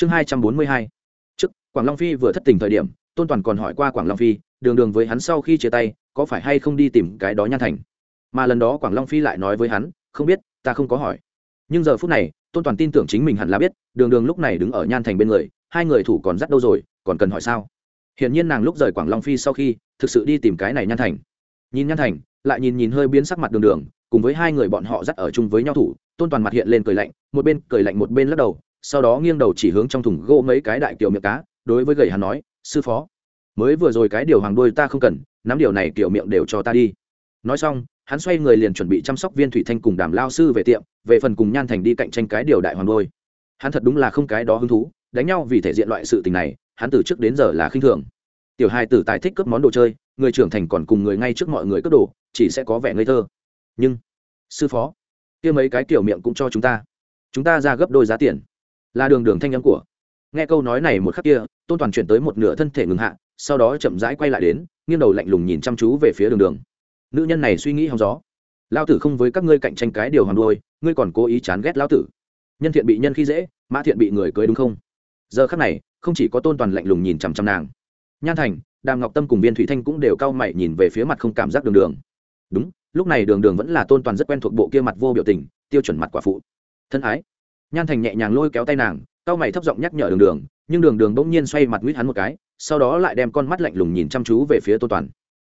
chương hai trăm bốn mươi hai. Trước, quảng long phi vừa thất tình thời điểm, tôn toàn còn hỏi qua quảng long phi, đường đường với hắn sau khi chia tay, có phải hay không đi tìm cái đó nhan thành? Mà lần đó quảng long phi lại nói với hắn, không biết, ta không có hỏi. Nhưng giờ phút này, tôn toàn tin tưởng chính mình hẳn là biết, đường đường lúc này đứng ở nhan thành bên người, hai người thủ còn dắt đâu rồi, còn cần hỏi sao? Hiển nhiên nàng lúc rời quảng long phi sau khi, thực sự đi tìm cái này nhan thành. Nhìn nhan thành, lại nhìn nhìn hơi biến sắc mặt đường đường, cùng với hai người bọn họ dắt ở chung với nhau thủ, tôn toàn mặt hiện lên cười lạnh, một bên cười lạnh một bên lắc đầu sau đó nghiêng đầu chỉ hướng trong thùng gỗ mấy cái đại kiểu miệng cá, đối với gầy hắn nói, sư phó, mới vừa rồi cái điều hoàng đôi ta không cần, nắm điều này kiểu miệng đều cho ta đi. Nói xong, hắn xoay người liền chuẩn bị chăm sóc viên thủy thanh cùng đàm lao sư về tiệm, về phần cùng nhan thành đi cạnh tranh cái điều đại hoàng đôi hắn thật đúng là không cái đó hứng thú, đánh nhau vì thể diện loại sự tình này, hắn từ trước đến giờ là khinh thường. Tiểu hai tử tài thích cướp món đồ chơi, người trưởng thành còn cùng người ngay trước mọi người cướp đồ, chỉ sẽ có vẻ ngây thơ. Nhưng, sư phó, kia mấy cái kiểu miệng cũng cho chúng ta. Chúng ta ra gấp đôi giá tiền là đường đường thanh âm của. Nghe câu nói này một khắc kia, tôn toàn chuyển tới một nửa thân thể ngừng hạ, sau đó chậm rãi quay lại đến, nghiêng đầu lạnh lùng nhìn chăm chú về phía đường đường. Nữ nhân này suy nghĩ hòng gió. Lao tử không với các ngươi cạnh tranh cái điều hoàn đôi, ngươi còn cố ý chán ghét lao tử. Nhân thiện bị nhân khi dễ, mã thiện bị người cưới đúng không? Giờ khắc này, không chỉ có tôn toàn lạnh lùng nhìn chằm chằm nàng. Nhan thành, đàm ngọc tâm cùng viên thủy thanh cũng đều cau mày nhìn về phía mặt không cảm giác đường đường. Đúng, lúc này đường đường vẫn là tôn toàn rất quen thuộc bộ kia mặt vô biểu tình, tiêu chuẩn mặt quả phụ. Thân ái nhan thành nhẹ nhàng lôi kéo tay nàng cao mày thấp giọng nhắc nhở đường đường, nhưng đường đường bỗng nhiên xoay mặt nguyết hắn một cái, sau đó lại đem con mắt lạnh lùng nhìn chăm chú về phía tôn toàn.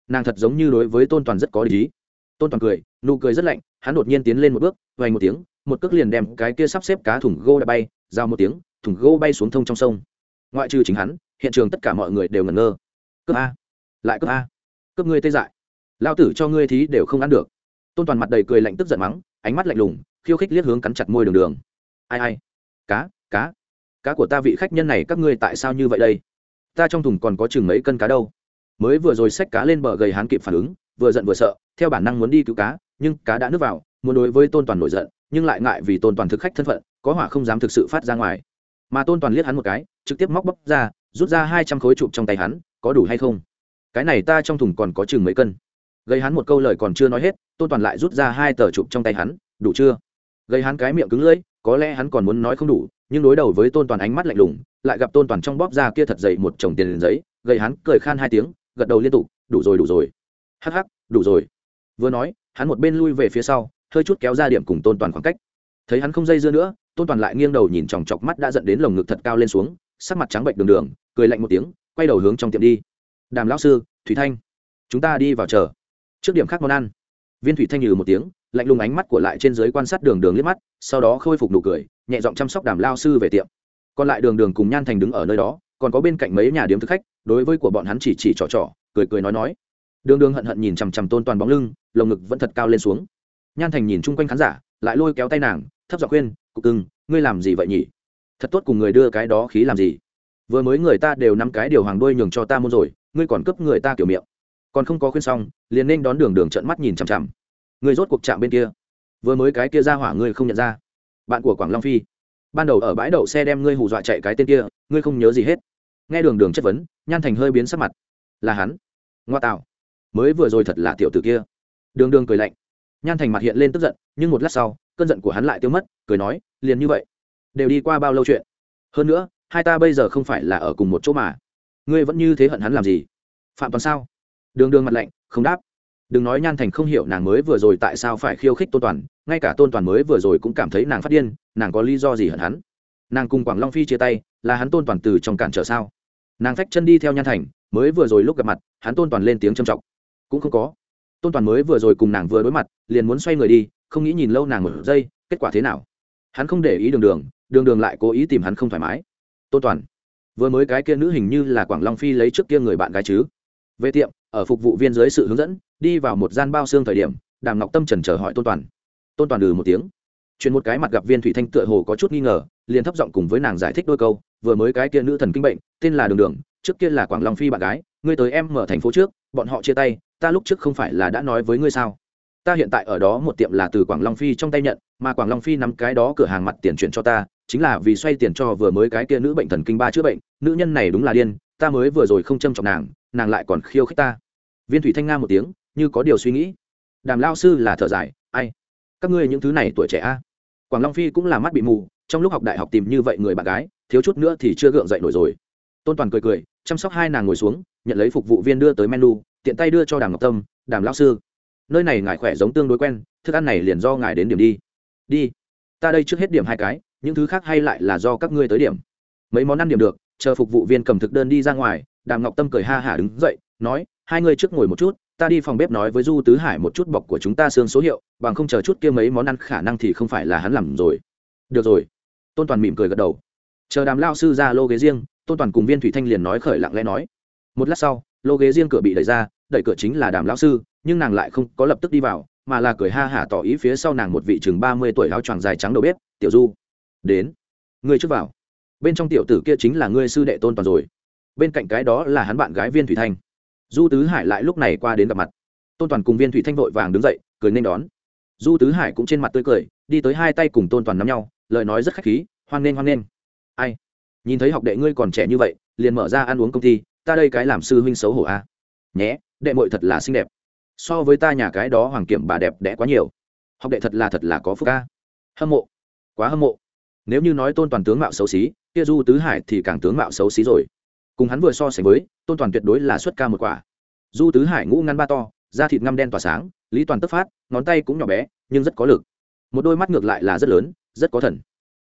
Nàng thật giống như đối với tôn toàn rất có lý. Tôn toàn cười, nụ cười rất lạnh, hắn đột nhiên tiến lên một bước vay một tiếng, một cước liền đem cái kia sắp xếp cá thủng gô đã bay, giao một tiếng thủng gô bay xuống thông trong sông. Ngoại trừ chính hắn, hiện trường tất cả mọi người đều ngẩn ngơ. Cướp a, lại cướp a. Cướp ngươi tê dại. Lao tử cho ngươi thí đều không ăn được. Tôn toàn mặt đầy cười lạnh tức giận mắng, ánh mắt lạnh lùng, khiêu khích liếc hướng cắn chặt môi đường đường ai ai? Cá cá. Cá của ta vị khách nhân này, các ngươi tại sao như vậy đây? Ta trong thùng còn có chừng mấy cân cá đâu. Mới vừa rồi xách cá lên bờ gầy hắn kịp phản ứng, vừa giận vừa sợ, theo bản năng muốn đi cứu cá, nhưng cá đã nước vào, muốn đối với tôn toàn nổi giận, nhưng lại ngại vì tôn toàn thực khách thân phận, có hỏa không dám thực sự phát ra ngoài. Mà tôn toàn liếc hắn một cái, trực tiếp móc bóc ra, rút ra hai trăm khối chụp trong tay hắn, có đủ hay không? Cái này ta trong thùng còn có chừng mấy cân. Gây hắn một câu lời còn chưa nói hết, tôn toàn lại rút ra hai tờ chụp trong tay hắn, đủ chưa? Gây hắn cái miệng cứng lưỡi có lẽ hắn còn muốn nói không đủ, nhưng đối đầu với tôn toàn ánh mắt lạnh lùng, lại gặp tôn toàn trong bóp ra kia thật dày một chồng tiền giấy gây hắn cười khan hai tiếng, gật đầu liên tục, đủ rồi đủ rồi. Hắc hắc, đủ rồi. Vừa nói, hắn một bên lui về phía sau, hơi chút kéo ra điểm cùng tôn toàn khoảng cách. Thấy hắn không dây dưa nữa, tôn toàn lại nghiêng đầu nhìn chòng chọc mắt đã dẫn đến lồng ngực thật cao lên xuống, sắc mặt trắng bệnh đường đường, cười lạnh một tiếng, quay đầu hướng trong tiệm đi. Đàm lão sư, thủy thanh, chúng ta đi vào chờ. Trước điểm khác món ăn. Viên thủy thanh nhừ một tiếng lạnh lùng ánh mắt của lại trên dưới quan sát đường đường liếc mắt, sau đó khôi phục nụ cười, nhẹ giọng chăm sóc đàm lao sư về tiệm. Còn lại đường đường cùng nhan thành đứng ở nơi đó, còn có bên cạnh mấy nhà điếm thực khách, đối với của bọn hắn chỉ chỉ trò trò, cười cười nói nói. Đường đường hận hận nhìn chằm chằm tôn toàn bóng lưng, lồng ngực vẫn thật cao lên xuống. Nhan thành nhìn chung quanh khán giả, lại lôi kéo tay nàng, thấp giọng khuyên, cục cưng, ngươi làm gì vậy nhỉ? Thật tốt cùng người đưa cái đó khí làm gì? Vừa mới người ta đều năm cái điều hoàng đuôi nhường cho ta muốn rồi, ngươi còn cướp người ta kiểu miệng. Còn không có khuyên xong, liền nên đón đường đường trận mắt nhìn chằm chằm ngươi rốt cuộc chạm bên kia. Vừa mới cái kia ra hỏa ngươi không nhận ra. Bạn của quảng long phi. Ban đầu ở bãi đậu xe đem ngươi hù dọa chạy cái tên kia, ngươi không nhớ gì hết. Nghe đường đường chất vấn, nhan thành hơi biến sắc mặt. Là hắn. Ngoa tạo. Mới vừa rồi thật là tiểu t ử kia. Đường đường cười lạnh. Nhan thành mặt hiện lên tức giận, nhưng một lát sau, cơn giận của hắn lại tiêu mất, cười nói, liền như vậy. Đều đi qua bao lâu chuyện. Hơn nữa, hai ta bây giờ không phải là ở cùng một chỗ mà. Ngươi vẫn như thế hận hắn làm gì? Phạm toàn sao? Đường đường mặt lạnh, không đáp đừng nói nhan thành không hiểu nàng mới vừa rồi tại sao phải khiêu khích tôn toàn, ngay cả tôn toàn mới vừa rồi cũng cảm thấy nàng phát điên, nàng có lý do gì hận hắn? Nàng cùng quảng long phi chia tay, là hắn tôn toàn từ trong cản trở sao? Nàng phách chân đi theo nhan thành, mới vừa rồi lúc gặp mặt, hắn tôn toàn lên tiếng trầm trọng. Cũng không có. Tôn toàn mới vừa rồi cùng nàng vừa đối mặt, liền muốn xoay người đi, không nghĩ nhìn lâu nàng một giây, kết quả thế nào? Hắn không để ý đường đường đường đường lại cố ý tìm hắn không thoải mái. Tôn toàn, vừa mới cái kia nữ hình như là quảng long phi lấy trước kia người bạn gái chứ? Về tiệm ở phục vụ viên dưới sự hướng dẫn, đi vào một gian bao xương thời điểm, đàm ngọc tâm trần trở hỏi tôn toàn. Tôn toàn ừ một tiếng. Chuyển một cái mặt gặp viên thủy thanh tựa hồ có chút nghi ngờ, liền thấp giọng cùng với nàng giải thích đôi câu, vừa mới cái kia nữ thần kinh bệnh, tên là đường đường, trước kia là quảng long phi bạn gái, ngươi tới em mở thành phố trước, bọn họ chia tay, ta lúc trước không phải là đã nói với ngươi sao? Ta hiện tại ở đó một tiệm là từ quảng long phi trong tay nhận, mà quảng long phi nắm cái đó cửa hàng mặt tiền chuyển cho ta, chính là vì xoay tiền cho vừa mới cái kia nữ bệnh thần kinh ba chữa bệnh, nữ nhân này đúng là điên, ta mới vừa rồi không châm trọng nàng nàng lại còn khiêu khích ta viên thủy thanh nga một tiếng, như có điều suy nghĩ. Đàm lao sư là thở dài, ai? Các ngươi những thứ này tuổi trẻ a? Quảng long phi cũng là mắt bị mù, trong lúc học đại học tìm như vậy người bạn gái, thiếu chút nữa thì chưa gượng dậy nổi rồi. Tôn toàn cười cười, chăm sóc hai nàng ngồi xuống, nhận lấy phục vụ viên đưa tới menu, tiện tay đưa cho đàm ngọc tâm, đàm lão sư, nơi này ngài khỏe giống tương đối quen, thức ăn này liền do ngài đến điểm đi. Đi? Ta đây trước hết điểm hai cái, những thứ khác hay lại là do các ngươi tới điểm. Mấy món ăn điểm được, chờ phục vụ viên cầm thực đơn đi ra ngoài, đàm ngọc tâm cười ha hả đứng dậy, nói hai người trước ngồi một chút, ta đi phòng bếp nói với du tứ hải một chút bọc của chúng ta xương số hiệu, bằng không chờ chút kia mấy món ăn khả năng thì không phải là hắn làm rồi. Được rồi. Tôn toàn mỉm cười gật đầu. Chờ đàm lao sư ra lô ghế riêng, tôn toàn cùng viên thủy thanh liền nói khởi lặng lẽ nói. Một lát sau, lô ghế riêng cửa bị đẩy ra, đẩy cửa chính là đàm lao sư, nhưng nàng lại không có lập tức đi vào, mà là cười ha hả tỏ ý phía sau nàng một vị chừng ba mươi tuổi áo choàng dài trắng đầu bếp, tiểu du, đến. Ngươi trước vào. Bên trong tiểu tử kia chính là ngươi sư đệ tôn toàn rồi. Bên cạnh cái đó là hắn bạn gái viên thủy thanh du tứ hải lại lúc này qua đến gặp mặt. Tôn toàn cùng viên thủy thanh vội vàng đứng dậy, cười nên đón. Du tứ hải cũng trên mặt tươi cười, đi tới hai tay cùng tôn toàn nắm nhau, lời nói rất khách khí, hoan nghênh hoan nghênh. Ai? Nhìn thấy học đệ ngươi còn trẻ như vậy, liền mở ra ăn uống công ty, ta đây cái làm sư huynh xấu hổ a. À? nhé, đệ mội thật là xinh đẹp. So với ta nhà cái đó hoàng kiểm bà đẹp đẽ quá nhiều. Học đệ thật là thật là có phúc ca hâm mộ. Quá hâm mộ. Nếu như nói tôn toàn tướng mạo xấu xí, kia du tứ hải thì càng tướng mạo xấu xí rồi cùng hắn vừa so sánh với, tôn toàn tuyệt đối là xuất ca một quả. Du tứ hải ngũ ngăn ba to, da thịt ngăm đen tỏa sáng, lý toàn tất phát, ngón tay cũng nhỏ bé, nhưng rất có lực. Một đôi mắt ngược lại là rất lớn, rất có thần.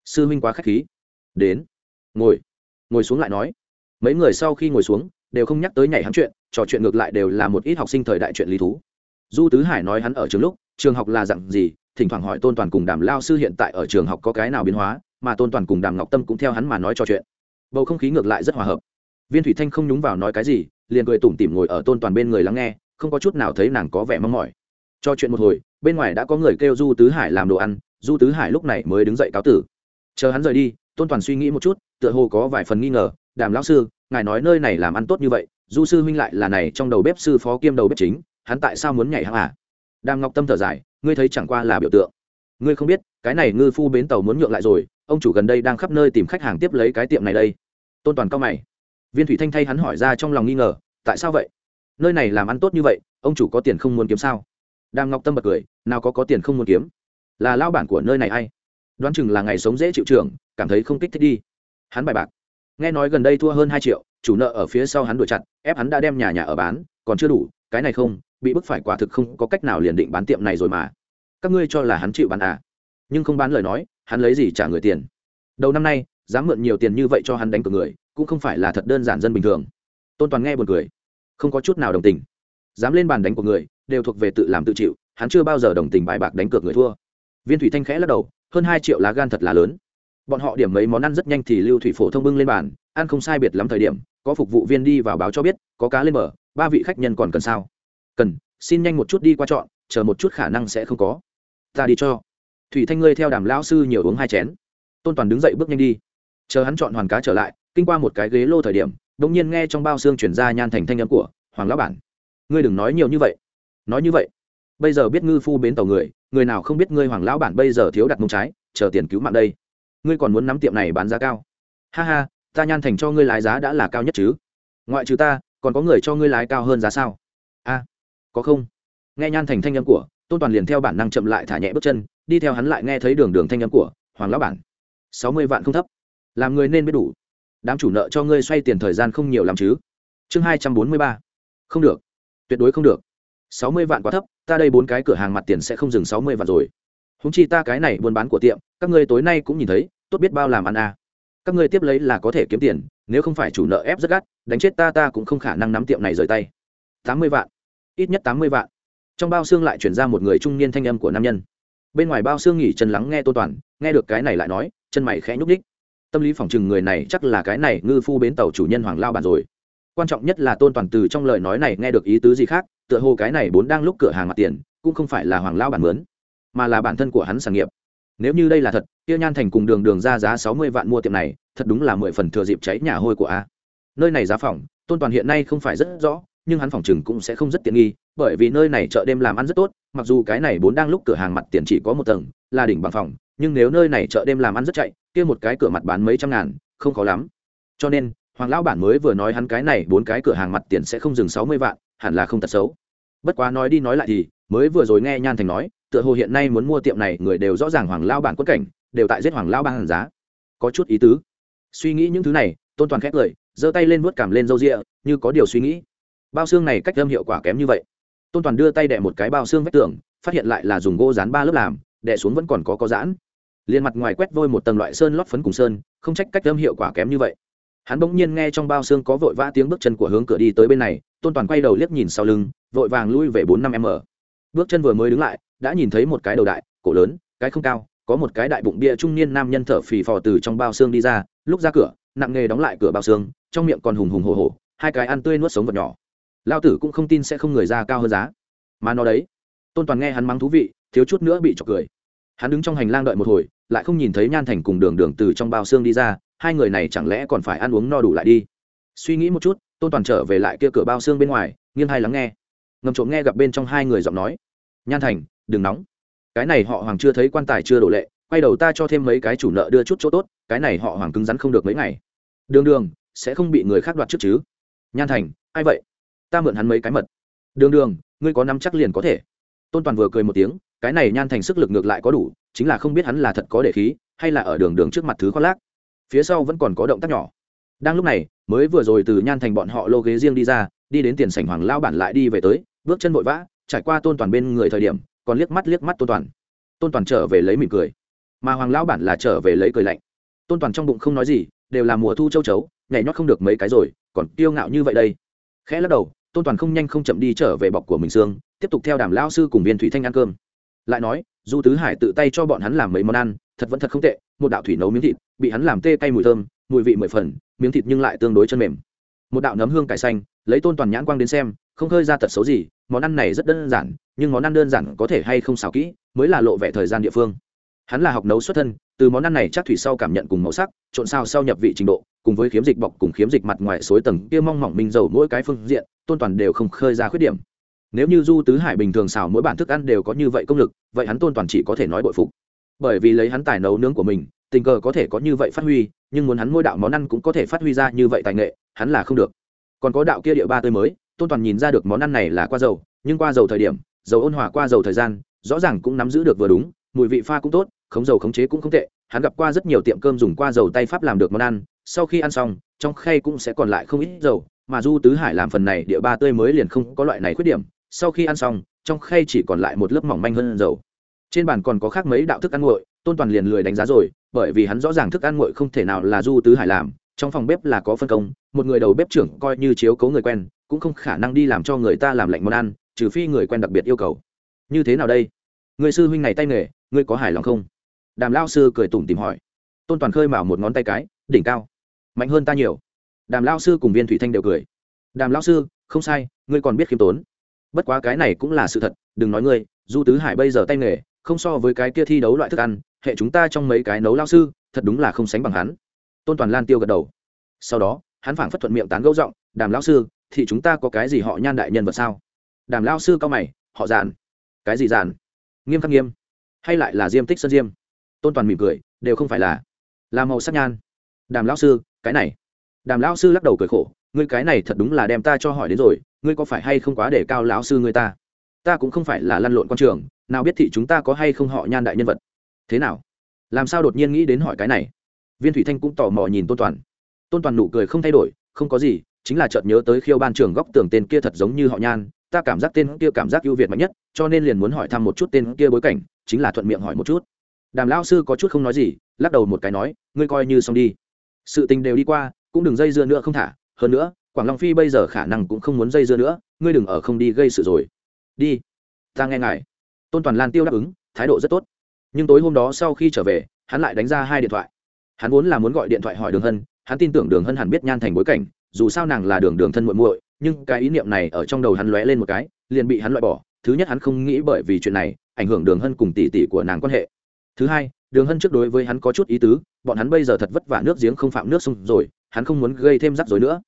Sư huynh quá k h á c h khí. Đến. Ngồi. Ngồi xuống lại nói. Mấy người sau khi ngồi xuống, đều không nhắc tới nhảy hắn chuyện, trò chuyện ngược lại đều là một ít học sinh thời đại chuyện lý thú. Du tứ hải nói hắn ở trường lúc, trường học là dặn gì, thỉnh thoảng hỏi tôn toàn cùng đàm lao sư hiện tại ở trường học có cái nào biến hóa, mà tôn toàn cùng đàm ngọc tâm cũng theo hắn mà nói trò chuyện. Bầu không khí ngược lại rất hòa hợp viên thủy thanh không nhúng vào nói cái gì, liền cười tủm tỉm ngồi ở tôn toàn bên người lắng nghe, không có chút nào thấy nàng có vẻ mong mỏi. Cho chuyện một hồi, bên ngoài đã có người kêu du tứ hải làm đồ ăn, du tứ hải lúc này mới đứng dậy cáo tử. Chờ hắn rời đi, tôn toàn suy nghĩ một chút, tựa hồ có vài phần nghi ngờ, đàm lão sư, ngài nói nơi này làm ăn tốt như vậy, du sư huynh lại là này trong đầu bếp sư phó kiêm đầu bếp chính, hắn tại sao muốn nhảy hăng à? Đàm ngọc tâm thở dài, ngươi thấy chẳng qua là biểu tượng. Ngươi không biết, cái này ngư phu bến tàu muốn nhượng lại rồi, ông chủ gần đây đang khắp nơi tìm khách hàng tiếp lấy cái tiệm này đây. Tôn toàn cao mày viên thủy thanh thay hắn hỏi ra trong lòng nghi ngờ, tại sao vậy? Nơi này làm ăn tốt như vậy, ông chủ có tiền không muốn kiếm sao? Đàm ngọc tâm bật cười, nào có có tiền không muốn kiếm? Là lao bản của nơi này a i đoán chừng là ngày sống dễ chịu trưởng, cảm thấy không kích thích đi. Hắn bài bạc. Nghe nói gần đây thua hơn hai triệu, chủ nợ ở phía sau hắn đuổi chặt, ép hắn đã đem nhà nhà ở bán, còn chưa đủ, cái này không, bị bức phải quả thực không có cách nào liền định bán tiệm này rồi mà. Các ngươi cho là hắn chịu bán à? Nhưng không bán lời nói, hắn lấy gì trả người tiền? Đầu năm nay, dám mượn nhiều tiền như vậy cho hắn đánh cược người cũng không phải là thật đơn giản dân bình thường. Tôn toàn nghe buồn cười. Không có chút nào đồng tình. Dám lên bàn đánh của người, đều thuộc về tự làm tự chịu, hắn chưa bao giờ đồng tình bài bạc đánh cược người thua. Viên thủy thanh khẽ lắc đầu, hơn hai triệu lá gan thật là lớn. Bọn họ điểm mấy món ăn rất nhanh thì lưu thủy phổ thông bưng lên bàn, ăn không sai biệt lắm thời điểm, có phục vụ viên đi vào báo cho biết, có cá lên mở ba vị khách nhân còn cần sao? Cần, xin nhanh một chút đi qua chọn, chờ một chút khả năng sẽ không có. Ta đi cho. Thủy thanh ngươi theo đàm lão sư nhiều uống hai chén. Tôn toàn đứng dậy bước nhanh đi. Chờ hắn chọn hoàn cá trở lại kinh qua một cái ghế lô thời điểm đông nhiên nghe trong bao xương chuyển ra nhan thành thanh âm của hoàng lão bản. Ngươi đừng nói nhiều như vậy. Nói như vậy, bây giờ biết ngư phu bến tàu người người nào không biết ngươi hoàng lão bản bây giờ thiếu đặt mông trái, chờ tiền cứu mạng đây. Ngươi còn muốn nắm tiệm này bán giá cao. Ha ha, ta nhan thành cho ngươi lái giá đã là cao nhất chứ. Ngoại trừ ta, còn có người cho ngươi lái cao hơn giá sao? A, có không? Nghe nhan thành thanh âm của, tôn toàn liền theo bản năng chậm lại thả nhẹ bước chân, đi theo hắn lại nghe thấy đường đường thanh âm của hoàng lão bản. Sáu mươi vạn không thấp. Làm người nên biết đủ đám chủ nợ cho ngươi xoay tiền thời gian không nhiều làm chứ. Chương hai trăm bốn mươi ba. Không được. Tuyệt đối không được. Sáu mươi vạn quá thấp, ta đây bốn cái cửa hàng mặt tiền sẽ không dừng sáu mươi vạn rồi. Húng chi ta cái này buôn bán của tiệm, các ngươi tối nay cũng nhìn thấy, tốt biết bao làm ăn à. các ngươi tiếp lấy là có thể kiếm tiền, nếu không phải chủ nợ ép rất gắt, đánh chết ta ta cũng không khả năng nắm tiệm này rời tay. Tám mươi vạn. Ít nhất tám mươi vạn. Trong bao xương lại chuyển ra một người trung niên thanh âm của nam nhân. Bên ngoài bao xương nghỉ chân lắng nghe tô toàn, nghe được cái này lại nói, chân mày khẽ nhúc đích tâm lý phỏng chừng người này chắc là cái này ngư phu bến tàu chủ nhân hoàng lao bản rồi. Quan trọng nhất là tôn toàn từ trong lời nói này nghe được ý tứ gì khác, tựa hồ cái này bốn đang lúc cửa hàng mặt tiền, cũng không phải là hoàng lao bản mướn, mà là bản thân của hắn sản nghiệp. Nếu như đây là thật, kia nhan thành cùng đường đường ra giá sáu mươi vạn mua tiệm này, thật đúng là mười phần thừa dịp cháy nhà hôi của a. Nơi này giá phòng tôn toàn hiện nay không phải rất rõ, nhưng hắn phòng chừng cũng sẽ không rất tiện nghi, bởi vì nơi này chợ đêm làm ăn rất tốt, mặc dù cái này bốn đang lúc cửa hàng mặt tiền chỉ có một tầng, là đỉnh bằng phòng nhưng nếu nơi này chợ đêm làm ăn rất chạy, kia một cái cửa mặt bán mấy trăm ngàn, không khó lắm. Cho nên, hoàng lão bản mới vừa nói hắn cái này bốn cái cửa hàng mặt tiền sẽ không dừng sáu mươi vạn, hẳn là không tật xấu. Bất quá nói đi nói lại thì, mới vừa rồi nghe nhan thành nói, tựa hồ hiện nay muốn mua tiệm này, người đều rõ ràng hoàng lao bản quất cảnh, đều tại giết hoàng lao bản giá. Có chút ý tứ. Suy nghĩ những thứ này, tôn toàn khét cười, giơ tay lên vuốt cảm lên râu rịa như có điều suy nghĩ. Bao xương này cách âm hiệu quả kém như vậy. Tôn toàn đưa tay đẻ một cái bao xương vách tường, phát hiện lại là dùng gỗ dán ba lớp làm đẻ xuống vẫn còn có có giãn liền mặt ngoài quét vôi một tầng loại sơn lót phấn cùng sơn, không trách cách âm hiệu quả kém như vậy. Hắn bỗng nhiên nghe trong bao xương có vội vã tiếng bước chân của hướng cửa đi tới bên này, tôn toàn quay đầu liếc nhìn sau lưng, vội vàng lui về bốn năm m bước chân vừa mới đứng lại, đã nhìn thấy một cái đầu đại, cổ lớn, cái không cao, có một cái đại bụng bia trung niên nam nhân thở phì phò từ trong bao xương đi ra, lúc ra cửa, nặng nghề đóng lại cửa bao xương, trong miệng còn hùng hùng hồ hồ hai cái ăn tươi nuốt sống vật nhỏ. Lao tử cũng không tin sẽ không người ra cao hơn giá. Mà nó đấy, tôn toàn nghe hắn mắng thú vị, thiếu chút nữa bị chọc cười. Hắn đứng trong hành lang đợi một hồi lại không nhìn thấy nhan thành cùng đường đường từ trong bao xương đi ra, hai người này chẳng lẽ còn phải ăn uống no đủ lại đi? Suy nghĩ một chút, tôn toàn trở về lại kia cửa bao xương bên ngoài, nghiêng hai lắng nghe. Ngầm trộm nghe gặp bên trong hai người giọng nói, nhan thành, đừng nóng. Cái này họ hoàng chưa thấy quan tài chưa đổ lệ, quay đầu ta cho thêm mấy cái chủ nợ đưa chút chỗ tốt, cái này họ hoàng cứng rắn không được mấy ngày. Đường đường, sẽ không bị người khác đoạt trước chứ? Nhan thành, ai vậy? Ta mượn hắn mấy cái mật. Đường đường, ngươi có nắm chắc liền có thể. Tôn toàn vừa cười một tiếng cái này nhan thành sức lực ngược lại có đủ, chính là không biết hắn là thật có để khí, hay là ở đường đường trước mặt thứ khoác lác. Phía sau vẫn còn có động tác nhỏ. Đang lúc này, mới vừa rồi từ nhan thành bọn họ lô ghế riêng đi ra, đi đến tiền sảnh hoàng lao bản lại đi về tới, bước chân vội vã, trải qua tôn toàn bên người thời điểm, còn liếc mắt liếc mắt tôn toàn. Tôn toàn trở về lấy mỉm cười. Mà hoàng lão bản là trở về lấy cười lạnh. Tôn toàn trong bụng không nói gì, đều là mùa thu châu chấu, nhảy nhót không được mấy cái rồi, còn kiêu ngạo như vậy đây. Khẽ lắc đầu, tôn toàn không nhanh không chậm đi trở về bọc của mình xương, tiếp tục theo đàm lao sư cùng viên thủy thanh ăn cơm lại nói, du tứ hải tự tay cho bọn hắn làm mấy món ăn, thật vẫn thật không tệ, một đạo thủy nấu miếng thịt, bị hắn làm tê cay mùi thơm, mùi vị mười phần, miếng thịt nhưng lại tương đối chân mềm. Một đạo nấm hương cải xanh, lấy tôn toàn nhãn quang đến xem, không hơi ra tật xấu gì, món ăn này rất đơn giản, nhưng món ăn đơn giản có thể hay không xào kỹ, mới là lộ vẻ thời gian địa phương. Hắn là học nấu xuất thân, từ món ăn này chắc thủy sau cảm nhận cùng màu sắc, trộn sao sau nhập vị trình độ, cùng với khiếm dịch bọc cùng khiếm dịch mặt ngoài suối tầng kia mong mỏng minh dầu mỗi cái phương diện, tôn toàn đều không khơi ra khuyết điểm nếu như du tứ hải bình thường xào mỗi bản thức ăn đều có như vậy công lực, vậy hắn tôn toàn chỉ có thể nói bội phục. Bởi vì lấy hắn tài nấu nướng của mình, tình cờ có thể có như vậy phát huy, nhưng muốn hắn mỗi đạo món ăn cũng có thể phát huy ra như vậy tài nghệ, hắn là không được. Còn có đạo kia địa ba tươi mới, tôn toàn nhìn ra được món ăn này là qua dầu, nhưng qua dầu thời điểm, dầu ôn hòa qua dầu thời gian, rõ ràng cũng nắm giữ được vừa đúng, mùi vị pha cũng tốt, khống dầu khống chế cũng không tệ, hắn gặp qua rất nhiều tiệm cơm dùng qua dầu tay pháp làm được món ăn, sau khi ăn xong, trong khay cũng sẽ còn lại không ít dầu, mà du tứ hải làm phần này địa ba tươi mới liền không có loại này khuyết điểm sau khi ăn xong, trong khay chỉ còn lại một lớp mỏng manh hơn dầu. Trên bàn còn có khác mấy đạo thức ăn nguội, tôn toàn liền lười đánh giá rồi, bởi vì hắn rõ ràng thức ăn nguội không thể nào là du tứ hải làm, trong phòng bếp là có phân công, một người đầu bếp trưởng coi như chiếu cấu người quen, cũng không khả năng đi làm cho người ta làm lạnh món ăn, trừ phi người quen đặc biệt yêu cầu. Như thế nào đây? Người sư huynh này tay nghề, ngươi có hài lòng không? Đàm lao sư cười tủm tìm hỏi. Tôn toàn khơi mào một ngón tay cái, đỉnh cao. Mạnh hơn ta nhiều. Đàm lao sư cùng viên thủy thanh đều cười. Đàm lao sư, không sai, ngươi còn biết khiêm tốn bất quá cái này cũng là sự thật, đừng nói ngươi, du tứ hải bây giờ tay nghề, không so với cái kia thi đấu loại thức ăn, hệ chúng ta trong mấy cái nấu lao sư, thật đúng là không sánh bằng hắn. Tôn toàn lan tiêu gật đầu. Sau đó, hắn phảng phất thuận miệng tán gẫu giọng, đàm lao sư, thì chúng ta có cái gì họ nhan đại nhân vật sao? Đàm lao sư cao mày, họ giàn cái gì giàn nghiêm khắc nghiêm. Hay lại là diêm tích sơn diêm? Tôn toàn mỉm cười, đều không phải là. Là màu sắc nhan. Đàm lão sư, cái này. Đàm lão sư lắc đầu cười khổ, ngươi cái này thật đúng là đem ta cho hỏi đến rồi ngươi có phải hay không quá để cao lão sư ngươi ta? Ta cũng không phải là lăn lộn quan trường, nào biết thị chúng ta có hay không họ nhan đại nhân vật. Thế nào? Làm sao đột nhiên nghĩ đến hỏi cái này? Viên thủy thanh cũng tò mò nhìn tôn toàn. Tôn toàn nụ cười không thay đổi, không có gì, chính là chợt nhớ tới khiêu ban trường góc tường tên kia thật giống như họ nhan, ta cảm giác tên kia cảm giác ưu việt mạnh nhất, cho nên liền muốn hỏi thăm một chút tên kia bối cảnh, chính là thuận miệng hỏi một chút. Đàm lão sư có chút không nói gì, lắc đầu một cái nói, ngươi coi như xong đi. Sự tình đều đi qua, cũng đừng dây dưa nữa không thả, hơn nữa quảng long phi bây giờ khả năng cũng không muốn dây dưa nữa, ngươi đừng ở không đi gây sự rồi. Đi, ta nghe ngài. Tôn toàn lan tiêu đáp ứng, thái độ rất tốt. Nhưng tối hôm đó sau khi trở về, hắn lại đánh ra hai điện thoại. Hắn vốn là muốn gọi điện thoại hỏi đường hân, hắn tin tưởng đường hân hẳn biết nhan thành bối cảnh, dù sao nàng là đường đường thân muội muội, nhưng cái ý niệm này ở trong đầu hắn lóe lên một cái, liền bị hắn loại bỏ. Thứ nhất hắn không nghĩ bởi vì chuyện này, ảnh hưởng đường hân cùng tỷ tỷ của nàng quan hệ. Thứ hai, đường hân trước đối với hắn có chút ý tứ, bọn hắn bây giờ thật vất vả nước giếng không phạm nước sông rồi, hắn không muốn gây thêm rắc rối nữa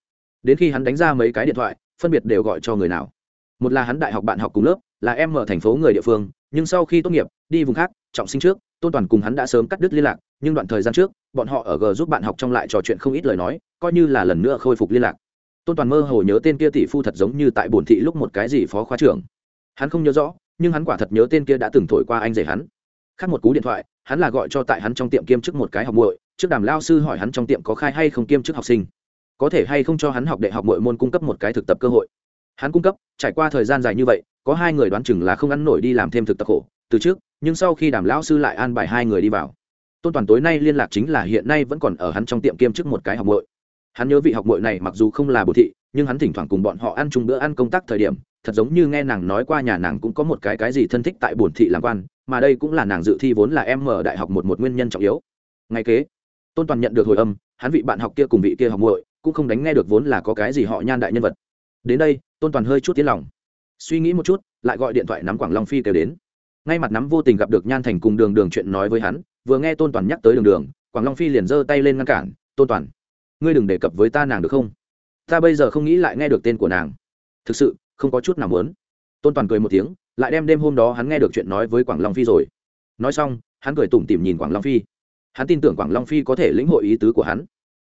đến khi hắn đánh ra mấy cái điện thoại, phân biệt đều gọi cho người nào. Một là hắn đại học bạn học cùng lớp, là em ở thành phố người địa phương, nhưng sau khi tốt nghiệp, đi vùng khác, trọng sinh trước, tôn toàn cùng hắn đã sớm cắt đứt liên lạc, nhưng đoạn thời gian trước, bọn họ ở g giúp bạn học trong lại trò chuyện không ít lời nói, coi như là lần nữa khôi phục liên lạc. Tôn toàn mơ hồ nhớ tên kia tỷ phu thật giống như tại bổn thị lúc một cái gì phó khóa trưởng. Hắn không nhớ rõ, nhưng hắn quả thật nhớ tên kia đã từng thổi qua anh rể hắn. Khác một cú điện thoại, hắn là gọi cho tại hắn trong tiệm kiêm chức một cái học muội, trước đàm lao sư hỏi hắn trong tiệm có khai hay không kiêm chức học sinh có thể hay không cho hắn học đại học mỗi môn cung cấp một cái thực tập cơ hội. Hắn cung cấp, trải qua thời gian dài như vậy, có hai người đoán chừng là không ăn nổi đi làm thêm thực tập khổ. Từ trước, nhưng sau khi đàm lão sư lại an bài hai người đi vào. Tôn toàn tối nay liên lạc chính là hiện nay vẫn còn ở hắn trong tiệm kiêm chức một cái học muội. Hắn nhớ vị học muội này mặc dù không là bổ thị, nhưng hắn thỉnh thoảng cùng bọn họ ăn chung bữa ăn công tác thời điểm, thật giống như nghe nàng nói qua nhà nàng cũng có một cái cái gì thân thích tại bổn thị làm quan, mà đây cũng là nàng dự thi vốn là em mở đại học một một nguyên nhân trọng yếu. Ngay kế, tôn toàn nhận được hồi âm, hắn vị bạn học kia cùng vị kia học muội cũng không đánh nghe được vốn là có cái gì họ nhan đại nhân vật. Đến đây, tôn toàn hơi chút tiến lòng. Suy nghĩ một chút, lại gọi điện thoại nắm quảng long phi kêu đến. Ngay mặt nắm vô tình gặp được nhan thành cùng đường đường chuyện nói với hắn, vừa nghe tôn toàn nhắc tới đường đường, quảng long phi liền giơ tay lên ngăn cản, tôn toàn, ngươi đừng đề cập với ta nàng được không? Ta bây giờ không nghĩ lại nghe được tên của nàng. Thực sự, không có chút nào muốn. Tôn toàn cười một tiếng, lại đem đêm hôm đó hắn nghe được chuyện nói với quảng long phi rồi. Nói xong, hắn cười tủm tỉm nhìn quảng long phi. Hắn tin tưởng quảng long phi có thể lĩnh hội ý tứ của hắn.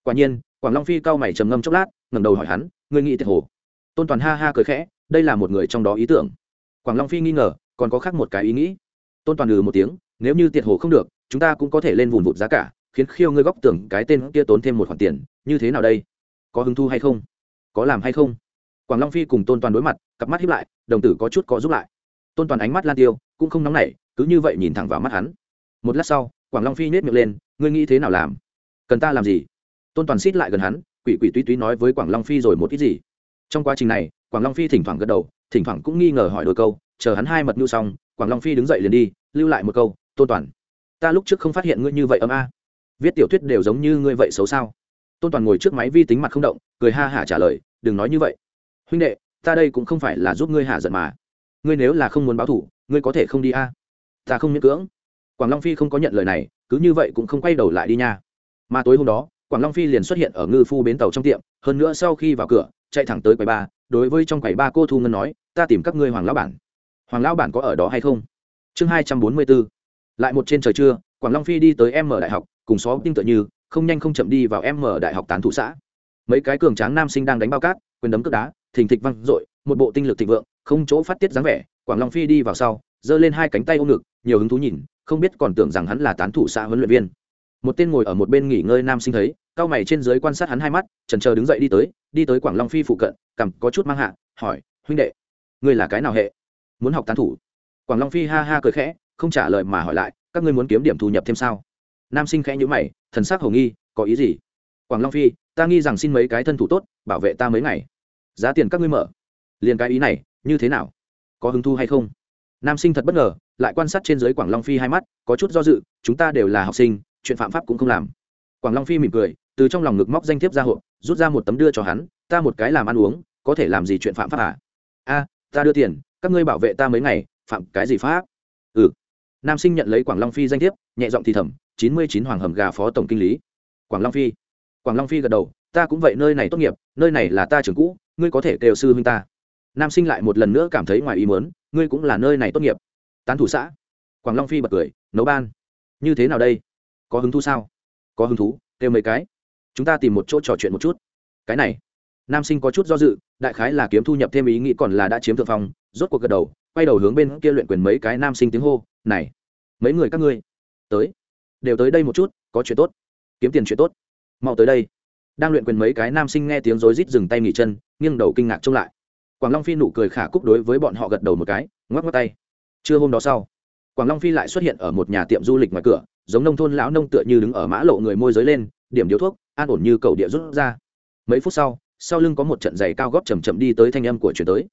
Quả nhiên quảng long phi cau mày trầm ngâm chốc lát, ngẩng đầu hỏi hắn, ngươi nghĩ tiệt hồ? Tôn toàn ha ha cười khẽ, đây là một người trong đó ý tưởng. Quảng long phi nghi ngờ, còn có khác một cái ý nghĩ? Tôn toàn ừ một tiếng, nếu như tiệt hồ không được, chúng ta cũng có thể lên vùng vụt giá cả, khiến khiêu ngươi góc tưởng cái tên kia tốn thêm một khoản tiền, như thế nào đây? Có hứng thu hay không? Có làm hay không? Quảng long phi cùng tôn toàn đối mặt, cặp mắt hiếp lại, đồng tử có chút có giúp lại. Tôn toàn ánh mắt lan tiêu, cũng không nóng nảy, cứ như vậy nhìn thẳng vào mắt hắn. Một lát sau, quảng long phi nhét miệng lên, ngươi nghĩ thế nào làm? Cần ta làm gì? Tôn toàn xít lại gần hắn, quỷ quỷ tuy tuy nói với quảng long phi rồi một ít gì. Trong quá trình này, quảng long phi thỉnh thoảng gật đầu, thỉnh thoảng cũng nghi ngờ hỏi đôi câu, chờ hắn hai mật nhu xong, quảng long phi đứng dậy liền đi, lưu lại một câu, tôn toàn, ta lúc trước không phát hiện ngươi như vậy âm a. Viết tiểu thuyết đều giống như ngươi vậy xấu sao. Tôn toàn ngồi trước máy vi tính mặt không động, cười ha hả trả lời, đừng nói như vậy. Huynh đệ, ta đây cũng không phải là giúp ngươi hạ giận mà. Ngươi nếu là không muốn báo thủ, ngươi có thể không đi a. Ta không miễn cưỡng. Quảng long phi không có nhận lời này, cứ như vậy cũng không quay đầu lại đi nha. Mà tối hôm đó quảng long phi liền xuất hiện ở ngư phu bến tàu trong tiệm, hơn nữa sau khi vào cửa, chạy thẳng tới quầy ba, đối với trong quầy ba cô thu ngân nói, ta tìm các ngươi hoàng lão bản. Hoàng lão bản có ở đó hay không? Chương hai trăm bốn mươi bốn. Lại một trên trời trưa, quảng long phi đi tới m đại học, cùng xó tinh tự như, không nhanh không chậm đi vào m đại học tán thủ xã. Mấy cái cường tráng nam sinh đang đánh bao cát, quyền đấm cướp đá, thình thịch văng dội, một bộ tinh lực thịnh vượng, không chỗ phát tiết dáng vẻ, quảng long phi đi vào sau, giơ lên hai cánh tay ôm ngực, nhiều hứng thú nhìn, không biết còn tưởng rằng hắn là tán thủ xã huấn luyện viên một tên ngồi ở một bên nghỉ ngơi nam sinh thấy cao mày trên dưới quan sát hắn hai mắt trần chờ đứng dậy đi tới đi tới quảng long phi phụ cận cằm có chút mang hạ, hỏi, huynh đệ, ngươi là cái nào hệ? Muốn học tán thủ? Quảng long phi ha ha cười khẽ, không trả lời mà hỏi lại, các ngươi muốn kiếm điểm thu nhập thêm sao? Nam sinh khẽ nhữ mày, thần sắc hầu nghi, có ý gì? Quảng long phi, ta nghi rằng xin mấy cái thân thủ tốt, bảo vệ ta mấy ngày. Giá tiền các ngươi mở. Liền cái ý này, như thế nào? Có hứng thu hay không? Nam sinh thật bất ngờ, lại quan sát trên dưới quảng long phi hai mắt, có chút do dự, chúng ta đều là học sinh chuyện phạm pháp cũng không làm. Quảng long phi mỉm cười, từ trong lòng ngực móc danh thiếp ra hộp, rút ra một tấm đưa cho hắn, ta một cái làm ăn uống, có thể làm gì chuyện phạm pháp à? A, ta đưa tiền, các ngươi bảo vệ ta mấy ngày, phạm cái gì pháp? Ừ. Nam sinh nhận lấy quảng long phi danh thiếp, nhẹ giọng thì thầm, chín mươi chín hoàng hầm gà phó tổng kinh lý. Quảng long phi. Quảng long phi gật đầu, ta cũng vậy, nơi này tốt nghiệp, nơi này là ta trường cũ, ngươi có thể kêu sư huynh ta. Nam sinh lại một lần nữa cảm thấy ngoài ý mớn ngươi cũng là nơi này tốt nghiệp. Tán thủ xã. Quảng long phi bật cười, nấu ban. Như thế nào đây? Có hứng thú sao? Có hứng thú, kêu mấy cái. Chúng ta tìm một chỗ trò chuyện một chút. Cái này, nam sinh có chút do dự, đại khái là kiếm thu nhập thêm ý nghĩ còn là đã chiếm thượng phong, rốt cuộc gật đầu, quay đầu hướng bên kia luyện quyền mấy cái nam sinh tiếng hô, này, mấy người các ngươi, tới, đều tới đây một chút, có chuyện tốt, kiếm tiền chuyện tốt, mau tới đây. Đang luyện quyền mấy cái nam sinh nghe tiếng rối rít dừng tay nghỉ chân, nghiêng đầu kinh ngạc trông lại. Quảng long phi nụ cười khả cúc đối với bọn họ gật đầu một cái, ngoắc ngoắc tay. Trưa hôm đó sau, quảng long phi lại xuất hiện ở một nhà tiệm du lịch ngoài cửa giống nông thôn lão nông tựa như đứng ở mã lộ người môi giới lên, điểm điếu thuốc, an ổn như cầu địa rút ra. Mấy phút sau sau lưng có một trận giày cao góp chầm chậm đi tới thanh âm của chuyển tới.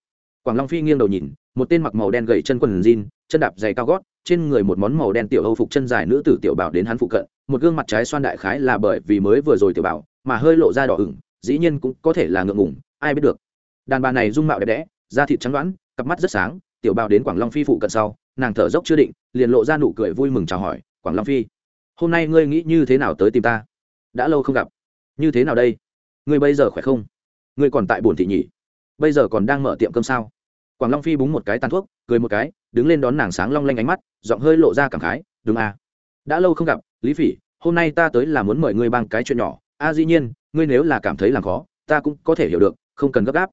Quảng long phi nghiêng đầu nhìn, một tên mặc màu đen gầy chân quần jean, chân đạp giày cao gót, trên người một món màu đen tiểu âu phục chân dài nữ tử tiểu bảo đến hắn phụ cận, một gương mặt trái xoan đại khái là bởi vì mới vừa rồi tiểu bảo, mà hơi lộ ra đỏ ửng, dĩ nhiên cũng có thể là ngượng ngủng ai biết được. Đàn bà này dung mạo đẹp đẽ, da thịt trắng đoán cặp mắt rất sáng, tiểu bảo đến quảng long phi phụ cận sau, nàng thở dốc chưa định, liền lộ ra nụ cười vui mừng chào hỏi quảng long phi hôm nay ngươi nghĩ như thế nào tới tìm ta? Đã lâu không gặp. Như thế nào đây? Ngươi bây giờ khỏe không? Ngươi còn tại bổn thị nhỉ? Bây giờ còn đang mở tiệm cơm sao? Quảng long phi búng một cái tàn thuốc cười một cái đứng lên đón nàng sáng long lanh ánh mắt giọng hơi lộ ra cảm khái đúng à. Đã lâu không gặp lý phỉ hôm nay ta tới là muốn mời ngươi bằng cái chuyện nhỏ. A à, dĩ nhiên ngươi nếu là cảm thấy làm khó ta cũng có thể hiểu được không cần gấp gáp.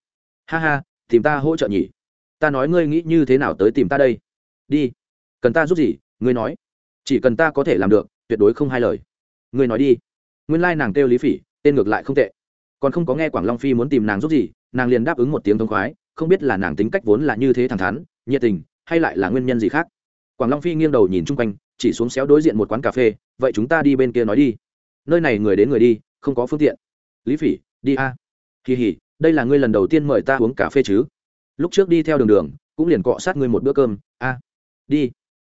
Ha ha tìm ta hỗ trợ nhỉ? Ta nói ngươi nghĩ như thế nào tới tìm ta đây? Đi. Cần ta giúp gì? Ngươi nói chỉ cần ta có thể làm được, tuyệt đối không hai lời. Ngươi nói đi. Nguyên lai、like、nàng kêu lý phỉ, tên ngược lại không tệ. Còn không có nghe quảng long phi muốn tìm nàng giúp gì, nàng liền đáp ứng một tiếng thông khoái, không biết là nàng tính cách vốn là như thế thẳng thắn, nhiệt tình, hay lại là nguyên nhân gì khác. Quảng long phi nghiêng đầu nhìn chung quanh, chỉ xuống xéo đối diện một quán cà phê, vậy chúng ta đi bên kia nói đi. Nơi này người đến người đi, không có phương tiện. Lý phỉ, đi a. À. kỳ hỉ, đây là ngươi lần đầu tiên mời ta uống cà phê chứ? Lúc trước đi theo đường đường, cũng liền cọ sát ngươi một bữa cơm, a. Đi.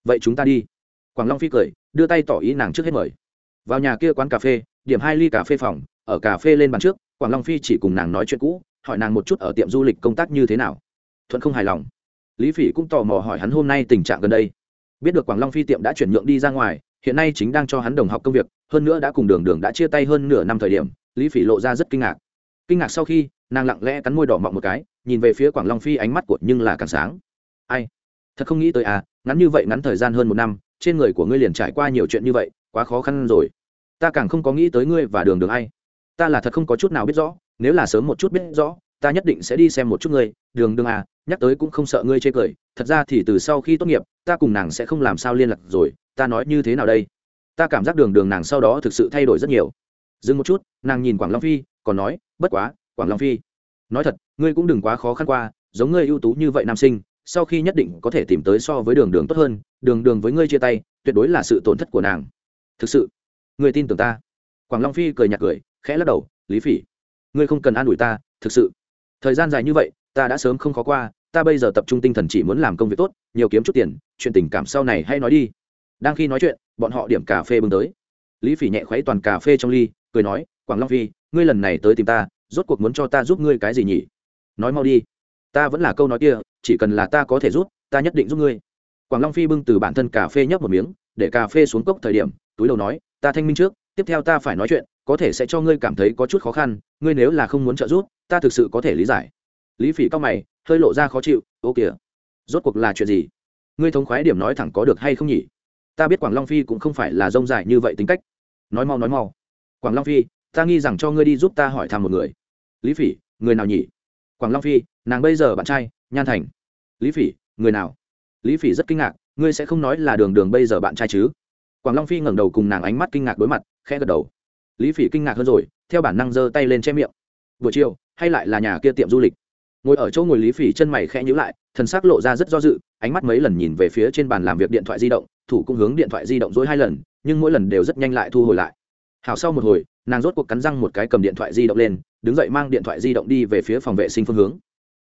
Vậy chúng ta đi quảng long phi cười, đưa tay tỏ ý nàng trước hết mời. Vào nhà kia quán cà phê, điểm hai ly cà phê phòng, ở cà phê lên bàn trước, quảng long phi chỉ cùng nàng nói chuyện cũ, hỏi nàng một chút ở tiệm du lịch công tác như thế nào. Thuận không hài lòng. Lý phỉ cũng tò mò hỏi hắn hôm nay tình trạng gần đây. Biết được quảng long phi tiệm đã chuyển nhượng đi ra ngoài, hiện nay chính đang cho hắn đồng học công việc, hơn nữa đã cùng đường đường đã chia tay hơn nửa năm thời điểm, lý phỉ lộ ra rất kinh ngạc. Kinh ngạc sau khi, nàng lặng lẽ cắn môi đỏ mọng một cái, nhìn về phía quảng long phi ánh mắt của nhưng là càng sáng. Ai? Thật không nghĩ tới à ngắn như vậy ngắn thời gian hơn một năm trên người của ngươi liền trải qua nhiều chuyện như vậy, quá khó khăn rồi. Ta càng không có nghĩ tới ngươi và đường đường ai. Ta là thật không có chút nào biết rõ, nếu là sớm một chút biết rõ, ta nhất định sẽ đi xem một chút ngươi. Đường đường à nhắc tới cũng không sợ ngươi chê cười, thật ra thì từ sau khi tốt nghiệp, ta cùng nàng sẽ không làm sao liên lạc rồi, ta nói như thế nào đây? Ta cảm giác đường đường nàng sau đó thực sự thay đổi rất nhiều. Dừng một chút, nàng nhìn quảng long phi, còn nói, bất quá, quảng long phi, nói thật, ngươi cũng đừng quá khó khăn qua, giống ngươi ưu tú như vậy nam sinh sau khi nhất định có thể tìm tới so với đường đường tốt hơn, đường đường với ngươi chia tay, tuyệt đối là sự tổn thất của nàng. Thực sự người tin tưởng ta? Quảng long phi cười nhạt cười, khẽ lắc đầu, lý phỉ, ngươi không cần an ủi ta, thực sự. Thời gian dài như vậy, ta đã sớm không khó qua, ta bây giờ tập trung tinh thần chỉ muốn làm công việc tốt, nhiều kiếm chút tiền, chuyện tình cảm sau này hay nói đi. Đang khi nói chuyện, bọn họ điểm cà phê bưng tới. Lý phỉ nhẹ khuấy toàn cà phê trong ly, cười nói, quảng long phi, ngươi lần này tới tìm ta, rốt cuộc muốn cho ta giúp ngươi cái gì nhỉ? Nói mau đi. Ta vẫn là câu nói kia chỉ cần là ta có thể giúp ta nhất định giúp ngươi. Quảng long phi bưng từ bản thân cà phê nhấp một miếng, để cà phê xuống cốc thời điểm, túi đầu nói, ta thanh minh trước, tiếp theo ta phải nói chuyện, có thể sẽ cho ngươi cảm thấy có chút khó khăn, ngươi nếu là không muốn trợ giúp, ta thực sự có thể lý giải. Lý phỉ cao mày, hơi lộ ra khó chịu, ô kìa, rốt cuộc là chuyện gì? Ngươi thống khoái điểm nói thẳng có được hay không nhỉ? Ta biết quảng long phi cũng không phải là rông dài như vậy tính cách. Nói mau nói mau. Quảng long phi, ta nghi rằng cho ngươi đi giúp ta hỏi thăm một người. Lý phỉ, người nào nhỉ? Quảng long phi, nàng bây giờ bạn trai nhan thành. Lý phỉ, người nào? Lý phỉ rất kinh ngạc, ngươi sẽ không nói là đường đường bây giờ bạn trai chứ? Quảng long phi ngẩng đầu cùng nàng ánh mắt kinh ngạc đối mặt, khẽ gật đầu. Lý phỉ kinh ngạc hơn rồi, theo bản năng giơ tay lên che miệng. Buổi chiều, hay lại là nhà kia tiệm du lịch. Ngồi ở chỗ ngồi lý phỉ chân mày khẽ nhíu lại, thần sắc lộ ra rất do dự, ánh mắt mấy lần nhìn về phía trên bàn làm việc điện thoại di động, thủ cũng hướng điện thoại di động dối hai lần, nhưng mỗi lần đều rất nhanh lại thu hồi lại. Hảo sau một hồi, nàng rốt cuộc cắn răng một cái cầm điện thoại di động lên, đứng dậy mang điện thoại di động đi về phía phòng vệ sinh phương hướng.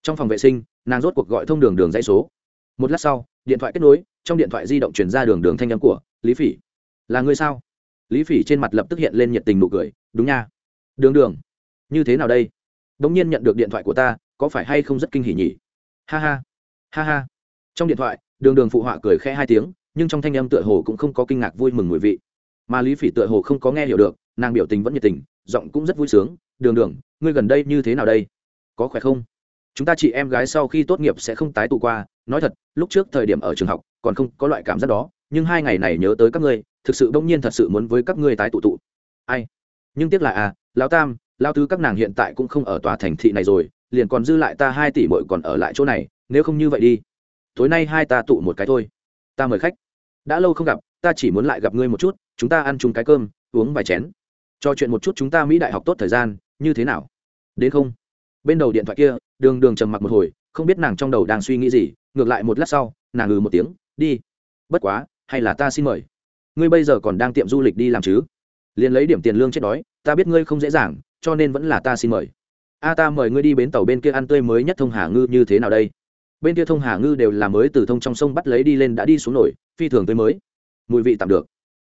Trong phòng vệ sinh nàng rốt cuộc gọi thông đường đường dãy số. Một lát sau, điện thoại kết nối, trong điện thoại di động chuyển ra đường đường thanh âm của lý phỉ. Là người sao? Lý phỉ trên mặt lập tức hiện lên nhiệt tình nụ cười, đúng nha. Đường đường, như thế nào đây? Đ ỗ n g nhiên nhận được điện thoại của ta, có phải hay không rất kinh hỉ nhỉ? Ha ha ha ha. Trong điện thoại, đường đường phụ họa cười khẽ hai tiếng, nhưng trong thanh âm tựa hồ cũng không có kinh ngạc vui mừng mùi vị. Mà lý phỉ tựa hồ không có nghe hiểu được, nàng biểu tình vẫn nhiệt tình, giọng cũng rất vui sướng. Đường đường, ngươi gần đây như thế nào đây? Có khỏe không? Chúng ta chị em gái sau khi tốt nghiệp sẽ không tái tụ qua. Nói thật, lúc trước thời điểm ở trường học, còn không có loại cảm giác đó, nhưng hai ngày này nhớ tới các ngươi, thực sự bỗng nhiên thật sự muốn với các ngươi tái tụ tụ. Ai? Nhưng tiếc là à lão tam lao tứ các nàng hiện tại cũng không ở tòa thành thị này rồi, liền còn dư lại ta hai tỷ mội còn ở lại chỗ này, nếu không như vậy đi. Tối nay hai ta tụ một cái thôi. Ta mời khách. Đã lâu không gặp, ta chỉ muốn lại gặp ngươi một chút, chúng ta ăn chung cái cơm, uống vài chén. Cho chuyện một chút chúng ta mỹ đại học tốt thời gian, như thế nào? Đến không? Bên đầu điện thoại kia đường đường trầm mặc một hồi, không biết nàng trong đầu đang suy nghĩ gì, ngược lại một lát sau, nàng ngừ một tiếng, đi. Bất quá, hay là ta xin mời? Ngươi bây giờ còn đang tiệm du lịch đi làm chứ? Liền lấy điểm tiền lương chết đói, ta biết ngươi không dễ dàng, cho nên vẫn là ta xin mời. A, ta mời ngươi đi bến tàu bên kia ăn tươi mới nhất thông hà ngư như thế nào đây? Bên kia thông hà ngư đều là mới từ thông trong sông bắt lấy đi lên đã đi xuống nổi, phi thường tươi mới. Mùi vị tạm được.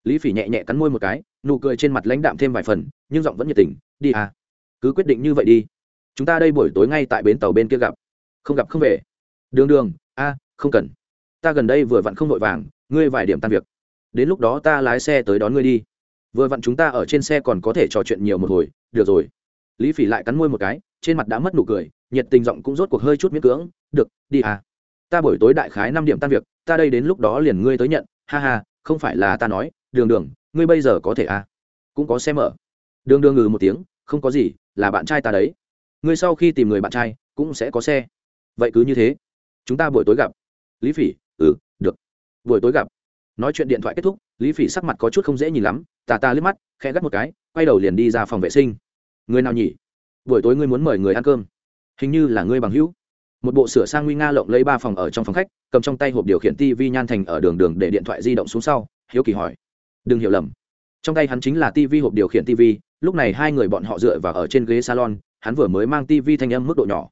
Lý phỉ nhẹ nhẹ cắn môi một cái, nụ cười trên mặt lãnh đạm thêm vài phần, nhưng giọng vẫn nhiệt tình, đi à cứ quyết định như vậy đi chúng ta đây buổi tối ngay tại bến tàu bên kia gặp. Không gặp không về. Đường đường, a, không cần. Ta gần đây vừa vặn không vội vàng, ngươi vài điểm tan việc. Đến lúc đó ta lái xe tới đón ngươi đi. Vừa vặn chúng ta ở trên xe còn có thể trò chuyện nhiều một hồi, được rồi. Lý phỉ lại cắn môi một cái, trên mặt đã mất nụ cười, nhiệt tình giọng cũng rốt cuộc hơi chút miễn cưỡng, được, đi à. Ta buổi tối đại khái năm điểm tan việc, ta đây đến lúc đó liền ngươi tới nhận. Ha ha, không phải là ta nói, đường đường, ngươi bây giờ có thể à? Cũng có xe mở. Đường đường ngừ một tiếng, không có gì, là bạn trai ta đấy ngươi sau khi tìm người bạn trai, cũng sẽ có xe. Vậy cứ như thế. Chúng ta buổi tối gặp. Lý phỉ ừ được. Buổi tối gặp. Nói chuyện điện thoại kết thúc, lý phỉ sắc mặt có chút không dễ nhìn lắm. Tà ta liếc mắt, khẽ gắt một cái, quay đầu liền đi ra phòng vệ sinh. Người nào nhỉ? Buổi tối ngươi muốn mời người ăn cơm. Hình như là ngươi bằng hữu. Một bộ sửa sang nguy nga lộng lấy ba phòng ở trong phòng khách, cầm trong tay hộp điều khiển tv nhan thành ở đường đường để điện thoại di động xuống sau, hiếu kỳ hỏi. Đừng hiểu lầm. Trong tay hắn chính là tv hộp điều khiển tv lúc này hai người bọn họ dựa vào ở trên ghế salon hắn vừa mới mang tivi thanh âm mức độ nhỏ.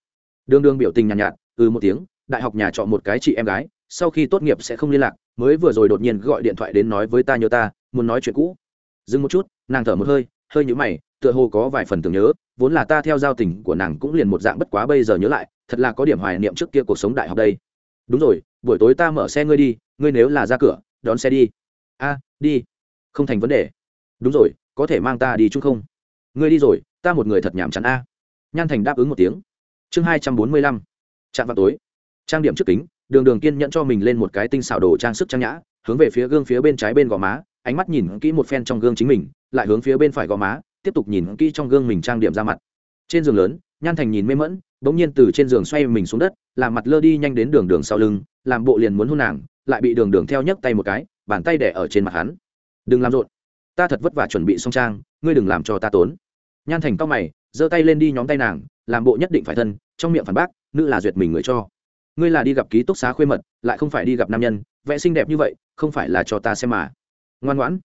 Đường đường biểu tình nhàn nhạt, nhạt ừ một tiếng đại học nhà chọn một cái chị em gái sau khi tốt nghiệp sẽ không liên lạc mới vừa rồi đột nhiên gọi điện thoại đến nói với ta nhớ ta muốn nói chuyện cũ. Dừng một chút nàng thở một hơi hơi nhũ mày tựa hồ có vài phần tưởng nhớ vốn là ta theo giao tình của nàng cũng liền một dạng bất quá bây giờ nhớ lại thật là có điểm hoài niệm trước kia cuộc sống đại học đây. Đúng rồi buổi tối ta mở xe ngươi đi ngươi nếu là ra cửa đón xe đi. A đi. Không thành vấn đề. Đúng rồi có thể mang ta đi chung không? Ngươi đi rồi ta một người thật nhảm chán a nhan thành đáp ứng một tiếng. Chương hai trăm bốn mươi lăm. Trạm vào tối. Trang điểm trước kính, đường đường kiên nhận cho mình lên một cái tinh xảo đồ trang sức trang nhã, hướng về phía gương phía bên trái bên gò má, ánh mắt nhìn kỹ một phen trong gương chính mình, lại hướng phía bên phải gò má, tiếp tục nhìn kỹ trong gương mình trang điểm ra mặt. Trên giường lớn, nhan thành nhìn mê mẫn bỗng nhiên từ trên giường xoay mình xuống đất, làm mặt lơ đi nhanh đến đường đường sau lưng, làm bộ liền muốn hôn nàng, lại bị đường đường theo nhấc tay một cái, bàn tay đẻ ở trên mặt hắn. Đừng làm rộn, ta thật vất vả chuẩn bị xong trang, ngươi đừng làm cho ta tốn. Nhan thành cao mày giơ tay lên đi nhóm tay nàng, làm bộ nhất định phải thân, trong miệng phản bác, nữ là duyệt mình người cho. Ngươi là đi gặp ký túc xá khuê mật, lại không phải đi gặp nam nhân, vẽ xinh đẹp như vậy, không phải là cho ta xem mà. Ngoan ngoãn.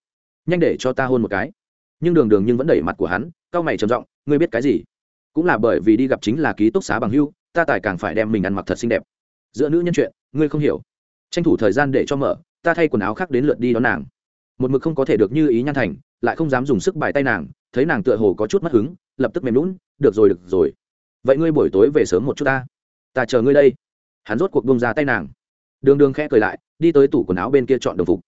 Nhanh để cho ta hôn một cái. Nhưng đường đường nhưng vẫn đẩy mặt của hắn cao mày trầm giọng, ngươi biết cái gì? Cũng là bởi vì đi gặp chính là ký túc xá bằng hưu, ta tài càng phải đem mình ăn mặc thật xinh đẹp. Giữa nữ nhân chuyện, ngươi không hiểu. Tranh thủ thời gian để cho mở, ta thay quần áo khác đến lượt đi đón nàng. Một mực không có thể được như ý nhan thành, lại không dám dùng sức bài tay nàng, thấy nàng tựa hồ có chút mất hứng lập tức mềm lún, được rồi được rồi. Vậy ngươi buổi tối về sớm một chút ta. Ta chờ ngươi đây. Hắn rốt cuộc bông ra tay nàng. Đường đường khẽ cười lại, đi tới tủ quần áo bên kia chọn đồng phục.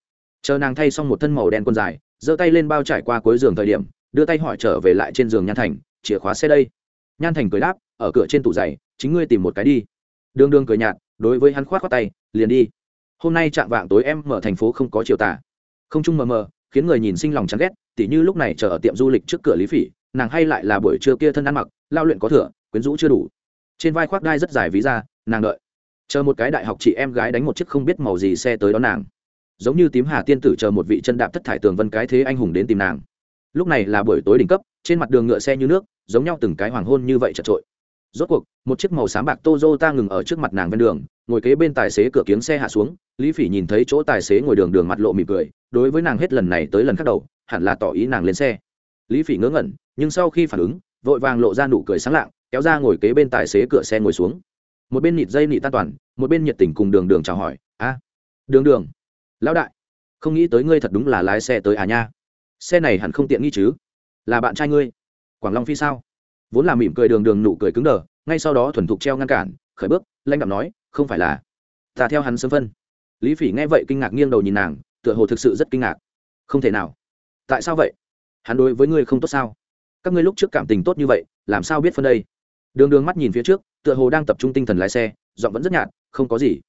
Chờ nàng thay xong một thân màu đen quần dài, giơ tay lên bao trải qua cuối giường thời điểm, đưa tay hỏi trở về lại trên giường nhan thành, chìa khóa xe đây. Nhan thành cười đáp, ở cửa trên tủ giày, chính ngươi tìm một cái đi. Đường đường cười nhạt, đối với hắn khoát khoát tay, liền đi. Hôm nay chạm vạng tối em mở thành phố không có chiều tà. Không chung mờ mờ, khiến người nhìn sinh lòng chán ghét, tỉ như lúc này chờ ở tiệm du lịch trước cửa lý phỉ nàng hay lại là buổi trưa kia thân ăn mặc, lao luyện có thừa, quyến rũ chưa đủ. Trên vai khoác đai rất dài ví ra nàng đợi. Chờ một cái đại học chị em gái đánh một chiếc không biết màu gì xe tới đón nàng. Giống như tím hà tiên tử chờ một vị chân đạp thất thải tường vân cái thế anh hùng đến tìm nàng. Lúc này là buổi tối đỉnh cấp, trên mặt đường ngựa xe như nước, giống nhau từng cái hoàng hôn như vậy chật trội. Rốt cuộc, một chiếc màu xám bạc Toyota ngừng ở trước mặt nàng ven đường, ngồi kế bên tài xế cửa kiếng xe hạ xuống, lý phỉ nhìn thấy chỗ tài xế ngồi đường đường mặt lộ mỉm cười, đối với nàng hết lần này tới lần khác đầu, hẳn là tỏ ý nàng lên xe. Lý phỉ ngớ ngẩn nhưng sau khi phản ứng, vội vàng lộ ra nụ cười sáng lạng, kéo ra ngồi kế bên tài xế cửa xe ngồi xuống. Một bên nịt dây nịt tan toàn, một bên nhiệt tình cùng đường đường chào hỏi, a, đường đường, lão đại, không nghĩ tới ngươi thật đúng là lái xe tới à nha. Xe này hẳn không tiện nghi chứ. Là bạn trai ngươi. Quảng long phi sao? Vốn là mỉm cười đường đường nụ cười cứng đờ, ngay sau đó thuần thục treo ngăn cản, khởi bước lanh đạm nói, không phải là, ta theo hắn sớm phân. Lý phỉ nghe vậy kinh ngạc nghiêng đầu nhìn nàng, tựa hồ thực sự rất kinh ngạc. Không thể nào. Tại sao vậy? Hắn đối với ngươi không tốt sao? Các ngươi lúc trước cảm tình tốt như vậy, làm sao biết phân đây? Đường đường mắt nhìn phía trước, tựa hồ đang tập trung tinh thần lái xe, giọng vẫn rất nhạt, không có gì.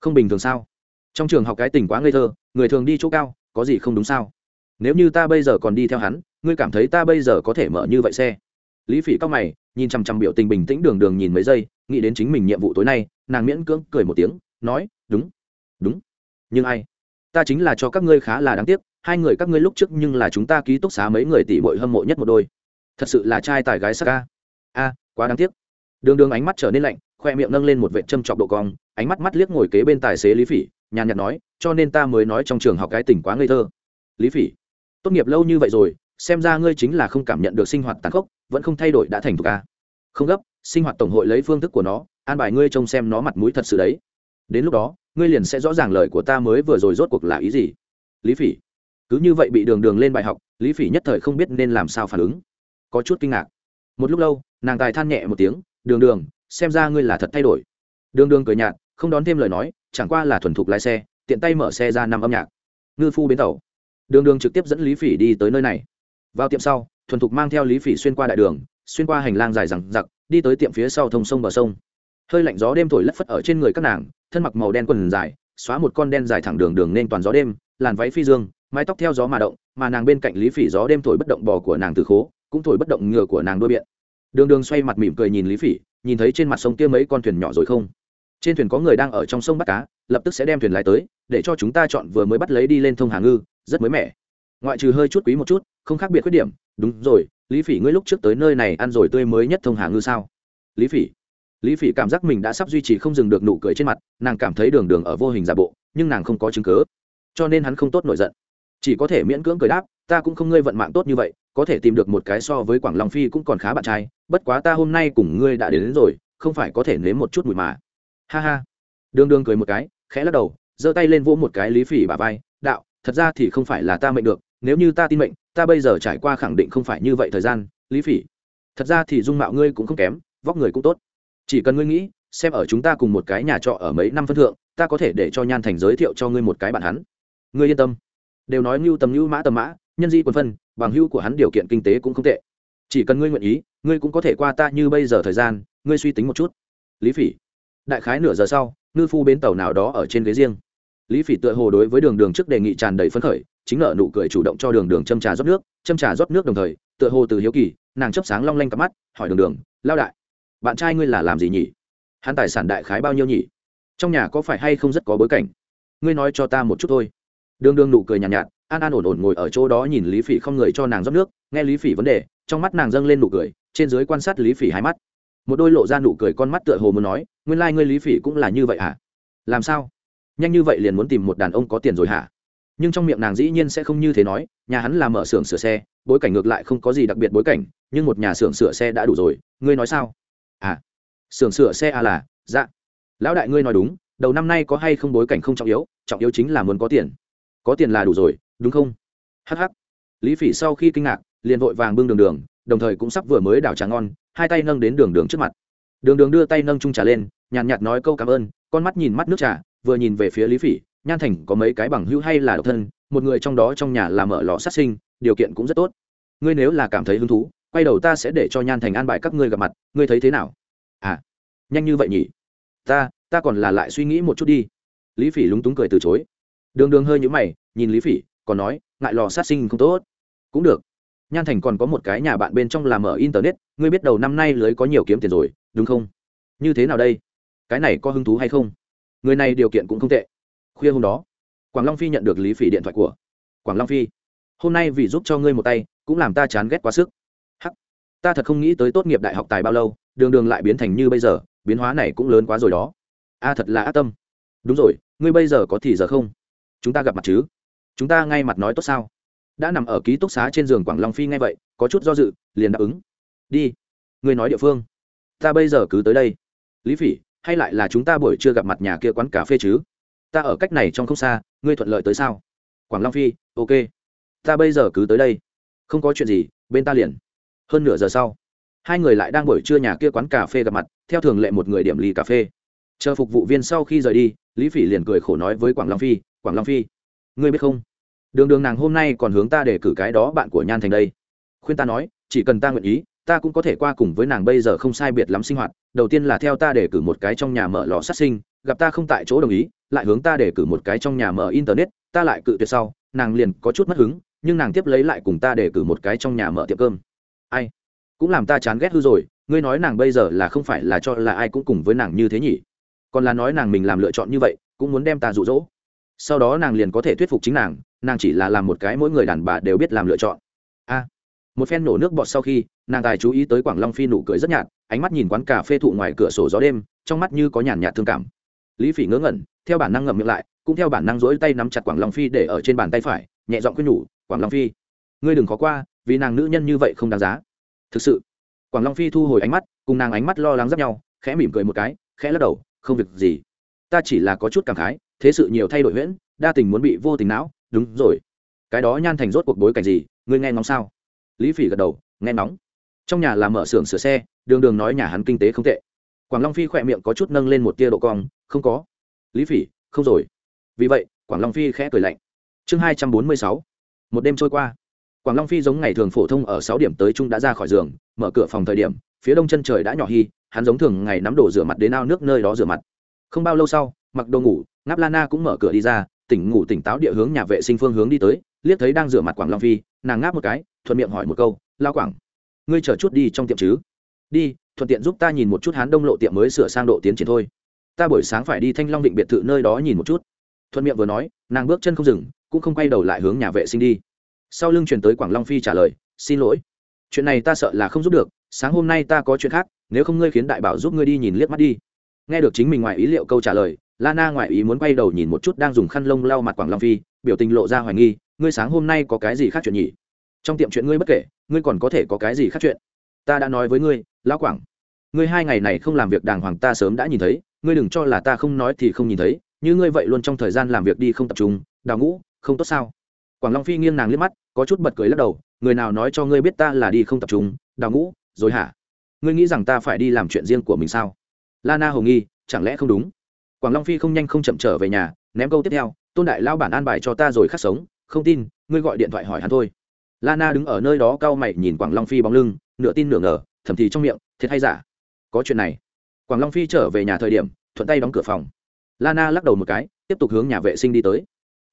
Không bình thường sao? Trong trường học cái tình quá ngây thơ, người thường đi chỗ cao, có gì không đúng sao? Nếu như ta bây giờ còn đi theo hắn, ngươi cảm thấy ta bây giờ có thể mở như vậy xe? Lý phỉ cao mày, nhìn chằm chằm biểu tình bình tĩnh đường đường nhìn mấy giây, nghĩ đến chính mình nhiệm vụ tối nay, nàng miễn cưỡng cười một tiếng, nói, đúng đúng. Nhưng ai? Ta chính là cho các ngươi khá là đáng tiếc, hai người các ngươi lúc trước nhưng là chúng ta ký túc xá mấy người tỷ bội hâm mộ nhất một đôi thật sự là trai tài gái sắc ca. A, quá đáng tiếc. Đường đường ánh mắt trở nên lạnh, khoe miệng nâng lên một vệ châm chọc độ cong, ánh mắt mắt liếc ngồi kế bên tài xế lý phỉ, nhàn nhạt nói, cho nên ta mới nói trong trường học cái tỉnh quá ngây thơ. Lý phỉ, tốt nghiệp lâu như vậy rồi, xem ra ngươi chính là không cảm nhận được sinh hoạt tàn khốc, vẫn không thay đổi đã thành thục ca không gấp, sinh hoạt tổng hội lấy phương thức của nó, an bài ngươi trông xem nó mặt mũi thật sự đấy. Đến lúc đó, ngươi liền sẽ rõ ràng lời của ta mới vừa rồi rốt cuộc là ý gì. Lý phỉ, cứ như vậy bị đường đường lên bài học, lý phỉ nhất thời không biết nên làm sao phản ứng có chút kinh ngạc. Một lúc lâu, nàng tài than nhẹ một tiếng, đường đường, xem ra ngươi là thật thay đổi. Đường đường cười nhạt, không đón thêm lời nói, chẳng qua là thuần thục lái xe, tiện tay mở xe ra năm âm nhạc. Ngư phu bến tàu. Đường đường trực tiếp dẫn lý phỉ đi tới nơi này. Vào tiệm sau, thuần thục mang theo lý phỉ xuyên qua đại đường, xuyên qua hành lang dài rằng giặc đi tới tiệm phía sau thông sông bờ sông. Hơi lạnh gió đêm thổi lất phất ở trên người các nàng, thân mặc màu đen quần dài, xóa một con đen dài thẳng đường đường nên toàn gió đêm, làn váy phi dương, mái tóc theo gió mà động, mà nàng bên cạnh lý phỉ gió đêm thổi bất động bò của nàng từ khố cũng thổi bất động ngựa của nàng đôi biện. Đường đường xoay mặt mỉm cười nhìn lý phỉ, nhìn thấy trên mặt sông kia mấy con thuyền nhỏ rồi không? Trên thuyền có người đang ở trong sông bắt cá, lập tức sẽ đem thuyền lái tới, để cho chúng ta chọn vừa mới bắt lấy đi lên thông hà ngư, rất mới mẻ. Ngoại trừ hơi chút quý một chút, không khác biệt khuyết điểm. Đúng rồi, lý phỉ, ngươi lúc trước tới nơi này ăn rồi tươi mới nhất thông hà ngư sao? Lý phỉ. Lý phỉ cảm giác mình đã sắp duy trì không dừng được nụ cười trên mặt, nàng cảm thấy đường đường ở vô hình giả bộ, nhưng nàng không có chứng cớ cho nên hắn không tốt nổi giận. Chỉ có thể miễn cưỡng cười đáp, ta cũng không ngươi vận mạng tốt như vậy có thể tìm được một cái so với quảng long phi cũng còn khá bạn trai bất quá ta hôm nay cùng ngươi đã đến, đến rồi không phải có thể nếm một chút mùi mà. Ha ha. Đương đương cười một cái khẽ lắc đầu giơ tay lên vỗ một cái lý phỉ bà vai đạo thật ra thì không phải là ta mệnh được nếu như ta tin mệnh ta bây giờ trải qua khẳng định không phải như vậy thời gian lý phỉ. Thật ra thì dung mạo ngươi cũng không kém vóc người cũng tốt. Chỉ cần ngươi nghĩ xem ở chúng ta cùng một cái nhà trọ ở mấy năm phân thượng ta có thể để cho nhan thành giới thiệu cho ngươi một cái bạn hắn. Ngươi yên tâm. Đều nói ngưu tầm ngưu mã tầm mã nhân di quân phân bằng hữu của hắn điều kiện kinh tế cũng không tệ. Chỉ cần ngươi nguyện ý ngươi cũng có thể qua ta như bây giờ thời gian ngươi suy tính một chút. Lý phỉ. Đại khái nửa giờ sau ngư phu bến tàu nào đó ở trên ghế riêng. Lý phỉ tựa hồ đối với đường đường trước đề nghị tràn đầy phấn khởi chính nợ nụ cười chủ động cho đường đường châm trà rót nước châm trà rót nước đồng thời tựa hồ từ hiếu kỳ nàng chấp sáng long lanh cặp mắt hỏi đường đường lao đại bạn trai ngươi là làm gì nhỉ? Hắn tài sản đại khái bao nhiêu nhỉ? Trong nhà có phải hay không rất có bối cảnh? Ngươi nói cho ta một chút thôi. Đường đường nụ cười nhàn nhạt, nhạt an an ổn ổn ngồi ở chỗ đó nhìn lý phỉ không người cho nàng rót nước, nghe lý phỉ vấn đề, trong mắt nàng dâng lên nụ cười, trên dưới quan sát lý phỉ hai mắt. Một đôi lộ ra nụ cười con mắt tựa hồ muốn nói, nguyên lai、like、ngươi lý phỉ cũng là như vậy hả? Làm sao? Nhanh như vậy liền muốn tìm một đàn ông có tiền rồi hả? Nhưng trong miệng nàng dĩ nhiên sẽ không như thế nói, nhà hắn là mở xưởng sửa xe, bối cảnh ngược lại không có gì đặc biệt bối cảnh, nhưng một nhà xưởng sửa xe đã đủ rồi, ngươi nói sao? À xưởng sửa xe à là dạ. Lão đại ngươi nói đúng, đầu năm nay có hay không bối cảnh không trọng yếu trọng yếu chính là muốn có tiền. Có tiền là đủ rồi đúng không? Hh lý phỉ sau khi kinh ngạc, liền vội vàng bưng đường đường, đồng thời cũng sắp vừa mới đảo trà ngon, hai tay nâng đến đường đường trước mặt. Đường đường đưa tay nâng trung trà lên, nhàn nhạt nói câu cảm ơn, con mắt nhìn mắt nước trà, vừa nhìn về phía lý phỉ, nhan thành có mấy cái bằng hữu hay là độc thân, một người trong đó trong nhà làm mở lò sát sinh, điều kiện cũng rất tốt. Ngươi nếu là cảm thấy hứng thú, quay đầu ta sẽ để cho nhan thành an bài các ngươi gặp mặt, ngươi thấy thế nào? À nhanh như vậy nhỉ? Ta ta còn là lại suy nghĩ một chút đi. Lý phỉ lúng túng cười từ chối. Đường đường hơi nhũ mày, nhìn lý phỉ còn nói, ngại lò sát sinh không tốt. Cũng được. Nhan thành còn có một cái nhà bạn bên trong làm ở internet, ngươi biết đầu năm nay lưới có nhiều kiếm tiền rồi, đúng không? Như thế nào đây? Cái này có hứng thú hay không? Người này điều kiện cũng không tệ. Khuya hôm đó, quảng long phi nhận được lý phỉ điện thoại của quảng long phi. Hôm nay vì giúp cho ngươi một tay, cũng làm ta chán ghét quá sức. Hắc, ta thật không nghĩ tới tốt nghiệp đại học tài bao lâu, đường đường lại biến thành như bây giờ, biến hóa này cũng lớn quá rồi đó. A, thật là ác tâm. Đúng rồi, ngươi bây giờ có thì giờ không? Chúng ta gặp mặt chứ? Chúng ta ngay mặt nói tốt sao? Đã nằm ở ký túc xá trên giường quảng long phi ngay vậy, có chút do dự, liền đáp ứng. Đi ngươi nói địa phương. Ta bây giờ cứ tới đây. Lý phỉ, hay lại là chúng ta buổi trưa gặp mặt nhà kia quán cà phê chứ? Ta ở cách này trong không xa, ngươi thuận lợi tới sao? Quảng long phi, ok. Ta bây giờ cứ tới đây. Không có chuyện gì, bên ta liền. Hơn nửa giờ sau, hai người lại đang buổi trưa nhà kia quán cà phê gặp mặt, theo thường lệ một người điểm ly cà phê. Chờ phục vụ viên sau khi rời đi, lý phỉ liền cười khổ nói với quảng long phi, quảng long phi ngươi biết không? Đường đường nàng hôm nay còn hướng ta để cử cái đó bạn của nhan thành đây. Khuyên ta nói, chỉ cần ta nguyện ý, ta cũng có thể qua cùng với nàng bây giờ không sai biệt lắm sinh hoạt. Đầu tiên là theo ta để cử một cái trong nhà mở lò sát sinh, gặp ta không tại chỗ đồng ý, lại hướng ta để cử một cái trong nhà mở internet, ta lại cự tuyệt sau, nàng liền có chút mất hứng, nhưng nàng tiếp lấy lại cùng ta để cử một cái trong nhà mở tiệm cơm. Ai? Cũng làm ta chán ghét hư rồi, ngươi nói nàng bây giờ là không phải là cho là ai cũng cùng với nàng như thế nhỉ? Còn là nói nàng mình làm lựa chọn như vậy, cũng muốn đem ta rụ rỗ sau đó nàng liền có thể thuyết phục chính nàng nàng chỉ là làm một cái mỗi người đàn bà đều biết làm lựa chọn. A. Một phen nổ nước bọt sau khi, nàng tài chú ý tới quảng long phi nụ cười rất nhạt, ánh mắt nhìn quán cà phê thụ ngoài cửa sổ gió đêm, trong mắt như có nhàn nhạt thương cảm. Lý phỉ ngớ ngẩn, theo bản năng ngậm miệng lại, cũng theo bản năng dỗi tay nắm chặt quảng long phi để ở trên bàn tay phải, nhẹ giọng quyết nhủ, quảng long phi, ngươi đừng khó qua, vì nàng nữ nhân như vậy không đáng giá. Thực sự, quảng long phi thu hồi ánh mắt, cùng nàng ánh mắt lo lắng giáp nhau, khẽ mỉm cười một cái, khẽ lắc đầu, không việc gì, ta chỉ là có chút cảm khái thế sự nhiều thay đổi huyễn, đa tình muốn bị vô tình não, đúng rồi. Cái đó nhan thành rốt cuộc bối cảnh gì, ngươi nghe ngóng sao? Lý phỉ gật đầu, nghe nóng trong nhà làm mở xưởng sửa xe, đường đường nói nhà hắn kinh tế không tệ. Quảng long phi khỏe miệng có chút nâng lên một tia độ cong, không có. Lý phỉ, không rồi. Vì vậy, quảng long phi khẽ cười lạnh. Chương hai trăm bốn mươi sáu. Một đêm trôi qua. Quảng long phi giống ngày thường phổ thông ở sáu điểm tới trung đã ra khỏi giường, mở cửa phòng thời điểm, phía đông chân trời đã nhỏ hy hắn giống thường ngày nắm đổ rửa mặt đến ao nước nơi đó rửa mặt. Không bao lâu sau mặc đồ ngủ, ngáp lana cũng mở cửa đi ra, tỉnh ngủ tỉnh táo địa hướng nhà vệ sinh phương hướng đi tới, liếc thấy đang rửa mặt quảng long phi, nàng ngáp một cái, thuận miệng hỏi một câu, lao quảng, ngươi chờ chút đi trong tiệm chứ? Đi, thuận tiện giúp ta nhìn một chút hán đông lộ tiệm mới sửa sang độ tiến triển thôi. Ta buổi sáng phải đi thanh long định biệt thự nơi đó nhìn một chút. Thuận miệng vừa nói, nàng bước chân không dừng, cũng không quay đầu lại hướng nhà vệ sinh đi. Sau lưng truyền tới quảng long phi trả lời, xin lỗi. Chuyện này ta sợ là không giúp được, sáng hôm nay ta có chuyện khác, nếu không ngươi khiến đại bảo giúp ngươi đi nhìn liếc mắt đi. Nghe được chính mình ngoài ý liệu câu trả lời lana ngoại ý muốn quay đầu nhìn một chút đang dùng khăn lông lau mặt quảng long phi, biểu tình lộ ra hoài nghi, ngươi sáng hôm nay có cái gì khác chuyện nhỉ? Trong tiệm chuyện ngươi bất kể, ngươi còn có thể có cái gì khác chuyện? Ta đã nói với ngươi, lão quảng, ngươi hai ngày này không làm việc đàng hoàng ta sớm đã nhìn thấy, ngươi đừng cho là ta không nói thì không nhìn thấy, như ngươi vậy luôn trong thời gian làm việc đi không tập trung, đào ngũ, không tốt sao? Quảng long phi nghiêng nàng liếc mắt, có chút bật cười lắc đầu, người nào nói cho ngươi biết ta là đi không tập trung, đào ngũ, rồi hả? Ngươi nghĩ rằng ta phải đi làm chuyện riêng của mình sao? Lana hồ nghi, chẳng lẽ không đúng? Quảng long phi không nhanh không chậm trở về nhà, ném câu tiếp theo, tôn đại lao bản an bài cho ta rồi khắc sống, không tin, ngươi gọi điện thoại hỏi hắn thôi. Lana đứng ở nơi đó cau mày nhìn quảng long phi bóng lưng, nửa tin nửa ngờ, thầm thì trong miệng, thiệt hay giả? Có chuyện này. Quảng long phi trở về nhà thời điểm, thuận tay đóng cửa phòng. Lana lắc đầu một cái, tiếp tục hướng nhà vệ sinh đi tới.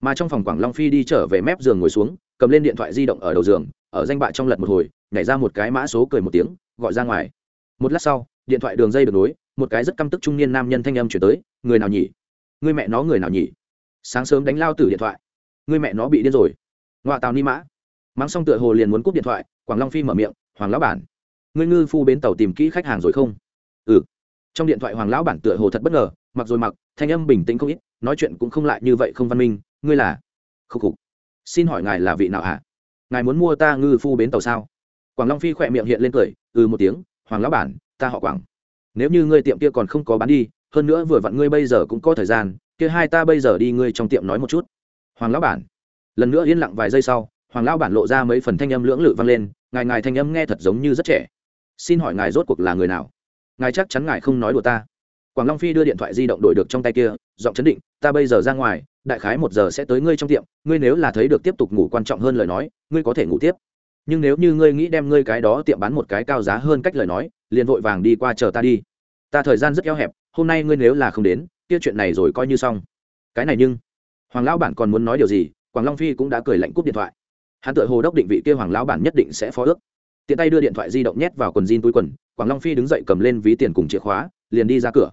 Mà trong phòng quảng long phi đi trở về mép giường ngồi xuống, cầm lên điện thoại di động ở đầu giường, ở danh bạ trong lật một hồi, nhảy ra một cái mã số cười một tiếng, gọi ra ngoài. Một lát sau, điện thoại đường dây được nối một cái rất căm tức trung niên nam nhân thanh âm chuyển tới, người nào nhỉ? Người mẹ nó người nào nhỉ? Sáng sớm đánh lao từ điện thoại. Người mẹ nó bị điên rồi. Ngoại tàu ni mã. Mắng xong tựa hồ liền muốn cúp điện thoại, quảng long phi mở miệng, hoàng lão bản, ngươi ngư phu bến tàu tìm kỹ khách hàng rồi không? Ừ. Trong điện thoại hoàng lão bản tựa hồ thật bất ngờ, mặc rồi mặc, thanh âm bình tĩnh không ít, nói chuyện cũng không lại như vậy không văn minh, ngươi là? Khúc khục. Xin hỏi ngài là vị nào hả? Ngài muốn mua ta ngư phu bến tàu sao? Quảng long phi khỏe miệng hiện lên cười ừ một tiếng, hoàng lão bản, ta họ quảng nếu như ngươi tiệm kia còn không có bán đi, hơn nữa vừa vặn ngươi bây giờ cũng có thời gian, kia hai ta bây giờ đi ngươi trong tiệm nói một chút. Hoàng lão bản. Lần nữa yên lặng vài giây sau, hoàng lão bản lộ ra mấy phần thanh âm lưỡng lự vang lên, ngài ngài thanh âm nghe thật giống như rất trẻ. Xin hỏi ngài rốt cuộc là người nào? Ngài chắc chắn ngài không nói đùa ta. Quảng long phi đưa điện thoại di động đổi được trong tay kia, giọng chấn định, ta bây giờ ra ngoài, đại khái một giờ sẽ tới ngươi trong tiệm, ngươi nếu là thấy được tiếp tục ngủ quan trọng hơn lời nói, ngươi có thể ngủ tiếp nhưng nếu như ngươi nghĩ đem ngươi cái đó tiệm bán một cái cao giá hơn cách lời nói, liền vội vàng đi qua chờ ta đi. Ta thời gian rất eo hẹp, hôm nay ngươi nếu là không đến, kia chuyện này rồi coi như xong. Cái này nhưng, hoàng lão bản còn muốn nói điều gì? Quảng long phi cũng đã cười lạnh cúp điện thoại. Hắn tự hồ đốc định vị kia hoàng lão bản nhất định sẽ phó ước. Tiện tay đưa điện thoại di động nhét vào quần jean túi quần, quảng long phi đứng dậy cầm lên ví tiền cùng chìa khóa, liền đi ra cửa.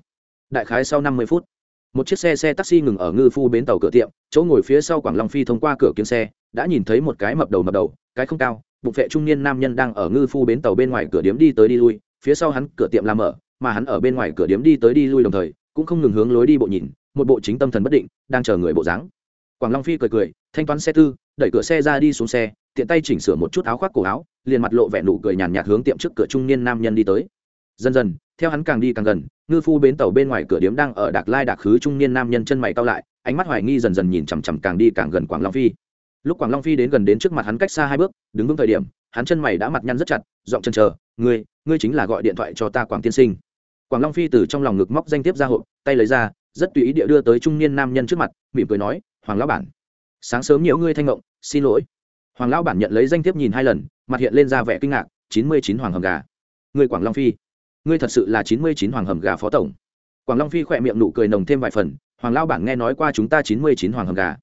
Đại khái sau năm mươi phút, một chiếc xe xe taxi ngừng ở ngư phu bến tàu cửa tiệm, chỗ ngồi phía sau quảng long phi thông qua cửa kiếm xe, đã nhìn thấy một cái mập đầu mập đầu, cái không cao bụng vệ trung niên nam nhân đang ở ngư phu bến tàu bên ngoài cửa điếm đi tới đi lui, phía sau hắn cửa tiệm làm mở, mà hắn ở bên ngoài cửa điếm đi tới đi lui đồng thời, cũng không ngừng hướng lối đi bộ nhìn, một bộ chính tâm thần bất định, đang chờ người bộ dáng. Quảng long phi cười cười, thanh toán xe tư đẩy cửa xe ra đi xuống xe, tiện tay chỉnh sửa một chút áo khoác cổ áo, liền mặt lộ vẻ nụ cười nhàn nhạt hướng tiệm trước cửa trung niên nam nhân đi tới. Dần dần, theo hắn càng đi càng gần, ngư phu bến tàu bên ngoài cửa điếm đang ở đạc lai đạc khứ trung niên nam nhân chân mày cao lại, ánh mắt hoài nghi dần dần nhìn chằm chằm càng đi càng gần quảng long phi lúc quảng long phi đến gần đến trước mặt hắn cách xa hai bước đứng vững thời điểm hắn chân mày đã mặt nhăn rất chặt giọng chân chờ ngươi ngươi chính là gọi điện thoại cho ta quảng tiên sinh quảng long phi từ trong lòng ngực móc danh tiếp ra hộp tay lấy ra rất tùy ý địa đưa tới trung niên nam nhân trước mặt mỉm cười nói hoàng lão bản sáng sớm nhiều ngươi thanh ngộng xin lỗi hoàng lão bản nhận lấy danh thiếp nhìn hai lần mặt hiện lên ra vẻ kinh ngạc chín mươi chín hoàng hầm gà ngươi quảng long phi ngươi thật sự là chín mươi chín hoàng hầm gà phó tổng quảng long phi khỏe miệng nụ cười nồng thêm vài phần hoàng lão bản nghe nói qua chúng ta chín mươi chín hoàng hầm gà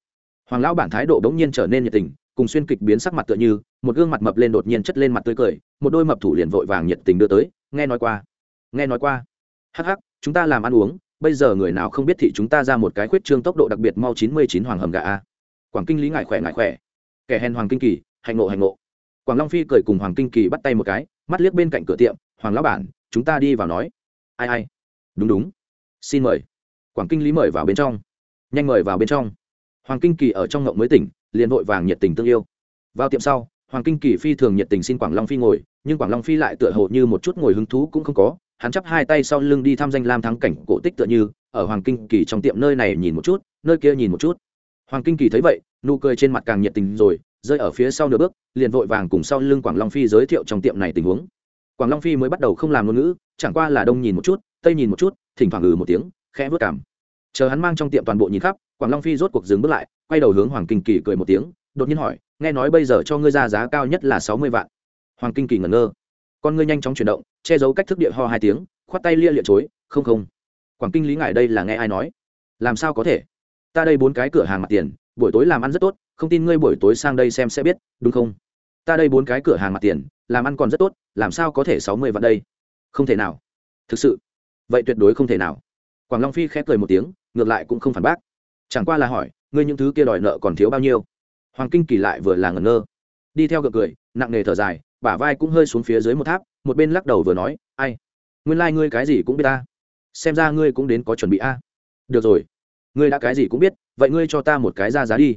hoàng lão bản thái độ bỗng nhiên trở nên nhiệt tình, cùng xuyên kịch biến sắc mặt tựa như, một gương mặt mập lên đột nhiên chất lên mặt tươi cười, một đôi mập thủ liền vội vàng nhiệt tình đưa tới, nghe nói qua, nghe nói qua. Hắc hắc, chúng ta làm ăn uống, bây giờ người nào không biết thì chúng ta ra một cái khuyết trương tốc độ đặc biệt mau chín mươi chín hoàng hầm gà a. Quảng kinh lý ngại khỏe ngại khỏe. Kẻ hèn hoàng kinh kỳ, hạnh ngộ hạnh ngộ. Quảng long phi cười cùng hoàng kinh kỳ bắt tay một cái, mắt liếc bên cạnh cửa tiệm, hoàng lão bản, chúng ta đi vào nói. Ai ai? Đúng đúng. Xin mời. Quảng kinh lý mời vào bên trong. Nhanh mời vào bên trong hoàng kinh kỳ ở trong ngộng mới tỉnh, liền vội vàng nhiệt tình tương yêu. Vào tiệm sau, hoàng kinh kỳ phi thường nhiệt tình xin quảng long phi ngồi, nhưng quảng long phi lại tựa hồ như một chút ngồi hứng thú cũng không có, hắn chắp hai tay sau lưng đi tham danh lam thắng cảnh cổ tích tựa như, ở hoàng kinh kỳ trong tiệm nơi này nhìn một chút, nơi kia nhìn một chút. Hoàng kinh kỳ thấy vậy, nụ cười trên mặt càng nhiệt tình rồi, rơi ở phía sau nửa bước, liền vội vàng cùng sau lưng quảng long phi giới thiệu trong tiệm này tình huống. Quảng long phi mới bắt đầu không làm ngôn ngữ, chẳng qua là đông nhìn một chút, tây nhìn một chút, thỉnh thoảng ừ một tiếng, khẽ vớt cảm chờ hắn mang trong tiệm toàn bộ nhìn khắp, quảng long phi rốt cuộc dừng bước lại, quay đầu hướng hoàng kinh kỳ cười một tiếng, đột nhiên hỏi, nghe nói bây giờ cho ngươi ra giá cao nhất là sáu mươi vạn? Hoàng kinh kỳ ngẩn ngơ. Con ngươi nhanh chóng chuyển động, che giấu cách thức địa ho hai tiếng, khoát tay lia lịa chối, không không. Quảng kinh lý ngài đây là nghe ai nói? Làm sao có thể? Ta đây bốn cái cửa hàng mặt tiền, buổi tối làm ăn rất tốt, không tin ngươi buổi tối sang đây xem sẽ biết, đúng không? Ta đây bốn cái cửa hàng mặt tiền, làm ăn còn rất tốt, làm sao có thể sáu mươi vạn đây? Không thể nào. Thực sự. Vậy tuyệt đối không thể nào. Quảng long phi khép cười một tiếng ngược lại cũng không phản bác. Chẳng qua là hỏi, ngươi những thứ kia đòi nợ còn thiếu bao nhiêu? Hoàng kinh kỳ lại vừa là ngẩn ngơ. Đi theo gượng cười, nặng nề thở dài, bả vai cũng hơi xuống phía dưới một tháp, một bên lắc đầu vừa nói, ai? Nguyên lai、like、ngươi cái gì cũng biết ta. Xem ra ngươi cũng đến có chuẩn bị a. Được rồi. Ngươi đã cái gì cũng biết, vậy ngươi cho ta một cái ra giá đi.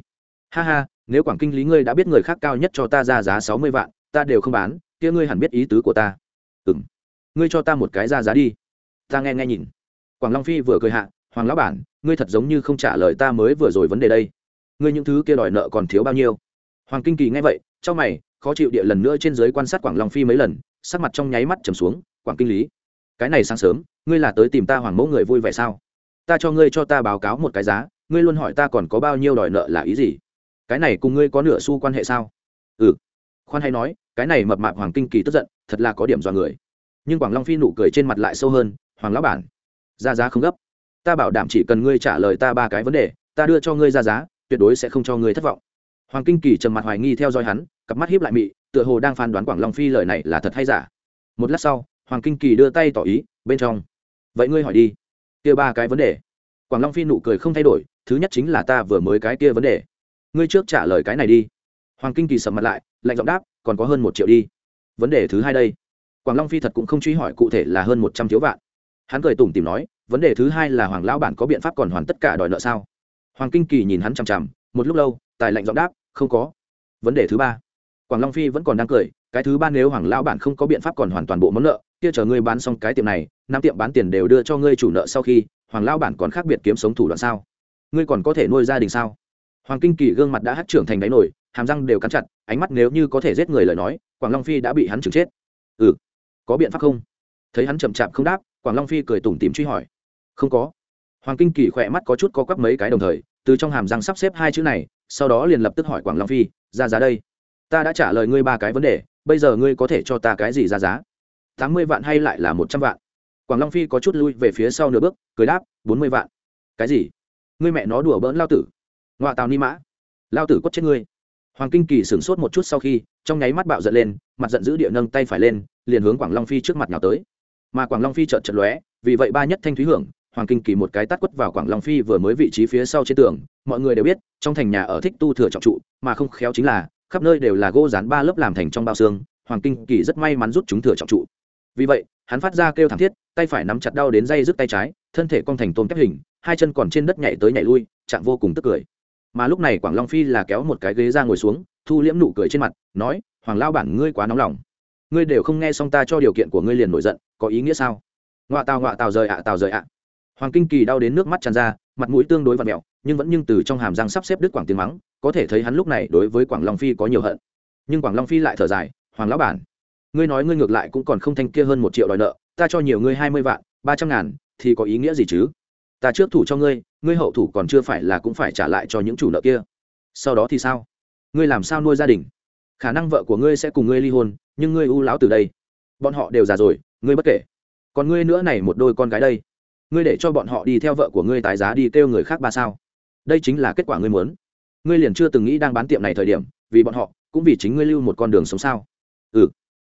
Ha ha, nếu quảng kinh lý ngươi đã biết người khác cao nhất cho ta ra giá sáu mươi vạn, ta đều không bán, kia ngươi hẳn biết ý tứ của ta. Ừ m ngươi cho ta một cái ra giá đi. Ta nghe nghe nhìn. Quảng long phi vừa cười hạ hoàng lão bản, ngươi thật giống như không trả lời ta mới vừa rồi vấn đề đây. Ngươi những thứ kia đòi nợ còn thiếu bao nhiêu? Hoàng kinh kỳ nghe vậy trong mày, khó chịu địa lần nữa trên giới quan sát quảng long phi mấy lần, sắc mặt trong nháy mắt trầm xuống, quảng kinh lý, cái này sáng sớm, ngươi là tới tìm ta hoàng mẫu người vui vẻ sao? Ta cho ngươi cho ta báo cáo một cái giá, ngươi luôn hỏi ta còn có bao nhiêu đòi nợ là ý gì? Cái này cùng ngươi có nửa xu quan hệ sao? Ừ. Khoan hay nói, cái này mập mạp hoàng kinh kỳ tức giận, thật là có điểm dọa người. Nhưng quảng long phi nụ cười trên mặt lại sâu hơn, hoàng lão bản, ra giá không gấp ta bảo đảm chỉ cần ngươi trả lời ta ba cái vấn đề, ta đưa cho ngươi ra giá, tuyệt đối sẽ không cho ngươi thất vọng. Hoàng kinh kỳ trầm mặt hoài nghi theo dõi hắn, cặp mắt hiếp lại mị, tựa hồ đang phán đoán quảng long phi lời này là thật hay giả. Một lát sau, hoàng kinh kỳ đưa tay tỏ ý, bên trong. Vậy ngươi hỏi đi. Kia ba cái vấn đề. Quảng long phi nụ cười không thay đổi, thứ nhất chính là ta vừa mới cái kia vấn đề. Ngươi trước trả lời cái này đi. Hoàng kinh kỳ sầm mặt lại, lạnh giọng đáp, còn có hơn một triệu đi. Vấn đề thứ hai đây. Quảng long phi thật cũng không truy hỏi cụ thể là hơn một trăm thiếu vạn. Hắn cười tủm tìm nói vấn đề thứ hai là hoàng lão bản có biện pháp còn hoàn tất cả đòi nợ sao? Hoàng kinh kỳ nhìn hắn chằm chằm, một lúc lâu, tài lạnh giọng đáp, không có. Vấn đề thứ ba, quảng long phi vẫn còn đang cười, cái thứ ba nếu hoàng lão bản không có biện pháp còn hoàn toàn bộ món nợ, kia chờ ngươi bán xong cái tiệm này, năm tiệm bán tiền đều đưa cho ngươi chủ nợ sau khi, hoàng lão bản còn khác biệt kiếm sống thủ đoạn sao? Ngươi còn có thể nuôi gia đình sao? Hoàng kinh kỳ gương mặt đã hát trưởng thành đáy nổi, hàm răng đều cắn chặt, ánh mắt nếu như có thể giết người lời nói, quảng long phi đã bị hắn chửng chết. Ừ có biện pháp không? Thấy hắn chậm chạp không đáp, quảng long phi cười tủm tìm truy hỏi không có. Hoàng kinh kỳ khỏe mắt có chút có quắp mấy cái đồng thời, từ trong hàm răng sắp xếp hai chữ này, sau đó liền lập tức hỏi quảng long phi, ra giá đây? Ta đã trả lời ngươi ba cái vấn đề, bây giờ ngươi có thể cho ta cái gì ra giá? Tám mươi vạn hay lại là một trăm vạn? Quảng long phi có chút lui về phía sau nửa bước, cười đáp, bốn mươi vạn. Cái gì? Ngươi mẹ nó đùa bỡn lao tử. Ngoại tàu ni mã. Lao tử cốt chết ngươi. Hoàng kinh kỳ sửng sốt một chút sau khi, trong nháy mắt bạo giận lên, mặt giận dữ địa nâng tay phải lên, liền hướng quảng long phi trước mặt nào tới. Mà quảng long phi trợn trợn lóe, vì vậy ba nhất thanh thúy hưởng hoàng kinh kỳ một cái tát quất vào quảng long phi vừa mới vị trí phía sau trên tường, mọi người đều biết, trong thành nhà ở thích tu thừa trọng trụ, mà không khéo chính là, khắp nơi đều là gỗ dán ba lớp làm thành trong bao xương, hoàng kinh kỳ rất may mắn rút chúng thừa trọng trụ. Vì vậy, hắn phát ra kêu thảm thiết, tay phải nắm chặt đau đến dây rứt tay trái, thân thể cong thành tôm kép hình, hai chân còn trên đất nhảy tới nhảy lui, chạm vô cùng tức cười. Mà lúc này quảng long phi là kéo một cái ghế ra ngồi xuống, thu liễm nụ cười trên mặt, nói, hoàng lao bản, ngươi quá nóng lòng. Ngươi đều không nghe xong ta cho điều kiện của ngươi liền nổi giận, có ý nghĩa sao? Ngoạ tào ngoạ tào rời ạ, tào rời ạ hoàng kinh kỳ đau đến nước mắt tràn ra, mặt mũi tương đối và mẹo nhưng vẫn nhưng từ trong hàm răng sắp xếp đứt quảng tiếng mắng, có thể thấy hắn lúc này đối với quảng long phi có nhiều hận. Nhưng quảng long phi lại thở dài, hoàng lão bản, ngươi nói ngươi ngược lại cũng còn không thanh kia hơn một triệu đòi nợ, ta cho nhiều ngươi hai mươi vạn, ba trăm ngàn, thì có ý nghĩa gì chứ? Ta trước thủ cho ngươi ngươi hậu thủ còn chưa phải là cũng phải trả lại cho những chủ nợ kia. Sau đó thì sao? Ngươi làm sao nuôi gia đình? Khả năng vợ của ngươi sẽ cùng ngươi ly hôn, nhưng ngươi ưu láo từ đây. Bọn họ đều già rồi, ngươi bất kể. Còn ngươi nữa này một đôi con gái đây ngươi để cho bọn họ đi theo vợ của ngươi tái giá đi kêu người khác ba sao? Đây chính là kết quả ngươi muốn. Ngươi liền chưa từng nghĩ đang bán tiệm này thời điểm, vì bọn họ, cũng vì chính ngươi lưu một con đường sống sao? Ừ.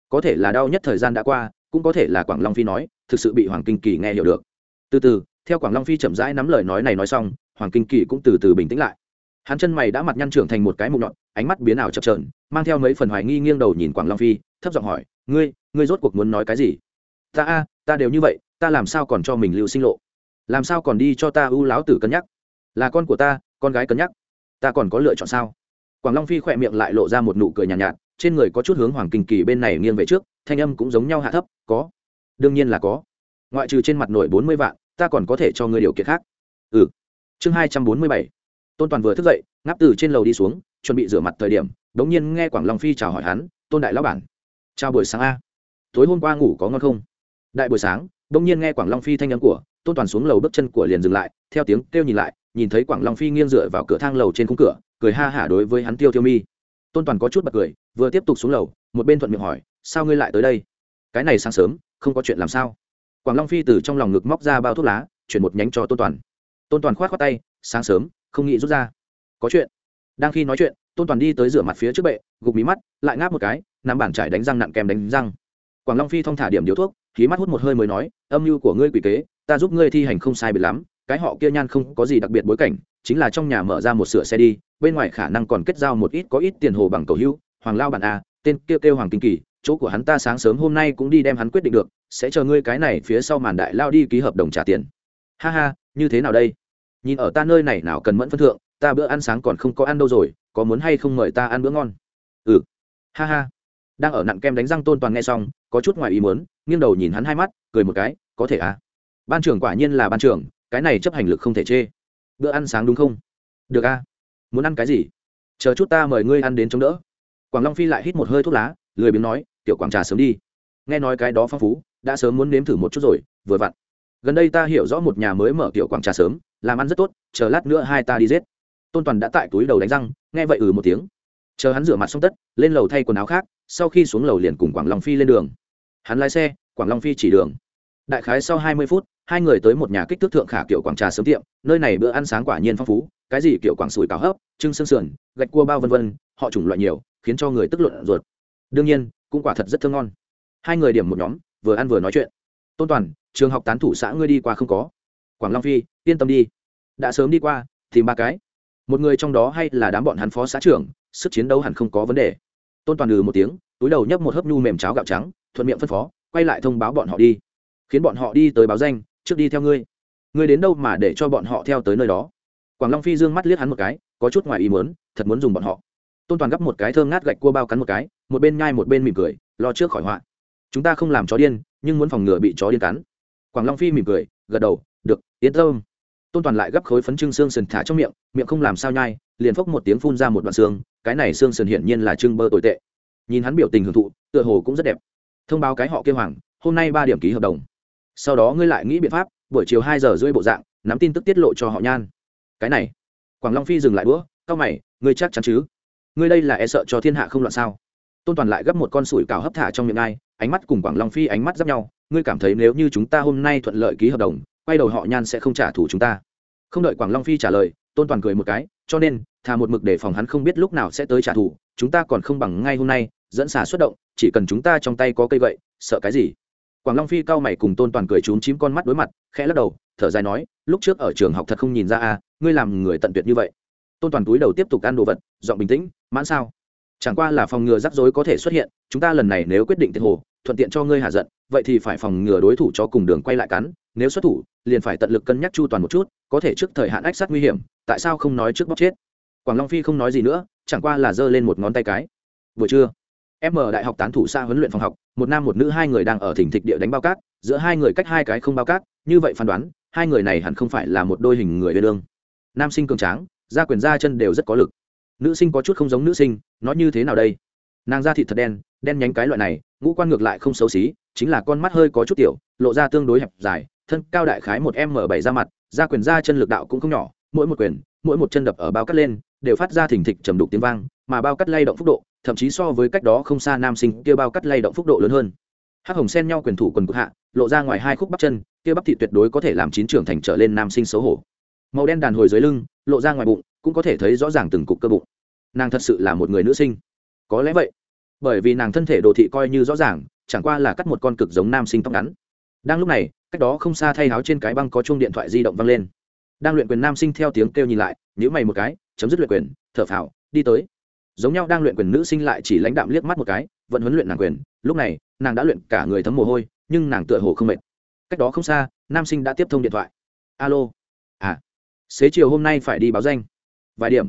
Có thể là đau nhất thời gian đã qua, cũng có thể là quảng long phi nói, thực sự bị hoàng kinh kỳ nghe hiểu được. Từ từ, theo quảng long phi chậm rãi nắm lời nói này nói xong, hoàng kinh kỳ cũng từ từ bình tĩnh lại. Hắn chân mày đã mặt nhăn trưởng thành một cái mụn nhọn, ánh mắt biến ảo chập trờn mang theo mấy phần hoài nghi nghiêng đầu nhìn quảng long phi, thấp giọng hỏi, ngươi ngươi rốt cuộc muốn nói cái gì? Ta a ta đều như vậy ta làm sao còn cho mình lưu sinh lộ? Làm sao còn đi cho ta ưu láo tử cân nhắc? Là con của ta con gái cân nhắc. Ta còn có lựa chọn sao? Quảng long phi khỏe miệng lại lộ ra một nụ cười nhàn nhạt, nhạt trên người có chút hướng hoàng kinh kỳ bên này nghiêng về trước thanh âm cũng giống nhau hạ thấp có. Đương nhiên là có. Ngoại trừ trên mặt nổi bốn mươi vạn ta còn có thể cho ngươi điều kiện khác. Ừ. Chương hai trăm bốn mươi bảy. Tôn toàn vừa thức dậy ngáp từ trên lầu đi xuống chuẩn bị rửa mặt thời điểm đ ố n g nhiên nghe quảng long phi chào hỏi hắn tôn đại lão bản chào buổi sáng a. Tối hôm qua ngủ có ngon không? Đại buổi sáng đông nhiên nghe quảng long phi thanh âm của, tôn toàn xuống lầu bước chân của liền dừng lại, theo tiếng kêu nhìn lại, nhìn thấy quảng long phi nghiêng dựa vào cửa thang lầu trên khung cửa, cười ha hả đối với hắn tiêu tiêu mi. Tôn toàn có chút bật cười, vừa tiếp tục xuống lầu, một bên thuận miệng hỏi, sao ngươi lại tới đây? Cái này sáng sớm, không có chuyện làm sao? Quảng long phi từ trong lòng ngực móc ra bao thuốc lá, chuyển một nhánh cho tôn toàn. Tôn toàn k h o á t khoác tay, sáng sớm, không nghĩ rút ra. Có chuyện. Đang khi nói chuyện, tôn toàn đi tới rửa mặt phía trước bệ, gục mí mắt, lại ngáp một cái nằm bản trải đánh răng nặn kèm đánh răng quảng long phi thong thả điểm điếu thuốc khí mắt hút một hơi mới nói, âm mưu của ngươi quỷ kế, ta giúp ngươi thi hành không sai biệt lắm, cái họ kia nhan không có gì đặc biệt bối cảnh, chính là trong nhà mở ra một sửa xe đi, bên ngoài khả năng còn kết giao một ít có ít tiền hồ bằng cầu hữu hoàng lao bản a, tên kia kêu hoàng kinh kỳ, chỗ của hắn ta sáng sớm hôm nay cũng đi đem hắn quyết định được, sẽ chờ ngươi cái này phía sau màn đại lao đi ký hợp đồng trả tiền. Ha ha, như thế nào đây? Nhìn ở ta nơi này nào cần mẫn phân thượng, ta bữa ăn sáng còn không có ăn đâu rồi, có muốn hay không mời ta ăn bữa ngon? Ừ. Ha ha đang ở nặn kem đánh răng tôn toàn nghe xong, có chút ngoài ý muốn, nghiêng đầu nhìn hắn hai mắt, cười một cái, có thể à? Ban trưởng quả nhiên là ban trưởng, cái này chấp hành lực không thể chê. Bữa ăn sáng đúng không? Được a muốn ăn cái gì? Chờ chút ta mời ngươi ăn đến chống đỡ. Quảng long phi lại hít một hơi thuốc lá, lười biếng nói, tiểu quảng trà sớm đi. Nghe nói cái đó phong phú, đã sớm muốn nếm thử một chút rồi, vừa vặn. Gần đây ta hiểu rõ một nhà mới mở tiểu quảng trà sớm, làm ăn rất tốt, chờ lát nữa hai ta đi giết. Tôn toàn đã tại túi đầu đánh răng, nghe vậy ừ một tiếng. Chờ hắn rửa mặt xong tất, lên lầu thay quần áo khác sau khi xuống lầu liền cùng quảng long phi lên đường. Hắn lái xe, quảng long phi chỉ đường. Đại khái sau hai mươi phút, hai người tới một nhà kích thước thượng khả kiểu quảng trà sớm tiệm, nơi này bữa ăn sáng quả nhiên phong phú, cái gì kiểu quảng sủi cảo hấp, trưng xương sườn, gạch cua bao vân vân, họ chủng loại nhiều, khiến cho người tức luận ruột. Đương nhiên, cũng quả thật rất thơm ngon. Hai người điểm một nhóm, vừa ăn vừa nói chuyện. Tôn toàn, trường học tán thủ xã ngươi đi qua không có? Quảng long phi, yên tâm đi. Đã sớm đi qua, tìm ba cái. Một người trong đó hay là đám bọn hắn phó xã trưởng, sức chiến đấu hẳn không có vấn đề tôn toàn ừ một tiếng, túi đầu nhấp một hớp nhu mềm cháo gạo trắng, thuận miệng phân phó, quay lại thông báo bọn họ đi. Khiến bọn họ đi tới báo danh, trước đi theo ngươi. Ngươi đến đâu mà để cho bọn họ theo tới nơi đó? Quảng long phi dương mắt liếc hắn một cái, có chút ngoài ý muốn, thật muốn dùng bọn họ. Tôn toàn gấp một cái thơm ngát gạch cua bao cắn một cái, một bên nhai một bên mỉm cười, lo trước khỏi họa. Chúng ta không làm chó điên, nhưng muốn phòng ngừa bị chó điên cắn. Quảng long phi mỉm cười, gật đầu, được, yên tâm tôn toàn lại gấp khối phấn trưng xương sườn thả trong miệng miệng không làm sao nhai, liền phốc một tiếng phun ra một đoạn xương, cái này xương sườn hiển nhiên là trưng bơ tồi tệ. Nhìn hắn biểu tình hưởng thụ, tựa hồ cũng rất đẹp. Thông báo cái họ kêu hoàng, hôm nay ba điểm ký hợp đồng. Sau đó ngươi lại nghĩ biện pháp, buổi chiều hai giờ rưỡi bộ dạng, nắm tin tức tiết lộ cho họ nhan. Cái này, quảng long phi dừng lại bữa cao mày, ngươi chắc chắn chứ? Ngươi đây là e sợ cho thiên hạ không loạn sao? Tôn toàn lại gấp một con sủi cào hấp thả trong miệng ai, ánh mắt cùng quảng long phi ánh mắt giáp nhau, ngươi cảm thấy nếu như chúng ta hôm nay thuận lợi ký hợp đồng, quay đầu họ nhan sẽ không trả thù chúng ta không đợi quảng long phi trả lời, tôn toàn cười một cái, cho nên, thà một mực để phòng hắn không biết lúc nào sẽ tới trả thù, chúng ta còn không bằng ngay hôm nay, dẫn xả xuất động, chỉ cần chúng ta trong tay có cây gậy, sợ cái gì? Quảng long phi cao mày cùng tôn toàn cười trốn chím con mắt đối mặt, khẽ lắc đầu, thở dài nói, lúc trước ở trường học thật không nhìn ra à ngươi làm người tận tuyệt như vậy. Tôn toàn túi đầu tiếp tục ăn đồ vật dọn bình tĩnh, mãn sao? Chẳng qua là phòng ngừa rắc rối có thể xuất hiện, chúng ta lần này nếu quyết định tiết hồ, thuận tiện cho ngươi hạ giận, vậy thì phải phòng ngừa đối thủ cho cùng đường quay lại cắn nếu xuất thủ, liền phải tận lực cân nhắc chu toàn một chút, có thể trước thời hạn ách sát nguy hiểm, tại sao không nói trước bóc chết? Quảng long phi không nói gì nữa, chẳng qua là giơ lên một ngón tay cái. Vừa trưa em mở đại học tán thủ xa huấn luyện phòng học, một nam một nữ hai người đang ở thỉnh thịch địa đánh bao cát, giữa hai người cách hai cái không bao cát, như vậy phán đoán, hai người này hẳn không phải là một đôi hình người bê đương nam sinh cường tráng, da quyền da chân đều rất có lực. Nữ sinh có chút không giống nữ sinh nó như thế nào đây? Nàng da thịt thật đen đen nhánh cái loại này, ngũ quan ngược lại không xấu xí, chính là con mắt hơi có chút tiểu, lộ ra tương đối hẹp dài thân cao đại khái một m bảy ra mặt, ra quyền ra chân lực đạo cũng không nhỏ, mỗi một quyền, mỗi một chân đập ở bao cắt lên, đều phát ra thỉnh thịch trầm đục tiếng vang, mà bao cắt lay động phúc độ, thậm chí so với cách đó không xa nam sinh kia bao cắt lay động phúc độ lớn hơn. Hắc hồng sen nhau quyền thủ quần cực hạ, lộ ra ngoài hai khúc bắp chân, kia bắp thị tuyệt đối có thể làm chín trưởng thành trở lên nam sinh xấu hổ. Màu đen đàn hồi dưới lưng, lộ ra ngoài bụng, cũng có thể thấy rõ ràng từng cục cơ bụng. Nàng thật sự là một người nữ sinh. Có lẽ vậy, bởi vì nàng thân thể đồ thị coi như rõ ràng, chẳng qua là cắt một con cực giống nam sinh tóc ngắn. Đang lúc này cách đó không xa thay áo trên cái băng có chuông điện thoại di động văng lên. Đang luyện quyền nam sinh theo tiếng kêu nhìn lại nhữ mày một cái, chấm dứt luyện quyền, thở phào, đi tới. Giống nhau đang luyện quyền nữ sinh lại chỉ lãnh đạm liếc mắt một cái, vẫn huấn luyện nàng quyền. Lúc này, nàng đã luyện cả người thấm mồ hôi, nhưng nàng tựa hồ không mệt. Cách đó không xa, nam sinh đã tiếp thông điện thoại. Alo. À. Xế chiều hôm nay phải đi báo danh. Vài điểm.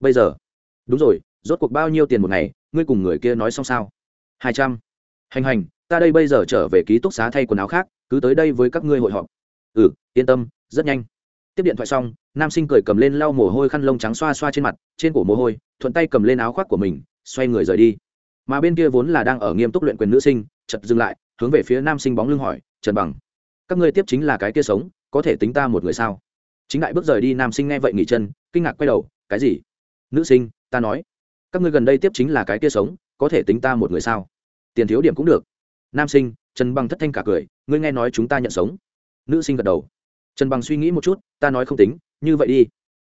Bây giờ. Đúng rồi, rốt cuộc bao nhiêu tiền một ngày, ngươi cùng người kia nói xong sao? Hai trăm. Hành hành, ta đây bây giờ trở về ký túc xá thay quần áo khác cứ tới đây với các ngươi hội họp. Ừ yên tâm, rất nhanh. Tiếp điện thoại xong, nam sinh cười cầm lên lau mồ hôi khăn lông trắng xoa xoa trên mặt, trên cổ mồ hôi, thuận tay cầm lên áo khoác của mình, xoay người rời đi. Mà bên kia vốn là đang ở nghiêm túc luyện quyền nữ sinh chật dừng lại, hướng về phía nam sinh bóng lưng hỏi, trần bằng, các ngươi tiếp chính là cái kia sống, có thể tính ta một người sao? Chính đại bước rời đi, nam sinh nghe vậy nghỉ chân, kinh ngạc quay đầu, cái gì? Nữ sinh, ta nói, các ngươi gần đây tiếp chính là cái kia sống, có thể tính ta một người sao? Tiền thiếu điểm cũng được. Nam sinh, trần bằng thất thanh cả cười ngươi nghe nói chúng ta nhận sống. Nữ sinh gật đầu. Trần bằng suy nghĩ một chút, ta nói không tính, như vậy đi.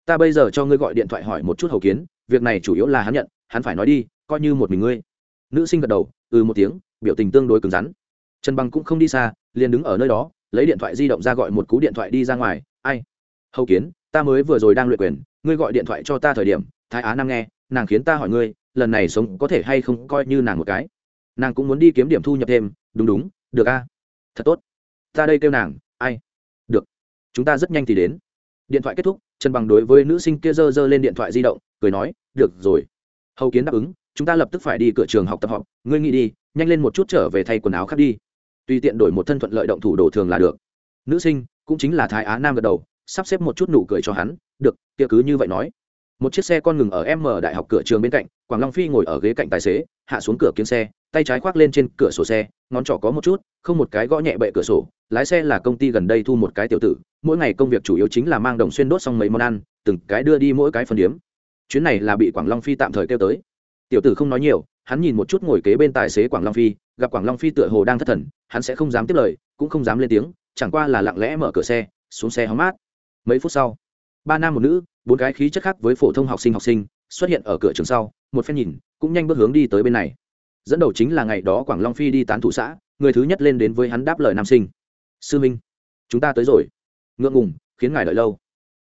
Ta bây giờ cho ngươi gọi điện thoại hỏi một chút hầu kiến, việc này chủ yếu là hắn nhận, hắn phải nói đi, coi như một mình ngươi. Nữ sinh gật đầu ừ một tiếng, biểu tình tương đối cứng rắn. Trần bằng cũng không đi xa, liền đứng ở nơi đó, lấy điện thoại di động ra gọi một cú điện thoại đi ra ngoài. Ai? Hầu kiến, ta mới vừa rồi đang luyện quyền, ngươi gọi điện thoại cho ta thời điểm, thái á nam nghe, nàng khiến ta hỏi ngươi, lần này sống có thể hay không coi như nàng một cái. Nàng cũng muốn đi kiếm điểm thu nhập thêm, đúng đúng, được a thật tốt. Ta đây kêu nàng, ai? Được. Chúng ta rất nhanh thì đến. Điện thoại kết thúc, trần bằng đối với nữ sinh kia giơ giơ lên điện thoại di động, cười nói, được rồi. Hầu kiến đáp ứng, chúng ta lập tức phải đi cửa trường học tập học ngươi nghĩ đi, nhanh lên một chút trở về thay quần áo khác đi. Tùy tiện đổi một thân thuận lợi động thủ đồ thường là được. Nữ sinh cũng chính là thái á nam gật đầu, sắp xếp một chút nụ cười cho hắn, được, kia cứ như vậy nói. Một chiếc xe con ngừng ở m đại học cửa trường bên cạnh, quảng long phi ngồi ở ghế cạnh tài xế hạ xuống cửa kiếng xe, tay trái khoác lên trên cửa sổ xe, ngón trỏ có một chút, không một cái gõ nhẹ bệ cửa sổ. Lái xe là công ty gần đây thu một cái tiểu tử, mỗi ngày công việc chủ yếu chính là mang đồng xuyên đốt xong mấy món ăn, từng cái đưa đi mỗi cái phần điếm. Chuyến này là bị quảng long phi tạm thời kêu tới. Tiểu tử không nói nhiều, hắn nhìn một chút ngồi kế bên tài xế quảng long phi, gặp quảng long phi tựa hồ đang thất thần, hắn sẽ không dám tiếp lời, cũng không dám lên tiếng, chẳng qua là lặng lẽ mở cửa xe, xuống xe hóng mát. Mấy phút sau, ba nam một nữ, bốn cái khí chất khác với phổ thông học sinh học sinh, xuất hiện ở cửa trường sau, một phen nhìn cũng nhanh bước hướng đi tới bên này. Dẫn đầu chính là ngày đó quảng long phi đi tán thủ xã, người thứ nhất lên đến với hắn đáp lời nam sinh. Sư minh, chúng ta tới rồi. Ngượng ngùng, khiến ngài đợi lâu.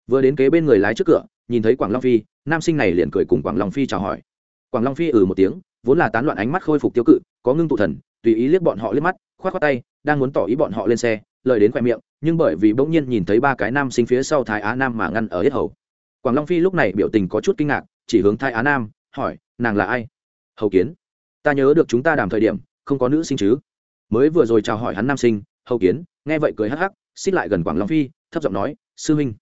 Vừa đến kế bên người lái trước cửa, nhìn thấy quảng long phi, nam sinh này liền cười cùng quảng long phi chào hỏi. Quảng long phi ừ một tiếng, vốn là tán loạn ánh mắt khôi phục tiêu cự, có ngưng tụ thần, tùy ý liếc bọn họ liếc mắt k h o á t k tay, đang muốn tỏ ý bọn họ lên xe, lời đến khoe miệng, nhưng bởi vì bỗng nhiên nhìn thấy ba cái nam sinh phía sau thái á nam mà ngăn ở hết hầu. Quảng long phi lúc này biểu tình có chút kinh ngạc, chỉ hướng thái á nam, hỏi nàng là ai? Hầu kiến. Ta nhớ được chúng ta đàm thời điểm, không có nữ sinh chứ. Mới vừa rồi chào hỏi hắn nam sinh, hầu kiến, nghe vậy cười hắc hắc xích lại gần quảng long phi, thấp giọng nói, sư huynh,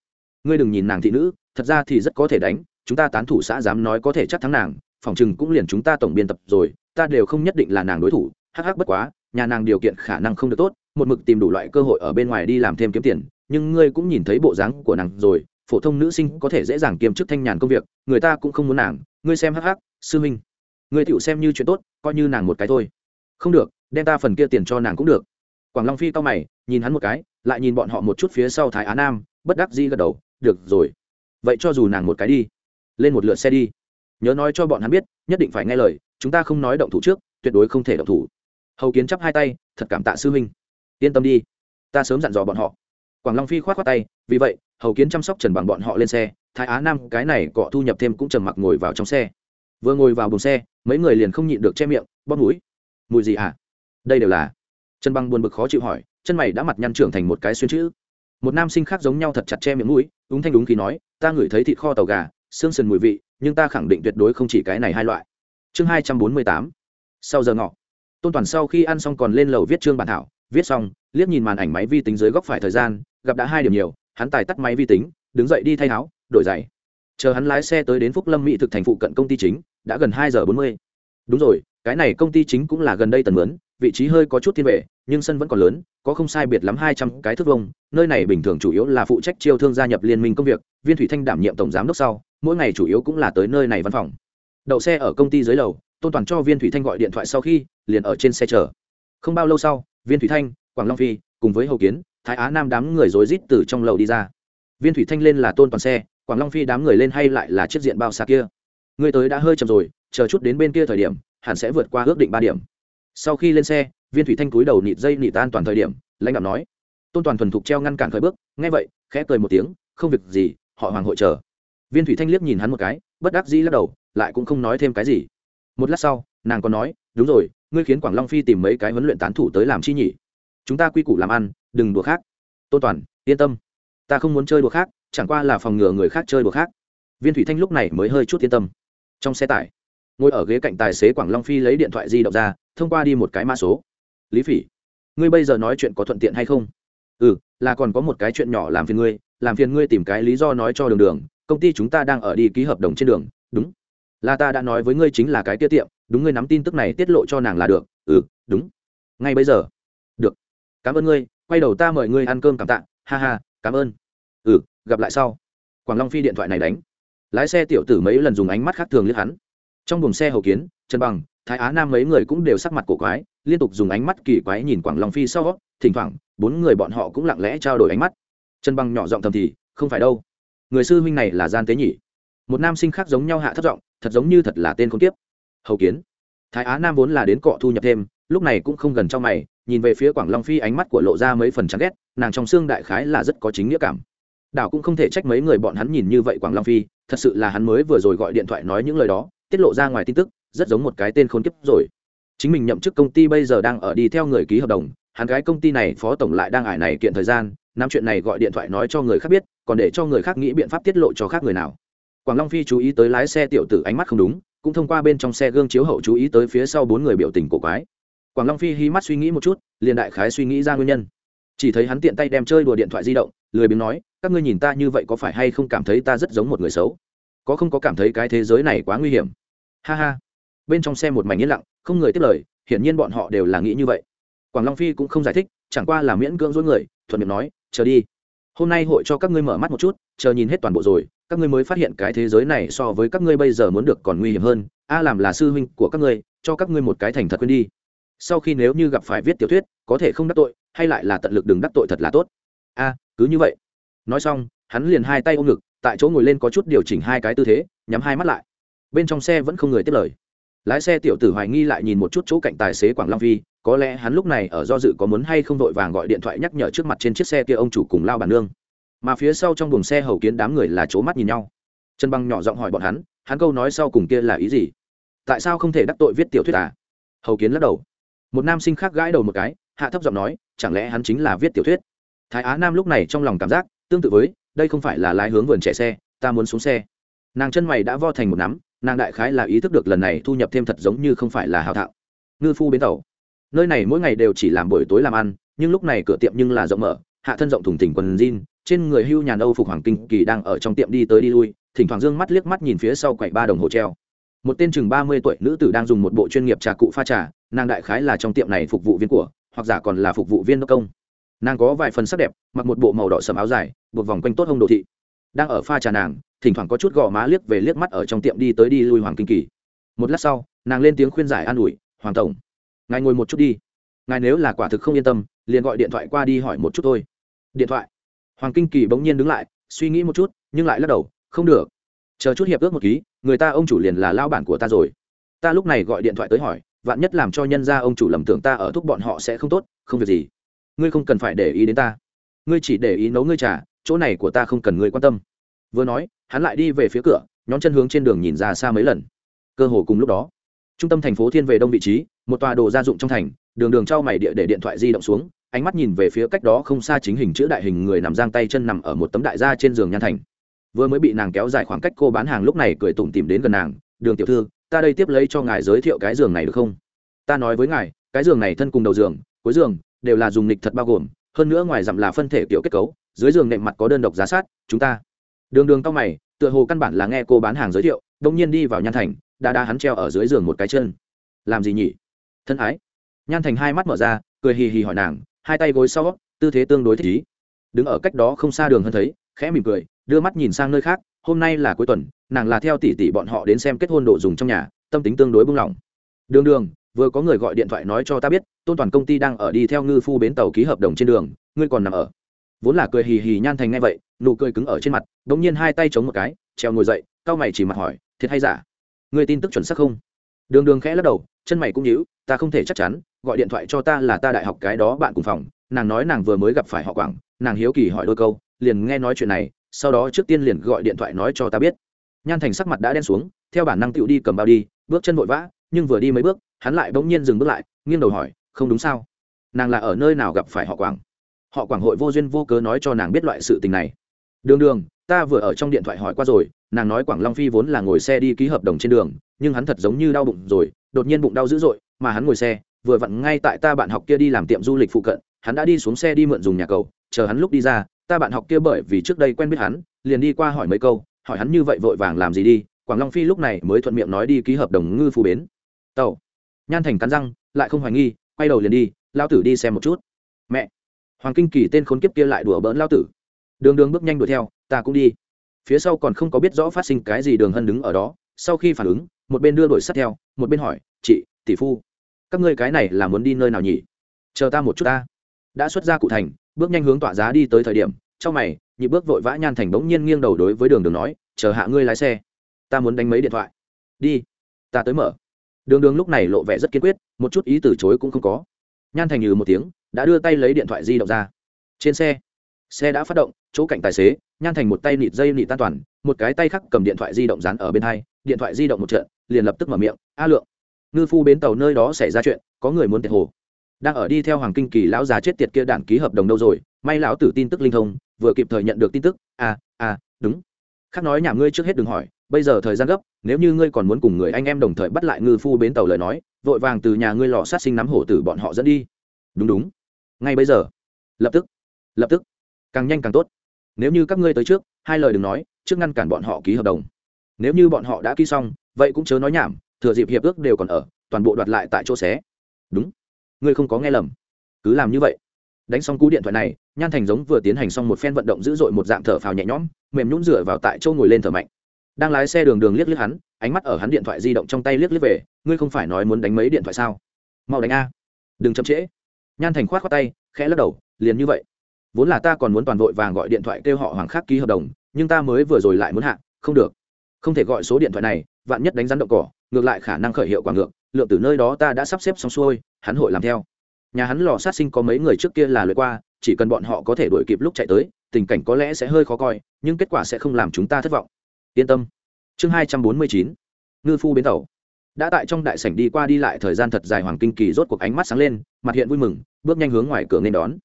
ngươi đừng nhìn nàng thị nữ, thật ra thì rất có thể đánh, chúng ta tán thủ xã dám nói có thể chắc thắng nàng, phòng chừng cũng liền chúng ta tổng biên tập rồi, ta đều không nhất định là nàng đối thủ, hắc hắc bất quá, nhà nàng điều kiện khả năng không được tốt, một mực tìm đủ loại cơ hội ở bên ngoài đi làm thêm kiếm tiền, nhưng ngươi cũng nhìn thấy bộ dáng của nàng rồi, phổ thông nữ sinh có thể dễ dàng kiêm chức thanh nhàn công việc, người ta cũng không muốn nàng, ngươi xem hắc hắc sư minh người tựu xem như chuyện tốt, coi như nàng một cái thôi. Không được, đem ta phần kia tiền cho nàng cũng được. Quảng long phi cao mày, nhìn hắn một cái, lại nhìn bọn họ một chút phía sau thái á nam, bất đắc dĩ gật đầu, được rồi. Vậy cho dù nàng một cái đi, lên một lượt xe đi. Nhớ nói cho bọn hắn biết, nhất định phải nghe lời, chúng ta không nói động thủ trước, tuyệt đối không thể động thủ. Hầu kiến chắp hai tay, thật cảm tạ sư huynh. Yên tâm đi, ta sớm dặn dò bọn họ. Quảng long phi k h o á t khoác tay, vì vậy, hầu kiến chăm sóc trần bằng bọn họ lên xe, thái á nam cái này cọ thu nhập thêm cũng trầm mặc ngồi vào trong xe vừa ngồi vào buồng xe, mấy người liền không nhịn được che miệng, bóp mũi. Mùi gì hả? Đây đều là. Chân băng buồn bực khó chịu hỏi, chân mày đã mặt nhăn trưởng thành một cái xuyên chữ. Một nam sinh khác giống nhau thật chặt che miệng mũi, úng thanh đúng khi nói, ta ngửi thấy thịt kho tàu gà, xương sườn mùi vị, nhưng ta khẳng định tuyệt đối không chỉ cái này hai loại. Chương hai trăm bốn mươi tám. Sau giờ ngọ. Tôn toàn sau khi ăn xong còn lên lầu viết chương bản thảo. Viết xong, liếc nhìn màn ảnh máy vi tính dưới góc phải thời gian, gặp đã hai điểm nhiều, hắn tài tắt máy vi tính, đứng dậy đi thay áo, đổi giày. Chờ hắn lái xe tới đến phúc lâm mỹ thực thành phụ cận công ty chính đã gần hai giờ bốn mươi. Đúng rồi, cái này công ty chính cũng là gần đây tần mướn, vị trí hơi có chút thiên vệ, nhưng sân vẫn còn lớn, có không sai biệt lắm hai trăm cái thước vông nơi này bình thường chủ yếu là phụ trách chiêu thương gia nhập liên minh công việc, viên thủy thanh đảm nhiệm tổng giám đốc sau, mỗi ngày chủ yếu cũng là tới nơi này văn phòng. Đậu xe ở công ty dưới lầu, tôn toàn cho viên thủy thanh gọi điện thoại sau khi, liền ở trên xe chờ. Không bao lâu sau, viên thủy thanh, quảng long phi, cùng với hầu kiến, thái á nam đám người rối rít từ trong lầu đi ra. Viên thủy thanh lên là tôn toàn xe, quảng long phi đám người lên hay lại là chiếc diện bao xa kia ngươi tới đã hơi chậm rồi, chờ chút đến bên kia thời điểm, hẳn sẽ vượt qua ước định ba điểm. Sau khi lên xe, viên thủy thanh cúi đầu nịt dây nịt an toàn thời điểm, lãnh đạo nói. Tôn toàn thuần thục treo ngăn cản khởi bước, nghe vậy, khẽ cười một tiếng, không việc gì, họ hoàng hội chờ. Viên thủy thanh liếc nhìn hắn một cái, bất đắc dĩ lắc đầu, lại cũng không nói thêm cái gì. Một lát sau, nàng còn nói, đúng rồi, ngươi khiến quảng long phi tìm mấy cái huấn luyện tán thủ tới làm chi nhỉ? Chúng ta quy củ làm ăn, đừng đùa khác. Tôn toàn, yên tâm. Ta không muốn chơi đùa khác, chẳng qua là phòng ngừa người khác chơi đùa khác. Viên thủy thanh lúc này mới hơi chút yên tâm trong xe tải. Ngồi ở ghế cạnh tài xế quảng long phi lấy điện thoại di động ra, thông qua đi một cái mã số. Lý phỉ, ngươi bây giờ nói chuyện có thuận tiện hay không? Ừ là còn có một cái chuyện nhỏ làm phiền ngươi, làm phiền ngươi tìm cái lý do nói cho đường đường, công ty chúng ta đang ở đi ký hợp đồng trên đường. Đúng. Là ta đã nói với ngươi chính là cái tiết tiệm, đúng ngươi nắm tin tức này tiết lộ cho nàng là được. Ừ đúng. Ngay bây giờ. Được. Cảm ơn ngươi, quay đầu ta mời ngươi ăn cơm cảm tạ. Ha ha, cảm ơn. Ừ gặp lại sau. Quảng long phi điện thoại này đánh lái xe tiểu tử mấy lần dùng ánh mắt khác thường liếc hắn. Trong buồng xe hầu kiến, trần bằng, thái á nam mấy người cũng đều sắc mặt cổ quái, liên tục dùng ánh mắt kỳ quái nhìn quảng long phi sau thỉnh thoảng, bốn người bọn họ cũng lặng lẽ trao đổi ánh mắt. Trần bằng nhỏ giọng thầm thì, không phải đâu. Người sư huynh này là gian tế nhỉ? Một nam sinh khác giống nhau hạ thấp giọng, thật giống như thật là tên không tiếp hầu kiến, thái á nam vốn là đến cọ thu nhập thêm, lúc này cũng không gần trong mày, nhìn về phía quảng long phi ánh mắt của lộ ra mấy phần chán ghét, nàng trong xương đại khái là rất có chính nghĩa cảm. Đảo cũng không thể trách mấy người bọn hắn nhìn như vậy quảng long phi thật sự là hắn mới vừa rồi gọi điện thoại nói những lời đó, tiết lộ ra ngoài tin tức, rất giống một cái tên khốn kiếp rồi. Chính mình nhậm chức công ty bây giờ đang ở đi theo người ký hợp đồng, hắn gái công ty này phó tổng lại đang ải này kiện thời gian, nắm chuyện này gọi điện thoại nói cho người khác biết, còn để cho người khác nghĩ biện pháp tiết lộ cho khác người nào. Quảng long phi chú ý tới lái xe tiểu tử ánh mắt không đúng, cũng thông qua bên trong xe gương chiếu hậu chú ý tới phía sau bốn người biểu tình cổ quái. Quảng long phi hí mắt suy nghĩ một chút, liền đại khái suy nghĩ ra nguyên nhân chỉ thấy hắn tiện tay đem chơi đùa điện thoại di động, lười biếng nói, các ngươi nhìn ta như vậy có phải hay không cảm thấy ta rất giống một người xấu? Có không có cảm thấy cái thế giới này quá nguy hiểm? Ha ha. Bên trong xe một mảnh yên lặng, không người tiếp lời, hiển nhiên bọn họ đều là nghĩ như vậy. Quảng long phi cũng không giải thích, chẳng qua là miễn cưỡng dối người, thuận miệng nói, chờ đi. Hôm nay hội cho các ngươi mở mắt một chút, chờ nhìn hết toàn bộ rồi, các ngươi mới phát hiện cái thế giới này so với các ngươi bây giờ muốn được còn nguy hiểm hơn. A làm là sư huynh của các ngươi, cho các ngươi một cái thành thật quên đi. Sau khi nếu như gặp phải viết tiểu thuyết, có thể không đắc tội hay lại là tận lực đừng đắc tội thật là tốt. A cứ như vậy. Nói xong hắn liền hai tay ôm ngực tại chỗ ngồi lên có chút điều chỉnh hai cái tư thế nhắm hai mắt lại. Bên trong xe vẫn không người tiếp lời. Lái xe tiểu tử hoài nghi lại nhìn một chút chỗ cạnh tài xế quảng long vi, có lẽ hắn lúc này ở do dự có muốn hay không vội vàng gọi điện thoại nhắc nhở trước mặt trên chiếc xe kia ông chủ cùng lao bản nương. Mà phía sau trong buồng xe hầu kiến đám người là c mắt nhìn nhau. Trần băng nhỏ giọng hỏi bọn hắn hắn câu nói sau cùng kia là ý gì? Tại sao không thể đắc tội viết tiểu thuyết à? Hầu kiến lắc đầu. Một nam sinh khác gãi đầu một cái hạ thấp giọng nói, chẳng lẽ hắn chính là viết tiểu thuyết? Thái á nam lúc này trong lòng cảm giác, tương tự với, đây không phải là lái hướng vườn trẻ xe, ta muốn xuống xe. Nàng chân mày đã vo thành một nắm, nàng đại khái là ý thức được lần này thu nhập thêm thật giống như không phải là hào thạo. Ngư phu bến tàu. Nơi này mỗi ngày đều chỉ làm buổi tối làm ăn, nhưng lúc này cửa tiệm nhưng là rộng mở, hạ thân rộng thùng tỉnh quần jean, trên người hưu nhàn âu phục hoàng kinh kỳ đang ở trong tiệm đi tới đi lui, thỉnh thoảng dương mắt liếc mắt nhìn phía sau quậy ba đồng hồ treo. Một tên chừng ba mươi tuổi nữ tử đang dùng một bộ chuyên nghiệp trà cụ pha trà, nàng đại khái là trong tiệm này phục vụ viên của hoặc giả còn là phục vụ viên đốc công. Nàng có vài phần sắc đẹp, mặc một bộ màu đỏ sầm áo dài, buộc vòng quanh tốt hông đồ thị. Đang ở pha trà nàng, thỉnh thoảng có chút gò má liếc về liếc mắt ở trong tiệm đi tới đi lui hoàng kinh kỳ. Một lát sau, nàng lên tiếng khuyên giải an ủi, hoàng tổng, ngài ngồi một chút đi. Ngài nếu là quả thực không yên tâm, liền gọi điện thoại qua đi hỏi một chút thôi. Điện thoại. Hoàng kinh kỳ bỗng nhiên đứng lại, suy nghĩ một chút, nhưng lại lắc đầu, không được. Chờ chút hiệp ước một ký, người ta ông chủ liền là lao bản của ta rồi. Ta lúc này gọi điện thoại tới hỏi vạn nhất làm cho nhân gia ông chủ lầm tưởng ta ở thúc bọn họ sẽ không tốt, không việc gì. Ngươi không cần phải để ý đến ta. Ngươi chỉ để ý nấu ngươi trà, chỗ này của ta không cần ngươi quan tâm. Vừa nói, hắn lại đi về phía cửa, nhón chân hướng trên đường nhìn ra xa mấy lần. Cơ hồ cùng lúc đó, trung tâm thành phố thiên về đông vị trí, một tòa đồ gia dụng trong thành, đường đường trao mày địa để điện thoại di động xuống, ánh mắt nhìn về phía cách đó không xa chính hình chữ đại hình người nằm giang tay chân nằm ở một tấm đại gia trên giường nhan thành. Vừa mới bị nàng kéo dài khoảng cách cô bán hàng lúc này cười tủm tìm đến gần nàng, đường tiểu thư ta đây tiếp lấy cho ngài giới thiệu cái giường này được không? Ta nói với ngài, cái giường này thân cùng đầu giường, cuối giường đều là dùng nịch thật bao gồm, hơn nữa ngoài dặm là phân thể kiểu kết cấu, dưới giường nệm mặt có đơn độc giá sát, chúng ta. Đường đường cao mày, tựa hồ căn bản là nghe cô bán hàng giới thiệu, đông nhiên đi vào nhan thành, đa đa hắn treo ở dưới giường một cái chân. Làm gì nhỉ? Thân ái. Nhan thành hai mắt mở ra, cười hì hì hỏi nàng, hai tay gối sau, tư thế tương đối thích ý. Đứng ở cách đó không xa đường hơn thấy, khẽ mỉm cười, đưa mắt nhìn sang nơi khác hôm nay là cuối tuần, nàng là theo tỷ tỷ bọn họ đến xem kết hôn đồ dùng trong nhà, tâm tính tương đối bung lỏng đường đường, vừa có người gọi điện thoại nói cho ta biết, tôn toàn công ty đang ở đi theo ngư phu bến tàu ký hợp đồng trên đường, ngươi còn nằm ở. Vốn là cười hì hì nhan thành ngay vậy, nụ cười cứng ở trên mặt đ ỗ n g nhiên hai tay chống một cái, treo ngồi dậy, cao mày chỉ mặt hỏi, thiệt hay giả? Người tin tức chuẩn xác không? Đường đường khẽ lắc đầu, chân mày cũng nhíu, ta không thể chắc chắn, gọi điện thoại cho ta là ta đại học cái đó bạn cùng phòng, nàng nói nàng vừa mới gặp phải họ quảng, nàng hiếu kỳ hỏi đôi câu, liền nghe nói chuyện này sau đó trước tiên liền gọi điện thoại nói cho ta biết. Nhan thành sắc mặt đã đen xuống, theo bản năng tựu đi cầm bao đi, bước chân vội vã, nhưng vừa đi mấy bước, hắn lại bỗng nhiên dừng bước lại, nghiêng đầu hỏi, không đúng sao? Nàng là ở nơi nào gặp phải họ quảng? Họ quảng hội vô duyên vô cớ nói cho nàng biết loại sự tình này. Đường đường, ta vừa ở trong điện thoại hỏi qua rồi, nàng nói quảng long phi vốn là ngồi xe đi ký hợp đồng trên đường, nhưng hắn thật giống như đau bụng rồi, đột nhiên bụng đau dữ dội, mà hắn ngồi xe, vừa vặn ngay tại ta bạn học kia đi làm tiệm du lịch phụ cận, hắn đã đi xuống xe đi mượn dùng nhà cầu, chờ hắn lúc đi ra ta bạn học kia bởi vì trước đây quen biết hắn, liền đi qua hỏi mấy câu, hỏi hắn như vậy vội vàng làm gì đi, quảng long phi lúc này mới thuận miệng nói đi ký hợp đồng ngư phù bến. Tàu nhan thành cắn răng, lại không hoài nghi, quay đầu liền đi lao tử đi xem một chút. Mẹ. Hoàng kinh kỳ tên khốn kiếp kia lại đùa bỡn lao tử. Đường đường bước nhanh đuổi theo, ta cũng đi. Phía sau còn không có biết rõ phát sinh cái gì đường hân đứng ở đó, sau khi phản ứng, một bên đưa đuổi sát theo, một bên hỏi, chị, tỷ phu, các ngươi cái này là muốn đi nơi nào nhỉ? Chờ ta một chút ta. Đã xuất ra cụ thành, bước nhanh hướng tọa giá đi tới thời điểm trong mày, nhị bước vội vã nhan thành bỗng nhiên nghiêng đầu đối với đường đường nói, chờ hạ ngươi lái xe. Ta muốn đánh mấy điện thoại. Đi. Ta tới mở. Đường đường lúc này lộ vẻ rất kiên quyết, một chút ý từ chối cũng không có. Nhan thành như một tiếng, đã đưa tay lấy điện thoại di động ra. Trên xe xe đã phát động, chỗ cạnh tài xế, nhan thành một tay nịt dây nịt tan toàn, một cái tay khác cầm điện thoại di động dán ở bên hai, điện thoại di động một trận, liền lập tức mở miệng, a lượng, ngư phu bến tàu nơi đó xảy ra chuyện, có người muốn tiệt hồ đang ở đi theo hoàng kinh kỳ lão già chết tiệt kia đảng ký hợp đồng đâu rồi? May lão tử tin tức linh thông, vừa kịp thời nhận được tin tức. À à đúng. Khác nói nhà ngươi trước hết đừng hỏi, bây giờ thời gian gấp, nếu như ngươi còn muốn cùng người anh em đồng thời bắt lại ngư phu bến tàu lời nói, vội vàng từ nhà ngươi lò sát sinh nắm hổ tử bọn họ dẫn đi. Đúng đúng. Ngay bây giờ. Lập tức. Lập tức. Càng nhanh càng tốt. Nếu như các ngươi tới trước, hai lời đừng nói, trước ngăn cản bọn họ ký hợp đồng. Nếu như bọn họ đã ký xong, vậy cũng chớ nói nhảm, thừa dịp hiệp ước đều còn ở, toàn bộ đoạt lại tại chỗ xé. Đúng ngươi không có nghe lầm. Cứ làm như vậy. Đánh xong cú điện thoại này, nhan thành giống vừa tiến hành xong một phen vận động dữ dội một dạng thở phào nhẹ nhõm, mềm nhún rửa vào tại chỗ ngồi lên thở mạnh. Đang lái xe đường đường liếc liếc hắn, ánh mắt ở hắn điện thoại di động trong tay liếc liếc về, ngươi không phải nói muốn đánh mấy điện thoại sao? Mau đánh a. Đừng chậm trễ. Nhan thành khoát khoát tay, khẽ lắc đầu, liền như vậy. Vốn là ta còn muốn toàn vội vàng gọi điện thoại kêu họ hoàng khắc ký hợp đồng, nhưng ta mới vừa rồi lại muốn hạ, không được. Không thể gọi số điện thoại này, vạn nhất đánh rắn động cỏ, ngược lại khả năng khởi hiệu quả ngược lượng từ nơi đó ta đã sắp xếp xong xuôi, hắn hội làm theo. Nhà hắn lò sát sinh có mấy người trước kia là lượt qua, chỉ cần bọn họ có thể đuổi kịp lúc chạy tới, tình cảnh có lẽ sẽ hơi khó coi, nhưng kết quả sẽ không làm chúng ta thất vọng. Yên tâm. Chương hai trăm bốn mươi chín, ngư phu bến tàu. Đã tại trong đại sảnh đi qua đi lại thời gian thật dài hoàng kinh kỳ rốt cuộc ánh mắt sáng lên, mặt hiện vui mừng, bước nhanh hướng ngoài cửa nên đón.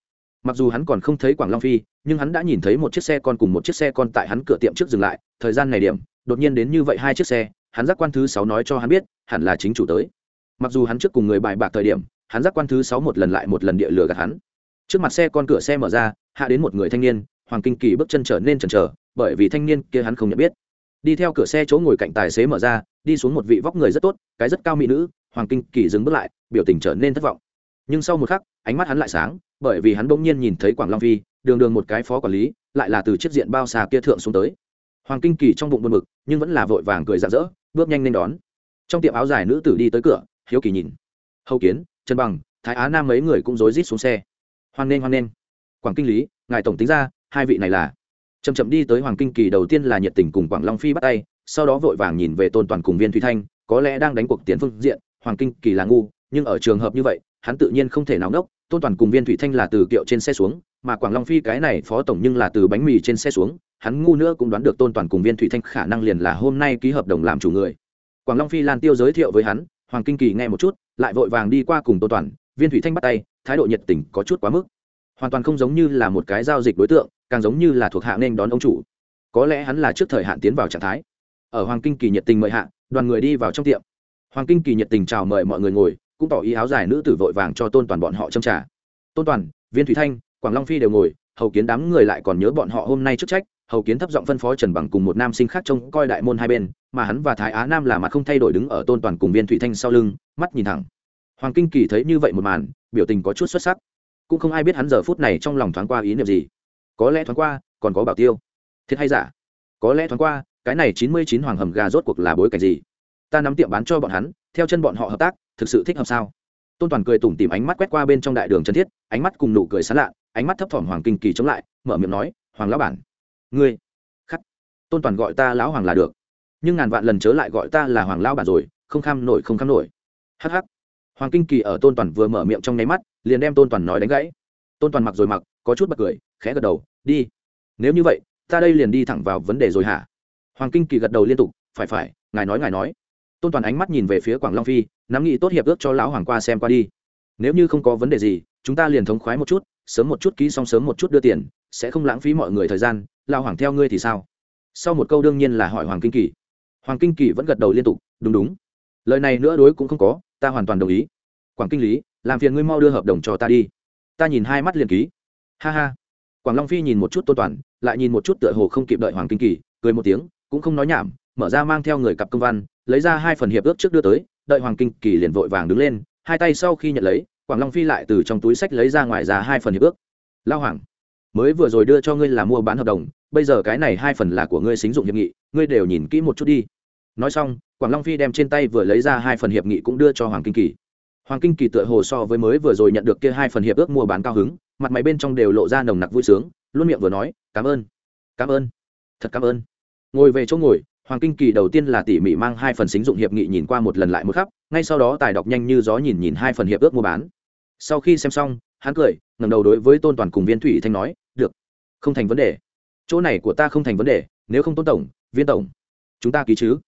Mặc dù hắn còn không thấy quảng long phi, nhưng hắn đã nhìn thấy một chiếc xe con cùng một chiếc xe con tại hắn cửa tiệm trước dừng lại, thời gian này điểm, đột nhiên đến như vậy hai chiếc xe, hắn giác quan thứ sáu nói cho hắn biết, hẳn là chính chủ tới mặc dù hắn trước cùng người bài bạc thời điểm, hắn giác quan thứ sáu một lần lại một lần địa lừa gạt hắn. Trước mặt xe con cửa xe mở ra, hạ đến một người thanh niên, hoàng kinh kỳ bước chân trở nên chần chờ, bởi vì thanh niên kia hắn không nhận biết. Đi theo cửa xe chỗ ngồi cạnh tài xế mở ra, đi xuống một vị vóc người rất tốt, cái rất cao mỹ nữ, hoàng kinh kỳ dừng bước lại, biểu tình trở nên thất vọng. Nhưng sau một khắc, ánh mắt hắn lại sáng, bởi vì hắn bỗng nhiên nhìn thấy quảng long phi, đường đường một cái phó quản lý, lại là từ chiếc diện bao xà kia thượng xuống tới. Hoàng kinh kỳ trong bụng buồn mực nhưng vẫn là vội vàng cười rạng rỡ, bước nhanh lên đón. Trong tiệm áo dài nữ tử đi tới cửa hiếu kỳ nhìn. Hầu kiến, trần bằng, thái á nam mấy người cũng rối rít xuống xe. Hoan nghênh hoan nghênh. Quảng kinh lý, ngài tổng tính ra, hai vị này là. Chậm chậm đi tới hoàng kinh kỳ đầu tiên là nhiệt tình cùng quảng long phi bắt tay, sau đó vội vàng nhìn về tôn toàn cùng viên thủy thanh, có lẽ đang đánh cuộc tiền phương diện, hoàng kinh kỳ là ngu, nhưng ở trường hợp như vậy, hắn tự nhiên không thể nào ngốc, tôn toàn cùng viên thủy thanh là từ kiệu trên xe xuống, mà quảng long phi cái này phó tổng nhưng là từ bánh mì trên xe xuống, hắn ngu nữa cũng đoán được tôn toàn cùng viên thủy thanh khả năng liền là hôm nay ký hợp đồng làm chủ người. Quảng long phi lan tiêu giới thiệu với hắn hoàng kinh kỳ nghe một chút, lại vội vàng đi qua cùng tôn toàn, viên thủy thanh bắt tay, thái độ nhiệt tình có chút quá mức. Hoàn toàn không giống như là một cái giao dịch đối tượng, càng giống như là thuộc hạ nên đón ông chủ. Có lẽ hắn là trước thời hạn tiến vào trạng thái. Ở hoàng kinh kỳ nhiệt tình mời hạ, đoàn người đi vào trong tiệm. Hoàng kinh kỳ nhiệt tình chào mời mọi người ngồi, cũng tỏ ý áo dài nữ tử vội vàng cho tôn toàn bọn họ châm trả tôn toàn, viên thủy thanh, quảng long phi đều ngồi, hầu kiến đám người lại còn nhớ bọn họ hôm nay chức trách hầu kiến thấp giọng phân phó trần bằng cùng một nam sinh khác trông coi đại môn hai bên, mà hắn và thái á nam là mặt không thay đổi đứng ở tôn toàn cùng viên thủy thanh sau lưng, mắt nhìn thẳng. Hoàng kinh kỳ thấy như vậy một màn, biểu tình có chút xuất sắc. Cũng không ai biết hắn giờ phút này trong lòng thoáng qua ý niệm gì. Có lẽ thoáng qua, còn có bảo tiêu. Thiệt hay giả? Có lẽ thoáng qua, cái này chín mươi chín hoàng hầm gà rốt cuộc là bối cảnh gì? Ta nắm tiệm bán cho bọn hắn, theo chân bọn họ hợp tác, thực sự thích hợp sao? Tôn toàn cười tủm tìm ánh mắt quét qua bên trong đại đường trần thiết, ánh mắt cùng nụ cười sán lạ, ánh mắt thấp thỏm hoàng kinh kỳ chống lại, mở miệng nói, hoàng lão bản ngươi, khắc, tôn toàn gọi ta lão hoàng là được. Nhưng ngàn vạn lần chớ lại gọi ta là hoàng lão bản rồi, không kham nổi, không kham nổi. Hắc hắc. Hoàng kinh kỳ ở tôn toàn vừa mở miệng trong nháy mắt, liền đem tôn toàn nói đánh gãy. Tôn toàn mặc rồi mặc, có chút bật cười, khẽ gật đầu, đi. Nếu như vậy, ta đây liền đi thẳng vào vấn đề rồi hả? Hoàng kinh kỳ gật đầu liên tục, phải phải, ngài nói ngài nói. Tôn toàn ánh mắt nhìn về phía quảng long phi, nắm nghị tốt hiệp ước cho lão hoàng qua xem qua đi. Nếu như không có vấn đề gì, chúng ta liền thống khoái một chút, sớm một chút ký xong sớm một chút đưa tiền, sẽ không lãng phí mọi người thời gian lao hoàng theo ngươi thì sao? Sau một câu đương nhiên là hỏi hoàng kinh kỳ. Hoàng kinh kỳ vẫn gật đầu liên tục, đúng đúng. Lời này nữa đối cũng không có, ta hoàn toàn đồng ý. Quảng kinh lý, làm phiền ngươi mau đưa hợp đồng cho ta đi. Ta nhìn hai mắt liền ký. Ha ha. Quảng long phi nhìn một chút tôn toàn, lại nhìn một chút tựa hồ không kịp đợi hoàng kinh kỳ, cười một tiếng, cũng không nói nhảm, mở ra mang theo người cặp công văn, lấy ra hai phần hiệp ước trước đưa tới, đợi hoàng kinh kỳ liền vội vàng đứng lên, hai tay sau khi nhận lấy, quảng long phi lại từ trong túi sách lấy ra ngoài ra hai phần hiệp ước. Lao hoàng mới vừa rồi đưa cho ngươi là mua bán hợp đồng, bây giờ cái này hai phần là của ngươi xính dụng hiệp nghị, ngươi đều nhìn kỹ một chút đi. Nói xong, quảng long phi đem trên tay vừa lấy ra hai phần hiệp nghị cũng đưa cho hoàng kinh kỳ. Hoàng kinh kỳ tựa hồ so với mới vừa rồi nhận được kia hai phần hiệp ước mua bán cao hứng, mặt máy bên trong đều lộ ra nồng nặc vui sướng, luôn miệng vừa nói, cảm ơn cảm ơn, thật cảm ơn. Ngồi về chỗ ngồi, hoàng kinh kỳ đầu tiên là tỉ mỉ mang hai phần xính dụng hiệp nghị nhìn qua một lần lại một khắp, ngay sau đó tài đọc nhanh như gió nhìn nhìn hai phần hiệp ước mua bán. Sau khi xem xong, hắn cười, ngẩng đầu đối với tôn toàn cùng viên thủy thanh nói không thành vấn đề. Chỗ này của ta không thành vấn đề, nếu không tôn tổng, viên tổng, chúng ta ký chứ?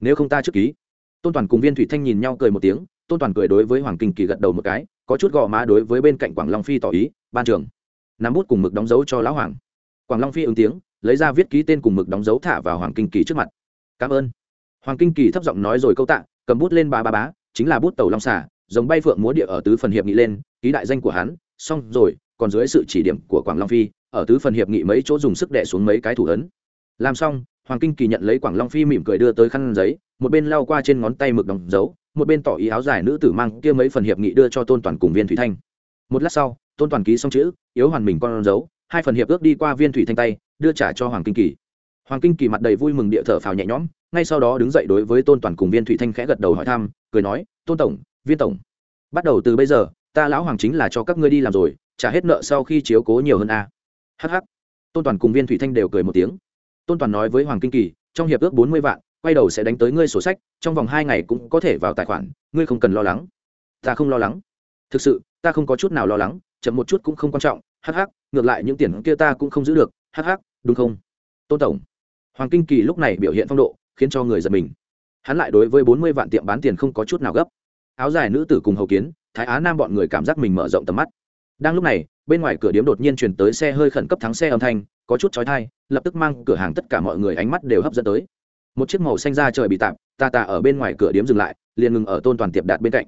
Nếu không ta trước ký. Tôn toàn cùng viên thủy thanh nhìn nhau cười một tiếng, tôn toàn cười đối với hoàng kinh kỳ gật đầu một cái, có chút gò má đối với bên cạnh quảng long phi tỏ ý, ban trưởng, nắm bút cùng mực đóng dấu cho lão hoàng. Quảng long phi ứng tiếng, lấy ra viết ký tên cùng mực đóng dấu thả vào hoàng kinh kỳ trước mặt. Cảm ơn. Hoàng kinh kỳ thấp giọng nói rồi câu tạ, cầm bút lên ba ba bá, chính là bút tàu long xả giống bay phượng múa địa ở tứ phần hiệp nghị lên, ký đại danh của hắn, xong rồi, còn dưới sự chỉ điểm của quảng long phi ở tứ phần hiệp nghị mấy chỗ dùng sức đè xuống mấy cái thủ ấn. Làm xong, hoàng kinh kỳ nhận lấy quảng long phi mỉm cười đưa tới khăn giấy, một bên lau qua trên ngón tay mực đóng dấu, một bên tỏ ý áo dài nữ tử mang kia mấy phần hiệp nghị đưa cho tôn toàn cùng viên thủy thanh. Một lát sau, tôn toàn ký xong chữ, yếu hoàn mình con dấu, hai phần hiệp ước đi qua viên thủy thanh tay, đưa trả cho hoàng kinh kỳ. Hoàng kinh kỳ mặt đầy vui mừng địa thở phào nhẹ nhõm, ngay sau đó đứng dậy đối với tôn toàn cùng viên thủy thanh khẽ gật đầu hỏi thăm, cười nói, tôn tổng, viên tổng, bắt đầu từ bây giờ, ta lão hoàng chính là cho các ngươi đi làm rồi, trả hết nợ sau khi chiếu cố nhiều hơn a. à hh tôn toàn cùng viên thủy thanh đều cười một tiếng. Tôn toàn nói với hoàng kinh kỳ, trong hiệp ước bốn mươi vạn, quay đầu sẽ đánh tới ngươi sổ sách, trong vòng hai ngày cũng có thể vào tài khoản, ngươi không cần lo lắng. Ta không lo lắng. Thực sự, ta không có chút nào lo lắng, chậm một chút cũng không quan trọng hh ngược lại những tiền kia ta cũng không giữ được hh đúng không? Tôn tổng. Hoàng kinh kỳ lúc này biểu hiện phong độ, khiến cho người giật mình. Hắn lại đối với bốn mươi vạn tiệm bán tiền không có chút nào gấp. Áo dài nữ tử cùng hầu kiến, thái á nam bọn người cảm giác mình mở rộng tầm mắt. Đang lúc này bên ngoài cửa điếm đột nhiên chuyển tới xe hơi khẩn cấp thắng xe âm thanh, có chút trói thai lập tức mang cửa hàng tất cả mọi người ánh mắt đều hấp dẫn tới. Một chiếc màu xanh da trời bị tạp tà tà ở bên ngoài cửa điếm dừng lại, liền ngừng ở tôn toàn tiệp đạt bên cạnh.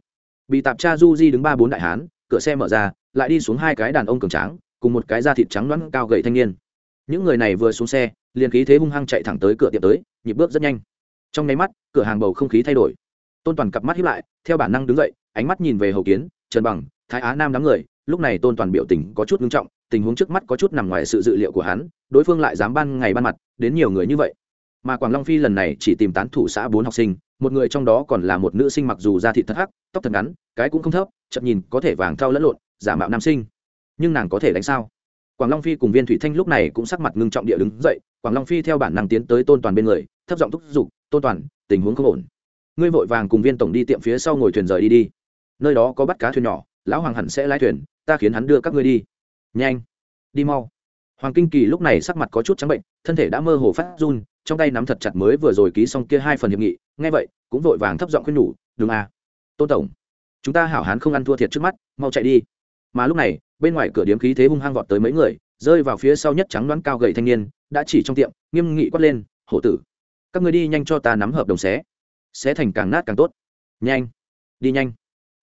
Bị tạp cha du di đứng ba bốn đại hán, cửa xe mở ra, lại đi xuống hai cái đàn ông cường tráng, cùng một cái da thịt trắng loãng cao gầy thanh niên. Những người này vừa xuống xe, liền khí thế hung hăng chạy thẳng tới cửa tiệm tới, nhịp bước rất nhanh. Trong nháy mắt, cửa hàng bầu không khí thay đổi. Tôn toàn cặp mắt hiếp lại, theo bản năng đứng dậy, ánh mắt nhìn về hầu kiến, trần bằng thái á nam đám người, lúc này tôn toàn biểu tình có chút nghiêm trọng, tình huống trước mắt có chút nằm ngoài sự dự liệu của hắn, đối phương lại dám ban ngày ban mặt, đến nhiều người như vậy. Mà quảng long phi lần này chỉ tìm tán thủ xã bốn học sinh, một người trong đó còn là một nữ sinh mặc dù da thịt thật hắc, tóc thật ngắn, cái cũng không thấp, chậm nhìn có thể vàng thao lẫn lộn, giả mạo nam sinh. Nhưng nàng có thể đánh sao? Quảng long phi cùng viên thủy thanh lúc này cũng sắc mặt ngưng trọng địa đứng dậy, quảng long phi theo bản năng tiến tới tôn toàn bên người, thấp giọng thúc giục, tôn toàn, tình huống không ổn. Ngươi vội vàng cùng viên tổng đi tiệm phía sau ngồi thuyền rời đi đi. Nơi đó có bắt cá thuyền nhỏ lão hoàng hẳn sẽ lái thuyền, ta khiến hắn đưa các ngươi đi. Nhanh, đi mau. Hoàng kinh kỳ lúc này sắc mặt có chút trắng bệnh, thân thể đã mơ hồ phát run, trong tay nắm thật chặt mới vừa rồi ký xong kia hai phần hiệp nghị, Nghe vậy, cũng vội vàng thấp giọng khuyên nhủ, đừng à tôn tổng, chúng ta hảo hán không ăn thua thiệt trước mắt, mau chạy đi. Mà lúc này, bên ngoài cửa điếm khí thế hung hăng vọt tới mấy người, rơi vào phía sau nhất trắng đoán cao gầy thanh niên, đã chỉ trong tiệm, nghiêm nghị quát lên, hổ tử, các người đi nhanh cho ta nắm hợp đồng xé. Xé thành càng nát càng tốt. Nhanh, đi nhanh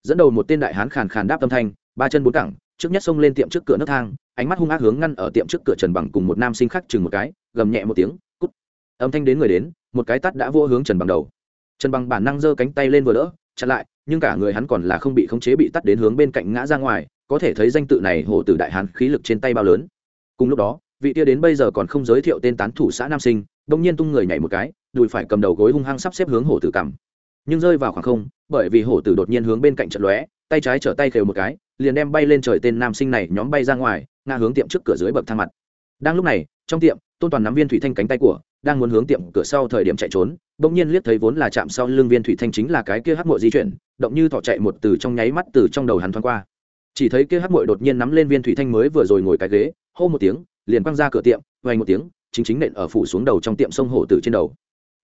dẫn đầu một tên đại hán khàn khàn đáp âm thanh, ba chân bốn cẳng, trước nhất xông lên tiệm trước cửa nấc thang, ánh mắt hung ác hướng ngăn ở tiệm trước cửa trần bằng cùng một nam sinh khác chừng một cái, gầm nhẹ một tiếng, cút. Âm thanh đến người đến, một cái tắt đã vô hướng trần bằng đầu. Trần bằng bản năng giơ cánh tay lên vừa đỡ, chặn lại, nhưng cả người hắn còn là không bị khống chế bị tắt đến hướng bên cạnh ngã ra ngoài, có thể thấy danh tự này hổ tử đại hán khí lực trên tay bao lớn. Cùng lúc đó, vị tia đến bây giờ còn không giới thiệu tên tán thủ xã nam sinh đông nhiên tung người nhảy một cái, đùi phải cầm đầu gối hung hăng sắp xếp hướng hổ tử cằm nhưng rơi vào khoảng không, bởi vì hổ tử đột nhiên hướng bên cạnh trận lóe, tay trái trở tay khều một cái, liền đem bay lên trời tên nam sinh này nhóm bay ra ngoài, ngã hướng tiệm trước cửa dưới bậc thang mặt. Đang lúc này, trong tiệm, tôn toàn nắm viên thủy thanh cánh tay của, đang muốn hướng tiệm cửa sau thời điểm chạy trốn, bỗng nhiên liếc thấy vốn là chạm sau lưng viên thủy thanh chính là cái kia hắc mội di chuyển, động như thọ chạy một từ trong nháy mắt từ trong đầu hắn thoáng qua. Chỉ thấy kia hắc mội đột nhiên nắm lên viên thủy thanh mới vừa rồi ngồi cái ghế, hô một tiếng, liền quăng ra cửa tiệm vay một tiếng, chính chính nện ở phủ xuống đầu trong tiệm sông hổ tử trên đầu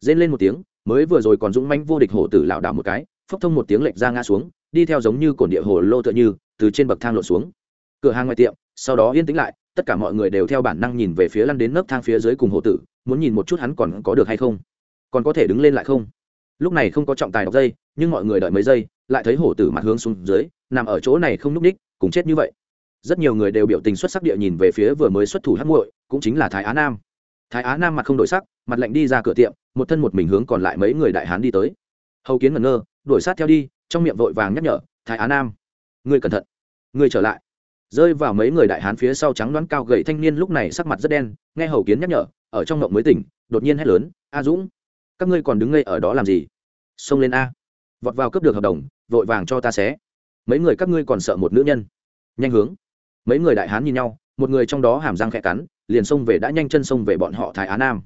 rên lên một tiếng, mới vừa rồi còn dũng mãnh vô địch hổ tử lảo đảo một cái, phốc thông một tiếng lệch ra ngã xuống, đi theo giống như cổn địa hồ lô tựa như, từ trên bậc thang lộn xuống. Cửa hàng ngoài tiệm, sau đó yên tĩnh lại, tất cả mọi người đều theo bản năng nhìn về phía lăn đến nấc thang phía dưới cùng hổ tử, muốn nhìn một chút hắn còn có được hay không, còn có thể đứng lên lại không. Lúc này không có trọng tài đọc dây, nhưng mọi người đợi mấy giây, lại thấy hổ tử mặt hướng xuống dưới, nằm ở chỗ này không núp ních cũng chết như vậy. Rất nhiều người đều biểu tình xuất sắc địa nhìn về phía vừa mới xuất thủ hắc muội, cũng chính là thái á nam. Thái á nam mặt không đổi sắc, mặt lạnh đi ra cửa tiệm một thân một mình hướng còn lại mấy người đại hán đi tới. Hầu kiến ngẩn ngơ, đuổi sát theo đi, trong miệng vội vàng nhắc nhở, thái á nam, ngươi cẩn thận, ngươi trở lại. Rơi vào mấy người đại hán phía sau trắng đoán cao gầy thanh niên lúc này sắc mặt rất đen, nghe hầu kiến nhắc nhở, ở trong ngộng mới tỉnh, đột nhiên hét lớn, a dũng, các ngươi còn đứng ngây ở đó làm gì? Xông lên a, vọt vào cướp được hợp đồng, vội vàng cho ta xé. Mấy người các ngươi còn sợ một nữ nhân. Nhanh hướng. Mấy người đại hán nhìn nhau, một người trong đó hàm răng khẽ cắn, liền xông về, đã nhanh chân xông về bọn họ thái á nam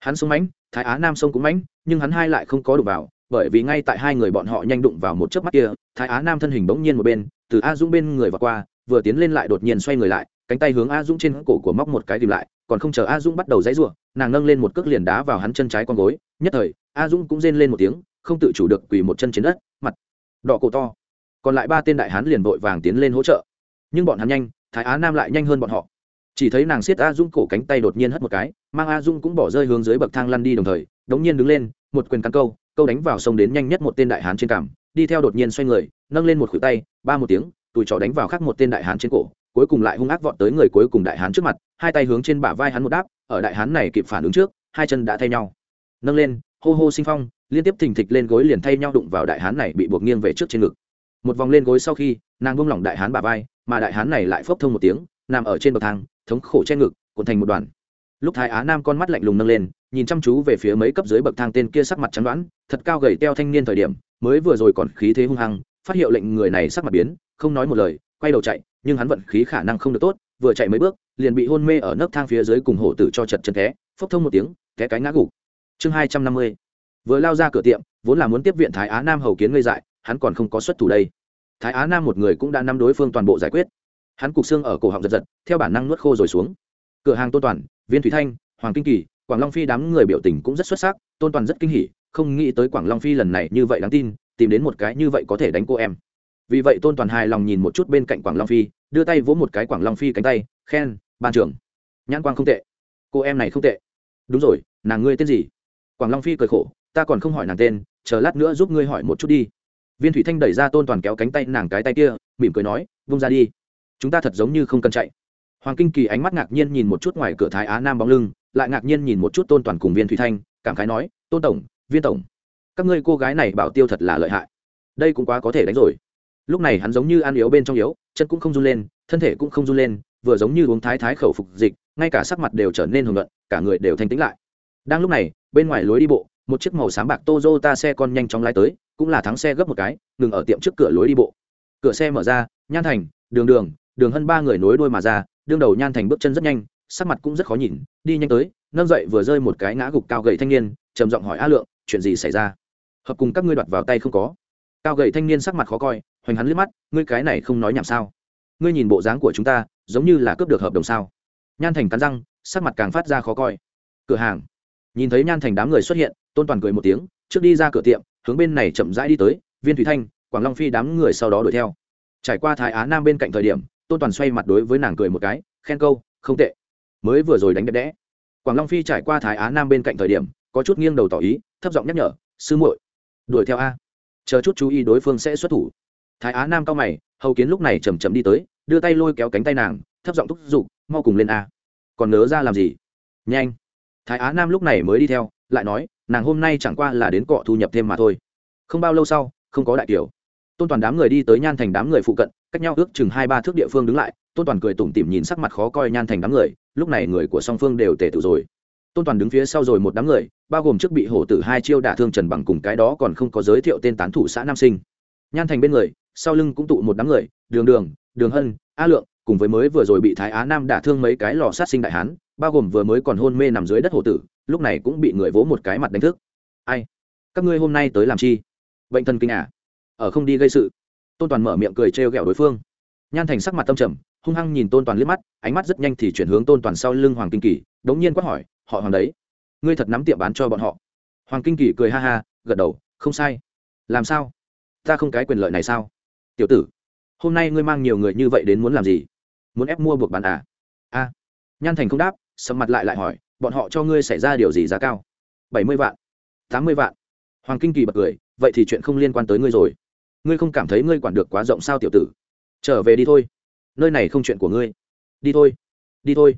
hắn xông mãnh, thái á nam sông cũng mãnh, nhưng hắn hai lại không có đụng vào, bởi vì ngay tại hai người bọn họ nhanh đụng vào một chớp mắt kia, thái á nam thân hình bỗng nhiên một bên, từ a dũng bên người vào qua, vừa tiến lên lại đột nhiên xoay người lại, cánh tay hướng a dũng trên cổ của móc một cái tìm lại, còn không chờ a dũng bắt đầu dãy ruộng nàng nâng lên một cước liền đá vào hắn chân trái con gối, nhất thời, a dũng cũng rên lên một tiếng, không tự chủ được quỳ một chân trên đất, mặt đỏ cổ to. Còn lại ba tên đại hán liền vội vàng tiến lên hỗ trợ. Nhưng bọn hắn nhanh, thái á nam lại nhanh hơn bọn họ chỉ thấy nàng siết a dung cổ cánh tay đột nhiên hất một cái, mang a dung cũng bỏ rơi hướng dưới bậc thang lăn đi đồng thời, đống nhiên đứng lên, một quyền căn câu câu đánh vào sông đến nhanh nhất một tên đại hán trên cằm, đi theo đột nhiên xoay người, nâng lên một khuỷu tay, ba một tiếng tùi trò đánh vào khác một tên đại hán trên cổ, cuối cùng lại hung ác vọt tới người cuối cùng đại hán trước mặt, hai tay hướng trên bả vai hắn một đáp, ở đại hán này kịp phản ứng trước, hai chân đã thay nhau. Nâng lên, hô hô sinh phong, liên tiếp thình thịch lên gối liền thay nhau đụng vào đại hán này bị buộc nghiêng về trước trên ngực. Một vòng lên gối sau khi, nàng buông lỏng đại hán bả vai, mà đại hán này lại phốc thông một tiếng, nằm ở trên bậc thang thống khổ che ngực, cuộn thành một đoàn. Lúc thái á nam con mắt lạnh lùng nâng lên, nhìn chăm chú về phía mấy cấp dưới bậc thang tên kia sắc mặt chắn đoán, thật cao gầy teo thanh niên thời điểm, mới vừa rồi còn khí thế hung hăng, phát hiệu lệnh người này sắc mặt biến, không nói một lời, quay đầu chạy, nhưng hắn vận khí khả năng không được tốt, vừa chạy mấy bước, liền bị hôn mê ở nấc thang phía dưới cùng hổ tử cho chật chân té, phốc thông một tiếng, té cái ngã gục. Chương hai trăm năm mươi, vừa lao ra cửa tiệm, vốn là muốn tiếp viện thái á nam hầu kiến ngây dại, hắn còn không có xuất thủ đây. Thái á nam một người cũng đã nắm đối phương toàn bộ giải quyết hắn cục xương ở cổ họng giật giật, theo bản năng nuốt khô rồi xuống. Cửa hàng tôn toàn, viên thủy thanh, hoàng kinh kỳ, quảng long phi đám người biểu tình cũng rất xuất sắc, tôn toàn rất kinh hỉ, không nghĩ tới quảng long phi lần này như vậy đáng tin, tìm đến một cái như vậy có thể đánh cô em. Vì vậy tôn toàn hài lòng nhìn một chút bên cạnh quảng long phi, đưa tay vỗ một cái quảng long phi cánh tay, khen, ban trưởng. Nhãn quang không tệ. Cô em này không tệ. Đúng rồi, nàng ngươi tên gì? Quảng long phi cười khổ, ta còn không hỏi nàng tên, chờ lát nữa giúp ngươi hỏi một chút đi. Viên thủy thanh đẩy ra tôn toàn kéo cánh tay nàng cái tay kia, mỉm cười nói, vung ra đi chúng ta thật giống như không cần chạy. Hoàng kinh kỳ ánh mắt ngạc nhiên nhìn một chút ngoài cửa thái á nam bóng lưng, lại ngạc nhiên nhìn một chút tôn toàn cùng viên thủy thanh, cảm khái nói, tôn tổng, viên tổng, các ngươi cô gái này bảo tiêu thật là lợi hại. Đây cũng quá có thể đánh rồi. Lúc này hắn giống như ăn yếu bên trong yếu, chân cũng không run lên, thân thể cũng không run lên, vừa giống như uống thái thái khẩu phục dịch, ngay cả sắc mặt đều trở nên hưởng luận cả người đều thanh tĩnh lại. Đang lúc này, bên ngoài lối đi bộ, một chiếc màu sáng bạc Toyota xe con nhanh chóng lái tới, cũng là thắng xe gấp một cái, ngừng ở tiệm trước cửa lối đi bộ. Cửa xe mở ra, nhan thành, đường đường đường hơn ba người nối đuôi mà ra, đương đầu nhan thành bước chân rất nhanh, sắc mặt cũng rất khó nhìn, đi nhanh tới, nâng dậy vừa rơi một cái ngã gục cao gậy thanh niên, trầm giọng hỏi a lượng, chuyện gì xảy ra? Hợp cùng các ngươi đoạt vào tay không có. Cao gậy thanh niên sắc mặt khó coi, hoành hắn liếc mắt, ngươi cái này không nói nhảm sao? Ngươi nhìn bộ dáng của chúng ta, giống như là cướp được hợp đồng sao? Nhan thành cắn răng, sắc mặt càng phát ra khó coi. Cửa hàng. Nhìn thấy nhan thành đám người xuất hiện, tôn toàn cười một tiếng, trước đi ra cửa tiệm, hướng bên này chậm rãi đi tới, viên thủy thanh, quảng long phi đám người sau đó đuổi theo. Trải qua thái á nam bên cạnh thời điểm tôn toàn xoay mặt đối với nàng cười một cái, khen câu, không tệ. Mới vừa rồi đánh đẹp đẽ. Quảng long phi trải qua thái á nam bên cạnh thời điểm, có chút nghiêng đầu tỏ ý, thấp giọng nhắc nhở, sư muội, đuổi theo a. Chờ chút chú ý đối phương sẽ xuất thủ. Thái á nam cao mày, hầu kiến lúc này chầm chậm đi tới, đưa tay lôi kéo cánh tay nàng, thấp giọng thúc giục, mau cùng lên a. Còn nớ ra làm gì? Nhanh. Thái á nam lúc này mới đi theo, lại nói, nàng hôm nay chẳng qua là đến cọ thu nhập thêm mà thôi. Không bao lâu sau, không có đại kiểu tôn toàn đám người đi tới nhan thành đám người phụ cận cách nhau ước chừng hai ba thước địa phương đứng lại tôn toàn cười tủm tỉm nhìn sắc mặt khó coi nhan thành đám người lúc này người của song phương đều tề tự rồi tôn toàn đứng phía sau rồi một đám người bao gồm trước bị hổ tử hai chiêu đả thương trần bằng cùng cái đó còn không có giới thiệu tên tán thủ xã nam sinh nhan thành bên người sau lưng cũng tụ một đám người đường đường đường hân a lượng cùng với mới vừa rồi bị thái á nam đả thương mấy cái lò sát sinh đại hán bao gồm vừa mới còn hôn mê nằm dưới đất hổ tử lúc này cũng bị người vỗ một cái mặt đánh thức ai các ngươi hôm nay tới làm chi bệnh thần kinh à? Ở không đi gây sự. Tôn toàn mở miệng cười trêu ghẹo đối phương. Nhan thành sắc mặt tâm trầm, hung hăng nhìn tôn toàn liếc mắt, ánh mắt rất nhanh thì chuyển hướng tôn toàn sau lưng hoàng kinh kỳ, đống nhiên quát hỏi, họ hoàng đấy, ngươi thật nắm tiệm bán cho bọn họ? Hoàng kinh kỳ cười ha ha, gật đầu, không sai. Làm sao? Ta không cái quyền lợi này sao? Tiểu tử, hôm nay ngươi mang nhiều người như vậy đến muốn làm gì? Muốn ép mua buộc bán à? A. Nhan thành không đáp, sầm mặt lại lại hỏi, bọn họ cho ngươi xảy ra điều gì giá cao? Bảy mươi vạn. Tám mươi vạn. Hoàng kinh kỳ bật cười, vậy thì chuyện không liên quan tới ngươi rồi ngươi không cảm thấy ngươi quản được quá rộng sao tiểu tử? Trở về đi thôi. Nơi này không chuyện của ngươi. Đi thôi. Đi thôi.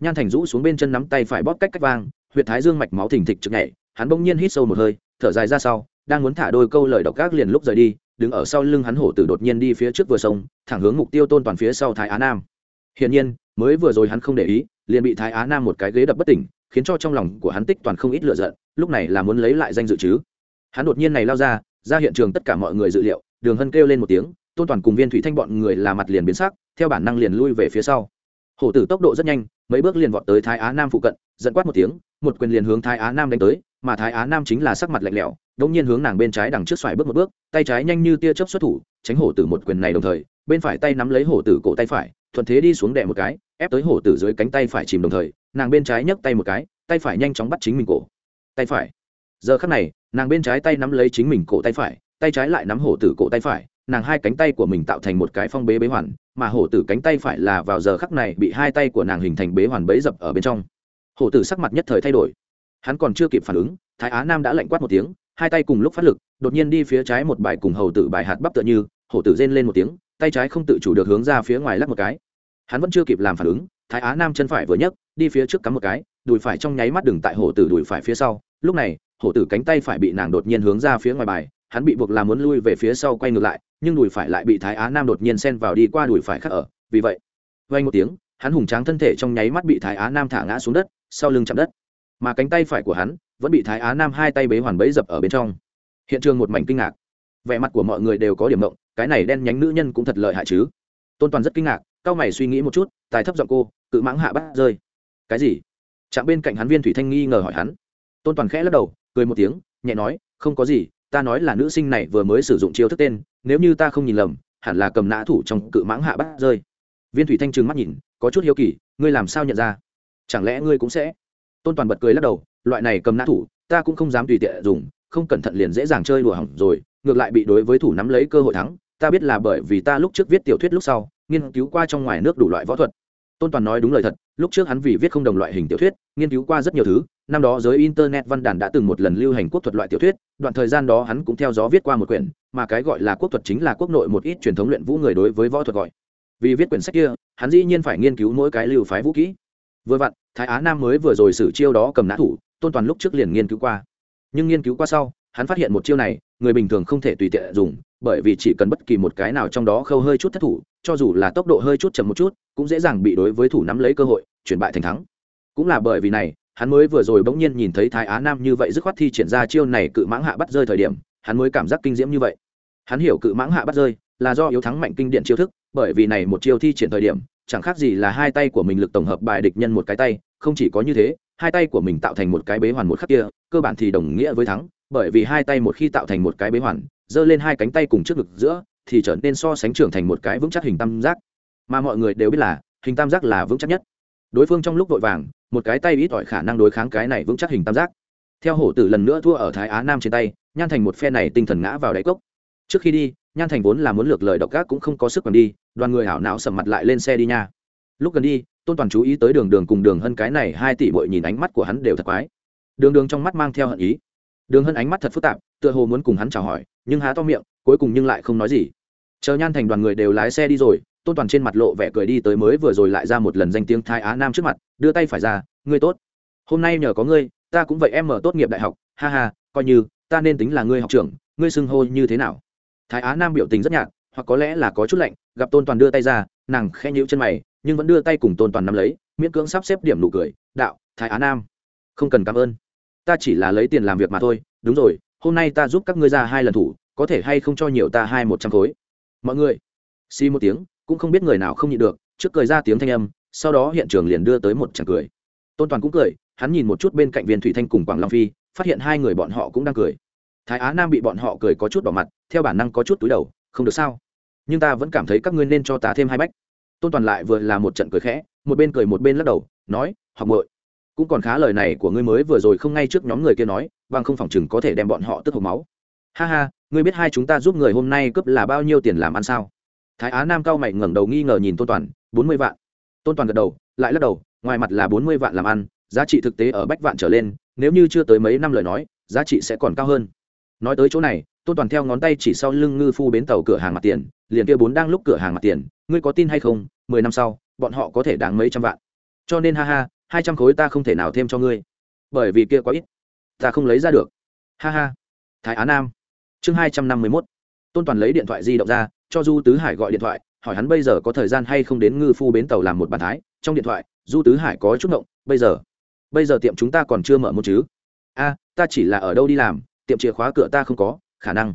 Nhan thành rũ xuống bên chân nắm tay phải bóp cách cách vang huyện thái dương mạch máu thình thịch trực nhảy, hắn bỗng nhiên hít sâu một hơi, thở dài ra sau, đang muốn thả đôi câu lời độc gác liền lúc rời đi, đứng ở sau lưng hắn hổ tử đột nhiên đi phía trước vừa sông, thẳng hướng mục tiêu tôn toàn phía sau thái á nam. Hiển nhiên, mới vừa rồi hắn không để ý, liền bị thái á nam một cái ghế đập bất tỉnh, khiến cho trong lòng của hắn tích toàn không ít lựa giận, lúc này là muốn lấy lại danh dự chứ. Hắn đột nhiên này lao ra ra hiện trường tất cả mọi người dự liệu đường hân kêu lên một tiếng, tôn toàn cùng viên thủy thanh bọn người là mặt liền biến sắc, theo bản năng liền lui về phía sau. Hổ tử tốc độ rất nhanh, mấy bước liền vọt tới thái á nam phụ cận dẫn quát một tiếng, một quyền liền hướng thái á nam đánh tới, mà thái á nam chính là sắc mặt lạnh lẽo đống nhiên hướng nàng bên trái đằng trước xoài bước một bước, tay trái nhanh như tia chớp xuất thủ, tránh hổ tử một quyền này đồng thời, bên phải tay nắm lấy hổ tử cổ tay phải, thuận thế đi xuống đè một cái, ép tới hổ tử dưới cánh tay phải chìm đồng thời, nàng bên trái nhấc tay một cái, tay phải nhanh chóng bắt chính mình cổ. Tay phải. Giờ khắc này, nàng bên trái tay nắm lấy chính mình cổ tay phải tay trái lại nắm hổ tử cổ tay phải, nàng hai cánh tay của mình tạo thành một cái phong bế bế hoàn, mà hổ tử cánh tay phải là vào giờ khắc này bị hai tay của nàng hình thành bế hoàn bấy dập ở bên trong. Hổ tử sắc mặt nhất thời thay đổi. Hắn còn chưa kịp phản ứng, thái á nam đã lạnh quát một tiếng, hai tay cùng lúc phát lực, đột nhiên đi phía trái một bài cùng hầu tử bài hạt bắp tựa như, hổ tử rên lên một tiếng, tay trái không tự chủ được hướng ra phía ngoài lắc một cái. Hắn vẫn chưa kịp làm phản ứng, thái á nam chân phải vừa nhấc, đi phía trước cắm một cái, đùi phải trong nháy mắt đừng tại hổ tử đùi phải phía sau. Lúc này, hổ tử cánh tay phải bị nàng đột nhiên hướng ra phía ngoài bài hắn bị buộc làm muốn lui về phía sau quay ngược lại, nhưng đùi phải lại bị thái á nam đột nhiên xen vào đi qua đùi phải khác ở, vì vậy vay một tiếng, hắn hùng tráng thân thể trong nháy mắt bị thái á nam thả ngã xuống đất, sau lưng chạm đất. Mà cánh tay phải của hắn vẫn bị thái á nam hai tay bế hoàn bấy dập ở bên trong. Hiện trường một mảnh kinh ngạc. Vẻ mặt của mọi người đều có điểm mộng cái này đen nhánh nữ nhân cũng thật lợi hại chứ. Tôn toàn rất kinh ngạc, cao mày suy nghĩ một chút, tài thấp giọng cô, cự mãng hạ bắt rơi. Cái gì? Chạm bên cạnh hắn viên thủy thanh nghi ngờ hỏi hắn. Tôn toàn khẽ lắc đầu, cười một tiếng, nhẹ nói, không có gì ta nói là nữ sinh này vừa mới sử dụng chiêu thức tên, nếu như ta không nhìn lầm, hẳn là cầm nã thủ trong cự mãng hạ bắt rơi. Viên thủy thanh trừng mắt nhìn, có chút hiếu kỳ, ngươi làm sao nhận ra? Chẳng lẽ ngươi cũng sẽ? Tôn toàn bật cười lắc đầu, loại này cầm nã thủ, ta cũng không dám tùy tiện dùng, không cẩn thận liền dễ dàng chơi đùa hỏng rồi, ngược lại bị đối với thủ nắm lấy cơ hội thắng, ta biết là bởi vì ta lúc trước viết tiểu thuyết lúc sau, nghiên cứu qua trong ngoài nước đủ loại võ thuật. Tôn toàn nói đúng lời thật, lúc trước hắn vì viết không đồng loại hình tiểu thuyết, nghiên cứu qua rất nhiều thứ năm đó giới internet văn đàn đã từng một lần lưu hành quốc thuật loại tiểu thuyết, đoạn thời gian đó hắn cũng theo gió viết qua một quyển, mà cái gọi là quốc thuật chính là quốc nội một ít truyền thống luyện vũ người đối với võ thuật gọi. Vì viết quyển sách kia, hắn dĩ nhiên phải nghiên cứu mỗi cái lưu phái vũ kỹ. Vừa vặn, thái á nam mới vừa rồi xử chiêu đó cầm nã thủ, tôn toàn lúc trước liền nghiên cứu qua. Nhưng nghiên cứu qua sau, hắn phát hiện một chiêu này, người bình thường không thể tùy tiện dùng, bởi vì chỉ cần bất kỳ một cái nào trong đó khâu hơi chút thất thủ, cho dù là tốc độ hơi chút chậm một chút, cũng dễ dàng bị đối với thủ nắm lấy cơ hội, chuyển bại thành thắng. Cũng là bởi vì này hắn mới vừa rồi bỗng nhiên nhìn thấy thái á nam như vậy dứt khoát thi triển ra chiêu này cự mãng hạ bắt rơi thời điểm, hắn mới cảm giác kinh diễm như vậy. Hắn hiểu cự mãng hạ bắt rơi là do yếu thắng mạnh kinh điện chiêu thức, bởi vì này một chiêu thi triển thời điểm, chẳng khác gì là hai tay của mình lực tổng hợp bài địch nhân một cái tay, không chỉ có như thế, hai tay của mình tạo thành một cái bế hoàn một khắc kia, cơ bản thì đồng nghĩa với thắng, bởi vì hai tay một khi tạo thành một cái bế hoàn, giơ lên hai cánh tay cùng trước ngực giữa, thì trở nên so sánh trưởng thành một cái vững chắc hình tam giác. Mà mọi người đều biết là hình tam giác là vững chắc nhất. Đối phương trong lúc vội vàng một cái tay ít ỏi khả năng đối kháng cái này vững chắc hình tam giác. Theo hổ tử lần nữa thua ở thái á nam trên tay, nhan thành một phe này tinh thần ngã vào đáy cốc. Trước khi đi, nhan thành vốn là muốn lược lời độc gác cũng không có sức còn đi, đoàn người hảo não sầm mặt lại lên xe đi nha. Lúc gần đi, tôn toàn chú ý tới đường đường cùng đường hân cái này hai tỷ bội nhìn ánh mắt của hắn đều thật quái. Đường đường trong mắt mang theo hận ý. Đường hân ánh mắt thật phức tạp, tựa hồ muốn cùng hắn chào hỏi, nhưng há to miệng, cuối cùng nhưng lại không nói gì. Chờ nhan thành đoàn người đều lái xe đi rồi tôn toàn trên mặt lộ vẻ cười đi tới mới vừa rồi lại ra một lần danh tiếng Thái á nam trước mặt, đưa tay phải ra, ngươi tốt. Hôm nay nhờ có ngươi, ta cũng vậy em mở tốt nghiệp đại học. Ha ha, coi như, ta nên tính là ngươi học trưởng, ngươi xưng hô như thế nào? Thái á nam biểu tình rất nhạt, hoặc có lẽ là có chút lạnh, gặp tôn toàn đưa tay ra, nàng khe nhíu chân mày, nhưng vẫn đưa tay cùng tôn toàn nắm lấy, miễn cưỡng sắp xếp điểm nụ cười, đạo, thái á nam, không cần cảm ơn. Ta chỉ là lấy tiền làm việc mà thôi. Đúng rồi, hôm nay ta giúp các ngươi ra hai lần thủ, có thể hay không cho nhiều ta hai một trăm khối? Mọi người xin một tiếng cũng không biết người nào không nhịn được, trước cười ra tiếng thanh âm, sau đó hiện trường liền đưa tới một chàng cười. Tôn toàn cũng cười, hắn nhìn một chút bên cạnh viên thủy thanh cùng quảng long phi, phát hiện hai người bọn họ cũng đang cười. Thái á nam bị bọn họ cười có chút đỏ mặt, theo bản năng có chút túi đầu, không được sao? Nhưng ta vẫn cảm thấy các ngươi nên cho ta thêm hai bách. Tôn toàn lại vừa là một trận cười khẽ, một bên cười một bên lắc đầu, nói, học bội cũng còn khá lời này của ngươi mới vừa rồi không ngay trước nhóm người kia nói, bằng không phòng chừng có thể đem bọn họ tức hộp máu. Ha ha, ngươi biết hai chúng ta giúp người hôm nay cướp là bao nhiêu tiền làm ăn sao? Thái á nam cao mày ngẩng đầu nghi ngờ nhìn tôn toàn, bốn mươi vạn. Tôn toàn gật đầu, lại lắc đầu, ngoài mặt là bốn mươi vạn làm ăn, giá trị thực tế ở bách vạn trở lên, nếu như chưa tới mấy năm lời nói, giá trị sẽ còn cao hơn. Nói tới chỗ này, tôn toàn theo ngón tay chỉ sau lưng ngư phu bến tàu cửa hàng mặt tiền, liền kia bốn đang lúc cửa hàng mặt tiền, ngươi có tin hay không, mười năm sau, bọn họ có thể đáng mấy trăm vạn. Cho nên ha ha, hai trăm khối ta không thể nào thêm cho ngươi, bởi vì kia quá ít, ta không lấy ra được. Ha ha. Thái á nam. Chương hai trăm năm mươi mốt. Tôn toàn lấy điện thoại di động ra cho du tứ hải gọi điện thoại, hỏi hắn bây giờ có thời gian hay không đến ngư phu bến tàu làm một bàn thái. Trong điện thoại, du tứ hải có chút động bây giờ bây giờ tiệm chúng ta còn chưa mở một chứ? A, ta chỉ là ở đâu đi làm, tiệm chìa khóa cửa ta không có, khả năng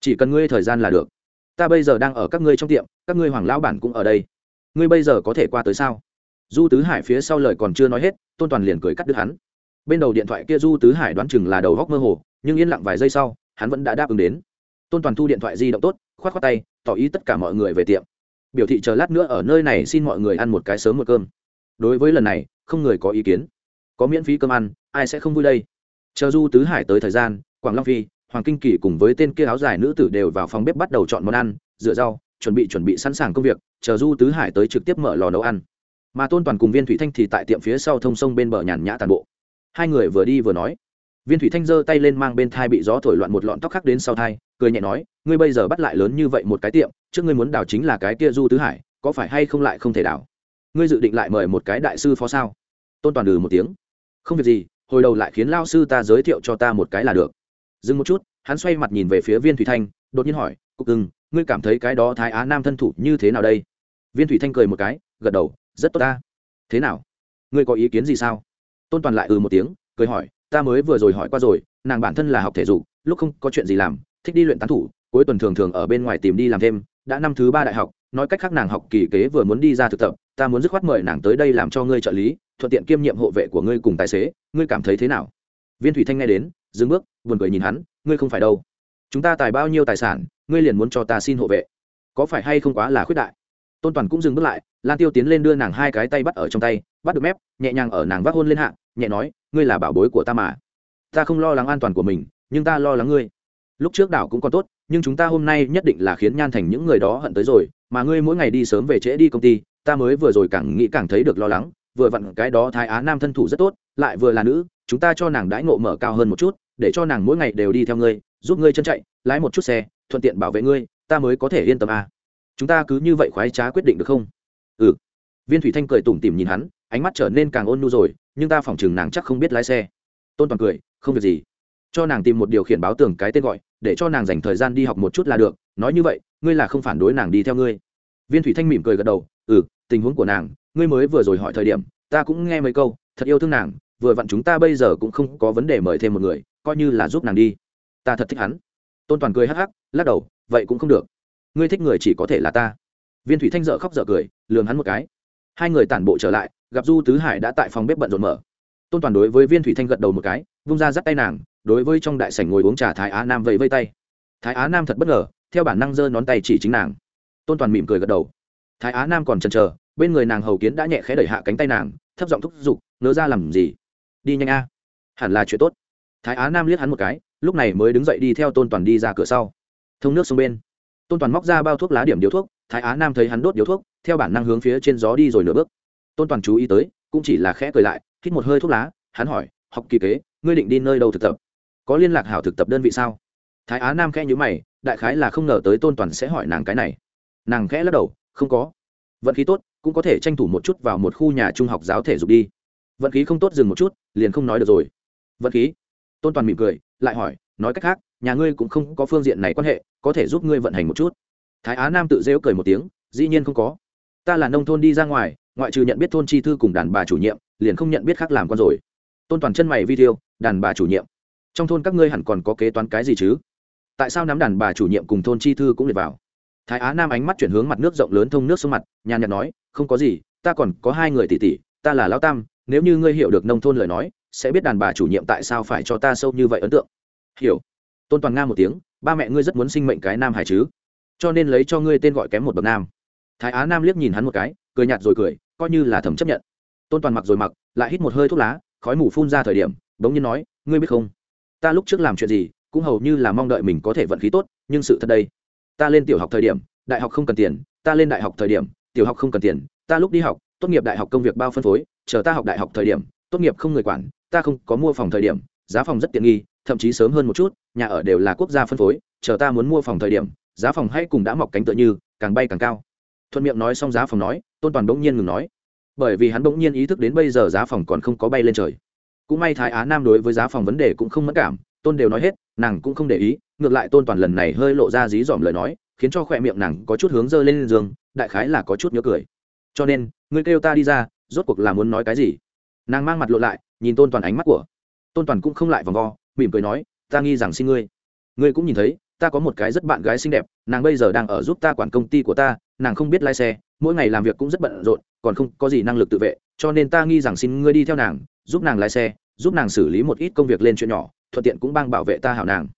chỉ cần ngươi thời gian là được. Ta bây giờ đang ở các ngươi trong tiệm, các ngươi hoàng lão bản cũng ở đây. Ngươi bây giờ có thể qua tới sao? Du tứ hải phía sau lời còn chưa nói hết, tôn toàn liền cười cắt đứt hắn. Bên đầu điện thoại kia du tứ hải đoán chừng là đầu góc mơ hồ, nhưng yên lặng vài giây sau, hắn vẫn đã đáp ứng đến. Tôn toàn thu điện thoại di động tốt k h o á t k h o á t tay tỏ ý tất cả mọi người về tiệm. Biểu thị chờ lát nữa ở nơi này xin mọi người ăn một cái sớm một cơm. Đối với lần này, không người có ý kiến. Có miễn phí cơm ăn, ai sẽ không vui đây? Chờ du tứ hải tới thời gian, quảng long phi, hoàng kinh kỳ cùng với tên kia áo dài nữ tử đều vào phòng bếp bắt đầu chọn món ăn, rửa rau, chuẩn bị chuẩn bị sẵn sàng công việc, chờ du tứ hải tới trực tiếp mở lò nấu ăn. Mà tôn toàn cùng viên thủy thanh thì tại tiệm phía sau thông sông bên bờ nhàn nhã tàn bộ. Hai người vừa đi vừa nói. Viên thủy thanh giơ tay lên mang bên thai bị gió thổi loạn một lọn tóc khác đến sau thai cười nhẹ nói, ngươi bây giờ bắt lại lớn như vậy một cái tiệm, trước ngươi muốn đào chính là cái kia du tứ hải, có phải hay không lại không thể đào? Ngươi dự định lại mời một cái đại sư phó sao? Tôn toàn ừ một tiếng. Không việc gì, hồi đầu lại khiến lao sư ta giới thiệu cho ta một cái là được. Dừng một chút, hắn xoay mặt nhìn về phía viên thủy thanh, đột nhiên hỏi, cục ưng, ngươi cảm thấy cái đó thái á nam thân thủ như thế nào đây? Viên thủy thanh cười một cái, gật đầu, rất tốt ta. Thế nào? Ngươi có ý kiến gì sao? Tôn toàn lại ừ một tiếng, cười hỏi, ta mới vừa rồi hỏi qua rồi, nàng bản thân là học thể dục, lúc không có chuyện gì làm thích đi luyện tán thủ, cuối tuần thường thường ở bên ngoài tìm đi làm thêm. Đã năm thứ ba đại học, nói cách khác nàng học kỳ kế vừa muốn đi ra thực tập, ta muốn dứt khoát mời nàng tới đây làm cho ngươi trợ lý, thuận tiện kiêm nhiệm hộ vệ của ngươi cùng tài xế. Ngươi cảm thấy thế nào? Viên thủy thanh nghe đến, dừng bước, buồn cười nhìn hắn, ngươi không phải đâu. Chúng ta tài bao nhiêu tài sản, ngươi liền muốn cho ta xin hộ vệ. Có phải hay không quá là khuyết đại? Tôn toàn cũng dừng bước lại, lan tiêu tiến lên đưa nàng hai cái tay bắt ở trong tay, bắt được mép, nhẹ nhàng ở nàng vác hôn lên hạ, nhẹ nói, ngươi là bảo bối của ta mà. Ta không lo lắng an toàn của mình, nhưng ta lo lắng ngươi lúc trước đảo cũng còn tốt, nhưng chúng ta hôm nay nhất định là khiến nhan thành những người đó hận tới rồi, mà ngươi mỗi ngày đi sớm về trễ đi công ty, ta mới vừa rồi càng nghĩ càng thấy được lo lắng, vừa vặn cái đó thái á nam thân thủ rất tốt, lại vừa là nữ, chúng ta cho nàng đãi ngộ mở cao hơn một chút, để cho nàng mỗi ngày đều đi theo ngươi, giúp ngươi chân chạy, lái một chút xe, thuận tiện bảo vệ ngươi, ta mới có thể yên tâm à. chúng ta cứ như vậy khoái trá quyết định được không? Ừ. Viên thủy thanh cười tủm tỉm nhìn hắn, ánh mắt trở nên càng ôn nhu rồi, nhưng ta phỏng chừng nàng chắc không biết lái xe. Tôn toàn cười, không việc gì cho nàng tìm một điều khiển báo tường cái tên gọi, để cho nàng dành thời gian đi học một chút là được, nói như vậy, ngươi là không phản đối nàng đi theo ngươi. Viên thủy thanh mỉm cười gật đầu ừ tình huống của nàng, ngươi mới vừa rồi hỏi thời điểm, ta cũng nghe mấy câu, thật yêu thương nàng, vừa vặn chúng ta bây giờ cũng không có vấn đề mời thêm một người, coi như là giúp nàng đi. Ta thật thích hắn. Tôn toàn cười hắc hắc, lắc đầu, vậy cũng không được. Ngươi thích người chỉ có thể là ta. Viên thủy thanh dợ khóc dợ cười lường hắn một cái. Hai người tản bộ trở lại, gặp du tứ hải đã tại phòng bếp bận rộn mở. Tôn toàn đối với viên thủy thanh gật đầu một cái, vung ra dắt tay nàng đối với trong đại sảnh ngồi uống trà thái á nam vẫy vây tay. Thái á nam thật bất ngờ, theo bản năng giơ nón tay chỉ chính nàng. Tôn toàn mỉm cười gật đầu. Thái á nam còn chần chờ, bên người nàng hầu kiến đã nhẹ khẽ đẩy hạ cánh tay nàng, thấp giọng thúc giục ngớ ra làm gì? Đi nhanh a. Hẳn là chuyện tốt. Thái á nam liếc hắn một cái, lúc này mới đứng dậy đi theo tôn toàn đi ra cửa sau. Thông nước sông bên. Tôn toàn móc ra bao thuốc lá điểm điếu thuốc, thái á nam thấy hắn đốt điếu thuốc, theo bản năng hướng phía trên gió đi rồi nửa bước. Tôn toàn chú ý tới, cũng chỉ là khẽ cười lại, hít một hơi thuốc lá, hắn hỏi, học kỳ kế, ngươi định đi nơi đâu thực tập? Có liên lạc hảo thực tập đơn vị sao? Thái á nam khẽ nhữ mày, đại khái là không ngờ tới tôn toàn sẽ hỏi nàng cái này. Nàng khẽ lắc đầu, không có. Vận khí tốt, cũng có thể tranh thủ một chút vào một khu nhà trung học giáo thể dục đi. Vận khí không tốt dừng một chút, liền không nói được rồi. Vận khí? Tôn toàn mỉm cười, lại hỏi, nói cách khác, nhà ngươi cũng không có phương diện này quan hệ, có thể giúp ngươi vận hành một chút. Thái á nam tự rêu cười một tiếng, dĩ nhiên không có. Ta là nông thôn đi ra ngoài, ngoại trừ nhận biết thôn chi thư cùng đàn bà chủ nhiệm, liền không nhận biết khác làm con rồi. Tôn toàn chân mày vi đàn bà chủ nhiệm trong thôn các ngươi hẳn còn có kế toán cái gì chứ? Tại sao nắm đàn bà chủ nhiệm cùng thôn chi thư cũng liệt vào? Thái á nam ánh mắt chuyển hướng mặt nước rộng lớn thông nước xuống mặt, nhàn nhạt nói, không có gì, ta còn có hai người tỷ tỷ, ta là lão tam, nếu như ngươi hiểu được nông thôn lời nói, sẽ biết đàn bà chủ nhiệm tại sao phải cho ta sâu như vậy ấn tượng. Hiểu. Tôn toàn nga một tiếng, ba mẹ ngươi rất muốn sinh mệnh cái nam hải chứ? Cho nên lấy cho ngươi tên gọi kém một bậc nam. Thái á nam liếc nhìn hắn một cái, cười nhạt rồi cười, coi như là thầm chấp nhận. Tôn toàn mặc rồi mặc, lại hít một hơi thuốc lá, khói mù phun ra thời điểm, bỗng nhiên nói, ngươi biết không? Ta lúc trước làm chuyện gì, cũng hầu như là mong đợi mình có thể vận khí tốt, nhưng sự thật đây, ta lên tiểu học thời điểm, đại học không cần tiền, ta lên đại học thời điểm, tiểu học không cần tiền, ta lúc đi học, tốt nghiệp đại học công việc bao phân phối, chờ ta học đại học thời điểm, tốt nghiệp không người quản, ta không có mua phòng thời điểm, giá phòng rất tiện nghi, thậm chí sớm hơn một chút, nhà ở đều là quốc gia phân phối, chờ ta muốn mua phòng thời điểm, giá phòng hay cùng đã mọc cánh tựa như, càng bay càng cao. Thuận miệng nói xong giá phòng nói, tôn toàn bỗng nhiên ngừng nói. Bởi vì hắn bỗng nhiên ý thức đến bây giờ giá phòng còn không có bay lên trời cũng may thái á nam đối với giá phòng vấn đề cũng không mất cảm, tôn đều nói hết, nàng cũng không để ý, ngược lại tôn toàn lần này hơi lộ ra dí dỏm lời nói, khiến cho khỏe miệng nàng có chút hướng dơ lên giường, đại khái là có chút nhớ cười. Cho nên, ngươi kêu ta đi ra, rốt cuộc là muốn nói cái gì? Nàng mang mặt lộ lại, nhìn tôn toàn ánh mắt của. Tôn toàn cũng không lại vòng vo, mỉm cười nói, ta nghi rằng xin ngươi. Ngươi cũng nhìn thấy, ta có một cái rất bạn gái xinh đẹp, nàng bây giờ đang ở giúp ta quản công ty của ta, nàng không biết lái xe, mỗi ngày làm việc cũng rất bận rộn, còn không có gì năng lực tự vệ, cho nên ta nghi rằng xin ngươi đi theo nàng giúp nàng lái xe, giúp nàng xử lý một ít công việc lên chuyện nhỏ, thuận tiện cũng bang bảo vệ ta hảo nàng.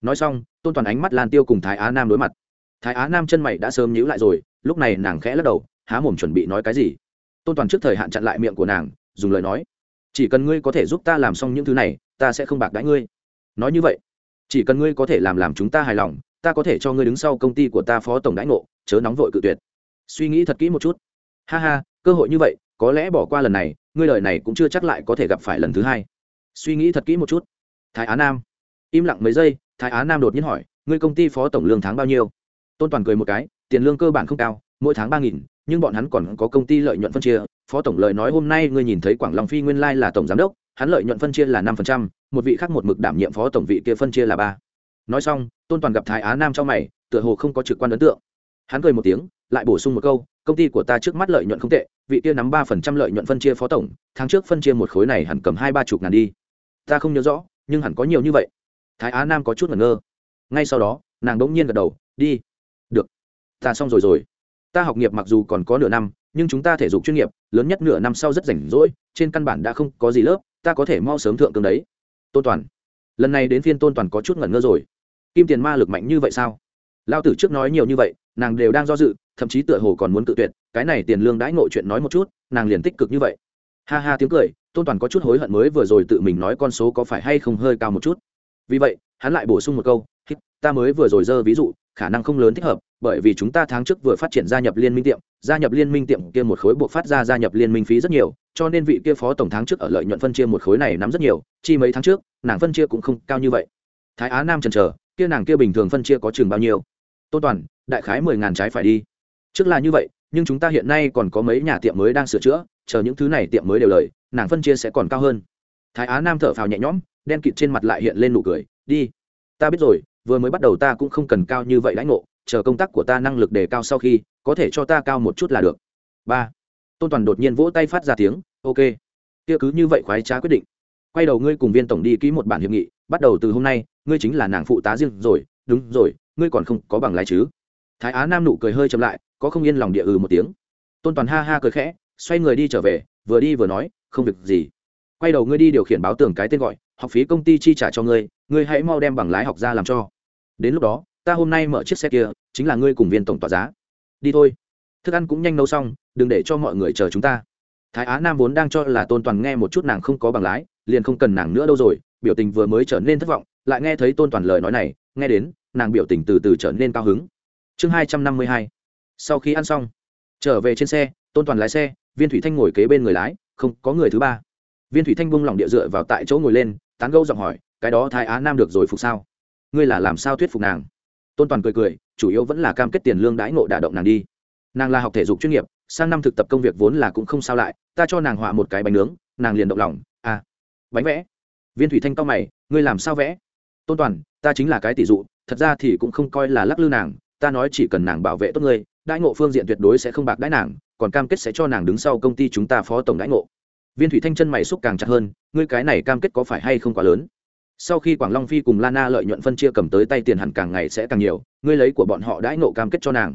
Nói xong, tôn toàn ánh mắt lan tiêu cùng thái á nam đối mặt. Thái á nam chân mày đã sớm nhíu lại rồi, lúc này nàng khẽ lắc đầu, há mồm chuẩn bị nói cái gì. Tôn toàn trước thời hạn chặn lại miệng của nàng, dùng lời nói. Chỉ cần ngươi có thể giúp ta làm xong những thứ này, ta sẽ không bạc đãi ngươi. Nói như vậy, chỉ cần ngươi có thể làm làm chúng ta hài lòng, ta có thể cho ngươi đứng sau công ty của ta phó tổng đãi ngộ, chớ nóng vội cự tuyệt. Suy nghĩ thật kỹ một chút. Ha ha, cơ hội như vậy có lẽ bỏ qua lần này, ngươi lời này cũng chưa chắc lại có thể gặp phải lần thứ hai. Suy nghĩ thật kỹ một chút. Thái á nam. Im lặng mấy giây, thái á nam đột nhiên hỏi, ngươi công ty phó tổng lương tháng bao nhiêu? Tôn toàn cười một cái, tiền lương cơ bản không cao, mỗi tháng ba nghìn, nhưng bọn hắn còn có công ty lợi nhuận phân chia. Phó tổng lời nói hôm nay ngươi nhìn thấy quảng long phi nguyên lai là tổng giám đốc, hắn lợi nhuận phân chia là năm phần trăm, một vị khác một mực đảm nhiệm phó tổng vị kia phân chia là ba. Nói xong, tôn toàn gặp thái á nam trong mày, tựa hồ không có trực quan ấn tượng. Hắn cười một tiếng, lại bổ sung một câu công ty của ta trước mắt lợi nhuận không tệ, vị kia nắm ba phần trăm lợi nhuận phân chia phó tổng, tháng trước phân chia một khối này hẳn cầm hai ba chục ngàn đi. Ta không nhớ rõ, nhưng hẳn có nhiều như vậy. Thái á nam có chút ngẩn ngơ. Ngay sau đó, nàng đ ỗ n g nhiên gật đầu, đi. Được. Ta xong rồi rồi. Ta học nghiệp mặc dù còn có nửa năm, nhưng chúng ta thể dục chuyên nghiệp, lớn nhất nửa năm sau rất rảnh rỗi, trên căn bản đã không có gì lớp, ta có thể mau sớm thượng tương đấy. Tôn toàn. Lần này đến phiên tôn toàn có chút ngẩn ngơ rồi. Kim tiền ma lực mạnh như vậy sao? Lao tử trước nói nhiều như vậy nàng đều đang do dự, thậm chí tựa hồ còn muốn tự tuyệt, cái này tiền lương đãi ngộ chuyện nói một chút, nàng liền tích cực như vậy. Ha ha tiếng cười, tôn toàn có chút hối hận mới vừa rồi tự mình nói con số có phải hay không hơi cao một chút. Vì vậy, hắn lại bổ sung một câu ta mới vừa rồi dơ ví dụ, khả năng không lớn thích hợp, bởi vì chúng ta tháng trước vừa phát triển gia nhập liên minh tiệm, gia nhập liên minh tiệm kia một khối buộc phát ra gia nhập liên minh phí rất nhiều, cho nên vị kia phó tổng tháng trước ở lợi nhuận phân chia một khối này nắm rất nhiều, chi mấy tháng trước, nàng phân chia cũng không cao như vậy. Thái á nam trần trờ kia nàng kia bình thường phân chia có chừng bao nhiêu? Tôn toàn đại khái mười ngàn trái phải đi. Trước là như vậy, nhưng chúng ta hiện nay còn có mấy nhà tiệm mới đang sửa chữa, chờ những thứ này tiệm mới đều lời, nàng phân chia sẽ còn cao hơn. Thái á nam thở phào nhẹ nhõm, đen kịt trên mặt lại hiện lên nụ cười, đi, ta biết rồi, vừa mới bắt đầu ta cũng không cần cao như vậy lãnh ngộ, chờ công tác của ta năng lực đề cao sau khi, có thể cho ta cao một chút là được. Ba, tôn toàn đột nhiên vỗ tay phát ra tiếng, ok. Kia cứ như vậy khoái trá quyết định. Quay đầu ngươi cùng viên tổng đi ký một bản hiệp nghị, bắt đầu từ hôm nay, ngươi chính là nàng phụ tá riêng rồi, đúng rồi, ngươi còn không có bằng lái chứ? Thái á nam nụ cười hơi chậm lại, có không yên lòng địa ừ một tiếng. Tôn toàn ha ha cười khẽ, xoay người đi trở về, vừa đi vừa nói, không việc gì. Quay đầu ngươi đi điều khiển báo tường cái tên gọi, học phí công ty chi trả cho ngươi ngươi hãy mau đem bằng lái học ra làm cho. Đến lúc đó, ta hôm nay mở chiếc xe kia, chính là ngươi cùng viên tổng tỏa giá. Đi thôi. Thức ăn cũng nhanh nấu xong, đừng để cho mọi người chờ chúng ta. Thái á nam vốn đang cho là tôn toàn nghe một chút nàng không có bằng lái, liền không cần nàng nữa đâu rồi, biểu tình vừa mới trở nên thất vọng, lại nghe thấy tôn toàn lời nói này, nghe đến, nàng biểu tình từ từ trở nên cao hứng chương hai trăm năm mươi hai. Sau khi ăn xong, trở về trên xe, tôn toàn lái xe, viên thủy thanh ngồi kế bên người lái, không, có người thứ ba. Viên thủy thanh bung lỏng địa dựa vào tại chỗ ngồi lên, tán gâu giọng hỏi, cái đó thái á nam được rồi phục sao? Ngươi là làm sao thuyết phục nàng? Tôn toàn cười cười, chủ yếu vẫn là cam kết tiền lương đãi ngộ đả động nàng đi. Nàng là học thể dục chuyên nghiệp, sang năm thực tập công việc vốn là cũng không sao lại, ta cho nàng họa một cái bánh nướng, nàng liền động lòng à bánh vẽ. Viên thủy thanh to mày, ngươi làm sao vẽ? Tôn toàn, ta chính là cái tỷ dụ, thật ra thì cũng không coi là lắc lư nàng ta nói chỉ cần nàng bảo vệ tốt ngươi, đãi ngộ phương diện tuyệt đối sẽ không bạc đãi nàng, còn cam kết sẽ cho nàng đứng sau công ty chúng ta phó tổng đãi ngộ. Viên thủy thanh chân mày xúc càng chặt hơn, ngươi cái này cam kết có phải hay không quá lớn? Sau khi quảng long phi cùng lana lợi nhuận phân chia cầm tới tay tiền hẳn càng ngày sẽ càng nhiều, ngươi lấy của bọn họ đãi ngộ cam kết cho nàng.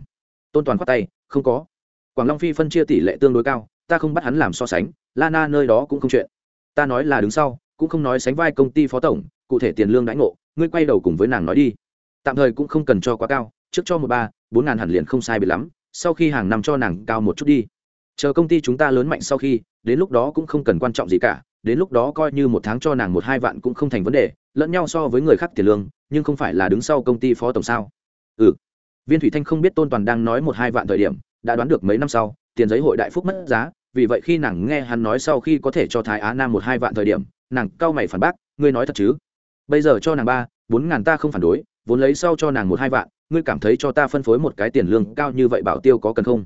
Tôn toàn khoát tay, không có. Quảng long phi phân chia tỷ lệ tương đối cao, ta không bắt hắn làm so sánh, lana nơi đó cũng không chuyện. Ta nói là đứng sau, cũng không nói sánh vai công ty phó tổng, cụ thể tiền lương đãi ngộ, ngươi quay đầu cùng với nàng nói đi. Tạm thời cũng không cần cho quá cao trước cho một ba, bốn ngàn hẳn liền không sai bị lắm, sau khi hàng năm cho nàng cao một chút đi. Chờ công ty chúng ta lớn mạnh sau khi, đến lúc đó cũng không cần quan trọng gì cả, đến lúc đó coi như một tháng cho nàng một hai vạn cũng không thành vấn đề, lẫn nhau so với người khác tiền lương, nhưng không phải là đứng sau công ty phó tổng sao? Ừ. Viên thủy thanh không biết tôn toàn đang nói một hai vạn thời điểm, đã đoán được mấy năm sau, tiền giấy hội đại phúc mất giá, vì vậy khi nàng nghe hắn nói sau khi có thể cho thái á nam một hai vạn thời điểm, nàng cao mày phản bác, ngươi nói thật chứ? Bây giờ cho nàng ba, bốn ngàn ta không phản đối vốn lấy sau cho nàng một hai vạn, ngươi cảm thấy cho ta phân phối một cái tiền lương cao như vậy bảo tiêu có cần không?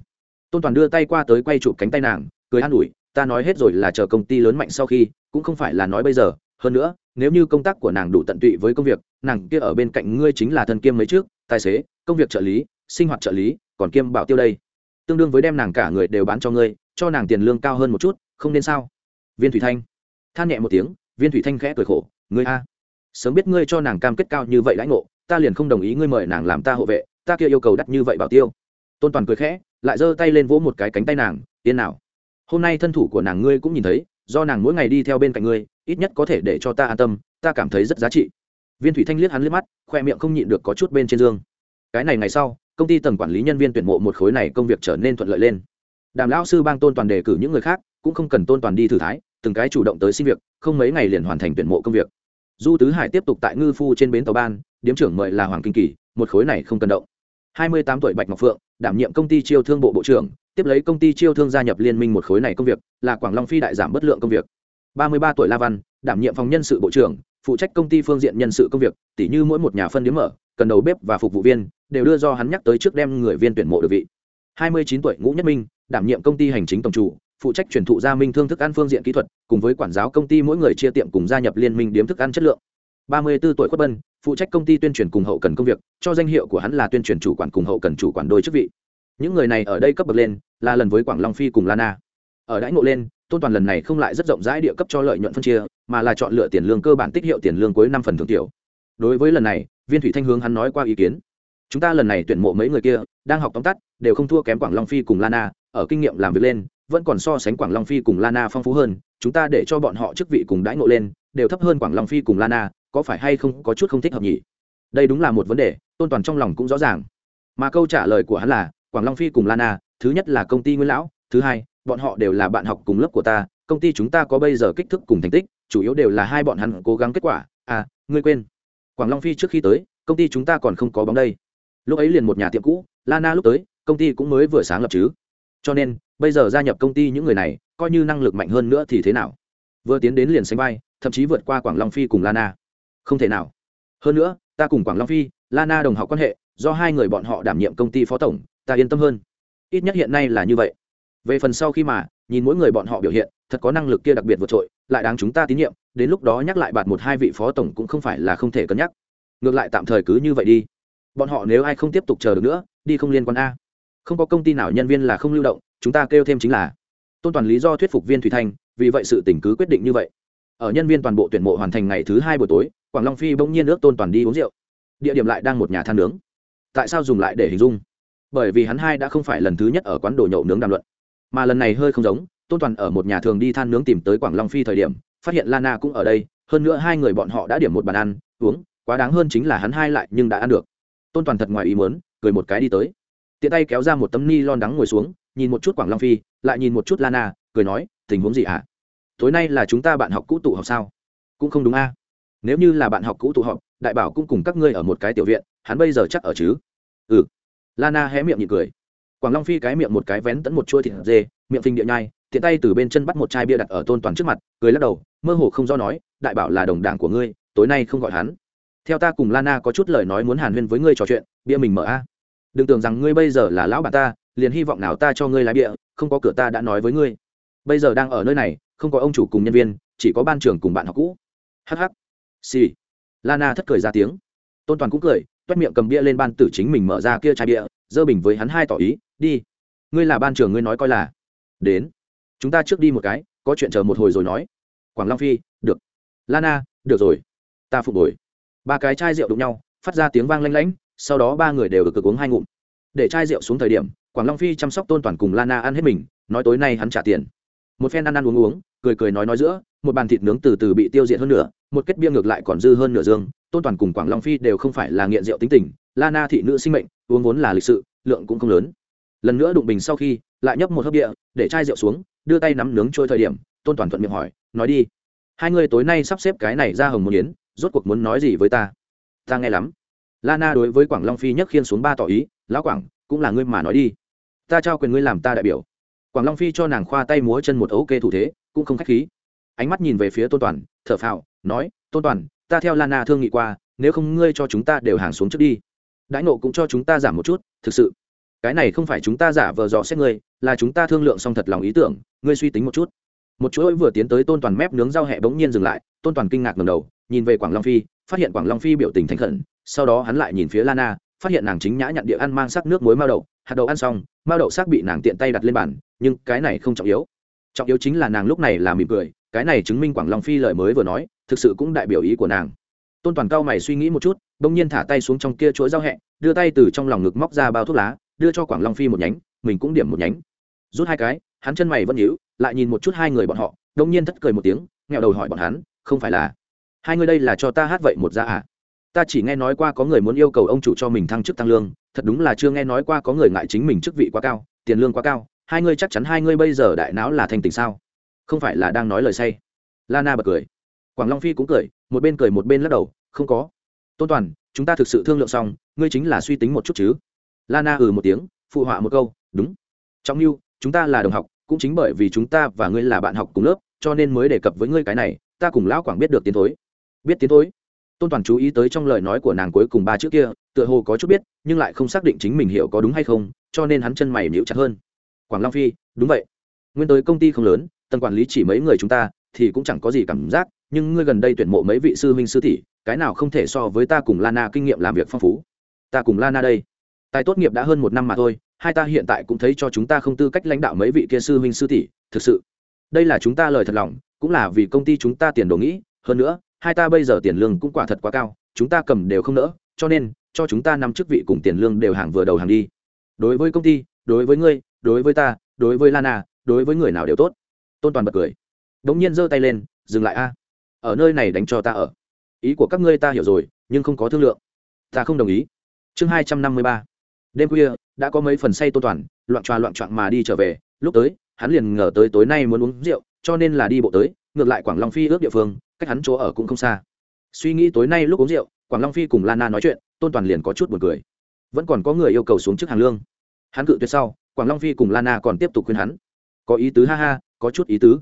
Tôn toàn đưa tay qua tới quay chụp cánh tay nàng, cười an ủi, ta nói hết rồi là chờ công ty lớn mạnh sau khi, cũng không phải là nói bây giờ, hơn nữa, nếu như công tác của nàng đủ tận tụy với công việc, nàng kia ở bên cạnh ngươi chính là thân kiêm mấy trước, tài xế, công việc trợ lý, sinh hoạt trợ lý, còn kiêm bảo tiêu đây. Tương đương với đem nàng cả người đều bán cho ngươi, cho nàng tiền lương cao hơn một chút, không nên sao? Viên thủy thanh, than nhẹ một tiếng, viên thủy thanh khẽ cười khổ, ngươi a, sớm biết ngươi cho nàng cam kết cao như vậy lãnh ngộ ta liền không đồng ý ngươi mời nàng làm ta hộ vệ, ta kia yêu cầu đắt như vậy bảo tiêu. Tôn toàn cười khẽ, lại giơ tay lên vỗ một cái cánh tay nàng, yên nào. Hôm nay thân thủ của nàng ngươi cũng nhìn thấy, do nàng mỗi ngày đi theo bên cạnh ngươi, ít nhất có thể để cho ta an tâm, ta cảm thấy rất giá trị. Viên thủy thanh liếc hắn liếc mắt, khoe miệng không nhịn được có chút bên trên giường cái này ngày sau, công ty tầng quản lý nhân viên tuyển mộ một khối này công việc trở nên thuận lợi lên. Đàm lão sư bang tôn toàn đề cử những người khác, cũng không cần tôn toàn đi thử thái, từng cái chủ động tới xin việc, không mấy ngày liền hoàn thành tuyển mộ công việc du tứ hải tiếp tục tại ngư phu trên bến tàu ban, điếm trưởng mời là hoàng kinh kỳ, một khối này không cần động. Hai mươi tám tuổi bạch ngọc phượng, đảm nhiệm công ty chiêu thương bộ bộ trưởng, tiếp lấy công ty chiêu thương gia nhập liên minh một khối này công việc, là quảng long phi đại giảm bất lượng công việc. Ba mươi ba tuổi la văn, đảm nhiệm phòng nhân sự bộ trưởng, phụ trách công ty phương diện nhân sự công việc, tỉ như mỗi một nhà phân điếm mở, cần đầu bếp và phục vụ viên, đều đưa do hắn nhắc tới trước đem người viên tuyển mộ được vị. Hai mươi chín tuổi ngũ nhất minh, đảm nhiệm công ty hành chính tổng chủ phụ trách truyền thụ gia minh thương thức ăn phương diện kỹ thuật, cùng với quản giáo công ty mỗi người chia tiệm cùng gia nhập liên minh điếm thức ăn chất lượng. Ba mươi 34 tuổi khuất bân phụ trách công ty tuyên truyền cùng hậu cần công việc, cho danh hiệu của hắn là tuyên truyền chủ quản cùng hậu cần chủ quản đôi chức vị. Những người này ở đây cấp bậc lên, là lần với quảng long phi cùng lana. Ở đãi ngộ lên, tôn toàn lần này không lại rất rộng rãi địa cấp cho lợi nhuận phân chia, mà là chọn lựa tiền lương cơ bản tích hiệu tiền lương cuối năm phần thưởng tiểu. Đối với lần này, viên thủy thanh hướng hắn nói qua ý kiến. Chúng ta lần này tuyển mộ mấy người kia, đang học tóm tắt, đều không thua kém quảng long phi cùng lana, ở kinh nghiệm làm việc lên vẫn còn so sánh quảng long phi cùng lana phong phú hơn, chúng ta để cho bọn họ chức vị cùng đãi ngộ lên, đều thấp hơn quảng long phi cùng lana, có phải hay không có chút không thích hợp nhỉ? Đây đúng là một vấn đề, tôn toàn trong lòng cũng rõ ràng. Mà câu trả lời của hắn là, quảng long phi cùng lana, thứ nhất là công ty nguyên lão, thứ hai, bọn họ đều là bạn học cùng lớp của ta, công ty chúng ta có bây giờ kích thước cùng thành tích, chủ yếu đều là hai bọn hắn cố gắng kết quả. À ngươi quên. Quảng long phi trước khi tới, công ty chúng ta còn không có bóng đây. Lúc ấy liền một nhà tiệm cũ, lana lúc tới, công ty cũng mới vừa sáng lập chứ. Cho nên bây giờ gia nhập công ty những người này, coi như năng lực mạnh hơn nữa thì thế nào? Vừa tiến đến liền sánh vai, thậm chí vượt qua quảng long phi cùng lana. Không thể nào. Hơn nữa, ta cùng quảng long phi, lana đồng học quan hệ, do hai người bọn họ đảm nhiệm công ty phó tổng, ta yên tâm hơn. Ít nhất hiện nay là như vậy. Về phần sau khi mà, nhìn mỗi người bọn họ biểu hiện, thật có năng lực kia đặc biệt vượt trội, lại đáng chúng ta tín nhiệm, đến lúc đó nhắc lại bạt một hai vị phó tổng cũng không phải là không thể cân nhắc. Ngược lại tạm thời cứ như vậy đi. Bọn họ nếu ai không tiếp tục chờ được nữa, đi không liên quan a. Không có công ty nào nhân viên là không lưu động chúng ta kêu thêm chính là tôn toàn lý do thuyết phục viên thủy thanh, vì vậy sự tỉnh cứ quyết định như vậy. Ở nhân viên toàn bộ tuyển mộ hoàn thành ngày thứ hai buổi tối, quảng long phi bỗng nhiên ước tôn toàn đi uống rượu. Địa điểm lại đang một nhà than nướng. Tại sao dùng lại để hình dung? Bởi vì hắn hai đã không phải lần thứ nhất ở quán đồ nhậu nướng đàm luận. Mà lần này hơi không giống, tôn toàn ở một nhà thường đi than nướng tìm tới quảng long phi thời điểm, phát hiện lana cũng ở đây, hơn nữa hai người bọn họ đã điểm một bàn ăn, uống, quá đáng hơn chính là hắn hai lại nhưng đã ăn được. Tôn toàn thật ngoài ý muốn, cười một cái đi tới. Tiện tay kéo ra một tấm ni lon đắng ngồi xuống nhìn một chút quảng long phi, lại nhìn một chút lana, cười nói, tình huống gì ạ? À? tối nay là chúng ta bạn học cũ tụ học sao? Cũng không đúng a. Nếu như là bạn học cũ tụ họp, đại bảo cũng cùng các ngươi ở một cái tiểu viện, hắn bây giờ chắc ở chứ? Ừ. Lana hé miệng nhị cười. Quảng long phi cái miệng một cái vén tẫn một chuôi thịt dê, miệng phình địa nhai, tiện tay từ bên chân bắt một chai bia đặt ở tôn toàn trước mặt, cười lắc đầu, mơ hồ không do nói, đại bảo là đồng đảng của ngươi, tối nay không gọi hắn. Theo ta cùng lana có chút lời nói muốn hàn huyên với ngươi trò chuyện, bia mình mở a. Đừng tưởng rằng ngươi bây giờ là lão bà ta liền hy vọng nào ta cho ngươi lái bia không có cửa ta đã nói với ngươi. Bây giờ đang ở nơi này, không có ông chủ cùng nhân viên, chỉ có ban trưởng cùng bạn học cũ. Hh xì、sì. lana thất cười ra tiếng. Tôn toàn cũng cười, toét miệng cầm bia lên ban tử chính mình mở ra kia chai bia, dơ bình với hắn hai tỏ ý, đi. Ngươi là ban trưởng, ngươi nói coi là. Đến. Chúng ta trước đi một cái, có chuyện chờ một hồi rồi nói. Quảng long phi, được. Lana, được rồi. Ta phục hồi. Ba cái chai rượu đụng nhau, phát ra tiếng vang lanh lảnh sau đó ba người đều được cực uống hai ngụm. Để chai rượu xuống thời điểm quảng long phi chăm sóc tôn toàn cùng lana ăn hết mình, nói tối nay hắn trả tiền. Một phen ăn ăn uống uống, cười cười nói nói giữa, một bàn thịt nướng từ từ bị tiêu diệt hơn nửa, một kết bia ngược lại còn dư hơn nửa dương. Tôn toàn cùng quảng long phi đều không phải là nghiện rượu tính tình, lana thị nữ sinh mệnh, uống vốn là lịch sự, lượng cũng không lớn. Lần nữa đụng bình sau khi, lại nhấp một hớp địa để chai rượu xuống, đưa tay nắm nướng trôi thời điểm, tôn toàn thuận miệng hỏi, nói đi, hai người tối nay sắp xếp cái này ra hồng một yến, rốt cuộc muốn nói gì với ta? Ta nghe lắm. Lana đối với quảng long phi nhấc khiên xuống ba tỏ ý, lão quảng, cũng là ngươi mà nói đi ta trao quyền ngươi làm ta đại biểu. Quảng long phi cho nàng khoa tay múa chân một ấu kê thủ thế, cũng không k h á c h khí. Ánh mắt nhìn về phía tôn toàn, thở phào, nói, tôn toàn, ta theo lana thương nghị qua, nếu không ngươi cho chúng ta đều hàng xuống trước đi. Đãi nộ cũng cho chúng ta giảm một chút, thực sự. Cái này không phải chúng ta giả vờ dò xét ngươi, là chúng ta thương lượng xong thật lòng ý tưởng, ngươi suy tính một chút. Một chuỗi vừa tiến tới tôn toàn mép nướng rau hẹ bỗng nhiên dừng lại, tôn toàn kinh ngạc ngầm đầu, nhìn về quảng long phi, phát hiện quảng long phi biểu tình thành khẩn, sau đó hắn lại nhìn phía lana phát hiện nàng chính nhã nhận địa ăn mang sắc nước muối mao đậu hạt đậu ăn xong, mao đậu sắc bị nàng tiện tay đặt lên bàn, nhưng cái này không trọng yếu. Trọng yếu chính là nàng lúc này là mỉm cười, cái này chứng minh quảng long phi lời mới vừa nói, thực sự cũng đại biểu ý của nàng. Tôn toàn cao mày suy nghĩ một chút, bỗng nhiên thả tay xuống trong kia chuỗi giao hẹ, đưa tay từ trong lòng ngực móc ra bao thuốc lá, đưa cho quảng long phi một nhánh, mình cũng điểm một nhánh. Rút hai cái, hắn chân mày vẫn nhíu, lại nhìn một chút hai người bọn họ đông nhiên thất cười một tiếng, nghẹo đầu hỏi bọn hắn, không phải là, hai người đây là cho ta hát vậy một ra à? Ta chỉ nghe nói qua có người muốn yêu cầu ông chủ cho mình thăng chức tăng lương thật đúng là chưa nghe nói qua có người ngại chính mình chức vị quá cao, tiền lương quá cao, hai ngươi chắc chắn hai ngươi bây giờ đại não là thành tình sao? Không phải là đang nói lời say. Lana bật cười. Quảng long phi cũng cười, một bên cười một bên lắc đầu, không có. Tôn toàn, chúng ta thực sự thương lượng xong, ngươi chính là suy tính một chút chứ? Lana ừ một tiếng, phụ họa một câu, đúng. Trong mưu chúng ta là đồng học, cũng chính bởi vì chúng ta và ngươi là bạn học cùng lớp, cho nên mới đề cập với ngươi cái này, ta cùng lão quảng biết được tiến thối. Biết tiến thối. Tôn toàn chú ý tới trong lời nói của nàng cuối cùng ba chữ kia tựa hồ có chút biết, nhưng lại không xác định chính mình hiểu có đúng hay không, cho nên hắn chân mày níu chặt hơn. Quảng long phi, đúng vậy. Nguyên tới công ty không lớn, tầng quản lý chỉ mấy người chúng ta, thì cũng chẳng có gì cảm giác, nhưng ngươi gần đây tuyển mộ mấy vị sư huynh sư tỷ, cái nào không thể so với ta cùng lana kinh nghiệm làm việc phong phú. Ta cùng lana đây. Tài tốt nghiệp đã hơn một năm mà thôi, hai ta hiện tại cũng thấy cho chúng ta không tư cách lãnh đạo mấy vị kia sư huynh sư tỷ, thực sự. Đây là chúng ta lời thật lòng, cũng là vì công ty chúng ta tiền đồ nghĩ, hơn nữa, hai ta bây giờ tiền lương cũng quả thật quá cao, chúng ta cầm đều không nỡ, cho nên cho chúng ta năm chức vị cùng tiền lương đều hàng vừa đầu hàng đi. Đối với công ty, đối với ngươi, đối với ta, đối với lana, đối với người nào đều tốt. Tôn toàn bật cười. Đ ỗ n g nhiên giơ tay lên, dừng lại a. Ở nơi này đánh cho ta ở. Ý của các ngươi ta hiểu rồi, nhưng không có thương lượng. Ta không đồng ý. Chương hai trăm năm mươi ba. Đêm khuya, đã có mấy phần say tôn toàn, loạn tròa loạn trọn mà đi trở về. Lúc tới, hắn liền ngờ tới tối nay muốn uống rượu, cho nên là đi bộ tới, ngược lại quảng long phi ước địa phương, cách hắn chỗ ở cũng không xa. Suy nghĩ tối nay lúc uống rượu, quảng long phi cùng lana nói chuyện tôn toàn liền có chút buồn cười. Vẫn còn có người yêu cầu xuống trước hàng lương. Hắn cự tuyệt sau, quảng long phi cùng lana còn tiếp tục khuyên hắn. Có ý tứ, ha ha, có chút ý tứ.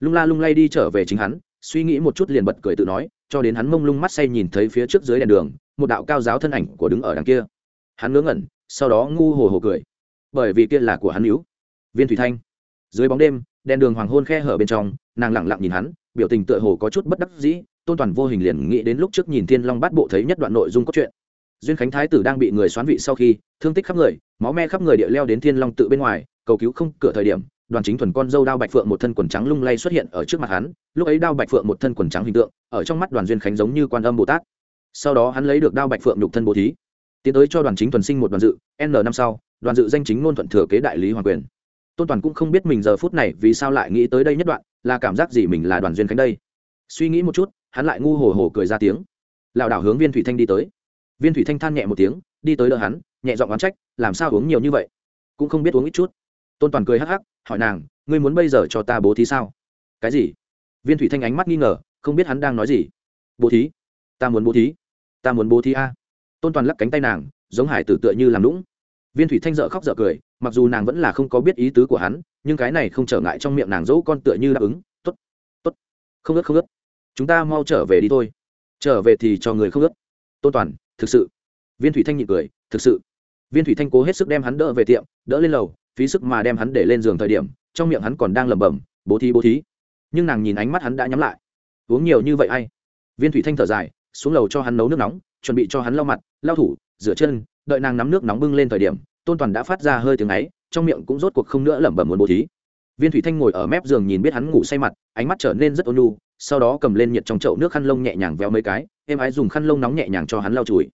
Lung la lung lay đi trở về chính hắn, suy nghĩ một chút liền bật cười tự nói, cho đến hắn mông lung mắt say nhìn thấy phía trước dưới đèn đường, một đạo cao giáo thân ảnh của đứng ở đằng kia. Hắn ngớ ngẩn, sau đó ngu hồ hồ cười. Bởi vì kia là của hắn yếu viên thủy thanh. Dưới bóng đêm, đèn đường hoàng hôn khe hở bên trong, nàng lẳng lặng nhìn hắn, biểu tình tựa hồ có chút bất đắc dĩ, tôn toàn vô hình liền nghĩ đến lúc trước nhìn thiên long bát bộ thấy nhất đoạn nội dung cốt truyện duyên khánh thái tử đang bị người xoán vị sau khi, thương tích khắp người, máu me khắp người địa leo đến thiên long tự bên ngoài, cầu cứu không cửa thời điểm, đoàn chính thuần con dâu đao bạch phượng một thân quần trắng lung lay xuất hiện ở trước mặt hắn, lúc ấy đao bạch phượng một thân quần trắng hình tượng, ở trong mắt đoàn duyên khánh giống như quan âm bồ tát. Sau đó hắn lấy được đao bạch phượng nhục thân bồ thí, tiến tới cho đoàn chính thuần sinh một đoàn dự, n năm sau, đoàn dự danh chính ngôn thuận thừa kế đại lý hoàng quyền. Tôn toàn cũng không biết mình giờ phút này vì sao lại nghĩ tới đây nhất đoạn, là cảm giác gì mình là đoàn duyên khánh đây. Suy nghĩ một chút, hắn lại ngu hồ hồ cười ra tiếng. Lảo đảo hướng viên thủy thanh đi tới viên thủy thanh than nhẹ một tiếng, đi tới đỡ hắn, nhẹ giọng oán trách, làm sao uống nhiều như vậy? Cũng không biết uống ít chút. Tôn toàn cười hắc hắc, hỏi nàng, ngươi muốn bây giờ cho ta bố thí sao? Cái gì? Viên thủy thanh ánh mắt nghi ngờ, không biết hắn đang nói gì. Bố thí? Ta muốn bố thí. Ta muốn bố thí a. Tôn toàn lắc cánh tay nàng, giống hải tử tựa như làm lũng viên thủy thanh dợ khóc dợ cười, mặc dù nàng vẫn là không có biết ý tứ của hắn, nhưng cái này không trở ngại trong miệng nàng dỗ con tựa như đáp ứng t ố t t ố t không ướt không ướt. Chúng ta mau trở về đi thôi. Trở về thì cho người không ướt. Tôn toàn thực sự. Viên thủy thanh nhịn cười, thực sự. Viên thủy thanh cố hết sức đem hắn đỡ về tiệm, đỡ lên lầu, phí sức mà đem hắn để lên giường thời điểm, trong miệng hắn còn đang lẩm bẩm, bố thí bố thí. Nhưng nàng nhìn ánh mắt hắn đã nhắm lại. Uống nhiều như vậy a viên thủy thanh thở dài, xuống lầu cho hắn nấu nước nóng, chuẩn bị cho hắn lau mặt, lau thủ, rửa chân, đợi nàng nắm nước nóng bưng lên thời điểm, tôn toàn đã phát ra hơi tiếng ấy, trong miệng cũng rốt cuộc không nữa lẩm bẩm muốn bố thí. Viên thủy thanh ngồi ở mép giường nhìn biết hắn ngủ say mặt, ánh mắt trở nên rất ôn nhu sau đó cầm lên nhiệt trong chậu nước khăn lông nhẹ nhàng véo mấy cái, em ái dùng khăn lông nóng nhẹ nhàng cho hắn lau chùi.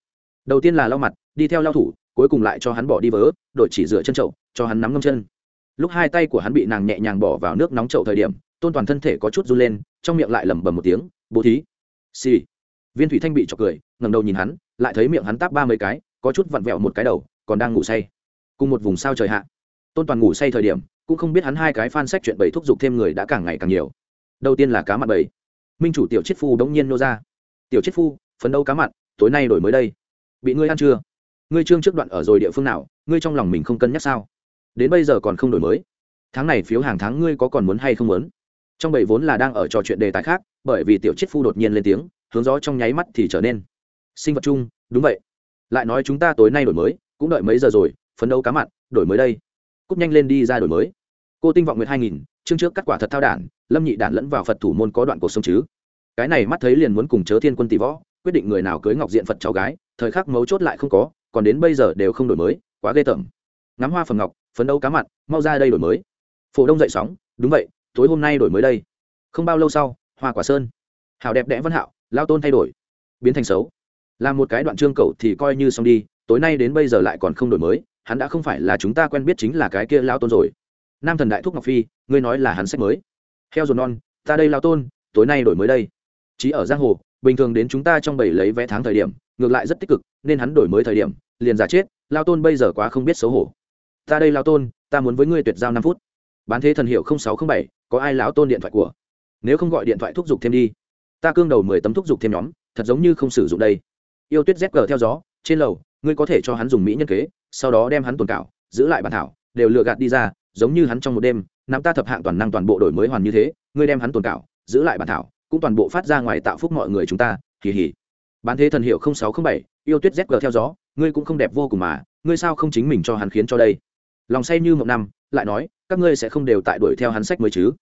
Đầu tiên là lau mặt, đi theo lau thủ, cuối cùng lại cho hắn bỏ đi vớ đội chỉ rửa chân chậu, cho hắn nắm ngâm chân. Lúc hai tay của hắn bị nàng nhẹ nhàng bỏ vào nước nóng chậu thời điểm, tôn toàn thân thể có chút run lên, trong miệng lại lẩm bẩm một tiếng, bố thí. Xì、sì. viên thủy thanh bị chọc cười ngầm đầu nhìn hắn, lại thấy miệng hắn táp ba mươi cái, có chút vặn vẹo một cái đầu, còn đang ngủ say. Cùng một vùng sao trời hạ. Tôn toàn ngủ say thời điểm, cũng không biết hắn hai cái fan sách chuyện bậy thúc giục thêm người đã càng ngày càng nhiều đầu tiên là cá mặn bảy minh chủ tiểu chiết phu đống nhiên nô ra. Tiểu chiết phu, phấn đấu cá mặn, tối nay đổi mới đây. Bị ngươi ăn chưa? Ngươi trương trước đoạn ở rồi địa phương nào, ngươi trong lòng mình không cân nhắc sao? Đến bây giờ còn không đổi mới. Tháng này phiếu hàng tháng ngươi có còn muốn hay không muốn? Trong bảy vốn là đang ở trò chuyện đề tài khác, bởi vì tiểu chiết phu đột nhiên lên tiếng, hướng gió trong nháy mắt thì trở nên sinh vật chung, đúng vậy. Lại nói chúng ta tối nay đổi mới, cũng đợi mấy giờ rồi, phấn đấu cá mặn, đổi mới đây. Cúp nhanh lên đi ra đổi mới. Cô tinh vọng nguyệt hai nghìn chương trước cắt quả thật thao đản, lâm nhị đản lẫn vào phật thủ môn có đoạn cuộc sống chứ? Cái này mắt thấy liền muốn cùng chớ thiên quân tỷ võ, quyết định người nào cưới ngọc diện phật cháu gái, thời khắc mấu chốt lại không có, còn đến bây giờ đều không đổi mới, quá ghê tởm. Ngắm hoa phần ngọc, phấn đấu cá mặn mau ra đây đổi mới. Phổ đông dậy sóng, đúng vậy, tối hôm nay đổi mới đây. Không bao lâu sau, hoa quả sơn. Hào đẹp đẽ văn hạo, lao tôn thay đổi. Biến thành xấu. Làm một cái đoạn trương cầu thì coi như xong đi, tối nay đến bây giờ lại còn không đổi mới, hắn đã không phải là chúng ta quen biết chính là cái kia lao tôn rồi nam thần đại thúc ngọc phi, ngươi nói là hắn sách mới. Heo dồn non, ta đây lao tôn, tối nay đổi mới đây. Chí ở giang hồ, bình thường đến chúng ta trong bảy lấy vé tháng thời điểm, ngược lại rất tích cực, nên hắn đổi mới thời điểm, liền giả chết, lao tôn bây giờ quá không biết xấu hổ. Ta đây lao tôn, ta muốn với ngươi tuyệt giao năm phút. Bán thế thần hiệu sáu trăm bảy, có ai lão tôn điện thoại của? Nếu không gọi điện thoại thúc giục thêm đi. Ta cương đầu mười tấm thúc giục thêm nhóm, thật giống như không sử dụng đây. Yêu tuyết dép cờ theo gió, trên lầu, ngươi có thể cho hắn dùng mỹ nhân kế, sau đó đem hắn tồn cảo giữ lại bản thảo, đều lựa gạt đi ra giống như hắn trong một đêm, nắm ta thập hạng toàn năng toàn bộ đổi mới hoàn như thế, ngươi đem hắn tồn cảo, giữ lại bản thảo, cũng toàn bộ phát ra ngoài tạo phúc mọi người chúng ta kỳ hỉ bán thế thần hiệu sáu trăm bảy, yêu tuyết zg theo gió, ngươi cũng không đẹp vô cùng mà, ngươi sao không chính mình cho hắn khiến cho đây? Lòng say như một năm, lại nói, các ngươi sẽ không đều tại đuổi theo hắn sách mới chứ?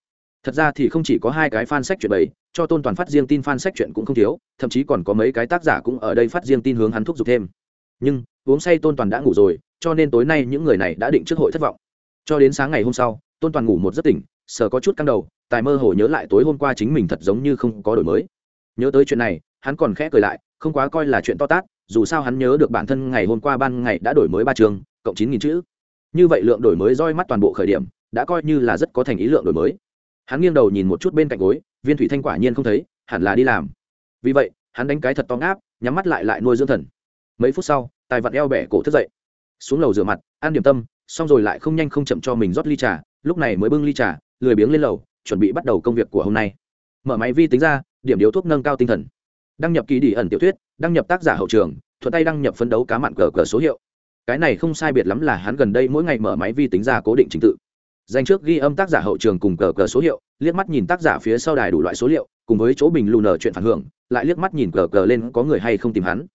Thật ra thì không chỉ có hai cái fan sách chuyện bảy cho tôn toàn phát riêng tin fan sách chuyện cũng không thiếu, thậm chí còn có mấy cái tác giả cũng ở đây phát riêng tin hướng hắn thúc giục thêm. Nhưng, uống say tôn toàn đã ngủ rồi, cho nên tối nay những người này đã định trước hội thất vọng cho đến sáng ngày hôm sau, tôn toàn ngủ một giấc tỉnh, sờ có chút căng đầu, tài mơ hồ nhớ lại tối hôm qua chính mình thật giống như không có đổi mới. Nhớ tới chuyện này, hắn còn khẽ cười lại, không quá coi là chuyện to tát, dù sao hắn nhớ được bản thân ngày hôm qua ban ngày đã đổi mới ba trường, cộng chín nghìn chữ. Như vậy lượng đổi mới roi mắt toàn bộ khởi điểm, đã coi như là rất có thành ý lượng đổi mới. Hắn nghiêng đầu nhìn một chút bên cạnh gối, viên thủy thanh quả nhiên không thấy, hẳn là đi làm. Vì vậy, hắn đánh cái thật to ngáp, nhắm mắt lại lại nuôi dưỡng thần. Mấy phút sau, tài vặt eo bẻ cổ thức dậy. Xuống lầu rửa mặt, ăn điểm tâm xong rồi lại không nhanh không chậm cho mình rót ly trà, lúc này mới bưng ly trà, lười biếng lên lầu, chuẩn bị bắt đầu công việc của hôm nay. Mở máy vi tính ra, điểm điếu thuốc nâng cao tinh thần. Đăng nhập kỳ đi ẩn tiểu thuyết, đăng nhập tác giả hậu trường, thuận tay đăng nhập phấn đấu cá mặn cờ cờ số hiệu. Cái này không sai biệt lắm là hắn gần đây mỗi ngày mở máy vi tính ra cố định trình tự. Dành trước ghi âm tác giả hậu trường cùng cờ cờ số hiệu, liếc mắt nhìn tác giả phía sau đài đủ loại số liệu, cùng với chỗ bình lù nở chuyện phản hưởng, lại liếc mắt nhìn cờ cờ lên có người hay không tìm hắn.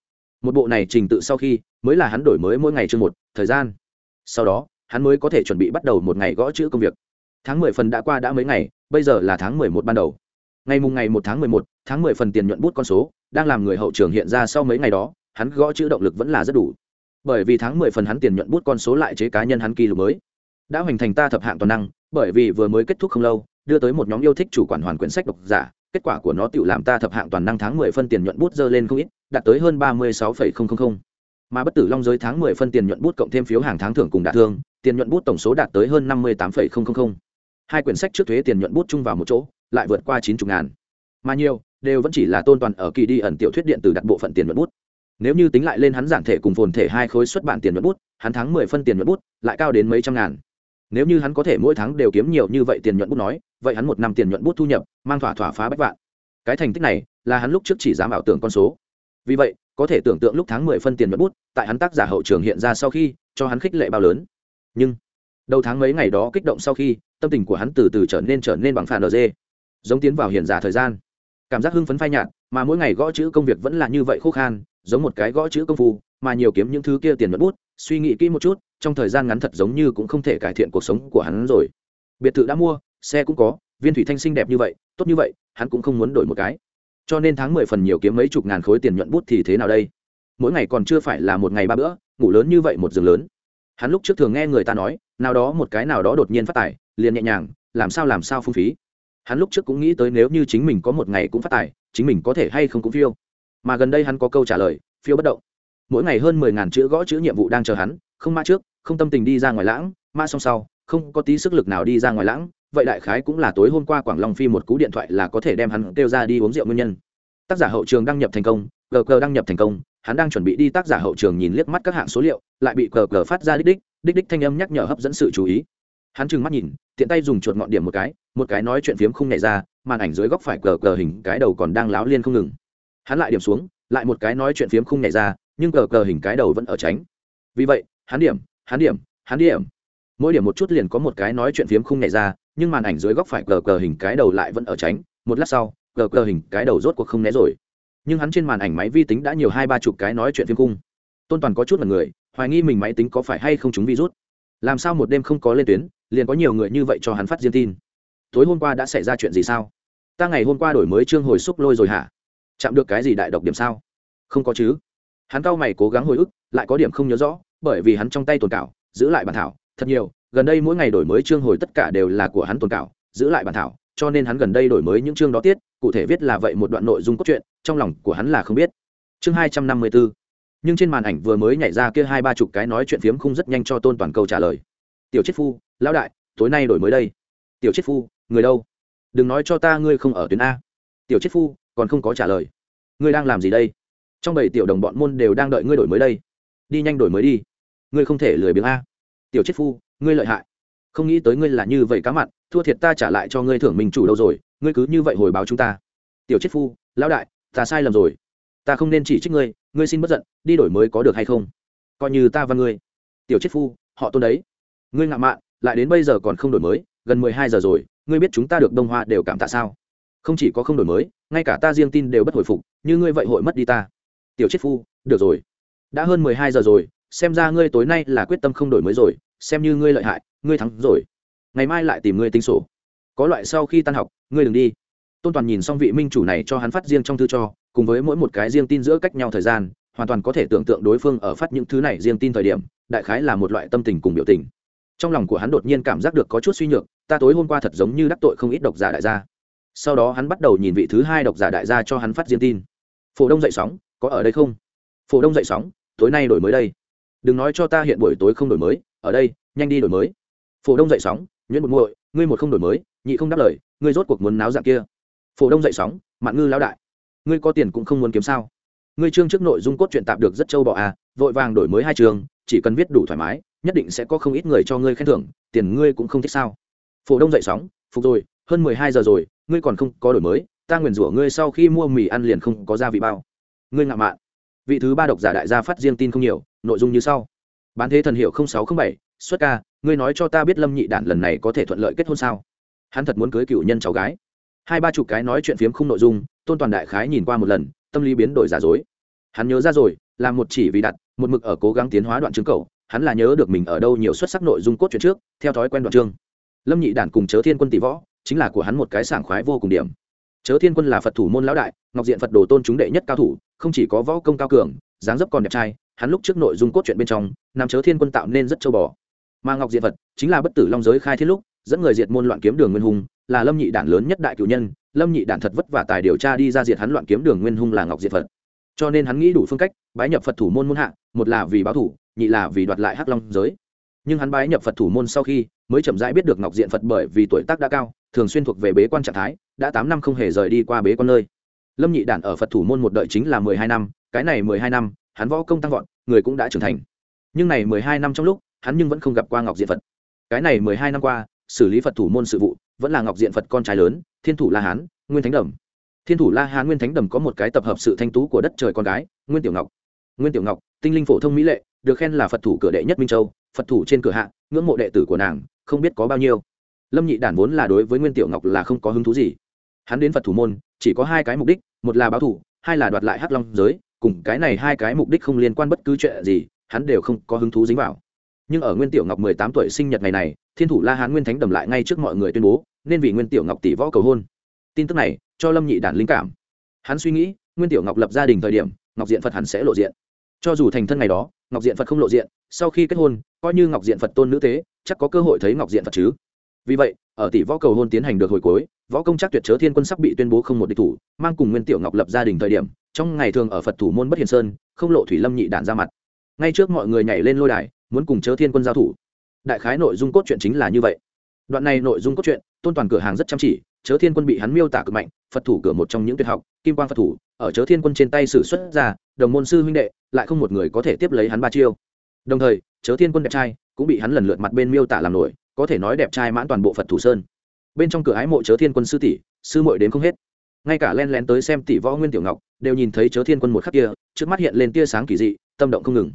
Một bộ này trình tự sau khi, mới là hắn đổi mới mỗi ngày chương một, thời gian sau đó, hắn mới có thể chuẩn bị bắt đầu một ngày gõ chữ công việc. Tháng mười phần đã qua đã mấy ngày, bây giờ là tháng mười một ban đầu. Ngày mùng ngày một tháng mười một, tháng mười phần tiền nhuận bút con số, đang làm người hậu trường hiện ra sau mấy ngày đó, hắn gõ chữ động lực vẫn là rất đủ. Bởi vì tháng mười phần hắn tiền nhuận bút con số lại chế cá nhân hắn kỷ lục mới. Đã hoành thành ta thập hạng toàn năng, bởi vì vừa mới kết thúc không lâu, đưa tới một nhóm yêu thích chủ quản hoàn quyển sách độc giả, kết quả của nó tự làm ta thập hạng toàn năng tháng mười phân tiền nhuận bút dơ lên không ít, đạt tới hơn ba mươi sáu phẩy không không không mà bất tử long giới tháng mười phân tiền nhuận bút cộng thêm phiếu hàng tháng thưởng cùng đạt thương, tiền nhuận bút tổng số đạt tới hơn năm mươi tám phẩy không không không. Hai quyển sách trước thuế tiền nhuận bút chung vào một chỗ, lại vượt qua chín chục ngàn. Mà nhiều, đều vẫn chỉ là tôn toàn ở kỳ đi ẩn tiểu thuyết điện tử đặt bộ phận tiền nhuận bút. Nếu như tính lại lên hắn giản thể cùng phồn thể hai khối xuất bản tiền nhuận bút, hắn tháng mười phân tiền nhuận bút lại cao đến mấy trăm ngàn. Nếu như hắn có thể mỗi tháng đều kiếm nhiều như vậy tiền nhuận bút nói, vậy hắn một năm tiền nhuận bút thu nhập, mang thỏa thỏa phá bách vạn. Cái thành tích này là hắn lúc trước chỉ dám ảo tưởng con số. Vì vậy có thể tưởng tượng lúc tháng mười phân tiền nhuận bút, tại hắn tác giả hậu trường hiện ra sau khi, cho hắn khích lệ bao lớn. Nhưng, đầu tháng mấy ngày đó kích động sau khi, tâm tình của hắn từ từ trở nên trở nên bằng phản ở dê. Giống tiến vào hiện giả thời gian. Cảm giác hưng phấn phai nhạt, mà mỗi ngày gõ chữ công việc vẫn là như vậy khô khan, giống một cái gõ chữ công phu, mà nhiều kiếm những thứ kia tiền mất bút, suy nghĩ kỹ một chút, trong thời gian ngắn thật giống như cũng không thể cải thiện cuộc sống của hắn rồi. Biệt thự đã mua, xe cũng có, viên thủy thanh xinh đẹp như vậy, tốt như vậy, hắn cũng không muốn đổi một cái cho nên tháng mười phần nhiều kiếm mấy chục ngàn khối tiền nhuận bút thì thế nào đây? Mỗi ngày còn chưa phải là một ngày ba bữa, ngủ lớn như vậy một giường lớn. Hắn lúc trước thường nghe người ta nói, nào đó một cái nào đó đột nhiên phát tài, liền nhẹ nhàng, làm sao làm sao phung phí. Hắn lúc trước cũng nghĩ tới nếu như chính mình có một ngày cũng phát tài, chính mình có thể hay không cũng phiêu. Mà gần đây hắn có câu trả lời, phiêu bất động. Mỗi ngày hơn mười ngàn chữ gõ chữ nhiệm vụ đang chờ hắn, không mã trước, không tâm tình đi ra ngoài lãng mã song sau, không có tí sức lực nào đi ra ngoài lãng vậy đại khái cũng là tối hôm qua quảng long phi một cú điện thoại là có thể đem hắn kêu ra đi uống rượu nguyên nhân. Tác giả hậu trường đăng nhập thành công gờ gờ đăng nhập thành công, hắn đang chuẩn bị đi tác giả hậu trường nhìn liếc mắt các hạng số liệu, lại bị gờ gờ phát ra đích đích đích đích thanh âm nhắc nhở hấp dẫn sự chú ý. Hắn trừng mắt nhìn, tiện tay dùng chuột ngọn điểm một cái một cái nói chuyện phiếm không nhảy ra, màn ảnh dưới góc phải cờ cờ hình cái đầu còn đang láo liên không ngừng. Hắn lại điểm xuống, lại một cái nói chuyện phiếm không nhảy ra, nhưng cờ cờ hình cái đầu vẫn ở tránh. Vì vậy, hắn điểm hắn điểm hắn điểm. Mỗi điểm một chút liền có một cái nói chuyện phiếm không nhảy ra nhưng màn ảnh dưới góc phải cờ cờ hình cái đầu lại vẫn ở tránh, một lát sau, cờ cờ hình cái đầu rốt cuộc không né rồi. Nhưng hắn trên màn ảnh máy vi tính đã nhiều hai ba chục cái nói chuyện phim cung. Tôn toàn có chút là người, hoài nghi mình máy tính có phải hay không chúng virus. Làm sao một đêm không có lên tuyến, liền có nhiều người như vậy cho hắn phát riêng tin. Tối hôm qua đã xảy ra chuyện gì sao? Ta ngày hôm qua đổi mới chương hồi xúc lôi rồi hả? Chạm được cái gì đại độc điểm sao? Không có chứ. Hắn cao mày cố gắng hồi ức, lại có điểm không nhớ rõ, bởi vì hắn trong tay tồn cảo, giữ lại bản thảo, thật nhiều gần đây mỗi ngày đổi mới chương hồi tất cả đều là của hắn tồn cảo giữ lại bản thảo, cho nên hắn gần đây đổi mới những chương đó tiết, cụ thể viết là vậy một đoạn nội dung cốt truyện, trong lòng của hắn là không biết. Chương hai trăm năm mươi bốn nhưng trên màn ảnh vừa mới nhảy ra kia hai ba chục cái nói chuyện phiếm khung rất nhanh cho tôn toàn câu trả lời. Tiểu chết phu, lão đại, tối nay đổi mới đây. Tiểu chết phu, người đâu? Đừng nói cho ta ngươi không ở tuyến a. Tiểu chết phu, còn không có trả lời. Ngươi đang làm gì đây? Trong bảy tiểu đồng bọn môn đều đang đợi ngươi đổi mới đây. Đi nhanh đổi mới đi. Ngươi không thể lười biếng a. Tiểu chết phu ngươi lợi hại. Không nghĩ tới ngươi là như vậy cá mặn, thua thiệt ta trả lại cho ngươi thưởng mình chủ đâu rồi, ngươi cứ như vậy hồi báo chúng ta. Tiểu chết phu, lão đại, ta sai lầm rồi. Ta không nên chỉ trích ngươi ngươi xin bất giận, đi đổi mới có được hay không? Coi như ta và ngươi. Tiểu chết phu, họ tôn đấy. Ngươi ngạo mạn, lại đến bây giờ còn không đổi mới, gần mười hai giờ rồi, ngươi biết chúng ta được đông hoa đều cảm tạ sao? Không chỉ có không đổi mới, ngay cả ta riêng tin đều bất hồi phục, như ngươi vậy hội mất đi ta. Tiểu chết phu, được rồi. Đã hơn mười hai giờ rồi, xem ra ngươi tối nay là quyết tâm không đổi mới rồi xem như ngươi lợi hại, ngươi thắng rồi. Ngày mai lại tìm ngươi tính sổ. Có loại sau khi tan học, ngươi đừng đi. Tôn toàn nhìn xong vị minh chủ này cho hắn phát riêng trong thư cho, cùng với mỗi một cái riêng tin giữa cách nhau thời gian, hoàn toàn có thể tưởng tượng đối phương ở phát những thứ này riêng tin thời điểm, đại khái là một loại tâm tình cùng biểu tình. Trong lòng của hắn đột nhiên cảm giác được có chút suy nhược, ta tối hôm qua thật giống như đắc tội không ít độc giả đại gia. Sau đó hắn bắt đầu nhìn vị thứ hai độc giả đại gia cho hắn phát riêng tin. Phổ đông dậy sóng, có ở đây không? Phổ đông dậy sóng, tối nay đổi mới đây. Đừng nói cho ta hiện buổi tối không đổi mới ở đây, nhanh đi đổi mới. Phổ đông dậy sóng, nhuyễn một muội, ngươi một không đổi mới, nhị không đáp lời, ngươi rốt cuộc muốn náo dạng kia. Phổ đông dậy sóng, mạn ngư lão đại, ngươi có tiền cũng không muốn kiếm sao? Ngươi chương trước nội dung cốt truyện tạm được rất châu bọ à vội vàng đổi mới hai trường, chỉ cần viết đủ thoải mái, nhất định sẽ có không ít người cho ngươi khen thưởng, tiền ngươi cũng không thích sao? Phổ đông dậy sóng, phục rồi, hơn mười hai giờ rồi, ngươi còn không có đổi mới, ta nguyền rủa ngươi sau khi mua mì ăn liền không có gia vị bao. Ngươi ngạo mạn. Vị thứ ba độc giả đại gia phát riêng tin không nhiều, nội dung như sau bán thế thần hiệu sáu trăm bảy, xuất ca, ngươi nói cho ta biết lâm nhị đản lần này có thể thuận lợi kết hôn sao? Hắn thật muốn cưới cựu nhân cháu gái. Hai ba chục cái nói chuyện phiếm không nội dung, tôn toàn đại khái nhìn qua một lần, tâm lý biến đổi giả dối. Hắn nhớ ra rồi, là một chỉ vì đặt, một mực ở cố gắng tiến hóa đoạn chứng cầu hắn là nhớ được mình ở đâu nhiều xuất sắc nội dung cốt truyện trước, theo thói quen đoạn chương. Lâm nhị đản cùng chớ thiên quân tỷ võ, chính là của hắn một cái sảng khoái vô cùng điểm. Chớ thiên quân là phật thủ môn lão đại, ngọc diện phật đồ tôn chúng đệ nhất cao thủ, không chỉ có võ công cao cường, dáng dấp còn đẹp trai hắn lúc trước nội dung cốt truyện bên trong, nam chớ thiên quân tạo nên rất châu bò. Mà ngọc diện vật chính là bất tử long giới khai thiết lúc, dẫn người diệt môn loạn kiếm đường nguyên hùng, là lâm nhị đản lớn nhất đại cử nhân, lâm nhị đản thật vất vả tài điều tra đi ra diệt hắn loạn kiếm đường nguyên hung là ngọc diệt phật. Cho nên hắn nghĩ đủ phương cách, bái nhập phật thủ môn môn hạ, một là vì báo thủ, nhị là vì đoạt lại hắc long giới. Nhưng hắn bái nhập phật thủ môn sau khi, mới chậm rãi biết được ngọc diện phật bởi vì tuổi tác đã cao, thường xuyên thuộc về bế quan trạng thái, đã tám năm không hề rời đi qua bế quan nơi. Lâm nhị đản ở phật thủ môn một đợi chính là mười hai năm, cái này mười hai năm hắn võ công tăng vọt, người cũng đã trưởng thành. Nhưng này mười hai năm trong lúc, hắn nhưng vẫn không gặp qua ngọc diện phật. Cái này mười hai năm qua, xử lý phật thủ môn sự vụ, vẫn là ngọc diện phật con trai lớn, thiên thủ la hán, nguyên thánh đầm. Thiên thủ la hán, nguyên thánh đầm có một cái tập hợp sự thanh tú của đất trời con gái, nguyên tiểu ngọc. Nguyên tiểu ngọc, tinh linh phổ thông mỹ lệ, được khen là phật thủ cửa đệ nhất minh châu, phật thủ trên cửa hạ, ngưỡng mộ đệ tử của nàng, không biết có bao nhiêu. Lâm nhị đản vốn là đối với nguyên tiểu ngọc là không có hứng thú gì. Hắn đến phật thủ môn, chỉ có hai cái mục đích, một là báo thủ hai là đoạt lại hắc long giới cùng cái này hai cái mục đích không liên quan bất cứ chuyện gì, hắn đều không có hứng thú dính vào. Nhưng ở nguyên tiểu ngọc mười tám tuổi sinh nhật ngày này, thiên thủ la hán nguyên thánh đầm lại ngay trước mọi người tuyên bố, nên vì nguyên tiểu ngọc tỷ võ cầu hôn. Tin tức này, cho lâm nhị đản linh cảm. Hắn suy nghĩ, nguyên tiểu ngọc lập gia đình thời điểm, ngọc diện phật hẳn sẽ lộ diện. Cho dù thành thân ngày đó, ngọc diện phật không lộ diện, sau khi kết hôn, coi như ngọc diện phật tôn nữ tế, chắc có cơ hội thấy ngọc diện phật chứ. Vì vậy, ở tỷ võ cầu hôn tiến hành được hồi cuối, võ công chắc tuyệt chớ thiên quân sắc bị tuyên bố không một địch thủ, mang cùng nguyên tiểu ngọc lập gia đình thời điểm trong ngày thường ở phật thủ môn bất hiền sơn, không lộ thủy lâm nhị đản ra mặt. Ngay trước mọi người nhảy lên lôi đài, muốn cùng chớ thiên quân giao thủ. Đại khái nội dung cốt truyện chính là như vậy. Đoạn này nội dung cốt truyện, tôn toàn cửa hàng rất chăm chỉ, chớ thiên quân bị hắn miêu tả cực mạnh, phật thủ cửa một trong những tuyệt học, kim quang phật thủ, ở chớ thiên quân trên tay sử xuất ra, đồng môn sư huynh đệ, lại không một người có thể tiếp lấy hắn ba chiêu. Đồng thời, chớ thiên quân đẹp trai, cũng bị hắn lần lượt mặt bên miêu tả làm nổi, có thể nói đẹp trai mãn toàn bộ phật thủ sơn. Bên trong cửa ái mộ chớ thiên quân sư tỷ, sư muội đến không hết ngay cả len lén tới xem tỷ võ nguyên tiểu ngọc, đều nhìn thấy chớ thiên quân một khắc kia, trước mắt hiện lên tia sáng kỳ dị, tâm động không ngừng.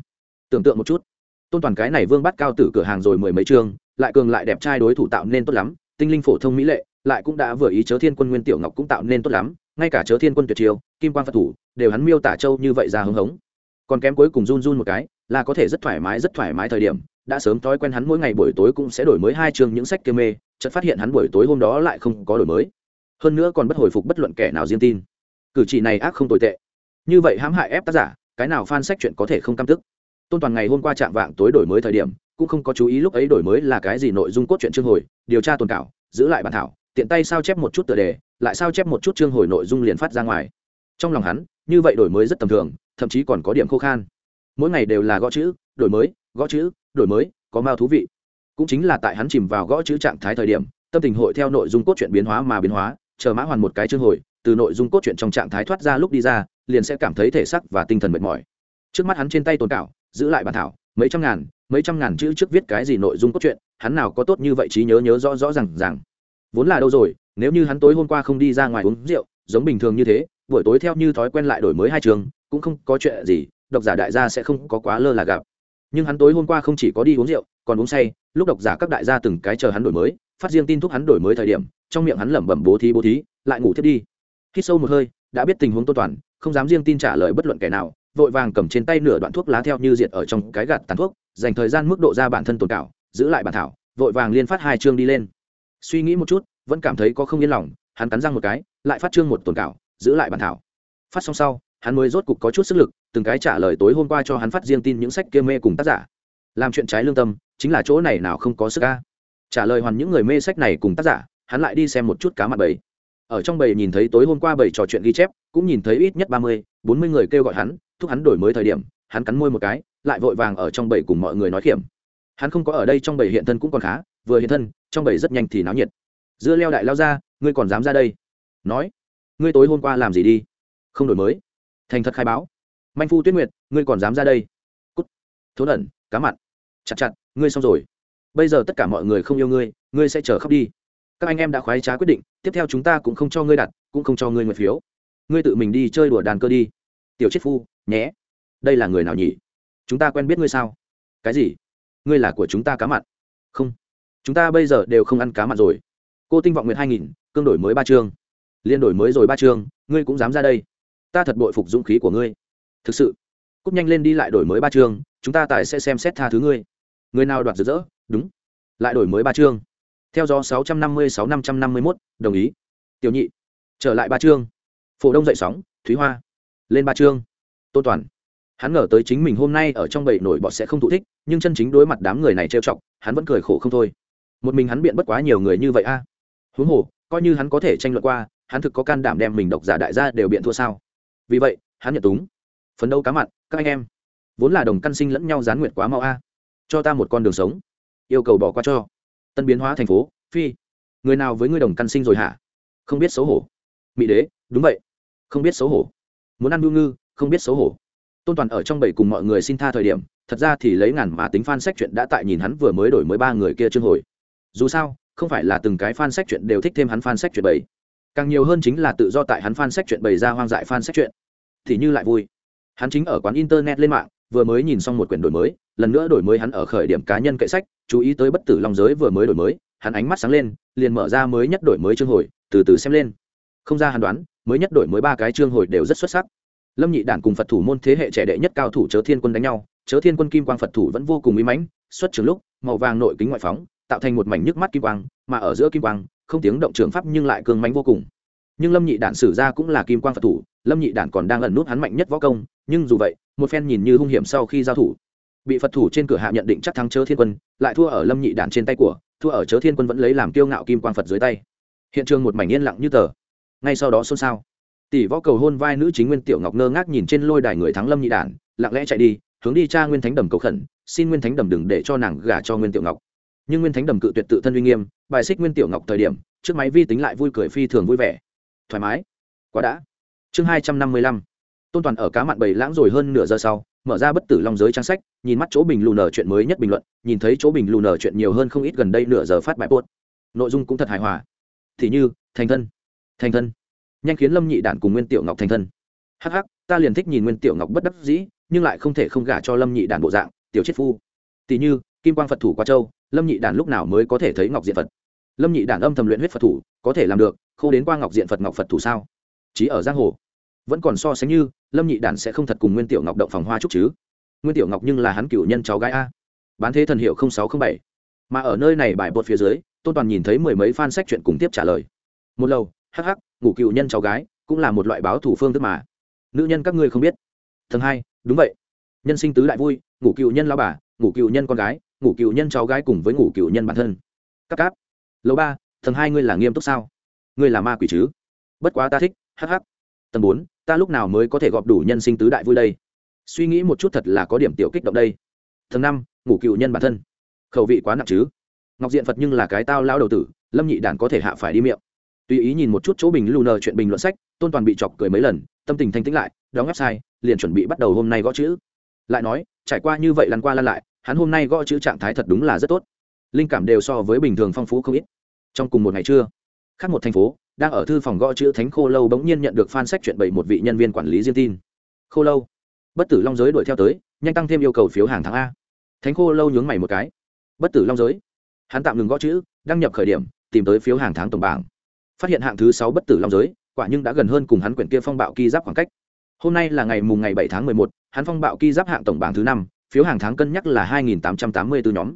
Tưởng tượng một chút, tôn toàn cái này vương bắt cao tử cửa hàng rồi mười mấy chương lại cường lại đẹp trai đối thủ tạo nên tốt lắm, tinh linh phổ thông mỹ lệ, lại cũng đã vừa ý chớ thiên quân nguyên tiểu ngọc cũng tạo nên tốt lắm, ngay cả chớ thiên quân tuyệt chiêu, kim quan phật thủ, đều hắn miêu tả châu như vậy ra hứng hống. Còn kém cuối cùng run run một cái, là có thể rất thoải mái, rất thoải mái thời điểm, đã sớm thói quen hắn mỗi ngày buổi tối cũng sẽ đổi mới hai chương những sách kia mê, chợt phát hiện hắn buổi tối hôm đó lại không có đổi mới hơn nữa còn bất hồi phục bất luận kẻ nào riêng tin. Cử chỉ này ác không tồi tệ. Như vậy hãm hại ép tác giả, cái nào fan sách chuyện có thể không cam tức? Tôn toàn ngày hôm qua chạm vạng tối đổi mới thời điểm, cũng không có chú ý lúc ấy đổi mới là cái gì nội dung cốt truyện chương hồi, điều tra tồn cảo, giữ lại bản thảo, tiện tay sao chép một chút tựa đề, lại sao chép một chút chương hồi nội dung liền phát ra ngoài. Trong lòng hắn, như vậy đổi mới rất tầm thường, thậm chí còn có điểm khô khan. Mỗi ngày đều là gõ chữ, đổi mới, gõ chữ, đổi mới, có mao thú vị. Cũng chính là tại hắn chìm vào gõ chữ trạng thái thời điểm, tâm tình hội theo nội dung cốt truyện biến hóa mà biến hóa chờ mã hoàn một cái chương hồi, từ nội dung cốt truyện trong trạng thái thoát ra lúc đi ra, liền sẽ cảm thấy thể sắc và tinh thần mệt mỏi. Trước mắt hắn trên tay tồn cảo, giữ lại bản thảo, mấy trăm ngàn, mấy trăm ngàn chữ trước viết cái gì nội dung cốt truyện, hắn nào có tốt như vậy trí nhớ nhớ rõ rõ r à n g rằng vốn là đâu rồi, nếu như hắn tối hôm qua không đi ra ngoài uống rượu, giống bình thường như thế, buổi tối theo như thói quen lại đổi mới hai trường, cũng không có chuyện gì, độc giả đại gia sẽ không có quá lơ là gặp. Nhưng hắn tối hôm qua không chỉ có đi uống rượu, còn uống say, lúc độc giả các đại gia từng cái chờ hắn đổi mới phát riêng tin thúc hắn đổi mới thời điểm, trong miệng hắn lẩm bẩm bố thí bố thí, lại ngủ thiết đi. Khi sâu một hơi, đã biết tình huống tô toàn, không dám riêng tin trả lời bất luận kẻ nào, vội vàng cầm trên tay nửa đoạn thuốc lá theo như diệt ở trong cái gạt tàn thuốc, dành thời gian mức độ ra bản thân tồn cảo, giữ lại bản thảo, vội vàng liên phát hai chương đi lên. Suy nghĩ một chút, vẫn cảm thấy có không yên lòng, hắn cắn răng một cái, lại phát chương một tồn cảo, giữ lại bản thảo. Phát xong sau, hắn mới rốt cục có chút sức lực, từng cái trả lời tối hôm qua cho hắn phát riêng tin những sách kia mê cùng tác giả. Làm chuyện trái lương tâm, chính là chỗ này nào không có sức ca trả lời hoàn những người mê sách này cùng tác giả, hắn lại đi xem một chút cá mặt bầy. Ở trong bầy nhìn thấy tối hôm qua bầy trò chuyện ghi chép, cũng nhìn thấy ít nhất ba mươi, bốn mươi người kêu gọi hắn, thúc hắn đổi mới thời điểm, hắn cắn môi một cái, lại vội vàng ở trong bầy cùng mọi người nói kiểm hắn không có ở đây trong bầy hiện thân cũng còn khá, vừa hiện thân, trong bầy rất nhanh thì náo nhiệt. Dưa leo đại lao ra, ngươi còn dám ra đây? Nói, ngươi tối hôm qua làm gì đi? Không đổi mới. Thành thật khai báo. Manh phu tuyết nguyệt, ngươi còn dám ra đây? Cút. Thốn ẩn, cá mặn chặt chặt, ngươi xong rồi bây giờ tất cả mọi người không yêu ngươi ngươi sẽ chờ khóc đi. Các anh em đã khoái trá quyết định, tiếp theo chúng ta cũng không cho ngươi đặt, cũng không cho ngươi nguyện phiếu. Ngươi tự mình đi chơi đùa đàn cơ đi. Tiểu chết phu, nhé. Đây là người nào nhỉ? Chúng ta quen biết ngươi sao? Cái gì? Ngươi là của chúng ta cá mặn? Không. Chúng ta bây giờ đều không ăn cá mặn rồi. Cô tinh vọng nguyện hai nghìn, cương đổi mới ba chương. Liên đổi mới rồi ba chương, ngươi cũng dám ra đây. Ta thật bội phục dũng khí của ngươi. Thực sự. Cúp nhanh lên đi lại đổi mới ba chương, chúng ta tài sẽ xem xét tha thứ ngươi người nào đoạt rực rỡ? Đúng. Lại đổi mới ba chương. Theo dõi sáu trăm năm mươi sáu năm trăm năm mươi mốt, đồng ý. Tiểu nhị, trở lại ba chương. Phổ đông dậy sóng, thúy hoa. Lên ba chương. Tôn toàn. Hắn ngờ tới chính mình hôm nay ở trong bầy nổi bọt sẽ không thụ thích, nhưng chân chính đối mặt đám người này trêu chọc, hắn vẫn cười khổ không thôi. Một mình hắn biện bất quá nhiều người như vậy a. Huống hồ, coi như hắn có thể tranh luận qua, hắn thực có can đảm đem mình độc giả đại gia đều biện thua sao? Vì vậy, hắn nhận túng. Phấn đấu cá mặn, các anh em. Vốn là đồng căn sinh lẫn nhau gián nguyện quá mau a cho ta một con đường sống. Yêu cầu bỏ qua cho. Tân biến hóa thành phố, phi. Người nào với ngươi đồng căn sinh rồi hả? Không biết xấu hổ. Mỹ đế, đúng vậy. Không biết xấu hổ. Muốn ăn đu ngư, không biết xấu hổ. Tôn toàn ở trong bảy cùng mọi người xin tha thời điểm, thật ra thì lấy ngàn mà tính fan sách chuyện đã tại nhìn hắn vừa mới đổi mới ba người kia chương hồi. Dù sao, không phải là từng cái fan sách chuyện đều thích thêm hắn fan sách chuyện bảy càng nhiều hơn chính là tự do tại hắn fan sách chuyện bày ra hoang dại fan sách chuyện. Thì như lại vui. Hắn chính ở quán internet lên mạng vừa mới nhìn xong một quyển đổi mới, lần nữa đổi mới hắn ở khởi điểm cá nhân kệ sách, chú ý tới bất tử long giới vừa mới đổi mới, hắn ánh mắt sáng lên, liền mở ra mới nhất đổi mới chương hồi, từ từ xem lên. Không ra hắn đoán, mới nhất đổi mới ba cái chương hồi đều rất xuất sắc. Lâm nhị đản cùng phật thủ môn thế hệ trẻ đệ nhất cao thủ chớ thiên quân đánh nhau, chớ thiên quân kim quang phật thủ vẫn vô cùng uy mãnh, xuất trường lúc, màu vàng nội kính ngoại phóng, tạo thành một mảnh nhức mắt kim quang, mà ở giữa kim quang, không tiếng động trường pháp nhưng lại cường mãnh vô cùng. Nhưng lâm nhị đản sử ra cũng là kim quang phật thủ, lâm nhị đản còn đang ẩn nút hắn mạnh nhất võ công nhưng dù vậy, một phen nhìn như hung hiểm sau khi giao thủ, bị phật thủ trên cửa hạ nhận định chắc thắng chớ thiên quân, lại thua ở lâm nhị đản trên tay của, thua ở chớ thiên quân vẫn lấy làm kiêu ngạo kim quang phật dưới tay. Hiện trường một mảnh yên lặng như tờ. Ngay sau đó xôn xao. Tỷ võ cầu hôn vai nữ chính nguyên tiểu ngọc ngơ ngác nhìn trên lôi đài người thắng lâm nhị đản, lặng lẽ chạy đi, hướng đi cha nguyên thánh đầm cầu khẩn, xin nguyên thánh đầm đừng để cho nàng gả cho nguyên tiểu ngọc. Nhưng nguyên thánh đầm cự tuyệt tự thân uy nghiêm, bài xích nguyên tiểu ngọc thời điểm, trước máy vi tính lại vui cười phi thường vui vẻ. Thoải mái. Quá đã. Chương hai trăm năm mươi lăm tôn toàn ở cá mặn bầy lãng rồi hơn nửa giờ sau, mở ra bất tử long giới trang sách, nhìn mắt chỗ bình lù nở chuyện mới nhất bình luận, nhìn thấy chỗ bình lù nở chuyện nhiều hơn không ít gần đây nửa giờ phát bài buốt nội dung cũng thật hài hòa. Thì như, thành thân. Thành thân. Nhanh khiến lâm nhị đản cùng nguyên tiểu ngọc thành thân. Hắc hắc, ta liền thích nhìn nguyên tiểu ngọc bất đắc dĩ, nhưng lại không thể không gả cho lâm nhị đản bộ dạng, tiểu chết phu. Tỷ như, kim quang phật thủ qua châu, lâm nhị đản lúc nào mới có thể thấy ngọc diện phật? Lâm nhị đản âm thầm luyện huyết phật thủ, có thể làm được không đến qua ngọc diện phật ngọc phật thủ sao? Chí ở giang hồ, vẫn còn so sánh như lâm nhị đản sẽ không thật cùng nguyên tiểu ngọc động phòng hoa trúc chứ nguyên tiểu ngọc nhưng là hắn cựu nhân cháu gái a bán thế thần hiệu sáu trăm bảy mà ở nơi này bài bột phía dưới tôn toàn nhìn thấy mười mấy fan sách chuyện cùng tiếp trả lời một lâu hắc hắc ngủ cựu nhân cháu gái cũng là một loại báo thủ phương thức mà nữ nhân các ngươi không biết thứ hai, đúng vậy. Nhân sinh tứ đại vui, ngủ cựu nhân lao bà, ngủ cựu nhân con gái, ngủ cựu nhân cháu gái cùng với ngủ cựu nhân bản thân. Các cáp. Lầu ba tầng hai ngươi là nghiêm túc sao? Ngươi là ma quỷ chứ? Bất quá ta thích hh tầng bốn ta lúc nào mới có thể gọp đủ nhân sinh tứ đại vui đây? Suy nghĩ một chút thật là có điểm tiểu kích động đây. Tầng năm, ngủ cựu nhân bản thân. Khẩu vị quá nặng chứ? Ngọc diện phật nhưng là cái tao lao đầu tử, lâm nhị đản có thể hạ phải đi miệng. Tùy ý nhìn một chút chỗ bình lưu nờ chuyện bình luận sách, tôn toàn bị chọc cười mấy lần, tâm tình thanh tĩnh lại, đóng website liền chuẩn bị bắt đầu hôm nay gõ chữ. Lại nói, trải qua như vậy lăn qua lăn lại, hắn hôm nay gõ chữ trạng thái thật đúng là rất tốt. Linh cảm đều so với bình thường phong phú không ít. Trong cùng một ngày trưa, khác một thành phố đang ở thư phòng gõ chữ thánh khô lâu bỗng nhiên nhận được fan sách chuyện bảy một vị nhân viên quản lý riêng tin. Khô lâu, bất tử long giới đuổi theo tới, nhanh tăng thêm yêu cầu phiếu hàng tháng a. Thánh khô lâu nhướng mày một cái. Bất tử long giới, hắn tạm ngừng gõ chữ, đăng nhập khởi điểm, tìm tới phiếu hàng tháng tổng bảng. Phát hiện hạng thứ sáu bất tử long giới, quả nhưng đã gần hơn cùng hắn quyển kia phong bạo ki giáp khoảng cách. Hôm nay là ngày mùng ngày bảy tháng mười một, hắn phong bạo ki giáp hạng tổng bảng thứ năm, phiếu hàng tháng cân nhắc là hai nghìn tám trăm tám mươi bốn nhóm.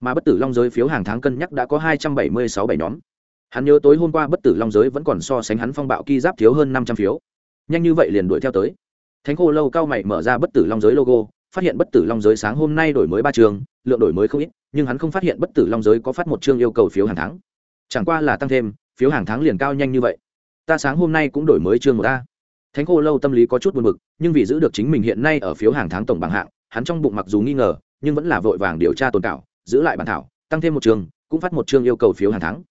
Mà bất tử long giới phiếu hàng tháng cân nhắc đã có hai trăm bảy mươi sáu bảy nhóm hắn nhớ tối hôm qua bất tử long giới vẫn còn so sánh hắn phong bạo ki giáp thiếu hơn năm trăm phiếu. Nhanh như vậy liền đuổi theo tới. Thánh khô lâu cao mày mở ra bất tử long giới logo phát hiện bất tử long giới sáng hôm nay đổi mới ba trường lượng đổi mới không ít nhưng hắn không phát hiện bất tử long giới có phát một chương yêu cầu phiếu hàng tháng. Chẳng qua là tăng thêm phiếu hàng tháng liền cao nhanh như vậy. Ta sáng hôm nay cũng đổi mới chương một ta. thánh khô lâu tâm lý có chút buồn bực nhưng vì giữ được chính mình hiện nay ở phiếu hàng tháng tổng bằng hạng hắn trong bụng mặc dù nghi ngờ nhưng vẫn là vội vàng điều tra tồn cảo giữ lại bản thảo tăng thêm một trường, cũng phát một chương yêu cầu phiếu hàng tháng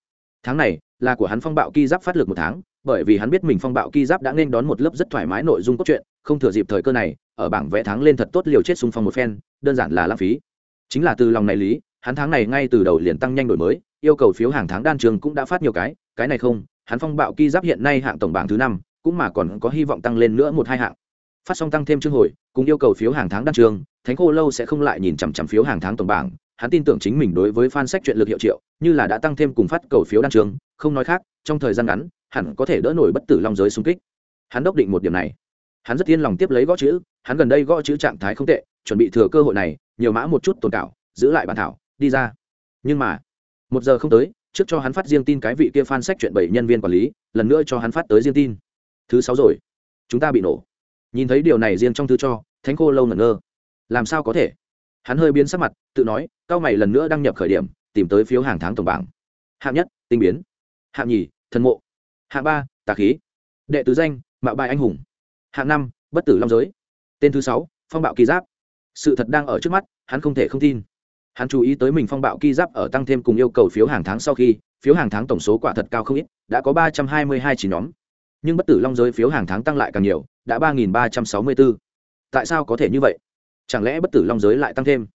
tháng này, là của hắn phong bạo ki giáp phát lực một tháng, bởi vì hắn biết mình phong bạo ki giáp đã nên đón một lớp rất thoải mái nội dung cốt truyện, không thừa dịp thời cơ này, ở bảng vẽ tháng lên thật tốt liều chết xung phong một phen, đơn giản là lãng phí. Chính là từ lòng này lý, hắn tháng này ngay từ đầu liền tăng nhanh đổi mới, yêu cầu phiếu hàng tháng đan trường cũng đã phát nhiều cái cái này không, hắn phong bạo ki giáp hiện nay hạng tổng bảng thứ năm, cũng mà còn có hy vọng tăng lên nữa một hai hạng. Phát xong tăng thêm chương hồi, cùng yêu cầu phiếu hàng tháng đan trường, thánh khô lâu sẽ không lại nhìn chằm chằm phiếu hàng tháng tổng bảng hắn tin tưởng chính mình đối với fan sách chuyện lực hiệu triệu, như là đã tăng thêm cùng phát cầu phiếu đan trường, không nói khác, trong thời gian ngắn, hẳn có thể đỡ nổi bất tử long giới xung kích. Hắn đốc định một điểm này. Hắn rất yên lòng tiếp lấy gõ chữ, hắn gần đây gõ chữ trạng thái không tệ, chuẩn bị thừa cơ hội này, nhiều mã một chút tồn cảo, giữ lại bản thảo, đi ra. Nhưng mà, một giờ không tới, trước cho hắn phát riêng tin cái vị kia fan sách chuyện bảy nhân viên quản lý, lần nữa cho hắn phát tới riêng tin. Thứ sáu rồi. Chúng ta bị nổ. Nhìn thấy điều này riêng trong thư cho, thánh cô lâu ngẩn ngơ. Làm sao có thể? Hắn hơi biến sắc mặt, tự nói cao mày lần nữa đăng nhập khởi điểm, tìm tới phiếu hàng tháng tổng bảng. Hạng nhất, tinh biến. Hạng nhì, thần mộ. Hạng ba, tà khí. Đệ tứ danh, mạo bài anh hùng. Hạng năm, bất tử long giới. Tên thứ sáu, phong bạo kỳ giáp. Sự thật đang ở trước mắt, hắn không thể không tin. Hắn chú ý tới mình phong bạo kỳ giáp ở tăng thêm cùng yêu cầu phiếu hàng tháng sau khi, phiếu hàng tháng tổng số quả thật cao không ít, đã có ba trăm hai mươi hai chỉ nhóm. Nhưng bất tử long giới phiếu hàng tháng tăng lại càng nhiều, đã ba nghìn ba trăm sáu mươi bốn. Tại sao có thể như vậy? Chẳng lẽ bất tử long giới lại tăng thêm?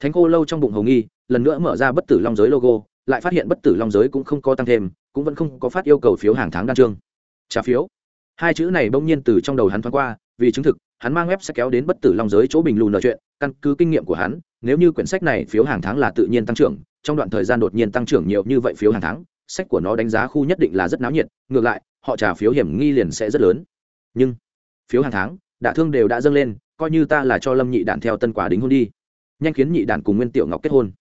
Thánh cô lâu trong bụng hồng nghi, lần nữa mở ra bất tử long giới logo, lại phát hiện bất tử long giới cũng không có tăng thêm, cũng vẫn không có phát yêu cầu phiếu hàng tháng đan trương trả phiếu. Hai chữ này bỗng nhiên từ trong đầu hắn thoáng qua, vì chứng thực, hắn mang web sẽ kéo đến bất tử long giới chỗ bình lùn nói chuyện, căn cứ kinh nghiệm của hắn, nếu như quyển sách này phiếu hàng tháng là tự nhiên tăng trưởng, trong đoạn thời gian đột nhiên tăng trưởng nhiều như vậy phiếu hàng tháng, sách của nó đánh giá khu nhất định là rất náo nhiệt, ngược lại, họ trả phiếu hiểm nghi liền sẽ rất lớn. Nhưng, phiếu hàng tháng, đả thương đều đã dâng lên, coi như ta là cho lâm nhị đạn theo tân quả đính hôn đi nhanh khiến nhị đản cùng nguyên tiểu ngọc kết hôn.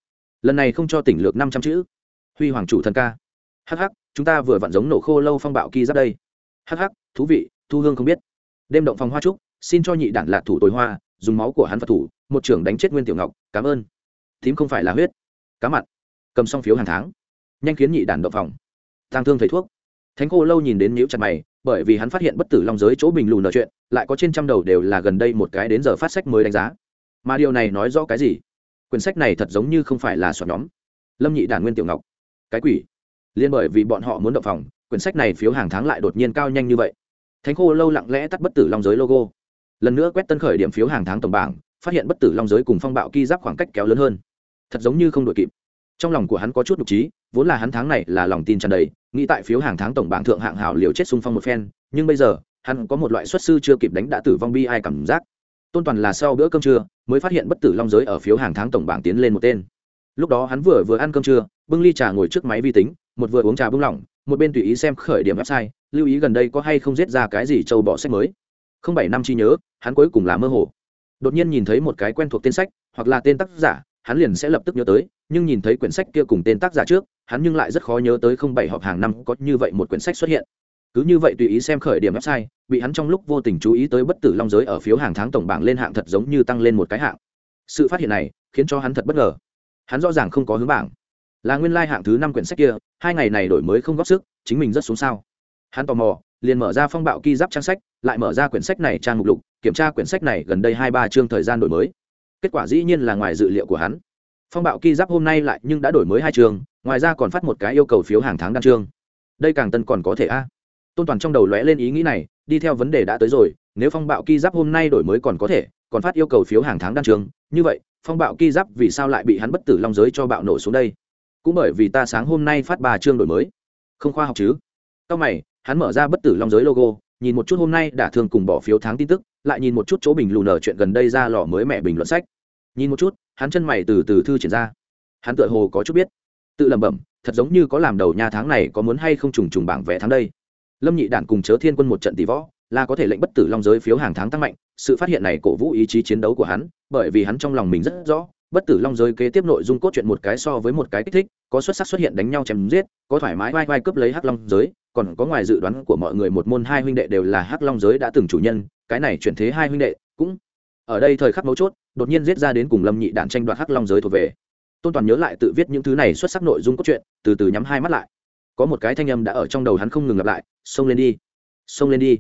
Lần này không cho tỉnh lược năm trăm chữ. Huy hoàng chủ thần ca. Hh chúng ta vừa vặn giống nổ khô lâu phong bạo kỳ giáp đây. Hh thú vị, thu hương không biết. Đêm động phòng hoa trúc, xin cho nhị đản lạc thủ tối hoa, dùng máu của hắn phật thủ, một trưởng đánh chết nguyên tiểu ngọc, cảm ơn. Thím không phải là huyết. Cá mặn cầm xong phiếu hàng tháng. Nhanh khiến nhị đản động phòng. Tăng thương thầy thuốc. Thánh cô lâu nhìn đến nhíu chặt mày, bởi vì hắn phát hiện bất tử long giới chỗ bình lùn nợ chuyện, lại có trên trăm đầu đều là gần đây một cái đến giờ phát sách mới đánh giá mà điều này nói rõ cái gì? Quyển sách này thật giống như không phải là soạn nhóm. Lâm nhị đản nguyên tiểu ngọc. Cái quỷ. Liên bởi vì bọn họ muốn động phòng, quyển sách này phiếu hàng tháng lại đột nhiên cao nhanh như vậy. Thánh khô lâu lặng lẽ tắt bất tử long giới logo. Lần nữa quét tân khởi điểm phiếu hàng tháng tổng bảng, phát hiện bất tử long giới cùng phong bạo ki giáp khoảng cách kéo lớn hơn. Thật giống như không đội kịp. Trong lòng của hắn có chút nhục trí, vốn là hắn tháng này là lòng tin tràn đầy, nghĩ tại phiếu hàng tháng tổng bảng thượng hạng hảo liều chết xung phong một phen, nhưng bây giờ, hắn có một loại xuất sư chưa kịp đánh đã tử vong bi ai cảm giác tôn toàn là sau bữa cơm trưa, mới phát hiện bất tử long giới ở phiếu hàng tháng tổng bảng tiến lên một tên. Lúc đó hắn vừa vừa ăn cơm trưa, bưng ly trà ngồi trước máy vi tính, một vừa uống trà bưng lỏng, một bên tùy ý xem khởi điểm website, lưu ý gần đây có hay không giết ra cái gì châu bỏ sách mới. Không bảy năm chi nhớ, hắn cuối cùng là mơ hồ. Đột nhiên nhìn thấy một cái quen thuộc tên sách, hoặc là tên tác giả, hắn liền sẽ lập tức nhớ tới, nhưng nhìn thấy quyển sách kia cùng tên tác giả trước, hắn nhưng lại rất khó nhớ tới không bảy họp hàng năm có như vậy một quyển sách xuất hiện cứ như vậy tùy ý xem khởi điểm website, bị hắn trong lúc vô tình chú ý tới bất tử long giới ở phiếu hàng tháng tổng bảng lên hạng thật giống như tăng lên một cái hạng. Sự phát hiện này, khiến cho hắn thật bất ngờ. Hắn rõ ràng không có hướng bảng. Là nguyên lai hạng thứ năm quyển sách kia, hai ngày này đổi mới không góp sức, chính mình rất xuống sao. Hắn tò mò, liền mở ra phong bạo ki giáp trang sách, lại mở ra quyển sách này trang mục lục, kiểm tra quyển sách này gần đây hai ba chương thời gian đổi mới. Kết quả dĩ nhiên là ngoài dự liệu của hắn. Phong bạo ki giáp hôm nay lại nhưng đã đổi mới hai chương, ngoài ra còn phát một cái yêu cầu phiếu hàng tháng đăng chương. Đây càng tân còn có thể a tôn toàn trong đầu lóe lên ý nghĩ này, đi theo vấn đề đã tới rồi, nếu phong bạo ki giáp hôm nay đổi mới còn có thể, còn phát yêu cầu phiếu hàng tháng đăng trường, như vậy, phong bạo ki giáp vì sao lại bị hắn bất tử long giới cho bạo nổ xuống đây? Cũng bởi vì ta sáng hôm nay phát ba chương đổi mới. Không khoa học chứ? Sau mày, hắn mở ra bất tử long giới logo, nhìn một chút hôm nay đã thường cùng bỏ phiếu tháng tin tức, lại nhìn một chút chỗ bình lù nở chuyện gần đây ra lò mới mẹ bình luận sách. Nhìn một chút, hắn chân mày từ từ thư triển ra. Hắn tựa hồ có chút biết. Tự lẩm bẩm, thật giống như có làm đầu nha tháng này có muốn hay không trùng trùng bảng vẽ tháng đây lâm nhị đản cùng chớ thiên quân một trận tỷ võ, là có thể lệnh bất tử long giới phiếu hàng tháng tăng mạnh, sự phát hiện này cổ vũ ý chí chiến đấu của hắn, bởi vì hắn trong lòng mình rất rõ, bất tử long giới kế tiếp nội dung cốt truyện một cái so với một cái kích thích, có xuất sắc xuất hiện đánh nhau chém giết, có thoải mái vai vai cướp lấy hắc long giới, còn có ngoài dự đoán của mọi người một môn hai huynh đệ đều là hắc long giới đã từng chủ nhân, cái này chuyển thế hai huynh đệ cũng ở đây thời khắc mấu chốt, đột nhiên giết ra đến cùng lâm nhị đản tranh đoạt hắc long giới thuộc về. Tôn toàn nhớ lại tự viết những thứ này xuất sắc nội dung cốt truyện, từ từ nhắm hai mắt lại có một cái thanh âm đã ở trong đầu hắn không ngừng lặp lại, xông lên đi, xông lên đi.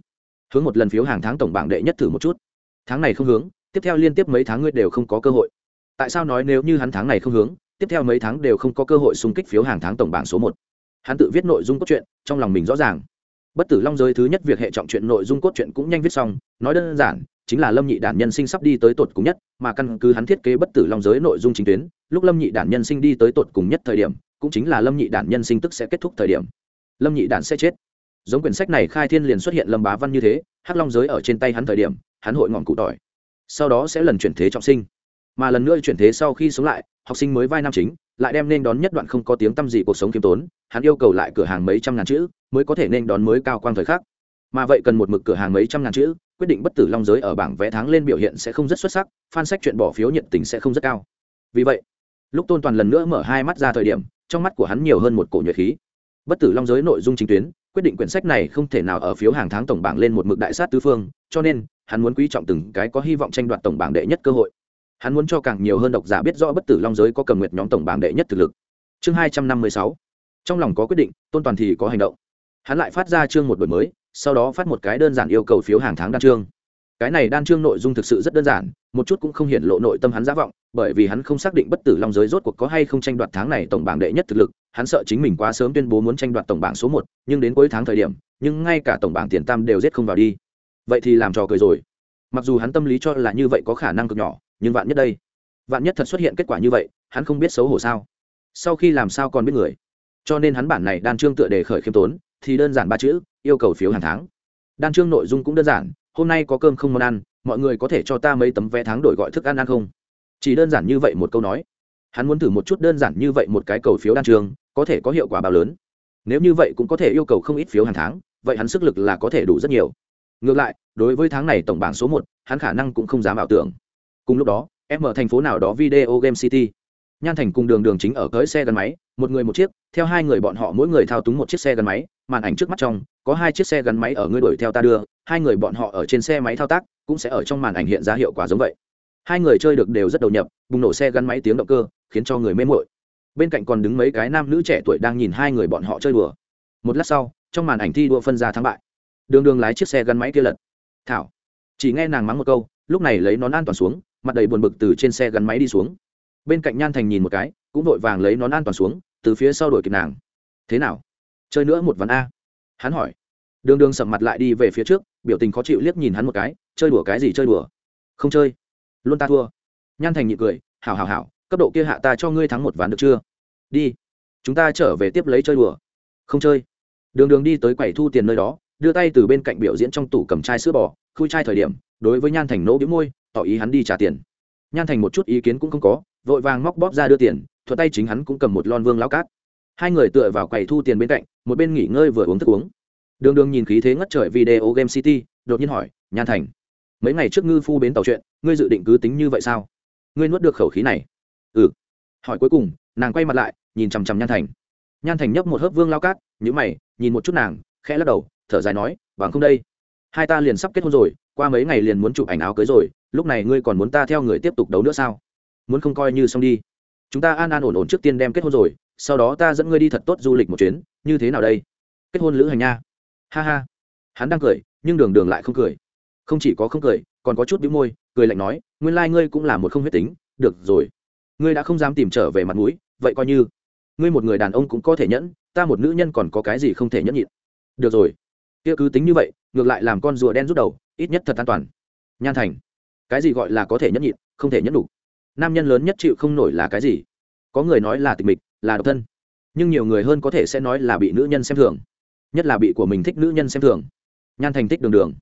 Hướng một lần phiếu hàng tháng tổng bảng đệ nhất thử một chút. Tháng này không hướng, tiếp theo liên tiếp mấy tháng ngươi đều không có cơ hội. Tại sao nói nếu như hắn tháng này không hướng, tiếp theo mấy tháng đều không có cơ hội xung kích phiếu hàng tháng tổng bảng số một? Hắn tự viết nội dung cốt truyện, trong lòng mình rõ ràng. Bất tử long giới thứ nhất việc hệ trọng chuyện nội dung cốt truyện cũng nhanh viết xong, nói đơn giản, chính là lâm nhị đản nhân sinh sắp đi tới tột cùng nhất, mà căn cứ hắn thiết kế bất tử long giới nội dung chính tuyến, lúc lâm nhị đản nhân sinh đi tới tột cùng nhất thời điểm cũng chính là lâm nhị đản nhân sinh tức sẽ kết thúc thời điểm. Lâm nhị đản sẽ chết. Giống quyển sách này khai thiên liền xuất hiện lâm bá văn như thế, hắc long giới ở trên tay hắn thời điểm, hắn hội ngọn cụ tỏi. Sau đó sẽ lần chuyển thế trọng sinh. Mà lần nữa chuyển thế sau khi sống lại, học sinh mới vai nam chính, lại đem nên đón nhất đoạn không có tiếng tăm gì cuộc sống kiêm tốn, hắn yêu cầu lại cửa hàng mấy trăm ngàn chữ, mới có thể nên đón mới cao quang thời khắc. Mà vậy cần một mực cửa hàng mấy trăm ngàn chữ, quyết định bất tử long giới ở bảng vẽ tháng lên biểu hiện sẽ không rất xuất sắc, fan sách chuyện bỏ phiếu nhiệt tình sẽ không rất cao. Vì vậy, lúc tôn toàn lần nữa mở hai mắt ra thời điểm trong mắt của hắn nhiều hơn một cổ nhuệ khí. Bất tử long giới nội dung chính tuyến, quyết định quyển sách này không thể nào ở phiếu hàng tháng tổng bảng lên một mực đại sát tứ phương, cho nên, hắn muốn quý trọng từng cái có hy vọng tranh đoạt tổng bảng đệ nhất cơ hội. Hắn muốn cho càng nhiều hơn độc giả biết rõ bất tử long giới có cầm nguyệt nhóm tổng bảng đệ nhất thực lực. Chương hai trăm năm mươi sáu. Trong lòng có quyết định, tôn toàn thì có hành động. Hắn lại phát ra chương một đổi mới, sau đó phát một cái đơn giản yêu cầu phiếu hàng tháng đăng chương cái này đan chương nội dung thực sự rất đơn giản, một chút cũng không hiện lộ nội tâm hắn giả vọng, bởi vì hắn không xác định bất tử long giới rốt cuộc có hay không tranh đoạt tháng này tổng bảng đệ nhất thực lực, hắn sợ chính mình quá sớm tuyên bố muốn tranh đoạt tổng bảng số một, nhưng đến cuối tháng thời điểm, nhưng ngay cả tổng bảng tiền tam đều giết không vào đi. Vậy thì làm trò cười rồi. Mặc dù hắn tâm lý cho là như vậy có khả năng cực nhỏ, nhưng vạn nhất đây, vạn nhất thật xuất hiện kết quả như vậy, hắn không biết xấu hổ sao. Sau khi làm sao còn biết người? Cho nên hắn bản này đan chương tựa đề khởi khiêm tốn, thì đơn giản ba chữ, yêu cầu phiếu hàng tháng. Đan chương nội dung cũng đơn giản hôm nay có cơm không món ăn mọi người có thể cho ta mấy tấm vé tháng đổi gọi thức ăn ăn không? Chỉ đơn giản như vậy một câu nói. Hắn muốn thử một chút đơn giản như vậy một cái cầu phiếu đan trường, có thể có hiệu quả bao lớn. Nếu như vậy cũng có thể yêu cầu không ít phiếu hàng tháng vậy hắn sức lực là có thể đủ rất nhiều. Ngược lại đối với tháng này tổng bảng số một hắn khả năng cũng không dám ảo tưởng. Cùng lúc đó em ở thành phố nào đó video game city nhan thành cùng đường đường chính ở cưới xe gắn máy, một người một chiếc, theo hai người bọn họ mỗi người thao túng một chiếc xe gắn máy, màn ảnh trước mắt trong, có hai chiếc xe gắn máy ở ngươi đuổi theo ta đưa, hai người bọn họ ở trên xe máy thao tác, cũng sẽ ở trong màn ảnh hiện ra hiệu quả giống vậy. Hai người chơi được đều rất đầu nhập, bùng nổ xe gắn máy tiếng động cơ, khiến cho người mê mội bên cạnh còn đứng mấy cái nam nữ trẻ tuổi đang nhìn hai người bọn họ chơi đùa. Một lát sau, trong màn ảnh thi đua phân ra thắng bại. Đường đường lái chiếc xe gắn máy kia lật. Thảo. Chỉ nghe nàng mắng một câu, lúc này lấy nón an toàn xuống, mặt đầy buồn bực từ trên xe gắn máy đi xuống bên cạnh nhan thành nhìn một cái, cũng vội vàng lấy nón an toàn xuống, từ phía sau đuổi kịp nàng. Thế nào? Chơi nữa một ván a? Hắn hỏi. Đường đường sầm mặt lại đi về phía trước, biểu tình khó chịu liếc nhìn hắn một cái, chơi đùa cái gì chơi đùa? Không chơi. Luôn ta thua. Nhan thành nhị cười, hảo hảo hảo, cấp độ kia hạ ta cho ngươi thắng một ván được chưa? Đi, chúng ta trở về tiếp lấy chơi đùa. Không chơi. Đường đường đi tới quầy thu tiền nơi đó, đưa tay từ bên cạnh biểu diễn trong tủ cầm chai sữa bò, khui chai thời điểm, đối với nhan thành nỗ biếu môi, tỏ ý hắn đi trả tiền. Nhan thành một chút ý kiến cũng không có vội vàng móc bóp ra đưa tiền thuật tay chính hắn cũng cầm một lon vương lao cát. Hai người tựa vào quầy thu tiền bên cạnh, một bên nghỉ ngơi vừa uống thức uống. Đường đường nhìn khí thế ngất trời video game city, đột nhiên hỏi, nhan thành, mấy ngày trước ngư phu bến tàu chuyện, ngươi dự định cứ tính như vậy sao? Ngươi nuốt được khẩu khí này? Ừ. Hỏi cuối cùng, nàng quay mặt lại, nhìn chằm chằm nhan thành. Nhan thành nhấp một hớp vương lao cát nhữ mày, nhìn một chút nàng, khẽ lắc đầu, thở dài nói, bằng không đây, hai ta liền sắp kết hôn rồi, qua mấy ngày liền muốn chụp ảnh áo cưới rồi, lúc này ngươi còn muốn ta theo người tiếp tục đấu nữa sao? Muốn không coi như xong đi. Chúng ta an an ổn ổn trước tiên đem kết hôn rồi, sau đó ta dẫn ngươi đi thật tốt du lịch một chuyến, như thế nào đây? Kết hôn lữ hành nha. Ha ha. Hắn đang cười, nhưng đường đường lại không cười. Không chỉ có không cười, còn có chút bĩu môi, cười lạnh nói, nguyên lai、like、ngươi cũng là một không huyết tính, được rồi. Ngươi đã không dám tìm trở về mặt mũi, vậy coi như. Ngươi một người đàn ông cũng có thể nhẫn, ta một nữ nhân còn có cái gì không thể nhẫn nhịn. Được rồi. Kia cứ tính như vậy, ngược lại làm con rùa đen rút đầu, ít nhất thật an toàn. Nhan thành. Cái gì gọi là có thể nhẫn nhịn, không thể nhẫn đủ? Nam nhân lớn nhất chịu không nổi là cái gì? Có người nói là tịch mịch, là độc thân. Nhưng nhiều người hơn có thể sẽ nói là bị nữ nhân xem thường. Nhất là bị của mình thích nữ nhân xem thường. Nhan thành thích đường đường.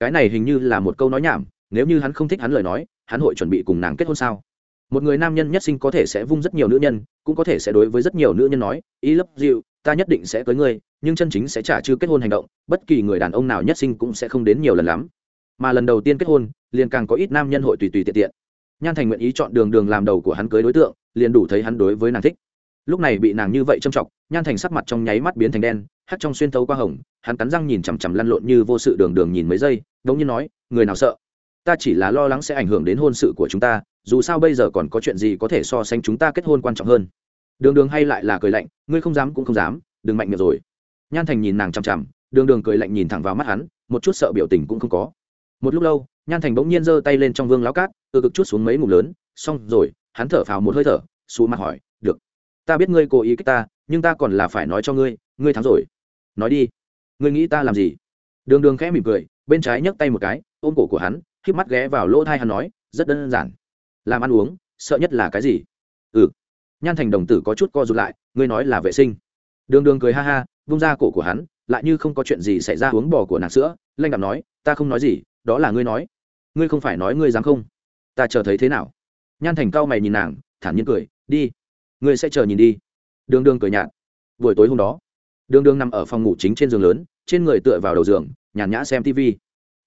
Cái này hình như là một câu nói nhảm, nếu như hắn không thích hắn lời nói, hắn hội chuẩn bị cùng nàng kết hôn sao? Một người nam nhân nhất sinh có thể sẽ vung rất nhiều nữ nhân, cũng có thể sẽ đối với rất nhiều nữ nhân nói, ý lấp dịu, ta nhất định sẽ cưới ngươi, nhưng chân chính sẽ trả chưa kết hôn hành động, bất kỳ người đàn ông nào nhất sinh cũng sẽ không đến nhiều lần lắm. Mà lần đầu tiên kết hôn, liền càng có ít nam nhân hội tùy tùy tiện tiện nhan thành nguyện ý chọn đường đường làm đầu của hắn cưới đối tượng, liền đủ thấy hắn đối với nàng thích. Lúc này bị nàng như vậy châm trọng nhan thành sắc mặt trong nháy mắt biến thành đen, hắt trong xuyên thấu qua hồng, hắn cắn răng nhìn chằm chằm lăn lộn như vô sự đường đường nhìn mấy giây, đống như nói, người nào sợ? Ta chỉ là lo lắng sẽ ảnh hưởng đến hôn sự của chúng ta, dù sao bây giờ còn có chuyện gì có thể so sánh chúng ta kết hôn quan trọng hơn. Đường đường hay lại là cười lạnh, ngươi không dám cũng không dám, đừng mạnh miệng rồi. Nhan thành nhìn nàng chằm chằm, đường đường cười lạnh nhìn thẳng vào mắt hắn, một chút sợ biểu tình cũng không có. Một lúc lâu nhan thành bỗng nhiên giơ tay lên trong vương lão cát, từ cực chút xuống mấy ngụm lớn, xong rồi, hắn thở phào một hơi thở xù mặt hỏi, được, ta biết ngươi cố ý kích ta, nhưng ta còn là phải nói cho ngươi ngươi thắng rồi. Nói đi, ngươi nghĩ ta làm gì? Đường đường khẽ mỉm cười, bên trái nhấc tay một cái, ôm cổ của hắn k mắt ghé vào lỗ thai hắn nói, rất đơn giản, làm ăn uống, sợ nhất là cái gì? Ừ. Nhan thành đồng tử có chút co rụt lại, ngươi nói là vệ sinh. Đường đường cười ha ha, vung ra cổ của hắn, lại như không có chuyện gì xảy ra uống bò của nàng sữa, lanh đạm nói, ta không nói gì, đó là ngươi nói ngươi không phải nói ngươi dám không? Ta chờ thấy thế nào? Nhan thành cao mày nhìn nàng, thản nhiên cười, đi, ngươi sẽ chờ nhìn đi. Đường đường cười nhạt. Buổi tối hôm đó, đường đường nằm ở phòng ngủ chính trên giường lớn, trên người tựa vào đầu giường, nhàn nhã xem tv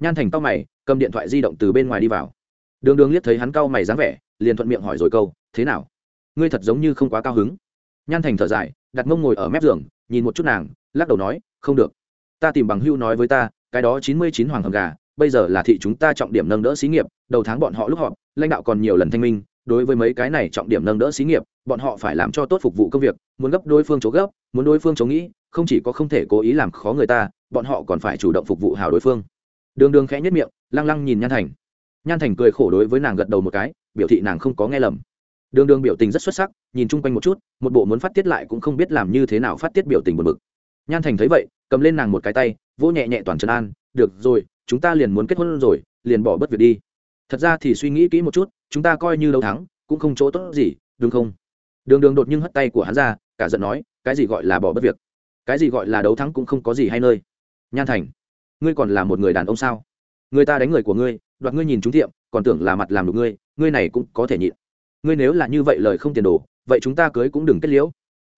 nhan thành cao mày, cầm điện thoại di động từ bên ngoài đi vào. Đường đường liếc thấy hắn cao mày dáng vẻ, liền thuận miệng hỏi rồi câu, thế nào? Ngươi thật giống như không quá cao hứng. Nhan thành thở dài, đặt mông ngồi ở mép giường, nhìn một chút nàng, lắc đầu nói, không được. Ta tìm bằng hưu nói với ta, cái đó chín mươi chín hoàng hầm gà bây giờ là thị chúng ta trọng điểm nâng đỡ xí nghiệp, đầu tháng bọn họ lúc họp, lãnh đạo còn nhiều lần thanh minh, đối với mấy cái này trọng điểm nâng đỡ xí nghiệp, bọn họ phải làm cho tốt phục vụ công việc, muốn gấp đối phương chỗ gấp, muốn đối phương chỗ nghĩ, không chỉ có không thể cố ý làm khó người ta, bọn họ còn phải chủ động phục vụ hảo đối phương. Đường đường khẽ nhất miệng, lăng lăng nhìn nhan thành. Nhan thành cười khổ đối với nàng gật đầu một cái, biểu thị nàng không có nghe lầm. Đường đường biểu tình rất xuất sắc, nhìn chung quanh một chút, một bộ muốn phát tiết lại cũng không biết làm như thế nào phát tiết biểu tình một mực nhan thành thấy vậy, cầm lên nàng một cái tay, vỗ nhẹ nhẹ toàn trấn an, được rồi chúng ta liền muốn kết hôn rồi, liền bỏ bất việc đi. Thật ra thì suy nghĩ kỹ một chút, chúng ta coi như đấu thắng, cũng không chỗ tốt gì, đúng không? Đường đường đột nhưng hất tay của hắn ra, cả giận nói, cái gì gọi là bỏ bất việc? Cái gì gọi là đấu thắng cũng không có gì hay nơi. Nhan thành, ngươi còn là một người đàn ông sao? Người ta đánh người của ngươi, đoạt ngươi nhìn trúng tiệm, còn tưởng là mặt làm được ngươi ngươi này cũng có thể nhịn. Ngươi nếu là như vậy lời không tiền đồ, vậy chúng ta cưới cũng đừng kết liễu.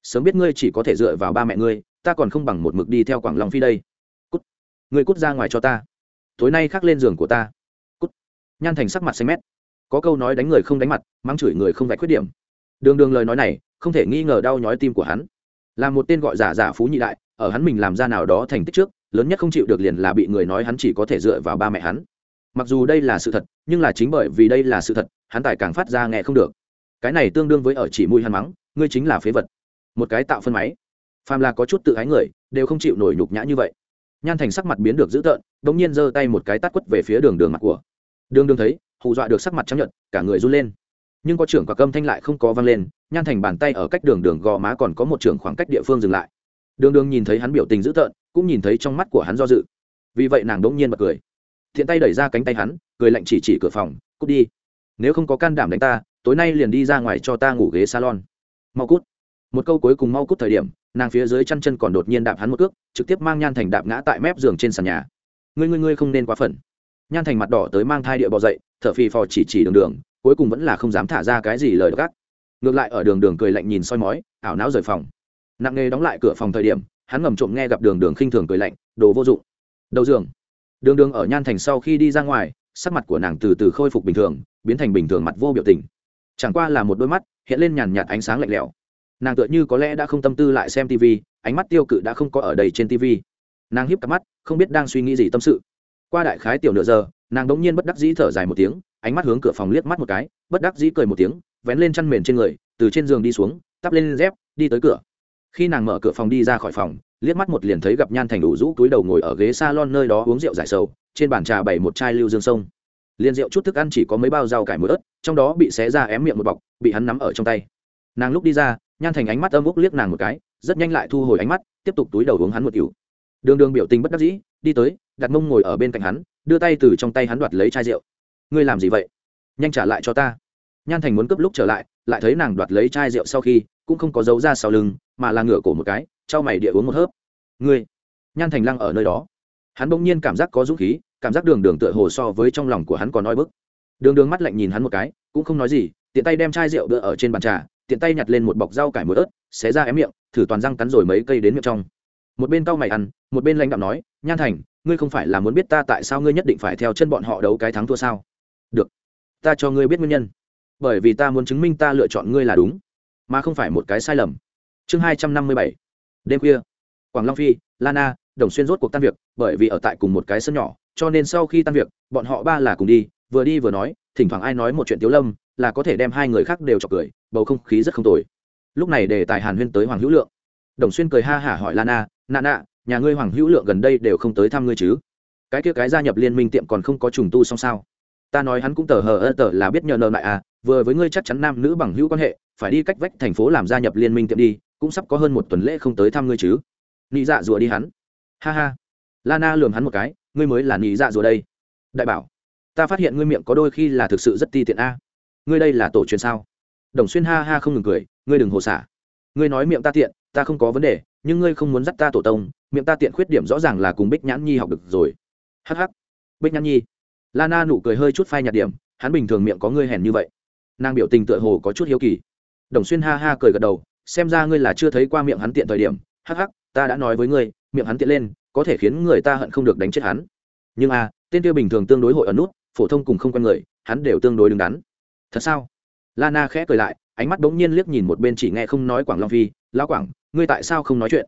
Sớm biết ngươi chỉ có thể dựa vào ba mẹ ngươi, ta còn không bằng một mực đi theo quảng long phi đây. Cút. Ngươi cút ra ngoài cho ta tối nay khắc lên giường của ta. Cút. Nhan thành sắc mặt xanh mét. Có câu nói đánh người không đánh mặt, mắng chửi người không vạch khuyết điểm. Đường đường lời nói này, không thể nghi ngờ đau nhói tim của hắn. Là một tên gọi giả giả phú nhị đại, ở hắn mình làm ra nào đó thành tích trước, lớn nhất không chịu được liền là bị người nói hắn chỉ có thể dựa vào ba mẹ hắn. Mặc dù đây là sự thật, nhưng là chính bởi vì đây là sự thật, hắn tài càng phát ra nghe không được. Cái này tương đương với ở chỉ mũi hắn mắng, ngươi chính là phế vật. Một cái tạo phân máy. Phàm là có chút tự ái người, đều không chịu nổi nhục nhã như vậy nhan thành sắc mặt biến được dữ tợn, đ ỗ n g nhiên giơ tay một cái tát quất về phía đường đường mặt của. Đường đường thấy, hù dọa được sắc mặt chấp nhận cả người run lên. Nhưng có trưởng quả câm thanh lại không có văng lên, nhan thành bàn tay ở cách đường đường gò má còn có một trưởng khoảng cách địa phương dừng lại. Đường đường nhìn thấy hắn biểu tình dữ tợn, cũng nhìn thấy trong mắt của hắn do dự. Vì vậy nàng đ ỗ n g nhiên bật cười. Thiện tay đẩy ra cánh tay hắn, cười lạnh chỉ chỉ cửa phòng, cút đi. Nếu không có can đảm đánh ta, tối nay liền đi ra ngoài cho ta ngủ ghế salon. Mau cút một câu cuối cùng mau cút thời điểm, nàng phía dưới chăn chân còn đột nhiên đạp hắn một cước, trực tiếp mang nhan thành đạp ngã tại mép giường trên sàn nhà. Ngươi ngươi ngươi không nên quá phận. Nhan thành mặt đỏ tới mang thai địa bò dậy, thở phì phò chỉ chỉ đường đường, cuối cùng vẫn là không dám thả ra cái gì lời gắt ngược lại ở đường đường cười lạnh nhìn soi mói, ảo não rời phòng. Nặng nề đóng lại cửa phòng thời điểm, hắn ngầm trộm nghe gặp đường đường khinh thường cười lạnh, đồ vô dụng. Đầu giường. Đường đường ở nhan thành sau khi đi ra ngoài, sắc mặt của nàng từ từ khôi phục bình thường, biến thành bình thường mặt vô biểu tình. Chẳng qua là một đôi mắt, hiện lên nhàn nhạt ánh sáng lạnh lẽo nàng tựa như có lẽ đã không tâm tư lại xem tv, ánh mắt tiêu cự đã không có ở đây trên tv. nàng hiếp cặp mắt, không biết đang suy nghĩ gì tâm sự. qua đại khái tiểu nửa giờ, nàng đống nhiên bất đắc dĩ thở dài một tiếng, ánh mắt hướng cửa phòng liếc mắt một cái, bất đắc dĩ cười một tiếng, vén lên chăn mền trên người, từ trên giường đi xuống, tắp lên dép, đi tới cửa. khi nàng mở cửa phòng đi ra khỏi phòng, liếc mắt một liền thấy gặp nhan thành đủ rũ túi đầu ngồi ở ghế s a lon nơi đó uống rượu giải sầu, trên bàn trà bày một chai lưu dương sông. liền rượu chút thức ăn chỉ có mấy bao rau cải mỡ ớt, trong đó bị xé ra ém miệng một bọc, bị hắn nắm ở trong tay. nàng lúc đi ra nhan thành ánh mắt âm úc liếc nàng một cái, rất nhanh lại thu hồi ánh mắt, tiếp tục túi đầu uống hắn một cựu đường đường biểu tình bất đắc dĩ, đi tới, đặt mông ngồi ở bên cạnh hắn, đưa tay từ trong tay hắn đoạt lấy chai rượu. Ngươi làm gì vậy? Nhanh trả lại cho ta. Nhan thành muốn cướp lúc trở lại lại thấy nàng đoạt lấy chai rượu sau khi, cũng không có dấu ra sau lưng, mà là ngửa cổ một cái, trao mày địa uống một hớp. Ngươi? Nhan thành lăng ở nơi đó. Hắn bỗng nhiên cảm giác có dũng khí, cảm giác đường đường tựa hồ so với trong lòng của hắn còn oi bức. Đường đường mắt lạnh nhìn hắn một cái, cũng không nói gì tiện tay đem chai rượu đỡ ở trên bàn trà, tiện tay nhặt lên một bọc rau cải muối ớt, xé ra ém miệng, thử toàn răng cắn rồi mấy cây đến miệng trong. Một bên cau mày ăn, một bên lãnh đạo nói, nhan thành, ngươi không phải là muốn biết ta tại sao ngươi nhất định phải theo chân bọn họ đấu cái thắng thua sao? Được, ta cho ngươi biết nguyên nhân. Bởi vì ta muốn chứng minh ta lựa chọn ngươi là đúng, mà không phải một cái sai lầm. Chương hai trăm năm mươi bảy. Đêm khuya. Quảng long phi, lana, đồng xuyên rốt cuộc tan việc, bởi vì ở tại cùng một cái sân nhỏ, cho nên sau khi tan việc, bọn họ ba là cùng đi, vừa đi vừa nói, thỉnh thoảng ai nói một chuyện tiếu lâm là có thể đem hai người khác đều chọc cười, bầu không khí rất không tồi. Lúc này để tài hàn huyên tới hoàng hữu lượng. Đồng xuyên cười ha hả hỏi lana nạ nạ nhà ngươi hoàng hữu lượng gần đây đều không tới thăm ngươi chứ? Cái kia cái gia nhập liên minh tiệm còn không có trùng tu xong sao? Ta nói hắn cũng tờ hờ ơ tờ là biết nhờ nợ lại à vừa với ngươi chắc chắn nam nữ bằng hữu quan hệ, phải đi cách vách thành phố làm gia nhập liên minh tiệm đi, cũng sắp có hơn một tuần lễ không tới thăm ngươi chứ. Nị dạ rùa đi hắn. Ha ha. Lana lườm hắn một cái, ngươi mới là nị dạ rùa đây. Đại bảo, ta phát hiện ngươi miệng có đôi khi là thực sự rất ti tiện a ngươi đây là tổ truyền sao? Đồng xuyên ha ha không ngừng cười, ngươi đừng hồ xả. Ngươi nói miệng ta tiện, ta không có vấn đề, nhưng ngươi không muốn dắt ta tổ tông, miệng ta tiện khuyết điểm rõ ràng là cùng bích nhãn nhi học được rồi. Hh bích nhãn nhi. Lana nụ cười hơi chút phai nhạt điểm, hắn bình thường miệng có ngươi hèn như vậy. Nàng biểu tình tựa hồ có chút hiếu kỳ. Đồng xuyên ha ha cười gật đầu, xem ra ngươi là chưa thấy qua miệng hắn tiện thời điểm. Hh ta đã nói với ngươi, miệng hắn tiện lên, có thể khiến người ta hận không được đánh chết hắn. Nhưng a tên kia bình thường tương đối hội ẩn nút, phổ thông cùng không quen người, hắn đều tương đối đứng đắn thật sao? Lana khẽ cười lại, ánh mắt bỗng nhiên liếc nhìn một bên chỉ nghe không nói quảng long phi, lão quảng, ngươi tại sao không nói chuyện?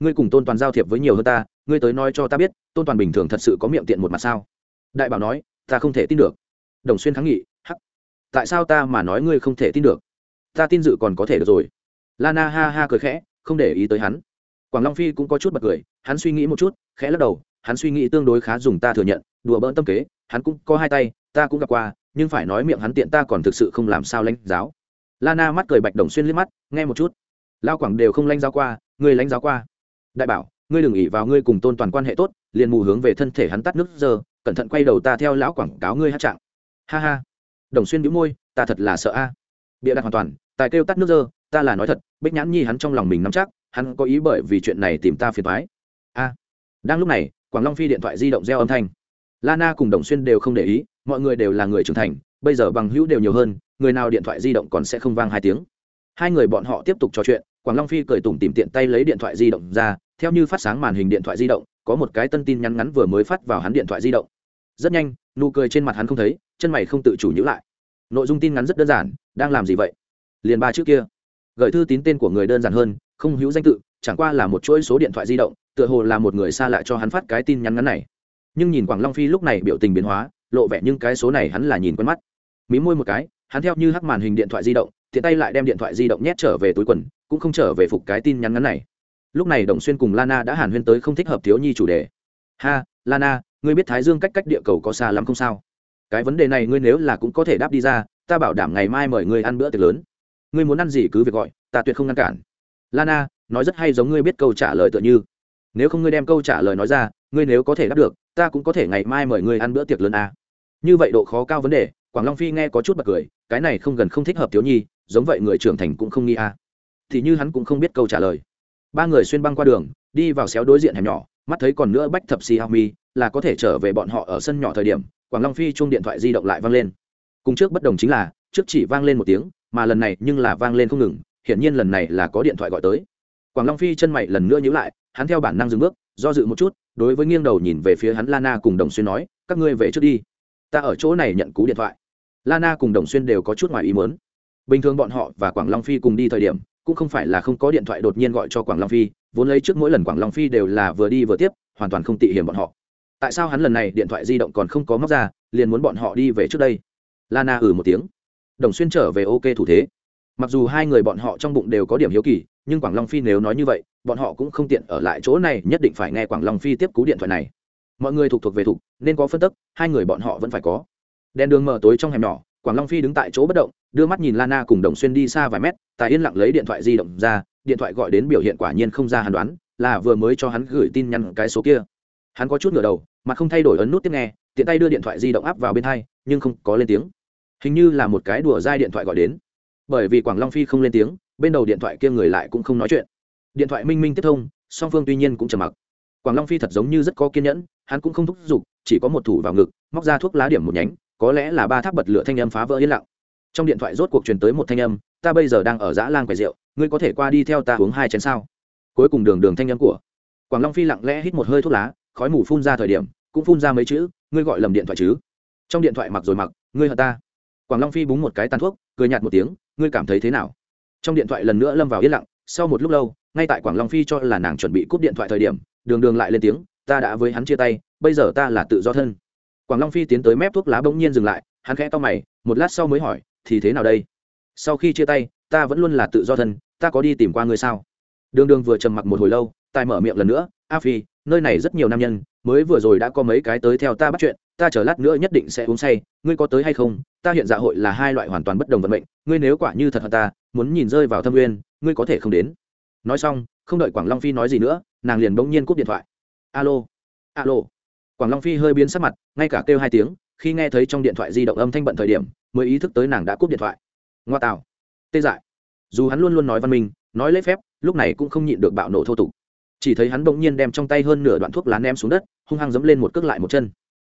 Ngươi cùng tôn toàn giao thiệp với nhiều hơn ta, ngươi tới nói cho ta biết, tôn toàn bình thường thật sự có miệng tiện một mặt sao? Đại bảo nói, ta không thể tin được. Đồng xuyên kháng nghị, hắc, tại sao ta mà nói ngươi không thể tin được? Ta tin dự còn có thể được rồi. Lana ha ha cười khẽ, không để ý tới hắn. Quảng long phi cũng có chút bật cười, hắn suy nghĩ một chút, khẽ lắc đầu, hắn suy nghĩ tương đối khá dùng ta thừa nhận, đùa bỡn tâm kế, hắn cũng có hai tay, ta cũng gặp qua nhưng phải nói miệng hắn tiện ta còn thực sự không làm sao lãnh giáo. Lana mắt cười bạch đồng xuyên liếc mắt, nghe một chút. Lao quảng đều không lãnh giáo qua, ngươi lãnh giáo qua. Đại bảo, ngươi đừng ỉ vào ngươi cùng tôn toàn quan hệ tốt, liền mù hướng về thân thể hắn tắt nước giờ, cẩn thận quay đầu ta theo lão quảng cáo ngươi hát trạng. Ha ha. Đồng xuyên bĩu môi, ta thật là sợ a. Bịa đặt hoàn toàn, tài kêu tắt nước dơ ta là nói thật, bích nhãn nhi hắn trong lòng mình nắm chắc, hắn có ý bởi vì chuyện này tìm ta phiền thoái a. Đang lúc này, quảng long phi điện thoại di động reo âm thanh. Lana cùng đồng xuyên đều không để ý mọi người đều là người trưởng thành, bây giờ bằng hữu đều nhiều hơn, người nào điện thoại di động còn sẽ không vang hai tiếng. Hai người bọn họ tiếp tục trò chuyện, quảng long phi cười tủm tìm tiện tay lấy điện thoại di động ra, theo như phát sáng màn hình điện thoại di động, có một cái tân tin nhắn ngắn vừa mới phát vào hắn điện thoại di động. Rất nhanh, nụ cười trên mặt hắn không thấy, chân mày không tự chủ nhữ lại. Nội dung tin ngắn rất đơn giản, đang làm gì vậy? Liền ba chữ kia. Gửi thư tín tên của người đơn giản hơn, không hữu danh tự, chẳng qua là một chuỗi số điện thoại di động, tựa hồ là một người xa lạ cho hắn phát cái tin nhắn ngắn này. Nhưng nhìn quảng long phi lúc này biểu tình biến hóa lộ vẻ nhưng cái số này hắn là nhìn quen mắt. Mí môi một cái, hắn theo như hắc màn hình điện thoại di động, tiện tay lại đem điện thoại di động nhét trở về túi quần, cũng không trở về phục cái tin nhắn ngắn này. Lúc này đồng xuyên cùng lana đã hàn huyên tới không thích hợp thiếu nhi chủ đề. Ha, lana, ngươi biết thái dương cách cách địa cầu có xa lắm không sao? Cái vấn đề này ngươi nếu là cũng có thể đáp đi ra, ta bảo đảm ngày mai mời ngươi ăn bữa tiệc lớn. Ngươi muốn ăn gì cứ việc gọi, ta tuyệt không ngăn cản. Lana, nói rất hay giống ngươi biết câu trả lời tựa như. Nếu không ngươi đem câu trả lời nói ra, ngươi nếu có thể đáp được, ta cũng có thể ngày mai mời ngươi ăn bữa tiệc lớn à như vậy độ khó cao vấn đề, quảng long phi nghe có chút bật cười, cái này không gần không thích hợp thiếu nhi, giống vậy người trưởng thành cũng không nghi à. thì như hắn cũng không biết câu trả lời. Ba người xuyên băng qua đường, đi vào xéo đối diện hẻm nhỏ, mắt thấy còn nữa bách thập si hao mi là có thể trở về bọn họ ở sân nhỏ thời điểm, quảng long phi chung điện thoại di động lại vang lên. Cùng trước bất đồng chính là, trước chỉ vang lên một tiếng, mà lần này nhưng là vang lên không ngừng, hiển nhiên lần này là có điện thoại gọi tới. Quảng long phi chân mày lần nữa nhíu lại, hắn theo bản năng dừng bước, do dự một chút, đối với nghiêng đầu nhìn về phía hắn lana cùng đồng xuyên nói, các ngươi về trước đi ta ở chỗ này nhận cú điện thoại. Lana cùng đồng xuyên đều có chút ngoài ý muốn. Bình thường bọn họ và quảng long phi cùng đi thời điểm, cũng không phải là không có điện thoại đột nhiên gọi cho quảng long phi, vốn lấy trước mỗi lần quảng long phi đều là vừa đi vừa tiếp, hoàn toàn không tị hiểm bọn họ. Tại sao hắn lần này điện thoại di động còn không có móc ra, liền muốn bọn họ đi về trước đây? Lana ừ một tiếng. Đồng xuyên trở về ok thủ thế. Mặc dù hai người bọn họ trong bụng đều có điểm hiếu kỳ, nhưng quảng long phi nếu nói như vậy, bọn họ cũng không tiện ở lại chỗ này, nhất định phải nghe quảng long phi tiếp cú điện thoại này mọi người thuộc thuộc về thuộc, nên có phân tức, hai người bọn họ vẫn phải có. Đèn đường mở tối trong hẻm nhỏ, quảng long phi đứng tại chỗ bất động, đưa mắt nhìn lana cùng đồng xuyên đi xa vài mét, tài yên lặng lấy điện thoại di động ra, điện thoại gọi đến biểu hiện quả nhiên không ra hàn đoán, là vừa mới cho hắn gửi tin nhắn cái số kia. Hắn có chút ngửa đầu, mặt không thay đổi ấn nút tiếp nghe, tiện tay đưa điện thoại di động áp vào bên tai nhưng không có lên tiếng. Hình như là một cái đùa dai điện thoại gọi đến. Bởi vì quảng long phi không lên tiếng, bên đầu điện thoại kia người lại cũng không nói chuyện. Điện thoại minh minh tiếp thông, song phương tuy nhiên cũng trầm mặc quảng long phi thật giống như rất có kiên nhẫn, hắn cũng không thúc giục, chỉ có một thủ vào ngực, móc ra thuốc lá điểm một nhánh, có lẽ là ba tháp bật lửa thanh âm phá vỡ yên lặng. Trong điện thoại rốt cuộc truyền tới một thanh âm, ta bây giờ đang ở dã lang quầy rượu, ngươi có thể qua đi theo ta uống hai chén sao? Cuối cùng đường đường thanh âm của quảng long phi lặng lẽ hít một hơi thuốc lá, khói mù phun ra thời điểm, cũng phun ra mấy chữ, ngươi gọi lầm điện thoại chứ? Trong điện thoại mặc rồi mặc, ngươi hận ta. Quảng long phi búng một cái tàn thuốc, cười nhạt một tiếng, ngươi cảm thấy thế nào? Trong điện thoại lần nữa lâm vào yên lặng, sau một lúc lâu, ngay tại quảng long phi cho là nàng chuẩn bị cúp điện thoại thời điểm đường đường lại lên tiếng, ta đã với hắn chia tay, bây giờ ta là tự do thân. Quảng long phi tiến tới mép thuốc lá bỗng nhiên dừng lại, hắn khẽ to mày, một lát sau mới hỏi, thì thế nào đây? Sau khi chia tay, ta vẫn luôn là tự do thân, ta có đi tìm qua ngươi sao? Đường đường vừa trầm mặc một hồi lâu, tài mở miệng lần nữa, a phi, nơi này rất nhiều nam nhân, mới vừa rồi đã có mấy cái tới theo ta bắt chuyện, ta chờ lát nữa nhất định sẽ uống say, ngươi có tới hay không? Ta hiện dạ hội là hai loại hoàn toàn bất đồng vận mệnh, ngươi nếu quả như thật hơn ta, muốn nhìn rơi vào thâm uyên, ngươi có thể không đến. Nói xong, không đợi quảng long phi nói gì nữa nàng liền bỗng nhiên cúp điện thoại. Alo alo. Quảng long phi hơi biến sắc mặt, ngay cả kêu hai tiếng, khi nghe thấy trong điện thoại di động âm thanh bận thời điểm, mới ý thức tới nàng đã cúp điện thoại. Ngoa tạo. Tê dại. Dù hắn luôn luôn nói văn minh, nói lễ phép, lúc này cũng không nhịn được bạo nổ thô tục. Chỉ thấy hắn bỗng nhiên đem trong tay hơn nửa đoạn thuốc lá ném xuống đất, hung hăng dẫm lên một cước lại một chân.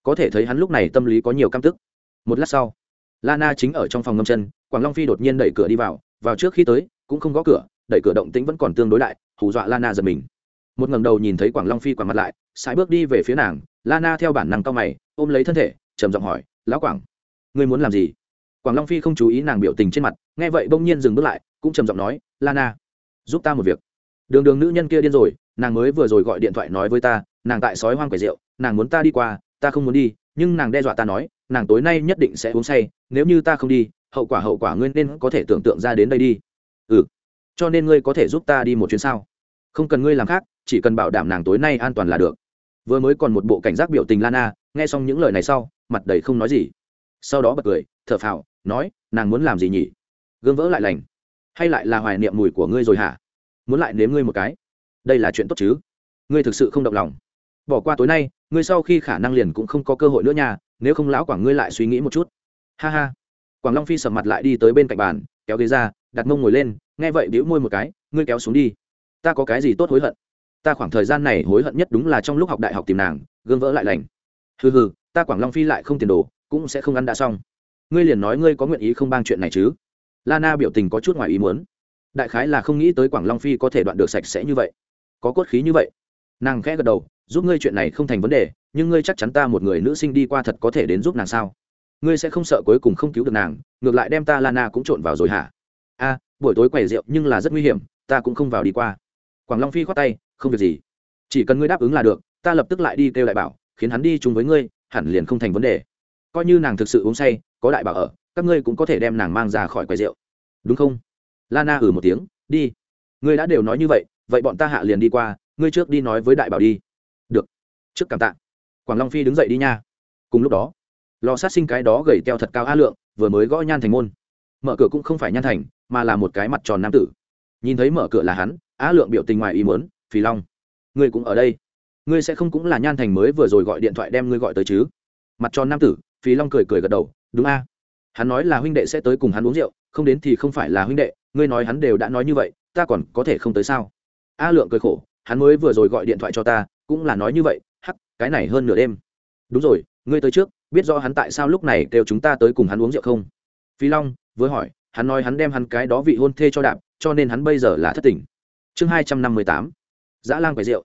Có thể thấy hắn lúc này tâm lý có nhiều căm tức. Một lát sau lana chính ở trong phòng ngâm chân, quảng long phi đột nhiên đẩy cửa đi vào vào trước khi tới, cũng không gõ cửa, đẩy cửa động tĩnh vẫn còn tương đối đại, hù dọa lana giật mình một ngẩng đầu nhìn thấy quảng long phi quảng mặt lại, sải bước đi về phía nàng, lana theo bản năng cao mày, ôm lấy thân thể, trầm giọng hỏi, lão quảng, ngươi muốn làm gì? Quảng long phi không chú ý nàng biểu tình trên mặt, nghe vậy bỗng nhiên dừng bước lại, cũng trầm giọng nói, lana, giúp ta một việc. Đường đường nữ nhân kia điên rồi, nàng mới vừa rồi gọi điện thoại nói với ta, nàng tại sói hoang quẻ rượu, nàng muốn ta đi qua, ta không muốn đi, nhưng nàng đe dọa ta nói, nàng tối nay nhất định sẽ uống say, nếu như ta không đi, hậu quả hậu quả ngươi nên có thể tưởng tượng ra đến đây đi. Ừ cho nên ngươi có thể giúp ta đi một chuyến sao? Không cần ngươi làm khác chỉ cần bảo đảm nàng tối nay an toàn là được. Vừa mới còn một bộ cảnh giác biểu tình lana, nghe xong những lời này sau, mặt đầy không nói gì. Sau đó bật cười, thở phào, nói, nàng muốn làm gì nhỉ? Gương vỡ lại lành. Hay lại là hoài niệm mùi của ngươi rồi hả? Muốn lại nếm ngươi một cái. Đây là chuyện tốt chứ? Ngươi thực sự không động lòng. Bỏ qua tối nay, ngươi sau khi khả năng liền cũng không có cơ hội nữa nha, nếu không lão quảng ngươi lại suy nghĩ một chút. Ha ha. Quảng long phi sầm mặt lại đi tới bên cạnh bàn, kéo ghế ra, đặt mông ngồi lên, nghe vậy đĩu môi một cái, ngươi kéo xuống đi. Ta có cái gì tốt hối hận? Ta khoảng thời gian này hối hận nhất đúng là trong lúc học đại học tìm nàng, gương vỡ lại lành. Hừ hừ, ta quảng long phi lại không tiền đồ, cũng sẽ không ăn đã xong. Ngươi liền nói ngươi có nguyện ý không bang chuyện này chứ? Lana biểu tình có chút ngoài ý muốn. Đại khái là không nghĩ tới quảng long phi có thể đoạn được sạch sẽ như vậy. Có cốt khí như vậy. Nàng khẽ gật đầu, giúp ngươi chuyện này không thành vấn đề, nhưng ngươi chắc chắn ta một người nữ sinh đi qua thật có thể đến giúp nàng sao? Ngươi sẽ không sợ cuối cùng không cứu được nàng, ngược lại đem ta lana cũng trộn vào rồi hả? A, buổi tối quầy rượu nhưng là rất nguy hiểm, ta cũng không vào đi qua. Quảng long phi khoát tay không việc gì. Chỉ cần ngươi đáp ứng là được, ta lập tức lại đi kêu đại bảo, khiến hắn đi chung với ngươi, hẳn liền không thành vấn đề. Coi như nàng thực sự uống say, có đại bảo ở, các ngươi cũng có thể đem nàng mang ra khỏi quầy rượu. Đúng không? Lana ừ một tiếng, đi. Ngươi đã đều nói như vậy vậy bọn ta hạ liền đi qua, ngươi trước đi nói với đại bảo đi. Được. Trước cảm tạ. Quảng long phi đứng dậy đi nha. Cùng lúc đó, lò sát sinh cái đó gầy teo thật cao a lượng, vừa mới gõ nhan thành môn. Mở cửa cũng không phải nhan thành, mà là một cái mặt tròn nam tử. Nhìn thấy mở cửa là hắn á lượng biểu tình ngoài ý muốn phì long, ngươi cũng ở đây. Ngươi sẽ không cũng là nhan thành mới vừa rồi gọi điện thoại đem ngươi gọi tới chứ? Mặt tròn nam tử, phì long cười cười gật đầu, đúng a. Hắn nói là huynh đệ sẽ tới cùng hắn uống rượu, không đến thì không phải là huynh đệ, ngươi nói hắn đều đã nói như vậy, ta còn có thể không tới sao? A lượng cười khổ, hắn mới vừa rồi gọi điện thoại cho ta, cũng là nói như vậy, hắc, cái này hơn nửa đêm. Đúng rồi, ngươi tới trước, biết rõ hắn tại sao lúc này kêu chúng ta tới cùng hắn uống rượu không? Phi long với hỏi, hắn nói hắn đem hắn cái đó vị hôn thê cho đạp, cho nên hắn bây giờ là thất tình. Chương hai trăm năm mươi tám dã lang quầy rượu.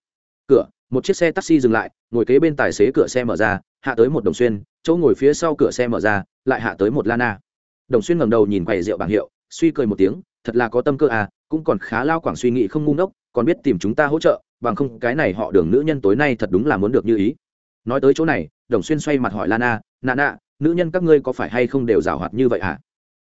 Cửa, một chiếc xe taxi dừng lại, ngồi kế bên tài xế cửa xe mở ra, hạ tới một đồng xuyên, chỗ ngồi phía sau cửa xe mở ra, lại hạ tới một lana. Đồng xuyên ngẩng đầu nhìn quầy rượu bảng hiệu, suy cười một tiếng, thật là có tâm cơ à cũng còn khá lao quảng suy nghĩ không ngu ngốc, còn biết tìm chúng ta hỗ trợ, bằng không cái này họ đường nữ nhân tối nay thật đúng là muốn được như ý. Nói tới chỗ này, đồng xuyên xoay mặt hỏi lana, nà nà, nữ nhân các ngươi có phải hay không đều rào hoạt như vậy hả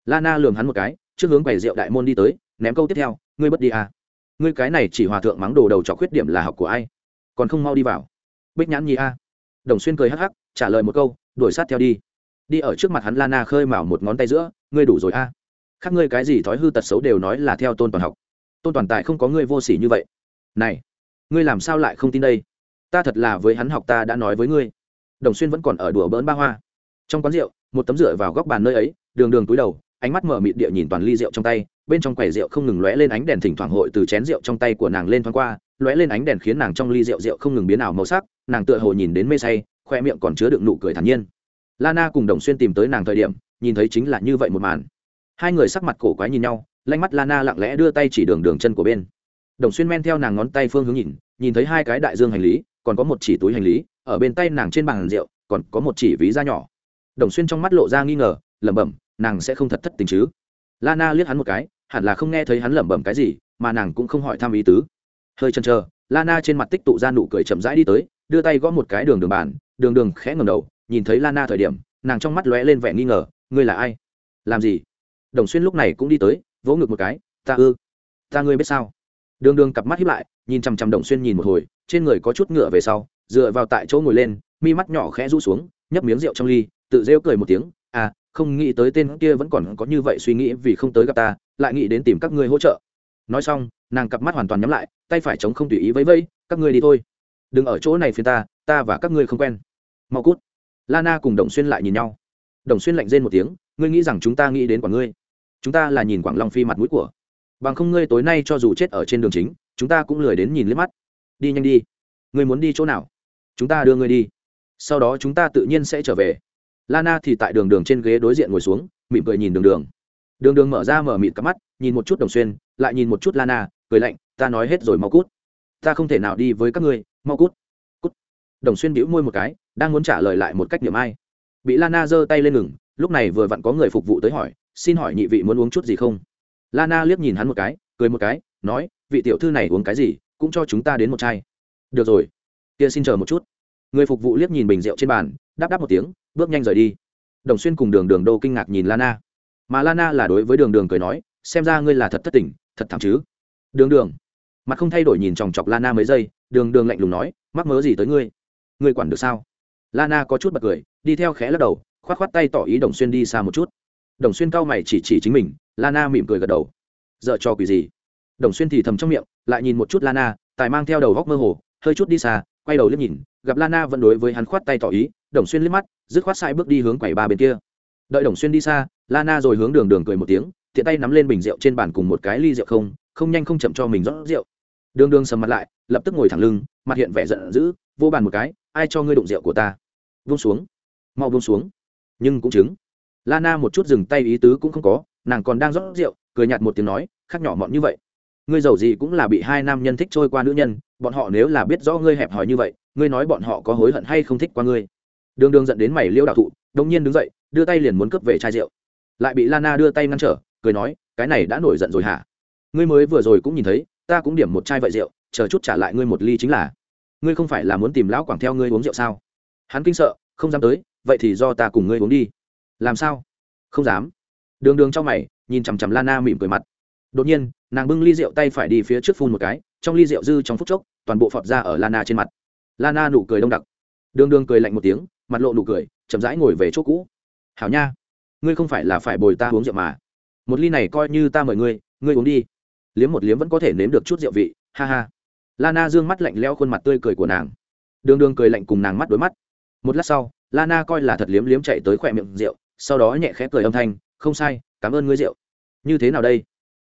lana lường hắn một cái, trước hướng quầy rượu đại môn đi tới, ném câu tiếp theo, ngươi bất đi à? Ngươi cái này chỉ hòa thượng mắng đồ đầu cho khuyết điểm là học của ai? Còn không mau đi vào. Bích nhãn nhi a. Đồng xuyên cười hắc hắc, trả lời một câu, đuổi sát theo đi. Đi ở trước mặt hắn lana khơi mào một ngón tay giữa, ngươi đủ rồi a. Khác ngươi cái gì thói hư tật xấu đều nói là theo tôn toàn học. Tôn toàn tại không có ngươi vô s ỉ như vậy. Này, ngươi làm sao lại không tin đây? Ta thật là với hắn học ta đã nói với ngươi. Đồng xuyên vẫn còn ở đùa bỡn ba hoa. Trong quán rượu, một tấm rửa vào góc bàn nơi ấy, đường đường túi đầu ánh mắt mở mịt địa nhìn toàn ly rượu trong tay, bên trong quầy rượu không ngừng lóe lên ánh đèn thỉnh thoảng hội từ chén rượu trong tay của nàng lên thoáng qua, lóe lên ánh đèn khiến nàng trong ly rượu rượu không ngừng biến ảo màu sắc, nàng tựa hồ nhìn đến mê say, khoe miệng còn chứa đựng nụ cười thản nhiên. Lana cùng đồng xuyên tìm tới nàng thời điểm, nhìn thấy chính là như vậy một màn. Hai người sắc mặt cổ quái nhìn nhau lanh mắt lana lặng lẽ đưa tay chỉ đường đường chân của bên. Đồng xuyên men theo nàng ngón tay phương hướng nhìn nhìn thấy hai cái đại dương hành lý, còn có một chỉ túi hành lý, ở bên tay nàng trên bàn rượu, còn có một chỉ ví da nhỏ. Đồng xuyên trong mắt lộ ra nghi ngờ, lẩm bẩm nàng sẽ không thật thất tình chứ? Lana liếc hắn một cái, hẳn là không nghe thấy hắn lẩm bẩm cái gì, mà nàng cũng không hỏi thăm ý tứ. Hơi chần chờ, lana trên mặt tích tụ ra nụ cười chậm rãi đi tới, đưa tay gõ một cái đường đường bàn, đường đường khẽ ngầm đầu, nhìn thấy lana thời điểm, nàng trong mắt lóe lên vẻ nghi ngờ, ngươi là ai? Làm gì? Đồng xuyên lúc này cũng đi tới, vỗ ngực một cái, ta ư? Ta ngươi biết sao? Đường đường cặp mắt hiếp lại, nhìn chằm chằm đồng xuyên nhìn một hồi, trên người có chút ngựa về sau, dựa vào tại chỗ ngồi lên, mi mắt nhỏ khẽ rũ xuống, nhấp miếng rượu trong ly, tự rêu cười một tiếng không nghĩ tới tên kia vẫn còn có như vậy suy nghĩ vì không tới gặp ta, lại nghĩ đến tìm các ngươi hỗ trợ. Nói xong, nàng cặp mắt hoàn toàn nhắm lại, tay phải chống không tùy ý vẫy vẫy, các ngươi đi thôi. Đừng ở chỗ này phiền ta ta và các ngươi không quen. Mau cút. Lana cùng đồng xuyên lại nhìn nhau. Đồng xuyên lạnh rên một tiếng, ngươi nghĩ rằng chúng ta nghĩ đến quả ngươi? Chúng ta là nhìn quảng long phi mặt mũi của. Bằng không ngươi tối nay cho dù chết ở trên đường chính, chúng ta cũng lười đến nhìn liếc mắt. Đi nhanh đi. Ngươi muốn đi chỗ nào? Chúng ta đưa ngươi đi. Sau đó chúng ta tự nhiên sẽ trở về lana thì tại đường đường trên ghế đối diện ngồi xuống, mỉm cười nhìn đường đường. Đường đường mở ra mở mịt cắp mắt, nhìn một chút đồng xuyên, lại nhìn một chút lana, cười lạnh, ta nói hết rồi mau cút. Ta không thể nào đi với các ngươi, mau cút cút. Đồng xuyên bĩu môi một cái, đang muốn trả lời lại một cách niệm ai. Bị lana giơ tay lên ngừng, lúc này vừa vặn có người phục vụ tới hỏi, xin hỏi nhị vị muốn uống chút gì không? Lana liếc nhìn hắn một cái, cười một cái, nói, vị tiểu thư này uống cái gì, cũng cho chúng ta đến một chai. Được rồi, kia xin chờ một chút. Người phục vụ liếc nhìn bình rượu trên bàn đáp đáp một tiếng, bước nhanh rời đi. Đồng xuyên cùng đường đường đô kinh ngạc nhìn lana. Mà lana là đối với đường đường cười nói, xem ra ngươi là thật thất tình, thật thảm chứ. Đường đường, mặt không thay đổi nhìn chòng chọc lana mấy giây, đường đường lạnh lùng nói, mắc mớ gì tới ngươi? Ngươi quản được sao? Lana có chút bật cười, đi theo khẽ lắc đầu k h o á t k h o á t tay tỏ ý đồng xuyên đi xa một chút. Đồng xuyên cau mày chỉ chỉ chính mình, lana mỉm cười gật đầu. Dợ cho quỷ gì? Đồng xuyên thì thầm trong miệng, lại nhìn một chút lana, tài mang theo đầu góc mơ hồ, hơi chút đi xa, quay đầu liếc nhìn gặp lana vẫn đối với hắn khoát tay tỏ ý, đồng xuyên liếc mắt, dứt khoát sai bước đi hướng quầy ba bên kia. Đợi đồng xuyên đi xa, lana rồi hướng đường đường cười một tiếng, tiện tay nắm lên bình rượu trên bàn cùng một cái ly rượu không không nhanh không chậm cho mình rót rượu. Đường đường sầm mặt lại, lập tức ngồi thẳng lưng, mặt hiện vẻ giận dữ, vô bàn một cái, ai cho ngươi đụng rượu của ta? Vung xuống. Mau vung xuống. Nhưng cũng chứng. Lana một chút dừng tay ý tứ cũng không có, nàng còn đang rót rượu, cười nhạt một tiếng nói khác nhỏ mọn như vậy. Ngươi giàu gì cũng là bị hai nam nhân thích trôi qua nữ nhân, bọn họ nếu là biết rõ ngươi hẹp hòi như vậy ngươi nói bọn họ có hối hận hay không thích qua ngươi? Đường đường dẫn đến mày liêu đạo thụ đông nhiên đứng dậy, đưa tay liền muốn cướp về chai rượu. Lại bị lana đưa tay ngăn trở, cười nói, cái này đã nổi giận rồi hả? Ngươi mới vừa rồi cũng nhìn thấy, ta cũng điểm một chai vậy rượu, chờ chút trả lại ngươi một ly chính là. Ngươi không phải là muốn tìm lão quảng theo ngươi uống rượu sao? Hắn kinh sợ, không dám tới, vậy thì do ta cùng ngươi uống đi. Làm sao? Không dám. Đường đường trong mày, nhìn chằm chằm lana mỉm cười mặt. Đột nhiên, nàng bưng ly rượu tay phải đi phía trước phun một cái, trong ly rượu dư trong phút chốc, toàn bộ phọt ra ở lana trên mặt lana nụ cười đông đặc. Đương đương cười lạnh một tiếng, mặt lộ nụ cười, chậm rãi ngồi về chỗ cũ. Hảo nha, ngươi không phải là phải bồi ta uống rượu mà. Một ly này coi như ta mời ngươi ngươi uống đi. Liếm một liếm vẫn có thể nếm được chút rượu vị, ha ha. Lana dương mắt lạnh leo khuôn mặt tươi cười của nàng. Đường đường cười lạnh cùng nàng mắt đối mắt. Một lát sau lana coi là thật liếm liếm chạy tới khỏe miệng rượu, sau đó nhẹ khẽ cười âm thanh, không sai, cảm ơn ngươi rượu. Như thế nào đây?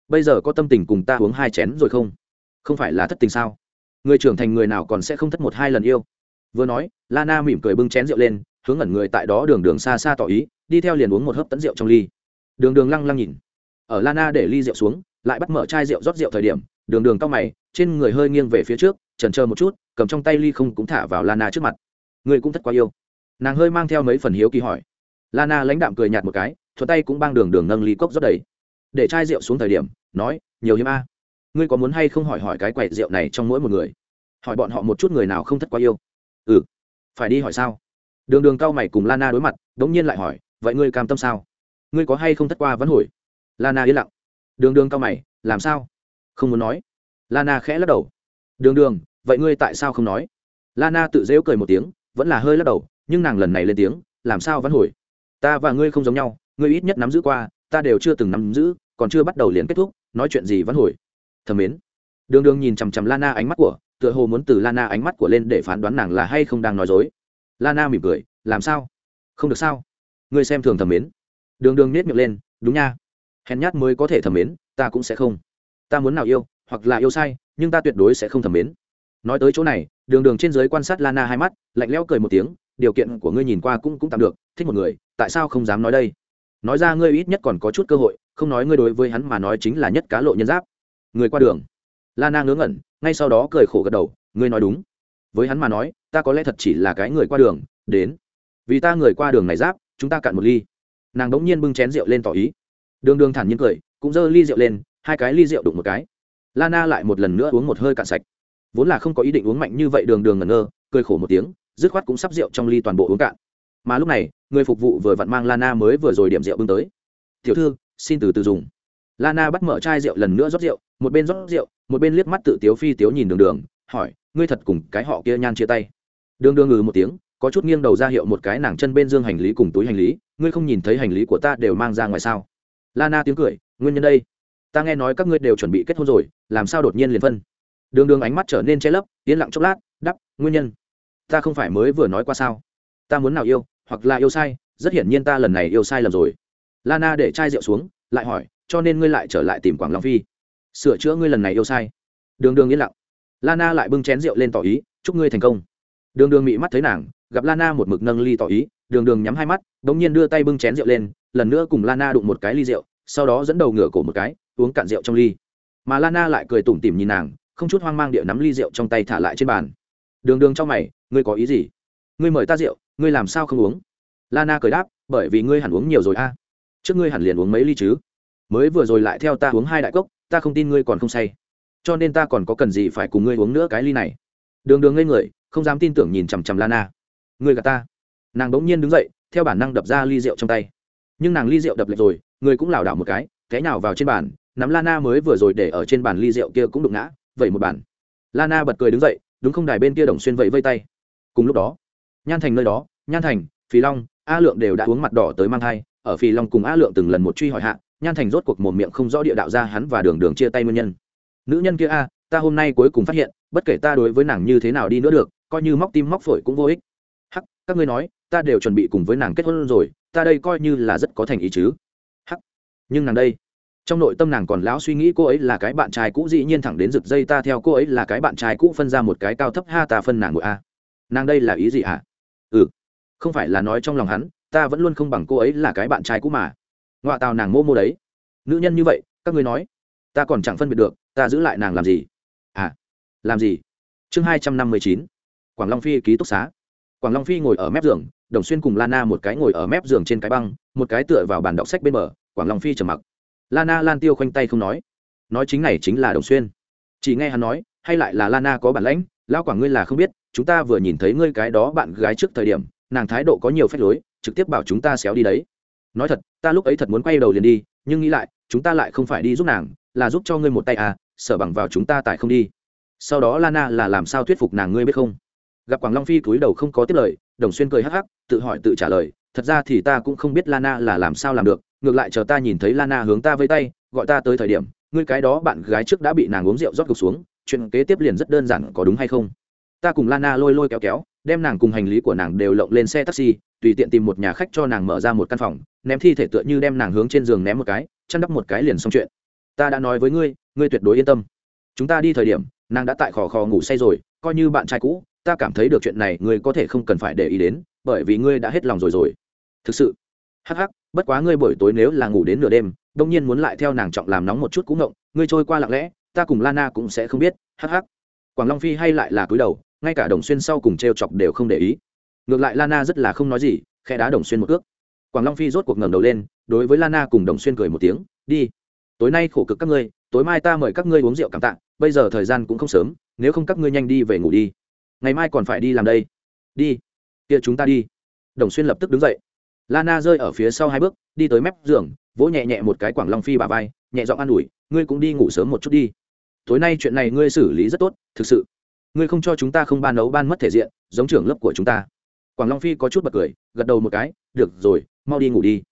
Bây giờ có tâm tình cùng ta uống hai chén rồi không? Không phải là thất tình sao? Người trưởng thành người nào còn sẽ không thất một hai lần yêu. Vừa nói, lana mỉm cười bưng chén rượu lên, hướng ẩn người tại đó đường đường xa xa tỏ ý, đi theo liền uống một hớp tấn rượu trong ly. Đường đường lăng lăng nhìn. Ở lana để ly rượu xuống, lại bắt mở chai rượu rót rượu thời điểm, đường đường cao mày, trên người hơi nghiêng về phía trước trần chờ một chút, cầm trong tay ly không cũng thả vào lana trước mặt. Người cũng thất quá yêu. Nàng hơi mang theo mấy phần hiếu kỳ hỏi. Lana lãnh đạm cười nhạt một cái thuật tay cũng bang đường đường nâng ly cốc rót đầy. Để chai rượu xuống thời điểm, nói, nhiều hiếm a ngươi có muốn hay không hỏi hỏi cái quậy rượu này trong mỗi một người? Hỏi bọn họ một chút người nào không thất quá yêu. Ừ. Phải đi hỏi sao? Đường đường cao mày cùng lana đối mặt đ ỗ n g nhiên lại hỏi, vậy ngươi cam tâm sao? Ngươi có hay không thất qua vẫn hồi? Lana yên lặng. Đường đường cao mày, làm sao? Không muốn nói. Lana khẽ lắc đầu. Đường đường, vậy ngươi tại sao không nói? Lana tự dễu cười một tiếng, vẫn là hơi lắc đầu, nhưng nàng lần này lên tiếng, làm sao vẫn hồi? Ta và ngươi không giống nhau, ngươi ít nhất nắm giữ qua, ta đều chưa từng nắm giữ, còn chưa bắt đầu liền kết thúc, nói chuyện gì vẫn hồi? Thầm mến. Đường đường nhìn chằm chằm lana ánh mắt của, tựa hồ muốn từ lana ánh mắt của lên để phán đoán nàng là hay không đang nói dối. Lana mỉm cười, làm sao? Không được sao? Ngươi xem thường thầm mến. Đường đường nết miệng lên, đúng nha. Hèn nhát mới có thể thẩm mến, ta cũng sẽ không. Ta muốn nào yêu, hoặc là yêu sai, nhưng ta tuyệt đối sẽ không thẩm mến. Nói tới chỗ này, đường đường trên giới quan sát lana hai mắt, lạnh lẽo cười một tiếng, điều kiện của ngươi nhìn qua cũng cũng tạm được, thích một người, tại sao không dám nói đây? Nói ra ngươi ít nhất còn có chút cơ hội, không nói ngươi đối với hắn mà nói chính là nhất cá lộ nhân giáp người qua đường. Lana ngớ ngẩn, ngay sau đó cười khổ gật đầu, ngươi nói đúng. Với hắn mà nói, ta có lẽ thật chỉ là cái người qua đường, đến. Vì ta người qua đường này giáp, chúng ta cạn một ly. Nàng đống nhiên bưng chén rượu lên tỏ ý. Đường đường thản nhiên cười, cũng giơ ly rượu lên, hai cái ly rượu đụng một cái. Lana lại một lần nữa uống một hơi cạn sạch. Vốn là không có ý định uống mạnh như vậy, đường đường ngẩn ngơ, cười khổ một tiếng, dứt khoát cũng sắp rượu trong ly toàn bộ uống cạn. Mà lúc này, người phục vụ vừa vặn mang lana mới vừa rồi điểm rượu bưng tới. Tiểu thư, xin từ từ dùng lana bắt mở chai rượu lần nữa rót rượu, một bên rót rượu, một bên liếc mắt tự tiếu phi, tiếu nhìn đường đường, hỏi, ngươi thật cùng cái họ kia nhan chia tay? Đường đường ngừ một tiếng, có chút nghiêng đầu ra hiệu một cái nàng chân bên dương hành lý cùng túi hành lý, ngươi không nhìn thấy hành lý của ta đều mang ra ngoài sao? Lana tiếng cười, nguyên nhân đây? Ta nghe nói các ngươi đều chuẩn bị kết hôn rồi, làm sao đột nhiên liền phân? Đường đường ánh mắt trở nên che lấp, yên lặng chốc lát đắp nguyên nhân? Ta không phải mới vừa nói qua sao? Ta muốn nào yêu, hoặc là yêu sai, rất hiển nhiên ta lần này yêu sai lầm rồi. Lana để chai rượu xuống, lại hỏi cho nên ngươi lại trở lại tìm quảng long phi. Sửa chữa ngươi lần này yêu sai. Đường đường yên lặng. Lana lại bưng chén rượu lên tỏ ý, chúc ngươi thành công. Đường đường mị mắt thấy nàng, gặp lana một mực nâng ly tỏ ý, đường đường nhắm hai mắt đ ỗ n g nhiên đưa tay bưng chén rượu lên, lần nữa cùng lana đụng một cái ly rượu, sau đó dẫn đầu ngửa cổ một cái, uống cạn rượu trong ly. Mà lana lại cười tủm tỉm nhìn nàng, không chút hoang mang địa nắm ly rượu trong tay thả lại trên bàn. Đường đường trong mày, ngươi có ý gì? Ngươi mời ta rượu, ngươi làm sao không uống? Lana cười đáp, bởi vì ngươi hẳn uống nhiều rồi a. Trước ngươi hẳn liền uống mấy ly chứ mới vừa rồi lại theo ta uống hai đại cốc, ta không tin ngươi còn không say. Cho nên ta còn có cần gì phải cùng ngươi uống nữa cái ly này? Đường đường ngây người, không dám tin tưởng nhìn chằm chằm lana. Người gà ta. Nàng bỗng nhiên đứng dậy, theo bản năng đập ra ly rượu trong tay. Nhưng nàng ly rượu đập lệch rồi, người cũng lảo đảo một cái, té nào vào trên bàn, nắm lana mới vừa rồi để ở trên bàn ly rượu kia cũng đụng ngã vậy một bàn. Lana bật cười đứng dậy, đúng không đài bên kia đồng xuyên vẫy vây tay. Cùng lúc đó, nhan thành nơi đó, nhan thành phí long, a lượng đều đã uống mặt đỏ tới mang thai, ở phì long cùng a lượng từng lần một truy hỏi hạ nhan thành rốt cuộc mồm miệng không rõ địa đạo ra hắn và đường đường chia tay nguyên nhân. Nữ nhân kia a, ta hôm nay cuối cùng phát hiện, bất kể ta đối với nàng như thế nào đi nữa được, coi như móc tim móc phổi cũng vô ích. Hắc, các ngươi nói, ta đều chuẩn bị cùng với nàng kết hôn rồi, ta đây coi như là rất có thành ý chứ. Hắc, nhưng nàng đây. Trong nội tâm nàng còn lão suy nghĩ cô ấy là cái bạn trai cũ, dĩ nhiên thẳng đến rực dây ta theo cô ấy là cái bạn trai cũ phân ra một cái cao thấp, ha, ta phân nàng ngội a. Nàng đây là ý gì hả? Ừ không phải là nói trong lòng hắn, ta vẫn luôn không bằng cô ấy là cái bạn trai cũ mà ngoạ tào nàng mô mô đấy. Nữ nhân như vậy, các ngươi nói, ta còn chẳng phân biệt được, ta giữ lại nàng làm gì? À làm gì? Chương hai trăm năm mươi chín, quảng long phi ký túc xá. Quảng long phi ngồi ở mép giường, đồng xuyên cùng lana một cái ngồi ở mép giường trên cái băng, một cái tựa vào bàn đọc sách bên bờ, quảng long phi trầm mặc. Lana lan tiêu khoanh tay không nói. Nói chính này chính là đồng xuyên. Chỉ nghe hắn nói, hay lại là lana có bản lãnh lao quảng ngươi là không biết, chúng ta vừa nhìn thấy ngươi cái đó bạn gái trước thời điểm, nàng thái độ có nhiều phép lối, trực tiếp bảo chúng ta xéo đi đấy nói thật, ta lúc ấy thật muốn quay đầu liền đi, nhưng nghĩ lại, chúng ta lại không phải đi giúp nàng, là giúp cho ngươi một tay à sợ bằng vào chúng ta tại không đi. Sau đó lana là làm sao thuyết phục nàng ngươi biết không? Gặp quảng long phi cúi đầu không có tiếp lời, đồng xuyên cười hắc hắc, tự hỏi tự trả lời, thật ra thì ta cũng không biết lana là làm sao làm được, ngược lại chờ ta nhìn thấy lana hướng ta vây tay, gọi ta tới thời điểm, ngươi cái đó bạn gái trước đã bị nàng uống rượu rót gục xuống, chuyện kế tiếp liền rất đơn giản, có đúng hay không? Ta cùng lana lôi lôi kéo kéo, đem nàng cùng hành lý của nàng đều lộng lên xe taxi, tùy tiện tìm một nhà khách cho nàng mở ra một căn phòng ném thi thể tựa như đem nàng hướng trên giường ném một cái, chăn đắp một cái liền xong chuyện. Ta đã nói với ngươi ngươi tuyệt đối yên tâm. Chúng ta đi thời điểm, nàng đã tại khò khò ngủ say rồi, coi như bạn trai cũ, ta cảm thấy được chuyện này ngươi có thể không cần phải để ý đến, bởi vì ngươi đã hết lòng rồi rồi. Thực sự. Hắc hắc, bất quá ngươi buổi tối nếu là ngủ đến nửa đêm, đông nhiên muốn lại theo nàng trọng làm nóng một chút cũng ngộng, ngươi trôi qua lặng lẽ, ta cùng lana cũng sẽ không biết. Hắc hắc. Quảng long phi hay lại là cúi đầu, ngay cả đồng xuyên sau cùng t r e o chọc đều không để ý. Ngược lại lana rất là không nói gì khe đá đồng xuyên một ước quảng long phi rốt cuộc ngẩng đầu lên, đối với lana cùng đồng xuyên cười một tiếng, đi. Tối nay khổ cực các ngươi, tối mai ta mời các ngươi uống rượu cảm tạ, bây giờ thời gian cũng không sớm, nếu không các ngươi nhanh đi về ngủ đi. Ngày mai còn phải đi làm đây. Đi. Kia chúng ta đi. Đồng xuyên lập tức đứng dậy. Lana rơi ở phía sau hai bước, đi tới mép giường, vỗ nhẹ nhẹ một cái quảng long phi bà vai, nhẹ giọng an ủi, ngươi cũng đi ngủ sớm một chút đi. Tối nay chuyện này ngươi xử lý rất tốt, thực sự. Ngươi không cho chúng ta không ban nấu ban mất thể diện, giống trưởng lớp của chúng ta quảng long phi có chút bật cười, gật đầu một cái, được rồi, mau đi ngủ đi.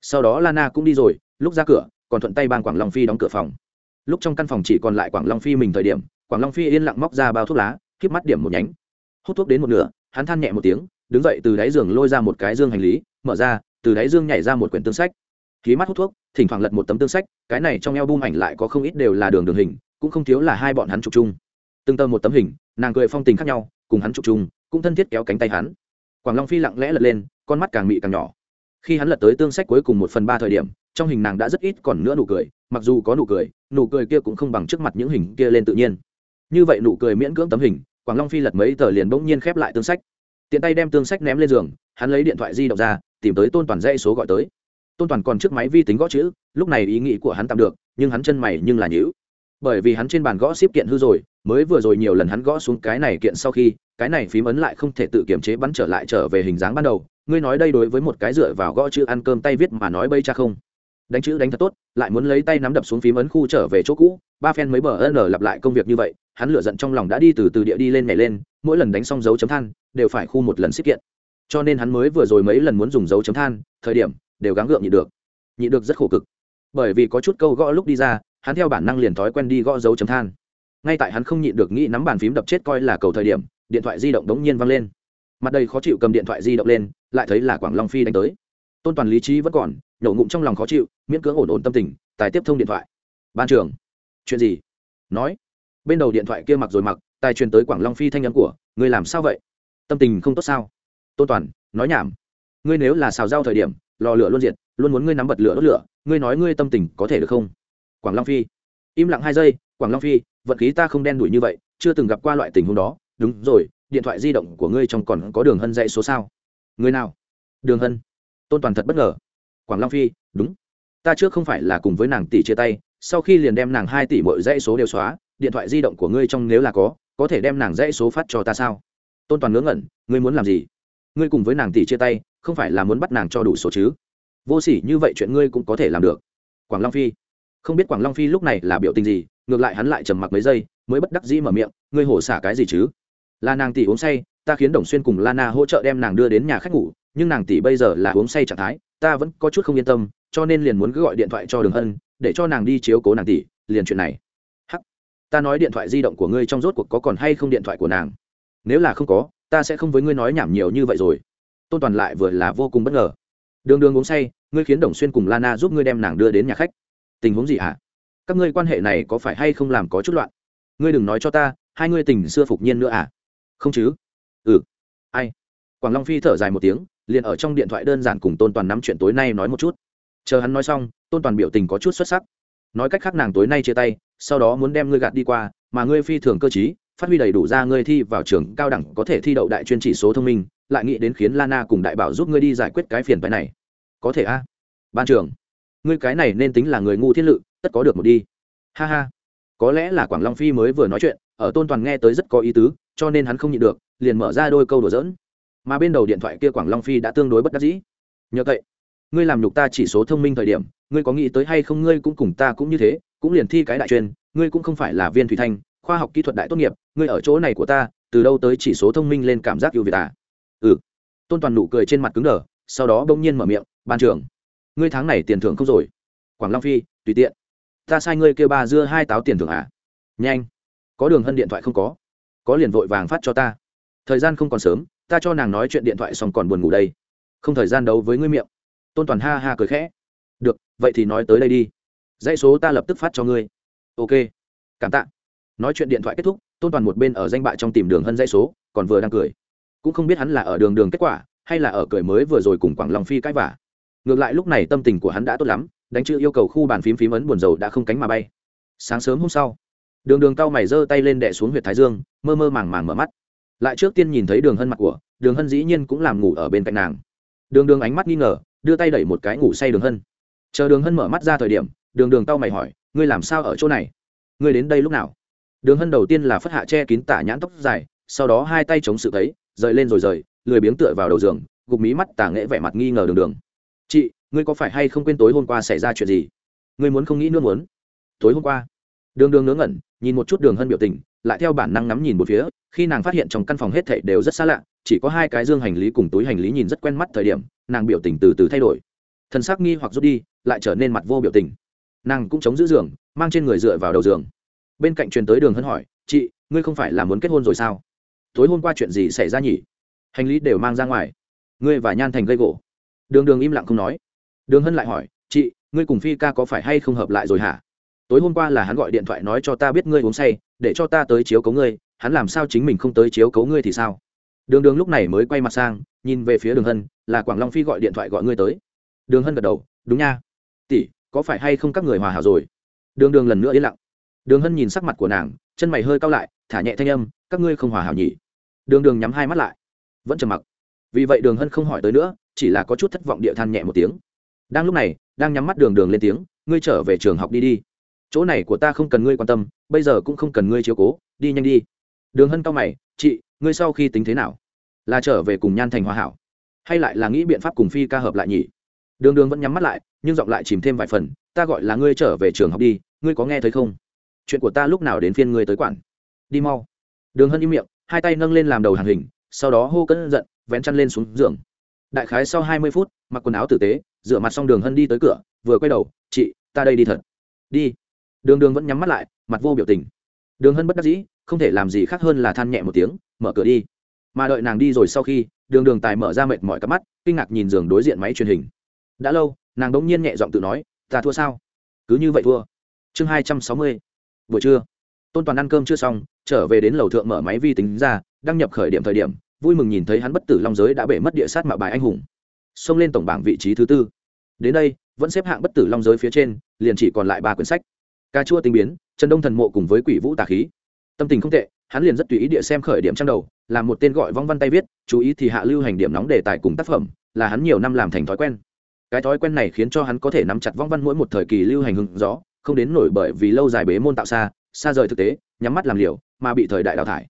Sau đó lana cũng đi rồi, lúc ra cửa, còn thuận tay bang quảng long phi đóng cửa phòng. Lúc trong căn phòng chỉ còn lại quảng long phi mình thời điểm, quảng long phi yên lặng móc ra bao thuốc lá k mắt điểm một nhánh. Hút thuốc đến một nửa, hắn than nhẹ một tiếng, đứng dậy từ đáy giường lôi ra một cái dương hành lý, mở ra, từ đáy dương nhảy ra một quyển tương sách. Ký mắt hút thuốc, thỉnh thoảng lật một tấm tương sách, cái này trong eo bung ảnh lại có không ít đều là đường đường hình, cũng không thiếu là hai bọn hắn chụp chung. Từng tờ một tấm hình, nàng cười phong tình khác nhau, cùng hắn chụp chung, cũng thân thiết kéo cánh tay hắn quảng long phi lặng lẽ lật lên, con mắt càng mị càng nhỏ. Khi hắn lật tới tương sách cuối cùng một phần ba thời điểm, trong hình nàng đã rất ít còn nữa nụ cười, mặc dù có nụ cười nụ cười kia cũng không bằng trước mặt những hình kia lên tự nhiên. Như vậy nụ cười miễn cưỡng tấm hình, quảng long phi lật mấy tờ liền bỗng nhiên khép lại tương sách. Tiện tay đem tương sách ném lên giường, hắn lấy điện thoại di động ra, tìm tới tôn toàn dây số gọi tới. Tôn toàn còn trước máy vi tính gõ chữ, lúc này ý nghĩ của hắn tạm được, nhưng hắn chân mày nhưng là nhữ bởi vì hắn trên bàn gõ xếp kiện hư rồi, mới vừa rồi nhiều lần hắn gõ xuống cái này kiện sau khi, cái này phím ấn lại không thể tự kiểm chế bắn trở lại trở về hình dáng ban đầu. Ngươi nói đây đối với một cái dựa vào gõ chữ ăn cơm tay viết mà nói bây cha không? Đánh chữ đánh thật tốt, lại muốn lấy tay nắm đập xuống phím ấn khu trở về chỗ cũ. Ba phen mới bờ ân lặp lại công việc như vậy, hắn lửa giận trong lòng đã đi từ từ địa đi lên nhảy lên, mỗi lần đánh xong dấu chấm than, đều phải khu một lần xích kiện. Cho nên hắn mới vừa rồi mấy lần muốn dùng dấu chấm than, thời điểm, đều gắng gượng nhị được. Nhị được rất khổ cực. Bởi vì có chút câu gõ lúc đi ra hắn theo bản năng liền thói quen đi gõ dấu chấm than. Ngay tại hắn không nhịn được nghĩ nắm bàn phím đập chết coi là cầu thời điểm, điện thoại di động đống nhiên văng lên. Mặt đầy khó chịu cầm điện thoại di động lên, lại thấy là quảng long phi đánh tới. Tôn toàn lý trí vẫn còn, nhổ ngụm trong lòng khó chịu, miễn cưỡng ổn ổn tâm tình, tài tiếp thông điện thoại. Ban trưởng, chuyện gì? Nói. Bên đầu điện thoại kia mặc rồi mặc, tài truyền tới quảng long phi thanh âm của, ngươi làm sao vậy? Tâm tình không tốt sao? Tôn toàn, nói nhảm. Ngươi nếu là xào rau thời điểm, lò lửa luôn diệt, luôn muốn ngươi nắm bật lửa đốt lửa, ngươi nói ngươi tâm tình có thể được không? Quảng long phi. Im lặng hai giây, quảng long phi, vận khí ta không đen đủi như vậy, chưa từng gặp qua loại tình huống đó. Đúng rồi, điện thoại di động của ngươi trong còn có đường hân dạy số sao? Người nào? Đường hân. Tôn toàn thật bất ngờ. Quảng long phi, đúng. Ta trước không phải là cùng với nàng tỷ chia tay, sau khi liền đem nàng hai tỷ mọi dãy số đều xóa, điện thoại di động của ngươi trong nếu là có có thể đem nàng dãy số phát cho ta sao? Tôn toàn ngớ ngẩn, ngươi muốn làm gì? Ngươi cùng với nàng tỷ chia tay, không phải là muốn bắt nàng cho đủ số chứ? Vô s ỉ như vậy chuyện ngươi cũng có thể làm được. Quảng long phi không biết quảng long phi lúc này là biểu tình gì, ngược lại hắn lại trầm mặc mấy giây, mới bất đắc dĩ mở miệng, ngươi hổ xả cái gì chứ? Là nàng tỷ uống say, ta khiến đồng xuyên cùng lana hỗ trợ đem nàng đưa đến nhà khách ngủ, nhưng nàng tỷ bây giờ là uống say trạng thái, ta vẫn có chút không yên tâm, cho nên liền muốn cứ gọi điện thoại cho đường hân để cho nàng đi chiếu cố nàng tỷ, liền chuyện này. Hắc, ta nói điện thoại di động của ngươi trong rốt cuộc có còn hay không điện thoại của nàng? Nếu là không có, ta sẽ không với ngươi nói nhảm nhiều như vậy rồi. Tôn toàn lại vừa là vô cùng bất ngờ. Đường đường uống say, ngươi khiến đồng xuyên cùng lana giúp ngươi đem nàng đưa đến nhà khách tình huống gì hả? Các ngươi quan hệ này có phải hay không làm có chút loạn? Ngươi đừng nói cho ta, hai ngươi tình xưa phục nhiên nữa à? Không chứ? Ừ. Ai? Quảng long phi thở dài một tiếng, liền ở trong điện thoại đơn giản cùng tôn toàn nắm chuyện tối nay nói một chút. Chờ hắn nói xong, tôn toàn biểu tình có chút xuất sắc. Nói cách khác nàng tối nay chia tay, sau đó muốn đem ngươi gạt đi qua, mà ngươi phi thường cơ t phát huy đầy đủ ra ngươi thi vào trường cao đẳng có thể thi đậu đại chuyên chỉ số thông minh, lại nghĩ đến khiến lana cùng đại bảo giúp ngươi đi giải quyết cái phiền phái này. Có thể a? Ban trưởng ngươi cái này nên tính là người ngu thiên lự, tất có được một đi. Ha ha. Có lẽ là quảng long phi mới vừa nói chuyện, ở tôn toàn nghe tới rất có ý tứ, cho nên hắn không nhịn được, liền mở ra đôi câu đùa dỡn mà bên đầu điện thoại kia quảng long phi đã tương đối bất đắc dĩ. Nhờ vậy, ngươi làm nhục ta chỉ số thông minh thời điểm, ngươi có nghĩ tới hay không ngươi cũng cùng ta cũng như thế, cũng liền thi cái đại truyền, ngươi cũng không phải là viên thủy thanh, khoa học kỹ thuật đại tốt nghiệp, ngươi ở chỗ này của ta, từ đâu tới chỉ số thông minh lên cảm giác yêu việt à? Ừ. Tôn toàn nụ cười trên mặt cứng đờ, sau đó bỗng nhiên mở miệng, ban trưởng ngươi tháng này tiền thưởng không rồi. Quảng long phi, tùy tiện. Ta sai ngươi kêu ba dưa hai táo tiền thưởng à? Nhanh. Có đường hân điện thoại không có. Có liền vội vàng phát cho ta. Thời gian không còn sớm, ta cho nàng nói chuyện điện thoại xong còn buồn ngủ đây. Không thời gian đấu với ngươi miệng. Tôn toàn ha ha cười khẽ. Được, vậy thì nói tới đây đi. Dãy số ta lập tức phát cho ngươi. Ok. Cảm tạ. Nói chuyện điện thoại kết thúc, tôn toàn một bên ở danh bạ trong tìm đường hân dãy số, còn vừa đang cười. Cũng không biết hắn là ở đường đường kết quả, hay là ở cười mới vừa rồi cùng quảng long phi cãi vả ngược lại lúc này tâm tình của hắn đã tốt lắm, đánh chữ yêu cầu khu bàn phím phím ấn buồn dầu đã không cánh mà bay. Sáng sớm hôm sau, đường đường cao mày giơ tay lên đẻ xuống huyệt thái dương, mơ mơ màng màng mở mắt. Lại trước tiên nhìn thấy đường hân mặt của, đường hân dĩ nhiên cũng làm ngủ ở bên cạnh nàng. Đường đường ánh mắt nghi ngờ, đưa tay đẩy một cái ngủ say đường hân. Chờ đường hân mở mắt ra thời điểm, đường đường tao mày hỏi, ngươi làm sao ở chỗ này? Ngươi đến đây lúc nào? Đường hân đầu tiên là phất hạ che kín tả nhãn tóc dài, sau đó hai tay chống sự thấy, rời lên rồi rời, lười biếng tựa vào đầu giường, gục mí mắt tả nghệ vẻ mặt nghi ngờ đường đường chị, ngươi có phải hay không quên tối hôm qua xảy ra chuyện gì? Ngươi muốn không nghĩ nữa muốn. Tối hôm qua, đường đường ngớ ngẩn, nhìn một chút đường hân biểu tình, lại theo bản năng ngắm nhìn một phía, khi nàng phát hiện trong căn phòng hết thảy đều rất xa lạ, chỉ có hai cái dương hành lý cùng túi hành lý nhìn rất quen mắt thời điểm, nàng biểu tình từ từ thay đổi. Thân xác nghi hoặc rút đi, lại trở nên mặt vô biểu tình. Nàng cũng chống giữ giường, mang trên người dựa vào đầu giường. Bên cạnh truyền tới đường hân hỏi, chị, ngươi không phải là muốn kết hôn rồi sao? Tối hôm qua chuyện gì xảy ra nhỉ? Hành lý đều mang ra ngoài. Ngươi và nhan thành gây gỗ đường đường im lặng không nói. Đường hân lại hỏi, chị, ngươi cùng phi ca có phải hay không hợp lại rồi hả? Tối hôm qua là hắn gọi điện thoại nói cho ta biết ngươi uống say, để cho ta tới chiếu cấu ngươi, hắn làm sao chính mình không tới chiếu cấu ngươi thì sao? Đường đường lúc này mới quay mặt sang, nhìn về phía đường hân, là quảng long phi gọi điện thoại gọi ngươi tới. Đường hân gật đầu, đúng nha. Tỷ, có phải hay không các người hòa hảo rồi? Đường đường lần nữa yên lặng. Đường hân nhìn sắc mặt của nàng, chân mày hơi cao lại, thả nhẹ thanh âm, các ngươi không hòa hảo nhỉ? Đường đường nhắm hai mắt lại, vẫn trầm mặc vì vậy đường hân không hỏi tới nữa, chỉ là có chút thất vọng địa than nhẹ một tiếng. Đang lúc này, đang nhắm mắt đường đường lên tiếng, ngươi trở về trường học đi đi. Chỗ này của ta không cần ngươi quan tâm, bây giờ cũng không cần ngươi chiếu cố, đi nhanh đi. Đường hân cao mày, chị, ngươi sau khi tính thế nào? Là trở về cùng nhan thành hòa hảo, hay lại là nghĩ biện pháp cùng phi ca hợp lại nhỉ? Đường đường vẫn nhắm mắt lại, nhưng giọng lại chìm thêm vài phần, ta gọi là ngươi trở về trường học đi, ngươi có nghe thấy không? Chuyện của ta lúc nào đến phiên ngươi tới quản? Đi mau. Đường hân im miệng, hai tay nâng lên làm đầu hàng hình, sau đó hô cơn giận vén chăn lên xuống giường. Đại khái sau hai mươi phút, mặc quần áo tử tế, rửa mặt xong đường hân đi tới cửa, vừa quay đầu, chị, ta đây đi thật. Đi. Đường đường vẫn nhắm mắt lại, mặt vô biểu tình. Đường hân bất đắc dĩ, không thể làm gì khác hơn là than nhẹ một tiếng, mở cửa đi. Mà đợi nàng đi rồi sau khi, đường đường tài mở ra mệt mỏi cặp mắt, kinh ngạc nhìn giường đối diện máy truyền hình. Đã lâu, nàng đống nhiên nhẹ giọng tự nói, ta thua sao? Cứ như vậy thua. Chương hai trăm sáu mươi. Buổi trưa. Tôn toàn ăn cơm chưa xong, trở về đến lầu thượng mở máy vi tính ra, đăng nhập khởi điểm thời điểm vui mừng nhìn thấy hắn bất tử long giới đã bể mất địa sát mạo bài anh hùng. Xông lên tổng bảng vị trí thứ tư. Đến đây, vẫn xếp hạng bất tử long giới phía trên, liền chỉ còn lại ba quyển sách. Ca chua tinh biến, trần đông thần mộ cùng với quỷ vũ tà khí. Tâm tình không tệ, hắn liền rất tùy ý địa xem khởi điểm trang đầu, làm một tên gọi vong văn tay viết, chú ý thì hạ lưu hành điểm nóng đề tài cùng tác phẩm, là hắn nhiều năm làm thành thói quen. Cái thói quen này khiến cho hắn có thể nắm chặt vong văn mỗi một thời kỳ lưu hành hưng rõ không đến nổi bởi vì lâu dài bế môn tạo xa xa rời thực tế, nhắm mắt làm liều, mà bị thời đại đào thải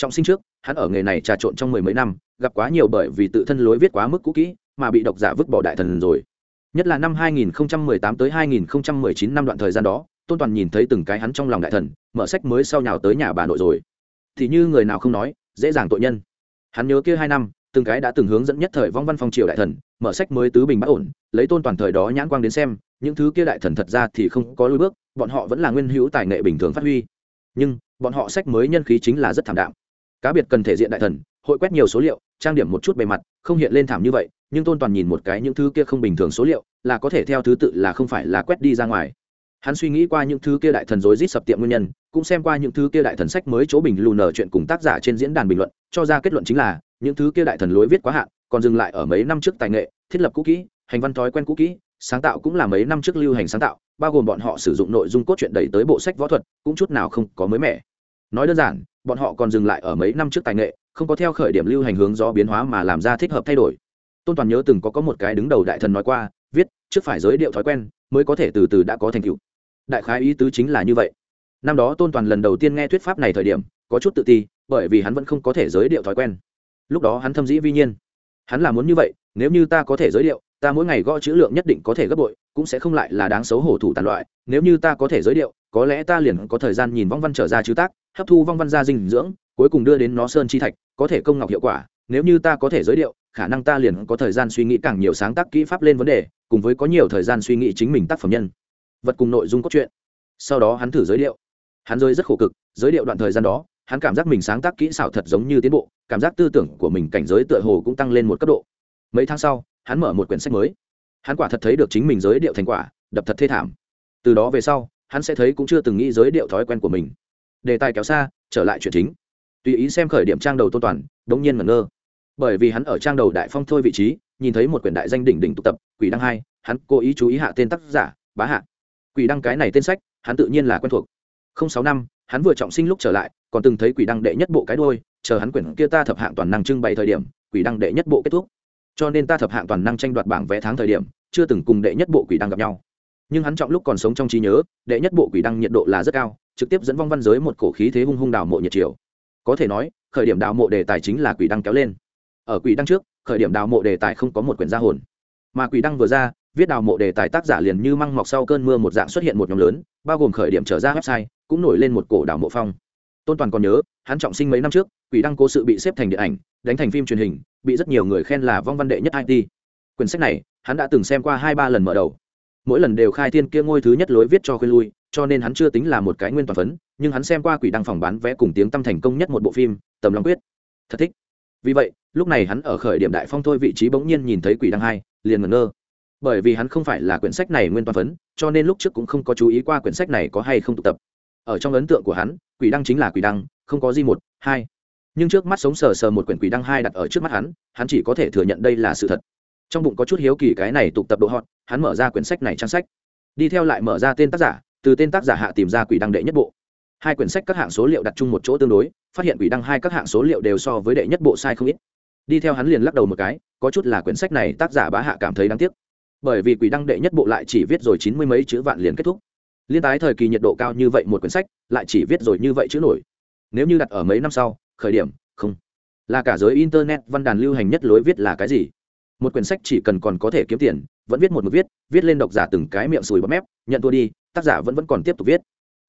trọng sinh trước, hắn ở nghề này trà trộn trong mười mấy năm, gặp quá nhiều bởi vì tự thân lối viết quá mức cũ kỹ, mà bị độc giả vứt bỏ đại thần rồi. Nhất là năm 2018 tới 2019 năm đoạn thời gian đó, tôn toàn nhìn thấy từng cái hắn trong lòng đại thần, mở sách mới sau nhào tới nhà bà nội rồi. Thì như người nào không nói, dễ dàng tội nhân. Hắn nhớ kia hai năm, từng cái đã từng hướng dẫn nhất thời vong văn phong triều đại thần, mở sách mới tứ bình bất ổn, lấy tôn toàn thời đó nhãn quang đến xem, những thứ kia đại thần thật ra thì không có lối bước, bọn họ vẫn là nguyên hữu tài nghệ bình thường phát huy. Nhưng, bọn họ sách mới nhân khí chính là rất thảm đạm cá biệt cần thể diện đại thần, hội quét nhiều số liệu, trang điểm một chút bề mặt, không hiện lên thảm như vậy, nhưng tôn toàn nhìn một cái những thứ kia không bình thường số liệu, là có thể theo thứ tự là không phải là quét đi ra ngoài. Hắn suy nghĩ qua những thứ kia đại thần rối rít sập tiệm nguyên nhân, cũng xem qua những thứ kia đại thần sách mới chỗ bình lù nở chuyện cùng tác giả trên diễn đàn bình luận, cho ra kết luận chính là, những thứ kia đại thần lối viết quá hạn, còn dừng lại ở mấy năm trước tài nghệ, thiết lập cũ kỹ, hành văn thói quen cũ kỹ, sáng tạo cũng là mấy năm trước lưu hành sáng tạo, bao gồm bọn họ sử dụng nội dung cốt truyện đẩy tới bộ sách võ thuật, cũng chút nào không có mới mẻ. Nói đơn giản bọn họ còn dừng lại ở mấy năm trước tài nghệ, không có theo khởi điểm lưu hành hướng do biến hóa mà làm ra thích hợp thay đổi. Tôn toàn nhớ từng có có một cái đứng đầu đại thần nói qua, viết, trước phải giới điệu thói quen, mới có thể từ từ đã có thành tựu. Đại khái ý tứ chính là như vậy. Năm đó tôn toàn lần đầu tiên nghe thuyết pháp này thời điểm, có chút tự ti, bởi vì hắn vẫn không có thể giới điệu thói quen. Lúc đó hắn thâm dĩ vi nhiên. Hắn là muốn như vậy nếu như ta có thể giới điệu ta mỗi ngày gõ chữ lượng nhất định có thể gấp bội, cũng sẽ không lại là đáng xấu hổ thủ tàn loại. Nếu như ta có thể giới điệu có lẽ ta liền có thời gian nhìn vong văn trở ra chữ tác, hấp thu vong văn ra dinh dưỡng, cuối cùng đưa đến nó sơn chi thạch, có thể công ngọc hiệu quả. Nếu như ta có thể giới điệu khả năng ta liền có thời gian suy nghĩ càng nhiều sáng tác kỹ pháp lên vấn đề, cùng với có nhiều thời gian suy nghĩ chính mình tác phẩm nhân. Vật cùng nội dung cốt truyện. Sau đó hắn thử giới điệu hắn rơi rất khổ cực, giới điệu đoạn thời gian đó, hắn cảm giác mình sáng tác kỹ xảo thật giống như tiến bộ, cảm giác tư tưởng của mình cảnh giới tựa hồ cũng tăng lên một cấp độ mấy tháng sau, hắn mở một quyển sách mới. Hắn quả thật thấy được chính mình giới điệu thành quả, đập thật thê thảm. Từ đó về sau, hắn sẽ thấy cũng chưa từng nghĩ giới điệu thói quen của mình. Đề tài kéo xa, trở lại chuyện chính. Tùy ý xem khởi điểm trang đầu tôn toàn, đống nhiên ngẩn ngơ. Bởi vì hắn ở trang đầu đại phong thôi vị trí, nhìn thấy một quyển đại danh đỉnh đỉnh tụ tập, quỷ đăng hai, hắn cố ý chú ý hạ tên tác giả, bá hạ. Quỷ đăng cái này tên sách, hắn tự nhiên là quen thuộc. Không sáu năm, hắn vừa trọng sinh lúc trở lại, còn từng thấy quỷ đăng đệ nhất bộ cái đôi chờ hắn quyển kia ta thập hạng toàn năng trưng bày thời điểm, quỷ đăng đệ nhất bộ kết thúc cho nên ta thập hạng toàn năng tranh đoạt bảng vé tháng thời điểm, chưa từng cùng đệ nhất bộ quỷ đăng gặp nhau. Nhưng hắn trọng lúc còn sống trong trí nhớ, đệ nhất bộ quỷ đăng nhiệt độ là rất cao, trực tiếp dẫn vong văn giới một cổ khí thế hung hung đào mộ nhiệt chiều. Có thể nói, khởi điểm đào mộ đề tài chính là quỷ đăng kéo lên. Ở quỷ đăng trước, khởi điểm đào mộ đề tài không có một quyển gia hồn. Mà quỷ đăng vừa ra, viết đào mộ đề tài tác giả liền như măng mọc sau cơn mưa một dạng xuất hiện một nhóm lớn, bao gồm khởi điểm trở ra website, cũng nổi lên một cổ đào mộ phong. Tôn toàn còn nhớ, hắn trọng sinh mấy năm trước, quỷ đăng cố sự bị xếp thành điện ảnh đánh thành phim truyền hình, bị rất nhiều người khen là vong văn đệ nhất it quyển sách này, hắn đã từng xem qua hai ba lần mở đầu. Mỗi lần đều khai thiên kia ngôi thứ nhất lối viết cho khuyên lui, cho nên hắn chưa tính là một cái nguyên toàn phấn, nhưng hắn xem qua quỷ đăng phòng bán vé cùng tiếng tâm thành công nhất một bộ phim, tầm lòng quyết. Thật thích. Vì vậy, lúc này hắn ở khởi điểm đại phong thôi vị trí bỗng nhiên nhìn thấy quỷ đăng hai, liền ngẩn ngơ. Bởi vì hắn không phải là quyển sách này nguyên toàn phấn, cho nên lúc trước cũng không có chú ý qua quyển sách này có hay không tụ tập. Ở trong ấn tượng của hắn, quỷ đăng chính là quỷ đăng, không có gì một, hai nhưng trước mắt sống sờ sờ một quyển quỷ đăng hai đặt ở trước mắt hắn hắn chỉ có thể thừa nhận đây là sự thật. Trong bụng có chút hiếu kỳ cái này tụ tập độ hot, hắn mở ra quyển sách này trang sách. Đi theo lại mở ra tên tác giả, từ tên tác giả hạ tìm ra quỷ đăng đệ nhất bộ. Hai quyển sách các hạng số liệu đặt chung một chỗ tương đối, phát hiện quỷ đăng hai các hạng số liệu đều so với đệ nhất bộ sai không ít. Đi theo hắn liền lắc đầu một cái, có chút là quyển sách này tác giả bá hạ cảm thấy đáng tiếc. Bởi vì quỷ đăng đệ nhất bộ lại chỉ viết rồi chín mươi mấy chữ vạn liền kết thúc. Liên tái thời kỳ nhiệt độ cao như vậy một quyển sách, lại chỉ viết rồi như vậy chữ nổi. Nếu như đặt ở mấy năm sau khởi điểm, không. Là cả giới internet văn đàn lưu hành nhất lối viết là cái gì? Một quyển sách chỉ cần còn có thể kiếm tiền, vẫn viết một mực viết viết lên độc giả từng cái miệng sùi bấm mép, nhận thua đi, tác giả vẫn vẫn còn tiếp tục viết.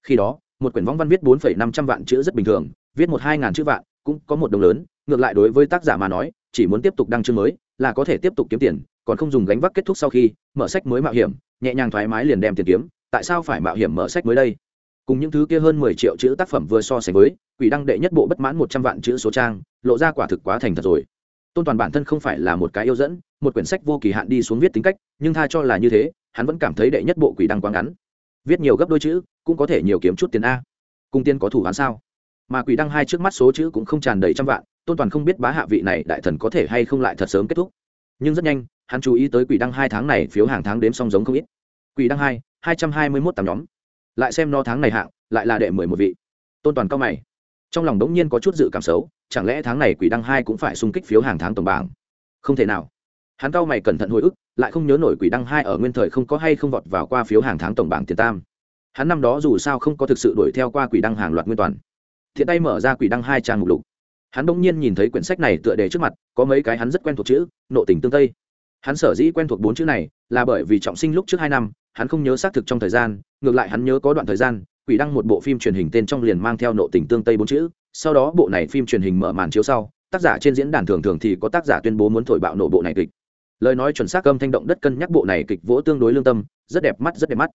Khi đó, một quyển võng văn viết bốn năm trăm vạn chữ rất bình thường, viết một hai ngàn chữ vạn, cũng có một đồng lớn, ngược lại đối với tác giả mà nói, chỉ muốn tiếp tục đăng chương mới, là có thể tiếp tục kiếm tiền, còn không dùng gánh vác kết thúc sau khi, mở sách mới mạo hiểm, nhẹ nhàng thoải mái liền đem tiền kiếm, tại sao phải mạo hiểm mở sách mới đây? Cùng những thứ kia hơn mười triệu chữ tác phẩm vừa so sánh với, quỷ đăng đệ nhất bộ bất mãn một trăm vạn chữ số trang, lộ ra quả thực quá thành thật rồi. Tôn toàn bản thân không phải là một cái yêu dẫn, một quyển sách vô kỳ hạn đi xuống viết tính cách, nhưng tha cho là như thế, hắn vẫn cảm thấy đệ nhất bộ quỷ đăng quá ngắn. Viết nhiều gấp đôi chữ, cũng có thể nhiều kiếm chút tiền a. Cung tiên có thủ hắn sao? Mà quỷ đăng hai trước mắt số chữ cũng không tràn đầy trăm vạn, tôn toàn không biết bá hạ vị này đại thần có thể hay không lại thật sớm kết thúc. Nhưng rất nhanh, hắn chú ý tới quỷ đăng hai tháng này phiếu hàng tháng đếm song giống không ít. Quỷ đăng hai hai trăm hai mươi mốt tám nhóm lại xem no tháng này hạng, lại là đệ mười một vị. Tôn toàn cao mày. Trong lòng đống nhiên có chút dự cảm xấu, chẳng lẽ tháng này quỷ đăng hai cũng phải xung kích phiếu hàng tháng tổng bảng? Không thể nào. Hắn cao mày cẩn thận hồi ức, lại không nhớ nổi quỷ đăng hai ở nguyên thời không có hay không vọt vào qua phiếu hàng tháng tổng bảng tiền tam. Hắn năm đó dù sao không có thực sự đuổi theo qua quỷ đăng hàng loạt nguyên toàn. Thiện tay mở ra quỷ đăng hai trang mục lục. Hắn bỗng nhiên nhìn thấy quyển sách này tựa đề trước mặt, có mấy cái hắn rất quen thuộc chữ, nộ tình tương tây. Hắn sở dĩ quen thuộc bốn chữ này là bởi vì trọng sinh lúc trước hai năm hắn không nhớ xác thực trong thời gian, ngược lại hắn nhớ có đoạn thời gian, quỷ đăng một bộ phim truyền hình tên trong liền mang theo nộ tình tương tây bốn chữ, sau đó bộ này phim truyền hình mở màn chiếu sau, tác giả trên diễn đàn thường thường thì có tác giả tuyên bố muốn thổi bạo nộ bộ này kịch. Lời nói chuẩn xác âm thanh động đất cân nhắc bộ này kịch vỗ tương đối lương tâm, rất đẹp mắt, rất đẹp mắt.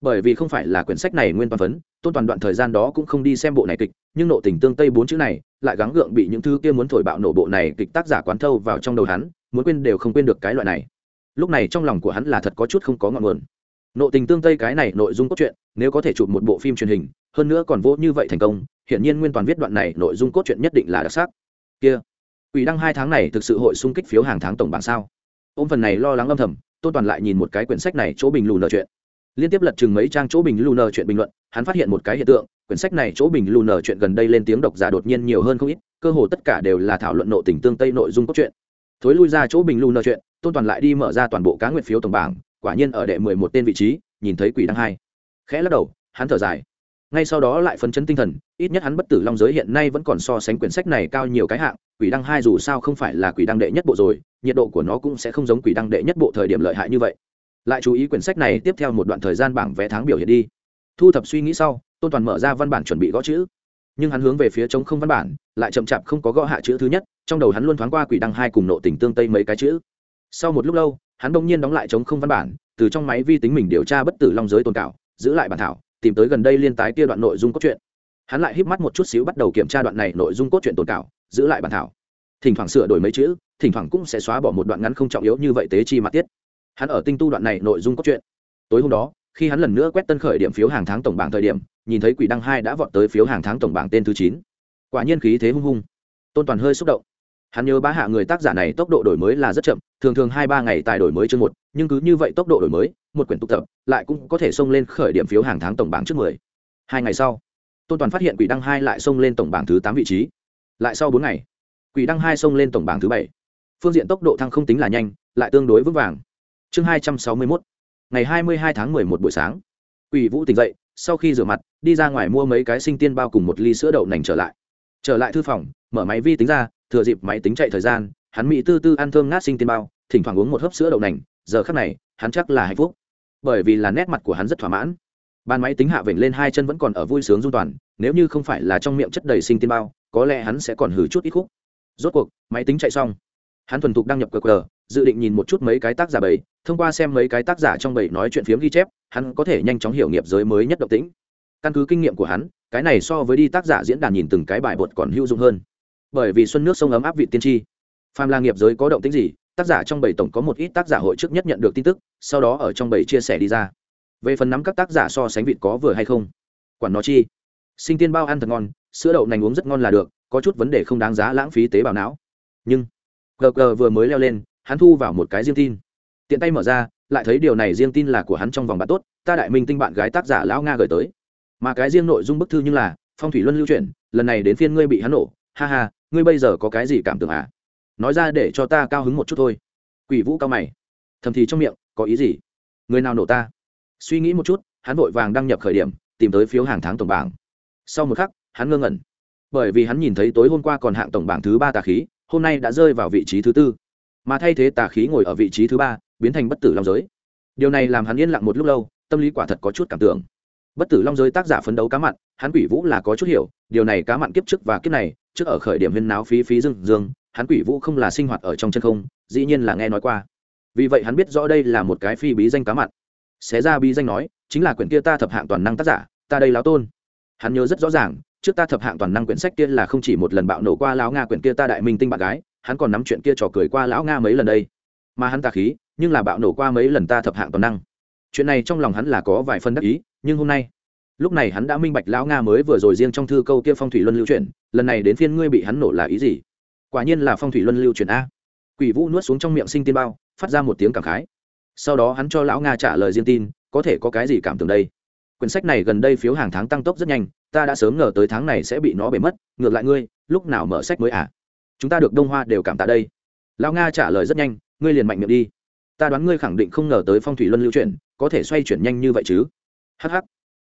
Bởi vì không phải là quyển sách này nguyên toàn phấn, tôn toàn đoạn thời gian đó cũng không đi xem bộ này kịch, nhưng nộ tình tương tây bốn chữ này lại gắng gượng bị những thứ kia muốn thổi bạo nổ bộ này kịch tác giả quán thâu vào trong đầu hắn, muốn quên đều không quên được cái loại này. Lúc này trong lòng của hắn là thật có chút không có ngọn nguồn nộ tình tương tây cái này nội dung cốt truyện, nếu có thể chụp một bộ phim truyền hình, hơn nữa còn vỗ như vậy thành công, hiển nhiên nguyên toàn viết đoạn này nội dung cốt truyện nhất định là đặc sắc. Kia ủy đăng hai tháng này thực sự hội xung kích phiếu hàng tháng tổng bảng sao? Ôm phần này lo lắng âm thầm, tôn toàn lại nhìn một cái quyển sách này chỗ bình lù nợ chuyện. Liên tiếp lật chừng mấy trang chỗ bình lù nợ chuyện bình luận, hắn phát hiện một cái hiện tượng, quyển sách này chỗ bình lù nợ chuyện gần đây lên tiếng độc giả đột nhiên nhiều hơn không ít, cơ hồ tất cả đều là thảo luận nộ tình tương tây nội dung cốt truyện. Thối lui ra chỗ bình lù nợ chuyện, tôn toàn lại đi mở ra toàn bộ cá nguyện phiếu tổng bảng quả nhiên ở đệ mười một tên vị trí, nhìn thấy quỷ đăng hai. Khẽ lắc đầu, hắn thở dài. Ngay sau đó lại phấn chấn tinh thần, ít nhất hắn bất tử long giới hiện nay vẫn còn so sánh quyển sách này cao nhiều cái hạng, quỷ đăng hai dù sao không phải là quỷ đăng đệ nhất bộ rồi, nhiệt độ của nó cũng sẽ không giống quỷ đăng đệ nhất bộ thời điểm lợi hại như vậy. Lại chú ý quyển sách này tiếp theo một đoạn thời gian bảng vé tháng biểu hiện đi. Thu thập suy nghĩ sau, tôn toàn mở ra văn bản chuẩn bị gõ chữ. Nhưng hắn hướng về phía chống không văn bản, lại chậm chạp không có gõ hạ chữ thứ nhất, trong đầu hắn luôn thoáng qua quỷ đăng hai cùng nộ tình tương tây mấy cái chữ. Sau một lúc lâu hắn bỗng nhiên đóng lại chống không văn bản, từ trong máy vi tính mình điều tra bất tử long giới tồn cảo giữ lại bản thảo, tìm tới gần đây liên tái kia đoạn nội dung cốt truyện. Hắn lại híp mắt một chút xíu bắt đầu kiểm tra đoạn này nội dung cốt truyện tồn cảo giữ lại bản thảo. Thỉnh thoảng sửa đổi mấy chữ, thỉnh thoảng cũng sẽ xóa bỏ một đoạn ngắn không trọng yếu như vậy tế chi mặt tiết. Hắn ở tinh tu đoạn này nội dung cốt truyện. Tối hôm đó, khi hắn lần nữa quét tân khởi điểm phiếu hàng tháng tổng bảng thời điểm, nhìn thấy quỷ đăng hai đã vọt tới phiếu hàng tháng tổng bảng tên thứ chín. Quả nhiên khí thế hung hung, tôn toàn hơi xúc động hắn nhớ bá hạ người tác giả này tốc độ đổi mới là rất chậm, thường thường hai ba ngày tài đổi mới chương một, nhưng cứ như vậy tốc độ đổi mới, một quyển tụ tập, lại cũng có thể xông lên khởi điểm phiếu hàng tháng tổng bảng trước mười. Hai ngày sau, tôn toàn phát hiện quỷ đăng hai lại xông lên tổng bảng thứ tám vị trí. Lại sau bốn ngày, quỷ đăng hai xông lên tổng bảng thứ bảy. Phương diện tốc độ thăng không tính là nhanh, lại tương đối vững vàng. Chương hai trăm sáu mươi mốt, ngày hai mươi hai tháng mười một buổi sáng. Quỷ vũ tỉnh dậy, sau khi rửa mặt, đi ra ngoài mua mấy cái sinh tiên bao cùng một ly sữa đậu nành trở lại. Trở lại thư phòng mở máy vi tính ra, thừa dịp máy tính chạy thời gian, hắn mỹ tư tư ăn thơm ngát sinh tiên bao, thỉnh thoảng uống một hớp sữa đậu nành, giờ khắc này, hắn chắc là hạnh phúc. Bởi vì là nét mặt của hắn rất thỏa mãn. Bàn máy tính hạ vểnh lên hai chân vẫn còn ở vui sướng dung toàn, nếu như không phải là trong miệng chất đầy sinh tiên bao, có lẽ hắn sẽ còn hử chút ít khúc. Rốt cuộc, máy tính chạy xong. Hắn thuần thục đăng nhập qr dự định nhìn một chút mấy cái tác giả bảy thông qua xem mấy cái tác giả trong bảy nói chuyện phiếm ghi chép, hắn có thể nhanh chóng hiểu nghiệp giới mới nhất động tĩnh. Căn cứ kinh nghiệm của hắn, cái này so với đi tác giả diễn đàn nhìn từng cái bài bột còn hữu dụng hơn bởi vì xuân nước sông ấm áp vị tiên tri. Phàm là nghiệp giới có động tĩnh gì, tác giả trong bảy tổng có một ít tác giả hội trước nhất nhận được tin tức, sau đó ở trong bảy chia sẻ đi ra. Về phần nắm các tác giả so sánh vịt có vừa hay không? Quản nó chi? Sinh tiên bao ăn thật ngon, sữa đậu nành uống rất ngon là được, có chút vấn đề không đáng giá lãng phí tế bào não. Nhưng gờ gờ vừa mới leo lên, hắn thu vào một cái riêng tin. Tiện tay mở ra, lại thấy điều này riêng tin là của hắn trong vòng bạn tốt, ta đại minh tinh bạn gái tác giả lão nga gửi tới. Mà cái riêng nội dung bức thư như là, phong thủy luân lưu chuyển, lần này đến phiên ngươi bị hắn nổ, ha ha ngươi bây giờ có cái gì cảm tưởng à? Nói ra để cho ta cao hứng một chút thôi. Quỷ vũ cao mày. Thầm thì trong miệng, có ý gì? Người nào nổ ta? Suy nghĩ một chút, hắn vội vàng đăng nhập khởi điểm, tìm tới phiếu hàng tháng tổng bảng. Sau một khắc, hắn ngơ ngẩn. Bởi vì hắn nhìn thấy tối hôm qua còn hạng tổng bảng thứ ba tà khí, hôm nay đã rơi vào vị trí thứ tư. Mà thay thế tà khí ngồi ở vị trí thứ ba, biến thành bất tử long giới. Điều này làm hắn yên lặng một lúc lâu, tâm lý quả thật có chút cảm tưởng. Bất tử long giới tác giả phấn đấu cá mặn hắn quỷ vũ là có chút hiểu, điều này cá mặn kiếp trước và kiếp này, trước ở khởi điểm huyên náo phí phí dương dương hắn quỷ vũ không là sinh hoạt ở trong chân không, dĩ nhiên là nghe nói qua. Vì vậy hắn biết rõ đây là một cái phi bí danh cá mặn xé ra bí danh nói, chính là quyển kia ta thập hạng toàn năng tác giả, ta đây láo tôn. Hắn nhớ rất rõ ràng, trước ta thập hạng toàn năng quyển sách kia là không chỉ một lần bạo nổ qua lão nga quyển kia ta đại minh tinh bạn gái, hắn còn nắm chuyện kia trò cười qua lão nga mấy lần đây. Mà hắn tà khí, nhưng là bạo nổ qua mấy lần ta thập hạng toàn năng. Chuyện này trong lòng hắn là có vài phân đắc ý, nhưng hôm nay lúc này hắn đã minh bạch lão nga mới vừa rồi riêng trong thư câu kia phong thủy luân lưu chuyển, lần này đến phiên ngươi bị hắn nổ là ý gì? Quả nhiên là phong thủy luân lưu chuyển a. Quỷ vũ nuốt xuống trong miệng sinh tiên bao, phát ra một tiếng cảm khái. Sau đó hắn cho lão nga trả lời riêng tin, có thể có cái gì cảm tưởng đây? Quyển sách này gần đây phiếu hàng tháng tăng tốc rất nhanh, ta đã sớm ngờ tới tháng này sẽ bị nó bể mất, ngược lại ngươi, lúc nào mở sách mới à? Chúng ta được đông hoa đều cảm tạ đây. Lão nga trả lời rất nhanh, ngươi liền mạnh miệng đi. Ta đoán ngươi khẳng định không ngờ tới phong thủy luân lưu chuyển, có thể xoay chuyển nhanh như vậy chứ? Hh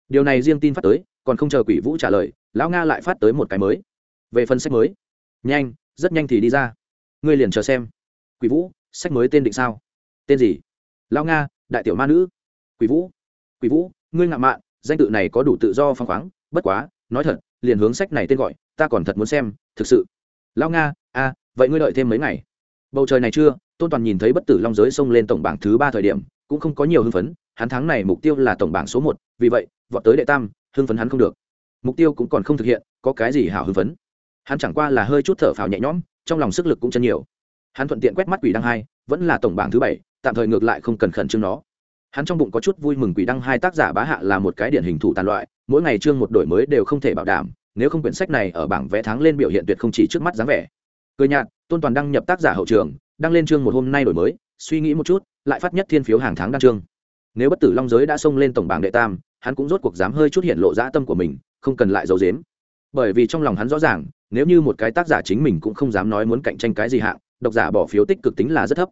điều này riêng tin phát tới, còn không chờ quỷ vũ trả lời, lão nga lại phát tới một cái mới. Về phần sách mới. Nhanh, rất nhanh thì đi ra. Ngươi liền chờ xem. Quỷ vũ, sách mới tên định sao? Tên gì? Lão nga, đại tiểu ma nữ. Quỷ vũ. Quỷ vũ, ngươi ngạo mạn, danh tự này có đủ tự do phăng khoáng. Bất quá, nói thật, liền hướng sách này tên gọi, ta còn thật muốn xem, thực sự. Lão nga a vậy ngươi đợi thêm mấy ngày? Bầu trời này chưa tôn toàn nhìn thấy bất tử long giới xông lên tổng bảng thứ ba thời điểm, cũng không có nhiều hưng phấn, hắn tháng này mục tiêu là tổng bảng số một, vì vậy vọt tới đệ tam, hưng phấn hắn không được. Mục tiêu cũng còn không thực hiện, có cái gì hảo hưng phấn? Hắn chẳng qua là hơi chút thở phào nhẹ nhõm, trong lòng sức lực cũng chân nhiều. Hắn thuận tiện quét mắt quỷ đăng hai, vẫn là tổng bảng thứ bảy, tạm thời ngược lại không cần khẩn trương nó. Hắn trong bụng có chút vui mừng quỷ đăng hai tác giả bá hạ là một cái điển hình thủ tàn loại, mỗi ngày chương một đổi mới đều không thể bảo đảm, nếu không quyển sách này ở bảng vẽ tháng lên biểu hiện tuyệt không chỉ trước mắt dáng vẻ. Cười nhạt, tôn toàn đăng nhập tác giả hậu trường, đăng lên chương một hôm nay đổi mới, suy nghĩ một chút, lại phát nhất thiên phiếu hàng tháng đăng chương. Nếu bất tử long giới đã xông lên tổng bảng đệ tam hắn cũng rốt cuộc dám hơi chút hiện lộ dã tâm của mình, không cần lại giấu dếm bởi vì trong lòng hắn rõ ràng, nếu như một cái tác giả chính mình cũng không dám nói muốn cạnh tranh cái gì hạng, độc giả bỏ phiếu tích cực tính là rất thấp.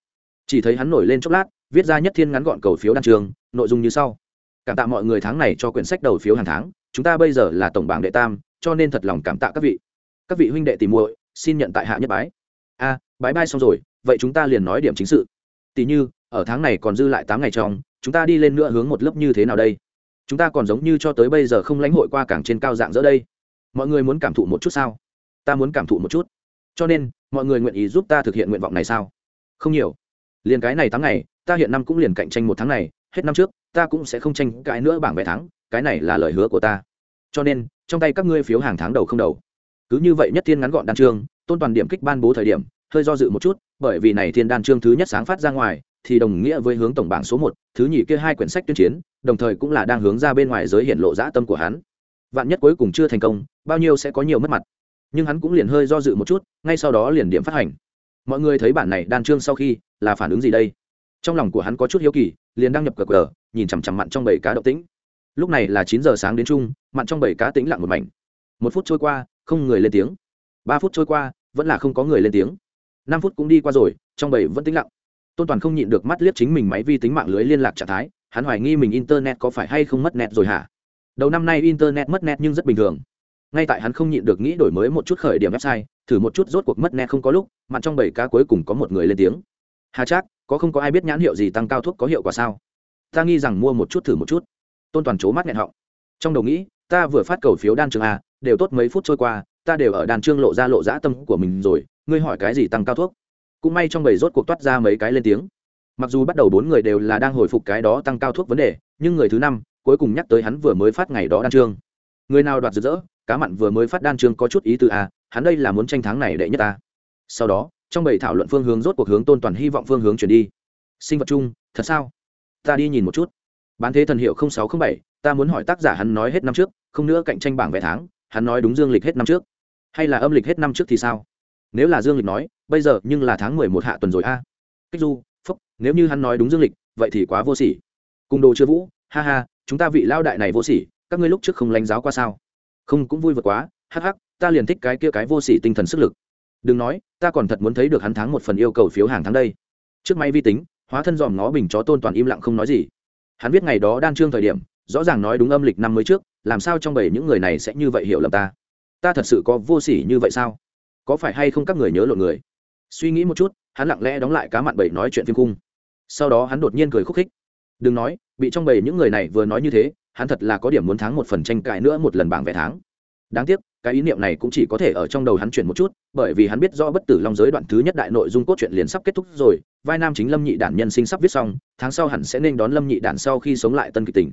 Chỉ thấy hắn nổi lên chốc lát, viết ra nhất thiên ngắn gọn cầu phiếu đan trường, nội dung như sau. Cảm tạ mọi người tháng này cho quyển sách đầu phiếu hàng tháng, chúng ta bây giờ là tổng bảng đệ tam, cho nên thật lòng cảm tạ các vị. Các vị huynh đệ tìm muội, xin nhận tại hạ nhất bái. A, bái bai xong rồi, vậy chúng ta liền nói điểm chính sự. Tỷ như, ở tháng này còn dư lại tám ngày trong, chúng ta đi lên nữa hướng một lớp như thế nào đây? Chúng ta còn giống như cho tới bây giờ không lãnh hội qua cảng trên cao dạng giữa đây. Mọi người muốn cảm thụ một chút sao? Ta muốn cảm thụ một chút. Cho nên mọi người nguyện ý giúp ta thực hiện nguyện vọng này sao? Không nhiều. Liền cái này tháng này, ta hiện năm cũng liền cạnh tranh một tháng này hết năm trước ta cũng sẽ không tranh cãi nữa bảng vé tháng. cái này là lời hứa của ta. Cho nên trong tay các ngươi phiếu hàng tháng đầu không đầu. Cứ như vậy nhất thiên ngắn gọn đan trương tôn toàn điểm kích ban bố thời điểm hơi do dự một chút bởi vì này thiên đan trương thứ nhất sáng phát ra ngoài thì đồng nghĩa với hướng tổng bảng số một, thứ nhì kia hai quyển sách tuyên chiến, đồng thời cũng là đang hướng ra bên ngoài giới hiện lộ dã tâm của hắn. Vạn nhất cuối cùng chưa thành công, bao nhiêu sẽ có nhiều mất mặt. Nhưng hắn cũng liền hơi do dự một chút, ngay sau đó liền điểm phát hành. Mọi người thấy bản này đan trương sau khi, là phản ứng gì đây? Trong lòng của hắn có chút hiếu kỳ, liền đăng nhập cờ cờ, nhìn chằm chằm mặn trong bầy cá động tĩnh. Lúc này là chín giờ sáng đến chung, mặn trong bầy cá tĩnh lặng một mảnh. Một phút trôi qua, không người lên tiếng. Ba phút trôi qua, vẫn là không có người lên tiếng. Năm phút cũng đi qua rồi, trong bầy vẫn tĩnh lặng tôn toàn không nhịn được mắt liếc chính mình máy vi tính mạng lưới liên lạc trạng thái, hắn hoài nghi mình internet có phải hay không mất net rồi hả? Đầu năm nay internet mất net nhưng rất bình thường. Ngay tại hắn không nhịn được nghĩ đổi mới một chút khởi điểm website, thử một chút rốt cuộc mất net không có lúc mặn trong bảy cá cuối cùng có một người lên tiếng. Hà trác, có không có ai biết nhãn hiệu gì tăng cao thuốc có hiệu quả sao? Ta nghi rằng mua một chút thử một chút. Tôn toàn c mắt nghẹn họng. Trong đầu nghĩ, ta vừa phát cầu phiếu đan trường a, đều tốt mấy phút trôi qua, ta đều ở đàn trương lộ ra lộ dã tâm của mình rồi, ngươi hỏi cái gì tăng cao thuốc? Cũng may trong bầy rốt cuộc toát ra mấy cái lên tiếng. Mặc dù bắt đầu bốn người đều là đang hồi phục cái đó tăng cao thuốc vấn đề, nhưng người thứ năm, cuối cùng nhắc tới hắn vừa mới phát ngày đó đan trương. Người nào đoạt rực rỡ, cá mặn vừa mới phát đan trương có chút ý từ a à, hắn đây là muốn tranh thắng này đệ nhất ta. Sau đó, trong bầy thảo luận phương hướng rốt cuộc hướng tôn toàn hy vọng phương hướng chuyển đi. Sinh vật chung, thật sao? Ta đi nhìn một chút. Bán thế thần hiệu sáu trăm bảy, ta muốn hỏi tác giả hắn nói hết năm trước, không nữa cạnh tranh bảng vé tháng, hắn nói đúng dương lịch hết năm trước. Hay là âm lịch hết năm trước thì sao? Nếu là dương lịch nói, bây giờ nhưng là tháng mười một hạ tuần rồi a. Kích du, phúc, nếu như hắn nói đúng dương lịch, vậy thì quá vô sỉ. Cùng đồ chưa vũ, ha ha, chúng ta vị lao đại này vô sỉ, các ngươi lúc trước không lãnh giáo qua sao? Không, cũng vui vượt quá, hắc hắc, ta liền thích cái kia cái vô sỉ tinh thần sức lực. Đừng nói, ta còn thật muốn thấy được hắn tháng một phần yêu cầu phiếu hàng tháng đây. Trước máy vi tính, hóa thân dòm ngó bình chó tôn toàn im lặng không nói gì. Hắn viết ngày đó đan trương thời điểm, rõ ràng nói đúng âm lịch năm mới trước, làm sao trong bảy những người này sẽ như vậy hiểu lầm ta? Ta thật sự có vô sỉ như vậy sao? Có phải hay không các người nhớ lộn người? Suy nghĩ một chút, hắn lặng lẽ đóng lại cá mặn bảy nói chuyện phim cung sau đó hắn đột nhiên cười khúc khích. Đừng nói, bị trong bầy những người này vừa nói như thế, hắn thật là có điểm muốn thắng một phần tranh cãi nữa một lần bảng vẽ tháng. Đáng tiếc, cái ý niệm này cũng chỉ có thể ở trong đầu hắn chuyển một chút, bởi vì hắn biết rõ bất tử long giới đoạn thứ nhất đại nội dung cốt truyện liền sắp kết thúc rồi, vai nam chính lâm nhị đản nhân sinh sắp viết xong, tháng sau hẳn sẽ nên đón lâm nhị đản sau khi sống lại tân kịch tình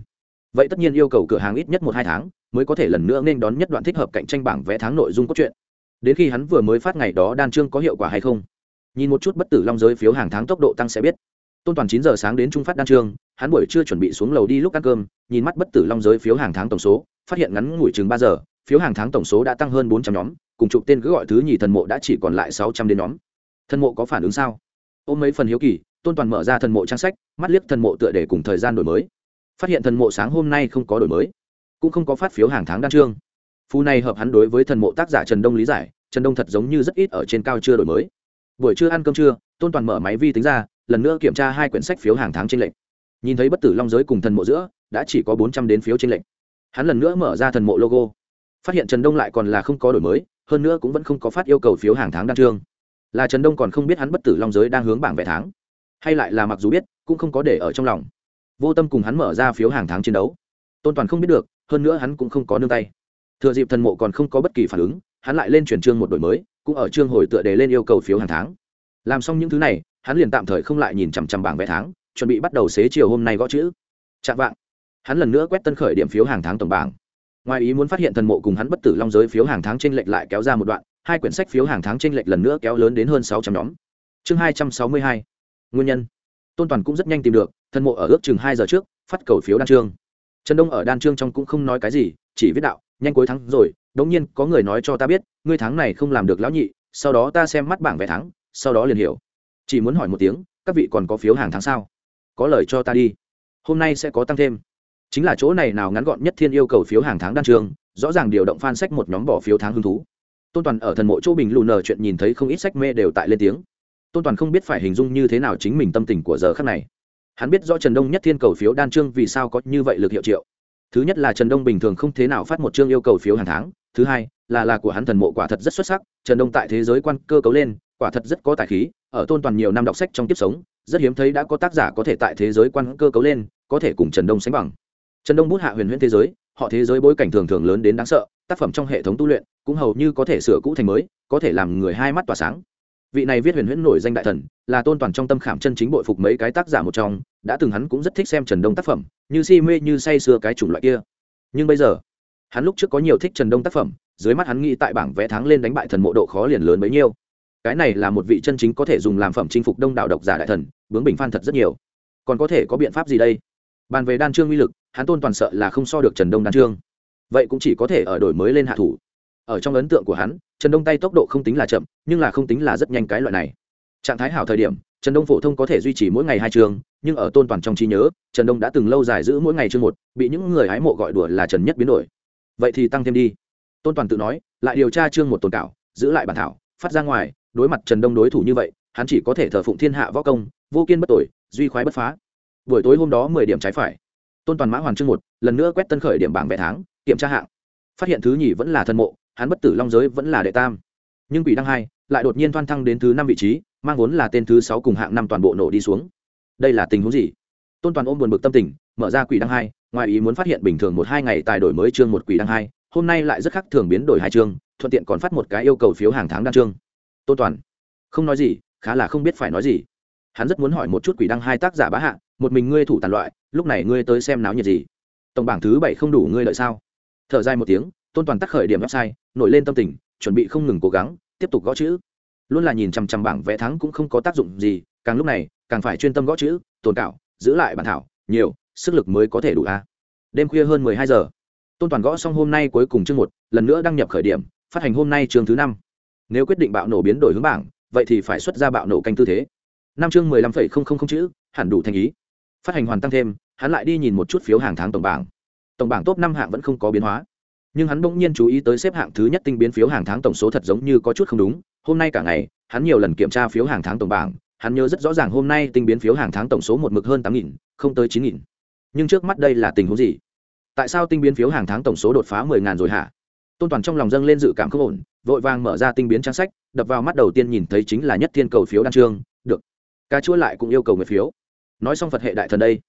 vậy tất nhiên yêu cầu cửa hàng ít nhất một hai tháng, mới có thể lần nữa nên đón nhất đoạn thích hợp cạnh tranh bảng vẽ tháng nội dung cốt truyện đến khi hắn vừa mới phát ngày đó đan trương có hiệu quả hay không? Nhìn một chút bất tử long giới phiếu hàng tháng tốc độ tăng sẽ biết. Tôn toàn chín giờ sáng đến trung phát đan trương hắn buổi chưa chuẩn bị xuống lầu đi lúc ăn cơm, nhìn mắt bất tử long giới phiếu hàng tháng tổng số, phát hiện ngắn ngủi chừng ba giờ, phiếu hàng tháng tổng số đã tăng hơn bốn trăm nhóm, cùng chụp tên cứ gọi thứ nhì thần mộ đã chỉ còn lại sáu trăm đến nhóm. Thần mộ có phản ứng sao? Ôm mấy phần hiếu kỳ, tôn toàn mở ra thần mộ trang sách, mắt liếc thần mộ tựa để cùng thời gian đổi mới. Phát hiện thần mộ sáng hôm nay không có đổi mới, cũng không có phát phiếu hàng tháng đan trương phu này hợp hắn đối với thần mộ tác giả trần đông lý giải, trần đông thật giống như rất ít ở trên cao chưa đổi mới. Buổi trưa ăn cơm trưa, tôn toàn mở máy vi tính ra, lần nữa kiểm tra hai quyển sách phiếu hàng tháng trên lệnh nhìn thấy bất tử long giới cùng thần mộ giữa, đã chỉ có bốn trăm đến phiếu trên lệnh hắn lần nữa mở ra thần mộ logo. Phát hiện trần đông lại còn là không có đổi mới, hơn nữa cũng vẫn không có phát yêu cầu phiếu hàng tháng đăng trương. Là trần đông còn không biết hắn bất tử long giới đang hướng bảng vẽ tháng. Hay lại là mặc dù biết, cũng không có để ở trong lòng. Vô tâm cùng hắn mở ra phiếu hàng tháng chiến đấu. Tôn toàn không biết được, hơn nữa hắn cũng không có nương tay thừa dịp thần mộ còn không có bất kỳ phản ứng, hắn lại lên chuyển chương một đổi mới, cũng ở chương hồi tựa đề lên yêu cầu phiếu hàng tháng. Làm xong những thứ này, hắn liền tạm thời không lại nhìn chằm chằm bảng vé tháng, chuẩn bị bắt đầu xế chiều hôm nay gõ chữ. Chạm vạng. Hắn lần nữa quét tân khởi điểm phiếu hàng tháng tổng bảng. Ngoài ý muốn phát hiện thần mộ cùng hắn bất tử long giới phiếu hàng tháng trên lệch lại kéo ra một đoạn, hai quyển sách phiếu hàng tháng trên lệch lần nữa kéo lớn đến hơn sáu trăm nhóm. Chương hai trăm sáu mươi hai. Nguyên nhân. Tôn toàn cũng rất nhanh tìm được, thần mộ ở ước chừng hai giờ trước, phát cầu phiếu đan trương. Trần đông ở đan trương trong cũng không nói cái gì, chỉ viết đạo nhanh cuối tháng rồi, đống nhiên có người nói cho ta biết, ngươi tháng này không làm được lão nhị, sau đó ta xem mắt bảng vé tháng sau đó liền hiểu. Chỉ muốn hỏi một tiếng, các vị còn có phiếu hàng tháng sao? Có lời cho ta đi. Hôm nay sẽ có tăng thêm. Chính là chỗ này nào ngắn gọn nhất thiên yêu cầu phiếu hàng tháng đan trường, rõ ràng điều động fan sách một nhóm bỏ phiếu tháng hứng thú. Tôn toàn ở thần mộ chỗ bình lù nờ chuyện nhìn thấy không ít sách mê đều tại lên tiếng. Tôn toàn không biết phải hình dung như thế nào chính mình tâm tình của giờ khắc này. Hắn biết do trần đông nhất thiên cầu phiếu đan trương vì sao có như vậy lực hiệu triệu thứ nhất là trần đông bình thường không thế nào phát một chương yêu cầu phiếu hàng tháng. Thứ hai, là là của hắn thần mộ quả thật rất xuất sắc. Trần đông tại thế giới quan cơ cấu lên, quả thật rất có tài khí, ở tôn toàn nhiều năm đọc sách trong kiếp sống, rất hiếm thấy đã có tác giả có thể tại thế giới quan cơ cấu lên, có thể cùng trần đông sánh bằng. Trần đông bút hạ huyền huyễn thế giới, họ thế giới bối cảnh thường thường lớn đến đáng sợ, tác phẩm trong hệ thống tu luyện cũng hầu như có thể sửa cũ thành mới, có thể làm người hai mắt tỏa sáng vị này viết huyền huyễn nổi danh đại thần, là tôn toàn trong tâm khảm chân chính bội phục mấy cái tác giả một trong, đã từng hắn cũng rất thích xem trần đông tác phẩm, như si mê như say sưa cái chủng loại kia. Nhưng bây giờ, hắn lúc trước có nhiều thích trần đông tác phẩm, dưới mắt hắn nghĩ tại bảng vẽ tháng lên đánh bại thần mộ độ khó liền lớn bấy nhiêu. Cái này là một vị chân chính có thể dùng làm phẩm chinh phục đông đảo độc giả đại thần, bướng bình phan thật rất nhiều. Còn có thể có biện pháp gì đây? Bàn về đan trương uy lực, hắn tôn toàn sợ là không so được trần đông đan trương vậy cũng chỉ có thể ở đổi mới lên hạ thủ ở trong ấn tượng của hắn, trần đông tay tốc độ không tính là chậm, nhưng là không tính là rất nhanh cái loại này. Trạng thái hảo thời điểm, trần đông phổ thông có thể duy trì mỗi ngày hai chương, nhưng ở tôn toàn trong trí nhớ, trần đông đã từng lâu dài giữ mỗi ngày chương một, bị những người hái mộ gọi đùa là trần nhất biến đổi. Vậy thì tăng thêm đi. Tôn toàn tự nói, lại điều tra chương một tồn cảo, giữ lại bản thảo, phát ra ngoài, đối mặt trần đông đối thủ như vậy, hắn chỉ có thể thờ phụng thiên hạ võ công, vô kiên bất tội, duy khoái bất phá. Buổi tối hôm đó mười điểm trái phải. Tôn toàn mã hoàn chương một, lần nữa quét tân khởi điểm bảng vẽ tháng, kiểm tra hạng. Phát hiện thứ nhì vẫn là thân mộ hắn bất tử long giới vẫn là đệ tam. Nhưng quỷ đăng hai lại đột nhiên thoan thăng đến thứ năm vị trí, mang vốn là tên thứ sáu cùng hạng năm toàn bộ nổ đi xuống. Đây là tình huống gì? Tôn toàn ôm buồn bực tâm tình, mở ra quỷ đăng hai, ngoài ý muốn phát hiện bình thường một hai ngày tài đổi mới chương một quỷ đăng hai, hôm nay lại rất khác thường biến đổi hai chương, thuận tiện còn phát một cái yêu cầu phiếu hàng tháng đăng chương. Tôn toàn, không nói gì, khá là không biết phải nói gì. Hắn rất muốn hỏi một chút quỷ đăng hai tác giả bá hạ, một mình ngươi thủ tàn loại, lúc này ngươi tới xem náo nhiệt gì? Tổng bảng thứ bảy không đủ ngươi lợi sao? Thở dài một tiếng tôn toàn tắc khởi điểm website, nổi lên tâm tình, chuẩn bị không ngừng cố gắng, tiếp tục gõ chữ. Luôn là nhìn chằm chằm bảng vẽ thắng cũng không có tác dụng gì, càng lúc này, càng phải chuyên tâm gõ chữ, tồn cảo giữ lại bản thảo, nhiều, sức lực mới có thể đủ a. Đêm khuya hơn mười hai giờ. Tôn toàn gõ xong hôm nay cuối cùng chương một, lần nữa đăng nhập khởi điểm, phát hành hôm nay chương thứ năm. Nếu quyết định bạo nổ biến đổi hướng bảng, vậy thì phải xuất ra bạo nổ canh tư thế. Năm chương mười lăm phẩy không không không chữ, hẳn đủ thành ý. Phát hành hoàn tăng thêm, hắn lại đi nhìn một chút phiếu hàng tháng tổng bảng. Tổng bảng top năm hạng vẫn không có biến hóa nhưng hắn bỗng nhiên chú ý tới xếp hạng thứ nhất tinh biến phiếu hàng tháng tổng số thật giống như có chút không đúng, hôm nay cả ngày, hắn nhiều lần kiểm tra phiếu hàng tháng tổng bảng, hắn nhớ rất rõ ràng hôm nay tinh biến phiếu hàng tháng tổng số một mực hơn tám nghìn, không tới chín nghìn. Nhưng trước mắt đây là tình huống gì? Tại sao tinh biến phiếu hàng tháng tổng số đột phá mười ngàn rồi hả? Tôn toàn trong lòng dâng lên dự cảm không ổn, vội vàng mở ra tinh biến trang sách, đập vào mắt đầu tiên nhìn thấy chính là nhất thiên cầu phiếu đan trương được. Ca chúa lại cũng yêu cầu người phiếu. Nói xong phật hệ đại thần đây,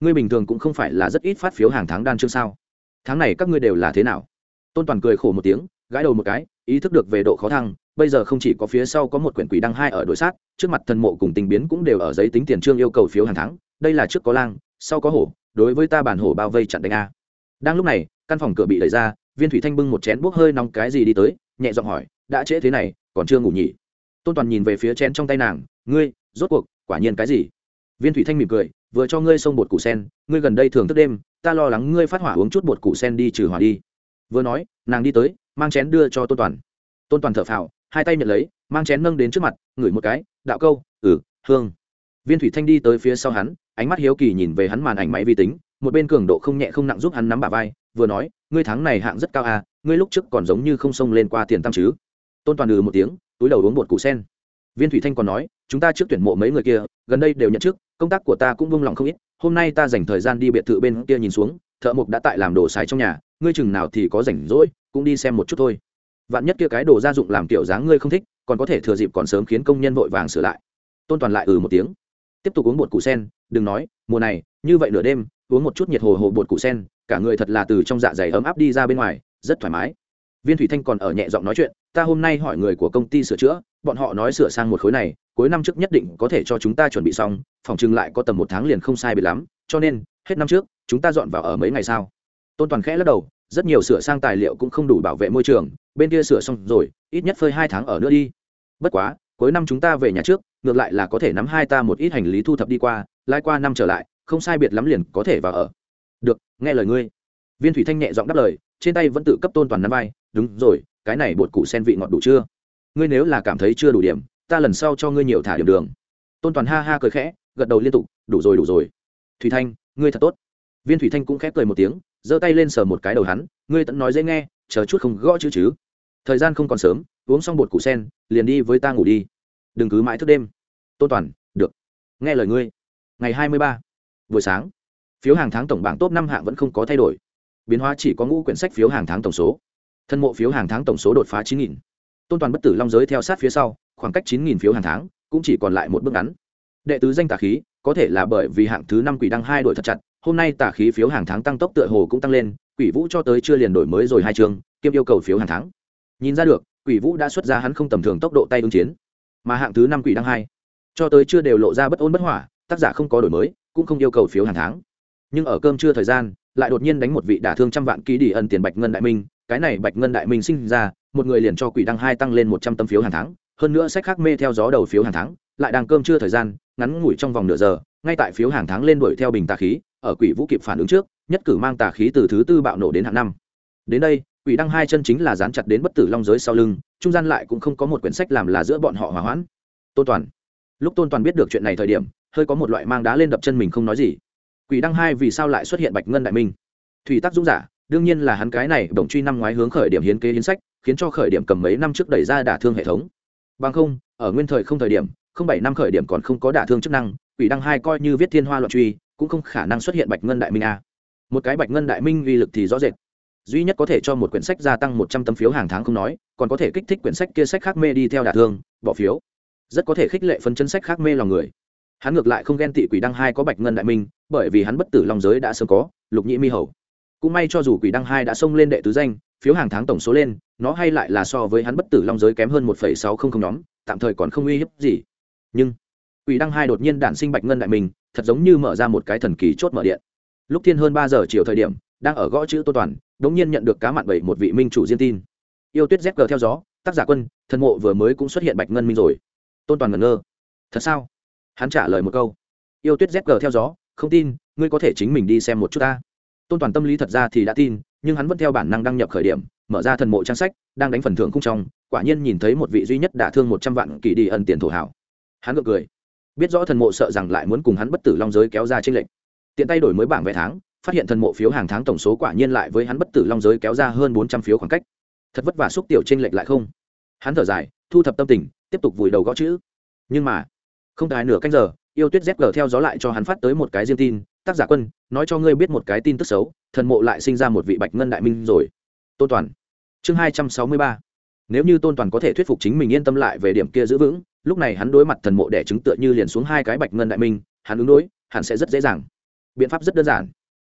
ngươi bình thường cũng không phải là rất ít phát phiếu hàng tháng đan trương sao? Tháng này các ngươi đều là thế nào? Tôn toàn cười khổ một tiếng gãi đầu một cái ý thức được về độ khó thăng bây giờ không chỉ có phía sau có một quyển quỷ đăng hai ở đội sát trước mặt thần mộ cùng tình biến cũng đều ở giấy tính tiền trương yêu cầu phiếu hàng tháng đây là trước có lang sau có hổ đối với ta bản hổ bao vây chặn đánh a đang lúc này căn phòng cửa bị đẩy ra viên thủy thanh bưng một chén bốc hơi nóng cái gì đi tới nhẹ giọng hỏi đã trễ thế này còn chưa ngủ nhỉ tôn toàn nhìn về phía chén trong tay nàng ngươi rốt cuộc quả nhiên cái gì viên thủy thanh mỉm cười vừa cho ngươi xông bột củ sen ngươi gần đây thường thức đêm ta lo lắng ngươi phát hỏa uống chút bột củ sen đi trừ hỏa đi vừa nói, nàng đi tới, mang chén đưa cho tôn toàn. Tôn toàn thở phào, hai tay nhận lấy, mang chén nâng đến trước mặt, ngửi một cái, đạo câu ừ hương. Viên thủy thanh đi tới phía sau hắn, ánh mắt hiếu kỳ nhìn về hắn màn ảnh máy vi tính, một bên cường độ không nhẹ không nặng giúp hắn nắm bà vai, vừa nói, ngươi tháng này hạng rất cao à ngươi lúc trước còn giống như không xông lên qua tiền tam chứ. Tôn toàn ừ một tiếng, túi đầu uống bột củ sen. Viên thủy thanh còn nói, chúng ta trước tuyển mộ mấy người kia, gần đây đều nhận chức, công tác của ta cũng vung lòng không ít, hôm nay ta dành thời gian đi biệt thự bên kia nhìn xuống, thợ mộc đã tại làm đồ xài trong nhà ngươi chừng nào thì có rảnh rỗi, cũng đi xem một chút thôi. Vạn nhất kia cái đồ gia dụng làm kiểu dáng ngươi không thích, còn có thể thừa dịp còn sớm khiến công nhân vội vàng sửa lại. Tôn toàn lại ừ một tiếng. Tiếp tục uống bột củ sen, đừng nói, mùa này, như vậy nửa đêm, uống một chút nhiệt hồ hồ bột củ sen, cả người thật là từ trong dạ dày ấm áp đi ra bên ngoài, rất thoải mái. Viên thủy thanh còn ở nhẹ giọng nói chuyện, ta hôm nay hỏi người của công ty sửa chữa, bọn họ nói sửa sang một khối này, cuối năm trước nhất định có thể cho chúng ta chuẩn bị xong, phòng trưng lại có tầm một tháng liền không sai bị lắm, cho nên, hết năm trước, chúng ta dọn vào ở mấy ngày sau. Tôn toàn khẽ lắc đầu rất nhiều sửa sang tài liệu cũng không đủ bảo vệ môi trường, bên kia sửa xong rồi, ít nhất phơi hai tháng ở nữa đi. Bất quá, cuối năm chúng ta về nhà trước, ngược lại là có thể nắm hai ta một ít hành lý thu thập đi qua lai qua năm trở lại, không sai biệt lắm liền có thể vào ở. Được, nghe lời ngươi. Viên thủy thanh nhẹ giọng đáp lời, trên tay vẫn tự cấp tôn toàn nắm vai, đúng rồi, cái này bột củ sen vị ngọt đủ chưa? Ngươi nếu là cảm thấy chưa đủ điểm, ta lần sau cho ngươi nhiều thả điểm đường. Tôn toàn ha ha cười khẽ, gật đầu liên tục, đủ rồi đủ rồi. Thủy thanh, ngươi thật tốt. Viên thủy thanh cũng khép cười một tiếng giơ tay lên sờ một cái đầu hắn, ngươi tận nói dễ nghe, chờ chút không gõ chữ chứ. Thời gian không còn sớm, uống xong bột củ sen, liền đi với ta ngủ đi. Đừng cứ mãi thức đêm. Tôn toàn, được. Nghe lời ngươi. Ngày hai mươi ba, buổi sáng, phiếu hàng tháng tổng bảng top năm hạng vẫn không có thay đổi. Biến hóa chỉ có ngũ quyển sách phiếu hàng tháng tổng số. Thân mộ phiếu hàng tháng tổng số đột phá chín nghìn. Tôn toàn bất tử long giới theo sát phía sau, khoảng cách chín nghìn phiếu hàng tháng, cũng chỉ còn lại một bước ngắn. Đệ tứ danh tà khí, có thể là bởi vì hạng thứ năm quỷ đăng hai đổi thật chặt hôm nay tà khí phiếu hàng tháng tăng tốc tựa hồ cũng tăng lên, quỷ vũ cho tới chưa liền đổi mới rồi hai chương, kiêm yêu cầu phiếu hàng tháng. Nhìn ra được, quỷ vũ đã xuất ra hắn không tầm thường tốc độ tay ứng chiến. Mà hạng thứ năm quỷ đăng hai, cho tới chưa đều lộ ra bất ôn bất hỏa, tác giả không có đổi mới, cũng không yêu cầu phiếu hàng tháng. Nhưng ở cơm trưa thời gian, lại đột nhiên đánh một vị đả thương trăm vạn ký đi ân tiền bạch ngân đại minh, cái này bạch ngân đại minh sinh ra, một người liền cho quỷ đăng hai tăng lên một trăm tấm phiếu hàng tháng, hơn nữa sách khác mê theo gió đầu phiếu hàng tháng, lại đang cơm trưa thời gian, ngắn ngủi trong vòng nửa giờ ngay tại phiếu hàng tháng lên đuổi theo bình tà khí, ở quỷ vũ kịp phản ứng trước, nhất cử mang tà khí từ thứ tư bạo nổ đến hạng năm. Đến đây, quỷ đăng hai chân chính là dán chặt đến bất tử long giới sau lưng, trung gian lại cũng không có một quyển sách làm là giữa bọn họ hòa hoãn. Tôn toàn. Lúc tôn toàn biết được chuyện này thời điểm, hơi có một loại mang đá lên đập chân mình không nói gì. Quỷ đăng hai vì sao lại xuất hiện bạch ngân đại minh? Thủy tác dũng giả, đương nhiên là hắn cái này đồng truy năm ngoái hướng khởi điểm hiến kế hiến sách, khiến cho khởi điểm cầm mấy năm trước đẩy ra đả thương hệ thống. Bằng không, ở nguyên thời không thời điểm, không bảy năm khởi điểm còn không có đả thương chức năng quỷ đăng hai coi như viết thiên hoa loạn truy, cũng không khả năng xuất hiện bạch ngân đại minh a. Một cái bạch ngân đại minh uy lực thì rõ rệt. Duy nhất có thể cho một quyển sách gia tăng một trăm tấm phiếu hàng tháng không nói, còn có thể kích thích quyển sách kia sách khác mê đi theo đả thương, bỏ phiếu. Rất có thể khích lệ phân chân sách khác mê lòng người. Hắn ngược lại không ghen tị quỷ đăng hai có bạch ngân đại minh, bởi vì hắn bất tử long giới đã sớm có, lục nhĩ mi hầu. Cũng may cho dù quỷ đăng hai đã xông lên đệ tứ danh, phiếu hàng tháng tổng số lên, nó hay lại là so với hắn bất tử long giới kém hơn một phẩy sáu không không nhóm, tạm thời còn không uy hiếp gì. Nhưng quỷ đăng hai đột nhiên đản sinh bạch ngân đại minh, thật giống như mở ra một cái thần kỳ chốt mở điện. Lúc thiên hơn ba giờ chiều thời điểm, đang ở gõ chữ tô toàn, đống nhiên nhận được cá mặn bảy một vị minh chủ diên tin. Yêu tuyết zg theo gió, tác giả quân, thần mộ vừa mới cũng xuất hiện bạch ngân minh rồi. Tôn toàn ngẩn ngơ. Thật sao? Hắn trả lời một câu. Yêu tuyết zg theo gió, không tin, ngươi có thể chính mình đi xem một chút ta. Tôn toàn tâm lý thật ra thì đã tin, nhưng hắn vẫn theo bản năng đăng nhập khởi điểm, mở ra thần mộ trang sách, đang đánh phần thưởng cung trong, quả nhiên nhìn thấy một vị duy nhất đã thương một trăm vạn kỳ đi ẩn tiền thổ hảo. Hắn gượng cười biết rõ thần mộ sợ rằng lại muốn cùng hắn bất tử long giới kéo ra trên lệnh tiện tay đổi mới bảng vé tháng, phát hiện thần mộ phiếu hàng tháng tổng số quả nhiên lại với hắn bất tử long giới kéo ra hơn bốn trăm phiếu khoảng cách. Thật vất vả xúc tiểu trên lệnh lại không. Hắn thở dài, thu thập tâm tình, tiếp tục vùi đầu gõ chữ. Nhưng mà, không tài nửa canh giờ, yêu tuyết zg theo gió lại cho hắn phát tới một cái riêng tin, tác giả quân, nói cho ngươi biết một cái tin tức xấu, thần mộ lại sinh ra một vị bạch ngân đại minh rồi. Tôn toàn. Chương hai trăm sáu mươi ba. Nếu như tôn toàn có thể thuyết phục chính mình yên tâm lại về điểm kia giữ vững lúc này hắn đối mặt thần mộ đẻ chứng tựa như liền xuống hai cái bạch ngân đại minh, hắn ứng đối hắn sẽ rất dễ dàng. Biện pháp rất đơn giản.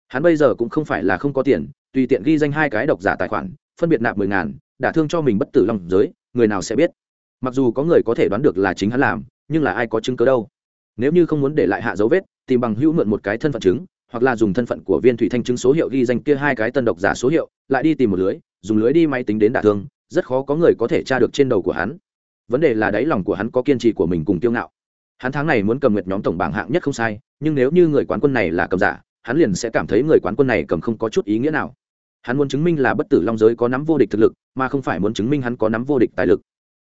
Hắn bây giờ cũng không phải là không có tiền, tùy tiện ghi danh hai cái độc giả tài khoản, phân biệt nạp mười ngàn, đả thương cho mình bất tử lòng giới, người nào sẽ biết. Mặc dù có người có thể đoán được là chính hắn làm, nhưng là ai có chứng cớ đâu. Nếu như không muốn để lại hạ dấu vết, tìm bằng hữu mượn một cái thân phận chứng, hoặc là dùng thân phận của viên thủy thanh chứng số hiệu ghi danh kia hai cái tân độc giả số hiệu, lại đi tìm một lưới, dùng lưới đi máy tính đến đả thương, rất khó có người có thể tra được trên đầu của hắn vấn đề là đáy lòng của hắn có kiên trì của mình cùng kiêu ngạo. Hắn tháng này muốn cầm nguyệt nhóm tổng bảng hạng nhất không sai, nhưng nếu như người quán quân này là cầm giả, hắn liền sẽ cảm thấy người quán quân này cầm không có chút ý nghĩa nào. Hắn muốn chứng minh là bất tử long giới có nắm vô địch thực lực, mà không phải muốn chứng minh hắn có nắm vô địch tài lực.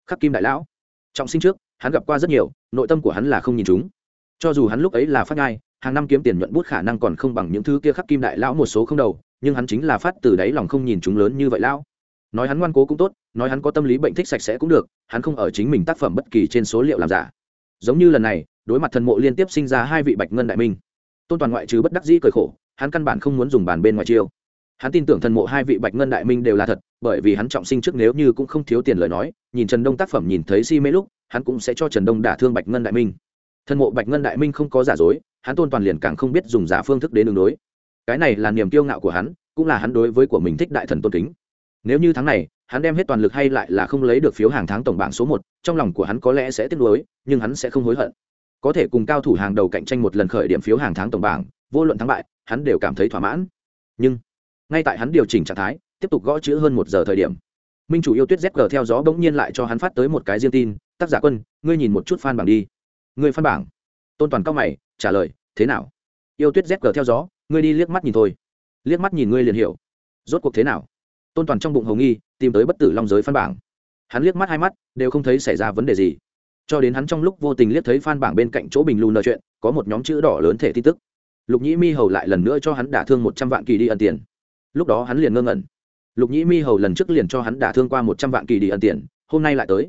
Khắc kim đại lão, trọng sinh trước, hắn gặp qua rất nhiều, nội tâm của hắn là không nhìn chúng. Cho dù hắn lúc ấy là phát ngai, hàng năm kiếm tiền nhuận bút khả năng còn không bằng những thứ kia khắc kim đại lão một số không đầu, nhưng hắn chính là phát từ đáy lòng không nhìn chúng lớn như vậy lão nói hắn ngoan cố cũng tốt, nói hắn có tâm lý bệnh thích sạch sẽ cũng được, hắn không ở chính mình tác phẩm bất kỳ trên số liệu làm giả. Giống như lần này, đối mặt thần mộ liên tiếp sinh ra hai vị bạch ngân đại minh. Tôn toàn ngoại trừ bất đắc dĩ cười khổ, hắn căn bản không muốn dùng bàn bên ngoài chiêu. Hắn tin tưởng thần mộ hai vị bạch ngân đại minh đều là thật, bởi vì hắn trọng sinh trước nếu như cũng không thiếu tiền lời nói, nhìn trần đông tác phẩm nhìn thấy si mê lúc, hắn cũng sẽ cho trần đông đả thương bạch ngân đại minh. Thần mộ bạch ngân đại minh không có giả dối, hắn tôn toàn liền càng không biết dùng giả phương thức đến đường đối. Cái này là niềm kiêu ngạo của hắn, cũng là hắn đối với của mình thích đại thần tôn kính nếu như tháng này, hắn đem hết toàn lực hay lại là không lấy được phiếu hàng tháng tổng bảng số một, trong lòng của hắn có lẽ sẽ tiếc nuối, nhưng hắn sẽ không hối hận. Có thể cùng cao thủ hàng đầu cạnh tranh một lần khởi điểm phiếu hàng tháng tổng bảng, vô luận thắng bại, hắn đều cảm thấy thỏa mãn. Nhưng, ngay tại hắn điều chỉnh trạng thái, tiếp tục gõ chữ hơn một giờ thời điểm, minh chủ yêu tuyết zg theo gió bỗng nhiên lại cho hắn phát tới một cái riêng tin, tác giả quân, ngươi nhìn một chút phan bảng đi. Ngươi phan bảng? Tôn toàn cao mày, trả lời, thế nào? Yêu tuyết zg theo gió, ngươi đi liếc mắt nhìn thôi. Liếc mắt nhìn ngươi liền hiểu. Rốt cuộc thế nào? Tôn toàn trong bụng hầu nghi, tìm tới bất tử long giới phan bảng. Hắn liếc mắt hai mắt, đều không thấy xảy ra vấn đề gì. Cho đến hắn trong lúc vô tình liếc thấy phan bảng bên cạnh chỗ bình lù nợ chuyện, có một nhóm chữ đỏ lớn thể tin tức. Lục nhĩ mi hầu lại lần nữa cho hắn đả thương một trăm vạn kỳ đi ẩn tiền. Lúc đó hắn liền ngơ ngẩn. Lục nhĩ mi hầu lần trước liền cho hắn đả thương qua một trăm vạn kỳ đi ẩn tiền, hôm nay lại tới.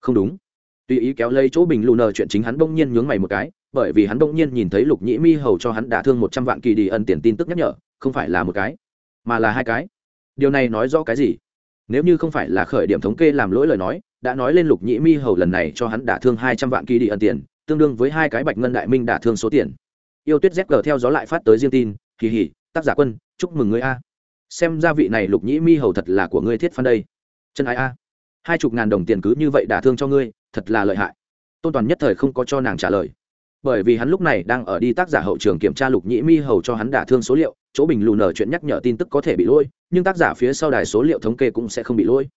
Không đúng. Tùy ý kéo lấy chỗ bình lù nợ chuyện chính hắn bỗng nhiên nhướng mày một cái, bởi vì hắn bỗng nhiên nhìn thấy lục nhĩ mi hầu cho hắn đả thương một trăm vạn kỳ đi ẩn tiền tin tức nhắc nhở, không phải là một cái, mà là hai cái điều này nói rõ cái gì? Nếu như không phải là khởi điểm thống kê làm lỗi lời nói, đã nói lên lục nhĩ mi hầu lần này cho hắn đả thương hai trăm vạn kỳ đi ẩn tiền, tương đương với hai cái bạch ngân đại minh đả thương số tiền. Yêu tuyết zg theo gió lại phát tới riêng tin kỳ hỉ tác giả quân, chúc mừng ngươi a. Xem ra vị này lục nhĩ mi hầu thật là của ngươi thiết phan đây. Chân ai a. Hai chục ngàn đồng tiền cứ như vậy đả thương cho ngươi, thật là lợi hại. Tôn toàn nhất thời không có cho nàng trả lời bởi vì hắn lúc này đang ở đi tác giả hậu trường kiểm tra lục nhĩ mi hầu cho hắn đả thương số liệu, chỗ bình lù nở chuyện nhắc nhở tin tức có thể bị lôi, nhưng tác giả phía sau đài số liệu thống kê cũng sẽ không bị lôi.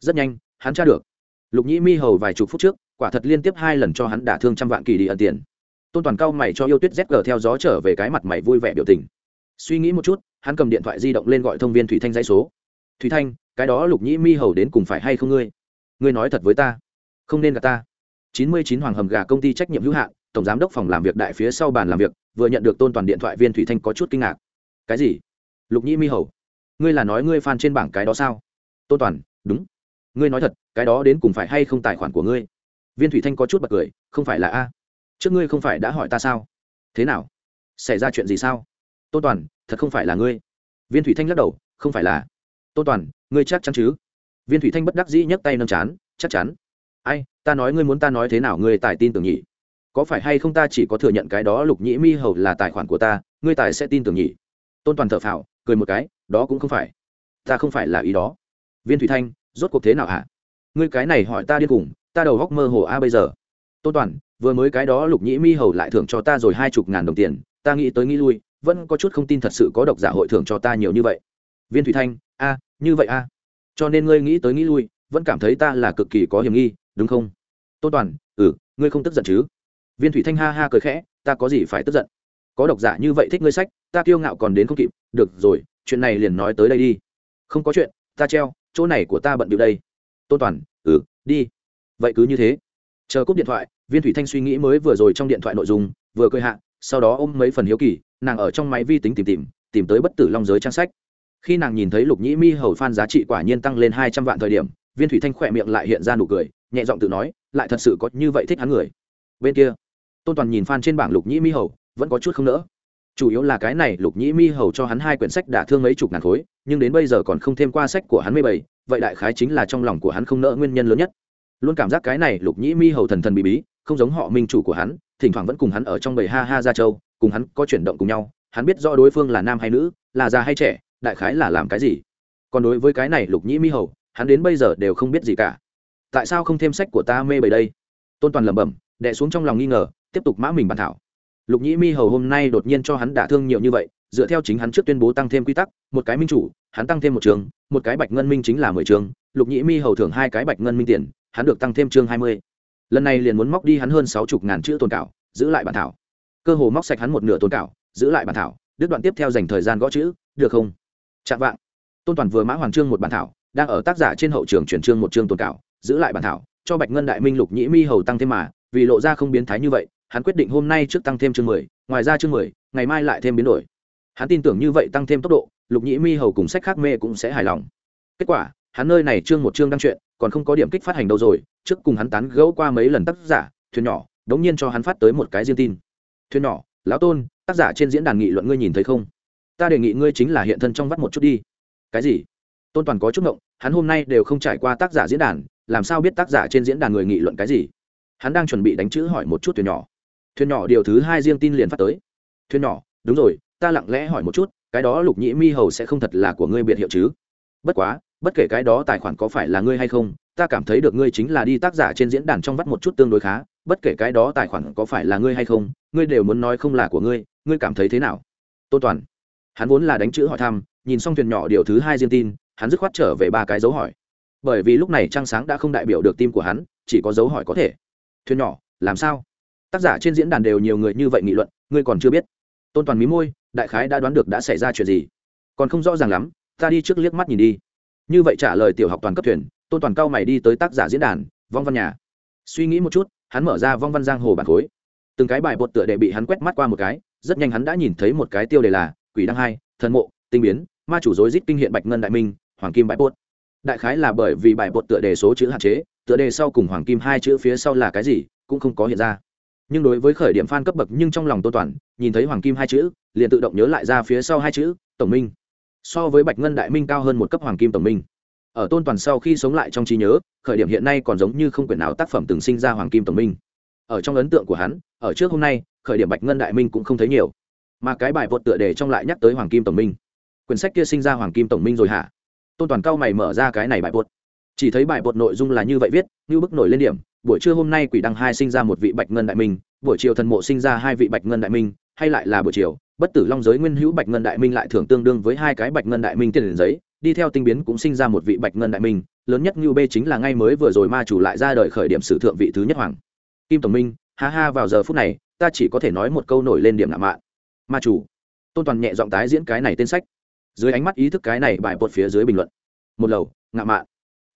Rất nhanh, hắn tra được. Lục nhĩ mi hầu vài chục phút trước, quả thật liên tiếp hai lần cho hắn đả thương trăm vạn kỳ đi ẩn tiền. Tôn toàn cao mày cho yêu tuyết zg theo gió trở về cái mặt mày vui vẻ biểu tình. Suy nghĩ một chút, hắn cầm điện thoại di động lên gọi thông viên thủy thanh dãy số. Thủy thanh, cái đó lục nhĩ mi hầu đến cùng phải hay không ngươi? Ngươi nói thật với ta. Không nên gặp ta. Chín mươi chín hoàng hầm gà công ty trách nhiệm hữu hạn tổng giám đốc phòng làm việc đại phía sau bàn làm việc, vừa nhận được tôn toàn điện thoại viên thủy thanh có chút kinh ngạc. Cái gì? Lục nhĩ mi hầu, ngươi là nói ngươi phan trên bảng cái đó sao? Tôn toàn, đúng. Ngươi nói thật, cái đó đến cùng phải hay không tài khoản của ngươi? Viên thủy thanh có chút bật cười, không phải là a. Trước ngươi không phải đã hỏi ta sao? Thế nào? Xảy ra chuyện gì sao? Tôn toàn, thật không phải là ngươi. Viên thủy thanh lắc đầu, không phải là. Tôn toàn, ngươi chắc chắn chứ? Viên thủy thanh bất đắc dĩ nhấc tay nâng chán, chắc chắn. Ai, ta nói ngươi muốn ta nói thế nào, ngươi tài tin tưởng nhỉ? Có phải hay không ta chỉ có thừa nhận cái đó lục nhĩ mi hầu là tài khoản của ta, ngươi tài sẽ tin tưởng nhỉ? Tôn toàn thở phào, cười một cái, đó cũng không phải. Ta không phải là ý đó. Viên thủy thanh, rốt cuộc thế nào hả? Ngươi cái này hỏi ta điên cùng ta đầu góc mơ hồ a bây giờ. Tôn toàn, vừa mới cái đó lục nhĩ mi hầu lại thưởng cho ta rồi hai chục ngàn đồng tiền, ta nghĩ tới nghĩ lui, vẫn có chút không tin thật sự có độc giả hội thưởng cho ta nhiều như vậy. Viên thủy thanh, a, như vậy a. Cho nên ngươi nghĩ tới nghĩ lui, vẫn cảm thấy ta là cực kỳ có hiểm nghi, đúng không? Tôn toàn ừ ngươi không tức giận chứ? Viên thủy thanh ha ha cười khẽ, ta có gì phải tức giận? Có độc giả như vậy thích ngươi sách, ta kiêu ngạo còn đến không kịp. Được rồi, chuyện này liền nói tới đây đi. Không có chuyện, ta treo, chỗ này của ta bận điệu đây. Tôn toàn ừ đi. Vậy cứ như thế. Chờ cúp điện thoại, viên thủy thanh suy nghĩ mới vừa rồi trong điện thoại nội dung, vừa cười hạ, sau đó ôm mấy phần hiếu kỳ, nàng ở trong máy vi tính tìm tìm tìm tới bất tử long giới trang sách. Khi nàng nhìn thấy lục nhĩ mi hầu phan giá trị quả nhiên tăng lên hai trăm vạn thời điểm, viên thủy thanh khỏe miệng lại hiện ra nụ cười, nhẹ giọng tự nói, lại thật sự có như vậy thích hắn người. Bên kia tôn toàn nhìn phan trên bảng lục nhĩ mi hầu, vẫn có chút không nỡ. Chủ yếu là cái này, lục nhĩ mi hầu cho hắn hai quyển sách đả thương mấy chục ngàn khối, nhưng đến bây giờ còn không thêm qua sách của hắn mười bảy, vậy đại khái chính là trong lòng của hắn không nỡ nguyên nhân lớn nhất. Luôn cảm giác cái này, lục nhĩ mi hầu thần thần bí bí, không giống họ minh chủ của hắn, thỉnh thoảng vẫn cùng hắn ở trong bầy ha ha Gia châu, cùng hắn có chuyển động cùng nhau, hắn biết rõ đối phương là nam hay nữ, là già hay trẻ, đại khái là làm cái gì. Còn đối với cái này, lục nhĩ mi hầu, hắn đến bây giờ đều không biết gì cả. Tại sao không thêm sách của ta mê bầy đây? Tôn toàn lẩm bẩm đẻ xuống trong lòng nghi ngờ tiếp tục mã mình bàn thảo. Lục nhĩ mi hầu hôm nay đột nhiên cho hắn đả thương nhiều như vậy, dựa theo chính hắn trước tuyên bố tăng thêm quy tắc, một cái minh chủ, hắn tăng thêm một trường, một cái bạch ngân minh chính là mười trường, lục nhĩ mi hầu thưởng hai cái bạch ngân minh tiền, hắn được tăng thêm chương hai mươi. Lần này liền muốn móc đi hắn hơn sáu chục ngàn chữ tồn cảo, giữ lại bản thảo. Cơ hồ móc sạch hắn một nửa tồn cảo, giữ lại bản thảo, đứt đoạn tiếp theo dành thời gian gõ chữ, được không? Chạm vạng. Tôn toàn vừa mã hoàn chương một bản thảo, đang ở tác giả trên hậu trường chuyển chương một chương tồn cảo, giữ lại bản thảo, cho bạch ngân đại minh lục nhĩ mi hầu tăng thêm mà, vì lộ ra không biến thái như vậy hắn quyết định hôm nay trước tăng thêm chương mười, ngoài ra chương mười, ngày mai lại thêm biến đổi. Hắn tin tưởng như vậy tăng thêm tốc độ, lục nhĩ mi hầu cùng sách khác mê cũng sẽ hài lòng. Kết quả, hắn nơi này chương một chương đăng chuyện, còn không có điểm kích phát hành đâu rồi, trước cùng hắn tán gẫu qua mấy lần tác giả, thuyền nhỏ, đống nhiên cho hắn phát tới một cái riêng tin. Thuyền nhỏ, lão tôn, tác giả trên diễn đàn nghị luận ngươi nhìn thấy không? Ta đề nghị ngươi chính là hiện thân trong vắt một chút đi. Cái gì? Tôn toàn có chút ngộng, hắn hôm nay đều không trải qua tác giả diễn đàn, làm sao biết tác giả trên diễn đàn người nghị luận cái gì? Hắn đang chuẩn bị đánh chữ hỏi một chút thuyền nhỏ thuyền nhỏ điều thứ hai riêng tin liền phát tới. Thuyền nhỏ, đúng rồi, ta lặng lẽ hỏi một chút, cái đó lục nhĩ mi hầu sẽ không thật là của ngươi biệt hiệu chứ? Bất quá, bất kể cái đó tài khoản có phải là ngươi hay không, ta cảm thấy được ngươi chính là đi tác giả trên diễn đàn trong vắt một chút tương đối khá, bất kể cái đó tài khoản có phải là ngươi hay không, ngươi đều muốn nói không là của ngươi ngươi cảm thấy thế nào? Tôn toàn. Hắn vốn là đánh chữ hỏi thăm, nhìn xong thuyền nhỏ điều thứ hai riêng tin, hắn dứt khoát trở về ba cái dấu hỏi. Bởi vì lúc này trăng sáng đã không đại biểu được tim của hắn, chỉ có dấu hỏi có thể. Thuyền nhỏ, làm sao? Tác giả trên diễn đàn đều nhiều người như vậy nghị luận, ngươi còn chưa biết. Tôn toàn mí môi, đại khái đã đoán được đã xảy ra chuyện gì. Còn không rõ ràng lắm, ta đi trước liếc mắt nhìn đi. Như vậy trả lời tiểu học toàn cấp thuyền, tôn toàn cao mày đi tới tác giả diễn đàn, vong văn nhà. Suy nghĩ một chút, hắn mở ra vong văn giang hồ bản khối. Từng cái bài bột tựa đề bị hắn quét mắt qua một cái, rất nhanh hắn đã nhìn thấy một cái tiêu đề là quỷ đăng hai, thần mộ, tinh biến, ma chủ dối dít kinh hiện bạch ngân đại minh, hoàng kim bãi bột. Đại khái là bởi vì bài bột tựa đề số chữ hạn chế, tựa đề sau cùng hoàng kim hai chữ phía sau là cái gì, cũng không có hiện ra nhưng đối với khởi điểm f cấp bậc nhưng trong lòng tôn toàn, nhìn thấy hoàng kim hai chữ, liền tự động nhớ lại ra phía sau hai chữ, tổng minh. So với bạch ngân đại minh cao hơn một cấp hoàng kim tổng minh. Ở tôn toàn sau khi sống lại trong trí nhớ, khởi điểm hiện nay còn giống như không quyển nào tác phẩm từng sinh ra hoàng kim tổng minh. Ở trong ấn tượng của hắn, ở trước hôm nay, khởi điểm bạch ngân đại minh cũng không thấy nhiều. Mà cái bài vượt tựa đề trong lại nhắc tới hoàng kim tổng minh. Quyển sách kia sinh ra hoàng kim tổng minh rồi hả? Tôn toàn cao mày mở ra cái này bài bột chỉ thấy bài bột nội dung là như vậy viết, như bức nổi lên điểm buổi trưa hôm nay quỷ đăng hai sinh ra một vị bạch ngân đại minh, buổi chiều thần mộ sinh ra hai vị bạch ngân đại minh, hay lại là buổi chiều, bất tử long giới nguyên hữu bạch ngân đại minh lại thưởng tương đương với hai cái bạch ngân đại minh tiền giấy, đi theo tinh biến cũng sinh ra một vị bạch ngân đại minh, lớn nhất như b chính là ngay mới vừa rồi ma chủ lại ra đời khởi điểm sử thượng vị thứ nhất hoàng kim tổng minh, ha ha, vào giờ phút này, ta chỉ có thể nói một câu nổi lên điểm ngạo mạ. ma chủ, tôn toàn nhẹ giọng tái diễn cái này tên sách dưới ánh mắt ý thức cái này bài bột phía dưới bình luận một lầu ngạ mạ.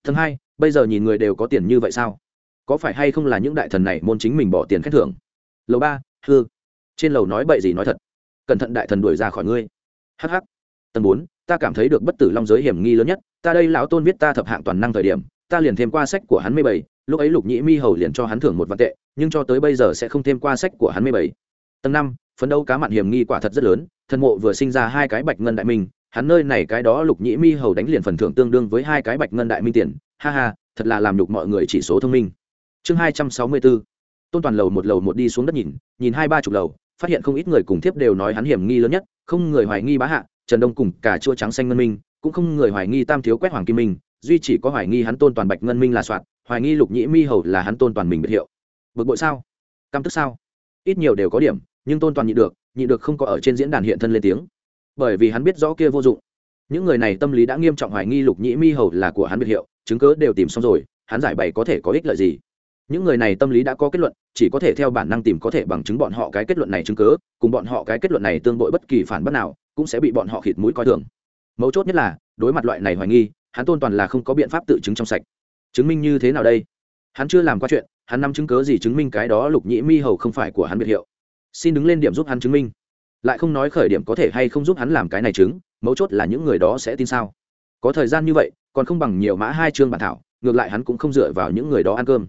thứ hai, bây giờ nhìn người đều có tiền như vậy sao có phải hay không là những đại thần này môn chính mình bỏ tiền khen thưởng? Lầu ba, hư. Trên lầu nói bậy gì nói thật. Cẩn thận đại thần đuổi ra khỏi ngươi. Hh tầng bốn, ta cảm thấy được bất tử long giới hiểm nghi lớn nhất. Ta đây lão tôn viết ta thập hạng toàn năng thời điểm, ta liền thêm qua sách của hắn mươi bảy. Lúc ấy lục nhĩ mi hầu liền cho hắn thưởng một vạn tệ, nhưng cho tới bây giờ sẽ không thêm qua sách của hắn mươi bảy. Tầng năm, phấn đấu cá mặn hiểm nghi quả thật rất lớn. Thần mộ vừa sinh ra hai cái bạch ngân đại minh, hắn nơi này cái đó lục nhĩ mi hầu đánh liền phần thưởng tương đương với hai cái bạch ngân đại minh tiền. Ha ha, thật là làm nhục mọi người chỉ số thông minh chương hai trăm sáu mươi bốn tôn toàn lầu một lầu một đi xuống đất nhìn nhìn hai ba chục lầu, phát hiện không ít người cùng thiếp đều nói hắn hiểm nghi lớn nhất, không người hoài nghi bá hạ, trần đông cùng cả chua trắng xanh ngân minh, cũng không người hoài nghi tam thiếu quét hoàng kim minh, duy chỉ có hoài nghi hắn tôn toàn bạch ngân minh là soạn, hoài nghi lục nhĩ mi hầu là hắn tôn toàn mình biệt hiệu. Bực bội sao? Căm tức sao? Ít nhiều đều có điểm, nhưng tôn toàn nhị được nhị được không có ở trên diễn đàn hiện thân lên tiếng. Bởi vì hắn biết rõ kia vô dụng. Những người này tâm lý đã nghiêm trọng hoài nghi lục nhĩ mi hầu là của hắn biệt hiệu, chứng cớ đều tìm xong rồi, hắn giải bày có thể có ích lợi gì? Những người này tâm lý đã có kết luận, chỉ có thể theo bản năng tìm có thể bằng chứng bọn họ cái kết luận này chứng cớ cùng bọn họ cái kết luận này tương bội bất kỳ phản bác nào, cũng sẽ bị bọn họ khịt mũi coi thường. Mấu chốt nhất là, đối mặt loại này hoài nghi, hắn tôn toàn là không có biện pháp tự chứng trong sạch. Chứng minh như thế nào đây? Hắn chưa làm qua chuyện, hắn nắm chứng cớ gì chứng minh cái đó lục nhĩ mi hầu không phải của hắn biệt hiệu. Xin đứng lên điểm giúp hắn chứng minh. Lại không nói khởi điểm có thể hay không giúp hắn làm cái này chứng, mấu chốt là những người đó sẽ tin sao? Có thời gian như vậy, còn không bằng nhiều mã hai chương bản thảo, ngược lại hắn cũng không dựa vào những người đó ăn cơm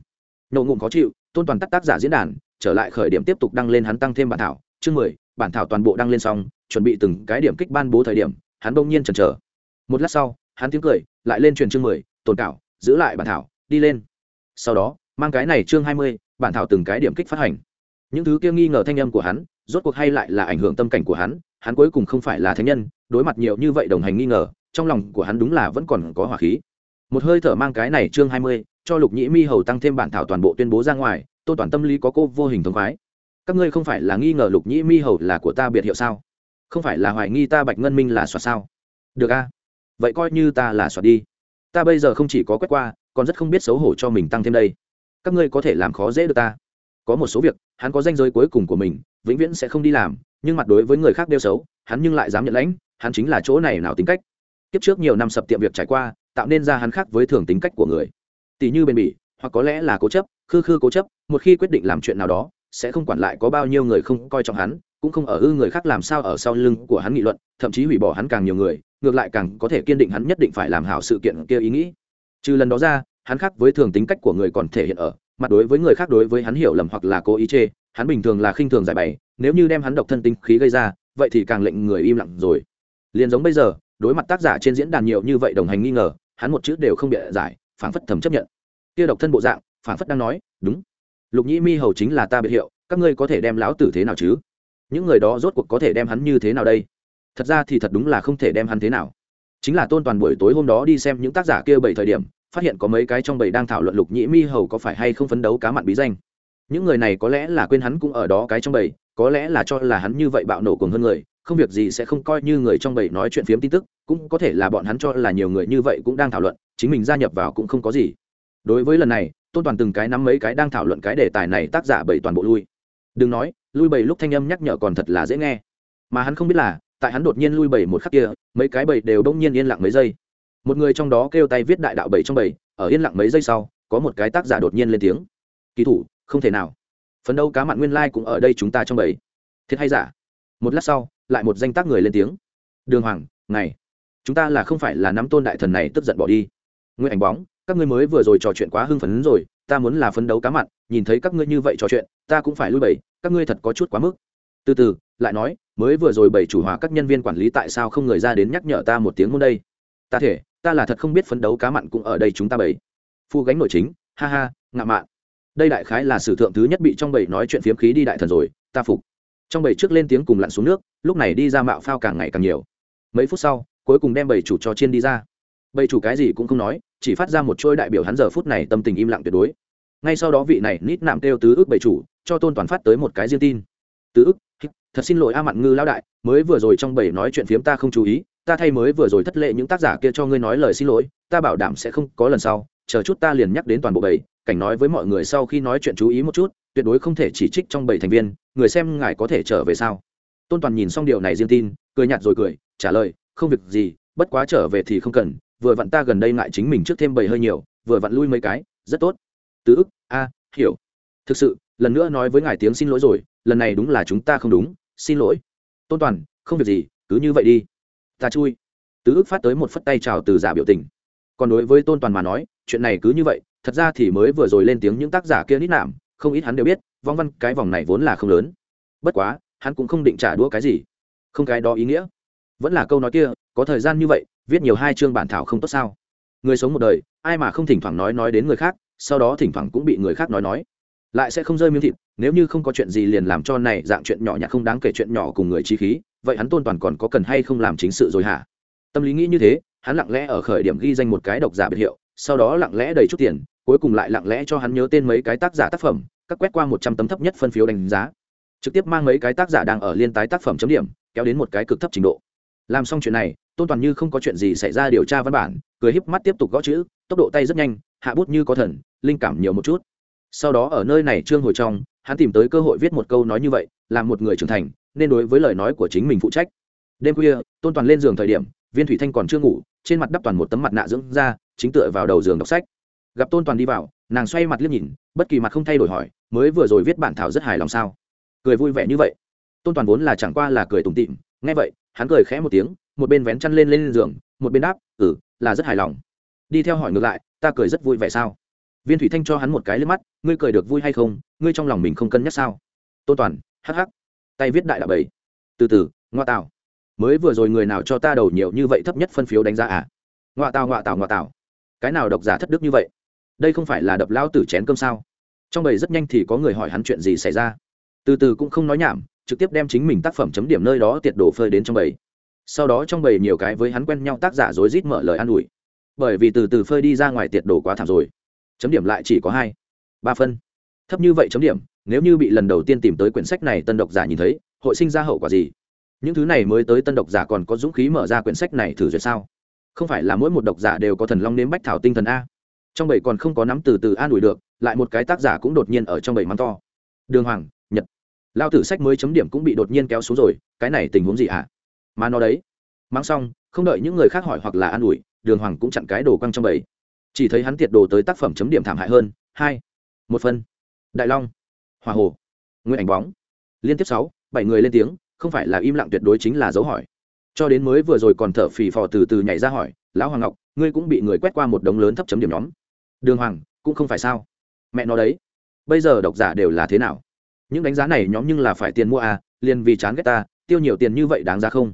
nộ ngụm khó chịu, tôn toàn tắt tác giả diễn đàn, trở lại khởi điểm tiếp tục đăng lên hắn tăng thêm bản thảo. Chương mười, bản thảo toàn bộ đăng lên xong, chuẩn bị từng cái điểm kích ban bố thời điểm, hắn bỗng nhiên chần chờ. Một lát sau, hắn tiếng cười, lại lên truyền chương mười, tồn cảo, giữ lại bản thảo, đi lên. Sau đó, mang cái này chương hai mươi, bản thảo từng cái điểm kích phát hành. Những thứ kia nghi ngờ thanh âm của hắn, rốt cuộc hay lại là ảnh hưởng tâm cảnh của hắn hắn cuối cùng không phải là thánh nhân, đối mặt nhiều như vậy đồng hành nghi ngờ, trong lòng của hắn đúng là vẫn còn có hỏa khí. Một hơi thở mang cái này chương hai mươi cho lục nhĩ mi hầu tăng thêm bản thảo toàn bộ tuyên bố ra ngoài tôn toàn tâm lý có cô vô hình thống khoái. Các ngươi không phải là nghi ngờ lục nhĩ mi hầu là của ta biệt hiệu sao? Không phải là hoài nghi ta bạch ngân minh là soạt sao? Được a. Vậy coi như ta là soạt đi. Ta bây giờ không chỉ có quét qua, còn rất không biết xấu hổ cho mình tăng thêm đây. Các ngươi có thể làm khó dễ được ta. Có một số việc, hắn có danh giới cuối cùng của mình, vĩnh viễn sẽ không đi làm, nhưng mặt đối với người khác đeo xấu, hắn nhưng lại dám nhận lãnh, hắn chính là chỗ này nào tính cách. Kiếp trước nhiều năm sập tiệm việc trải qua, tạo nên ra hắn khác với thường tính cách của người tỷ như bền bỉ, hoặc có lẽ là cố chấp, khư khư cố chấp, một khi quyết định làm chuyện nào đó, sẽ không quản lại có bao nhiêu người không coi trọng hắn, cũng không ở ư người khác làm sao ở sau lưng của hắn nghị luận, thậm chí hủy bỏ hắn càng nhiều người, ngược lại càng có thể kiên định hắn nhất định phải làm hảo sự kiện kia ý nghĩ. Trừ lần đó ra, hắn khác với thường tính cách của người còn thể hiện ở, mặt đối với người khác đối với hắn hiểu lầm hoặc là cố ý chê, hắn bình thường là khinh thường giải bày, nếu như đem hắn độc thân tinh khí gây ra, vậy thì càng lệnh người im lặng rồi. Liền giống bây giờ, đối mặt tác giả trên diễn đàn nhiều như vậy đồng hành nghi ngờ, hắn một chữ đều không bịa giải phảng phất thầm chấp nhận. Kia độc thân bộ dạng phảng phất đang nói đúng. Lục nhĩ mi hầu chính là ta biệt hiệu các ngươi có thể đem lão tử thế nào chứ? Những người đó rốt cuộc có thể đem hắn như thế nào đây? Thật ra thì thật đúng là không thể đem hắn thế nào. Chính là tôn toàn buổi tối hôm đó đi xem những tác giả kia bảy thời điểm phát hiện có mấy cái trong bảy đang thảo luận lục nhĩ mi hầu có phải hay không phấn đấu cá mặn bí danh. Những người này có lẽ là quên hắn cũng ở đó cái trong bảy, có lẽ là cho là hắn như vậy bạo nổ cùng hơn người không việc gì sẽ không coi như người trong bầy nói chuyện phiếm tin tức, cũng có thể là bọn hắn cho là nhiều người như vậy cũng đang thảo luận, chính mình gia nhập vào cũng không có gì. Đối với lần này, tôn toàn từng cái nắm mấy cái đang thảo luận cái đề tài này tác giả bầy toàn bộ lui. Đừng nói, lui bầy lúc thanh âm nhắc nhở còn thật là dễ nghe. Mà hắn không biết là, tại hắn đột nhiên lui bầy một khắc kia, mấy cái bầy đều đông nhiên yên lặng mấy giây. Một người trong đó kêu tay viết đại đạo bảy trong bảy ở yên lặng mấy giây sau, có một cái tác giả đột nhiên lên tiếng. Kỳ thủ, không thể nào. Phấn đấu cá mặn nguyên lai、like、cũng ở đây chúng ta trong bảy thiệt hay giả? Một lát sau lại một danh tác người lên tiếng. Đường hoàng này, chúng ta là không phải là nắm tôn đại thần này tức giận bỏ đi. Nguyên ảnh bóng các ngươi mới vừa rồi trò chuyện quá hưng phấn rồi ta muốn là phấn đấu cá mặn nhìn thấy các ngươi như vậy trò chuyện ta cũng phải lui bầy các ngươi thật có chút quá mức. Từ từ lại nói mới vừa rồi bảy chủ hòa các nhân viên quản lý tại sao không người ra đến nhắc nhở ta một tiếng hôm đây? Ta thể ta là thật không biết phấn đấu cá mặn cũng ở đây chúng ta bảy phu gánh nội chính ha ha ngạ mạn. Đây đại khái là sử thượng thứ nhất bị trong bảy nói chuyện phiếm khí đi đại thần rồi ta phục trong bầy trước lên tiếng cùng lặn xuống nước, lúc này đi ra mạo phao càng ngày càng nhiều. Mấy phút sau, cuối cùng đem bầy chủ cho chiên đi ra. Bầy chủ cái gì cũng không nói, chỉ phát ra một trôi đại biểu hắn giờ phút này tâm tình im lặng tuyệt đối. Ngay sau đó vị này nít nạm kêu tứ ước bầy chủ, cho tôn toàn phát tới một cái riêng tin. Tứ ước thật xin lỗi a mặn ngư lão đại, mới vừa rồi trong bầy nói chuyện phiếm ta không chú ý, ta thay mới vừa rồi thất lệ những tác giả kia cho ngươi nói lời xin lỗi, ta bảo đảm sẽ không có lần sau, chờ chút ta liền nhắc đến toàn bộ bầy, cảnh nói với mọi người sau khi nói chuyện chú ý một chút tuyệt đối không thể chỉ trích trong bảy thành viên, người xem ngài có thể trở về sao? Tôn toàn nhìn xong điều này riêng tin, cười nhạt rồi cười, trả lời, không việc gì, bất quá trở về thì không cần, vừa vặn ta gần đây ngại chính mình trước thêm bảy hơi nhiều, vừa vặn lui mấy cái, rất tốt. Tứ ức, a, hiểu. Thực sự, lần nữa nói với ngài tiếng xin lỗi rồi, lần này đúng là chúng ta không đúng, xin lỗi. Tôn toàn, không việc gì, cứ như vậy đi. Ta chui. Tứ ức phát tới một phất tay chào từ giả biểu tình. Còn đối với tôn toàn mà nói, chuyện này cứ như vậy, thật ra thì mới vừa rồi lên tiếng những tác giả kia nít nạm không ít hắn đều biết, vong văn cái vòng này vốn là không lớn. Bất quá, hắn cũng không định trả đũa cái gì. Không cái đó ý nghĩa. Vẫn là câu nói kia, có thời gian như vậy, viết nhiều hai chương bản thảo không tốt sao? Người sống một đời, ai mà không thỉnh thoảng nói nói đến người khác, sau đó thỉnh thoảng cũng bị người khác nói nói. Lại sẽ không rơi miếng thịt, nếu như không có chuyện gì liền làm cho này dạng chuyện nhỏ nhặt không đáng kể chuyện nhỏ cùng người trí khí, vậy hắn tôn toàn còn có cần hay không làm chính sự rồi hả? Tâm lý nghĩ như thế, hắn lặng lẽ ở khởi điểm ghi danh một cái độc giả biệt hiệu, sau đó lặng lẽ đầy chút tiền cuối cùng lại lặng lẽ cho hắn nhớ tên mấy cái tác giả tác phẩm, các quét qua một trăm tấm thấp nhất phân phiếu đánh giá. Trực tiếp mang mấy cái tác giả đang ở liên tái tác phẩm chấm điểm, kéo đến một cái cực thấp trình độ. Làm xong chuyện này, tôn toàn như không có chuyện gì xảy ra điều tra văn bản, cười híp mắt tiếp tục gõ chữ, tốc độ tay rất nhanh, hạ bút như có thần, linh cảm nhiều một chút. Sau đó ở nơi này trương hồi trong, hắn tìm tới cơ hội viết một câu nói như vậy, là một người trưởng thành, nên đối với lời nói của chính mình phụ trách. Đêm khuya, tôn toàn lên giường thời điểm, viên thủy thanh còn chưa ngủ, trên mặt đắp toàn một tấm mặt nạ dưỡng ra chính tựa vào đầu giường đọc sách gặp tôn toàn đi vào, nàng xoay mặt liếc nhìn, bất kỳ mặt không thay đổi hỏi, mới vừa rồi viết bản thảo rất hài lòng sao? Cười vui vẻ như vậy. Tôn toàn vốn là chẳng qua là cười tủm tịm nghe vậy, hắn cười khẽ một tiếng, một bên vén chăn lên lên giường, một bên đáp ừ là rất hài lòng. Đi theo hỏi ngược lại, ta cười rất vui vẻ sao? Viên thủy thanh cho hắn một cái lên mắt, ngươi cười được vui hay không? Ngươi trong lòng mình không cân nhắc sao? Tôn toàn, hắc hắc. Tay viết đại đạo bảy từ từ, ngoa tạo mới vừa rồi người nào cho ta đầu nhiều như vậy thấp nhất phân phiếu đánh giá à? Ngoa tạo ngoa tạo ngoa tạo cái nào độc giả thất đức như vậy? Đây không phải là đập lao tử chén cơm sao? Trong bầy rất nhanh thì có người hỏi hắn chuyện gì xảy ra. Từ từ cũng không nói nhảm, trực tiếp đem chính mình tác phẩm chấm điểm nơi đó tiệt đổ phơi đến trong bầy. Sau đó trong bầy nhiều cái với hắn quen nhau tác giả rối rít mở lời an ủi. Bởi vì từ từ phơi đi ra ngoài tiệt đổ quá thảm rồi. Chấm điểm lại chỉ có hai, ba phân. Thấp như vậy chấm điểm, nếu như bị lần đầu tiên tìm tới quyển sách này tân độc giả nhìn thấy, hội sinh ra hậu quả gì? Những thứ này mới tới tân độc giả còn có dũng khí mở ra quyển sách này thử duyệt sao? Không phải là mỗi một độc giả đều có thần long nếm bách thảo tinh thần a trong bảy còn không có nắm từ từ an ủi được, lại một cái tác giả cũng đột nhiên ở trong bảy mắng to. Đường hoàng, nhật. Lao tử sách mới chấm điểm cũng bị đột nhiên kéo xuống rồi, cái này tình huống gì ạ? À? mà nó đấy. Mắng xong, không đợi những người khác hỏi hoặc là an ủi, đường hoàng cũng chặn cái đồ quăng trong bảy chỉ thấy hắn tiệt đồ tới tác phẩm chấm điểm thảm hại hơn, hai, một phân. Đại long. Hòa hồ. Nguyễn ảnh bóng. Liên tiếp sáu, bảy người lên tiếng, không phải là im lặng tuyệt đối chính là dấu hỏi. Cho đến mới vừa rồi còn thở phì phò từ từ nhảy ra hỏi, lão hoàng ngọc, ngươi cũng bị người quét qua một đống lớn thấp chấm điểm nhóm đường hoàng, cũng không phải sao? Mẹ nó đấy, bây giờ độc giả đều là thế nào? Những đánh giá này nhóm nhưng là phải tiền mua à liền vì chán ghét ta, tiêu nhiều tiền như vậy đáng ra không?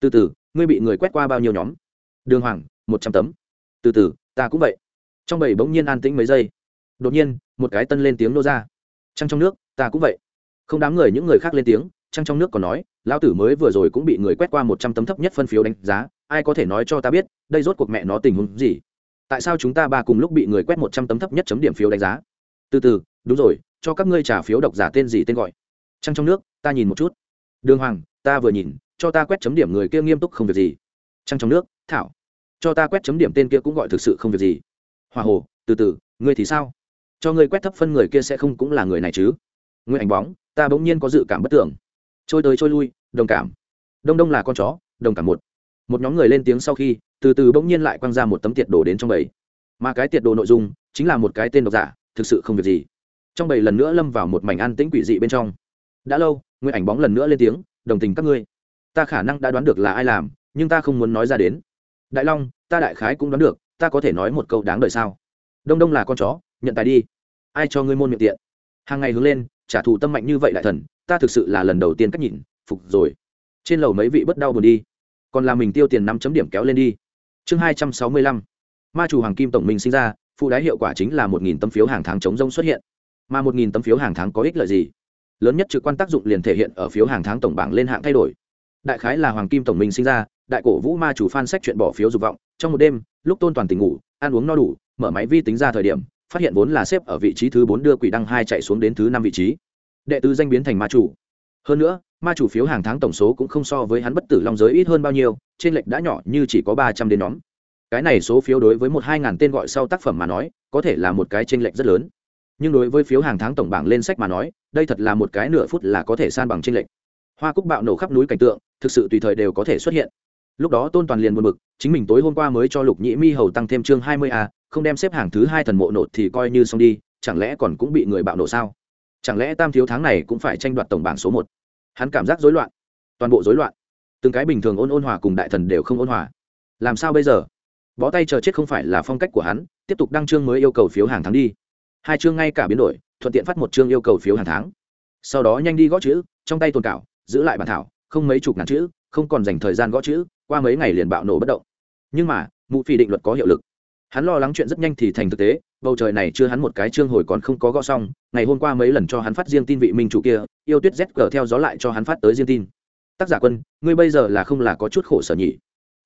Từ từ, ngươi bị người quét qua bao nhiêu nhóm? Đường hoàng, một trăm tấm. Từ từ, ta cũng vậy. Trong bầy bỗng nhiên an tĩnh mấy giây. Đột nhiên, một cái tân lên tiếng nô ra. Trăng trong nước, ta cũng vậy. Không đám người, những người khác lên tiếng, trăng trong nước còn nói, lão tử mới vừa rồi cũng bị người quét qua một trăm tấm thấp nhất phân phiếu đánh giá, ai có thể nói cho ta biết, đây rốt cuộc mẹ nó tình huống gì? Tại sao chúng ta ba cùng lúc bị người quét một trăm tấm thấp nhất chấm điểm phiếu đánh giá? Từ từ, đúng rồi, cho các ngươi trả phiếu độc giả tên gì tên gọi. Trăng trong nước, ta nhìn một chút. Đường hoàng, ta vừa nhìn, cho ta quét chấm điểm người kia nghiêm túc không việc gì. Trăng trong nước, thảo, cho ta quét chấm điểm tên kia cũng gọi thực sự không việc gì. Hòa hồ, từ từ, ngươi thì sao? Cho ngươi quét thấp phân người kia sẽ không cũng là người này chứ? Nguyên ảnh bóng, ta bỗng nhiên có dự cảm bất tưởng. Trôi tới trôi lui, đồng cảm. Đông đông là con chó, đồng cảm một. Một nhóm người lên tiếng sau khi từ từ bỗng nhiên lại quăng ra một tấm tiệt đồ đến trong bầy. Mà cái tiệt đồ nội dung chính là một cái tên độc giả, thực sự không việc gì. Trong bầy lần nữa lâm vào một mảnh an tĩnh quỷ dị bên trong. Đã lâu nguyên ảnh bóng lần nữa lên tiếng, đồng tình các ngươi. Ta khả năng đã đoán được là ai làm, nhưng ta không muốn nói ra đến. Đại long, ta đại khái cũng đoán được, ta có thể nói một câu đáng đời sao? Đông đông là con chó, nhận tài đi. Ai cho ngươi môn miệng tiện? Hàng ngày hướng lên, trả thù tâm mạnh như vậy đại thần, ta thực sự là lần đầu tiên cách nhìn, phục rồi. Trên lầu mấy vị bất đau buồn đi. Còn là mình tiêu tiền năm chấm điểm kéo lên đi chương hai trăm sáu mươi lăm. Ma chủ hoàng kim tổng minh sinh ra, phụ đái hiệu quả chính là một nghìn tấm phiếu hàng tháng chống rông xuất hiện. Mà một nghìn tấm phiếu hàng tháng có ích lợi gì? Lớn nhất trực quan tác dụng liền thể hiện ở phiếu hàng tháng tổng bảng lên hạng thay đổi. Đại khái là hoàng kim tổng minh sinh ra, đại cổ vũ ma chủ phan sách chuyện bỏ phiếu dục vọng. Trong một đêm, lúc tôn toàn tỉnh ngủ, ăn uống no đủ, mở máy vi tính ra thời điểm, phát hiện vốn là xếp ở vị trí thứ bốn đưa quỷ đăng hai chạy xuống đến thứ năm vị trí. Đệ tứ danh biến thành ma chủ. Hơn nữa ma chủ phiếu hàng tháng tổng số cũng không so với hắn bất tử long giới ít hơn bao nhiêu, trên lệch đã nhỏ như chỉ có ba trăm đến nhóm. Cái này số phiếu đối với một hai ngàn tên gọi sau tác phẩm mà nói, có thể là một cái trên lệch rất lớn. Nhưng đối với phiếu hàng tháng tổng bảng lên sách mà nói, đây thật là một cái nửa phút là có thể san bằng trên lệch. Hoa cúc bạo nổ khắp núi cảnh tượng, thực sự tùy thời đều có thể xuất hiện. Lúc đó tôn toàn liền buồn bực, chính mình tối hôm qua mới cho lục nhĩ mi hầu tăng thêm chương hai mươi a, không đem xếp hàng thứ hai thần mộ nổ thì coi như xong đi, chẳng lẽ còn cũng bị người bạo nổ sao? Chẳng lẽ tam thiếu tháng này cũng phải tranh đoạt tổng bảng số một? Hắn cảm giác rối loạn, toàn bộ rối loạn. Từng cái bình thường ôn ôn hòa cùng đại thần đều không ôn hòa. Làm sao bây giờ? Bó tay chờ chết không phải là phong cách của hắn, tiếp tục đăng chương mới yêu cầu phiếu hàng tháng đi. Hai chương ngay cả biến đổi, thuận tiện phát một chương yêu cầu phiếu hàng tháng. Sau đó nhanh đi gõ chữ, trong tay tồn cảo, giữ lại bản thảo, không mấy chục ngàn chữ, không còn dành thời gian gõ chữ, qua mấy ngày liền bạo nổ bất động. Nhưng mà, mụ phi định luật có hiệu lực hắn lo lắng chuyện rất nhanh thì thành thực tế, bầu trời này chưa hắn một cái chương hồi còn không có gõ xong, ngày hôm qua mấy lần cho hắn phát riêng tin vị minh chủ kia, yêu tuyết z cờ theo gió lại cho hắn phát tới riêng tin. Tác giả quân, ngươi bây giờ là không là có chút khổ sở nhỉ?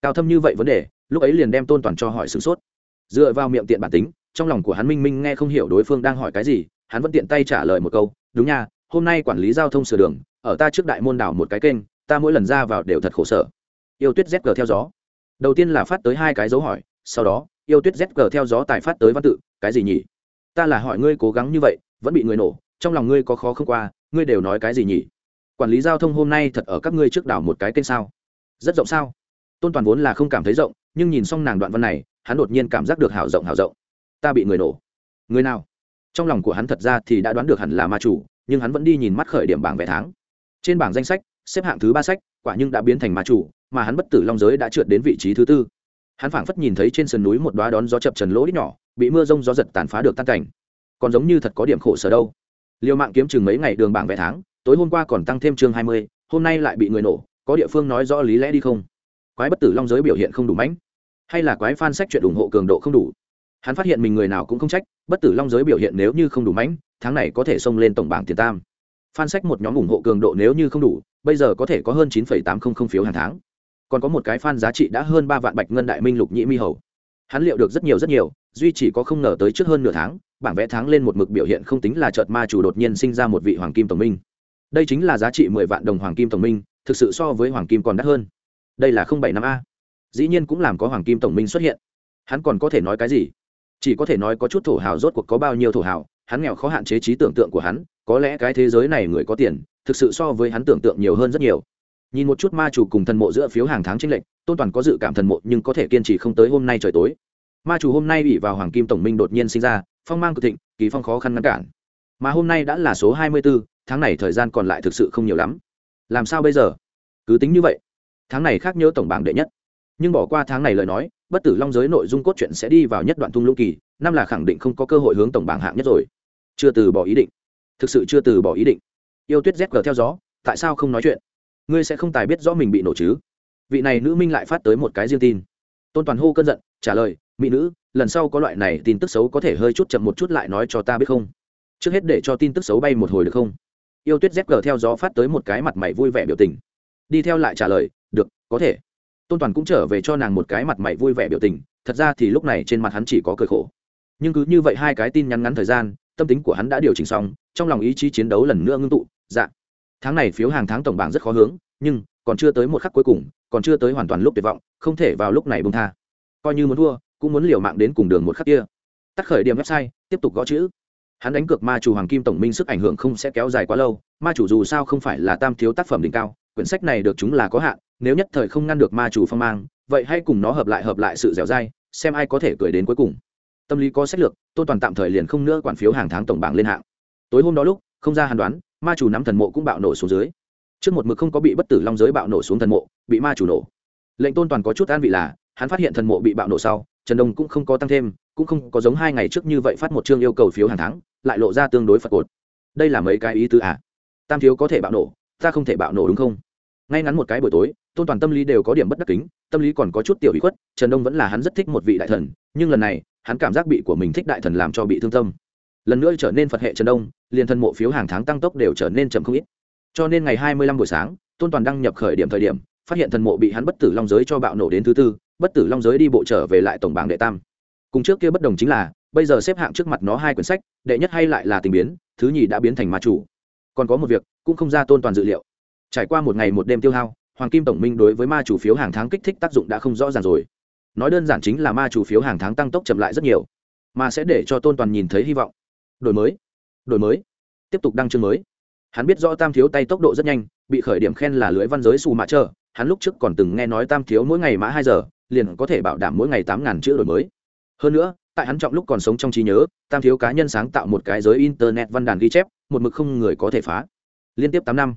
Cao thâm như vậy vấn đề, lúc ấy liền đem tôn toàn cho hỏi sửng sốt. Dựa vào miệng tiện bản tính, trong lòng của hắn minh minh nghe không hiểu đối phương đang hỏi cái gì, hắn vẫn tiện tay trả lời một câu, đúng nha, hôm nay quản lý giao thông sửa đường, ở ta trước đại môn đảo một cái kênh, ta mỗi lần ra vào đều thật khổ sở. Yêu tuyết rét cờ theo gió. Đầu tiên là phát tới hai cái dấu hỏi sau đó, yêu tuyết z cờ theo gió tài phát tới văn tự, cái gì nhỉ? Ta là hỏi ngươi cố gắng như vậy, vẫn bị người nổ, trong lòng ngươi có khó không qua, ngươi đều nói cái gì nhỉ? Quản lý giao thông hôm nay thật ở các ngươi trước đảo một cái kênh sao? Rất rộng sao? Tôn toàn vốn là không cảm thấy rộng, nhưng nhìn xong nàng đoạn văn này, hắn đột nhiên cảm giác được hảo rộng hảo rộng. Ta bị người nổ. Người nào? Trong lòng của hắn thật ra thì đã đoán được hẳn là ma chủ, nhưng hắn vẫn đi nhìn mắt khởi điểm bảng vé tháng. Trên bảng danh sách, xếp hạng thứ ba sách, quả nhưng đã biến thành ma chủ, mà hắn bất tử long giới đã trượt đến vị trí thứ tư hắn phảng phất nhìn thấy trên sườn núi một đoá đón gió chập trần lỗ ít nhỏ, bị mưa rông gió giật tàn phá được tan cảnh. Còn giống như thật có điểm khổ sở đâu. Liều mạng kiếm chừng mấy ngày đường bảng vẻ tháng, tối hôm qua còn tăng thêm chương hai mươi, hôm nay lại bị người nổ, có địa phương nói rõ lý lẽ đi không? Quái bất tử long giới biểu hiện không đủ mãnh, hay là quái fan sách chuyện ủng hộ cường độ không đủ? Hắn phát hiện mình người nào cũng không trách, bất tử long giới biểu hiện nếu như không đủ mãnh, tháng này có thể xông lên tổng bảng tiền tam. Fan sách một nhóm ủng hộ cường độ nếu như không đủ, bây giờ có thể có hơn chín tám trăm linh phiếu hàng tháng còn có một cái fan giá trị đã hơn ba vạn bạch ngân đại minh lục nhĩ mi hầu. Hắn liệu được rất nhiều rất nhiều, duy chỉ có không ngờ tới trước hơn nửa tháng, bảng vẽ tháng lên một mực biểu hiện không tính là chợt ma chủ đột nhiên sinh ra một vị hoàng kim tổng minh. Đây chính là giá trị mười vạn đồng hoàng kim tổng minh, thực sự so với hoàng kim còn đắt hơn. Đây là không bảy năm a. Dĩ nhiên cũng làm có hoàng kim tổng minh xuất hiện. Hắn còn có thể nói cái gì? Chỉ có thể nói có chút thổ hào rốt cuộc có bao nhiêu thổ hào, hắn nghèo khó hạn chế trí tưởng tượng của hắn, có lẽ cái thế giới này người có tiền, thực sự so với hắn tưởng tượng nhiều hơn rất nhiều nhìn một chút ma chủ cùng thần mộ giữa phiếu hàng tháng tranh lệch tôn toàn có dự cảm thần mộ nhưng có thể kiên trì không tới hôm nay trời tối. Ma chủ hôm nay bị vào hoàng kim tổng minh đột nhiên sinh ra phong mang cực thịnh kỳ phong khó khăn ngăn cản. Mà hôm nay đã là số hai mươi bốn, tháng này thời gian còn lại thực sự không nhiều lắm. Làm sao bây giờ? Cứ tính như vậy. Tháng này khác nhớ tổng bảng đệ nhất. Nhưng bỏ qua tháng này lời nói bất tử long giới nội dung cốt truyện sẽ đi vào nhất đoạn thung lũng kỳ năm là khẳng định không có cơ hội hướng tổng bảng hạng nhất rồi. Chưa từ bỏ ý định. Thực sự chưa từ bỏ ý định. Yêu tuyết z theo gió tại sao không nói chuyện? Ngươi sẽ không tài biết rõ mình bị nổ chứ? Vị này nữ minh lại phát tới một cái riêng tin. Tôn toàn hô cơn giận, trả lời, mỹ nữ, lần sau có loại này tin tức xấu có thể hơi chút chậm một chút lại nói cho ta biết không? Trước hết để cho tin tức xấu bay một hồi được không? Yêu tuyết zg theo gió phát tới một cái mặt mày vui vẻ biểu tình. Đi theo lại trả lời, được, có thể. Tôn toàn cũng trở về cho nàng một cái mặt mày vui vẻ biểu tình, thật ra thì lúc này trên mặt hắn chỉ có cười khổ. Nhưng cứ như vậy hai cái tin nhắn ngắn thời gian, tâm tính của hắn đã điều chỉnh xong, trong lòng ý chí chiến đấu lần nữa ngưng tụ dạ tháng này phiếu hàng tháng tổng bảng rất khó hướng, nhưng còn chưa tới một khắc cuối cùng, còn chưa tới hoàn toàn lúc tuyệt vọng, không thể vào lúc này bông tha. Coi như muốn thua, cũng muốn liều mạng đến cùng đường một khắc kia. Tắt khởi điểm website, tiếp tục gõ chữ. Hắn đánh cược ma chủ hoàng kim tổng minh sức ảnh hưởng không sẽ kéo dài quá lâu, ma chủ dù sao không phải là tam thiếu tác phẩm đỉnh cao, quyển sách này được chúng là có hạn, nếu nhất thời không ngăn được ma chủ phong mang, vậy hãy cùng nó hợp lại hợp lại sự dẻo dai, xem ai có thể cười đến cuối cùng. Tâm lý có sách lược tôn toàn tạm thời liền không nữa quản phiếu hàng tháng tổng bảng lên hạng. Tối hôm đó lúc, không ra hàn đoán ma chủ nắm thần mộ cũng bạo nổ xuống dưới. Trước một mực không có bị bất tử long giới bạo nổ xuống thần mộ, bị ma chủ nổ. Lệnh tôn toàn có chút an vị là, hắn phát hiện thần mộ bị bạo nổ sau, trần đông cũng không có tăng thêm, cũng không có giống hai ngày trước như vậy phát một chương yêu cầu phiếu hàng tháng, lại lộ ra tương đối phật cột. Đây là mấy cái ý tứ à? Tam thiếu có thể bạo nổ, ta không thể bạo nổ đúng không? Ngay ngắn một cái buổi tối, tôn toàn tâm lý đều có điểm bất đắc kính, tâm lý còn có chút tiểu bị khuất, trần đông vẫn là hắn rất thích một vị đại thần, nhưng lần này, hắn cảm giác bị của mình thích đại thần làm cho bị thương tâm lần nữa trở nên phật hệ trần đông, liền thân mộ phiếu hàng tháng tăng tốc đều trở nên chậm không ít. Cho nên ngày hai mươi lăm buổi sáng, tôn toàn đăng nhập khởi điểm thời điểm, phát hiện thần mộ bị hắn bất tử long giới cho bạo nổ đến thứ tư, bất tử long giới đi bộ trở về lại tổng bảng đệ tam. Cùng trước kia bất đồng chính là, bây giờ xếp hạng trước mặt nó hai quyển sách, đệ nhất hay lại là tình biến, thứ nhì đã biến thành ma chủ. Còn có một việc, cũng không ra tôn toàn dự liệu. Trải qua một ngày một đêm tiêu hao, hoàng kim tổng minh đối với ma chủ phiếu hàng tháng kích thích tác dụng đã không rõ ràng rồi. Nói đơn giản chính là ma chủ phiếu hàng tháng tăng tốc chậm lại rất nhiều, mà sẽ để cho tôn toàn nhìn thấy hy vọng đổi mới đổi mới, tiếp tục đăng chương mới. Hắn biết rõ tam thiếu tay tốc độ rất nhanh, bị khởi điểm khen là lưới văn giới xù mạ trơ hắn lúc trước còn từng nghe nói tam thiếu mỗi ngày mã hai giờ, liền có thể bảo đảm mỗi ngày tám ngàn chữ đổi mới. Hơn nữa, tại hắn trọng lúc còn sống trong trí nhớ, tam thiếu cá nhân sáng tạo một cái giới internet văn đàn ghi chép, một mực không người có thể phá. Liên tiếp tám năm,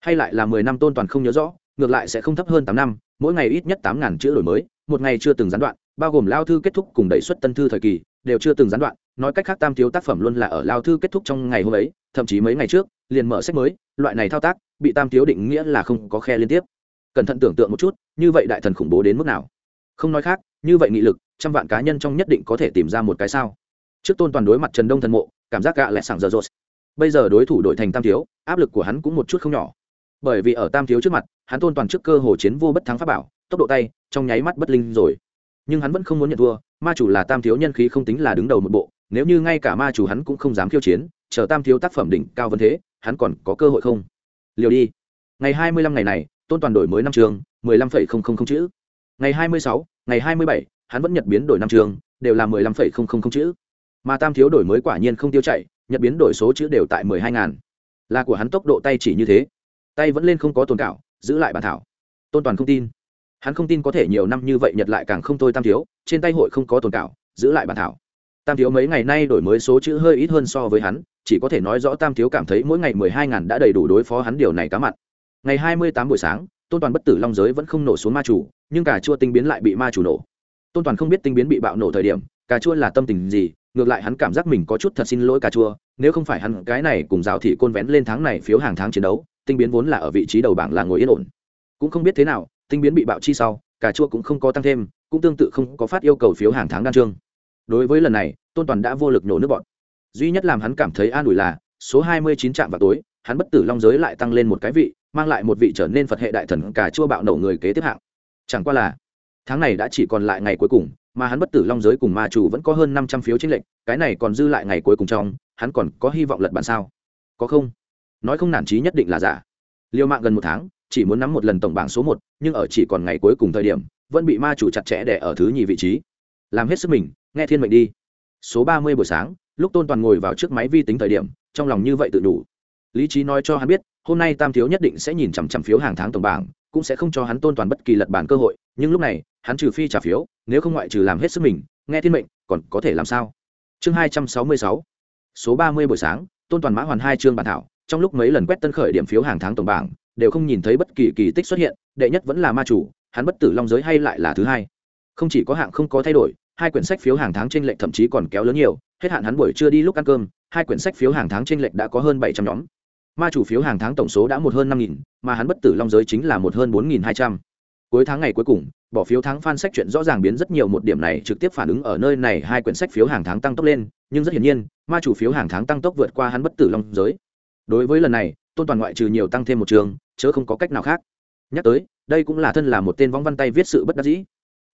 hay lại là mười năm tôn toàn không nhớ rõ, ngược lại sẽ không thấp hơn tám năm, mỗi ngày ít nhất tám ngàn chữ đổi mới, một ngày chưa từng gián đoạn, bao gồm lao thư kết thúc cùng đẩy xuất tân thư thời kỳ, đều chưa từng gián đoạn nói cách khác tam thiếu tác phẩm luôn là ở lao thư kết thúc trong ngày hôm ấy, thậm chí mấy ngày trước, liền mở sách mới, loại này thao tác, bị tam thiếu định nghĩa là không có khe liên tiếp. Cẩn thận tưởng tượng một chút, như vậy đại thần khủng bố đến mức nào? Không nói khác, như vậy nghị lực, trăm vạn cá nhân trong nhất định có thể tìm ra một cái sao? Trước tôn toàn đối mặt trần đông thần mộ, cảm giác gạ lại sảng giờ rột. Bây giờ đối thủ đội thành tam thiếu, áp lực của hắn cũng một chút không nhỏ. Bởi vì ở tam thiếu trước mặt, hắn tôn toàn trước cơ hồ chiến vô bất thắng pháp bảo, tốc độ tay, trong nháy mắt bất linh rồi. Nhưng hắn vẫn không muốn nhận thua, ma chủ là tam thiếu nhân khí không tính là đứng đầu một bộ nếu như ngay cả ma chủ hắn cũng không dám khiêu chiến, chờ tam thiếu tác phẩm đỉnh cao vấn thế, hắn còn có cơ hội không? Liều đi. Ngày hai mươi lăm ngày này, tôn toàn đổi mới năm trường, mười lăm phẩy không không không chữ. Ngày hai mươi sáu, ngày hai mươi bảy, hắn vẫn nhật biến đổi năm trường, đều là mười lăm phẩy không không không chữ. Mà tam thiếu đổi mới quả nhiên không tiêu chạy nhật biến đổi số chữ đều tại mười hai ngàn. Là của hắn tốc độ tay chỉ như thế. Tay vẫn lên không có tồn cảo, giữ lại bản thảo. Tôn toàn không tin. Hắn không tin có thể nhiều năm như vậy nhật lại càng không thôi tam thiếu, trên tay hội không có tồn cảo, giữ lại bản thảo tam thiếu mấy ngày nay đổi mới số chữ hơi ít hơn so với hắn, chỉ có thể nói rõ tam thiếu cảm thấy mỗi ngày mười hai ngàn đã đầy đủ đối phó hắn điều này cá mặt ngày hai mươi tám buổi sáng, tôn toàn bất tử long giới vẫn không nổ xuống ma chủ, nhưng cà chua tinh biến lại bị ma chủ nổ. Tôn toàn không biết tinh biến bị bạo nổ thời điểm, cà chua là tâm tình gì, ngược lại hắn cảm giác mình có chút thật xin lỗi cà chua, nếu không phải hắn cái này cùng giáo thị côn vén lên tháng này phiếu hàng tháng chiến đấu, tinh biến vốn là ở vị trí đầu bảng là ngồi yên ổn. Cũng không biết thế nào, tinh biến bị bạo chi sau, cà chua cũng không có tăng thêm, cũng tương tự không có phát yêu cầu phiếu hàng tháng đan trương đối với lần này, tôn toàn đã vô lực nổ nước bọn. Duy nhất làm hắn cảm thấy an ủi là, số hai mươi chín trạm vào tối, hắn bất tử long giới lại tăng lên một cái vị, mang lại một vị trở nên phật hệ đại thần cà chua bạo nổ người kế tiếp hạng. Chẳng qua là, tháng này đã chỉ còn lại ngày cuối cùng, mà hắn bất tử long giới cùng ma chủ vẫn có hơn năm trăm phiếu tranh lệch, cái này còn dư lại ngày cuối cùng trong, hắn còn có hy vọng lật bản sao? Có không? Nói không nản trí nhất định là giả. Liều mạng gần một tháng, chỉ muốn nắm một lần tổng bảng số một, nhưng ở chỉ còn ngày cuối cùng thời điểm, vẫn bị ma chủ chặt chẽ để ở thứ nhì vị trí. Làm hết sức mình nghe thiên mệnh đi. Số ba mươi buổi sáng, lúc tôn toàn ngồi vào trước máy vi tính thời điểm, trong lòng như vậy tự đủ. Lý trí nói cho hắn biết, hôm nay tam thiếu nhất định sẽ nhìn chằm chằm phiếu hàng tháng tổng bảng, cũng sẽ không cho hắn tôn toàn bất kỳ lật bản cơ hội, nhưng lúc này, hắn trừ phi trả phiếu, nếu không ngoại trừ làm hết sức mình, nghe thiên mệnh, còn có thể làm sao? Chương hai trăm sáu mươi sáu. Số ba mươi buổi sáng, tôn toàn mã hoàn hai chương bản thảo, trong lúc mấy lần quét tân khởi điểm phiếu hàng tháng tổng bảng, đều không nhìn thấy bất kỳ kỳ tích xuất hiện, đệ nhất vẫn là ma chủ, hắn bất tử long giới hay lại là thứ hai. Không chỉ có hạng không có thay đổi hai quyển sách phiếu hàng tháng trên lệch thậm chí còn kéo lớn nhiều, hết hạn hắn buổi trưa đi lúc ăn cơm, hai quyển sách phiếu hàng tháng trên lệch đã có hơn bảy trăm nhóm. Ma chủ phiếu hàng tháng tổng số đã một hơn năm nghìn, mà hắn bất tử long giới chính là một hơn bốn nghìn hai trăm. Cuối tháng ngày cuối cùng, bỏ phiếu tháng fan sách chuyện rõ ràng biến rất nhiều, một điểm này trực tiếp phản ứng ở nơi này, hai quyển sách phiếu hàng tháng tăng tốc lên, nhưng rất hiển nhiên, ma chủ phiếu hàng tháng tăng tốc vượt qua hắn bất tử long giới. Đối với lần này, tôn toàn ngoại trừ nhiều tăng thêm một trường, chớ không có cách nào khác. Nhắc tới, đây cũng là thân là một tên võng văn tay viết sự bất đắc dĩ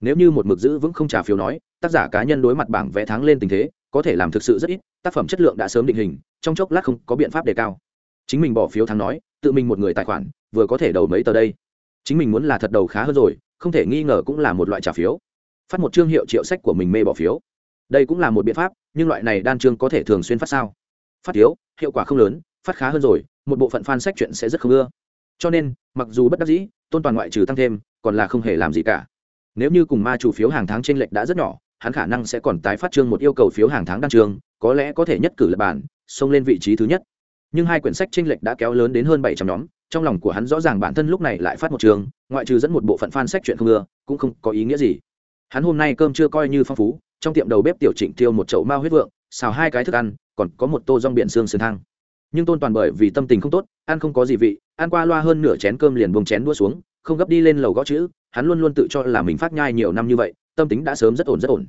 nếu như một mực giữ vững không trả phiếu nói, tác giả cá nhân đối mặt bảng vẽ tháng lên tình thế, có thể làm thực sự rất ít, tác phẩm chất lượng đã sớm định hình, trong chốc lát không có biện pháp đề cao. Chính mình bỏ phiếu tháng nói, tự mình một người tài khoản, vừa có thể đầu mấy tờ đây. Chính mình muốn là thật đầu khá hơn rồi, không thể nghi ngờ cũng là một loại trả phiếu. Phát một chương hiệu triệu sách của mình mê bỏ phiếu. Đây cũng là một biện pháp, nhưng loại này đan chương có thể thường xuyên phát sao? Phát thiếu, hiệu quả không lớn, phát khá hơn rồi, một bộ phận fan sách chuyện sẽ rất không ưa. Cho nên, mặc dù bất đắc dĩ, tôn toàn ngoại trừ tăng thêm, còn là không hề làm gì cả nếu như cùng ma chủ phiếu hàng tháng trên lệch đã rất nhỏ, hắn khả năng sẽ còn tái phát trương một yêu cầu phiếu hàng tháng đăng trường, có lẽ có thể nhất cử lập bản, xông lên vị trí thứ nhất. Nhưng hai quyển sách trên lệch đã kéo lớn đến hơn bảy trăm nhóm, trong lòng của hắn rõ ràng bản thân lúc này lại phát một trường, ngoại trừ dẫn một bộ phận fan sách chuyện không ưa, cũng không có ý nghĩa gì. Hắn hôm nay cơm chưa coi như phong phú, trong tiệm đầu bếp tiểu trịnh tiêu một chậu mao huyết vượng, xào hai cái thức ăn, còn có một tô rong biển xương sườn thang. Nhưng tôn toàn bởi vì tâm tình không tốt, ăn không có gì vị, ăn qua loa hơn nửa chén cơm liền buông chén đua xuống, không gấp đi lên lầu gõ chữ hắn luôn luôn tự cho là mình phát nhai nhiều năm như vậy, tâm tính đã sớm rất ổn rất ổn.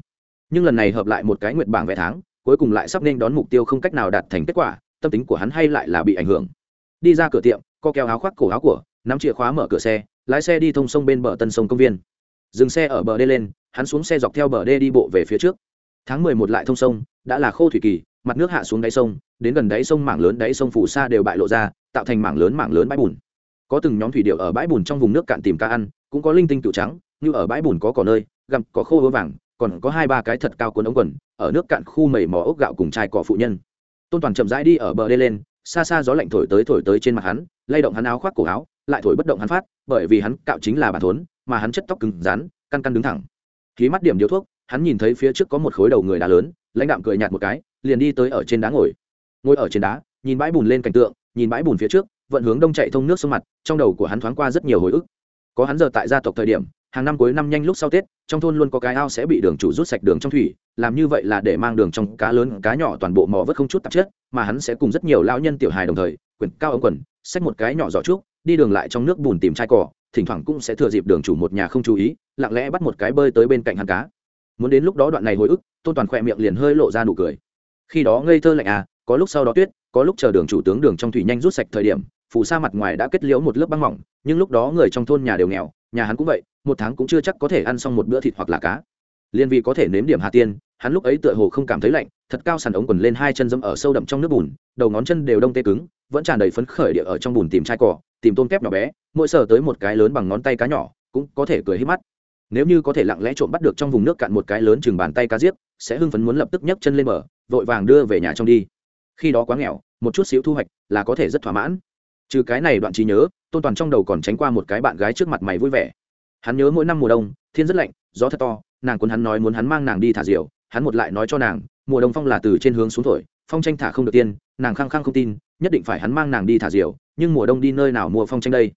Nhưng lần này hợp lại một cái nguyện bảng vẽ tháng, cuối cùng lại sắp nên đón mục tiêu không cách nào đạt thành kết quả, tâm tính của hắn hay lại là bị ảnh hưởng. Đi ra cửa tiệm, co kéo áo khoác cổ áo của, nắm chìa khóa mở cửa xe, lái xe đi thông sông bên bờ tân sông công viên. Dừng xe ở bờ đê lên, hắn xuống xe dọc theo bờ đê đi bộ về phía trước. Tháng mười một lại thông sông, đã là khô thủy kỳ, mặt nước hạ xuống đáy sông, đến gần đáy sông mảng lớn đáy sông phủ sa đều bại lộ ra, tạo thành mảng lớn mảng lớn bãi bùn. Có từng nhóm thủy điệu ở bãi bùn trong vùng nước cạn tìm cá ăn cũng có linh tinh cựu trắng, như ở bãi bùn có cỏ nơi, gặm có khô hứa vàng, còn có hai ba cái thật cao cuốn ống quần, ở nước cạn khu mầy mò ốc gạo cùng chai cỏ phụ nhân. Tôn toàn chậm rãi đi ở bờ đê lên, xa xa gió lạnh thổi tới thổi tới trên mặt hắn, lay động hắn áo khoác cổ áo, lại thổi bất động hắn phát, bởi vì hắn cạo chính là bản thốn, mà hắn chất tóc cứng rán căn căn đứng thẳng. Khí mắt điểm điếu thuốc, hắn nhìn thấy phía trước có một khối đầu người đá lớn, lãnh đạm cười nhạt một cái, liền đi tới ở trên đá ngồi. Ngồi ở trên đá, nhìn bãi bùn lên cảnh tượng, nhìn bãi bùn phía trước, vận hướng đông chạy thông nước sông mặt, trong đầu của hắn thoáng qua rất nhiều hồi ức có hắn giờ tại gia tộc thời điểm, hàng năm cuối năm nhanh lúc sau tết, trong thôn luôn có cái ao sẽ bị đường chủ rút sạch đường trong thủy, làm như vậy là để mang đường trong cá lớn, cá nhỏ toàn bộ mò vớt không chút tạp chất, mà hắn sẽ cùng rất nhiều lão nhân tiểu hài đồng thời quyển cao ống quần, xách một cái nhỏ giỏ trúc, đi đường lại trong nước bùn tìm chai cỏ, thỉnh thoảng cũng sẽ thừa dịp đường chủ một nhà không chú ý, lặng lẽ bắt một cái bơi tới bên cạnh hắn cá. Muốn đến lúc đó đoạn này hồi ức, tôn toàn khỏe miệng liền hơi lộ ra nụ cười. Khi đó ngây thơ lạnh à có lúc sau đó tuyết, có lúc chờ đường chủ tướng đường trong thủy nhanh rút sạch thời điểm phù sa mặt ngoài đã kết liễu một lớp băng mỏng, nhưng lúc đó người trong thôn nhà đều nghèo, nhà hắn cũng vậy, một tháng cũng chưa chắc có thể ăn xong một bữa thịt hoặc là cá. Liên vì có thể nếm điểm hà tiên, hắn lúc ấy tựa hồ không cảm thấy lạnh, thật cao sàn ống quần lên hai chân dẫm ở sâu đậm trong nước bùn, đầu ngón chân đều đông tê cứng, vẫn tràn đầy phấn khởi địa ở trong bùn tìm chai cỏ, tìm tôm kép nhỏ bé, mỗi sở tới một cái lớn bằng ngón tay cá nhỏ, cũng có thể cười hít mắt. Nếu như có thể lặng lẽ trộm bắt được trong vùng nước cạn một cái lớn chừng bàn tay cá giết, sẽ hưng phấn muốn lập tức nhấc chân lên bờ, vội vàng đưa về nhà trong đi. Khi đó quá nghèo, một chút xíu thu hoạch là có thể rất thỏa mãn trừ cái này đoạn trí nhớ, tôn toàn trong đầu còn tránh qua một cái bạn gái trước mặt mày vui vẻ. Hắn nhớ mỗi năm mùa đông, thiên rất lạnh, gió thật to, nàng quân hắn nói muốn hắn mang nàng đi thả diều, hắn một lại nói cho nàng, mùa đông phong là từ trên hướng xuống thổi, phong tranh thả không được tiên, nàng khăng khăng không tin, nhất định phải hắn mang nàng đi thả diều, nhưng mùa đông đi nơi nào mua phong tranh đây?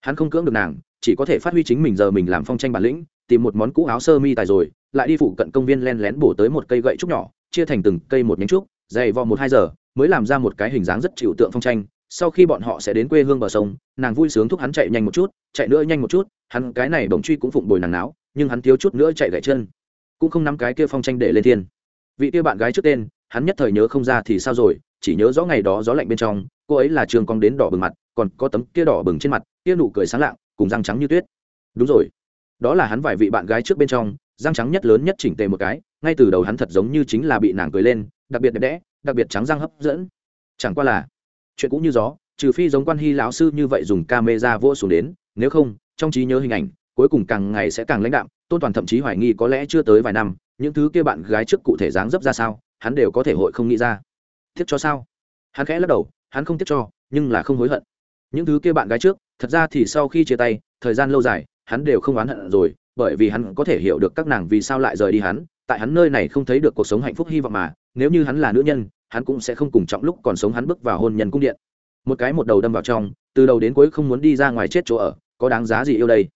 Hắn không cưỡng được nàng, chỉ có thể phát huy chính mình giờ mình làm phong tranh bản lĩnh, tìm một món cũ áo sơ mi tài rồi, lại đi phụ cận công viên len lén bổ tới một cây gậy trúc nhỏ, chia thành từng cây một nhánh trúc, dày vò một hai giờ, mới làm ra một cái hình dáng rất chịu tượng phong tranh sau khi bọn họ sẽ đến quê hương bờ sông, nàng vui sướng thúc hắn chạy nhanh một chút, chạy nữa nhanh một chút, hắn cái này bỗng truy cũng phụng bồi nàng náo, nhưng hắn thiếu chút nữa chạy gãy chân. Cũng không nắm cái kia phong tranh để lên thiên. Vị kia bạn gái trước tên, hắn nhất thời nhớ không ra thì sao rồi, chỉ nhớ rõ ngày đó gió lạnh bên trong, cô ấy là trường cong đến đỏ bừng mặt, còn có tấm kia đỏ bừng trên mặt, kia nụ cười sáng lạng, cùng răng trắng như tuyết. Đúng rồi. Đó là hắn vài vị bạn gái trước bên trong, răng trắng nhất lớn nhất chỉnh tề một cái, ngay từ đầu hắn thật giống như chính là bị nàng cười lên, đặc biệt đẹp đẽ, đặc biệt trắng răng hấp dẫn. Chẳng qua là chuyện cũng như gió, trừ phi giống quan hy lão sư như vậy dùng camera vô xuống đến, nếu không, trong trí nhớ hình ảnh, cuối cùng càng ngày sẽ càng lãnh đạm, tôn toàn thậm chí hoài nghi có lẽ chưa tới vài năm, những thứ kia bạn gái trước cụ thể dáng dấp ra sao, hắn đều có thể hội không nghĩ ra. Thiết cho sao? Hắn khẽ lắc đầu, hắn không tiếc cho, nhưng là không hối hận. Những thứ kia bạn gái trước, thật ra thì sau khi chia tay, thời gian lâu dài, hắn đều không oán hận rồi, bởi vì hắn có thể hiểu được các nàng vì sao lại rời đi hắn, tại hắn nơi này không thấy được cuộc sống hạnh phúc hy vọng mà, nếu như hắn là nữ nhân hắn cũng sẽ không cùng trọng lúc còn sống hắn bước vào hôn nhân cung điện. Một cái một đầu đâm vào trong, từ đầu đến cuối không muốn đi ra ngoài chết chỗ ở, có đáng giá gì yêu đây?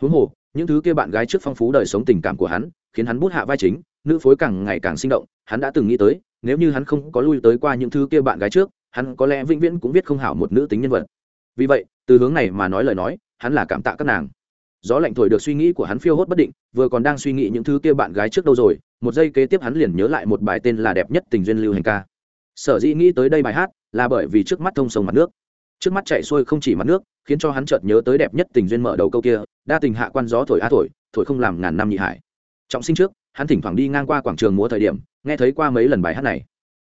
Huống hồ, những thứ kia bạn gái trước phong phú đời sống tình cảm của hắn, khiến hắn bút hạ vai chính, nữ phối càng ngày càng sinh động, hắn đã từng nghĩ tới, nếu như hắn không có lui tới qua những thứ kia bạn gái trước, hắn có lẽ vĩnh viễn cũng viết không hảo một nữ tính nhân vật. Vì vậy, từ hướng này mà nói lời nói, hắn là cảm tạ các nàng. Gió lạnh thổi được suy nghĩ của hắn phiêu hốt bất định, vừa còn đang suy nghĩ những thứ kia bạn gái trước đâu rồi, một giây kế tiếp hắn liền nhớ lại một bài tên là đẹp nhất tình duyên lưu hành ca sở dĩ nghĩ tới đây bài hát là bởi vì trước mắt thông sông mặt nước. Trước mắt chạy xuôi không chỉ mặt nước, khiến cho hắn chợt nhớ tới đẹp nhất tình duyên mở đầu câu kia, đa tình hạ quan gió thổi a thổi thổi không làm ngàn năm nhị hải. Trọng sinh trước, hắn thỉnh thoảng đi ngang qua quảng trường múa thời điểm, nghe thấy qua mấy lần bài hát này.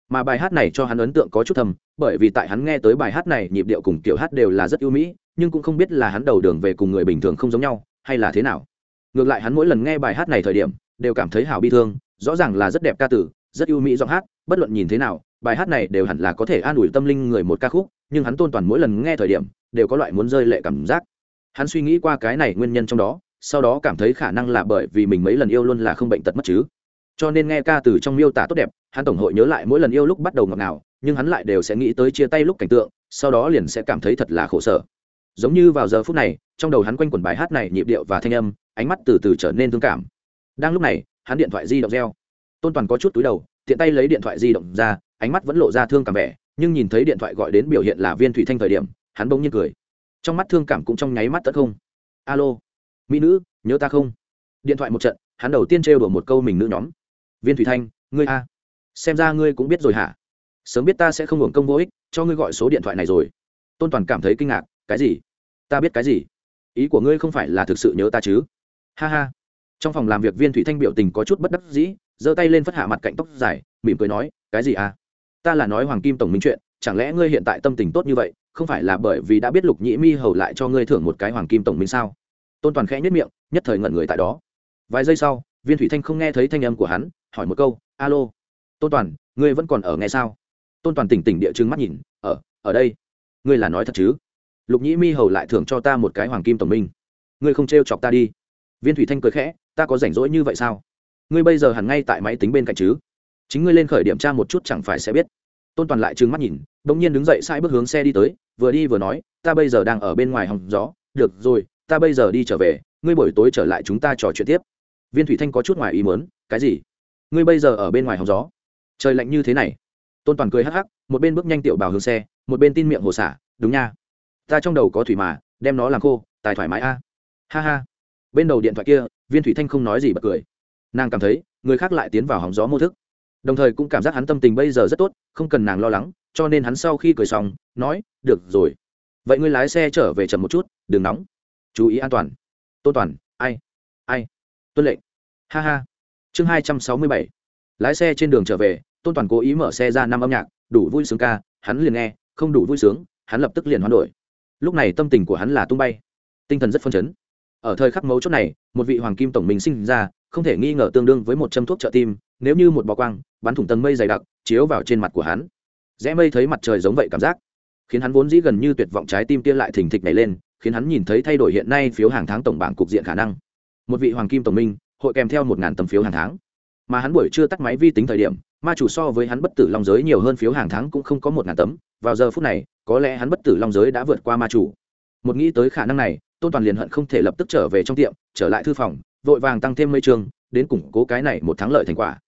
Mà bài hát này cho hắn ấn tượng có chút thầm bởi vì tại hắn nghe tới bài hát này, nhịp điệu cùng kiểu hát đều là rất ưu mỹ, nhưng cũng không biết là hắn đầu đường về cùng người bình thường không giống nhau, hay là thế nào. Ngược lại hắn mỗi lần nghe bài hát này thời điểm, đều cảm thấy hào bi thương, rõ ràng là rất đẹp ca tử, rất ưu mỹ giọng hát, bất luận nhìn thế nào bài hát này đều hẳn là có thể an ủi tâm linh người một ca khúc, nhưng hắn tôn toàn mỗi lần nghe thời điểm, đều có loại muốn rơi lệ cảm giác. Hắn suy nghĩ qua cái này nguyên nhân trong đó, sau đó cảm thấy khả năng là bởi vì mình mấy lần yêu luôn là không bệnh tật mất chứ. Cho nên nghe ca từ trong miêu tả tốt đẹp, hắn tổng hội nhớ lại mỗi lần yêu lúc bắt đầu ngọt ngào, nhưng hắn lại đều sẽ nghĩ tới chia tay lúc cảnh tượng, sau đó liền sẽ cảm thấy thật là khổ sở. Giống như vào giờ phút này, trong đầu hắn quanh quẩn bài hát này nhịp điệu và thanh âm, ánh mắt từ từ trở nên thương cảm. Đang lúc này, hắn điện thoại di động reo. Tôn toàn có chút túi đầu tiện tay lấy điện thoại di động ra, ánh mắt vẫn lộ ra thương cảm vẻ, nhưng nhìn thấy điện thoại gọi đến biểu hiện là viên thủy thanh thời điểm, hắn bỗng nhiên cười. Trong mắt thương cảm cũng trong nháy mắt tất không. Alo, mỹ nữ, nhớ ta không? Điện thoại một trận, hắn đầu tiên trêu đùa một câu mình nữ nhóm. Viên thủy thanh, ngươi a? Xem ra ngươi cũng biết rồi hả? Sớm biết ta sẽ không hưởng công vô ích, cho ngươi gọi số điện thoại này rồi. Tôn toàn cảm thấy kinh ngạc, cái gì? Ta biết cái gì? Ý của ngươi không phải là thực sự nhớ ta chứ? Ha ha. Trong phòng làm việc, viên thủy thanh biểu tình có chút bất đắc dĩ giơ tay lên phất hạ mặt cạnh tóc dài, mỉm cười nói, cái gì à? Ta là nói hoàng kim tổng minh chuyện, chẳng lẽ ngươi hiện tại tâm tình tốt như vậy, không phải là bởi vì đã biết lục nhĩ mi hầu lại cho ngươi thưởng một cái hoàng kim tổng minh sao? Tôn toàn khẽ nhất miệng, nhất thời ngẩn người tại đó. Vài giây sau, viên thủy thanh không nghe thấy thanh âm của hắn, hỏi một câu, alo, tôn toàn, ngươi vẫn còn ở nghe sao? Tôn toàn tỉnh tỉnh địa chứng mắt nhìn, ở ở đây. Ngươi là nói thật chứ? Lục nhĩ mi hầu lại thưởng cho ta một cái hoàng kim tổng minh. Ngươi không t chọc ta đi. Viên thủy thanh cười khẽ, ta có rảnh rỗi như vậy sao? Ngươi bây giờ hẳn ngay tại máy tính bên cạnh chứ? Chính ngươi lên khởi điểm tra một chút chẳng phải sẽ biết. Tôn toàn lại trừng mắt nhìn đ ỗ n g nhiên đứng dậy sai bước hướng xe đi tới, vừa đi vừa nói, ta bây giờ đang ở bên ngoài hòng gió, được rồi, ta bây giờ đi trở về, ngươi buổi tối trở lại chúng ta trò chuyện tiếp. Viên thủy thanh có chút ngoài ý mớn cái gì? Ngươi bây giờ ở bên ngoài hòng gió? Trời lạnh như thế này. Tôn toàn cười hắc hắc, một bên bước nhanh tiểu bào hướng xe, một bên tin miệng hồ xả, đúng nha. Ta trong đầu có thủy mà, đem nó làm khô, tài thoải mái a. Ha ha. Bên đầu điện thoại kia, viên thủy thanh không nói gì bật cười nàng cảm thấy người khác lại tiến vào hóng gió mô thức. Đồng thời cũng cảm giác hắn tâm tình bây giờ rất tốt, không cần nàng lo lắng, cho nên hắn sau khi cười xong, nói, được rồi. Vậy ngươi lái xe trở về chậm một chút, đừng nóng. Chú ý an toàn. Tôn toàn, ai? Ai? Tuân lệnh. Ha ha. Chương hai trăm sáu mươi bảy. Lái xe trên đường trở về, tôn toàn cố ý mở xe ra năm âm nhạc, đủ vui sướng ca, hắn liền nghe, không đủ vui sướng, hắn lập tức liền hoán đổi. Lúc này tâm tình của hắn là tung bay, tinh thần rất phân chấn. Ở thời khắc mấu chốt này, một vị hoàng kim tổng minh sinh ra không thể nghi ngờ tương đương với một châm thuốc trợ tim, nếu như một bó quang, bắn thủng tầng mây dày đặc, chiếu vào trên mặt của hắn. Rẽ mây thấy mặt trời giống vậy cảm giác, khiến hắn vốn dĩ gần như tuyệt vọng trái tim kia lại thình thịch nảy lên, khiến hắn nhìn thấy thay đổi hiện nay phiếu hàng tháng tổng bảng cục diện khả năng. Một vị hoàng kim tổng minh, hội kèm theo một ngàn tấm phiếu hàng tháng. Mà hắn buổi chưa tắt máy vi tính thời điểm, ma chủ so với hắn bất tử long giới nhiều hơn phiếu hàng tháng cũng không có một ngàn tấm, vào giờ phút này, có lẽ hắn bất tử long giới đã vượt qua ma chủ. Một nghĩ tới khả năng này, tôn toàn liền hận không thể lập tức trở về trong tiệm, trở lại thư phòng vội vàng tăng thêm mấy trường, đến củng cố cái này một thắng lợi thành quả.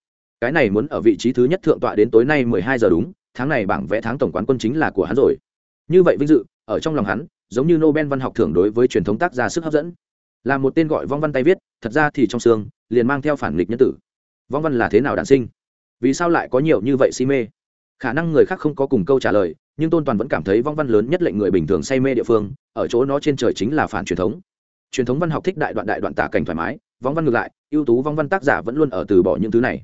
Cái này muốn ở vị trí thứ nhất thượng tọa đến tối nay mười hai giờ đúng tháng này bảng vẽ tháng tổng quán quân chính là của hắn rồi. Như vậy vinh dự ở trong lòng hắn giống như nobel văn học thưởng đối với truyền thống tác gia sức hấp dẫn. Là một tên gọi vong văn tay viết thật ra thì trong xương liền mang theo phản nghịch nhân tử. Vong văn là thế nào đản sinh? Vì sao lại có nhiều như vậy si mê? Khả năng người khác không có cùng câu trả lời nhưng tôn toàn vẫn cảm thấy vong văn lớn nhất lệnh người bình thường say mê địa phương ở chỗ nó trên trời chính là phản truyền thống truyền thống văn học thích đại đoạn đại đoạn tả cảnh thoải mái, vong văn ngược lại, ưu tú vong văn tác giả vẫn luôn ở từ bỏ những thứ này.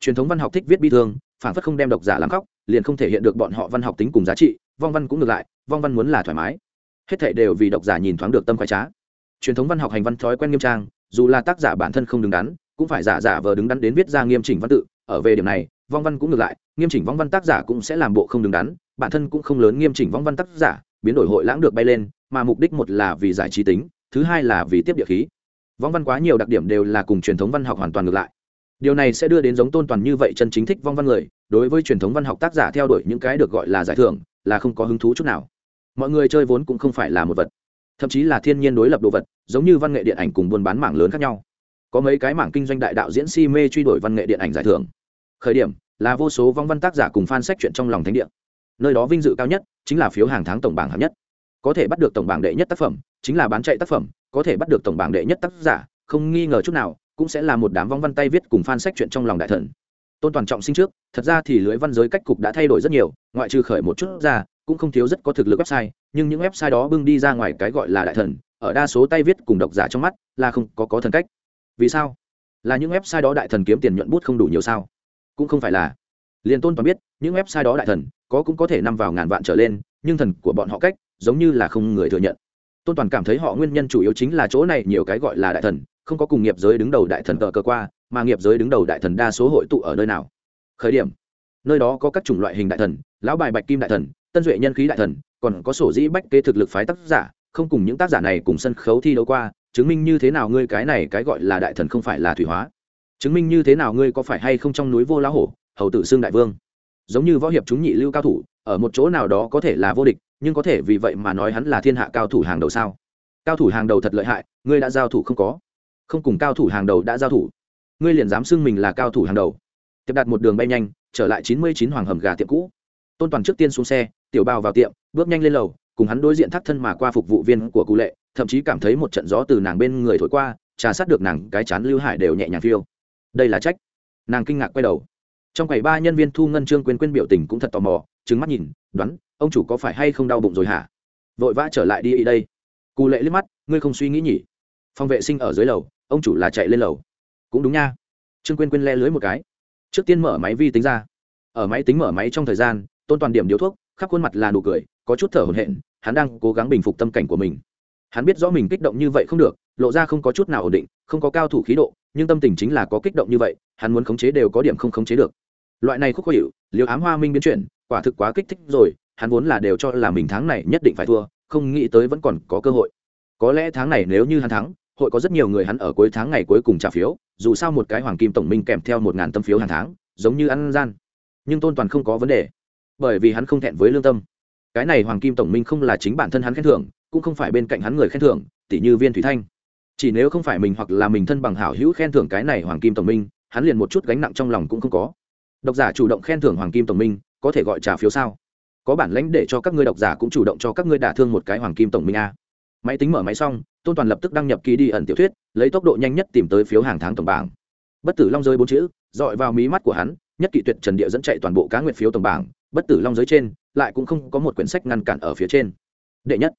Truyền thống văn học thích viết bi thương phản phất không đem độc giả làm khóc, liền không thể hiện được bọn họ văn học tính cùng giá trị, vong văn cũng ngược lại, vong văn muốn là thoải mái. Hết thảy đều vì độc giả nhìn thoáng được tâm khoái trá. Truyền thống văn học hành văn thói quen nghiêm trang, dù là tác giả bản thân không đứng đắn, cũng phải giả giả vờ đứng đắn đến viết ra nghiêm chỉnh văn tự, ở về điểm này, vong văn cũng ngược lại, nghiêm chỉnh vong văn tác giả cũng sẽ làm bộ không đứng đắn, bản thân cũng không lớn nghiêm chỉnh vong văn tác giả, biến đổi hội lãng được bay lên, mà mục đích một là vì giải trí tính thứ hai là vì tiếp địa khí. Vong văn quá nhiều đặc điểm đều là cùng truyền thống văn học hoàn toàn ngược lại. Điều này sẽ đưa đến giống tôn toàn như vậy chân chính thích vong văn người, đối với truyền thống văn học tác giả theo đuổi những cái được gọi là giải thưởng, là không có hứng thú chút nào. Mọi người chơi vốn cũng không phải là một vật, thậm chí là thiên nhiên đối lập đồ vật, giống như văn nghệ điện ảnh cùng buôn bán mảng lớn khác nhau. Có mấy cái mảng kinh doanh đại đạo diễn si mê truy đuổi văn nghệ điện ảnh giải thưởng. Khởi điểm, là vô số vong văn tác giả cùng fan sách chuyện trong lòng thánh địa. Nơi đó vinh dự cao nhất chính là phiếu hàng tháng tổng bảng hạng nhất có thể bắt được tổng bảng đệ nhất tác phẩm, chính là bán chạy tác phẩm, có thể bắt được tổng bảng đệ nhất tác giả, không nghi ngờ chút nào, cũng sẽ là một đám vong văn tay viết cùng fan sách chuyện trong lòng đại thần. Tôn toàn trọng sinh trước, thật ra thì lưới văn giới cách cục đã thay đổi rất nhiều, ngoại trừ khởi một chút ra, cũng không thiếu rất có thực lực website, nhưng những website đó bưng đi ra ngoài cái gọi là đại thần, ở đa số tay viết cùng độc giả trong mắt, là không có có thần cách. Vì sao? Là những website đó đại thần kiếm tiền nhuận bút không đủ nhiều sao? Cũng không phải là. Liền tôn toàn biết, những website đó đại thần, có cũng có thể nằm vào ngàn vạn trở lên, nhưng thần của bọn họ cách giống như là không người thừa nhận. Tôn toàn cảm thấy họ nguyên nhân chủ yếu chính là chỗ này nhiều cái gọi là đại thần, không có cùng nghiệp giới đứng đầu đại thần tờ cơ qua, mà nghiệp giới đứng đầu đại thần đa số hội tụ ở nơi nào. Khởi điểm. Nơi đó có các chủng loại hình đại thần, lão bài bạch kim đại thần, tân duệ nhân khí đại thần, còn có sổ dĩ bách kế thực lực phái tác giả, không cùng những tác giả này cùng sân khấu thi đấu qua, chứng minh như thế nào ngươi cái này cái gọi là đại thần không phải là thủy hóa. Chứng minh như thế nào ngươi có phải hay không trong núi vô lá hổ, hầu tử xương đại vương. Giống như võ hiệp chúng nhị lưu cao thủ, ở một chỗ nào đó có thể là vô địch nhưng có thể vì vậy mà nói hắn là thiên hạ cao thủ hàng đầu sao? Cao thủ hàng đầu thật lợi hại, ngươi đã giao thủ không có. Không cùng cao thủ hàng đầu đã giao thủ. Ngươi liền dám xưng mình là cao thủ hàng đầu. Tiếp đặt một đường bay nhanh, trở lại chín mươi chín hoàng hầm gà tiệm cũ. Tôn toàn trước tiên xuống xe, tiểu bao vào tiệm, bước nhanh lên lầu, cùng hắn đối diện thắt thân mà qua phục vụ viên của cụ lệ, thậm chí cảm thấy một trận gió từ nàng bên người thổi qua, trà sát được nàng, cái chán lưu hải đều nhẹ nhàng phiêu. Đây là trách. Nàng kinh ngạc quay đầu. Trong quầy ba nhân viên thu ngân trương quên quên biểu tình cũng thật tò mò trứng mắt nhìn, đoán, ông chủ có phải hay không đau bụng rồi hả? Vội vã trở lại đi ý đây. Cụ lệ liếc mắt, ngươi không suy nghĩ nhỉ? Phòng vệ sinh ở dưới lầu, ông chủ là chạy lên lầu. Cũng đúng nha. Trương Quyên Quyên le lưới một cái. Trước tiên mở máy vi tính ra. Ở máy tính mở máy trong thời gian, tôn toàn điểm điếu thuốc, khắp khuôn mặt là nụ cười, có chút thở hổn hển, hắn đang cố gắng bình phục tâm cảnh của mình. Hắn biết rõ mình kích động như vậy không được, lộ ra không có chút nào ổn định, không có cao thủ khí độ, nhưng tâm tình chính là có kích động như vậy, hắn muốn khống chế đều có điểm không khống chế được. Loại này khúc khó hiệu liều ám hoa minh biến chuyển quả thực quá kích thích rồi, hắn vốn là đều cho là mình tháng này nhất định phải thua, không nghĩ tới vẫn còn có cơ hội. Có lẽ tháng này nếu như hắn thắng, hội có rất nhiều người hắn ở cuối tháng ngày cuối cùng trả phiếu, dù sao một cái hoàng kim tổng minh kèm theo một ngàn tâm phiếu hàng tháng, giống như ăn gian. Nhưng tôn toàn không có vấn đề, bởi vì hắn không thẹn với lương tâm. Cái này hoàng kim tổng minh không là chính bản thân hắn khen thưởng, cũng không phải bên cạnh hắn người khen thưởng tỷ như viên thủy thanh. Chỉ nếu không phải mình hoặc là mình thân bằng hảo hữu khen thưởng cái này hoàng kim tổng minh, hắn liền một chút gánh nặng trong lòng cũng không có. Độc giả chủ động khen thưởng hoàng kim tổng minh có thể gọi trả phiếu sao? Có bản lãnh để cho các ngươi độc giả cũng chủ động cho các ngươi đả thương một cái hoàng kim tổng minh a. Máy tính mở máy xong, tôn toàn lập tức đăng nhập ký đi ẩn tiểu thuyết, lấy tốc độ nhanh nhất tìm tới phiếu hàng tháng tổng bảng. Bất tử long rơi bốn chữ, dọi vào mí mắt của hắn, nhất kỵ tuyệt trần địa dẫn chạy toàn bộ cá nguyện phiếu tổng bảng. Bất tử long giới trên, lại cũng không có một quyển sách ngăn cản ở phía trên. Đệ nhất.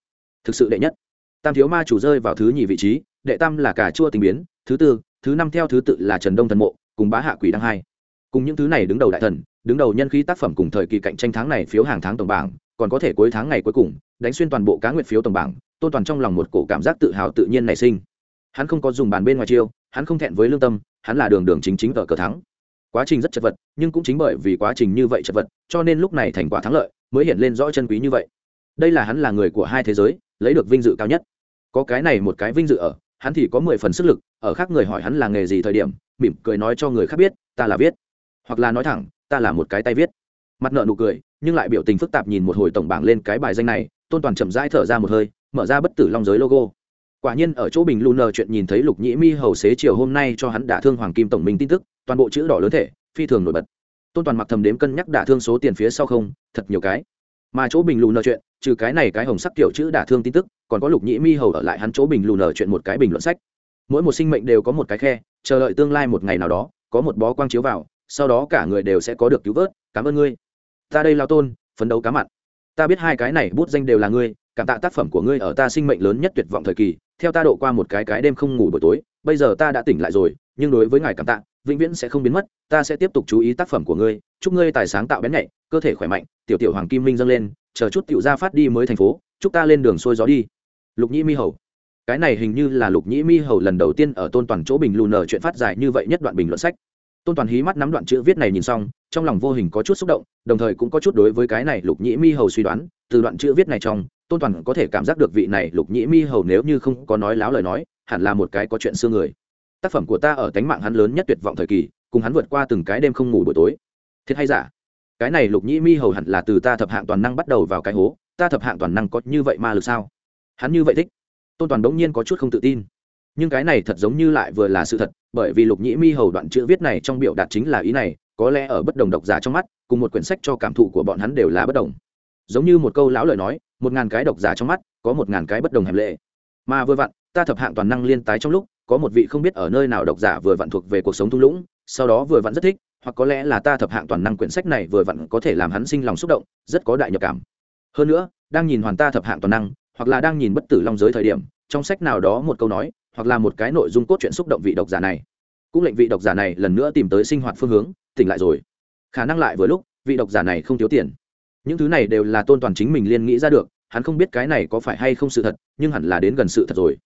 Thực sự đệ nhất. Tam thiếu ma chủ rơi vào thứ nhì vị trí, đệ tam là cà chua tình biến, thứ tư, thứ năm theo thứ tự là trần đông thần mộ, cùng bá hạ quỷ đăng hai. Cùng những thứ này đứng đầu đại thần đứng đầu nhân khí tác phẩm cùng thời kỳ cạnh tranh tháng này phiếu hàng tháng tổng bảng, còn có thể cuối tháng ngày cuối cùng, đánh xuyên toàn bộ cá nguyện phiếu tổng bảng, tôn toàn trong lòng một cổ cảm giác tự hào tự nhiên nảy sinh. Hắn không có dùng bàn bên ngoài chiêu, hắn không thẹn với lương tâm, hắn là đường đường chính chính ở cờ thắng. Quá trình rất chật vật, nhưng cũng chính bởi vì quá trình như vậy chật vật, cho nên lúc này thành quả thắng lợi mới hiện lên rõ chân quý như vậy. Đây là hắn là người của hai thế giới, lấy được vinh dự cao nhất. Có cái này một cái vinh dự ở, hắn thì có mười phần sức lực, ở khác người hỏi hắn là nghề gì thời điểm, mỉm cười nói cho người khác biết, ta là viết. Hoặc là nói thẳng ta là một cái tay viết. Mặt nợ nụ cười, nhưng lại biểu tình phức tạp nhìn một hồi tổng bảng lên cái bài danh này, tôn toàn chậm rãi thở ra một hơi, mở ra bất tử long giới logo. Quả nhiên ở chỗ bình lu nờ chuyện nhìn thấy lục nhĩ mi hầu xế chiều hôm nay cho hắn đả thương hoàng kim tổng minh tin tức, toàn bộ chữ đỏ lớn thể, phi thường nổi bật. Tôn toàn mặc thầm đếm cân nhắc đả thương số tiền phía sau không, thật nhiều cái. Mà chỗ bình lù nờ chuyện, trừ cái này cái hồng sắc kiểu chữ đả thương tin tức, còn có lục nhĩ mi hầu ở lại hắn chỗ bình lù nờ chuyện một cái bình luận sách. Mỗi một sinh mệnh đều có một cái khe, chờ đợi tương lai một ngày nào đó, có một bó quang chiếu vào sau đó cả người đều sẽ có được cứu vớt, cảm ơn ngươi. Ta đây lao tôn, phấn đấu cá mặn. Ta biết hai cái này bút danh đều là ngươi, cảm tạ tác phẩm của ngươi ở ta sinh mệnh lớn nhất tuyệt vọng thời kỳ, theo ta độ qua một cái cái đêm không ngủ buổi tối, bây giờ ta đã tỉnh lại rồi, nhưng đối với ngài cảm tạ, vĩnh viễn sẽ không biến mất, ta sẽ tiếp tục chú ý tác phẩm của ngươi. Chúc ngươi tài sáng tạo bén nhạy, cơ thể khỏe mạnh, tiểu tiểu hoàng kim minh dâng lên, chờ chút tiểu ra phát đi mới thành phố, chúc ta lên đường xuôi gió đi. Lục nhĩ mi hầu. Cái này hình như là lục nhĩ mi hầu lần đầu tiên ở tôn toàn chỗ bình lù nở chuyện phát dài như vậy nhất đoạn bình luận sách tôn toàn hí mắt nắm đoạn chữ viết này nhìn xong, trong lòng vô hình có chút xúc động, đồng thời cũng có chút đối với cái này lục nhĩ mi hầu suy đoán, từ đoạn chữ viết này trong, tôn toàn có thể cảm giác được vị này lục nhĩ mi hầu nếu như không có nói láo lời nói, hẳn là một cái có chuyện xưa người. Tác phẩm của ta ở cánh mạng hắn lớn nhất tuyệt vọng thời kỳ, cùng hắn vượt qua từng cái đêm không ngủ buổi tối. Thiệt hay giả? Cái này lục nhĩ mi hầu hẳn là từ ta thập hạng toàn năng bắt đầu vào cái hố, ta thập hạng toàn năng có như vậy ma lực sao? Hắn như vậy thích? Tôn toàn đống nhiên có chút không tự tin nhưng cái này thật giống như lại vừa là sự thật, bởi vì lục nhĩ mi hầu đoạn chữ viết này trong biểu đạt chính là ý này, có lẽ ở bất đồng độc giả trong mắt, cùng một quyển sách cho cảm thụ của bọn hắn đều là bất đồng. Giống như một câu lão lời nói, một ngàn cái độc giả trong mắt, có một ngàn cái bất đồng hẻm lệ. Mà vừa vặn, ta thập hạng toàn năng liên tái trong lúc, có một vị không biết ở nơi nào độc giả vừa vặn thuộc về cuộc sống thung lũng, sau đó vừa vặn rất thích, hoặc có lẽ là ta thập hạng toàn năng quyển sách này vừa vặn có thể làm hắn sinh lòng xúc động, rất có đại nhập cảm. Hơn nữa, đang nhìn hoàn ta thập hạng toàn năng, hoặc là đang nhìn bất tử long giới thời điểm, trong sách nào đó một câu nói hoặc là một cái nội dung cốt truyện xúc động vị độc giả này. Cũng lệnh vị độc giả này lần nữa tìm tới sinh hoạt phương hướng, tỉnh lại rồi. Khả năng lại vừa lúc, vị độc giả này không thiếu tiền. Những thứ này đều là tôn toàn chính mình liên nghĩ ra được, hắn không biết cái này có phải hay không sự thật, nhưng hẳn là đến gần sự thật rồi.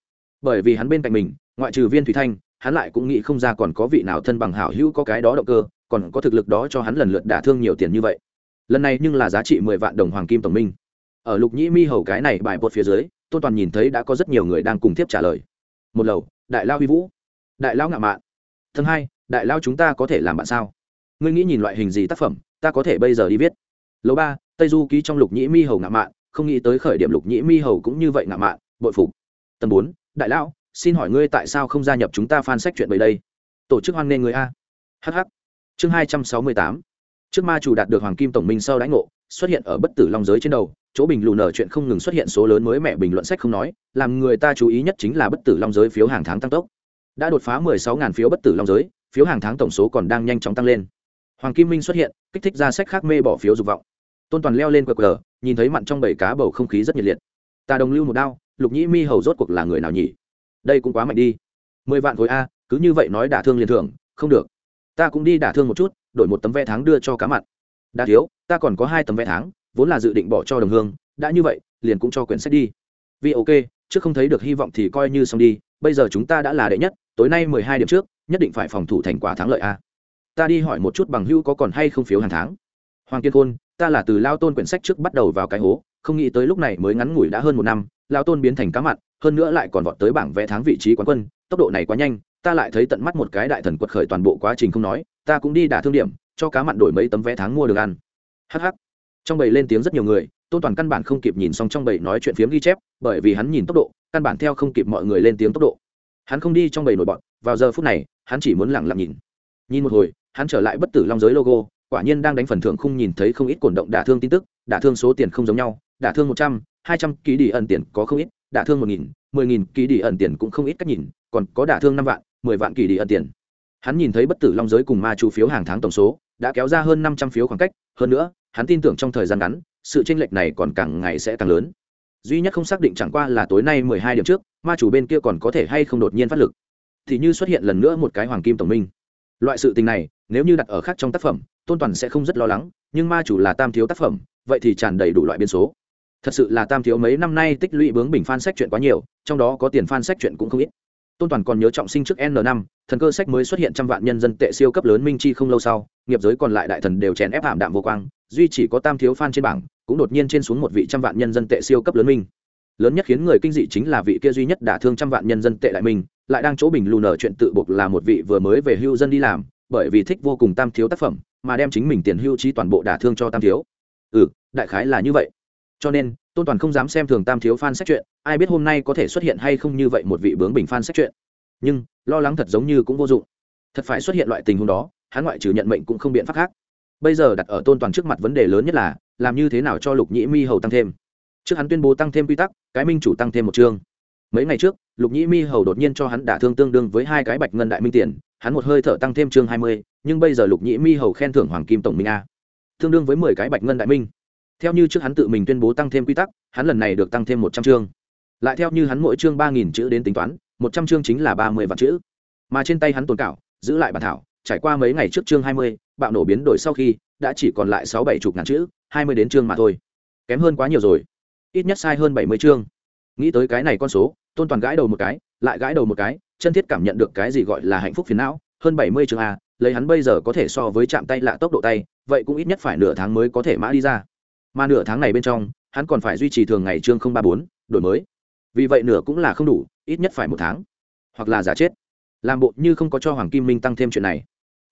Bởi vì hắn bên cạnh mình, ngoại trừ viên thủy thanh, hắn lại cũng nghĩ không ra còn có vị nào thân bằng hảo hữu có cái đó động cơ, còn có thực lực đó cho hắn lần lượt đả thương nhiều tiền như vậy. Lần này nhưng là giá trị mười vạn đồng hoàng kim tổng minh. Ở lục nhĩ mi hầu cái này bài bột phía dưới, tôn toàn nhìn thấy đã có rất nhiều người đang cùng tiếp trả lời một lầu, đại lao huy vũ, đại lao ngạo mạn. Thứ hai, đại lao chúng ta có thể làm bạn sao? Ngươi nghĩ nhìn loại hình gì tác phẩm, ta có thể bây giờ đi viết. Lầu ba, tây du ký trong lục nhĩ mi hầu ngạo mạn, không nghĩ tới khởi điểm lục nhĩ mi hầu cũng như vậy ngạo mạn, bội phục. Tầng bốn, đại lão xin hỏi ngươi tại sao không gia nhập chúng ta phan sách chuyện bởi đây? Tổ chức hoan nghênh người a. Hh chương hai trăm sáu mươi tám. Trước ma chủ đạt được hoàng kim tổng minh sau đãi ngộ, xuất hiện ở bất tử long giới trên đầu chỗ bình lù nở chuyện không ngừng xuất hiện số lớn mới mẹ bình luận sách không nói, làm người ta chú ý nhất chính là bất tử long giới phiếu hàng tháng tăng tốc. Đã đột phá 16.000 phiếu bất tử long giới, phiếu hàng tháng tổng số còn đang nhanh chóng tăng lên. Hoàng kim minh xuất hiện, kích thích ra sách khác mê bỏ phiếu dục vọng. Tôn toàn leo lên cờ cờ nhìn thấy mặn trong bảy cá bầu không khí rất nhiệt liệt. Ta đồng lưu một đao, lục nhĩ mi hầu rốt cuộc là người nào nhỉ? Đây cũng quá mạnh đi. Mười vạn khối a, cứ như vậy nói đả thương liền thưởng, không được. Ta cũng đi đả thương một chút, đổi một tấm vé tháng đưa cho cá mặn. Đã thiếu, ta còn có hai tấm vé tháng vốn là dự định bỏ cho đồng hương, đã như vậy, liền cũng cho quyển sách đi. Vì ok, trước không thấy được hy vọng thì coi như xong đi, bây giờ chúng ta đã là đệ nhất, tối nay mười hai điểm trước, nhất định phải phòng thủ thành quả thắng lợi a. Ta đi hỏi một chút bằng hữu có còn hay không phiếu hàng tháng. Hoàng kiên khôn, ta là từ lao tôn quyển sách trước bắt đầu vào cái hố, không nghĩ tới lúc này mới ngắn ngủi đã hơn một năm, lao tôn biến thành cá mặn, hơn nữa lại còn vọt tới bảng vẽ tháng vị trí quán quân, tốc độ này quá nhanh, ta lại thấy tận mắt một cái đại thần quật khởi toàn bộ quá trình không nói, ta cũng đi đả thương điểm, cho cá mặn đổi mấy tấm vé tháng mua được ăn. Hh trong bầy lên tiếng rất nhiều người tôn toàn căn bản không kịp nhìn xong trong bầy nói chuyện phiếm ghi chép, bởi vì hắn nhìn tốc độ, căn bản theo không kịp mọi người lên tiếng tốc độ. Hắn không đi trong bầy nổi bọn, vào giờ phút này, hắn chỉ muốn lẳng lặng nhìn. Nhìn một hồi, hắn trở lại bất tử long giới logo, quả nhiên đang đánh phần thưởng không nhìn thấy không ít cổn động đả thương tin tức, đả thương số tiền không giống nhau, đả thương một trăm, hai trăm ký đi ẩn tiền có không ít, đả thương một nghìn, mười nghìn ký đi ẩn tiền cũng không ít cách nhìn, còn có đả thương năm vạn, mười vạn kỳ đi ẩn tiền. Hắn nhìn thấy bất tử long giới cùng ma chu phiếu hàng tháng tổng số, đã kéo ra hơn năm trăm phiếu khoảng cách, hơn nữa hắn tin tưởng trong thời gian ngắn, sự tranh lệch này còn càng ngày sẽ càng lớn. Duy nhất không xác định chẳng qua là tối nay mười hai điểm trước, ma chủ bên kia còn có thể hay không đột nhiên phát lực. Thì như xuất hiện lần nữa một cái hoàng kim tổng minh. Loại sự tình này, nếu như đặt ở khác trong tác phẩm, tôn toàn sẽ không rất lo lắng, nhưng ma chủ là tam thiếu tác phẩm, vậy thì tràn đầy đủ loại biên số. Thật sự là tam thiếu mấy năm nay tích lũy bướng bình fan sách chuyện quá nhiều, trong đó có tiền fan sách chuyện cũng không ít. Tôn toàn còn nhớ trọng sinh trước n năm thần cơ sách mới xuất hiện trăm vạn nhân dân tệ siêu cấp lớn minh chi không lâu sau, nghiệp giới còn lại đại thần đều chèn ép ảm đạm vô quang, duy chỉ có tam thiếu phan trên bảng, cũng đột nhiên trên xuống một vị trăm vạn nhân dân tệ siêu cấp lớn minh. Lớn nhất khiến người kinh dị chính là vị kia duy nhất đả thương trăm vạn nhân dân tệ đại minh, lại đang chỗ bình lù nở chuyện tự buộc là một vị vừa mới về hưu dân đi làm, bởi vì thích vô cùng tam thiếu tác phẩm, mà đem chính mình tiền hưu trí toàn bộ đả thương cho tam thiếu. Ừ đại khái là như vậy. Cho nên, tôn toàn không dám xem thường tam thiếu fan sách chuyện ai biết hôm nay có thể xuất hiện hay không như vậy một vị bướng bình fan sách chuyện nhưng lo lắng thật giống như cũng vô dụng. Thật phải xuất hiện loại tình huống đó, hắn ngoại trừ nhận mệnh cũng không biện pháp khác. Bây giờ đặt ở tôn toàn trước mặt vấn đề lớn nhất là, làm như thế nào cho lục nhĩ mi hầu tăng thêm. Trước hắn tuyên bố tăng thêm quy tắc, cái minh chủ tăng thêm một chương. Mấy ngày trước, lục nhĩ mi hầu đột nhiên cho hắn đả thương tương đương với hai cái bạch ngân đại minh tiền, hắn một hơi thở tăng thêm chương hai mươi, nhưng bây giờ lục nhĩ mi hầu khen thưởng hoàng kim tổng minh a. Tương đương với mười cái bạch ngân đại minh. Theo như trước hắn tự mình tuyên bố tăng thêm quy tắc, hắn lần này được tăng thêm một trăm chương lại theo như hắn mỗi chương ba nghìn chữ đến tính toán, một trăm chương chính là ba mươi vạn chữ. Mà trên tay hắn tồn cảo, giữ lại bản thảo, trải qua mấy ngày trước chương hai mươi, bạo nổ biến đổi sau khi, đã chỉ còn lại sáu bảy chục ngàn chữ, hai mươi đến chương mà thôi. Kém hơn quá nhiều rồi. Ít nhất sai hơn bảy mươi chương. Nghĩ tới cái này con số, tôn toàn gãi đầu một cái, lại gãi đầu một cái, chân thiết cảm nhận được cái gì gọi là hạnh phúc phiền não, hơn bảy mươi chương a lấy hắn bây giờ có thể so với chạm tay lạ tốc độ tay, vậy cũng ít nhất phải nửa tháng mới có thể mã đi ra. Mà nửa tháng này bên trong, hắn còn phải duy trì thường ngày chương ba bốn, đổi mới vì vậy nửa cũng là không đủ, ít nhất phải một tháng, hoặc là giả chết. Làm bộ như không có cho hoàng kim minh tăng thêm chuyện này.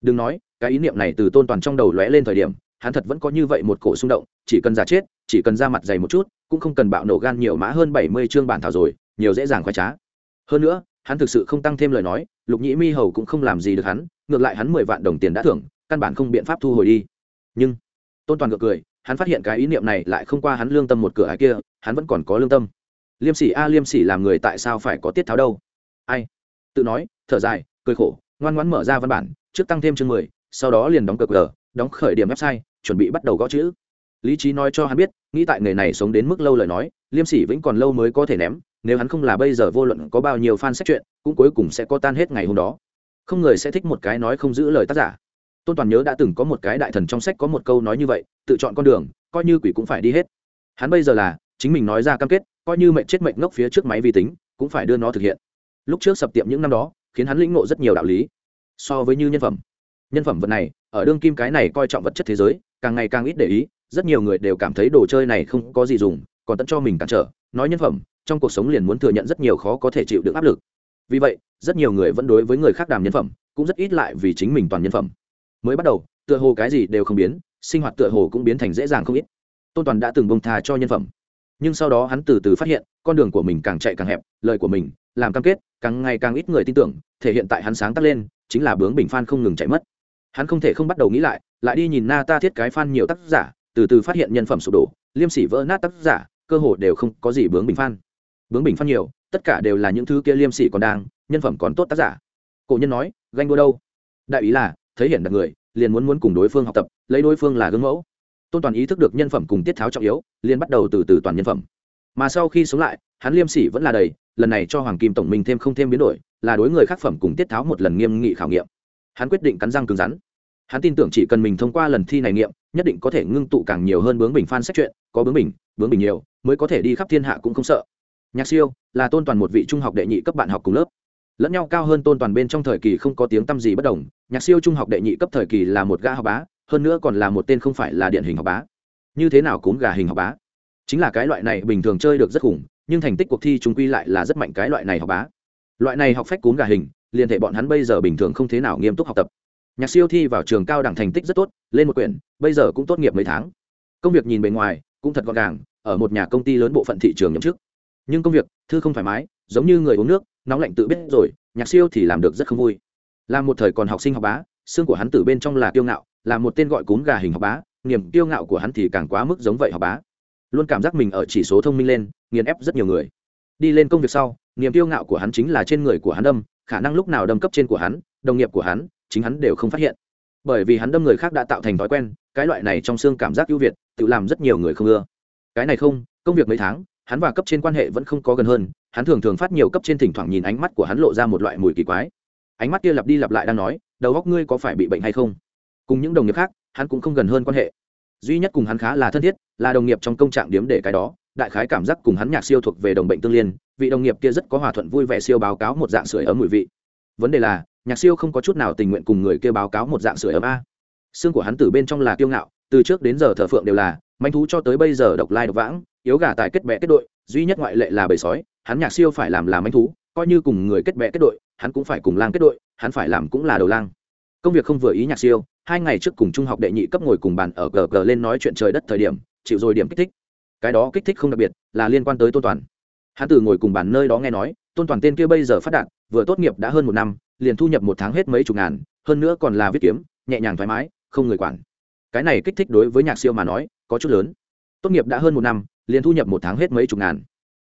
Đừng nói, cái ý niệm này từ tôn toàn trong đầu lóe lên thời điểm, hắn thật vẫn có như vậy một cổ xung động, chỉ cần giả chết, chỉ cần ra mặt dày một chút, cũng không cần bạo nổ gan nhiều mã hơn bảy mươi chương bản thảo rồi, nhiều dễ dàng khoái trá. Hơn nữa, hắn thực sự không tăng thêm lời nói, lục nhĩ mi hầu cũng không làm gì được hắn, ngược lại hắn mười vạn đồng tiền đã thưởng, căn bản không biện pháp thu hồi đi. Nhưng, tôn toàn ngược cười, hắn phát hiện cái ý niệm này lại không qua hắn lương tâm một cửa ải kia, hắn vẫn còn có lương tâm liêm sỉ a, liêm sỉ làm người tại sao phải có tiết tháo đâu? Ai? Tự nói, thở dài, cười khổ, ngoan ngoãn mở ra văn bản, trước tăng thêm chương mười, sau đó liền đóng cờ cờ, đóng khởi điểm website, chuẩn bị bắt đầu gõ chữ. Lý trí nói cho hắn biết, nghĩ tại nghề này sống đến mức lâu lời nói, liêm sỉ vĩnh còn lâu mới có thể ném, nếu hắn không là bây giờ vô luận có bao nhiêu fan sách chuyện, cũng cuối cùng sẽ có tan hết ngày hôm đó. Không người sẽ thích một cái nói không giữ lời tác giả. Tôn toàn nhớ đã từng có một cái đại thần trong sách có một câu nói như vậy, tự chọn con đường, coi như quỷ cũng phải đi hết. Hắn bây giờ là chính mình nói ra cam kết, coi như mệnh chết mệnh ngốc phía trước máy vi tính, cũng phải đưa nó thực hiện. Lúc trước sập tiệm những năm đó, khiến hắn lĩnh ngộ rất nhiều đạo lý. So với như nhân phẩm. Nhân phẩm vật này, ở đương kim cái này coi trọng vật chất thế giới, càng ngày càng ít để ý, rất nhiều người đều cảm thấy đồ chơi này không có gì dùng, còn tận cho mình cản trở. Nói nhân phẩm, trong cuộc sống liền muốn thừa nhận rất nhiều khó có thể chịu được áp lực. Vì vậy, rất nhiều người vẫn đối với người khác đàm nhân phẩm, cũng rất ít lại vì chính mình toàn nhân phẩm. Mới bắt đầu, tựa hồ cái gì đều không biến, sinh hoạt tựa hồ cũng biến thành dễ dàng không ít. Tôn toàn đã từng bông thà cho nhân phẩm nhưng sau đó hắn từ từ phát hiện, con đường của mình càng chạy càng hẹp, lời của mình, làm cam kết, càng ngày càng ít người tin tưởng, thể hiện tại hắn sáng tác lên, chính là bướng bình phan không ngừng chạy mất. Hắn không thể không bắt đầu nghĩ lại lại đi nhìn na ta thiết cái phan nhiều tác giả, từ từ phát hiện nhân phẩm sụp đổ, liêm sỉ vỡ nát tác giả, cơ hồ đều không có gì bướng bình phan bướng bình phan nhiều, tất cả đều là những thứ kia liêm sỉ còn đang, nhân phẩm còn tốt tác giả. Cổ nhân nói, ganh đua đâu? Đại ý là, thấy hiện đặt người, liền muốn muốn cùng đối phương học tập, lấy đối phương là gương mẫu tôn toàn ý thức được nhân phẩm cùng tiết tháo trọng yếu, liền bắt đầu từ từ toàn nhân phẩm. Mà sau khi sống lại, hắn liêm sỉ vẫn là đầy, lần này cho hoàng kim tổng minh thêm không thêm biến đổi, là đối người khác phẩm cùng tiết tháo một lần nghiêm nghị khảo nghiệm. Hắn quyết định cắn răng cứng rắn. Hắn tin tưởng chỉ cần mình thông qua lần thi này nghiệm, nhất định có thể ngưng tụ càng nhiều hơn bướng bình phan xét chuyện có bướng bình bướng bình nhiều, mới có thể đi khắp thiên hạ cũng không sợ. Nhạc siêu, là tôn toàn một vị trung học đệ nhị cấp bạn học cùng lớp. Lẫn nhau cao hơn tôn toàn bên trong thời kỳ không có tiếng tăm gì bất đồng, nhạc siêu trung học đệ nhị cấp thời kỳ là một gã học bá hơn nữa còn là một tên không phải là điển hình học bá. Như thế nào cúm gà hình học bá. Chính là cái loại này bình thường chơi được rất khủng, nhưng thành tích cuộc thi chúng quy lại là rất mạnh cái loại này học bá. Loại này học phách cúm gà hình liền thể bọn hắn bây giờ bình thường không thế nào nghiêm túc học tập. Nhạc siêu thi vào trường cao đẳng thành tích rất tốt, lên một quyển, bây giờ cũng tốt nghiệp mấy tháng. Công việc nhìn bề ngoài, cũng thật gọn gàng, ở một nhà công ty lớn bộ phận thị trường nhậm chức. Nhưng công việc, thư không thoải mái, giống như người uống nước, nóng lạnh tự biết rồi, nhạc siêu thì làm được rất không vui. Là một thời còn học sinh học bá, xương của hắn từ bên trong là kiêu ngạo là một tên gọi cúm gà hình học bá, niềm kiêu ngạo của hắn thì càng quá mức giống vậy học bá. Luôn cảm giác mình ở chỉ số thông minh lên, nghiền ép rất nhiều người. Đi lên công việc sau, niềm kiêu ngạo của hắn chính là trên người của hắn đâm, khả năng lúc nào đâm cấp trên của hắn, đồng nghiệp của hắn, chính hắn đều không phát hiện. Bởi vì hắn đâm người khác đã tạo thành thói quen, cái loại này trong xương cảm giác ưu việt, tự làm rất nhiều người không ưa. Cái này không, công việc mấy tháng, hắn và cấp trên quan hệ vẫn không có gần hơn, hắn thường thường phát nhiều cấp trên thỉnh thoảng nhìn ánh mắt của hắn lộ ra một loại mùi kỳ quái. Ánh mắt kia lặp đi lặp lại đang nói, đầu góc ngươi có phải bị bệnh hay không? Cùng những đồng nghiệp khác, hắn cũng không gần hơn quan hệ. Duy nhất cùng hắn khá là thân thiết, là đồng nghiệp trong công trạng điếm để cái đó, đại khái cảm giác cùng hắn nhạc siêu thuộc về đồng bệnh tương liên, vị đồng nghiệp kia rất có hòa thuận vui vẻ siêu báo cáo một dạng sưởi ấm mùi vị. Vấn đề là, nhạc siêu không có chút nào tình nguyện cùng người kia báo cáo một dạng sưởi ấm a. Xương của hắn từ bên trong là kiêu ngạo, từ trước đến giờ thờ phượng đều là, manh thú cho tới bây giờ độc lai độc vãng, yếu gà tài kết bè kết đội, duy nhất ngoại lệ là bầy sói, hắn nhạc siêu phải làm là manh thú, coi như cùng người kết bè kết đội, hắn cũng phải cùng lang kết đội, hắn phải làm cũng là đầu lang. Công việc không vừa ý nhạc siêu hai ngày trước cùng trung học đệ nhị cấp ngồi cùng bàn ở cờ cờ lên nói chuyện trời đất thời điểm, chịu rồi điểm kích thích. Cái đó kích thích không đặc biệt, là liên quan tới tôn toàn. Hắn từ ngồi cùng bàn nơi đó nghe nói, tôn toàn tên kia bây giờ phát đạt, vừa tốt nghiệp đã hơn một năm, liền thu nhập một tháng hết mấy chục ngàn, hơn nữa còn là viết kiếm, nhẹ nhàng thoải mái, không người quản. Cái này kích thích đối với nhạc siêu mà nói, có chút lớn. Tốt nghiệp đã hơn một năm, liền thu nhập một tháng hết mấy chục ngàn.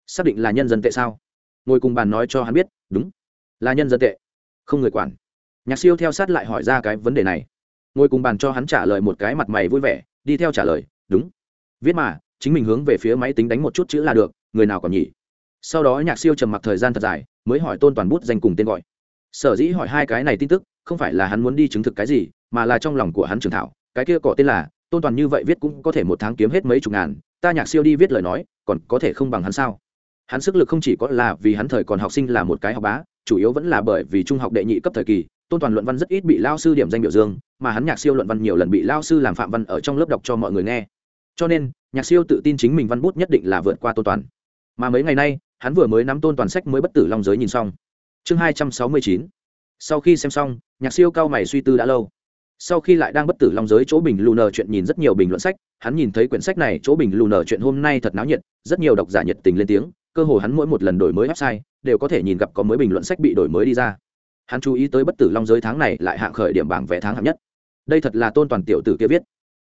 Xác định là nhân dân tệ sao? Ngồi cùng bàn nói cho hắn biết, đúng, là nhân dân tệ, không người quản. Nhạc siêu theo sát lại hỏi ra cái vấn đề này ngồi cùng bàn cho hắn trả lời một cái mặt mày vui vẻ, đi theo trả lời, đúng. Viết mà, chính mình hướng về phía máy tính đánh một chút chữ là được, người nào còn nhỉ? Sau đó nhạc siêu trầm mặc thời gian thật dài, mới hỏi tôn toàn bút danh cùng tên gọi. Sở dĩ hỏi hai cái này tin tức, không phải là hắn muốn đi chứng thực cái gì, mà là trong lòng của hắn trường thảo, cái kia có tên là, tôn toàn như vậy viết cũng có thể một tháng kiếm hết mấy chục ngàn, ta nhạc siêu đi viết lời nói, còn có thể không bằng hắn sao? Hắn sức lực không chỉ có là vì hắn thời còn học sinh là một cái học bá, chủ yếu vẫn là bởi vì trung học đệ nhị cấp thời kỳ tôn toàn luận văn rất ít bị lao sư điểm danh biểu dương, mà hắn nhạc siêu luận văn nhiều lần bị lao sư làm phạm văn ở trong lớp đọc cho mọi người nghe. Cho nên, nhạc siêu tự tin chính mình văn bút nhất định là vượt qua tôn toàn. Mà mấy ngày nay, hắn vừa mới nắm tôn toàn sách mới bất tử long giới nhìn xong. Chương hai trăm sáu mươi chín. Sau khi xem xong, nhạc siêu cao mày suy tư đã lâu. Sau khi lại đang bất tử long giới chỗ bình lù nờ chuyện nhìn rất nhiều bình luận sách, hắn nhìn thấy quyển sách này chỗ bình lù nờ chuyện hôm nay thật náo nhiệt, rất nhiều độc giả nhiệt tình lên tiếng, cơ hồ hắn mỗi một lần đổi mới website, đều có thể nhìn gặp có mới bình luận sách bị đổi mới đi ra hắn chú ý tới bất tử long giới tháng này lại hạng khởi điểm bảng vé tháng hạng nhất. Đây thật là tôn toàn tiểu tử kia viết.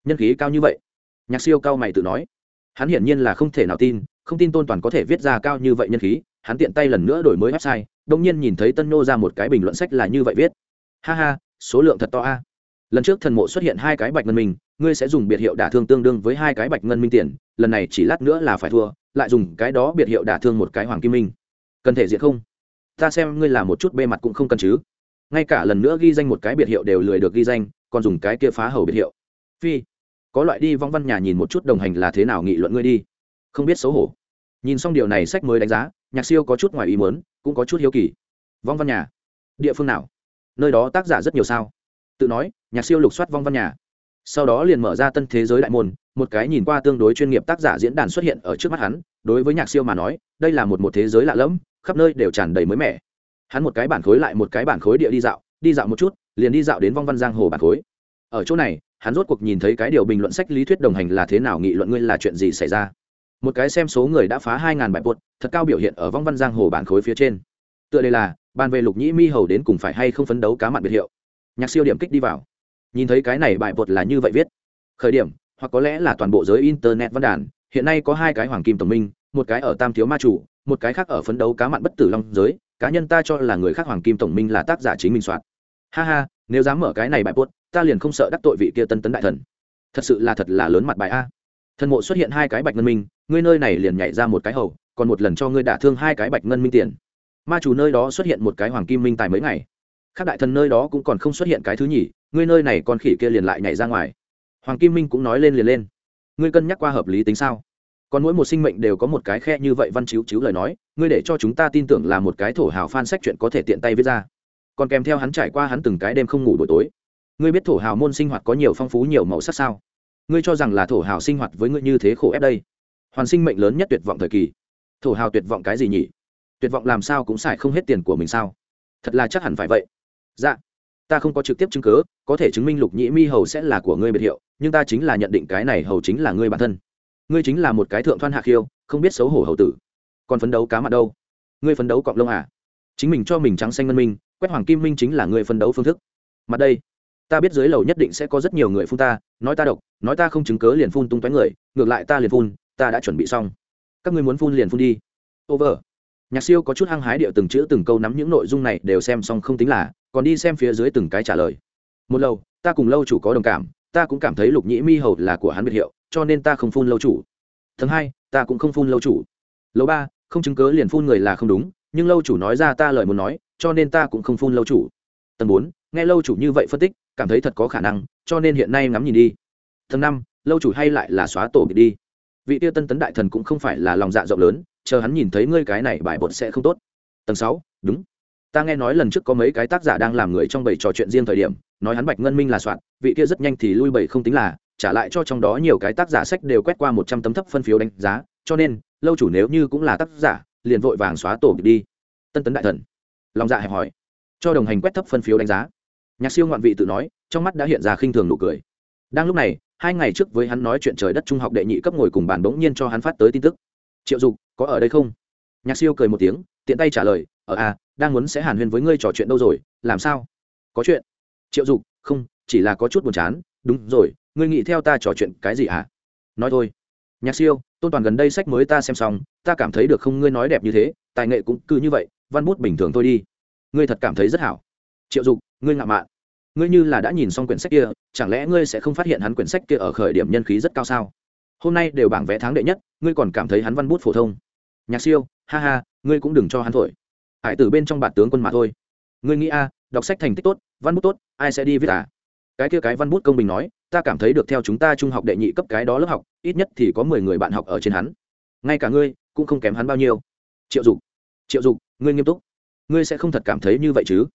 Nhân khí cao như vậy. Nhạc siêu cao mày tự nói. Hắn hiển nhiên là không thể nào tin, không tin tôn toàn có thể viết ra cao như vậy nhân khí, hắn tiện tay lần nữa đổi mới website đông nhiên nhìn thấy tân nô ra một cái bình luận sách là như vậy viết. Ha ha, số lượng thật to a. Lần trước thần mộ xuất hiện hai cái bạch ngân minh ngươi sẽ dùng biệt hiệu đả thương tương đương với hai cái bạch ngân minh tiền, lần này chỉ lát nữa là phải thua, lại dùng cái đó biệt hiệu đả thương một cái hoàng kim minh. Cần thể diện không? Ta xem ngươi là một chút bê mặt cũng không cần chứ. Ngay cả lần nữa ghi danh một cái biệt hiệu đều lười được ghi danh, còn dùng cái kia phá hầu biệt hiệu. Phi, có loại đi vong văn nhà nhìn một chút đồng hành là thế nào nghị luận ngươi đi. Không biết xấu hổ. Nhìn xong điều này sách mới đánh giá, nhạc siêu có chút ngoài ý muốn, cũng có chút hiếu kỳ. Vong văn nhà? Địa phương nào? Nơi đó tác giả rất nhiều sao? Tự nói, nhạc siêu lục soát vong văn nhà. Sau đó liền mở ra tân thế giới đại môn, một cái nhìn qua tương đối chuyên nghiệp tác giả diễn đàn xuất hiện ở trước mắt hắn. Đối với nhạc siêu mà nói, đây là một một thế giới lạ lẫm khắp nơi đều tràn đầy mới mẻ. Hắn một cái bản khối lại một cái bản khối địa đi dạo đi dạo một chút, liền đi dạo đến vong văn giang hồ bản khối. Ở chỗ này, hắn rốt cuộc nhìn thấy cái điều bình luận sách lý thuyết đồng hành là thế nào nghị luận ngươi là chuyện gì xảy ra. Một cái xem số người đã phá hai ngàn bài buột thật cao biểu hiện ở vong văn giang hồ bản khối phía trên. Tựa đây là bàn về lục nhĩ mi hầu đến cùng phải hay không phấn đấu cá mặn biệt hiệu? Nhạc siêu điểm kích đi vào. Nhìn thấy cái này bài bột là như vậy viết. Khởi điểm, hoặc có lẽ là toàn bộ giới internet văn đàn, hiện nay có hai cái hoàng kim tổng minh, một cái ở tam thiếu ma chủ một cái khác ở phấn đấu cá mặn bất tử long giới, cá nhân ta cho là người khác hoàng kim tổng minh là tác giả chính mình soạn. Ha ha, nếu dám mở cái này bài bút ta liền không sợ đắc tội vị kia tân tấn đại thần. Thật sự là thật là lớn mặt bài a. Thần mộ xuất hiện hai cái bạch ngân minh, ngươi nơi này liền nhảy ra một cái hầu, còn một lần cho ngươi đả thương hai cái bạch ngân minh tiền. Ma chủ nơi đó xuất hiện một cái hoàng kim minh tài mấy ngày. Khác đại thần nơi đó cũng còn không xuất hiện cái thứ nhỉ ngươi nơi này con khỉ kia liền lại nhảy ra ngoài. Hoàng kim minh cũng nói lên liền lên. Ngươi cân nhắc qua hợp lý tính sao? Còn mỗi một sinh mệnh đều có một cái khe như vậy văn chiếu chiếu lời nói, ngươi để cho chúng ta tin tưởng là một cái thổ hào phan sách chuyện có thể tiện tay viết ra. Còn kèm theo hắn trải qua hắn từng cái đêm không ngủ buổi tối. Ngươi biết thổ hào môn sinh hoạt có nhiều phong phú, nhiều màu sắc sao? Ngươi cho rằng là thổ hào sinh hoạt với ngươi như thế khổ ép đây? Hoàn sinh mệnh lớn nhất tuyệt vọng thời kỳ. Thổ hào tuyệt vọng cái gì nhỉ? Tuyệt vọng làm sao cũng xài không hết tiền của mình sao? Thật là chắc hẳn phải vậy. Dạ. Ta không có trực tiếp chứng cứ, có thể chứng minh lục nhĩ mi hầu sẽ là của ngươi biệt hiệu, nhưng ta chính là nhận định cái này hầu chính là ngươi bản thân ngươi chính là một cái thượng thoan hạ khiêu, không biết xấu hổ hầu tử. Còn phấn đấu cá mặt đâu? Ngươi phấn đấu cọng lông à? Chính mình cho mình trắng xanh ngân minh, quét hoàng kim minh chính là ngươi phấn đấu phương thức. Mặt đây, ta biết dưới lầu nhất định sẽ có rất nhiều người phun ta, nói ta độc, nói ta không chứng cớ liền phun tung toái người, ngược lại ta liền phun, ta đã chuẩn bị xong. Các ngươi muốn phun liền phun đi. Over. Nhạc siêu có chút hăng hái điệu từng chữ từng câu nắm những nội dung này đều xem xong không tính là, còn đi xem phía dưới từng cái trả lời. Một lâu ta cùng lâu chủ có đồng cảm ta cũng cảm thấy lục nhĩ mi hầu là của hắn biệt hiệu, cho nên ta không phun lâu chủ. Thứ hai, ta cũng không phun lâu chủ. Lâu ba, không chứng cớ liền phun người là không đúng, nhưng lâu chủ nói ra ta lời muốn nói, cho nên ta cũng không phun lâu chủ. Tầng bốn, nghe lâu chủ như vậy phân tích, cảm thấy thật có khả năng, cho nên hiện nay ngắm nhìn đi. Tầng năm, lâu chủ hay lại là xóa tổ bị đi. Vị tiêu tân tấn đại thần cũng không phải là lòng dạ rộng lớn, chờ hắn nhìn thấy ngươi cái này bài bột sẽ không tốt. Tầng sáu, đúng ta nghe nói lần trước có mấy cái tác giả đang làm người trong bảy trò chuyện riêng thời điểm, nói hắn bạch ngân minh là soạn, vị kia rất nhanh thì lui bảy không tính là, trả lại cho trong đó nhiều cái tác giả sách đều quét qua một trăm tấm thấp phân phiếu đánh giá, cho nên, lâu chủ nếu như cũng là tác giả, liền vội vàng xóa tổ đi. Tân tấn đại thần. Lòng dạ hẹp hỏi. Cho đồng hành quét thấp phân phiếu đánh giá. Nhạc siêu ngoạn vị tự nói, trong mắt đã hiện ra khinh thường nụ cười. Đang lúc này, hai ngày trước với hắn nói chuyện trời đất trung học đệ nhị cấp ngồi cùng bàn bỗng nhiên cho hắn phát tới tin tức. Triệu dục, có ở đây không? Nhạc siêu cười một tiếng, tiện tay trả lời, ở à đang muốn sẽ hàn huyên với ngươi trò chuyện đâu rồi, làm sao? Có chuyện? Triệu dục, không, chỉ là có chút buồn chán. Đúng rồi, ngươi nghĩ theo ta trò chuyện cái gì à nói thôi. Nhạc siêu, tôn toàn gần đây sách mới ta xem xong, ta cảm thấy được không? Ngươi nói đẹp như thế, tài nghệ cũng cứ như vậy, văn bút bình thường thôi đi. Ngươi thật cảm thấy rất hảo. Triệu dục, ngươi ngạo mạn. Ngươi như là đã nhìn xong quyển sách kia, chẳng lẽ ngươi sẽ không phát hiện hắn quyển sách kia ở khởi điểm nhân khí rất cao sao? Hôm nay đều bảng vẽ tháng đệ nhất, ngươi còn cảm thấy hắn văn bút phổ thông. Nhạc siêu, ha ha, ngươi cũng đừng cho hắn thổi hải từ bên trong bản tướng quân mà thôi. Ngươi nghĩ a, đọc sách thành tích tốt, văn bút tốt, ai sẽ đi viết à? Cái kia cái văn bút công bình nói, ta cảm thấy được theo chúng ta trung học đệ nhị cấp cái đó lớp học, ít nhất thì có mười người bạn học ở trên hắn. Ngay cả ngươi, cũng không kém hắn bao nhiêu. Triệu dục triệu dục, ngươi nghiêm túc. Ngươi sẽ không thật cảm thấy như vậy chứ?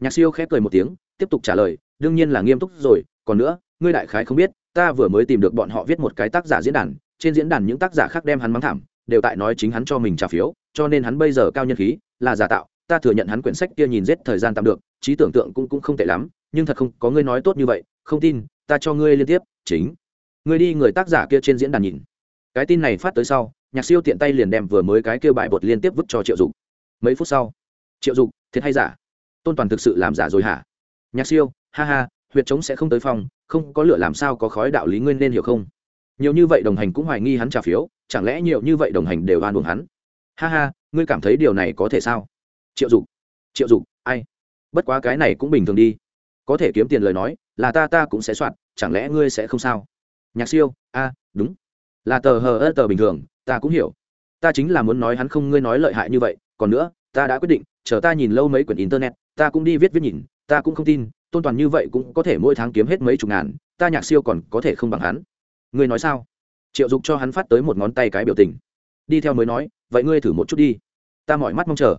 Nhạc siêu khép cười một tiếng, tiếp tục trả lời, đương nhiên là nghiêm túc rồi, còn nữa, ngươi đại khái không biết, ta vừa mới tìm được bọn họ viết một cái tác giả diễn đàn, trên diễn đàn những tác giả khác đem hắn mắng thảm, đều tại nói chính hắn cho mình trả phiếu cho nên hắn bây giờ cao nhân khí là giả tạo, ta thừa nhận hắn quyển sách kia nhìn rết thời gian tạm được, trí tưởng tượng cũng cũng không tệ lắm, nhưng thật không có ngươi nói tốt như vậy, không tin, ta cho ngươi liên tiếp, chính. Ngươi đi người tác giả kia trên diễn đàn nhìn. Cái tin này phát tới sau, nhạc siêu tiện tay liền đem vừa mới cái kêu bại bột liên tiếp vứt cho triệu dục. Mấy phút sau, triệu dục, thiệt hay giả? Tôn toàn thực sự làm giả rồi hả? Nhạc siêu, ha ha, huyệt trống sẽ không tới phòng, không có lửa làm sao có khói đạo lý nguyên nên hiểu không? Nhiều như vậy đồng hành cũng hoài nghi hắn trả phiếu, chẳng lẽ nhiều như vậy đồng hành đều oan uổng hắn? Ha ha, ngươi cảm thấy điều này có thể sao? Triệu dục triệu dục, ai? Bất quá cái này cũng bình thường đi. Có thể kiếm tiền lời nói, là ta ta cũng sẽ soạn, chẳng lẽ ngươi sẽ không sao? Nhạc siêu, a, đúng. Là tờ hờ ơ tờ bình thường, ta cũng hiểu. Ta chính là muốn nói hắn không, ngươi nói lợi hại như vậy, còn nữa, ta đã quyết định, chờ ta nhìn lâu mấy quyển internet, ta cũng đi viết viết nhìn, ta cũng không tin, tôn toàn như vậy cũng có thể mỗi tháng kiếm hết mấy chục ngàn, ta nhạc siêu còn có thể không bằng hắn. Ngươi nói sao? Triệu dục cho hắn phát tới một ngón tay cái biểu tình. Đi theo mới nói vậy ngươi thử một chút đi. Ta mỏi mắt mong chờ.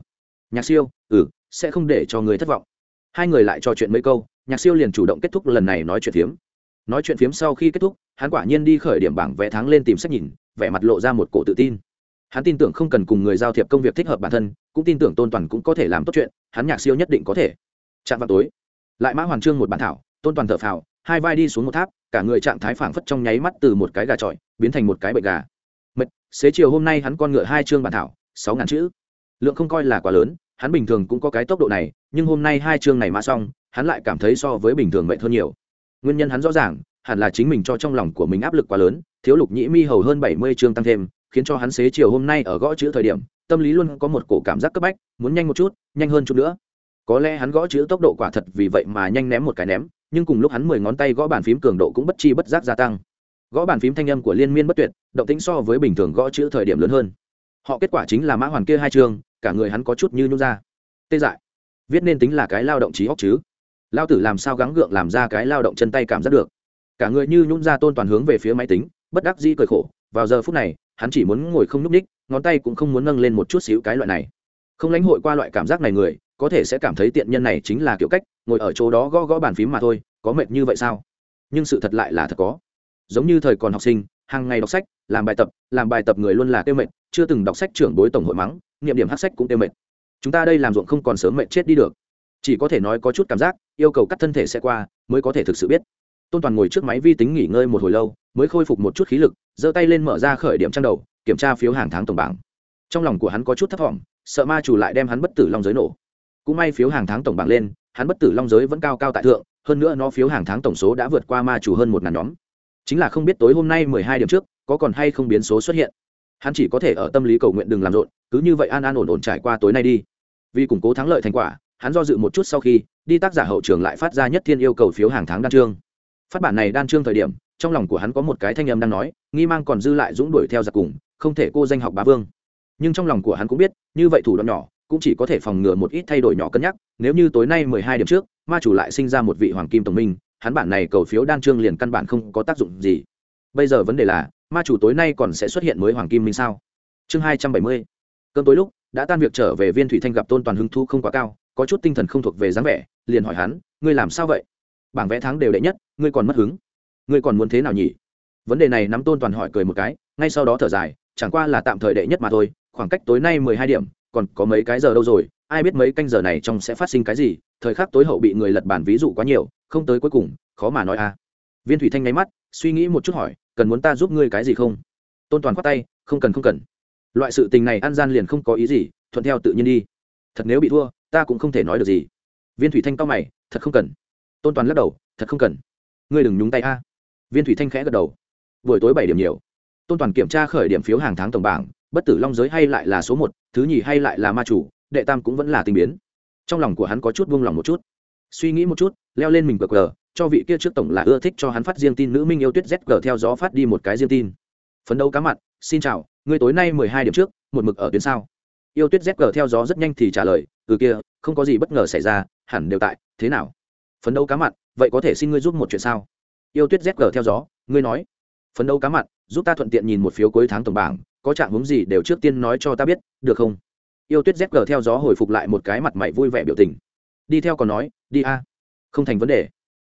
Nhạc siêu ừ sẽ không để cho người thất vọng. Hai người lại trò chuyện mấy câu, nhạc siêu liền chủ động kết thúc lần này nói chuyện phiếm. Nói chuyện phiếm sau khi kết thúc, hắn quả nhiên đi khởi điểm bảng vẽ tháng lên tìm sách nhìn, vẻ mặt lộ ra một cổ tự tin. Hắn tin tưởng không cần cùng người giao thiệp công việc thích hợp bản thân, cũng tin tưởng tôn toàn cũng có thể làm tốt chuyện, hắn nhạc siêu nhất định có thể. Chạm vào tối, lại mã hoàn trương một bản thảo, tôn toàn thở phào, hai vai đi xuống một tháp, cả người trạng thái phảng phất trong nháy mắt từ một cái gà trọi, biến thành một cái bệnh gà mệt, xế chiều hôm nay hắn con ngựa hai chương bản thảo, sáu ngàn chữ. Lượng không coi là quá lớn, hắn bình thường cũng có cái tốc độ này, nhưng hôm nay hai chương này mã xong, hắn lại cảm thấy so với bình thường mệt hơn nhiều. Nguyên nhân hắn rõ ràng, hẳn là chính mình cho trong lòng của mình áp lực quá lớn, thiếu lục nhĩ mi hầu hơn bảy mươi chương tăng thêm, khiến cho hắn xế chiều hôm nay ở gõ chữ thời điểm, tâm lý luôn có một cổ cảm giác cấp bách, muốn nhanh một chút, nhanh hơn chút nữa. Có lẽ hắn gõ chữ tốc độ quả thật vì vậy mà nhanh ném một cái ném, nhưng cùng lúc hắn mười ngón tay gõ bàn phím cường độ cũng bất chi bất giác gia tăng gõ bàn phím thanh âm của liên miên bất tuyệt, động tĩnh so với bình thường gõ chữ thời điểm lớn hơn. Họ kết quả chính là mã hoàn kia hai chương cả người hắn có chút như nhung ra. Tê dại. Viết nên tính là cái lao động trí óc chứ. Lao tử làm sao gắng gượng làm ra cái lao động chân tay cảm giác được. Cả người như nhún ra tôn toàn hướng về phía máy tính, bất đắc dĩ cười khổ. Vào giờ phút này, hắn chỉ muốn ngồi không n ú c ních ngón tay cũng không muốn nâng lên một chút xíu cái loại này. Không lãnh hội qua loại cảm giác này người, có thể sẽ cảm thấy tiện nhân này chính là kiểu cách, ngồi ở chỗ đó gõ gõ bàn phím mà thôi, có mệt như vậy sao? Nhưng sự thật lại là thật có giống như thời còn học sinh, hàng ngày đọc sách, làm bài tập, làm bài tập người luôn là tiêu mệt, chưa từng đọc sách trưởng bối tổng hội mắng nghiệm điểm hát sách cũng tiêu mệt. Chúng ta đây làm ruộng không còn sớm mệt chết đi được. Chỉ có thể nói có chút cảm giác, yêu cầu cắt thân thể sẽ qua, mới có thể thực sự biết. Tôn toàn ngồi trước máy vi tính nghỉ ngơi một hồi lâu, mới khôi phục một chút khí lực, giơ tay lên mở ra khởi điểm trang đầu, kiểm tra phiếu hàng tháng tổng bảng. Trong lòng của hắn có chút thấp t sợ ma chủ lại đem hắn bất tử long giới nổ. Cũng may phiếu hàng tháng tổng bảng lên, hắn bất tử long giới vẫn cao cao tại thượng, hơn nữa nó phiếu hàng tháng tổng số đã vượt qua ma chủ hơn một ngàn nhóm chính là không biết tối hôm nay mười hai điểm trước, có còn hay không biến số xuất hiện. Hắn chỉ có thể ở tâm lý cầu nguyện đừng làm rộn, cứ như vậy an an ổn ổn trải qua tối nay đi. Vì củng cố thắng lợi thành quả, hắn do dự một chút sau khi, đi tác giả hậu trường lại phát ra nhất thiên yêu cầu phiếu hàng tháng đan trương phát bản này đan trương thời điểm, trong lòng của hắn có một cái thanh âm đang nói, nghi mang còn dư lại dũng đuổi theo giặc cùng, không thể cô danh học bá vương. Nhưng trong lòng của hắn cũng biết, như vậy thủ đoạn nhỏ, cũng chỉ có thể phòng ngừa một ít thay đổi nhỏ cân nhắc. Nếu như tối nay mười hai điểm trước, ma chủ lại sinh ra một vị hoàng kim tổng minh hắn bản này cầu phiếu đan trương liền căn bản không có tác dụng gì. Bây giờ vấn đề là, ma chủ tối nay còn sẽ xuất hiện mới hoàng kim minh sao? Chương hai trăm bảy mươi. Cơn tối lúc, đã tan việc trở về viên thủy thanh gặp tôn toàn hứng thu không quá cao, có chút tinh thần không thuộc về dáng vẻ, liền hỏi hắn, ngươi làm sao vậy? Bảng vẽ tháng đều đệ nhất, ngươi còn mất hứng. Ngươi còn muốn thế nào nhỉ? Vấn đề này nắm tôn toàn hỏi cười một cái, ngay sau đó thở dài, chẳng qua là tạm thời đệ nhất mà thôi, khoảng cách tối nay mười hai điểm, còn có mấy cái giờ đâu rồi, ai biết mấy canh giờ này trong sẽ phát sinh cái gì, thời khắc tối hậu bị người lật bản ví dụ quá nhiều không tới cuối cùng, khó mà nói a. Viên thủy thanh nháy mắt, suy nghĩ một chút hỏi, cần muốn ta giúp ngươi cái gì không? Tôn toàn khoát tay, không cần không cần. Loại sự tình này ăn gian liền không có ý gì, thuận theo tự nhiên đi. Thật nếu bị thua, ta cũng không thể nói được gì. Viên thủy thanh cao mày, thật không cần. Tôn toàn lắc đầu, thật không cần. Ngươi đừng nhúng tay a. Viên thủy thanh khẽ gật đầu, buổi tối bảy điểm nhiều. Tôn toàn kiểm tra khởi điểm phiếu hàng tháng tổng bảng, bất tử long giới hay lại là số một, thứ nhì hay lại là ma chủ, đệ tam cũng vẫn là tình biến. Trong lòng của hắn có chút buông lòng một chút suy nghĩ một chút, leo lên mình cờ cờ, cho vị kia trước tổng là ưa thích cho hắn phát riêng tin nữ minh yêu tuyết z cờ theo gió phát đi một cái riêng tin. Phấn đấu cá mặt xin chào người tối nay mười hai điểm trước, một mực ở tuyến sao? Yêu tuyết z cờ theo gió rất nhanh thì trả lời, từ kia, không có gì bất ngờ xảy ra, hẳn đều tại, thế nào? Phấn đấu cá mặt vậy có thể xin ngươi giúp một chuyện sao? Yêu tuyết z cờ theo gió, ngươi nói. Phấn đấu cá mặt giúp ta thuận tiện nhìn một phiếu cuối tháng tổng bảng, có trạng hướng gì đều trước tiên nói cho ta biết, được không? Yêu tuyết z cờ theo gió hồi phục lại một cái mặt mày vui vẻ biểu tình đi theo còn nói, đi a, không thành vấn đề.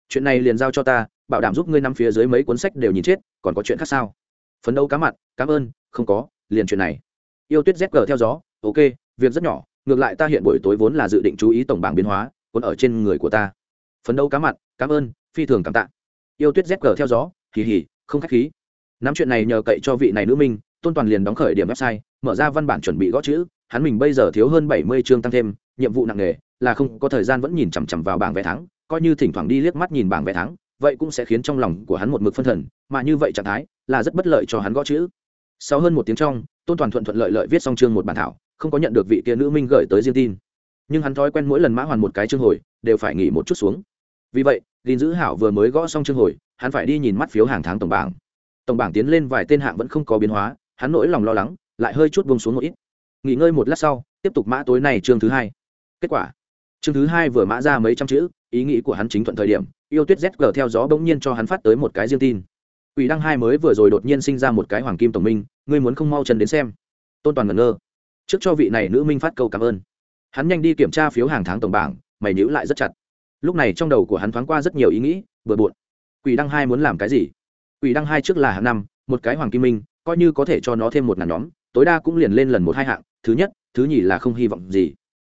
Chuyện này liền giao cho ta, bảo đảm giúp ngươi năm phía dưới mấy cuốn sách đều nhìn chết, còn có chuyện khác sao? Phấn đấu cá mặt cảm ơn, không có, liền chuyện này. Yêu tuyết zg theo gió, ok, việc rất nhỏ, ngược lại ta hiện buổi tối vốn là dự định chú ý tổng bảng biến hóa còn ở trên người của ta. Phấn đấu cá mặt cảm ơn, phi thường cảm tạ. Yêu tuyết zg theo gió kỳ hỉ không khách khí. Nắm chuyện này nhờ cậy cho vị này nữ minh, tôn toàn liền đóng khởi điểm website, mở ra văn bản chuẩn bị gõ chữ hắn mình bây giờ thiếu hơn bảy mươi chương tăng thêm, nhiệm vụ nặng nề, là không có thời gian vẫn nhìn chằm chằm vào bảng vé thắng, coi như thỉnh thoảng đi liếc mắt nhìn bảng vé thắng, vậy cũng sẽ khiến trong lòng của hắn một mực phân thần, mà như vậy trạng thái là rất bất lợi cho hắn gõ chữ. Sau hơn một tiếng trong, tôn toàn thuận thuận lợi lợi viết xong chương một bản thảo, không có nhận được vị kia nữ minh gửi tới riêng tin. Nhưng hắn thói quen mỗi lần mã hoàn một cái chương hồi, đều phải nghỉ một chút xuống. Vì vậy Lin Dữ hảo vừa mới gõ xong chương hồi, hắn phải đi nhìn mắt phiếu hàng tháng tổng bảng. Tổng bảng tiến lên vài tên hạng vẫn không có biến hóa, hắn nỗi lòng lo lắng lại hơi chút buông xuống một ít nghỉ ngơi một lát sau, tiếp tục mã tối nay chương thứ hai. Kết quả. Chương thứ hai vừa mã ra mấy trăm chữ, ý nghĩ của hắn chính thuận thời điểm, yêu tuyết zg theo gió bỗng nhiên cho hắn phát tới một cái riêng tin. Ủy đăng hai mới vừa rồi đột nhiên sinh ra một cái hoàng kim tổng minh, ngươi muốn không mau chân đến xem. Tôn toàn ngẩn ngơ. Trước cho vị này nữ minh phát câu cảm ơn. Hắn nhanh đi kiểm tra phiếu hàng tháng tổng bảng, mày nhữ lại rất chặt. Lúc này trong đầu của hắn thoáng qua rất nhiều ý nghĩ bừa bộn quỷ đăng hai muốn làm cái gì? Quỷ đăng hai trước là hàng năm, một cái hoàng kim minh, coi như có thể cho nó thêm một ngàn nhóm tối đa cũng liền lên lần một hai hạng, thứ nhất, thứ nhì là không hy vọng gì.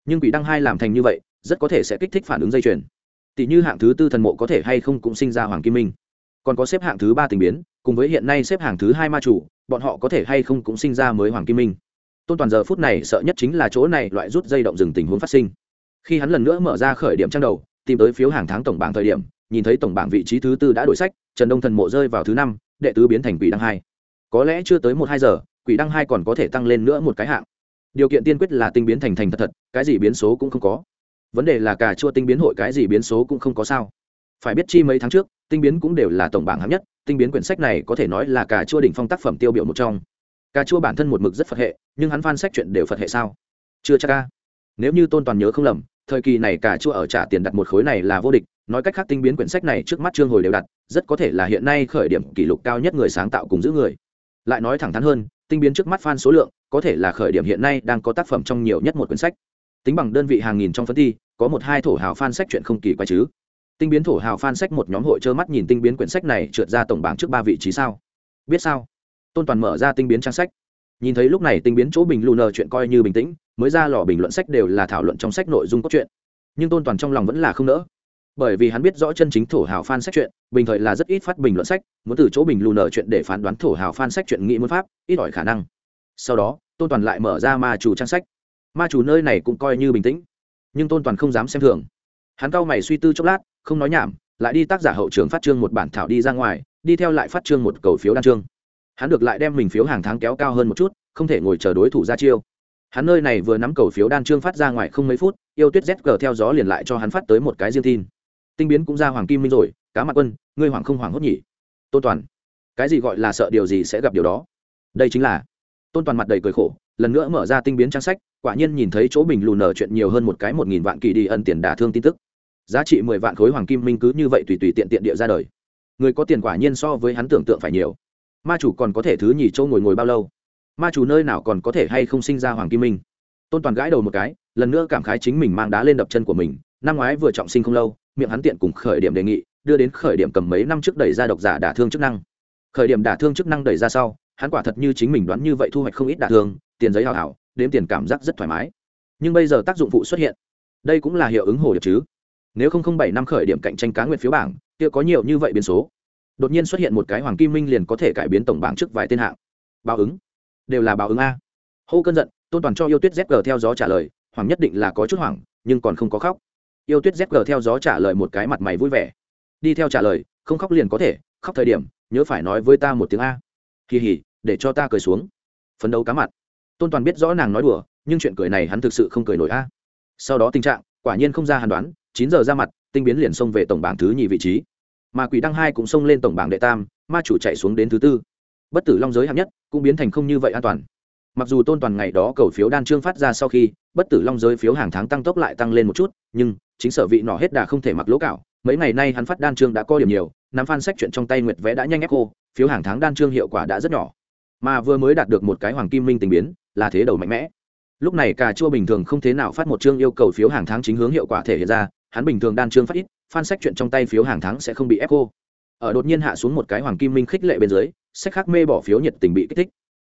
Nhưng quỷ đăng hai làm thành như vậy, rất có thể sẽ kích thích phản ứng dây chuyền. Tỷ như hạng thứ tư thần mộ có thể hay không cũng sinh ra hoàng kim minh. Còn có xếp hạng thứ ba tình biến, cùng với hiện nay xếp hạng thứ hai ma chủ, bọn họ có thể hay không cũng sinh ra mới hoàng kim minh. Tôn toàn giờ phút này sợ nhất chính là chỗ này loại rút dây động rừng tình huống phát sinh. Khi hắn lần nữa mở ra khởi điểm trang đầu, tìm tới phiếu hàng tháng tổng bảng thời điểm, nhìn thấy tổng bảng vị trí thứ tư đã đổi sách, trần đông thần mộ rơi vào thứ năm, đệ tứ biến thành quỷ đăng hai. Có lẽ chưa tới một hai giờ quỷ đăng hai còn có thể tăng lên nữa một cái hạng. Điều kiện tiên quyết là tinh biến thành thành thật thật, cái gì biến số cũng không có. Vấn đề là cả chua tinh biến hội cái gì biến số cũng không có sao. Phải biết chi mấy tháng trước, tinh biến cũng đều là tổng bảng hạng nhất, tinh biến quyển sách này có thể nói là cả chua đỉnh phong tác phẩm tiêu biểu một trong. Cà chua bản thân một mực rất phật hệ, nhưng hắn phan sách chuyện đều phật hệ sao? Chưa chắc ca nếu như tôn toàn nhớ không lầm, thời kỳ này cà chua ở trả tiền đặt một khối này là vô địch, nói cách khác tinh biến quyển sách này trước mắt trương hồi đều đặt, rất có thể là hiện nay khởi điểm kỷ lục cao nhất người sáng tạo cùng giữ người. Lại nói thẳng thắn hơn tinh biến trước mắt fan số lượng, có thể là khởi điểm hiện nay đang có tác phẩm trong nhiều nhất một quyển sách. Tính bằng đơn vị hàng nghìn trong phân thi, có một hai thổ hào fan sách chuyện không kỳ quái chứ. Tinh biến thổ hào fan sách một nhóm hội trơ mắt nhìn tinh biến quyển sách này trượt ra tổng bảng trước ba vị trí sao? Biết sao? Tôn toàn mở ra tinh biến trang sách. Nhìn thấy lúc này tinh biến chỗ bình lù chuyện coi như bình tĩnh, mới ra lò bình luận sách đều là thảo luận trong sách nội dung cốt truyện. Nhưng tôn toàn trong lòng vẫn là không nỡ bởi vì hắn biết rõ chân chính thổ hào fan sách chuyện bình thời là rất ít phát bình luận sách, muốn từ chỗ bình lù nở chuyện để phán đoán thổ hào fan sách chuyện nghĩ muốn pháp, ít ỏi khả năng. Sau đó, tôn toàn lại mở ra ma chủ trang sách. Ma chủ nơi này cũng coi như bình tĩnh, nhưng tôn toàn không dám xem thường. Hắn cau mày suy tư chốc lát, không nói nhảm, lại đi tác giả hậu trường phát trương một bản thảo đi ra ngoài, đi theo lại phát trương một cầu phiếu đan trương hắn được lại đem mình phiếu hàng tháng kéo cao hơn một chút, không thể ngồi chờ đối thủ ra chiêu. Hắn nơi này vừa nắm cầu phiếu đan trương phát ra ngoài không mấy phút, yêu tuyết z theo gió liền lại cho hắn phát tới một cái riêng tin tinh biến cũng ra hoàng kim minh rồi, cá mặt quân, ngươi hoàng không hoàng hốt nhỉ? Tôn toàn, cái gì gọi là sợ điều gì sẽ gặp điều đó? Đây chính là, tôn toàn mặt đầy cười khổ, lần nữa mở ra tinh biến trang sách, quả nhiên nhìn thấy chỗ bình lùn nở chuyện nhiều hơn một cái một nghìn vạn kỳ đi ân tiền đả thương tin tức. Giá trị mười vạn khối hoàng kim minh cứ như vậy tùy tùy tiện tiện địa ra đời. Người có tiền quả nhiên so với hắn tưởng tượng phải nhiều. Ma chủ còn có thể thứ nhì châu ngồi ngồi bao lâu? Ma chủ nơi nào còn có thể hay không sinh ra hoàng kim minh? Tôn toàn gãi đầu một cái, lần nữa cảm khái chính mình mang đá lên đập chân của mình, năm ngoái vừa trọng sinh không lâu miệng hắn tiện cùng khởi điểm đề nghị, đưa đến khởi điểm cầm mấy năm trước đẩy ra độc giả đả thương chức năng. Khởi điểm đả thương chức năng đẩy ra sau, hắn quả thật như chính mình đoán như vậy thu hoạch không ít đả thương, tiền giấy hào hảo, đếm tiền cảm giác rất thoải mái. Nhưng bây giờ tác dụng phụ xuất hiện. Đây cũng là hiệu ứng hồ điệp chứ. Nếu không không bảy năm khởi điểm cạnh tranh cá nguyện phiếu bảng, kia có nhiều như vậy biến số. Đột nhiên xuất hiện một cái hoàng kim minh liền có thể cải biến tổng bảng trước vài tên hạng. Báo ứng. Đều là báo ứng a. Hô cơn giận, tôn toàn cho yêu tuyết zg theo gió trả lời, hoàng nhất định là có chút hoảng, nhưng còn không có khóc yêu tuyết zg theo gió trả lời một cái mặt mày vui vẻ. Đi theo trả lời, không khóc liền có thể, khóc thời điểm, nhớ phải nói với ta một tiếng a. Kỳ hỉ để cho ta cười xuống. Phấn đấu cá mặt. Tôn toàn biết rõ nàng nói đùa, nhưng chuyện cười này hắn thực sự không cười nổi a. Sau đó tình trạng, quả nhiên không ra hàn đoán, chín giờ ra mặt, tinh biến liền xông về tổng bảng thứ nhì vị trí. Mà quỷ đăng hai cũng xông lên tổng bảng đệ tam, ma chủ chạy xuống đến thứ tư. Bất tử long giới hạng nhất, cũng biến thành không như vậy an toàn. Mặc dù tôn toàn ngày đó cầu phiếu đan trương phát ra sau khi, bất tử long giới phiếu hàng tháng tăng tốc lại tăng lên một chút, nhưng chính sở vị nọ hết đà không thể mặc lỗ cạo. Mấy ngày nay hắn phát đan trương đã có điểm nhiều, nắm phan sách chuyện trong tay nguyệt vẽ đã nhanh ép cô, phiếu hàng tháng đan trương hiệu quả đã rất nhỏ. Mà vừa mới đạt được một cái hoàng kim minh tình biến, là thế đầu mạnh mẽ. Lúc này cà chua bình thường không thế nào phát một chương yêu cầu phiếu hàng tháng chính hướng hiệu quả thể hiện ra, hắn bình thường đan trương phát ít, phan sách chuyện trong tay phiếu hàng tháng sẽ không bị ép cô. Ở đột nhiên hạ xuống một cái hoàng kim minh khích lệ bên dưới, sách khác mê bỏ phiếu nhiệt tình bị kích thích.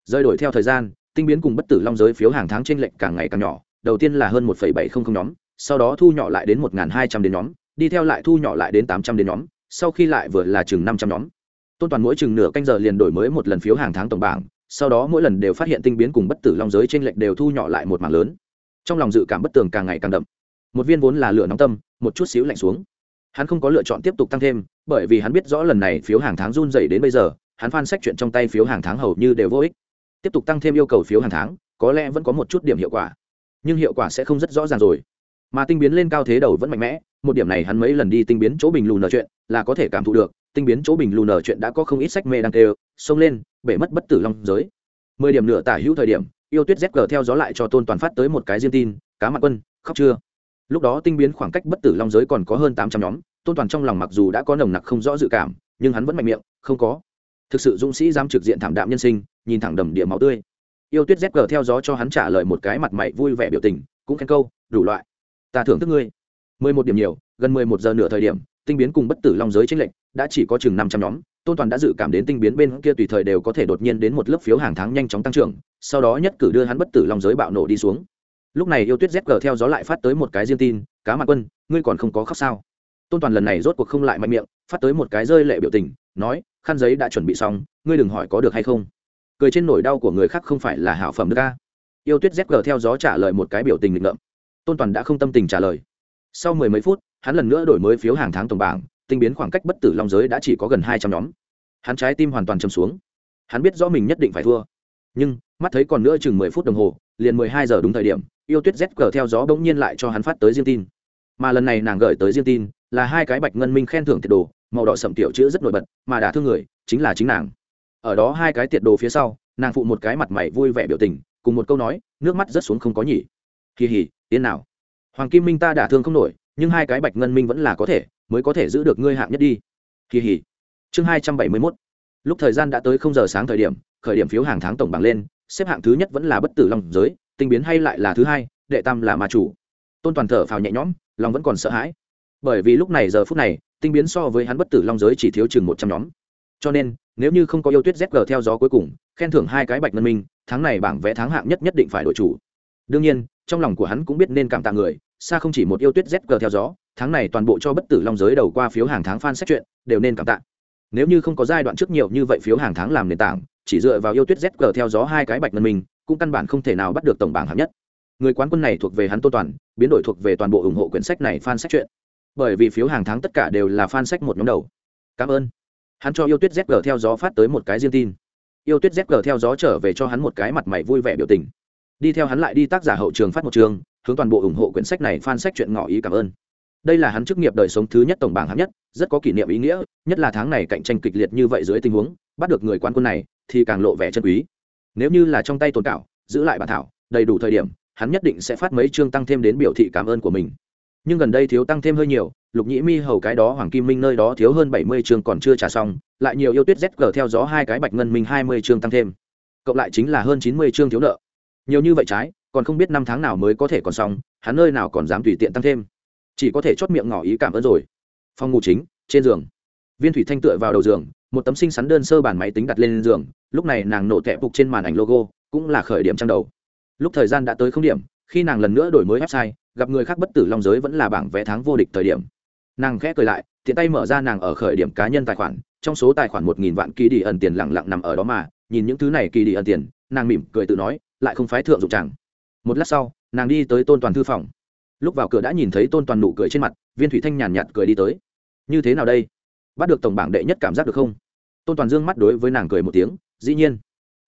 Rơi đổi theo thời gian, tinh biến cùng bất tử long giới phiếu hàng tháng trên lệnh càng ngày càng nhỏ, đầu tiên là hơn một bảy không nhóm sau đó thu nhỏ lại đến một hai trăm đến nhóm, đi theo lại thu nhỏ lại đến tám trăm đến nhóm, sau khi lại vừa là chừng năm trăm nhóm. Tôn toàn mỗi chừng nửa canh giờ liền đổi mới một lần phiếu hàng tháng tổng bảng, sau đó mỗi lần đều phát hiện tinh biến cùng bất tử long giới trên lệnh đều thu nhỏ lại một mảng lớn. Trong lòng dự cảm bất tường càng ngày càng đậm. Một viên vốn là lửa nóng tâm, một chút xíu lạnh xuống. Hắn không có lựa chọn tiếp tục tăng thêm, bởi vì hắn biết rõ lần này phiếu hàng tháng run dày đến bây giờ, hắn phan sách chuyện trong tay phiếu hàng tháng hầu như đều vô ích. Tiếp tục tăng thêm yêu cầu phiếu hàng tháng, có lẽ vẫn có một chút điểm hiệu quả. Nhưng hiệu quả sẽ không rất rõ ràng rồi mà tinh biến lên cao thế đầu vẫn mạnh mẽ, một điểm này hắn mấy lần đi tinh biến chỗ bình lù nở chuyện là có thể cảm thụ được, tinh biến chỗ bình lù nở chuyện đã có không ít sách mê đang kêu xông lên, bể mất bất tử long giới. Mười điểm nửa tả hữu thời điểm, yêu tuyết zg theo gió lại cho tôn toàn phát tới một cái riêng tin, cá mặt quân, khóc chưa? Lúc đó tinh biến khoảng cách bất tử long giới còn có hơn tám trăm nhóm, tôn toàn trong lòng mặc dù đã có nồng nặc không rõ dự cảm, nhưng hắn vẫn mạnh miệng, không có. Thực sự dũng sĩ dám trực diện thảm đạm nhân sinh, nhìn thẳng đầm địa máu tươi. Yêu tuyết zg theo gió cho hắn trả lời một cái mặt mày vui vẻ biểu tình, cũng khen câu, đủ loại ta thưởng thức ngươi. Mười một điểm nhiều, gần mười một giờ nửa thời điểm, tinh biến cùng bất tử long giới tranh lệnh đã chỉ có chừng năm trăm nhóm. Tôn toàn đã dự cảm đến tinh biến bên kia tùy thời đều có thể đột nhiên đến một lớp phiếu hàng tháng nhanh chóng tăng trưởng, sau đó nhất cử đưa hắn bất tử long giới bạo nổ đi xuống. Lúc này yêu tuyết zg theo gió lại phát tới một cái riêng tin, cá mặt quân, ngươi còn không có khóc sao? Tôn toàn lần này rốt cuộc không lại mạnh miệng, phát tới một cái rơi lệ biểu tình, nói, khăn giấy đã chuẩn bị xong, ngươi đừng hỏi có được hay không. Cười trên nỗi đau của người khác không phải là hảo phẩm đức ca yêu tuyết zg theo gió trả lời một cái biểu tình nghịch ngợm tôn toàn đã không tâm tình trả lời. Sau mười mấy phút, hắn lần nữa đổi mới phiếu hàng tháng tổng bảng, tinh biến khoảng cách bất tử long giới đã chỉ có gần hai trăm nhóm. Hắn trái tim hoàn toàn châm xuống. Hắn biết rõ mình nhất định phải thua. Nhưng, mắt thấy còn nữa chừng mười phút đồng hồ, liền mười hai giờ đúng thời điểm, yêu tuyết z cờ theo gió bỗng nhiên lại cho hắn phát tới riêng tin. Mà lần này nàng gửi tới riêng tin, là hai cái bạch ngân minh khen thưởng tiệt đồ, màu đỏ sậm tiểu chữ rất nổi bật, mà đã thương người, chính là chính nàng. Ở đó hai cái tiệt đồ phía sau, nàng phụ một cái mặt mày vui vẻ biểu tình, cùng một câu nói, nước mắt rất xuống không có nhỉ kỳ hỉ tiến nào. Hoàng kim minh ta đả thương không nổi, nhưng hai cái bạch ngân minh vẫn là có thể, mới có thể giữ được ngươi hạng nhất đi. Kỳ hỉ. Chương hai trăm bảy mươi mốt. Lúc thời gian đã tới không giờ sáng thời điểm, khởi điểm phiếu hàng tháng tổng bảng lên, xếp hạng thứ nhất vẫn là bất tử long giới, tinh biến hay lại là thứ hai, đệ tam là ma chủ. Tôn toàn thở phào nhẹ nhõm, lòng vẫn còn sợ hãi. Bởi vì lúc này giờ phút này, tinh biến so với hắn bất tử long giới chỉ thiếu chừng một trăm nhóm. Cho nên, nếu như không có yêu tuyết zg theo gió cuối cùng, khen thưởng hai cái bạch ngân minh, tháng này bảng vẽ tháng hạng nhất nhất định phải đổi chủ. Đương nhiên trong lòng của hắn cũng biết nên cảm tạ người, xa không chỉ một yêu tuyết zg theo gió, tháng này toàn bộ cho bất tử long giới đầu qua phiếu hàng tháng fan xét chuyện, đều nên cảm tạ. Nếu như không có giai đoạn trước nhiều như vậy phiếu hàng tháng làm nền tảng, chỉ dựa vào yêu tuyết zg theo gió hai cái bạch ngân minh cũng căn bản không thể nào bắt được tổng bảng hạng nhất. Người quán quân này thuộc về hắn tô toàn, biến đổi thuộc về toàn bộ ủng hộ quyển sách này fan sách chuyện. Bởi vì phiếu hàng tháng tất cả đều là fan sách một nhóm đầu. Cảm ơn. Hắn cho yêu tuyết zg theo gió phát tới một cái riêng tin. Yêu tuyết zg theo gió trở về cho hắn một cái mặt mày vui vẻ biểu tình đi theo hắn lại đi tác giả hậu trường phát một trường, hướng toàn bộ ủng hộ quyển sách này fan sách chuyện ngỏ ý cảm ơn. Đây là hắn chức nghiệp đời sống thứ nhất tổng bảng hạng nhất, rất có kỷ niệm ý nghĩa, nhất là tháng này cạnh tranh kịch liệt như vậy dưới tình huống, bắt được người quán quân này, thì càng lộ vẻ chân quý. Nếu như là trong tay tồn cảo giữ lại bản thảo, đầy đủ thời điểm, hắn nhất định sẽ phát mấy chương tăng thêm đến biểu thị cảm ơn của mình. Nhưng gần đây thiếu tăng thêm hơi nhiều, lục nhĩ mi hầu cái đó hoàng kim minh nơi đó thiếu hơn bảy mươi chương còn chưa trả xong, lại nhiều yêu tuyết z cờ theo gió hai cái bạch ngân minh hai mươi chương tăng thêm. Cộng lại chính là hơn chín mươi chương thiếu nợ nhiều như vậy trái, còn không biết năm tháng nào mới có thể còn xong, hắn nơi nào còn dám tùy tiện tăng thêm. Chỉ có thể chót miệng ngỏ ý cảm ơn rồi. Phòng ngủ chính, trên giường. Viên thủy thanh tựa vào đầu giường, một tấm sinh sắn đơn sơ bản máy tính đặt lên giường, lúc này nàng nổ tẹp phục trên màn ảnh logo, cũng là khởi điểm trang đầu. Lúc thời gian đã tới không điểm, khi nàng lần nữa đổi mới website, gặp người khác bất tử long giới vẫn là bảng vé tháng vô địch thời điểm. Nàng khẽ cười lại, tiện tay mở ra nàng ở khởi điểm cá nhân tài khoản, trong số tài khoản một nghìn vạn kỳ đi ẩn tiền lặng lặng nằm ở đó mà, nhìn những thứ này kỳ đi ẩn tiền, nàng mỉm cười tự nói lại không phái thượng dụng chẳng một lát sau, nàng đi tới tôn toàn thư phòng. Lúc vào cửa đã nhìn thấy tôn toàn nụ cười trên mặt, viên thủy thanh nhàn nhạt cười đi tới. Như thế nào đây? Bắt được tổng bảng đệ nhất cảm giác được không? Tôn toàn dương mắt đối với nàng cười một tiếng, dĩ nhiên.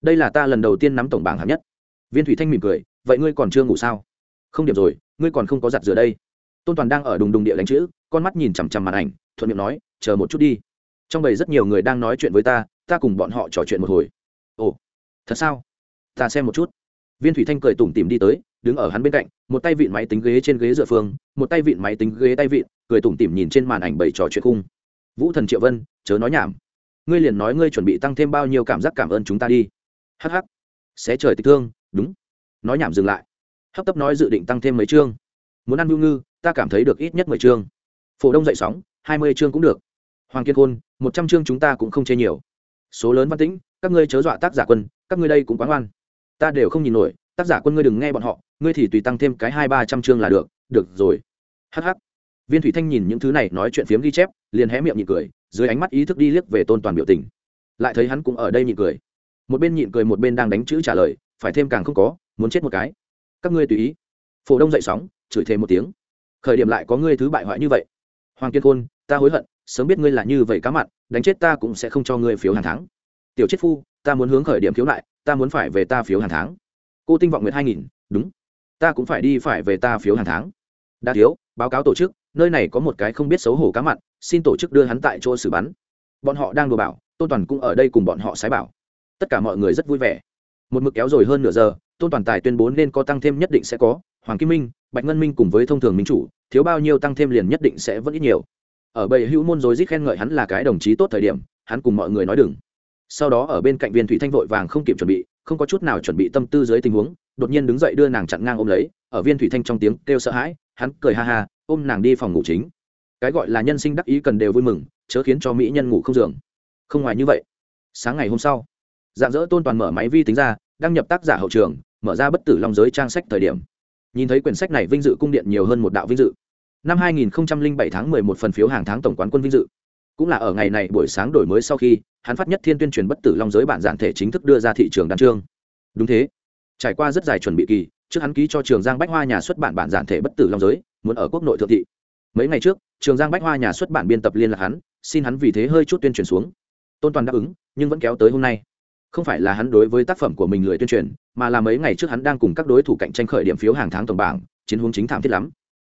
Đây là ta lần đầu tiên nắm tổng bảng hạng nhất. Viên thủy thanh mỉm cười, vậy ngươi còn chưa ngủ sao? Không điểm rồi, ngươi còn không có giặt rửa đây. Tôn toàn đang ở đùng đùng địa đánh chữ, con mắt nhìn chằm chằm màn ảnh, thuận miệng nói, chờ một chút đi. Trong bầy rất nhiều người đang nói chuyện với ta ta cùng bọn họ trò chuyện một hồi. Ồ, thật sao? Ta xem một chút viên thủy thanh cười tủm tìm đi tới, đứng ở hắn bên cạnh, một tay vịn máy tính ghế trên ghế dựa phương, một tay vịn máy tính ghế tay vịn, cười tủm tỉm nhìn trên màn ảnh bày trò chuyện cung vũ thần triệu vân, chớ nói nhảm. Ngươi liền nói ngươi chuẩn bị tăng thêm bao nhiêu cảm giác cảm ơn chúng ta đi. Hh xé trời tịch thương, đúng. Nói nhảm dừng lại. Hấp tấp nói dự định tăng thêm mấy chương. Muốn ăn vưu ngư, ta cảm thấy được ít nhất mười chương. Phổ đông dậy sóng, hai mươi chương cũng được. Hoàng kiên khôn, một trăm chương chúng ta cũng không chê nhiều. Số lớn văn tĩnh, các ngươi chớ dọa tác giả quân, các ngươi đây cũng quán oan ta đều không nhìn nổi, tác giả quân ngươi đừng nghe bọn họ, ngươi thì tùy tăng thêm cái hai ba trăm chương là được được rồi. Hh viên thủy thanh nhìn những thứ này nói chuyện phiếm ghi chép, liền hé miệng nhịn cười, dưới ánh mắt ý thức đi liếc về tôn toàn biểu tình. Lại thấy hắn cũng ở đây nhịn cười. Một bên nhịn cười một bên đang đánh chữ trả lời, phải thêm càng không có, muốn chết một cái. Các ngươi tùy ý. Phổ đông dậy sóng, chửi thêm một tiếng. Khởi điểm lại có ngươi thứ bại hoại như vậy. Hoàng kiên khôn, ta hối hận, sớm biết ngươi là như vậy cá mặn, đánh chết ta cũng sẽ không cho ngươi phiếu hàng tháng. Tiểu chết phu, ta muốn hướng khởi điểm khiếu lại ta muốn phải về ta phiếu hàng tháng. Cô tinh vọng Nguyệt hai nghìn, đúng. Ta cũng phải đi phải về ta phiếu hàng tháng. Đa thiếu, báo cáo tổ chức, nơi này có một cái không biết xấu hổ cá mặn, xin tổ chức đưa hắn tại chỗ xử bắn. Bọn họ đang đùa bảo, tôn toàn cũng ở đây cùng bọn họ sái bảo. Tất cả mọi người rất vui vẻ. Một mực kéo rồi hơn nửa giờ, tôn toàn tài tuyên bố nên có tăng thêm nhất định sẽ có, hoàng kim minh, bạch ngân minh cùng với thông thường minh chủ, thiếu bao nhiêu tăng thêm liền nhất định sẽ vẫn ít nhiều. Ở bầy hữu môn rồi rít khen ngợi hắn là cái đồng chí tốt thời điểm, hắn cùng mọi người nói đừng sau đó ở bên cạnh viên thủy thanh vội vàng không kịp chuẩn bị, không có chút nào chuẩn bị tâm tư dưới tình huống, đột nhiên đứng dậy đưa nàng chặn ngang ôm lấy, ở viên thủy thanh trong tiếng kêu sợ hãi, hắn cười ha ha, ôm nàng đi phòng ngủ chính. Cái gọi là nhân sinh đắc ý cần đều vui mừng, chớ khiến cho mỹ nhân ngủ không giường. Không ngoài như vậy, sáng ngày hôm sau, dạng dỡ tôn toàn mở máy vi tính ra, đăng nhập tác giả hậu trường, mở ra bất tử long giới trang sách thời điểm. Nhìn thấy quyển sách này vinh dự cung điện nhiều hơn một đạo vinh dự. Năm 2007 tháng 11 phần phiếu hàng tháng tổng quán quân vinh dự cũng là ở ngày này buổi sáng đổi mới sau khi, hắn phát nhất thiên tuyên truyền bất tử long giới bản giản thể chính thức đưa ra thị trường đan trương. Đúng thế. Trải qua rất dài chuẩn bị kỳ, trước hắn ký cho trường giang bách hoa nhà xuất bản bản giản thể bất tử long giới, muốn ở quốc nội thượng thị. Mấy ngày trước, trường giang bách hoa nhà xuất bản biên tập liên lạc hắn, xin hắn vì thế hơi chút tuyên truyền xuống. Tôn toàn đáp ứng, nhưng vẫn kéo tới hôm nay. Không phải là hắn đối với tác phẩm của mình lười tuyên truyền, mà là mấy ngày trước hắn đang cùng các đối thủ cạnh tranh khởi điểm phiếu hàng tháng tổng bảng, chiến hướng chính thảm thiết lắm.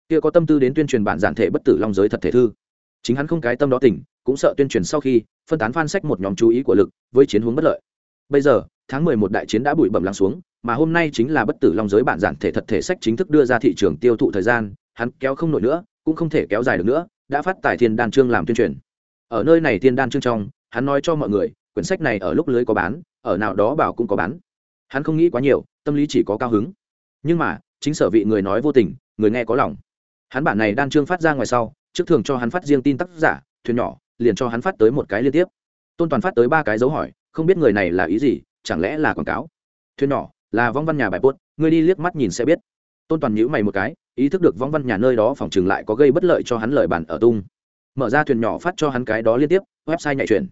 Kia có tâm tư đến tuyên truyền bản giản thể bất tử long giới thật thể thư. Chính hắn không cái tâm đó tỉnh cũng sợ tuyên truyền sau khi phân tán phan sách một nhóm chú ý của lực với chiến hướng bất lợi. Bây giờ, tháng mười một đại chiến đã bụi bẩm lắng xuống, mà hôm nay chính là bất tử long giới bản giản thể thật thể sách chính thức đưa ra thị trường tiêu thụ thời gian, hắn kéo không nổi nữa, cũng không thể kéo dài được nữa, đã phát tài thiên đan trương làm tuyên truyền. Ở nơi này thiên đan trương trong, hắn nói cho mọi người, quyển sách này ở lúc lưới có bán, ở nào đó bảo cũng có bán. Hắn không nghĩ quá nhiều, tâm lý chỉ có cao hứng. Nhưng mà, chính sở vị người nói vô tình, người nghe có lòng. Hắn bản này đan trương phát ra ngoài sau, trước thường cho hắn phát riêng tin tác giả, thuyền nhỏ liền cho hắn phát tới một cái liên tiếp. Tôn toàn phát tới ba cái dấu hỏi, không biết người này là ý gì, chẳng lẽ là quảng cáo? Thuyền nhỏ, là vong văn nhà bài bốt ngươi đi liếc mắt nhìn sẽ biết. Tôn toàn nhữ mày một cái, ý thức được vong văn nhà nơi đó phòng chừng lại có gây bất lợi cho hắn lời bản ở tung. Mở ra thuyền nhỏ phát cho hắn cái đó liên tiếp, website nhạy chuyển.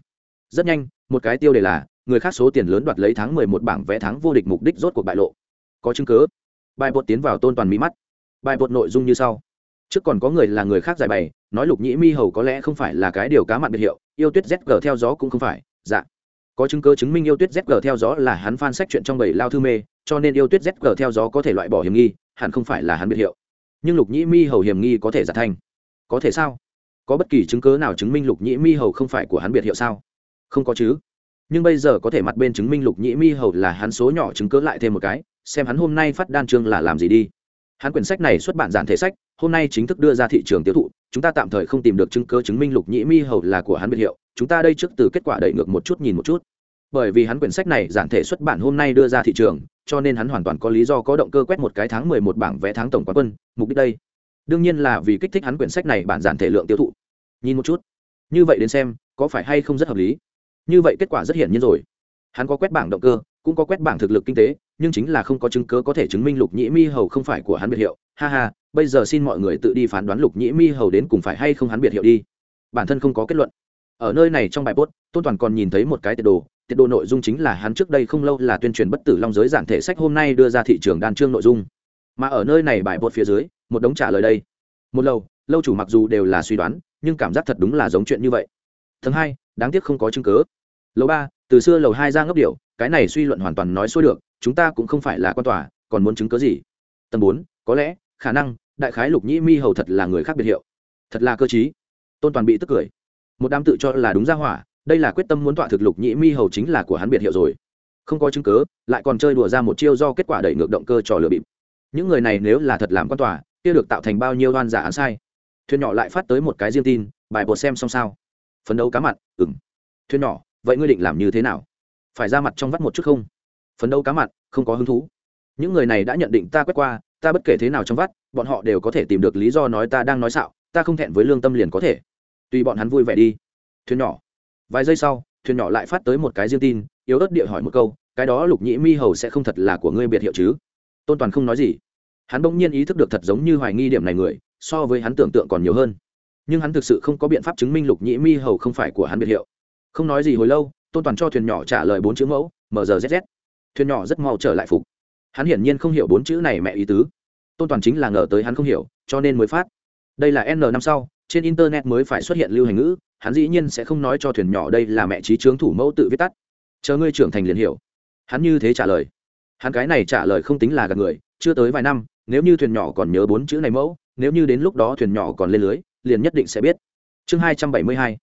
Rất nhanh, một cái tiêu đề là, người khác số tiền lớn đoạt lấy tháng mười một bảng vẽ tháng vô địch mục đích rốt cuộc bại lộ. Có chứng cứ. bài bột tiến vào tôn toàn mỹ mắt. Bài bột nội dung như sau trước còn có người là người khác giải bày, nói lục nhĩ mi hầu có lẽ không phải là cái điều cá mặn biệt hiệu, yêu tuyết zg theo gió cũng không phải dạ. Có chứng cứ chứng minh yêu tuyết zg theo gió là hắn phan sách chuyện trong bảy lao thư mê, cho nên yêu tuyết zg theo gió có thể loại bỏ hiểm nghi, hẳn không phải là hắn biệt hiệu. Nhưng lục nhĩ mi hầu hiểm nghi có thể giả thành. Có thể sao? Có bất kỳ chứng cứ nào chứng minh lục nhĩ mi hầu không phải của hắn biệt hiệu sao? Không có chứ. Nhưng bây giờ có thể mặt bên chứng minh lục nhĩ mi hầu là hắn số nhỏ chứng cứ lại thêm một cái, xem hắn hôm nay phát đan trương là làm gì đi hắn quyển sách này xuất bản giản thể sách, hôm nay chính thức đưa ra thị trường tiêu thụ, chúng ta tạm thời không tìm được chứng cứ chứng minh lục nhĩ mi hầu là của hắn biệt hiệu, chúng ta đây trước từ kết quả đẩy ngược một chút nhìn một chút. Bởi vì hắn quyển sách này giản thể xuất bản hôm nay đưa ra thị trường, cho nên hắn hoàn toàn có lý do có động cơ quét một cái tháng mười một bảng vẽ tháng tổng quán quân, mục đích đây. Đương nhiên là vì kích thích hắn quyển sách này bản giản thể lượng tiêu thụ. Nhìn một chút. Như vậy đến xem, có phải hay không rất hợp lý? Như vậy kết quả rất hiển nhiên rồi. Hắn có quét bảng động cơ, cũng có quét bảng thực lực kinh tế nhưng chính là không có chứng cớ có thể chứng minh lục nhĩ mi hầu không phải của hắn biệt hiệu. Ha ha, bây giờ xin mọi người tự đi phán đoán lục nhĩ mi hầu đến cùng phải hay không hắn biệt hiệu đi. Bản thân không có kết luận. Ở nơi này trong bài post, tôn toàn còn nhìn thấy một cái tiệt đồ. Tiệt đồ nội dung chính là hắn trước đây không lâu là tuyên truyền bất tử long giới giản thể sách, hôm nay đưa ra thị trường đan trương nội dung. Mà ở nơi này bài post phía dưới, một đống trả lời đây. Một lâu lâu chủ mặc dù đều là suy đoán, nhưng cảm giác thật đúng là giống chuyện như vậy. Thứ hai, đáng tiếc không có chứng cứ. Lầu ba, từ xưa lầu hai ra ngốc điệu cái này suy luận hoàn toàn nói xuôi được chúng ta cũng không phải là quan tòa còn muốn chứng cớ gì? Tầng bốn có lẽ khả năng đại khái lục nhĩ mi hầu thật là người khác biệt hiệu. Thật là cơ t tôn toàn bị tức cười. Một đám tự cho là đúng ra hỏa đây là quyết tâm muốn tọa thực lục nhĩ mi hầu chính là của hắn biệt hiệu rồi. Không có chứng cớ lại còn chơi đùa ra một chiêu do kết quả đẩy ngược động cơ trò lừa bịp. Những người này nếu là thật làm quan tòa kia được tạo thành bao nhiêu đoan giả án sai? Thuyền nhỏ lại phát tới một cái riêng tin bài bột xem xong sao. Phấn đấu cá mặt, ừng thuyền nhỏ vậy ngươi định làm như thế nào? Phải ra mặt trong vắt một chút không? Phấn đấu cá mặn, không có hứng thú. Những người này đã nhận định ta quét qua, ta bất kể thế nào trong vắt, bọn họ đều có thể tìm được lý do nói ta đang nói xạo, ta không thẹn với lương tâm liền có thể. Tùy bọn hắn vui vẻ đi. Thuyền nhỏ. Vài giây sau, thuyền nhỏ lại phát tới một cái riêng tin, yếu ớt địa hỏi một câu, cái đó lục nhĩ mi hầu sẽ không thật là của ngươi biệt hiệu chứ? Tôn toàn không nói gì. Hắn bỗng nhiên ý thức được thật giống như hoài nghi điểm này người, so với hắn tưởng tượng còn nhiều hơn. Nhưng hắn thực sự không có biện pháp chứng minh lục nhĩ mi hầu không phải của hắn biệt hiệu. Không nói gì hồi lâu, tôn toàn cho thuyền nhỏ trả lời bốn chữ mẫu mrzz thuyền nhỏ rất mau trở lại phục. Hắn hiển nhiên không hiểu bốn chữ này mẹ ý tứ. Tôn toàn chính là ngờ tới hắn không hiểu, cho nên mới phát. Đây là n năm sau, trên internet mới phải xuất hiện lưu hành ngữ, hắn dĩ nhiên sẽ không nói cho thuyền nhỏ đây là mẹ trí trướng thủ mẫu tự viết tắt. Chờ ngươi trưởng thành liền hiểu. Hắn như thế trả lời. Hắn cái này trả lời không tính là gạt người, chưa tới vài năm, nếu như thuyền nhỏ còn nhớ bốn chữ này mẫu, nếu như đến lúc đó thuyền nhỏ còn lên lưới, liền nhất định sẽ biết. Chương hai trăm bảy mươi hai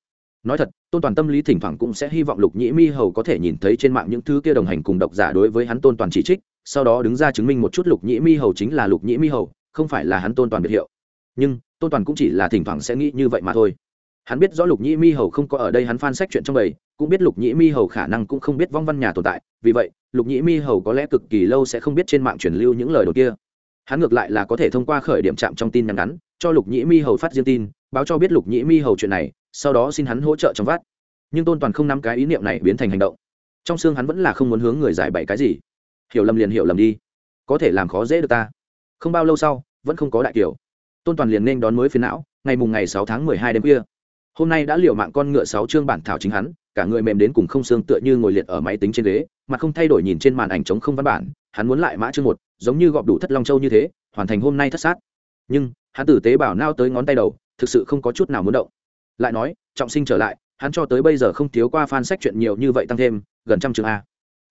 nói thật, tôn toàn tâm lý thỉnh thoảng cũng sẽ hy vọng lục nhĩ mi hầu có thể nhìn thấy trên mạng những thứ kia đồng hành cùng độc giả đối với hắn tôn toàn chỉ trích, sau đó đứng ra chứng minh một chút lục nhĩ mi hầu chính là lục nhĩ mi hầu, không phải là hắn tôn toàn biệt hiệu. Nhưng, tôn toàn cũng chỉ là thỉnh thoảng sẽ nghĩ như vậy mà thôi. Hắn biết rõ lục nhĩ mi hầu không có ở đây hắn phan sách chuyện trong bầy, cũng biết lục nhĩ mi hầu khả năng cũng không biết vong văn nhà tồn tại, vì vậy, lục nhĩ mi hầu có lẽ cực kỳ lâu sẽ không biết trên mạng truyền lưu những lời đồ kia. Hắn ngược lại là có thể thông qua khởi điểm chạm trong tin nhắn ngắn, cho lục nhĩ mi hầu phát riêng tin, báo cho biết lục nhĩ mi hầu chuyện này sau đó xin hắn hỗ trợ trong vát nhưng tôn toàn không nắm cái ý niệm này biến thành hành động. Trong xương hắn vẫn là không muốn hướng người giải bày cái gì. Hiểu lầm liền hiểu lầm đi. Có thể làm khó dễ được ta. Không bao lâu sau, vẫn không có đại kiểu. Tôn toàn liền nên đón mới phiến não, ngày mùng ngày sáu tháng mười hai đêm khuya. Hôm nay đã liều mạng con ngựa sáu chương bản thảo chính hắn, cả người mềm đến cùng không xương tựa như ngồi liệt ở máy tính trên ghế, mà không thay đổi nhìn trên màn ảnh chống không văn bản, hắn muốn lại mã chương một, giống như gọp đủ thất long châu như thế, hoàn thành hôm nay thất sát. Nhưng, hắn tử tế bảo nao tới ngón tay đầu, thực sự không có chút nào muốn động lại nói, trọng sinh trở lại, hắn cho tới bây giờ không thiếu qua fan sách chuyện nhiều như vậy tăng thêm, gần trăm chương a.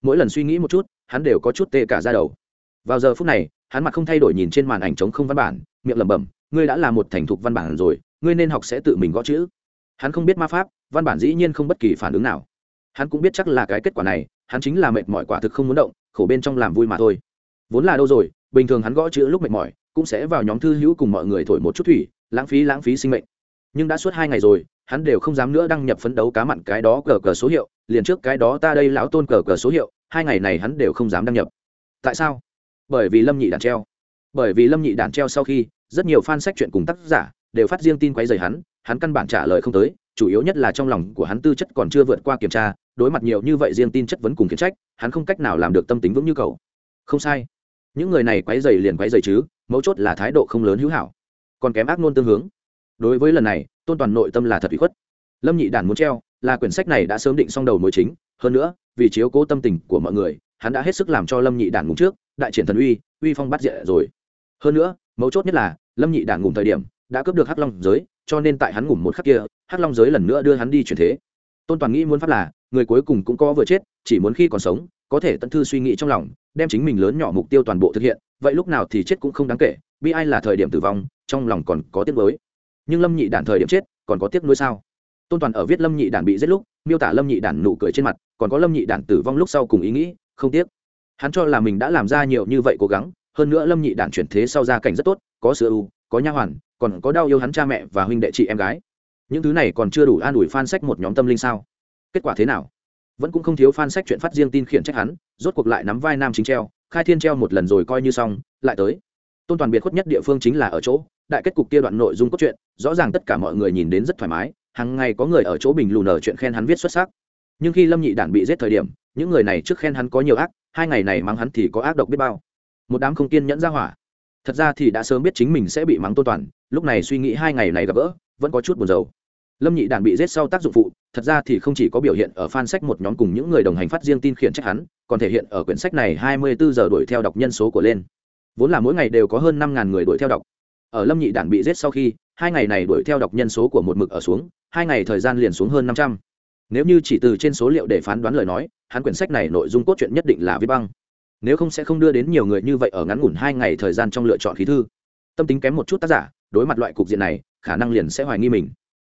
Mỗi lần suy nghĩ một chút, hắn đều có chút tê cả ra đầu. Vào giờ phút này, hắn mặt không thay đổi nhìn trên màn ảnh trống không văn bản, miệng lẩm bẩm, ngươi đã là một thành thục văn bản rồi, ngươi nên học sẽ tự mình gõ chữ. Hắn không biết ma pháp, văn bản dĩ nhiên không bất kỳ phản ứng nào. Hắn cũng biết chắc là cái kết quả này, hắn chính là mệt mỏi quả thực không muốn động, khổ bên trong làm vui mà thôi. Vốn là đâu rồi, bình thường hắn gõ chữ lúc mệt mỏi, cũng sẽ vào nhóm thư hữu cùng mọi người thổi một chút thủy, lãng phí lãng phí sinh mệnh nhưng đã suốt hai ngày rồi, hắn đều không dám nữa đăng nhập phấn đấu cá mặn cái đó cờ cờ số hiệu, liền trước cái đó ta đây lão tôn cờ cờ số hiệu, hai ngày này hắn đều không dám đăng nhập. Tại sao? Bởi vì lâm nhị đàn treo. Bởi vì lâm nhị đàn treo sau khi, rất nhiều fan sách chuyện cùng tác giả đều phát riêng tin quấy rầy hắn hắn căn bản trả lời không tới, chủ yếu nhất là trong lòng của hắn tư chất còn chưa vượt qua kiểm tra, đối mặt nhiều như vậy riêng tin chất vấn cùng kiến trách, hắn không cách nào làm được tâm tính vững như cầu không sai. Những người này quấy rầy liền quấy rầy chứ, mấu chốt là thái độ không lớn hữu hảo. Còn kém ác nôn tương hướng đối với lần này, tôn toàn nội tâm là thật bị khuất. Lâm nhị đản muốn treo, là quyển sách này đã sớm định xong đầu mối chính. Hơn nữa, vì chiếu cố tâm tình của mọi người, hắn đã hết sức làm cho lâm nhị đản ngủ trước, đại triển thần uy uy phong bắt diện rồi. Hơn nữa, mấu chốt nhất là, lâm nhị đản ngủ thời điểm, đã cướp được hắc long giới, cho nên tại hắn ngủ một khắc kia, hắc long giới lần nữa đưa hắn đi chuyển thế. Tôn toàn nghĩ muốn pháp là, người cuối cùng cũng có vừa chết, chỉ muốn khi còn sống, có thể tận thư suy nghĩ trong lòng, đem chính mình lớn nhỏ mục tiêu toàn bộ thực hiện, vậy lúc nào thì chết cũng không đáng kể, bi ai là thời điểm tử vong, trong lòng còn có tiếc mới nhưng lâm nhị đản thời điểm chết, còn có tiếc nuối sao? Tôn toàn ở viết lâm nhị đản bị giết lúc, miêu tả lâm nhị đản nụ cười trên mặt, còn có lâm nhị đản tử vong lúc sau cùng ý nghĩ, không tiếc. Hắn cho là mình đã làm ra nhiều như vậy cố gắng, hơn nữa lâm nhị đản chuyển thế sau gia cảnh rất tốt, có sữa ưu, có nha hoàn, còn có đau yêu hắn cha mẹ và huynh đệ chị em gái. Những thứ này còn chưa đủ an ủi phan sách một nhóm tâm linh sao? Kết quả thế nào? Vẫn cũng không thiếu fan sách chuyện phát riêng tin khiển trách hắn, rốt cuộc lại nắm vai nam chính treo, khai thiên treo một lần rồi coi như xong, lại tới. Tôn toàn biệt khuất nhất địa phương chính là ở chỗ đại kết cục kia đoạn nội dung cốt truyện, rõ ràng tất cả mọi người nhìn đến rất thoải mái hàng ngày có người ở chỗ bình lù nở chuyện khen hắn viết xuất sắc. Nhưng khi lâm nhị đản bị giết thời điểm, những người này trước khen hắn có nhiều ác, hai ngày này mắng hắn thì có ác độc biết bao. Một đám không kiên nhẫn ra hỏa. Thật ra thì đã sớm biết chính mình sẽ bị mắng tôn toàn, lúc này suy nghĩ hai ngày này gặp gỡ, vẫn có chút buồn rầu. Lâm nhị đản bị giết sau tác dụng phụ, thật ra thì không chỉ có biểu hiện ở fan sách một nhóm cùng những người đồng hành phát riêng tin khiển trách hắn, còn thể hiện ở quyển sách này hai mươi bốn giờ đuổi theo đọc nhân số của lên. Vốn là mỗi ngày đều có hơn năm ngàn người đuổi theo đọc ở lâm nhị đản bị giết sau khi, hai ngày này đuổi theo đọc nhân số của một mực ở xuống, hai ngày thời gian liền xuống hơn năm trăm. Nếu như chỉ từ trên số liệu để phán đoán lời nói, hắn quyển sách này nội dung cốt truyện nhất định là viết băng. Nếu không sẽ không đưa đến nhiều người như vậy ở ngắn ngủn hai ngày thời gian trong lựa chọn khí thư. Tâm tính kém một chút tác giả, đối mặt loại cục diện này, khả năng liền sẽ hoài nghi mình.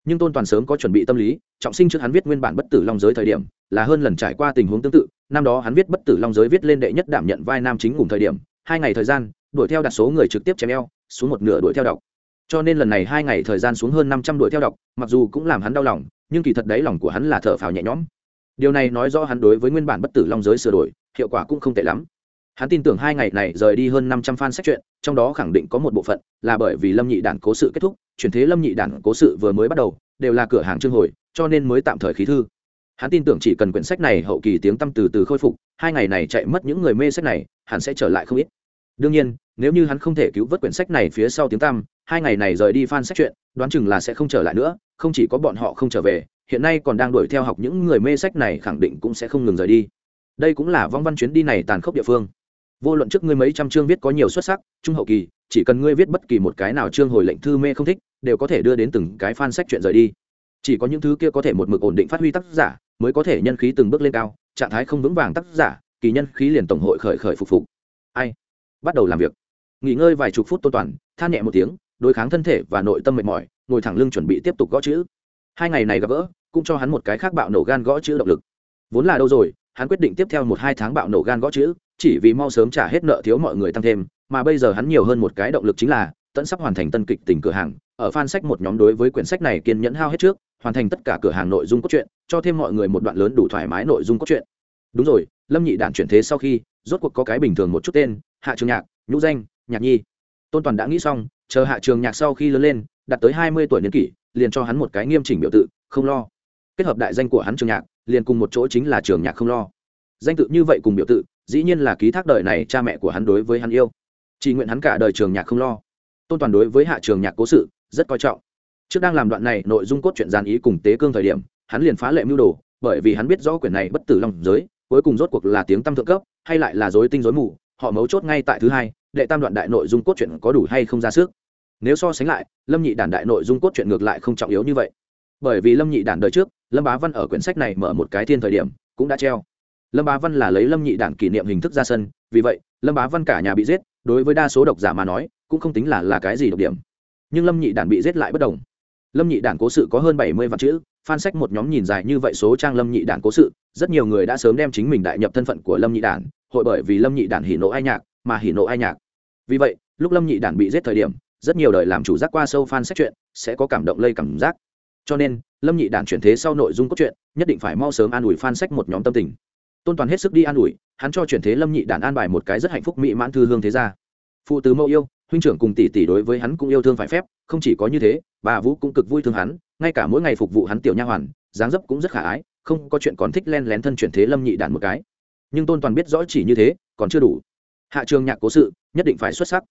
Nhưng tôn toàn sớm có chuẩn bị tâm lý, trọng sinh trước hắn viết nguyên bản bất tử long giới thời điểm, là hơn lần trải qua tình huống tương tự, năm đó hắn viết bất tử long giới viết lên đệ nhất đảm nhận vai nam chính ngủ thời điểm, hai ngày thời gian, đuổi theo đặt số người trực tiếp chém eo xuống một nửa đuổi theo đọc. Cho nên lần này hai ngày thời gian xuống hơn năm trăm đuổi theo đọc, mặc dù cũng làm hắn đau lòng, nhưng kỳ thật đấy lòng của hắn là thở phào nhẹ nhõm. Điều này nói rõ hắn đối với nguyên bản bất tử long giới sửa đổi, hiệu quả cũng không tệ lắm. Hắn tin tưởng hai ngày này rời đi hơn năm trăm fan sách truyện, trong đó khẳng định có một bộ phận là bởi vì lâm nhị đản cố sự kết thúc, chuyển thế lâm nhị đản cố sự vừa mới bắt đầu, đều là cửa hàng trương hồi, cho nên mới tạm thời khí thư. Hắn tin tưởng chỉ cần quyển sách này hậu kỳ tiếng tăm từ từ khôi phục, hai ngày này chạy mất những người mê sách này, hắn sẽ trở lại không ít. Đương nhiên nếu như hắn không thể cứu vớt quyển sách này phía sau tiếng tăm, hai ngày này rời đi fan sách chuyện, đoán chừng là sẽ không trở lại nữa, không chỉ có bọn họ không trở về, hiện nay còn đang đuổi theo học những người mê sách này khẳng định cũng sẽ không ngừng rời đi. Đây cũng là vong văn chuyến đi này tàn khốc địa phương. Vô luận trước ngươi mấy trăm chương viết có nhiều xuất sắc, trung hậu kỳ, chỉ cần ngươi viết bất kỳ một cái nào chương hồi lệnh thư mê không thích, đều có thể đưa đến từng cái fan sách chuyện rời đi. Chỉ có những thứ kia có thể một mực ổn định phát huy tác giả, mới có thể nhân khí từng bước lên cao, trạng thái không vững vàng tác giả, kỳ nhân khí liền tổng hội khởi khởi phục phục. Ai? Bắt đầu làm việc nghỉ ngơi vài chục phút tôn toàn, than nhẹ một tiếng, đối kháng thân thể và nội tâm mệt mỏi, ngồi thẳng lưng chuẩn bị tiếp tục gõ chữ. Hai ngày này gặp gỡ, cũng cho hắn một cái khác bạo nổ gan gõ chữ động lực. Vốn là đâu rồi, hắn quyết định tiếp theo một hai tháng bạo nổ gan gõ chữ, chỉ vì mau sớm trả hết nợ thiếu mọi người tăng thêm, mà bây giờ hắn nhiều hơn một cái động lực chính là, tận sắp hoàn thành tân kịch tình cửa hàng, ở fan sách một nhóm đối với quyển sách này kiên nhẫn hao hết trước, hoàn thành tất cả cửa hàng nội dung cốt truyện, cho thêm mọi người một đoạn lớn đủ thoải mái nội dung cốt truyện. Đúng rồi, lâm nhị đản chuyển thế sau khi, rốt cuộc có cái bình thường một chút tên, hạ trường nhạc, nhũ danh nhạc nhi. Tôn toàn đã nghĩ xong, chờ hạ trường nhạc sau khi lớn lên, đạt tới hai mươi tuổi niên kỷ, liền cho hắn một cái nghiêm chỉnh biểu tự, không lo. Kết hợp đại danh của hắn trường nhạc, liền cùng một chỗ chính là trường nhạc không lo. Danh tự như vậy cùng biểu tự, dĩ nhiên là ký thác đời này cha mẹ của hắn đối với hắn yêu. Chỉ nguyện hắn cả đời trường nhạc không lo. Tôn toàn đối với hạ trường nhạc cố sự, rất coi trọng. Trước đang làm đoạn này nội dung cốt truyện gian ý cùng tế cương thời điểm, hắn liền phá lệ mưu đồ, bởi vì hắn biết rõ quyển này bất tử lòng giới, cuối cùng rốt cuộc là tiếng tâm thượng cấp, hay lại là dối tinh dối mù, họ mấu chốt ngay tại thứ hai đệ tam đoạn đại nội dung cốt truyện có đủ hay không ra sức? Nếu so sánh lại, lâm nhị đản đại nội dung cốt truyện ngược lại không trọng yếu như vậy. Bởi vì lâm nhị đản đời trước, lâm bá văn ở quyển sách này mở một cái thiên thời điểm, cũng đã treo. Lâm bá văn là lấy lâm nhị đản kỷ niệm hình thức ra sân, vì vậy, lâm bá văn cả nhà bị giết, đối với đa số độc giả mà nói, cũng không tính là là cái gì độc điểm. Nhưng lâm nhị đản bị giết lại bất đồng. Lâm nhị đản cố sự có hơn bảy mươi vạn chữ phan sách một nhóm nhìn dài như vậy số trang lâm nhị đản cố sự, rất nhiều người đã sớm đem chính mình đại nhập thân phận của lâm nhị đản, hội bởi vì lâm nhị đản hỉ nộ ai nhạc mà hỉ nộ ai nhạc. Vì vậy, lúc lâm nhị đản bị giết thời điểm, rất nhiều đời làm chủ giác qua sâu fan sách chuyện sẽ có cảm động lây cảm giác. Cho nên, lâm nhị đản chuyển thế sau nội dung cốt truyện, nhất định phải mau sớm an ủi fan sách một nhóm tâm tình. Tôn toàn hết sức đi an ủi, hắn cho chuyển thế lâm nhị đản an bài một cái rất hạnh phúc mỹ mãn thư hương thế gia. Phụ tứ mẫu yêu, huynh trưởng cùng tỷ tỷ đối với hắn cũng yêu thương phải phép, không chỉ có như thế, bà vũ cũng cực vui thương hắn, ngay cả mỗi ngày phục vụ hắn tiểu nha hoàn, dáng dấp cũng rất khả ái, không có chuyện còn thích len lén thân chuyển thế lâm nhị đản một cái. Nhưng tôn toàn biết rõ chỉ như thế, còn chưa đủ hạ trường nhạc cố sự, nhất định phải xuất sắc.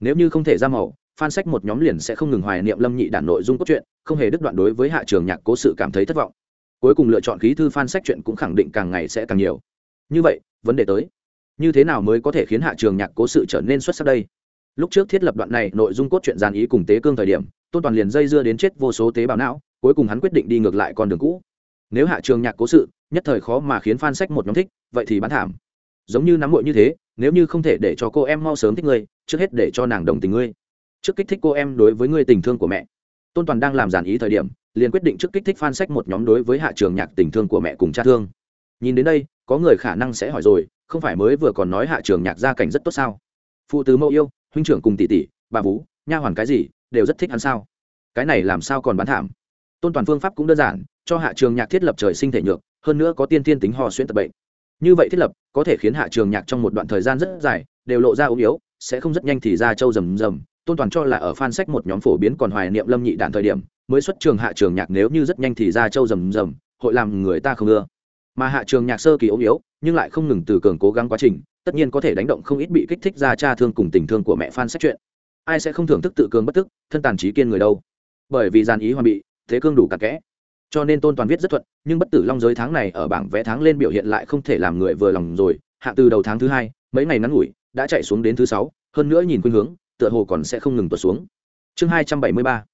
Nếu như không thể ra màu, fan sách một nhóm liền sẽ không ngừng hoài niệm lâm nhị đản nội dung cốt truyện, không hề đứt đoạn đối với hạ trường nhạc cố sự cảm thấy thất vọng. Cuối cùng lựa chọn khí thư fan sách chuyện cũng khẳng định càng ngày sẽ càng nhiều. Như vậy, vấn đề tới. Như thế nào mới có thể khiến hạ trường nhạc cố sự trở nên xuất sắc đây? Lúc trước thiết lập đoạn này nội dung cốt truyện dàn ý cùng tế cương thời điểm, tôn toàn liền dây dưa đến chết vô số tế bào não, cuối cùng hắn quyết định đi ngược lại con đường cũ. Nếu hạ trường nhạc cố sự, nhất thời khó mà khiến fan sách một nhóm thích, vậy thì bán thảm giống như nắm muội như thế, nếu như không thể để cho cô em mau sớm thích ngươi, trước hết để cho nàng đồng tình ngươi. Trước kích thích cô em đối với ngươi tình thương của mẹ. Tôn toàn đang làm giản ý thời điểm, liền quyết định trước kích thích phan sách một nhóm đối với hạ trường nhạc tình thương của mẹ cùng cha thương. Nhìn đến đây, có người khả năng sẽ hỏi rồi, không phải mới vừa còn nói hạ trường nhạc gia cảnh rất tốt sao? Phụ tứ mẫu yêu, huynh trưởng cùng tỷ tỷ, bà vú, nha hoàn cái gì, đều rất thích hắn sao? Cái này làm sao còn bán thảm? Tôn toàn phương pháp cũng đơn giản, cho hạ trường nhạc thiết lập trời sinh thể nhược, hơn nữa có tiên thiên tính ho xuyên tập bệnh như vậy thiết lập, có thể khiến hạ trường nhạc trong một đoạn thời gian rất dài, đều lộ ra ốm yếu, sẽ không rất nhanh thì ra châu rầm rầm. Tôn toàn cho là ở phan sách một nhóm phổ biến còn hoài niệm lâm nhị đạn thời điểm, mới xuất trường hạ trường nhạc nếu như rất nhanh thì ra châu rầm rầm, hội làm người ta không ưa. Mà hạ trường nhạc sơ kỳ ốm yếu, nhưng lại không ngừng từ cường cố gắng quá trình, tất nhiên có thể đánh động không ít bị kích thích ra cha thương cùng tình thương của mẹ phan sách chuyện. Ai sẽ không thưởng thức tự cường bất tức, thân tàn trí kiên người đâu. Bởi vì gian ý hoàn bị, thế cương đủ cặn kẽ cho nên tôn toàn viết rất thuận, nhưng bất tử long giới tháng này ở bảng vẽ tháng lên biểu hiện lại không thể làm người vừa lòng rồi. Hạ từ đầu tháng thứ hai, mấy ngày ngắn ngủi, đã chạy xuống đến thứ sáu, hơn nữa nhìn khuynh hướng, tựa hồ còn sẽ không ngừng tuột xuống. Chương hai trăm bảy mươi ba.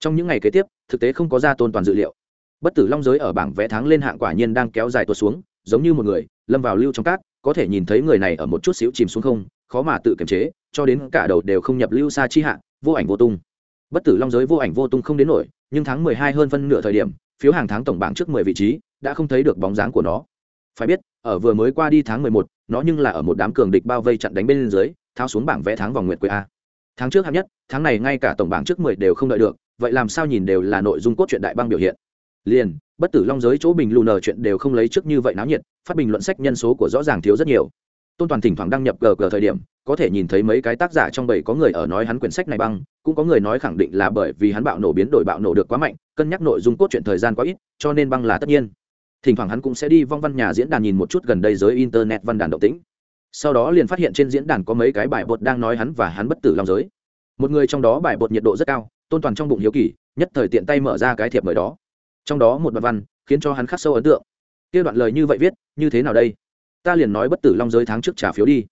Trong những ngày kế tiếp, thực tế không có ra tôn toàn dự liệu. Bất tử long giới ở bảng vẽ tháng lên hạng quả nhiên đang kéo dài tuột xuống, giống như một người lâm vào lưu trong cát, có thể nhìn thấy người này ở một chút xíu chìm xuống không, khó mà tự kiềm chế, cho đến cả đầu đều không nhập lưu xa chi hạ, vô ảnh vô tung. Bất tử long giới vô ảnh vô tung không đến nổi, nhưng tháng mười hai hơn phân nửa thời điểm phiếu hàng tháng tổng bảng trước mười vị trí, đã không thấy được bóng dáng của nó. Phải biết, ở vừa mới qua đi tháng mười một, nó nhưng là ở một đám cường địch bao vây chặn đánh bên dưới, tháo xuống bảng vẽ tháng vòng nguyệt quế a. Tháng trước hạng nhất, tháng này ngay cả tổng bảng trước mười đều không đợi được, vậy làm sao nhìn đều là nội dung cốt truyện đại băng biểu hiện. Liền, bất tử long giới chỗ bình lù ở chuyện đều không lấy trước như vậy náo nhiệt, phát bình luận sách nhân số của rõ ràng thiếu rất nhiều tôn toàn thỉnh thoảng đăng nhập gờ gờ thời điểm, có thể nhìn thấy mấy cái tác giả trong bầy có người ở nói hắn quyển sách này băng, cũng có người nói khẳng định là bởi vì hắn bạo nổ biến đổi bạo nổ được quá mạnh, cân nhắc nội dung cốt truyện thời gian quá ít, cho nên băng là tất nhiên. Thỉnh thoảng hắn cũng sẽ đi vong văn nhà diễn đàn nhìn một chút gần đây giới internet văn đàn động tĩnh. Sau đó liền phát hiện trên diễn đàn có mấy cái bài bột đang nói hắn và hắn bất tử long giới. Một người trong đó bài bột nhiệt độ rất cao, tôn toàn trong bụng hiếu kỳ, nhất thời tiện tay mở ra cái thiệp mời đó. Trong đó một đoạn văn, khiến cho hắn khắc sâu ấn tượng. Kia đoạn lời như vậy viết, như thế nào đây? Ta liền nói bất tử long giới tháng trước trả phiếu đi.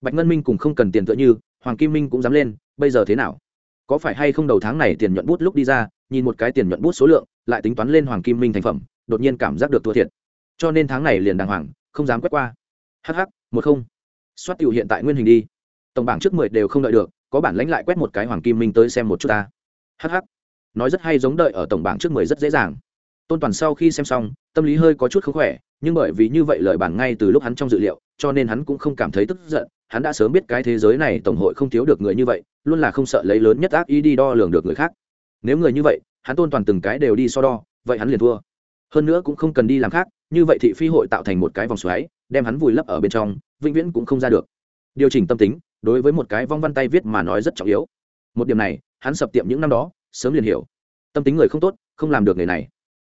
Bạch ngân minh cùng không cần tiền tựa như, hoàng kim minh cũng dám lên, bây giờ thế nào? Có phải hay không đầu tháng này tiền nhuận bút lúc đi ra, nhìn một cái tiền nhuận bút số lượng, lại tính toán lên hoàng kim minh thành phẩm, đột nhiên cảm giác được thua thiệt. Cho nên tháng này liền đàng hoàng, không dám quét qua. Hh một không. Soát tiểu hiện tại nguyên hình đi. Tổng bảng trước mười đều không đợi được, có bản lãnh lại quét một cái hoàng kim minh tới xem một chút ta. Hh nói rất hay giống đợi ở tổng bảng trước mười rất dễ dàng. Tôn toàn sau khi xem xong, tâm lý hơi có chút không khỏe nhưng bởi vì như vậy lời bàn ngay từ lúc hắn trong dự liệu, cho nên hắn cũng không cảm thấy tức giận, hắn đã sớm biết cái thế giới này tổng hội không thiếu được người như vậy, luôn là không sợ lấy lớn nhất ác ý đi đo lường được người khác. Nếu người như vậy, hắn tôn toàn từng cái đều đi so đo, vậy hắn liền thua. Hơn nữa cũng không cần đi làm khác, như vậy thị phi hội tạo thành một cái vòng xoáy, đem hắn vùi lấp ở bên trong, vĩnh viễn cũng không ra được. Điều chỉnh tâm tính, đối với một cái vong văn tay viết mà nói rất trọng yếu. Một điểm này, hắn sập tiệm những năm đó, sớm liền hiểu. Tâm tính người không tốt, không làm được người này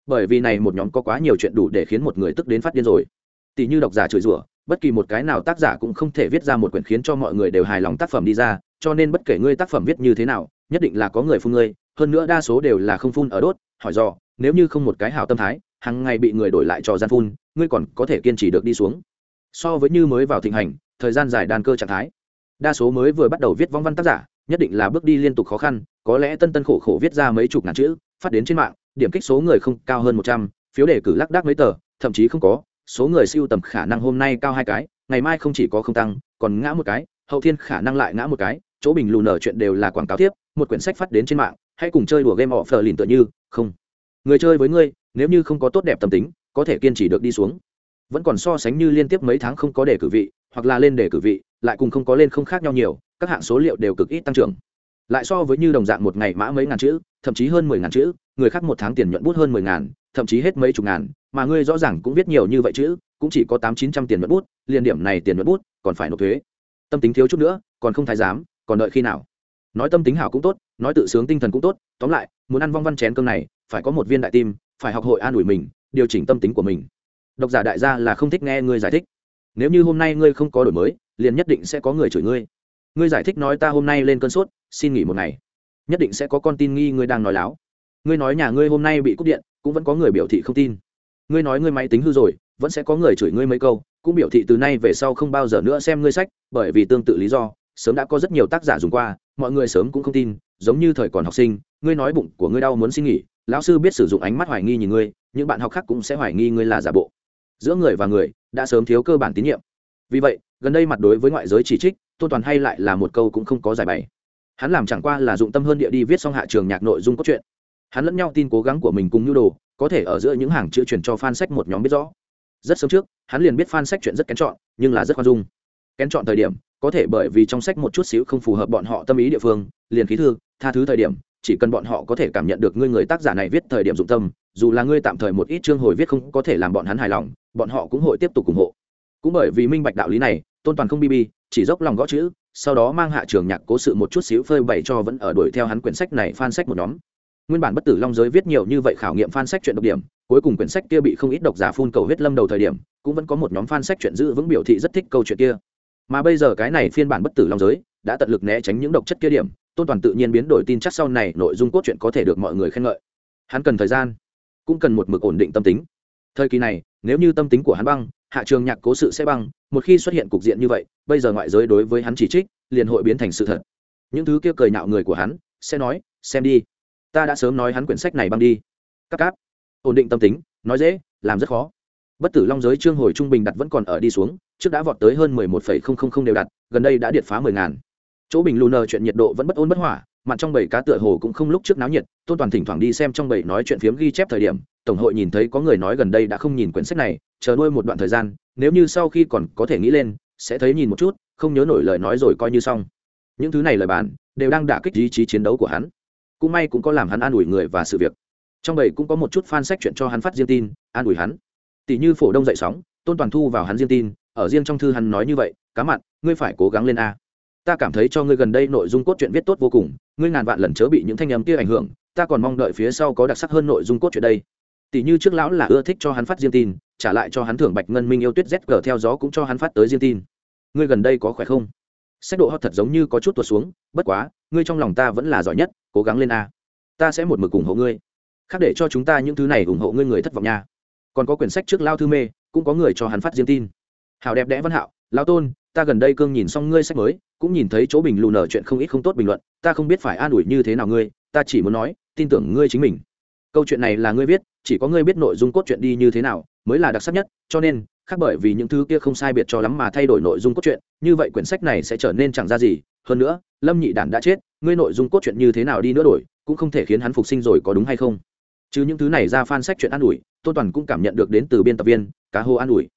bởi vì này một nhóm có quá nhiều chuyện đủ để khiến một người tức đến phát điên rồi. Tỷ như độc giả chửi rủa, bất kỳ một cái nào tác giả cũng không thể viết ra một quyển khiến cho mọi người đều hài lòng tác phẩm đi ra, cho nên bất kể ngươi tác phẩm viết như thế nào, nhất định là có người phun ngươi, hơn nữa đa số đều là không phun ở đốt, hỏi do, nếu như không một cái hảo tâm thái hàng ngày bị người đổi lại cho gian phun, ngươi còn có thể kiên trì được đi xuống. So với như mới vào thịnh hành, thời gian dài đàn cơ trạng thái. Đa số mới vừa bắt đầu viết vong văn tác giả, nhất định là bước đi liên tục khó khăn, có lẽ tân tân khổ khổ viết ra mấy chục ngàn chữ, phát đến trên mạng điểm kích số người không cao hơn một trăm, phiếu đề cử lác đác mấy tờ, thậm chí không có, số người siêu tầm khả năng hôm nay cao hai cái, ngày mai không chỉ có không tăng, còn ngã một cái, hậu thiên khả năng lại ngã một cái, chỗ bình lù nở chuyện đều là quảng cáo tiếp, một quyển sách phát đến trên mạng hãy cùng chơi đùa game họ phờ lìn tựa như, không. Người chơi với ngươi, nếu như không có tốt đẹp tâm tính, có thể kiên trì được đi xuống. Vẫn còn so sánh như liên tiếp mấy tháng không có đề cử vị, hoặc là lên đề cử vị, lại cùng không có lên không khác nhau nhiều, các hạng số liệu đều cực ít tăng trưởng lại so với như đồng dạng một ngày mã mấy ngàn chữ, thậm chí hơn mười ngàn chữ, người khác một tháng tiền nhuận bút hơn mười ngàn, thậm chí hết mấy chục ngàn, mà ngươi rõ ràng cũng viết nhiều như vậy chữ, cũng chỉ có tám chín trăm tiền nhuận bút, liền điểm này tiền nhuận bút, còn phải nộp thuế. Tâm tính thiếu chút nữa, còn không thái giám, còn đợi khi nào? Nói tâm tính hảo cũng tốt, nói tự sướng tinh thần cũng tốt, tóm lại, muốn ăn vong văn chén cơm này, phải có một viên đại tim, phải học hội an ủi mình, điều chỉnh tâm tính của mình. Độc giả đại gia là không thích nghe ngươi giải thích. Nếu như hôm nay ngươi không có đổi mới, liền nhất định sẽ có người chửi ngươi ngươi giải thích nói ta hôm nay lên cơn sốt, xin nghỉ một ngày. Nhất định sẽ có con tin nghi ngươi đang nói láo. Ngươi nói nhà ngươi hôm nay bị cúp điện, cũng vẫn có người biểu thị không tin. Ngươi nói ngươi máy tính hư rồi, vẫn sẽ có người chửi ngươi mấy câu, cũng biểu thị từ nay về sau không bao giờ nữa xem ngươi sách, bởi vì tương tự lý do, sớm đã có rất nhiều tác giả dùng qua, mọi người sớm cũng không tin, giống như thời còn học sinh, ngươi nói bụng của ngươi đau muốn xin nghỉ, lão sư biết sử dụng ánh mắt hoài nghi nhìn ngươi, những bạn học khác cũng sẽ hoài nghi ngươi là giả bộ. Giữa người và người, đã sớm thiếu cơ bản tín nhiệm. Vì vậy, gần đây mặt đối với ngoại giới chỉ trích tôn toàn hay lại là một câu cũng không có giải bày. Hắn làm chẳng qua là dụng tâm hơn địa đi viết xong hạ trường nhạc nội dung cốt truyện. Hắn lẫn nhau tin cố gắng của mình cùng nhu đồ, có thể ở giữa những hàng chữ truyền cho fan sách một nhóm biết rõ. Rất sớm trước, hắn liền biết fan sách chuyện rất kén chọn, nhưng là rất khoan dung. Kén chọn thời điểm, có thể bởi vì trong sách một chút xíu không phù hợp bọn họ tâm ý địa phương, liền khí thư, tha thứ thời điểm, chỉ cần bọn họ có thể cảm nhận được ngươi người tác giả này viết thời điểm dụng tâm, dù là ngươi tạm thời một ít chương hồi viết không có thể làm bọn hắn hài lòng, bọn họ cũng hội tiếp tục ủng hộ. Cũng bởi vì minh bạch đạo lý này tôn toàn không bb chỉ dốc lòng gõ chữ, sau đó mang hạ trường nhạc cố sự một chút xíu phơi bày cho vẫn ở đuổi theo hắn quyển sách này fan sách một nhóm. Nguyên bản bất tử long giới viết nhiều như vậy khảo nghiệm fan sách chuyện độc điểm, cuối cùng quyển sách kia bị không ít độc giả phun cầu huyết lâm đầu thời điểm, cũng vẫn có một nhóm fan sách chuyện giữ vững biểu thị rất thích câu chuyện kia. Mà bây giờ cái này phiên bản bất tử long giới đã tận lực né tránh những độc chất kia điểm, tôn toàn tự nhiên biến đổi tin chắc sau này nội dung cốt truyện có thể được mọi người khen ngợi. Hắn cần thời gian, cũng cần một mực ổn định tâm tính. Thời kỳ này, nếu như tâm tính của hắn băng hạ trường nhạc cố sự sẽ băng, một khi xuất hiện cục diện như vậy, bây giờ ngoại giới đối với hắn chỉ trích, liền hội biến thành sự thật. Những thứ kia cười nạo người của hắn, sẽ nói, xem đi, ta đã sớm nói hắn quyển sách này băng đi. Các cáp, ổn định tâm tính, nói dễ, làm rất khó. Bất tử long giới trương hồi trung bình đặt vẫn còn ở đi xuống, trước đã vọt tới hơn mười một phẩy không không không đều đặt, gần đây đã điệt phá mười ngàn. Chỗ bình lù nờ chuyện nhiệt độ vẫn bất ôn bất hỏa mặn trong bảy cá tựa hồ cũng không lúc trước náo nhiệt, tôn toàn thỉnh thoảng đi xem trong bảy nói chuyện phiếm ghi chép thời điểm, tổng hội nhìn thấy có người nói gần đây đã không nhìn quyển sách này, chờ nuôi một đoạn thời gian, nếu như sau khi còn có thể nghĩ lên, sẽ thấy nhìn một chút, không nhớ nổi lời nói rồi coi như xong. Những thứ này lời bàn, đều đang đả kích ý chí chiến đấu của hắn. Cũng may cũng có làm hắn an ủi người và sự việc. Trong bảy cũng có một chút fan sách chuyện cho hắn phát riêng tin, an ủi hắn. Tỷ như phổ đông dậy sóng, tôn toàn thu vào hắn riêng tin, ở riêng trong thư hắn nói như vậy, cá mặn, ngươi phải cố gắng lên a. Ta cảm thấy cho ngươi gần đây nội dung cốt truyện viết tốt vô cùng ngươi ngàn vạn lần chớ bị những thanh âm kia ảnh hưởng, ta còn mong đợi phía sau có đặc sắc hơn nội dung cốt truyện đây. Tỷ như trước lão là ưa thích cho hắn phát riêng tin, trả lại cho hắn thưởng bạch ngân minh yêu tuyết zg theo gió cũng cho hắn phát tới riêng tin. Ngươi gần đây có khỏe không? Sách độ hot thật giống như có chút tuột xuống, bất quá, ngươi trong lòng ta vẫn là giỏi nhất, cố gắng lên a. Ta sẽ một mực ủng hộ ngươi. Khác để cho chúng ta những thứ này ủng hộ ngươi người thất vọng nha. Còn có quyển sách trước lao thư mê, cũng có người cho hắn phát riêng tin. Hào đẹp đẽ văn hạo, lao tôn ta gần đây cương nhìn xong ngươi sách mới, cũng nhìn thấy chỗ bình lù nở chuyện không ít không tốt bình luận, ta không biết phải an ủi như thế nào ngươi, ta chỉ muốn nói, tin tưởng ngươi chính mình. Câu chuyện này là ngươi viết, chỉ có ngươi biết nội dung cốt truyện đi như thế nào, mới là đặc sắc nhất, cho nên, khác bởi vì những thứ kia không sai biệt cho lắm mà thay đổi nội dung cốt truyện, như vậy quyển sách này sẽ trở nên chẳng ra gì. Hơn nữa, lâm nhị đản đã chết, ngươi nội dung cốt truyện như thế nào đi nữa đổi, cũng không thể khiến hắn phục sinh rồi có đúng hay không. Chứ những thứ này ra fan sách chuyện an ủi, tôn toàn cũng cảm nhận được đến từ biên tập viên, cá hô an ủi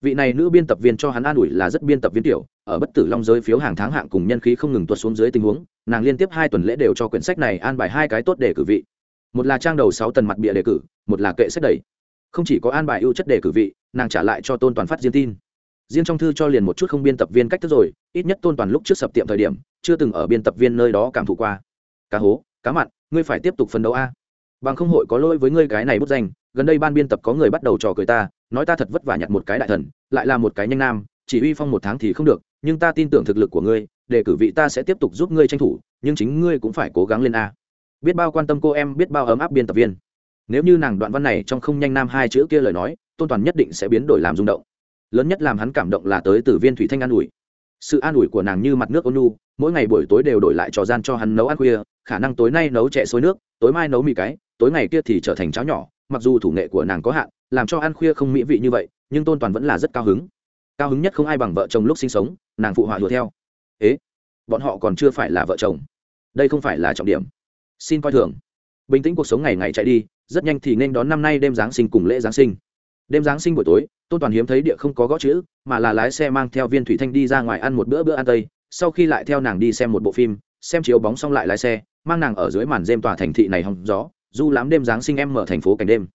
vị này nữ biên tập viên cho hắn an ủi là rất biên tập viên tiểu, ở bất tử long giới phiếu hàng tháng hạng cùng nhân khí không ngừng tuột xuống dưới tình huống, nàng liên tiếp hai tuần lễ đều cho quyển sách này an bài hai cái tốt để cử vị. Một là trang đầu sáu tần mặt bịa đề cử, một là kệ sách đẩy không chỉ có an bài ưu chất đề cử vị, nàng trả lại cho tôn toàn phát riêng tin. Riêng trong thư cho liền một chút không biên tập viên cách thức rồi, ít nhất tôn toàn lúc trước sập tiệm thời điểm, chưa từng ở biên tập viên nơi đó cảm thụ qua. Cá hố, cá mặn, ngươi phải tiếp tục phấn đấu a. Bằng không hội có lỗi với ngươi cái này bút danh, gần đây ban biên tập có người bắt đầu trò cười ta nói ta thật vất vả nhặt một cái đại thần, lại là một cái nhanh nam, chỉ uy phong một tháng thì không được, nhưng ta tin tưởng thực lực của ngươi, để cử vị ta sẽ tiếp tục giúp ngươi tranh thủ, nhưng chính ngươi cũng phải cố gắng lên a. Biết bao quan tâm cô em, biết bao ấm áp biên tập viên. Nếu như nàng đoạn văn này trong không nhanh nam hai chữ kia lời nói, tôn toàn nhất định sẽ biến đổi làm rung động. Lớn nhất làm hắn cảm động là tới từ viên thủy thanh an ủi. Sự an ủi của nàng như mặt nước ôn nu mỗi ngày buổi tối đều đổi lại trò gian cho hắn nấu ăn khuya, khả năng tối nay nấu chè sôi nước, tối mai nấu mì cái, tối ngày kia thì trở thành cháo nhỏ, mặc dù thủ nghệ của nàng có hạn làm cho ăn khuya không mỹ vị như vậy, nhưng tôn toàn vẫn là rất cao hứng. Cao hứng nhất không ai bằng vợ chồng lúc sinh sống, nàng phụ họa đùa theo. Ế, bọn họ còn chưa phải là vợ chồng. Đây không phải là trọng điểm. Xin coi thường. Bình tĩnh cuộc sống ngày ngày chạy đi, rất nhanh thì nên đón năm nay đêm giáng sinh cùng lễ giáng sinh. Đêm giáng sinh buổi tối, tôn toàn hiếm thấy địa không có gõ chữ, mà là lái xe mang theo viên thủy thanh đi ra ngoài ăn một bữa bữa ăn tây. Sau khi lại theo nàng đi xem một bộ phim, xem chiếu bóng xong lại lái xe, mang nàng ở dưới màn đêm tòa thành thị này hòng gió, du lắm đêm giáng sinh em mở thành phố cảnh đêm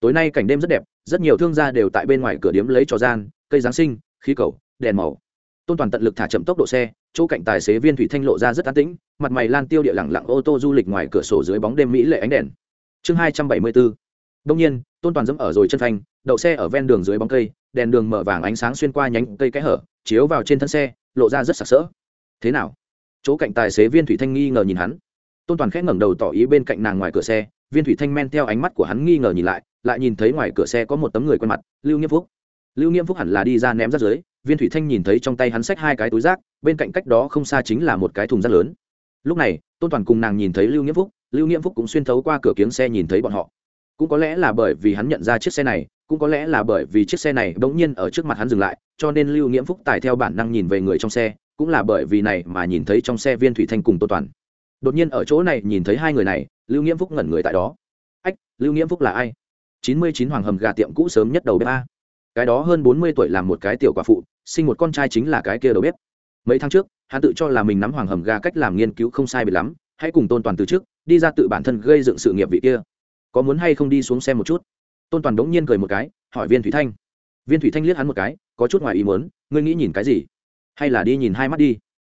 tối nay cảnh đêm rất đẹp, rất nhiều thương gia đều tại bên ngoài cửa điếm lấy trò gian, cây giáng sinh, khí cầu, đèn màu. Tôn toàn tận lực thả chậm tốc độ xe, chỗ cạnh tài xế viên thủy thanh lộ ra rất an tĩnh, mặt mày lan tiêu địa lẳng lặng ô tô du lịch ngoài cửa sổ dưới bóng đêm mỹ lệ ánh đèn. Chương hai trăm bảy mươi bốn. Đông nhiên, tôn toàn dẫm ở rồi chân phanh, đậu xe ở ven đường dưới bóng cây, đèn đường mở vàng ánh sáng xuyên qua nhánh cây kẽ hở, chiếu vào trên thân xe, lộ ra rất sặc sỡ. Thế nào? Chỗ cạnh tài xế viên thủy thanh nghi ngờ nhìn hắn tôn toàn khẽ ngẩng đầu tỏ ý bên cạnh nàng ngoài cửa xe, viên thủy thanh men theo ánh mắt của hắn nghi ngờ nhìn lại lại nhìn thấy ngoài cửa xe có một tấm người quen mặt, lưu nghiêm phúc. Lưu nghiêm phúc hẳn là đi ra ném rác dưới viên thủy thanh nhìn thấy trong tay hắn xách hai cái túi rác, bên cạnh cách đó không xa chính là một cái thùng rác lớn. Lúc này, tôn toàn cùng nàng nhìn thấy lưu nghiêm phúc, lưu nghiêm phúc cũng xuyên thấu qua cửa kiếng xe nhìn thấy bọn họ. Cũng có lẽ là bởi vì hắn nhận ra chiếc xe này, cũng có lẽ là bởi vì chiếc xe này bỗng nhiên ở trước mặt hắn dừng lại, cho nên lưu nghiễm phúc tài theo bản năng nhìn về người trong xe, cũng là bởi vì này mà nhìn thấy trong xe viên thủy thanh cùng tô toàn đột nhiên ở chỗ này nhìn thấy hai người này, lưu nghiễm phúc ngẩn người tại đó. Ách, lưu nghiễm phúc là ai? Chín mươi chín hoàng hầm gà tiệm cũ sớm nhất đầu bếp a. Cái đó hơn bốn mươi tuổi làm một cái tiểu quả phụ, sinh một con trai chính là cái kia đầu bếp. Mấy tháng trước, hắn tự cho là mình nắm hoàng hầm gà cách làm nghiên cứu không sai biệt lắm, hãy cùng tôn toàn từ trước, đi ra tự bản thân gây dựng sự nghiệp vị kia. Có muốn hay không đi xuống xem một chút? Tôn toàn đống nhiên cười một cái, hỏi viên thủy thanh. Viên thủy thanh liếc hắn một cái, có chút ngoài ý muốn, ngươi nghĩ nhìn cái gì? Hay là đi nhìn hai mắt đi?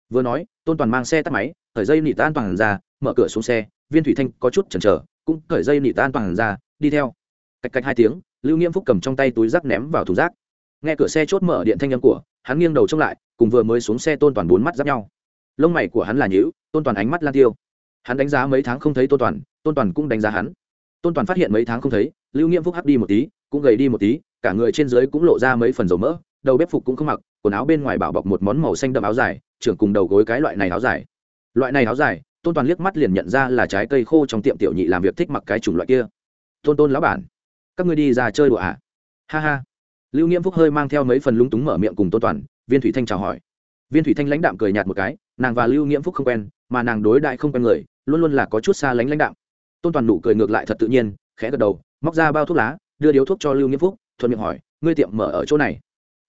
Vừa nói, tôn toàn mang xe tắt máy khởi dây nịt tan toàn ra, mở cửa xuống xe, viên thủy thanh có chút chần chờ, cũng khởi dây nịt tan toàn ra, đi theo. Cách cách hai tiếng, lưu nghiêm phúc cầm trong tay túi rác ném vào thùng rác. Nghe cửa xe chốt mở điện thanh âm của, hắn nghiêng đầu trông lại, cùng vừa mới xuống xe tôn toàn bốn mắt giáp nhau. Lông mày của hắn là nhữ tôn toàn ánh mắt lan tiêu. Hắn đánh giá mấy tháng không thấy tôn toàn tôn toàn cũng đánh giá hắn. Tôn toàn phát hiện mấy tháng không thấy, lưu nghiêm phúc hắt đi một tí, cũng gầy đi một tí, cả người trên dưới cũng lộ ra mấy phần dầu mỡ, đầu bếp phục cũng không mặc, quần áo bên ngoài bảo bọc một món màu xanh đậm áo dài, trưởng cùng đầu gối cái loại này áo dài loại này áo dài, tôn toàn liếc mắt liền nhận ra là trái cây khô trong tiệm tiểu nhị làm việc thích mặc cái chủng loại kia. Tôn tôn lão bản, các ngươi đi ra chơi đùa à? Ha ha. Lưu nghiêm phúc hơi mang theo mấy phần lúng túng mở miệng cùng tôn toàn, viên thủy thanh chào hỏi. Viên thủy thanh lãnh đạm cười nhạt một cái, nàng và lưu nghiễm phúc không quen, mà nàng đối đại không quen người, luôn luôn là có chút xa lánh lãnh đạm. Tôn toàn nụ cười ngược lại thật tự nhiên, khẽ gật đầu, móc ra bao thuốc lá, đưa điếu thuốc cho lưu nghiễm phúc, thuận miệng hỏi, ngươi tiệm mở ở chỗ này?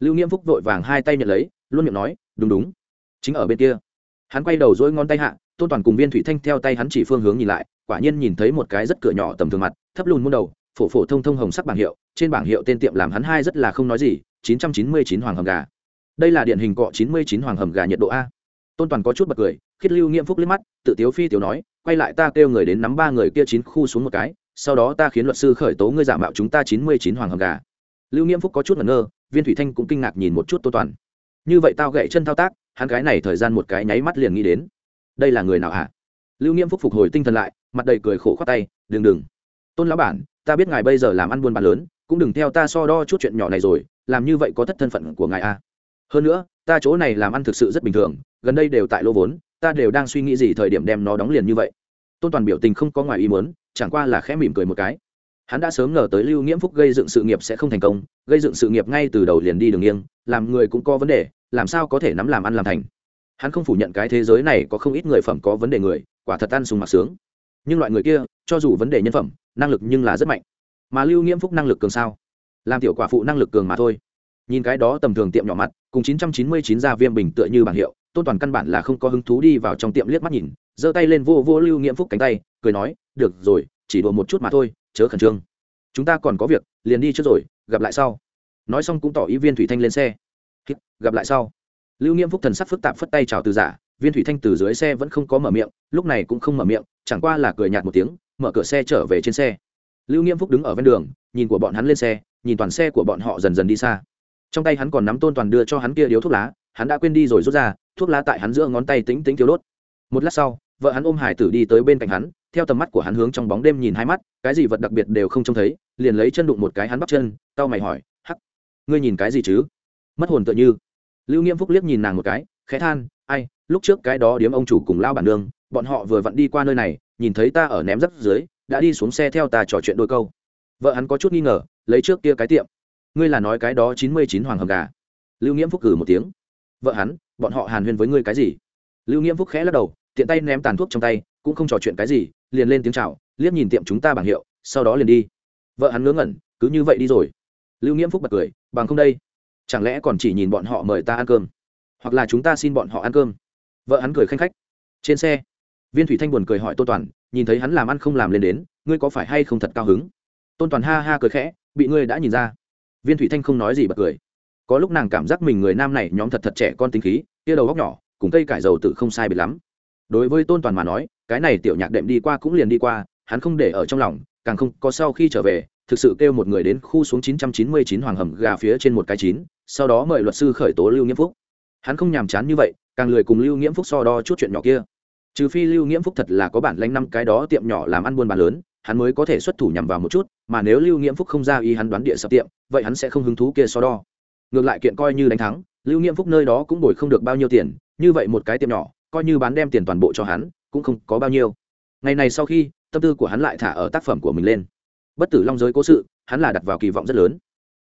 Lưu nghiễm phúc vội vàng hai tay nhận lấy, luôn miệng nói, đúng đúng. Chính ở bên kia hắn quay đầu dỗi ngón tay hạ, tôn toàn cùng viên thủy thanh theo tay hắn chỉ phương hướng nhìn lại, quả nhiên nhìn thấy một cái rất cửa nhỏ tầm thường mặt, thấp lùn muôn đầu, phổ phổ thông thông hồng sắc bảng hiệu, trên bảng hiệu tên tiệm làm hắn hai rất là không nói gì, chín trăm chín mươi chín hoàng hầm gà. Đây là điện hình cọ chín mươi chín hoàng hầm gà nhiệt độ a. Tôn toàn có chút bật cười khiết lưu nghiêm phúc liếc mắt, tự tiếu phi tiểu nói, quay lại ta kêu người đến nắm ba người kia chín khu xuống một cái, sau đó ta khiến luật sư khởi tố ngươi giả mạo chúng ta chín mươi chín hoàng hầm gà. Lưu nghiêm phúc có chút ngẩn ngơ, viên thủy thanh cũng kinh ngạc nhìn một chút tôn toàn. Như vậy tao gậy chân thao tác hắn cái này thời gian một cái nháy mắt liền nghĩ đến. Đây là người nào hả? Lưu nghiêm phúc phục hồi tinh thần lại, mặt đầy cười khổ khoát tay, đừng đừng. Tôn lão bản, ta biết ngài bây giờ làm ăn buôn bán lớn, cũng đừng theo ta so đo chút chuyện nhỏ này rồi, làm như vậy có thất thân phận của ngài a hơn nữa, ta chỗ này làm ăn thực sự rất bình thường, gần đây đều tại lô vốn, ta đều đang suy nghĩ gì thời điểm đem nó đóng liền như vậy. Tôn toàn biểu tình không có ngoài ý muốn, chẳng qua là khẽ mỉm cười một cái hắn đã sớm ngờ tới lưu nghiễm phúc gây dựng sự nghiệp sẽ không thành công, gây dựng sự nghiệp ngay từ đầu liền đi đường nghiêng, làm người cũng có vấn đề, làm sao có thể nắm làm ăn làm thành. Hắn không phủ nhận cái thế giới này có không ít người phẩm có vấn đề người, quả thật ăn sùng mặc sướng. Nhưng loại người kia, cho dù vấn đề nhân phẩm, năng lực nhưng là rất mạnh. Mà lưu nghiễm phúc năng lực cường sao? Làm tiểu quả phụ năng lực cường mà thôi. Nhìn cái đó tầm thường tiệm nhỏ mặt, cùng 999 gia viêm bình tựa như bảng hiệu, tôn toàn căn bản là không có hứng thú đi vào trong tiệm liếc mắt nhìn, giơ tay lên vô vô lưu nghiễm phúc cánh tay, cười nói, được rồi, chỉ đùa một chút mà thôi chớ khẩn trương. Chúng ta còn có việc, liền đi trước rồi, gặp lại sau. Nói xong cũng tỏ ý viên thủy thanh lên xe. Gặp lại sau. Lưu nghiêm phúc thần sắc phức tạp phất tay chào từ giả, viên thủy thanh từ dưới xe vẫn không có mở miệng, lúc này cũng không mở miệng, chẳng qua là cười nhạt một tiếng, mở cửa xe trở về trên xe. Lưu nghiêm phúc đứng ở ven đường, nhìn của bọn hắn lên xe, nhìn toàn xe của bọn họ dần dần đi xa. Trong tay hắn còn nắm tôn toàn đưa cho hắn kia điếu thuốc lá, hắn đã quên đi rồi rút ra, thuốc lá tại hắn giữa ngón tay tính tính thiếu đốt. Một lát sau, vợ hắn ôm hải tử đi tới bên cạnh hắn theo tầm mắt của hắn hướng trong bóng đêm nhìn hai mắt, cái gì vật đặc biệt đều không trông thấy, liền lấy chân đụng một cái hắn bắp chân tao mày hỏi, hắc, ngươi nhìn cái gì chứ? Mất hồn tựa như. Lưu nghiêm phúc liếc nhìn nàng một cái, khẽ than, ai, lúc trước cái đó điếm ông chủ cùng lao bản nương, bọn họ vừa vặn đi qua nơi này, nhìn thấy ta ở ném rắp dưới, đã đi xuống xe theo ta trò chuyện đôi câu. Vợ hắn có chút nghi ngờ, lấy trước kia cái tiệm. Ngươi là nói cái đó chín mươi chín hoàng hầm gà. Lưu nghiễm phúc cử một tiếng. Vợ hắn, bọn họ hàn huyên với ngươi cái gì? Lưu nghiễm phúc khẽ lắc đầu, tiện tay ném tàn thuốc trong tay, cũng không trò chuyện cái gì liền lên tiếng chào, liếc nhìn tiệm chúng ta bảng hiệu, sau đó liền đi. Vợ hắn ngớ ngẩn, cứ như vậy đi rồi. Lưu nghiễm phúc bật cười, bằng không đây, chẳng lẽ còn chỉ nhìn bọn họ mời ta ăn cơm? Hoặc là chúng ta xin bọn họ ăn cơm? Vợ hắn cười khanh khách. Trên xe, viên thủy thanh buồn cười hỏi tôn toàn, nhìn thấy hắn làm ăn không làm lên đến, ngươi có phải hay không thật cao hứng? Tôn toàn ha ha cười khẽ, bị ngươi đã nhìn ra. Viên thủy thanh không nói gì bật cười. Có lúc nàng cảm giác mình người nam này nhóm thật thật trẻ con tính khí tia đầu góc nhỏ, cùng cây cải dầu tự không sai biệt lắm. Đối với tôn toàn mà nói cái này tiểu nhạc đệm đi qua cũng liền đi qua, hắn không để ở trong lòng, càng không có sau khi trở về, thực sự kêu một người đến khu xuống 999 hoàng hầm gà phía trên một cái chín, sau đó mời luật sư khởi tố lưu nghiễm phúc. Hắn không nhàm chán như vậy, càng lười cùng lưu nghiễm phúc so đo chút chuyện nhỏ kia. Trừ phi lưu nghiễm phúc thật là có bản lãnh năm cái đó tiệm nhỏ làm ăn buôn bán lớn, hắn mới có thể xuất thủ nhằm vào một chút, mà nếu lưu nghiễm phúc không ra ý hắn đoán địa sập tiệm, vậy hắn sẽ không hứng thú kia so đo. Ngược lại kiện coi như đánh thắng, lưu nghiễm phúc nơi đó cũng bồi không được bao nhiêu tiền, như vậy một cái tiệm nhỏ, coi như bán đem tiền toàn bộ cho hắn cũng không có bao nhiêu. Ngày này sau khi, tâm tư của hắn lại thả ở tác phẩm của mình lên. Bất tử long giới cố sự, hắn là đặt vào kỳ vọng rất lớn.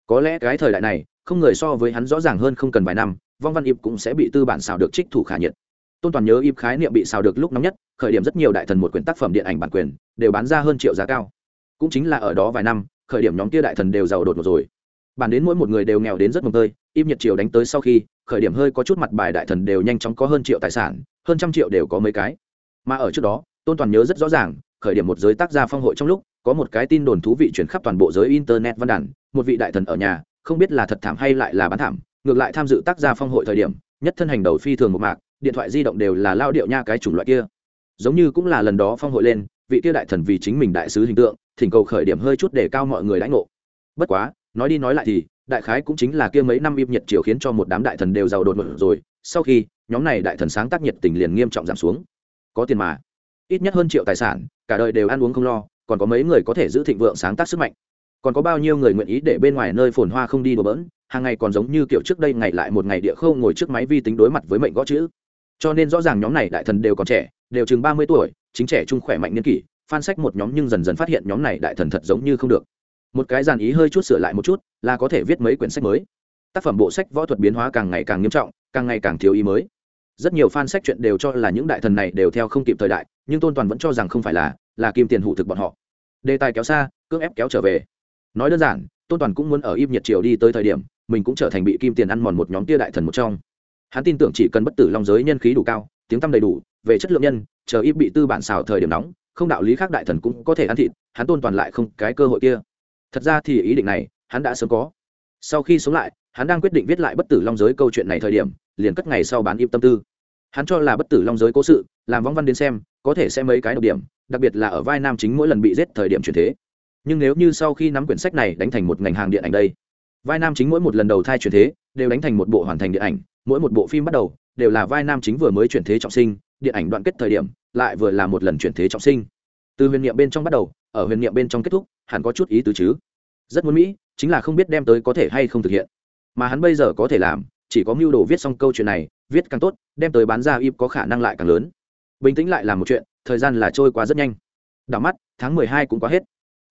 Có lẽ cái thời đại này, không người so với hắn rõ ràng hơn không cần vài năm, vong văn ịp cũng sẽ bị tư bản xào được trích thủ khả nhiệt. Tôn toàn nhớ ịp khái niệm bị xào được lúc nóng nhất, khởi điểm rất nhiều đại thần một quyển tác phẩm điện ảnh bản quyền, đều bán ra hơn triệu giá cao. Cũng chính là ở đó vài năm, khởi điểm nhóm kia đại thần đều giàu đột ngột rồi. Bản đến mỗi một người đều nghèo đến rất mồm tơi im nhật triều đánh tới sau khi, khởi điểm hơi có chút mặt bài đại thần đều nhanh chóng có hơn triệu tài sản, hơn trăm triệu đều có mấy cái mà ở trước đó, tôn toàn nhớ rất rõ ràng, khởi điểm một giới tác gia phong hội trong lúc, có một cái tin đồn thú vị chuyển khắp toàn bộ giới internet văn đàn, một vị đại thần ở nhà, không biết là thật thảm hay lại là bán thảm, ngược lại tham dự tác gia phong hội thời điểm, nhất thân hành đầu phi thường một mạc, điện thoại di động đều là lao điệu nha cái chủng loại kia. Giống như cũng là lần đó phong hội lên, vị kia đại thần vì chính mình đại sứ hình tượng, thỉnh cầu khởi điểm hơi chút để cao mọi người lãnh ngộ. Bất quá, nói đi nói lại thì, đại khái cũng chính là kia mấy năm im nhiệt triều khiến cho một đám đại thần đều giàu đột ngột rồi, sau khi, nhóm này đại thần sáng tác nhiệt tình liền nghiêm trọng giảm xuống có tiền mà. Ít nhất hơn triệu tài sản, cả đời đều ăn uống không lo, còn có mấy người có thể giữ thịnh vượng sáng tác sức mạnh. Còn có bao nhiêu người nguyện ý để bên ngoài nơi phồn hoa không đi đùa bỡn, hàng ngày còn giống như kiểu trước đây ngày lại một ngày địa khâu ngồi trước máy vi tính đối mặt với mệnh gõ chữ. Cho nên rõ ràng nhóm này đại thần đều còn trẻ, đều chừng ba mươi tuổi, chính trẻ trung khỏe mạnh niên kỷ phan sách một nhóm nhưng dần dần phát hiện nhóm này đại thần thật giống như không được. Một cái dàn ý hơi chút sửa lại một chút, là có thể viết mấy quyển sách mới. Tác phẩm bộ sách võ thuật biến hóa càng ngày càng nghiêm trọng, càng ngày càng thiếu ý mới rất nhiều fan sách chuyện đều cho là những đại thần này đều theo không kịp thời đại, nhưng tôn toàn vẫn cho rằng không phải là là kim tiền hủ thực bọn họ. Đề tài kéo xa, cưỡng ép kéo trở về. Nói đơn giản, tôn toàn cũng muốn ở im nhiệt triều đi tới thời điểm, mình cũng trở thành bị kim tiền ăn mòn một nhóm tia đại thần một trong. Hắn tin tưởng chỉ cần bất tử long giới nhân khí đủ cao, tiếng tăm đầy đủ, về chất lượng nhân, chờ ít bị tư bản xào thời điểm nóng, không đạo lý khác đại thần cũng có thể ăn thịt, hắn tôn toàn lại không cái cơ hội kia. Thật ra thì ý định này, hắn đã sớm có. Sau khi sống lại, hắn đang quyết định viết lại bất tử long giới câu chuyện này thời điểm, liền cất ngày sau bán im tâm tư hắn cho là bất tử long giới cố sự, làm vong văn đến xem, có thể sẽ mấy cái độc điểm, đặc biệt là ở vai nam chính mỗi lần bị giết thời điểm chuyển thế. Nhưng nếu như sau khi nắm quyển sách này đánh thành một ngành hàng điện ảnh đây, vai nam chính mỗi một lần đầu thai chuyển thế, đều đánh thành một bộ hoàn thành điện ảnh, mỗi một bộ phim bắt đầu, đều là vai nam chính vừa mới chuyển thế trọng sinh, điện ảnh đoạn kết thời điểm, lại vừa là một lần chuyển thế trọng sinh. Từ huyền niệm bên trong bắt đầu, ở huyền niệm bên trong kết thúc, hẳn có chút ý tứ chứ. Rất muốn mỹ, chính là không biết đem tới có thể hay không thực hiện. Mà hắn bây giờ có thể làm, chỉ có mưu đồ viết xong câu chuyện này viết càng tốt, đem tới bán ra ip có khả năng lại càng lớn. Bình tĩnh lại làm một chuyện, thời gian là trôi qua rất nhanh. Đảo mắt, tháng mười hai cũng quá hết.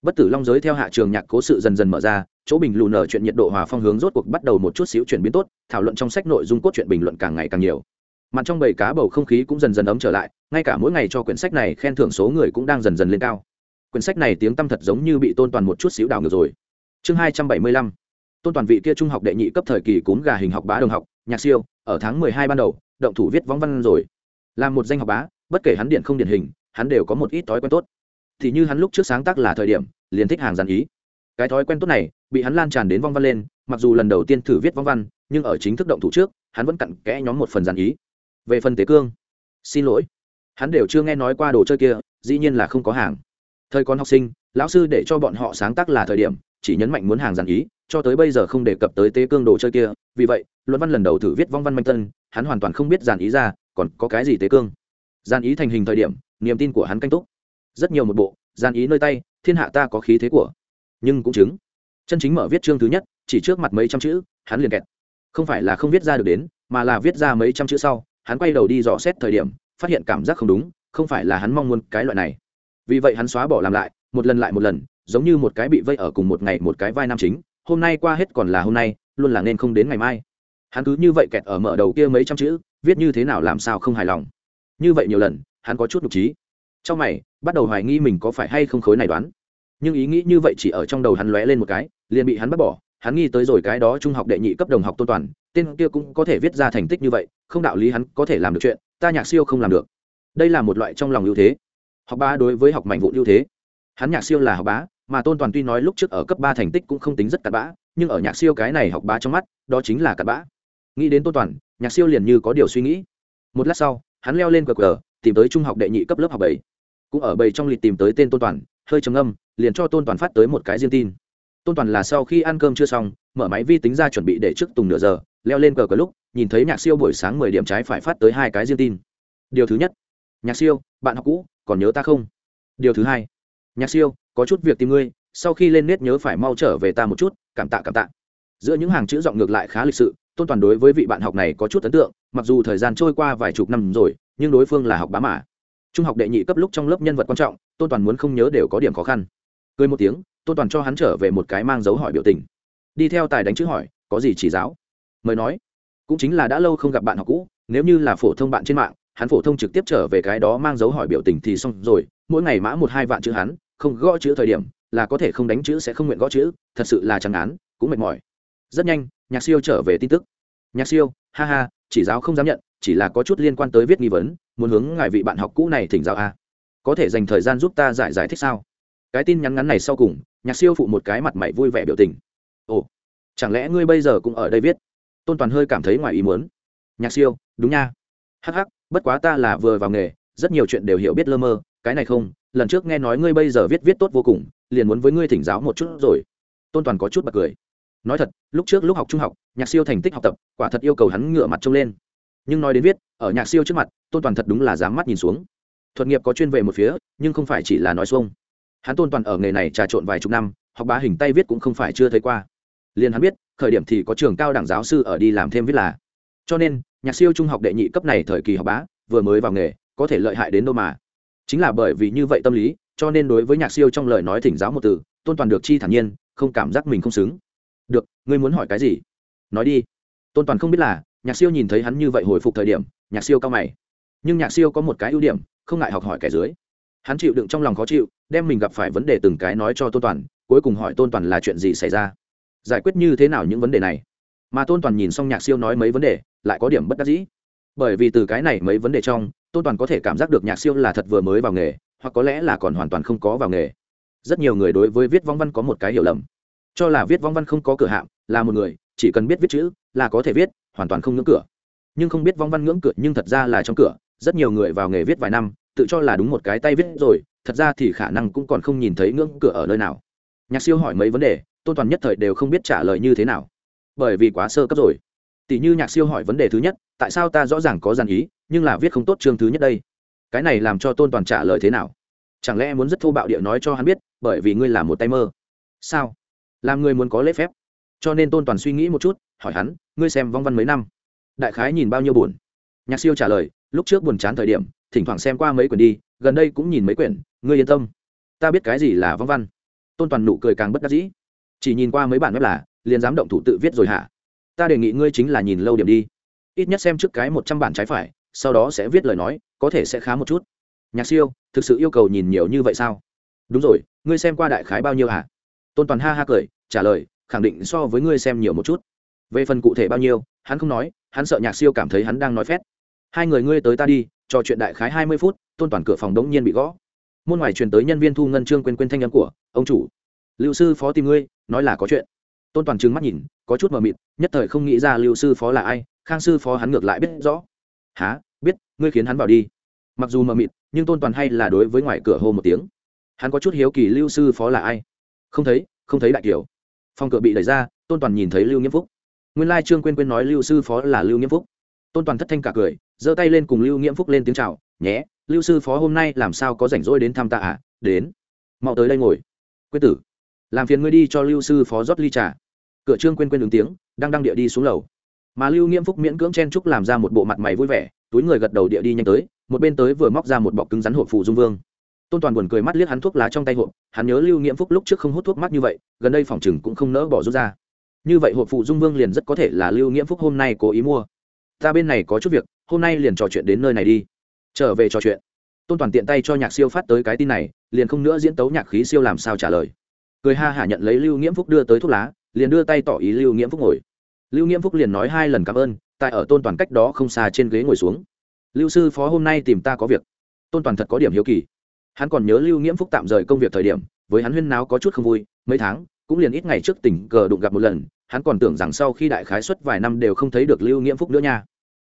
Bất tử long giới theo hạ trường nhạc cố sự dần dần mở ra, chỗ bình lù nở chuyện nhiệt độ hòa phong hướng rốt cuộc bắt đầu một chút xíu chuyển biến tốt, thảo luận trong sách nội dung cốt truyện bình luận càng ngày càng nhiều. Mặt trong bầy cá bầu không khí cũng dần dần ấm trở lại, ngay cả mỗi ngày cho quyển sách này khen thưởng số người cũng đang dần dần lên cao. Quyển sách này tiếng tăm thật giống như bị tôn toàn một chút xíu đảo ngược rồi. Chương hai trăm bảy mươi lăm. Tôn toàn vị kia trung học đệ nhị cấp thời kỳ cúm gà hình học bá đồng học, nhạc siêu ở tháng mười hai ban đầu, động thủ viết võng văn rồi. Làm một danh học bá, bất kể hắn điện không điển hình, hắn đều có một ít thói quen tốt. Thì như hắn lúc trước sáng tác là thời điểm, liền thích hàng giản ý. Cái thói quen tốt này, bị hắn lan tràn đến vong văn lên, mặc dù lần đầu tiên thử viết vong văn, nhưng ở chính thức động thủ trước, hắn vẫn cặn kẽ nhóm một phần giản ý. Về phần tế cương, xin lỗi. Hắn đều chưa nghe nói qua đồ chơi kia, dĩ nhiên là không có hàng. Thời còn học sinh, lão sư để cho bọn họ sáng tác là thời điểm chỉ nhấn mạnh muốn hàng giản ý, cho tới bây giờ không đề cập tới tế cương đồ chơi kia, vì vậy, luận văn lần đầu thử viết vong văn manh tân, hắn hoàn toàn không biết giản ý ra, còn có cái gì tế cương. Giản ý thành hình thời điểm, niềm tin của hắn canh túc. Rất nhiều một bộ giản ý nơi tay, thiên hạ ta có khí thế của. Nhưng cũng chứng. Chân chính mở viết chương thứ nhất, chỉ trước mặt mấy trăm chữ, hắn liền kẹt. Không phải là không viết ra được đến, mà là viết ra mấy trăm chữ sau, hắn quay đầu đi dò xét thời điểm, phát hiện cảm giác không đúng, không phải là hắn mong muốn cái loại này. Vì vậy hắn xóa bỏ làm lại, một lần lại một lần giống như một cái bị vây ở cùng một ngày một cái vai nam chính, hôm nay qua hết còn là hôm nay, luôn là nên không đến ngày mai. Hắn cứ như vậy kẹt ở mở đầu kia mấy trăm chữ, viết như thế nào làm sao không hài lòng. Như vậy nhiều lần, hắn có chút nhục trí trong mày, bắt đầu hoài nghi mình có phải hay không khối này đoán. Nhưng ý nghĩ như vậy chỉ ở trong đầu hắn lóe lên một cái, liền bị hắn bắt bỏ. Hắn nghi tới rồi cái đó trung học đệ nhị cấp đồng học tôn toàn, tên kia cũng có thể viết ra thành tích như vậy, không đạo lý hắn có thể làm được chuyện, ta nhạc siêu không làm được. Đây là một loại trong lòng ưu thế. Học bá đối với học mạnh vụ ưu thế. Hắn nhạc siêu là học bá mà tôn toàn tuy nói lúc trước ở cấp ba thành tích cũng không tính rất cặn bã, nhưng ở nhạc siêu cái này học bá trong mắt, đó chính là cặn bã. Nghĩ đến tôn toàn, nhạc siêu liền như có điều suy nghĩ. Một lát sau, hắn leo lên cờ cờ tìm tới trung học đệ nhị cấp lớp học bảy. Cũng ở bảy trong lịch tìm tới tên tôn toàn, hơi trầm âm liền cho tôn toàn phát tới một cái riêng tin. Tôn toàn là sau khi ăn cơm chưa xong, mở máy vi tính ra chuẩn bị để trước tùng nửa giờ, leo lên cờ cờ lúc, nhìn thấy nhạc siêu buổi sáng mười điểm trái phải phát tới hai cái riêng tin. Điều thứ nhất, nhạc siêu, bạn học cũ, còn nhớ ta không? Điều thứ hai, nhạc siêu có chút việc tìm ngươi, sau khi lên nét nhớ phải mau trở về ta một chút, cảm tạ cảm tạ. Giữa những hàng chữ giọng ngược lại khá lịch sự, tôn toàn đối với vị bạn học này có chút ấn tượng, mặc dù thời gian trôi qua vài chục năm rồi, nhưng đối phương là học bá mã trung học đệ nhị cấp lúc trong lớp nhân vật quan trọng, tôn toàn muốn không nhớ đều có điểm khó khăn. Cười một tiếng, tôn toàn cho hắn trở về một cái mang dấu hỏi biểu tình. Đi theo tài đánh chữ hỏi, có gì chỉ giáo? Mời nói. Cũng chính là đã lâu không gặp bạn học cũ, nếu như là phổ thông bạn trên mạng, hắn phổ thông trực tiếp trở về cái đó mang dấu hỏi biểu tình thì xong rồi, mỗi ngày mã một hai vạn chữ hắn không gõ chữ thời điểm, là có thể không đánh chữ sẽ không nguyện gõ chữ, thật sự là chẳng án cũng mệt mỏi. Rất nhanh, nhạc siêu trở về tin tức. Nhạc siêu, ha ha, chỉ giáo không dám nhận, chỉ là có chút liên quan tới viết nghi vấn, muốn hướng ngài vị bạn học cũ này thỉnh giáo a. Có thể dành thời gian giúp ta giải giải thích sao? Cái tin nhắn ngắn này sau cùng, nhạc siêu phụ một cái mặt mày vui vẻ biểu tình. Ồ, chẳng lẽ ngươi bây giờ cũng ở đây viết? Tôn toàn hơi cảm thấy ngoài ý muốn. Nhạc siêu, đúng nha. Hắc hắc, bất quá ta là vừa vào nghề, rất nhiều chuyện đều hiểu biết lơ mơ, cái này không lần trước nghe nói ngươi bây giờ viết viết tốt vô cùng, liền muốn với ngươi thỉnh giáo một chút rồi. Tôn toàn có chút bật cười. Nói thật, lúc trước lúc học trung học, nhạc siêu thành tích học tập, quả thật yêu cầu hắn ngựa mặt trông lên. Nhưng nói đến viết, ở nhạc siêu trước mặt, tôn toàn thật đúng là dám mắt nhìn xuống. Thuật nghiệp có chuyên về một phía, nhưng không phải chỉ là nói xuông. Hắn tôn toàn ở nghề này trà trộn vài chục năm, học bá hình tay viết cũng không phải chưa thấy qua. Liền hắn biết, khởi điểm thì có trường cao đẳng giáo sư ở đi làm thêm viết là. Cho nên, nhạc siêu trung học đệ nhị cấp này thời kỳ học bá, vừa mới vào nghề, có thể lợi hại đến đâu mà chính là bởi vì như vậy tâm lý, cho nên đối với nhạc siêu trong lời nói thỉnh giáo một từ, tôn toàn được chi thản nhiên, không cảm giác mình không xứng. Được, ngươi muốn hỏi cái gì? Nói đi. Tôn toàn không biết là, nhạc siêu nhìn thấy hắn như vậy hồi phục thời điểm, nhạc siêu cao mày. Nhưng nhạc siêu có một cái ưu điểm, không ngại học hỏi kẻ dưới. Hắn chịu đựng trong lòng khó chịu, đem mình gặp phải vấn đề từng cái nói cho tôn toàn, cuối cùng hỏi tôn toàn là chuyện gì xảy ra? Giải quyết như thế nào những vấn đề này? Mà tôn toàn nhìn xong nhạc siêu nói mấy vấn đề, lại có điểm bất đắc dĩ. Bởi vì từ cái này mấy vấn đề trong tôn toàn có thể cảm giác được nhạc siêu là thật vừa mới vào nghề, hoặc có lẽ là còn hoàn toàn không có vào nghề. Rất nhiều người đối với viết vong văn có một cái hiểu lầm. Cho là viết vong văn không có cửa hạm là một người, chỉ cần biết viết chữ, là có thể viết, hoàn toàn không ngưỡng cửa. Nhưng không biết vong văn ngưỡng cửa nhưng thật ra là trong cửa, rất nhiều người vào nghề viết vài năm, tự cho là đúng một cái tay viết rồi, thật ra thì khả năng cũng còn không nhìn thấy ngưỡng cửa ở nơi nào. Nhạc siêu hỏi mấy vấn đề tôn toàn nhất thời đều không biết trả lời như thế nào. Bởi vì quá sơ cấp rồi. Tỷ như nhạc siêu hỏi vấn đề thứ nhất, tại sao ta rõ ràng có dàn ý nhưng là viết không tốt chương thứ nhất đây. Cái này làm cho tôn toàn trả lời thế nào? Chẳng lẽ muốn rất thô bạo địa nói cho hắn biết, bởi vì ngươi là một tay mơ? Sao? Làm người muốn có lễ phép. Cho nên tôn toàn suy nghĩ một chút, hỏi hắn, ngươi xem vong văn mấy năm? Đại khái nhìn bao nhiêu buồn? Nhạc siêu trả lời, lúc trước buồn chán thời điểm, thỉnh thoảng xem qua mấy quyển đi, gần đây cũng nhìn mấy quyển, ngươi yên tâm. Ta biết cái gì là vong văn. Tôn toàn nụ cười càng bất đắc dĩ. Chỉ nhìn qua mấy bản web là, liền dám động thủ tự viết rồi hả? Ta đề nghị ngươi chính là nhìn lâu điểm đi. Ít nhất xem trước cái một trăm bản trái phải sau đó sẽ viết lời nói, có thể sẽ khá một chút. Nhạc siêu, thực sự yêu cầu nhìn nhiều như vậy sao? Đúng rồi, ngươi xem qua đại khái bao nhiêu hả? Tôn toàn ha ha cười, trả lời, khẳng định so với ngươi xem nhiều một chút. Về phần cụ thể bao nhiêu, hắn không nói, hắn sợ nhạc siêu cảm thấy hắn đang nói phét. Hai người ngươi tới ta đi, trò chuyện đại khái hai mươi phút, tôn toàn cửa phòng đống nhiên bị gõ. Môn ngoài truyền tới nhân viên thu ngân trương quên quên thanh âm của, ông chủ. Lưu sư phó tìm ngươi, nói là có chuyện. Tôn toàn trừng mắt nhìn, có chút mờ mịt, nhất thời không nghĩ ra lưu sư phó là ai, khang sư phó hắn ngược lại biết rõ há biết, ngươi khiến hắn vào đi. Mặc dù mờ mịt, nhưng tôn toàn hay là đối với ngoài cửa hô một tiếng. Hắn có chút hiếu kỳ lưu sư phó là ai? Không thấy không thấy đại kiều phòng cửa bị đẩy ra, tôn toàn nhìn thấy lưu nghiêm phúc. Nguyên lai trương quên quên nói lưu sư phó là lưu nghiêm phúc. Tôn toàn thất thanh cả cười, giơ tay lên cùng lưu nghiêm phúc lên tiếng c h à o nhé, lưu sư phó hôm nay làm sao có rảnh rỗi đến thăm ta à? Đến. Mau tới đây ngồi. Quyết tử, làm phiền ngươi đi cho lưu sư phó rót ly trà. Cửa trương quên quên ứng tiếng, đang đăng địa đi xuống lầu mà lưu nghiêm phúc miễn cưỡng chen trúc làm ra một bộ mặt mày vui vẻ, túi người gật đầu địa đi nhanh tới, một bên tới vừa móc ra một bọc cứng rắn hộp phù dung vương. Tôn toàn buồn cười mắt liếc hắn thuốc lá trong tay hộp, hắn nhớ lưu nghiêm phúc lúc trước không hút thuốc mắt như vậy, gần đây phòng chừng cũng không nỡ bỏ rút ra. Như vậy hộp phụ dung vương liền rất có thể là lưu nghiêm phúc hôm nay cố ý mua. Ta bên này có chút việc, hôm nay liền trò chuyện đến nơi này đi. Trở về trò chuyện. Tôn toàn tiện tay cho nhạc siêu phát tới cái tin này, liền không nữa diễn tấu nhạc khí siêu làm sao trả lời. Cười ha hả nhận lấy lưu nghiễm phúc đưa tới thuốc lá, liền đưa tay tỏ ý lưu nghiễm phúc ngồi lưu nghiêm phúc liền nói hai lần cảm ơn, tại ở tôn toàn cách đó không xa trên ghế ngồi xuống. Lưu sư phó hôm nay tìm ta có việc. Tôn toàn thật có điểm hiếu kỳ. Hắn còn nhớ lưu nghiễm phúc tạm rời công việc thời điểm, với hắn huyên náo có chút không vui, mấy tháng, cũng liền ít ngày trước tỉnh cờ đụng gặp một lần, hắn còn tưởng rằng sau khi đại khái xuất vài năm đều không thấy được lưu nghiễm phúc nữa nha.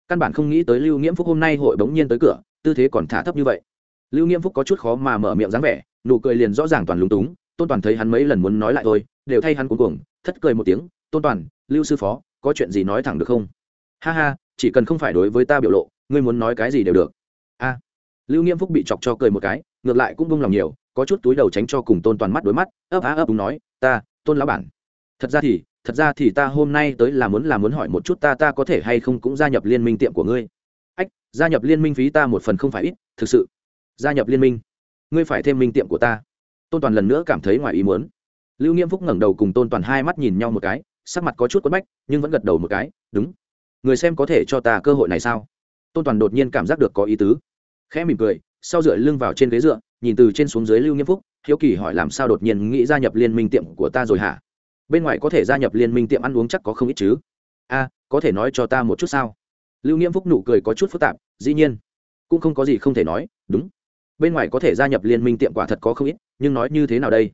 Căn bản không nghĩ tới lưu nghiễm phúc hôm nay hội bỗng nhiên tới cửa, tư thế còn thả thấp như vậy. Lưu nghiễm phúc có chút khó mà mở miệng dáng vẻ, nụ cười liền rõ ràng toàn lúng túng, tôn toàn thấy hắn mấy lần muốn nói lại thôi, đều thay hắn cuống cuồng, thất cười một tiếng, tôn toàn, lưu sư phó có chuyện gì nói thẳng được không? Ha ha, chỉ cần không phải đối với ta biểu lộ, ngươi muốn nói cái gì đều được. A. Lưu nghiêm phúc bị chọc cho cười một cái, ngược lại cũng bông lòng nhiều, có chút túi đầu tránh cho cùng tôn toàn mắt đối mắt, ấp á ấp đúng nói, ta, tôn lão bản. Thật ra thì, thật ra thì ta hôm nay tới là muốn là muốn hỏi một chút ta ta có thể hay không cũng gia nhập liên minh tiệm của ngươi. Ách, gia nhập liên minh phí ta một phần không phải ít, thực sự. Gia nhập liên minh, ngươi phải thêm minh tiệm của ta. Tôn toàn lần nữa cảm thấy ngoài ý muốn. Lưu nghiêm phúc ngẩng đầu cùng tôn toàn hai mắt nhìn nhau một cái sắc mặt có chút quấn bách, nhưng vẫn gật đầu một cái, đúng. Người xem có thể cho ta cơ hội này sao? Tôn toàn đột nhiên cảm giác được có ý tứ. Khẽ mỉm cười, sau dựa lưng vào trên ghế dựa, nhìn từ trên xuống dưới lưu nghiêm phúc, hiếu kỳ hỏi làm sao đột nhiên nghĩ gia nhập liên minh tiệm của ta rồi hả? Bên ngoài có thể gia nhập liên minh tiệm ăn uống chắc có không ít chứ. A, có thể nói cho ta một chút sao? Lưu nghiêm phúc nụ cười có chút phức tạp, dĩ nhiên. Cũng không có gì không thể nói, đúng. Bên ngoài có thể gia nhập liên minh tiệm quả thật có không ít, nhưng nói như thế nào đây?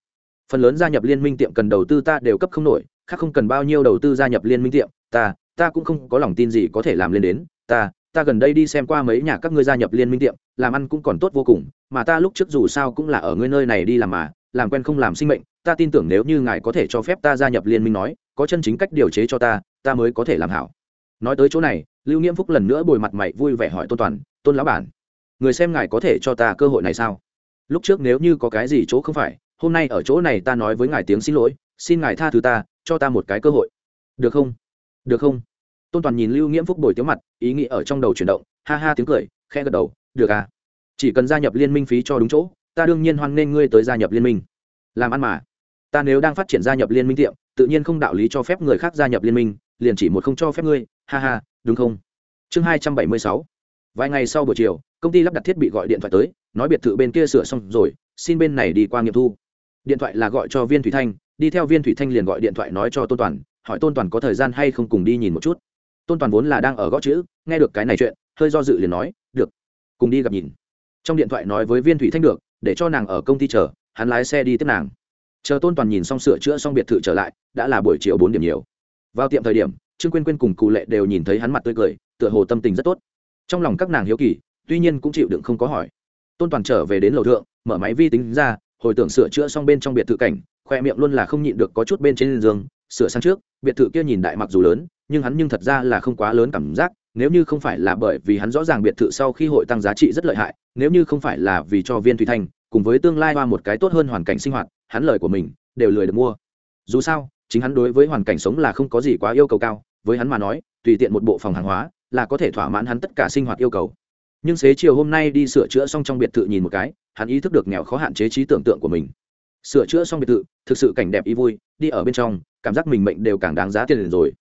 Phần lớn gia nhập liên minh tiệm cần đầu tư ta đều cấp không nổi khác không cần bao nhiêu đầu tư gia nhập liên minh tiệm, ta ta cũng không có lòng tin gì có thể làm lên đến, ta ta gần đây đi xem qua mấy nhà các ngươi gia nhập liên minh tiệm, làm ăn cũng còn tốt vô cùng, mà ta lúc trước dù sao cũng là ở ngươi nơi này đi làm mà, làm quen không làm sinh mệnh, ta tin tưởng nếu như ngài có thể cho phép ta gia nhập liên minh nói, có chân chính cách điều chế cho ta ta mới có thể làm hảo. Nói tới chỗ này, lưu nghiễm phúc lần nữa bồi mặt mày vui vẻ hỏi tôn toàn, tôn lão bản, người xem ngài có thể cho ta cơ hội này sao? Lúc trước nếu như có cái gì chỗ không phải, hôm nay ở chỗ này ta nói với ngài tiếng xin lỗi, xin ngài tha thứ ta cho ta một cái cơ hội. Được không? Được không? Tôn toàn nhìn lưu nghiễm phúc bồi tiếu mặt, ý nghĩ ở trong đầu chuyển động, ha ha tiếng cười khe gật đầu, được à? Chỉ cần gia nhập liên minh phí cho đúng chỗ, ta đương nhiên hoan nghênh ngươi tới gia nhập liên minh. Làm ăn mà. Ta nếu đang phát triển gia nhập liên minh tiệm, tự nhiên không đạo lý cho phép người khác gia nhập liên minh, liền chỉ một không cho phép ngươi. Ha ha, đúng không? Chương hai trăm bảy mươi sáu. Vài ngày sau buổi chiều, công ty lắp đặt thiết bị gọi điện thoại tới, nói biệt thự bên kia sửa xong rồi, xin bên này đi qua nghiệm thu. Điện thoại là gọi cho viên thủy thanh đi theo viên thủy thanh liền gọi điện thoại nói cho tôn toàn, hỏi tôn toàn có thời gian hay không cùng đi nhìn một chút. Tôn toàn vốn là đang ở gõ chữ, nghe được cái này chuyện, hơi do dự liền nói, được, cùng đi gặp nhìn. Trong điện thoại nói với viên thủy thanh được, để cho nàng ở công ty chờ, hắn lái xe đi tiếp nàng. Chờ tôn toàn nhìn xong sửa chữa xong biệt thự trở lại, đã là buổi chiều bốn điểm nhiều. Vào tiệm thời điểm, trương quyên quyên cùng cụ lệ đều nhìn thấy hắn mặt tươi cười, tựa hồ tâm tình rất tốt. Trong lòng các nàng hiếu kỳ, tuy nhiên cũng chịu đựng không có hỏi. Tôn toàn trở về đến lầu thượng, mở máy vi tính ra, hồi tưởng sửa chữa xong bên trong biệt thự cảnh khoe miệng luôn là không nhịn được có chút bên trên giường, sửa sang trước, biệt thự kia nhìn đại mặc dù lớn, nhưng hắn nhưng thật ra là không quá lớn cảm giác, nếu như không phải là bởi vì hắn rõ ràng biệt thự sau khi hội tăng giá trị rất lợi hại, nếu như không phải là vì cho viên thủy thanh cùng với tương lai qua một cái tốt hơn hoàn cảnh sinh hoạt, hắn lời của mình đều lười được mua. Dù sao, chính hắn đối với hoàn cảnh sống là không có gì quá yêu cầu cao, với hắn mà nói, tùy tiện một bộ phòng hàng hóa là có thể thỏa mãn hắn tất cả sinh hoạt yêu cầu. Nhưng xế chiều hôm nay đi sửa chữa xong trong biệt thự nhìn một cái, hắn ý thức được nghèo khó hạn chế trí tưởng tượng của mình sửa chữa xong biệt thự, thực sự cảnh đẹp ý vui, đi ở bên trong, cảm giác mình mệnh đều càng đáng giá tiền rồi.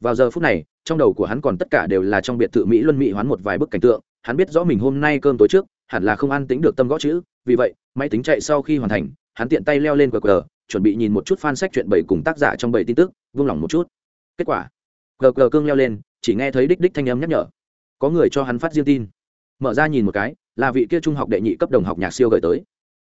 Vào giờ phút này, trong đầu của hắn còn tất cả đều là trong biệt thự mỹ luân mỹ hoán một vài bức cảnh tượng, hắn biết rõ mình hôm nay cơm tối trước, hẳn là không ăn tính được tâm gõ chữ, vì vậy, máy tính chạy sau khi hoàn thành, hắn tiện tay leo lên qr chuẩn bị nhìn một chút fan sách chuyện bảy cùng tác giả trong bảy tin tức, vung lòng một chút. Kết quả qr cương leo lên, chỉ nghe thấy đích đích thanh âm nhắc nhở. Có người cho hắn phát riêng tin. Mở ra nhìn một cái, là vị kia trung học đệ nhị cấp đồng học nhạc siêu gửi tới.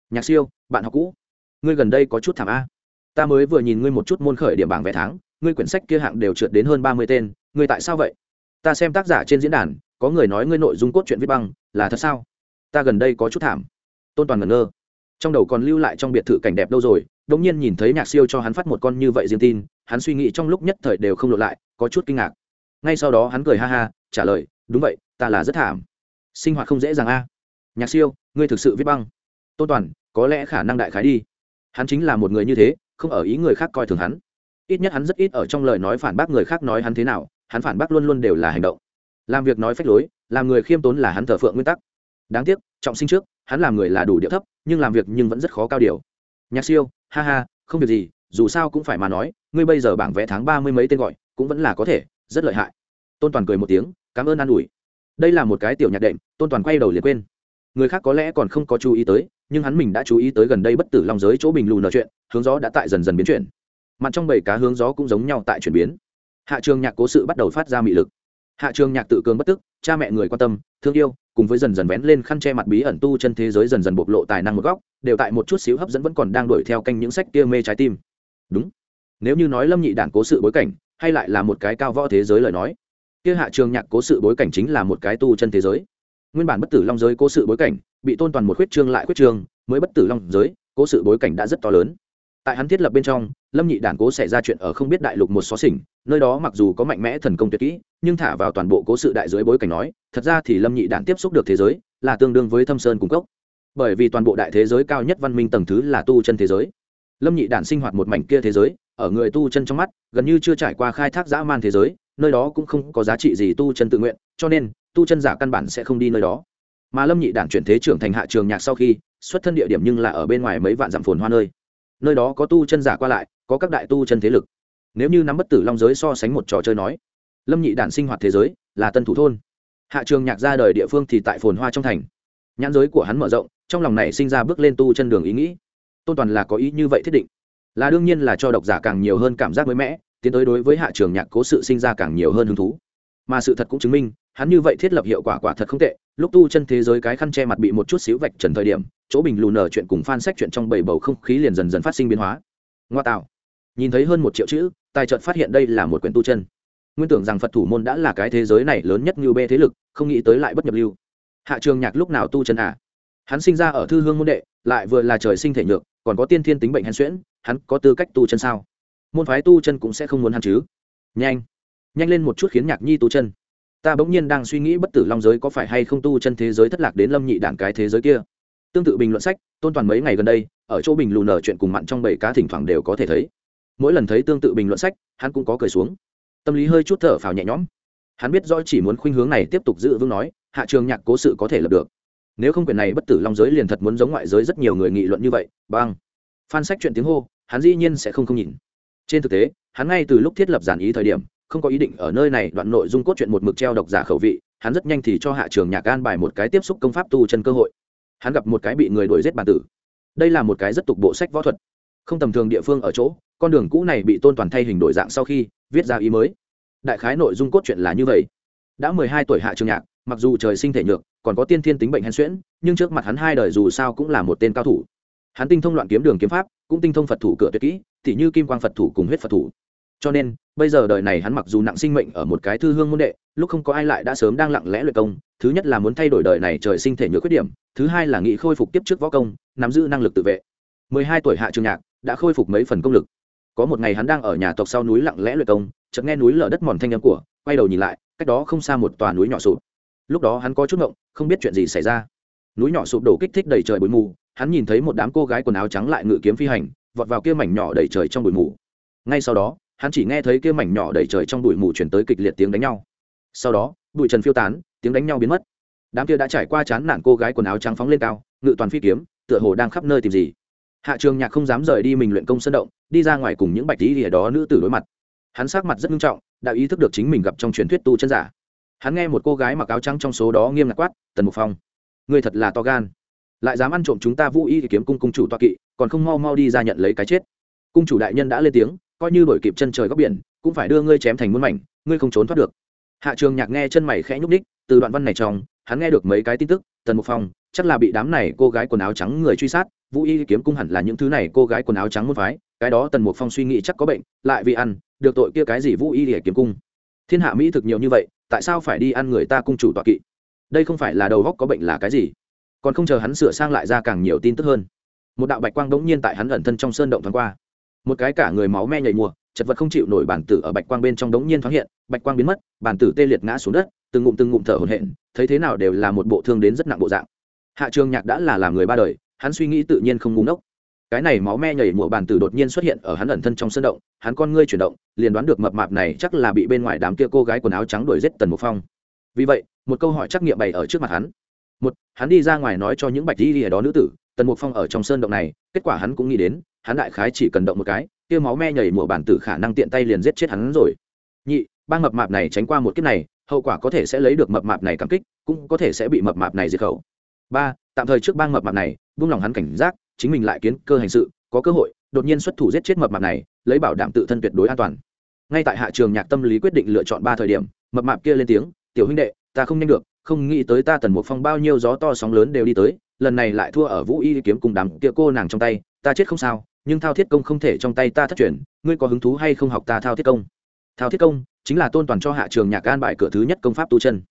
Nhạc siêu, bạn học cũ ngươi gần đây có chút thảm a. Ta mới vừa nhìn ngươi một chút môn khởi điểm bảng vé tháng, ngươi quyển sách kia hạng đều trượt đến hơn ba mươi tên, ngươi tại sao vậy? Ta xem tác giả trên diễn đàn, có người nói ngươi nội dung cốt truyện viết băng, là thật sao? Ta gần đây có chút thảm. Tôn toàn ngẩn ngơ. Trong đầu còn lưu lại trong biệt thự cảnh đẹp đâu rồi đ ỗ n g nhiên nhìn thấy nhạc siêu cho hắn phát một con như vậy riêng tin, hắn suy nghĩ trong lúc nhất thời đều không lộ lại, có chút kinh ngạc. Ngay sau đó hắn cười ha ha, trả lời, đúng vậy, ta là rất thảm. Sinh hoạt không dễ dàng a. Nhạc siêu, ngươi thực sự viết băng. Tôn toàn, có lẽ khả năng đại khái đi hắn chính là một người như thế, không ở ý người khác coi thường hắn. Ít nhất hắn rất ít ở trong lời nói phản bác người khác nói hắn thế nào, hắn phản bác luôn luôn đều là hành động. Làm việc nói phách lối, làm người khiêm tốn là hắn thờ phượng nguyên tắc. Đáng tiếc, trọng sinh trước, hắn làm người là đủ điệu thấp, nhưng làm việc nhưng vẫn rất khó cao điều. Nhạc siêu, ha ha, không việc gì, dù sao cũng phải mà nói, ngươi bây giờ bảng vẽ tháng ba mươi mấy tên gọi, cũng vẫn là có thể, rất lợi hại. Tôn toàn cười một tiếng, cảm ơn an ủi. Đây là một cái tiểu nhạc đệm, tôn toàn quay đầu liền quên. Người khác có lẽ còn không có chú ý tới nhưng hắn mình đã chú ý tới gần đây bất tử long giới chỗ bình lù nói chuyện, hướng gió đã tại dần dần biến chuyển. Mặt trong bảy cá hướng gió cũng giống nhau tại chuyển biến. Hạ trường nhạc cố sự bắt đầu phát ra mị lực. Hạ trường nhạc tự cường bất tức, cha mẹ người quan tâm, thương yêu, cùng với dần dần vén lên khăn che mặt bí ẩn tu chân thế giới dần dần bộc lộ tài năng một góc, đều tại một chút xíu hấp dẫn vẫn còn đang đuổi theo canh những sách kia mê trái tim. Đúng. Nếu như nói lâm nhị đản cố sự bối cảnh, hay lại là một cái cao võ thế giới lời nói, kia hạ trường nhạc cố sự bối cảnh chính là một cái tu chân thế giới nguyên bản bất tử long giới cố sự bối cảnh, bị tôn toàn một khuyết trương lại khuyết trương, mới bất tử long giới, cố sự bối cảnh đã rất to lớn. Tại hắn thiết lập bên trong, lâm nhị đản cố xảy ra chuyện ở không biết đại lục một xó xỉnh, nơi đó mặc dù có mạnh mẽ thần công tuyệt kỹ, nhưng thả vào toàn bộ cố sự đại giới bối cảnh nói, thật ra thì lâm nhị đản tiếp xúc được thế giới, là tương đương với thâm sơn cung cấp bởi vì toàn bộ đại thế giới cao nhất văn minh tầng thứ là tu chân thế giới. Lâm nhị đản sinh hoạt một mảnh kia thế giới, ở người tu chân trong mắt, gần như chưa trải qua khai thác dã man thế giới, nơi đó cũng không có giá trị gì tu chân tự nguyện, cho nên tu chân giả căn bản sẽ không đi nơi đó. Mà lâm nhị đản chuyển thế trưởng thành hạ trường nhạc sau khi, xuất thân địa điểm nhưng là ở bên ngoài mấy vạn dặm phồn hoa nơi. Nơi đó có tu chân giả qua lại, có các đại tu chân thế lực. Nếu như nắm bất tử long giới so sánh một trò chơi nói, lâm nhị đản sinh hoạt thế giới là tân thủ thôn. Hạ trường nhạc ra đời địa phương thì tại phồn hoa trong thành. Nhãn giới của hắn mở rộng, trong lòng này sinh ra bước lên tu chân đường ý nghĩ. Tôn toàn là có ý như vậy thiết định. Là đương nhiên là cho độc giả càng nhiều hơn cảm giác mới mẻ, tiến tới đối với hạ trường nhạc cố sự sinh ra càng nhiều hơn hứng thú. Mà sự thật cũng chứng minh hắn như vậy thiết lập hiệu quả quả thật không tệ, lúc tu chân thế giới cái khăn che mặt bị một chút xíu vạch trần thời điểm, chỗ bình lù nở chuyện cùng fan sách chuyện trong bảy bầu không khí liền dần dần phát sinh biến hóa. Ngoa tạo. Nhìn thấy hơn một triệu chữ, tài trợt phát hiện đây là một quyển tu chân. Nguyên tưởng rằng phật thủ môn đã là cái thế giới này lớn nhất như bê thế lực, không nghĩ tới lại bất nhập lưu. Hạ trường nhạc lúc nào tu chân à? Hắn sinh ra ở thư hương môn đệ, lại vừa là trời sinh thể nhược, còn có tiên thiên tính bệnh hen xuyễn, hắn có tư cách tu chân sao? Môn phái tu chân cũng sẽ không muốn hắn chứ? Nhanh. Nhanh lên một chút khiến nhạc nhi tu chân ta bỗng nhiên đang suy nghĩ bất tử long giới có phải hay không tu chân thế giới thất lạc đến lâm nhị đảng cái thế giới kia. Tương tự bình luận sách, tôn toàn mấy ngày gần đây, ở chỗ bình lù nở chuyện cùng mặn trong bảy cá thỉnh thoảng đều có thể thấy. Mỗi lần thấy tương tự bình luận sách, hắn cũng có cười xuống. Tâm lý hơi chút thở phào nhẹ nhõm. Hắn biết rõ chỉ muốn khuynh hướng này tiếp tục giữ vững nói, hạ trường nhạc cố sự có thể lập được. Nếu không quyền này bất tử long giới liền thật muốn giống ngoại giới rất nhiều người nghị luận như vậy băng phan sách chuyện tiếng hô, hắn dĩ nhiên sẽ không không nhìn. Trên thực tế, hắn ngay từ lúc thiết lập giản ý thời điểm không có ý định ở nơi này đoạn nội dung cốt truyện một mực treo độc giả khẩu vị, hắn rất nhanh thì cho hạ trường nhạc an bài một cái tiếp xúc công pháp tu chân cơ hội. Hắn gặp một cái bị người đuổi giết bản tử. Đây là một cái rất tục bộ sách võ thuật. Không tầm thường địa phương ở chỗ, con đường cũ này bị tôn toàn thay hình đổi dạng sau khi, viết ra ý mới. Đại khái nội dung cốt truyện là như vậy. Đã mười hai tuổi hạ trường nhạc, mặc dù trời sinh thể nhược, còn có tiên thiên tính bệnh hen xuyễn, nhưng trước mặt hắn hai đời dù sao cũng là một tên cao thủ. Hắn tinh thông loạn kiếm đường kiếm pháp, cũng tinh thông phật thủ cửa tuyệt kỹ t như kim quang phật thủ cùng huyết phật thủ cho nên, bây giờ đời này hắn mặc dù nặng sinh mệnh ở một cái thư hương môn đệ, lúc không có ai lại đã sớm đang lặng lẽ luyện công, thứ nhất là muốn thay đổi đời này trời sinh thể nhược khuyết điểm, thứ hai là nghị khôi phục tiếp trước võ công, nắm giữ năng lực tự vệ. Mười hai tuổi hạ trường nhạc đã khôi phục mấy phần công lực. Có một ngày hắn đang ở nhà tộc sau núi lặng lẽ luyện công, chợt nghe núi lở đất mòn thanh âm của, quay đầu nhìn lại, cách đó không xa một tòa núi nhỏ sụp. Lúc đó hắn có chút ngộng, không biết chuyện gì xảy ra. Núi nhỏ sụp đổ kích thích đầy trời bụi mù, hắn nhìn thấy một đám cô gái quần áo trắng lại ngự kiếm phi hành, vọt vào kia mảnh nhỏ đầy trời trong bụi mù. Ngay sau đó hắn chỉ nghe thấy kia mảnh nhỏ đầy trời trong bụi mù chuyển tới kịch liệt tiếng đánh nhau. Sau đó, bụi trần phiêu tán, tiếng đánh nhau biến mất. Đám kia đã trải qua chán nản cô gái quần áo trắng phóng lên cao, ngự toàn phi kiếm, tựa hồ đang khắp nơi tìm gì. Hạ trường nhạc không dám rời đi mình luyện công sân động, đi ra ngoài cùng những bạch tí ở đó nữ tử đối mặt. Hắn sát mặt rất nghiêm trọng, đã ý thức được chính mình gặp trong truyền thuyết tu chân giả. Hắn nghe một cô gái mặc áo trắng trong số đó nghiêm ngặt quát, tần mục phong người thật là to gan. Lại dám ăn trộm chúng ta vũ y thì kiếm cung cung chủ toa kỵ, còn không mau mau đi ra nhận lấy cái chết. Cung chủ đại nhân đã lên tiếng coi như đổi kịp chân trời góc biển, cũng phải đưa ngươi chém thành muôn mảnh, ngươi không trốn thoát được. Hạ trường nhạc nghe chân mày khẽ nhúc ních từ đoạn văn này trong, hắn nghe được mấy cái tin tức, tần mục phong, chắc là bị đám này cô gái quần áo trắng người truy sát, vũ y kiếm cung hẳn là những thứ này cô gái quần áo trắng muốn phái, cái đó tần mục phong suy nghĩ chắc có bệnh, lại vì ăn, được tội kia cái gì vũ y để kiếm cung. Thiên hạ mỹ thực nhiều như vậy, tại sao phải đi ăn người ta cung chủ tọa kỵ? Đây không phải là đầu góc có bệnh là cái gì? Còn không chờ hắn sửa sang lại ra càng nhiều tin tức hơn. Một đạo bạch quang đống nhiên tại hắn ẩn thân trong sơn động thoáng qua một cái cả người máu me nhảy mùa, chật vật không chịu nổi bản tử ở bạch quang bên trong đống nhiên thoáng hiện, bạch quang biến mất, bản tử tê liệt ngã xuống đất, từng ngụm từng ngụm thở hổn hển, thấy thế nào đều là một bộ thương đến rất nặng bộ dạng. Hạ trường nhạc đã là làm người ba đời, hắn suy nghĩ tự nhiên không ngu ngốc. Cái này máu me nhảy mùa bản tử đột nhiên xuất hiện ở hắn ẩn thân trong sơn động, hắn con ngươi chuyển động, liền đoán được mập mạp này chắc là bị bên ngoài đám kia cô gái quần áo trắng đuổi giết tần mục phong. Vì vậy, một câu hỏi trắc nghiệm bày ở trước mặt hắn. Một, hắn đi ra ngoài nói cho những bạch di ở đó nữ tử, tần mục phong ở trong sơn động này, kết quả hắn cũng nghĩ đến hắn đại khái chỉ cần động một cái, kia máu me nhảy mùa bản tử khả năng tiện tay liền giết chết hắn rồi. Nhị, ba mập mạp này tránh qua một kiếp này, hậu quả có thể sẽ lấy được mập mạp này cảm kích, cũng có thể sẽ bị mập mạp này diệt khẩu. Ba, tạm thời trước bang mập mạp này buông lòng hắn cảnh giác, chính mình lại kiến cơ hành sự, có cơ hội, đột nhiên xuất thủ giết chết mập mạp này, lấy bảo đảm tự thân tuyệt đối an toàn. Ngay tại hạ trường nhạc tâm lý quyết định lựa chọn ba thời điểm, mập mạp kia lên tiếng, tiểu huynh đệ, ta không nhanh được, không nghĩ tới ta tần một phong bao nhiêu gió to sóng lớn đều đi tới, lần này lại thua ở vũ y kiếm cùng đám kia cô nàng trong tay, ta chết không sao nhưng thao thiết công không thể trong tay ta thất truyền, ngươi có hứng thú hay không học ta thao thiết công? Thao thiết công chính là tôn toàn cho hạ trường nhạc an bại cửa thứ nhất công pháp tu chân.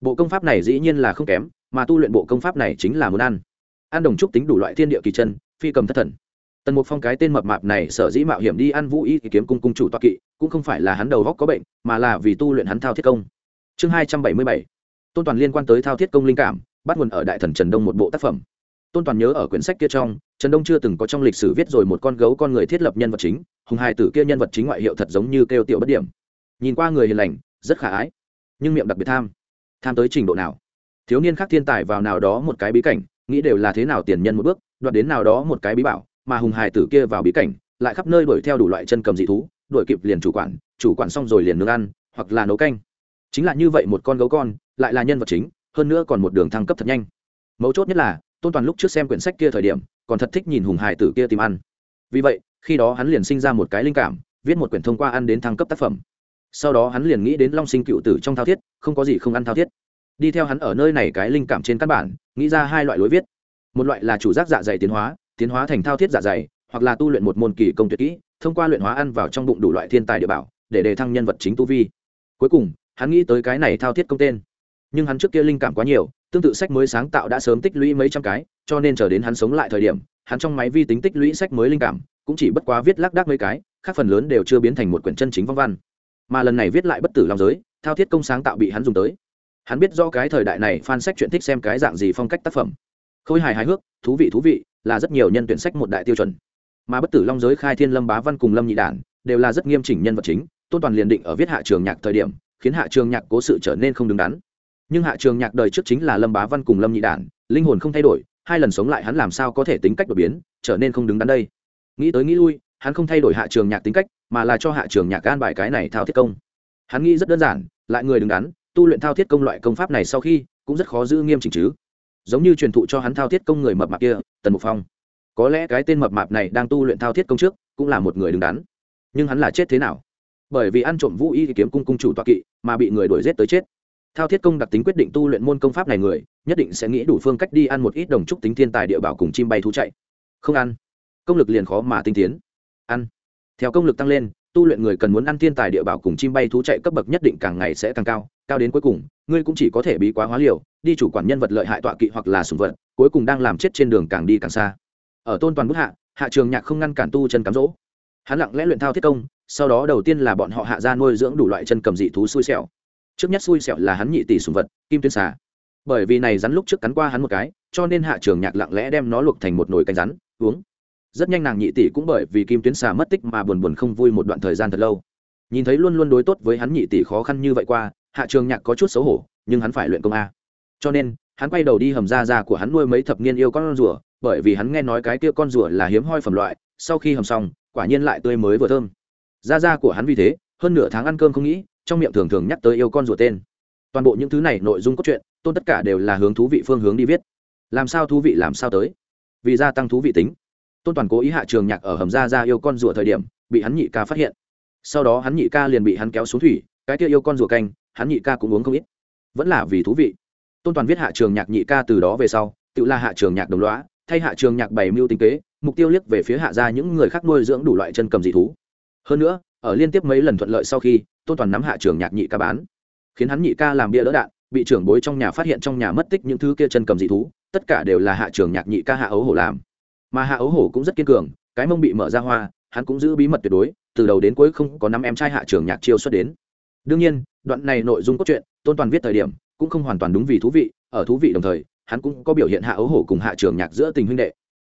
Bộ công pháp này dĩ nhiên là không kém, mà tu luyện bộ công pháp này chính là muốn ăn. Ăn đồng trúc tính đủ loại thiên địa kỳ chân, phi cầm thất thần. Tần mục phong cái tên mập mạp này sở dĩ mạo hiểm đi ăn vũ y thì kiếm cung cung chủ toa kỵ, cũng không phải là hắn đầu góc có bệnh, mà là vì tu luyện hắn thao thiết công. Chương hai trăm bảy mươi bảy. Tôn toàn liên quan tới thao thiết công linh cảm, bắt nguồn ở đại thần trần đông một bộ tác phẩm. Tôn toàn nhớ ở quyển sách kia trong trần đông chưa từng có trong lịch sử viết rồi một con gấu con người thiết lập nhân vật chính, hùng hai tử kia nhân vật chính ngoại hiệu thật giống như kêu tiểu bất điểm. Nhìn qua người hiền lành, rất khả ái, nhưng miệng đặc biệt tham. Tham tới trình độ nào? Thiếu niên khác thiên tài vào nào đó một cái bí cảnh, nghĩ đều là thế nào tiền nhân một bước, đoạt đến nào đó một cái bí bảo, mà hùng hài tử kia vào bí cảnh, lại khắp nơi đuổi theo đủ loại chân cầm dị thú, đuổi kịp liền chủ quản chủ quản xong rồi liền nướng ăn, hoặc là nấu canh. Chính là như vậy một con gấu con, lại là nhân vật chính, hơn nữa còn một đường thăng cấp thật nhanh. Mấu chốt nhất là tôn toàn lúc trước xem quyển sách kia thời điểm, còn thật thích nhìn hùng hải tử kia tìm ăn. Vì vậy, khi đó hắn liền sinh ra một cái linh cảm, viết một quyển thông qua ăn đến thăng cấp tác phẩm. Sau đó hắn liền nghĩ đến long sinh cựu tử trong thao thiết, không có gì không ăn thao thiết. Đi theo hắn ở nơi này cái linh cảm trên căn bản, nghĩ ra hai loại lối viết. Một loại là chủ giác dạ dày tiến hóa tiến hóa thành thao thiết dạ dày, hoặc là tu luyện một môn kỳ công tuyệt kỹ, thông qua luyện hóa ăn vào trong bụng đủ loại thiên tài địa bảo, để đề thăng nhân vật chính tu vi. Cuối cùng, hắn nghĩ tới cái này thao thiết công tên nhưng hắn trước kia linh cảm quá nhiều, tương tự sách mới sáng tạo đã sớm tích lũy mấy trăm cái, cho nên chờ đến hắn sống lại thời điểm, hắn trong máy vi tính tích lũy sách mới linh cảm, cũng chỉ bất quá viết lác đác mấy cái, khác phần lớn đều chưa biến thành một quyển chân chính vong văn. Mà lần này viết lại bất tử long giới, thao thiết công sáng tạo bị hắn dùng tới. Hắn biết do cái thời đại này fan sách chuyện thích xem cái dạng gì phong cách tác phẩm. Khôi hài hài hước, thú vị thú vị, là rất nhiều nhân tuyển sách một đại tiêu chuẩn. Mà bất tử long giới khai thiên lâm bá văn cùng lâm nhị đản, đều là rất nghiêm chỉnh nhân vật chính, tôn toàn liền định ở viết hạ trường nhạc thời điểm, khiến hạ trường nhạc cố sự trở nên không đứng đắn nhưng hạ trường nhạc đời trước chính là lâm bá văn cùng lâm nhị đản, linh hồn không thay đổi, hai lần sống lại hắn làm sao có thể tính cách đột biến, trở nên không đứng đắn đây. Nghĩ tới nghĩ lui, hắn không thay đổi hạ trường nhạc tính cách, mà là cho hạ trường nhạc gan bài cái này thao thiết công. Hắn nghĩ rất đơn giản, lại người đứng đắn, tu luyện thao thiết công loại công pháp này sau khi, cũng rất khó giữ nghiêm chỉnh chứ. Giống như truyền thụ cho hắn thao thiết công người mập mạp kia, tần mục phong. Có lẽ cái tên mập mạp này đang tu luyện thao thiết công trước, cũng là một người đứng đắn. Nhưng hắn là chết thế nào? Bởi vì ăn trộm vũ y kiếm cung cung chủ tọa kỵ, mà bị người đuổi g i ế t tới chết thao thiết công đặc tính quyết định tu luyện môn công pháp này người, nhất định sẽ nghĩ đủ phương cách đi ăn một ít đồng trúc tính thiên tài địa bảo cùng chim bay thú chạy. Không ăn. Công lực liền khó mà tinh tiến. Ăn. Theo công lực tăng lên, tu luyện người cần muốn ăn thiên tài địa bảo cùng chim bay thú chạy cấp bậc nhất định càng ngày sẽ càng cao cao đến cuối cùng, ngươi cũng chỉ có thể bí quá hóa liều, đi chủ quản nhân vật lợi hại tọa kỵ hoặc là sùng vật, cuối cùng đang làm chết trên đường càng đi càng xa. Ở tôn toàn bức hạ hạ trường nhạc không ngăn cản tu chân cám dỗ. Hắn lặng lẽ luyện thao thiết công, sau đó đầu tiên là bọn họ hạ ra nuôi dưỡng đủ loại chân cầm dị thú xui xẻo trước nhất xui xẻo là hắn nhị tỷ sùng vật, kim tuyến xà. Bởi vì này rắn lúc trước cắn qua hắn một cái, cho nên hạ trường nhạc lặng lẽ đem nó luộc thành một nồi canh rắn, uống. Rất nhanh nàng nhị tỷ cũng bởi vì kim tuyến xà mất tích mà buồn buồn không vui một đoạn thời gian thật lâu. Nhìn thấy luôn luôn đối tốt với hắn nhị tỷ khó khăn như vậy qua, hạ trường nhạc có chút xấu hổ, nhưng hắn phải luyện công a. Cho nên, hắn quay đầu đi hầm ra ra của hắn nuôi mấy thập niên yêu con rùa, bởi vì hắn nghe nói cái kia con rùa là hiếm hoi phẩm loại, sau khi hầm xong, quả nhiên lại tươi mới vừa thơm. Da da của hắn vì thế, hơn nửa tháng ăn cơm không nghĩ trong miệng thường thường nhắc tới yêu con rùa tên. Toàn bộ những thứ này nội dung cốt truyện, tôn tất cả đều là hướng thú vị phương hướng đi viết. Làm sao thú vị làm sao tới? Vì gia tăng thú vị tính. Tôn toàn cố ý hạ trường nhạc ở hầm ra ra yêu con rùa thời điểm, bị hắn nhị ca phát hiện. Sau đó hắn nhị ca liền bị hắn kéo xuống thủy, cái kia yêu con rùa canh, hắn nhị ca cũng uống không ít. Vẫn là vì thú vị. Tôn toàn viết hạ trường nhạc nhị ca từ đó về sau, tự là hạ trường nhạc đồng loá thay hạ trường nhạc bày mưu tinh kế, mục tiêu liếc về phía hạ ra những người khác nuôi dưỡng đủ loại chân cầm dị thú. Hơn nữa ở liên tiếp mấy lần thuận lợi sau khi, tôn toàn nắm hạ trường nhạc nhị ca bán. Khiến hắn nhị ca làm bia đỡ đạn, bị trưởng bối trong nhà phát hiện trong nhà mất tích những thứ kia chân cầm dị thú, tất cả đều là hạ trường nhạc nhị ca hạ ấu hổ làm. Mà hạ ấu hổ cũng rất kiên cường, cái mông bị mở ra hoa, hắn cũng giữ bí mật tuyệt đối, từ đầu đến cuối không có năm em trai hạ trường nhạc chiêu xuất đến. Đương nhiên, đoạn này nội dung cốt truyện, tôn toàn viết thời điểm, cũng không hoàn toàn đúng vì thú vị, ở thú vị đồng thời, hắn cũng có biểu hiện hạ ấu hổ cùng hạ trường nhạc giữa tình huynh đệ.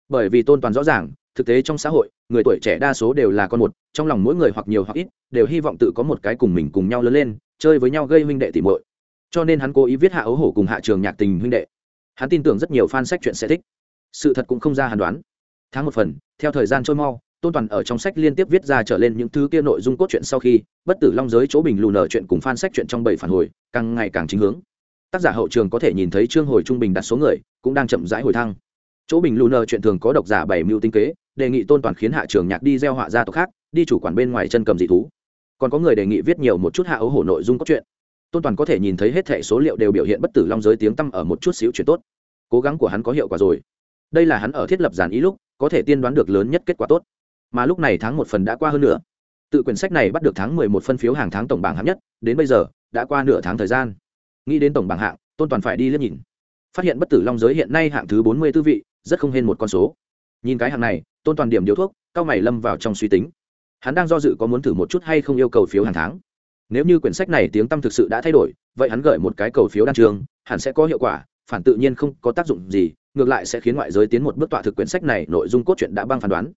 Bởi vì tôn toàn rõ ràng thực tế trong xã hội, người tuổi trẻ đa số đều là con một, trong lòng mỗi người hoặc nhiều hoặc ít, đều hy vọng tự có một cái cùng mình cùng nhau lớn lên, chơi với nhau gây huynh đệ tỉ muội. Cho nên hắn cố ý viết hạ ấu hổ cùng hạ trường nhạc tình huynh đệ. Hắn tin tưởng rất nhiều fan sách chuyện sẽ thích. Sự thật cũng không ra hàn đoán. Tháng một phần, theo thời gian trôi mau, tôn toàn ở trong sách liên tiếp viết ra trở lên những thứ kia nội dung cốt truyện sau khi, bất tử long giới chỗ bình lù nở chuyện cùng fan sách chuyện trong bảy phản hồi, càng ngày càng chính hướng. Tác giả hậu trường có thể nhìn thấy trương hồi trung bình đặt số người, cũng đang chậm rãi hồi thăng chỗ bình lù nở chuyện thường có độc giả bảy mưu tinh kế, đề nghị tôn toàn khiến hạ trường nhạc đi gieo họa gia tộc khác, đi chủ quản bên ngoài chân cầm dị thú. Còn có người đề nghị viết nhiều một chút hạ ấu hổ nội dung cốt truyện. Tôn toàn có thể nhìn thấy hết thẻ số liệu đều biểu hiện bất tử long giới tiếng tăm ở một chút xíu chuyện tốt. Cố gắng của hắn có hiệu quả rồi. Đây là hắn ở thiết lập giản ý lúc, có thể tiên đoán được lớn nhất kết quả tốt. Mà lúc này tháng một phần đã qua hơn nữa tự quyển sách này bắt được tháng mười một phân phiếu hàng tháng tổng bảng hạng nhất, đến bây giờ, đã qua nửa tháng thời gian. Nghĩ đến tổng bảng hạng, tôn toàn phải đi liếc nhìn. Phát hiện bất tử long giới hiện nay hạng thứ bốn mươi tư vị rất không hên một con số. Nhìn cái hàng này, tôn toàn điểm điếu thuốc, cao mày lâm vào trong suy tính. Hắn đang do dự có muốn thử một chút hay không yêu cầu phiếu hàng tháng. Nếu như quyển sách này tiếng tăm thực sự đã thay đổi, vậy hắn gửi một cái cầu phiếu đan trường, hẳn sẽ có hiệu quả, phản tự nhiên không có tác dụng gì, ngược lại sẽ khiến ngoại giới tiến một bước tọa thực quyển sách này, nội dung cốt truyện đã băng phán đoán.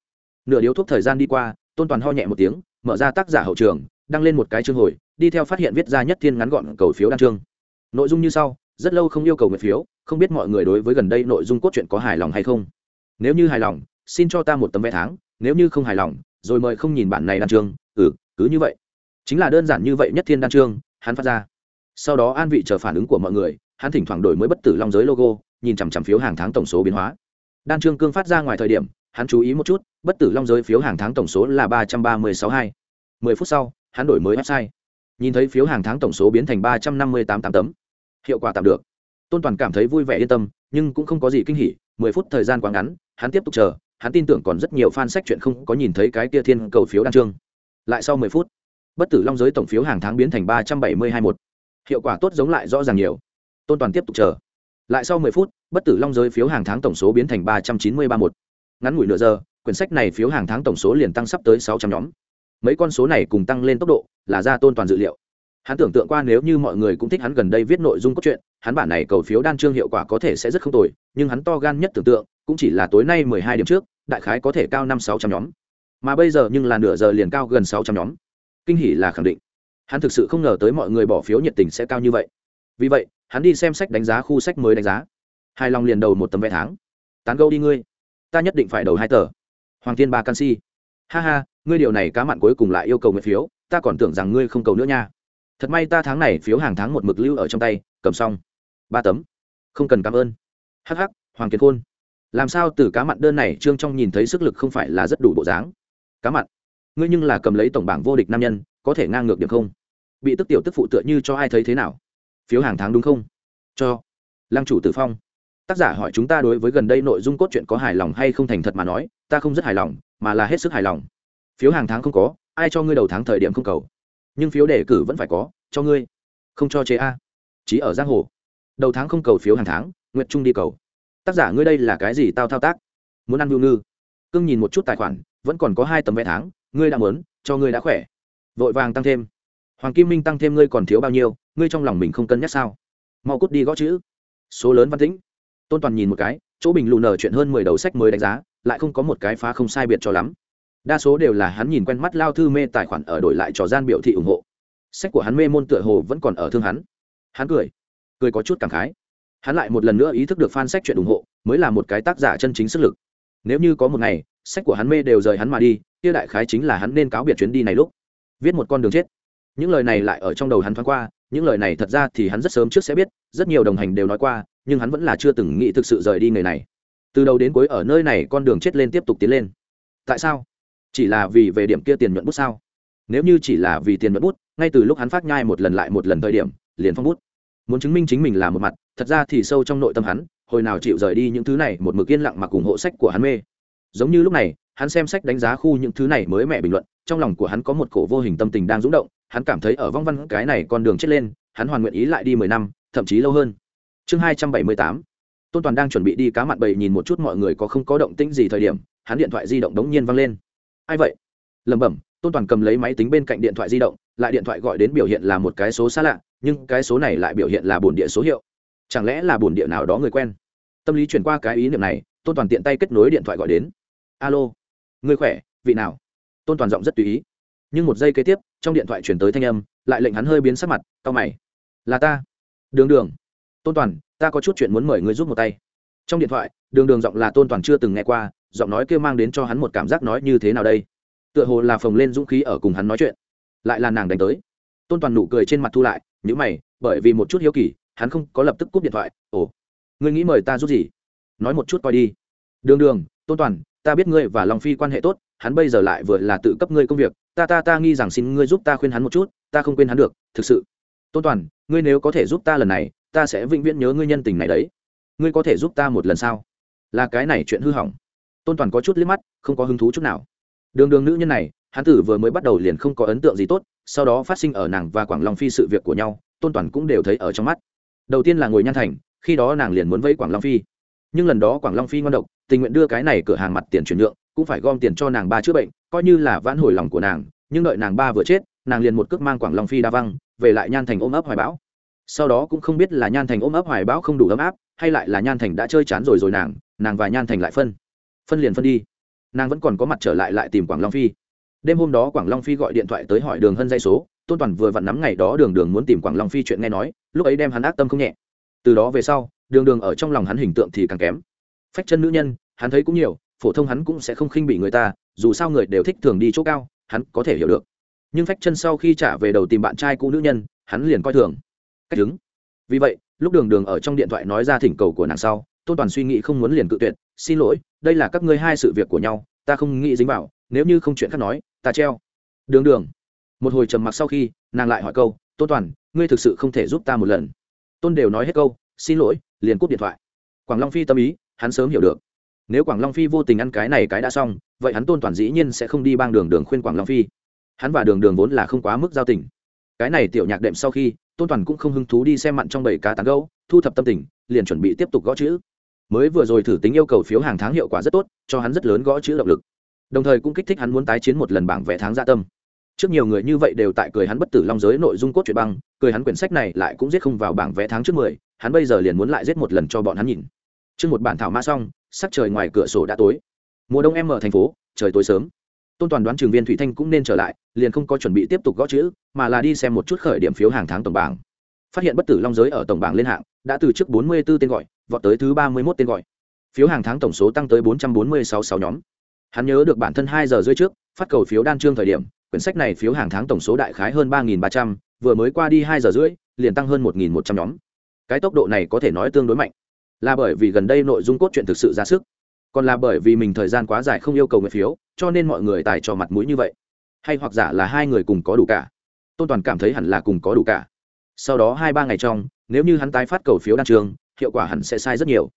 Nửa điếu thuốc thời gian đi qua, tôn toàn ho nhẹ một tiếng, mở ra tác giả hậu trường, đăng lên một cái chương hồi, đi theo phát hiện viết ra nhất thiên ngắn gọn cầu phiếu đan chương nội dung như sau rất lâu không yêu cầu nguyện phiếu, không biết mọi người đối với gần đây nội dung cốt truyện có hài lòng hay không. Nếu như hài lòng, xin cho ta một tấm vé tháng, nếu như không hài lòng, rồi mời không nhìn bản này đan chương. Ừ cứ như vậy. Chính là đơn giản như vậy nhất thiên đan chương, hắn phát ra. Sau đó an vị chờ phản ứng của mọi người, hắn thỉnh thoảng đổi mới bất tử long giới logo, nhìn chằm chằm phiếu hàng tháng tổng số biến hóa. Đan trương cương phát ra ngoài thời điểm, hắn chú ý một chút, bất tử long giới phiếu hàng tháng tổng số là ba trăm ba mươi sáu hai. Mười phút sau, hắn đổi mới website. Nhìn thấy phiếu hàng tháng tổng số biến thành ba trăm năm mươi tám tám tấm hiệu quả tạm được. Tôn toàn cảm thấy vui vẻ yên tâm, nhưng cũng không có gì kinh hỉ, mười phút thời gian quá ngắn, hắn tiếp tục chờ, hắn tin tưởng còn rất nhiều fan sách chuyện không có nhìn thấy cái kia thiên cầu phiếu đan trương lại sau mười phút, bất tử long giới tổng phiếu hàng tháng biến thành ba trăm bảy mươi hai một hiệu quả tốt giống lại rõ ràng nhiều. Tôn toàn tiếp tục chờ. Lại sau mười phút, bất tử long giới phiếu hàng tháng tổng số biến thành ba trăm chín mươi ba một ngắn ngủi nửa giờ, quyển sách này phiếu hàng tháng tổng số liền tăng sắp tới sáu trăm nhóm. Mấy con số này cùng tăng lên tốc độ là ra tôn toàn dự liệu hắn tưởng tượng qua nếu như mọi người cũng thích hắn gần đây viết nội dung cốt truyện, hắn bản này cầu phiếu đan trương hiệu quả có thể sẽ rất không tồi, nhưng hắn to gan nhất tưởng tượng, cũng chỉ là tối nay mười hai điểm trước, đại khái có thể cao năm sáu trăm nhóm. Mà bây giờ nhưng là nửa giờ liền cao gần sáu trăm nhóm. Kinh hỉ là khẳng định. Hắn thực sự không ngờ tới mọi người bỏ phiếu nhiệt tình sẽ cao như vậy. Vì vậy, hắn đi xem sách đánh giá khu sách mới đánh giá. Hai lòng liền đầu một tấm vé tháng. Tán gâu đi ngươi. Ta nhất định phải đầu hai tờ. Hoàng thiên ba canxi ha ha, ngươi điều này cá mặn cuối cùng lại yêu cầu nguyện phiếu, ta còn tưởng rằng ngươi không cầu nữa nha thật may ta tháng này phiếu hàng tháng một mực lưu ở trong tay, cầm xong. Ba tấm. Không cần cảm ơn. Hh hoàng kiệt khôn. Làm sao từ cá mặn đơn này trương trong nhìn thấy sức lực không phải là rất đủ bộ dáng? Cá mặn. Ngươi nhưng là cầm lấy tổng bảng vô địch nam nhân, có thể ngang ngược điểm không? Bị tức tiểu tức phụ tựa như cho ai thấy thế nào? Phiếu hàng tháng đúng không? Cho. Lăng chủ tử phong. Tác giả hỏi chúng ta đối với gần đây nội dung cốt truyện có hài lòng hay không thành thật mà nói, ta không rất hài lòng, mà là hết sức hài lòng. Phiếu hàng tháng không có, ai cho ngươi đầu tháng thời điểm không cầu? Nhưng phiếu đề cử vẫn phải có, cho ngươi. Không cho chế a. Chỉ ở giang hồ. Đầu tháng không cầu phiếu hàng tháng, nguyệt trung đi cầu. Tác giả ngươi đây là cái gì tao thao tác? Muốn ăn mưu ngư. Cưng nhìn một chút tài khoản, vẫn còn có hai tấm vé tháng, ngươi đã muốn, cho ngươi đã khỏe. Vội vàng tăng thêm. Hoàng kim minh tăng thêm ngươi còn thiếu bao nhiêu, ngươi trong lòng mình không cân nhắc sao? Mau cút đi gõ chữ. Số lớn văn tĩnh. Tôn toàn nhìn một cái, chỗ bình lù nở chuyện hơn mười đầu sách mới đánh giá, lại không có một cái phá không sai biệt cho lắm đa số đều là hắn nhìn quen mắt lao thư mê tài khoản ở đổi lại trò gian biểu thị ủng hộ. Sách của hắn mê môn tựa hồ vẫn còn ở thương hắn. Hắn cười. Cười có chút cảm khái. Hắn lại một lần nữa ý thức được fan sách chuyện ủng hộ mới là một cái tác giả chân chính sức lực. Nếu như có một ngày, sách của hắn mê đều rời hắn mà đi, kia đại khái chính là hắn nên cáo biệt chuyến đi này lúc. Viết một con đường chết. Những lời này lại ở trong đầu hắn thoáng qua, những lời này thật ra thì hắn rất sớm trước sẽ biết, rất nhiều đồng hành đều nói qua, nhưng hắn vẫn là chưa từng nghĩ thực sự rời đi người này. Từ đầu đến cuối ở nơi này con đường chết lên tiếp tục tiến lên. Tại sao? Chỉ là vì về điểm kia tiền nhuận bút sao? Nếu như chỉ là vì tiền nhuận bút, ngay từ lúc hắn phát nhai một lần lại một lần thời điểm, liền phong bút. Muốn chứng minh chính mình là một mặt, thật ra thì sâu trong nội tâm hắn, hồi nào chịu rời đi những thứ này một mực yên lặng mà cùng hộ sách của hắn mê. Giống như lúc này, hắn xem sách đánh giá khu những thứ này mới mẹ bình luận, trong lòng của hắn có một cổ vô hình tâm tình đang rúng động, hắn cảm thấy ở vong văn cái này con đường chết lên, hắn hoàn nguyện ý lại đi mười năm, thậm chí lâu hơn. Chương hai trăm bảy mươi tám. Tôn toàn đang chuẩn bị đi cá mặn bầy nhìn một chút mọi người có không có động tĩnh gì thời điểm, hắn điện thoại di động đống nhiên văng lên ai vậy? Lẩm bẩm, tôn toàn cầm lấy máy tính bên cạnh điện thoại di động, lại điện thoại gọi đến biểu hiện là một cái số xa lạ, nhưng cái số này lại biểu hiện là bổn địa số hiệu. Chẳng lẽ là bổn địa nào đó người quen? Tâm lý chuyển qua cái ý niệm này, tôn toàn tiện tay kết nối điện thoại gọi đến. Alo, người khỏe, vị nào? Tôn toàn giọng rất tùy ý. Nhưng một giây kế tiếp, trong điện thoại chuyển tới thanh âm, lại lệnh hắn hơi biến sắc mặt tao mày. Là ta. Đường đường. Tôn toàn, ta có chút chuyện muốn mời ngươi giúp một tay. Trong điện thoại, đường đường giọng là tôn toàn chưa từng nghe qua giọng nói kia mang đến cho hắn một cảm giác nói như thế nào đây? Tựa hồ là phồng lên dũng khí ở cùng hắn nói chuyện. Lại là nàng đánh tới. Tôn toàn nụ cười trên mặt thu lại nhữ mày, bởi vì một chút hiếu kỳ, hắn không có lập tức cúp điện thoại. Ồ, ngươi nghĩ mời ta giúp gì? Nói một chút coi đi. Đường đường, tôn toàn, ta biết ngươi và long phi quan hệ tốt, hắn bây giờ lại vừa là tự cấp ngươi công việc. Ta ta ta nghi rằng xin ngươi giúp ta khuyên hắn một chút, ta không quên hắn được, thực sự. Tôn toàn, ngươi nếu có thể giúp ta lần này, ta sẽ vĩnh viễn nhớ ngươi nhân tình này đấy. Ngươi có thể giúp ta một lần sao? Là cái này chuyện hư hỏng tôn toàn có chút liếc mắt, không có hứng thú chút nào. Đường đường nữ nhân này, hắn tử vừa mới bắt đầu liền không có ấn tượng gì tốt, sau đó phát sinh ở nàng và quảng long phi sự việc của nhau, tôn toàn cũng đều thấy ở trong mắt. Đầu tiên là ngồi nhan thành, khi đó nàng liền muốn vây quảng long phi. Nhưng lần đó quảng long phi ngon độc, tình nguyện đưa cái này cửa hàng mặt tiền chuyển nhượng, cũng phải gom tiền cho nàng ba chữa bệnh, coi như là vãn hồi lòng của nàng, nhưng đợi nàng ba vừa chết, nàng liền một cước mang quảng long phi đa văng, về lại nhan thành ôm ấp hoài bão. Sau đó cũng không biết là nhan thành ôm ấp hoài bão không đủ ấm áp, hay lại là nhan thành đã chơi chán rồi rồi nàng nàng và nhan thành lại phân phân liền phân đi. Nàng vẫn còn có mặt trở lại lại tìm quảng long phi. Đêm hôm đó quảng long phi gọi điện thoại tới hỏi đường hân dây số, tôn toàn vừa vặn nắm ngày đó đường đường muốn tìm quảng long phi chuyện nghe nói, lúc ấy đem hắn ác tâm không nhẹ. Từ đó về sau, đường đường ở trong lòng hắn hình tượng thì càng kém. Phách chân nữ nhân, hắn thấy cũng nhiều, phổ thông hắn cũng sẽ không khinh bị người ta, dù sao người đều thích thường đi chỗ cao, hắn có thể hiểu được. Nhưng phách chân sau khi trả về đầu tìm bạn trai cũ nữ nhân, hắn liền coi thường. Cách đứng. Vì vậy, lúc đường đường ở trong điện thoại nói ra thỉnh cầu của nàng sau tôn toàn suy nghĩ không muốn liền cự tuyệt, xin lỗi, đây là các ngươi hai sự việc của nhau, ta không nghĩ dính vào, nếu như không chuyện khác nói, ta treo. Đường đường. Một hồi trầm mặc sau khi, nàng lại hỏi câu, tôn toàn, ngươi thực sự không thể giúp ta một lần? Tôn đều nói hết câu, xin lỗi, liền cúp điện thoại. Quảng long phi tâm ý, hắn sớm hiểu được. Nếu quảng long phi vô tình ăn cái này cái đã xong, vậy hắn tôn toàn dĩ nhiên sẽ không đi bang đường đường khuyên quảng long phi. Hắn và đường đường vốn là không quá mức giao tình. Cái này tiểu nhạc đệm sau khi, tôn toàn cũng không hứng thú đi xem mặn trong bảy cá tán gấu thu thập tâm tình, liền chuẩn bị tiếp tục gõ chữ mới vừa rồi thử tính yêu cầu phiếu hàng tháng hiệu quả rất tốt, cho hắn rất lớn gõ chữ động lực. Đồng thời cũng kích thích hắn muốn tái chiến một lần bảng vẽ tháng gia tâm. Trước nhiều người như vậy đều tại cười hắn bất tử long giới nội dung cốt truyện băng, cười hắn quyển sách này lại cũng giết không vào bảng vẽ tháng trước mười, hắn bây giờ liền muốn lại giết một lần cho bọn hắn nhìn. Trước một bản thảo mã xong, sắc trời ngoài cửa sổ đã tối. Mùa đông em ở thành phố, trời tối sớm. Tôn toàn đoán trường viên thủy thanh cũng nên trở lại, liền không có chuẩn bị tiếp tục gõ chữ, mà là đi xem một chút khởi điểm phiếu hàng tháng tổng bảng. Phát hiện bất tử long giới ở tổng bảng lên hạng, đã từ trước 44 tên gọi vọt tới thứ 31 tên gọi. Phiếu hàng tháng tổng số tăng tới 446 sáu nhóm. Hắn nhớ được bản thân hai giờ rưỡi trước, phát cầu phiếu đan trương thời điểm, quyển sách này phiếu hàng tháng tổng số đại khái hơn ba ba trăm, vừa mới qua đi hai giờ rưỡi, liền tăng hơn một một trăm nhóm. Cái tốc độ này có thể nói tương đối mạnh. Là bởi vì gần đây nội dung cốt truyện thực sự ra sức, còn là bởi vì mình thời gian quá dài không yêu cầu người phiếu, cho nên mọi người tài cho mặt mũi như vậy. Hay hoặc giả là hai người cùng có đủ cả. Tôn toàn cảm thấy hẳn là cùng có đủ cả. Sau đó hai ba ngày trong, nếu như hắn tái phát cầu phiếu đan trường hiệu quả hẳn sẽ sai rất nhiều.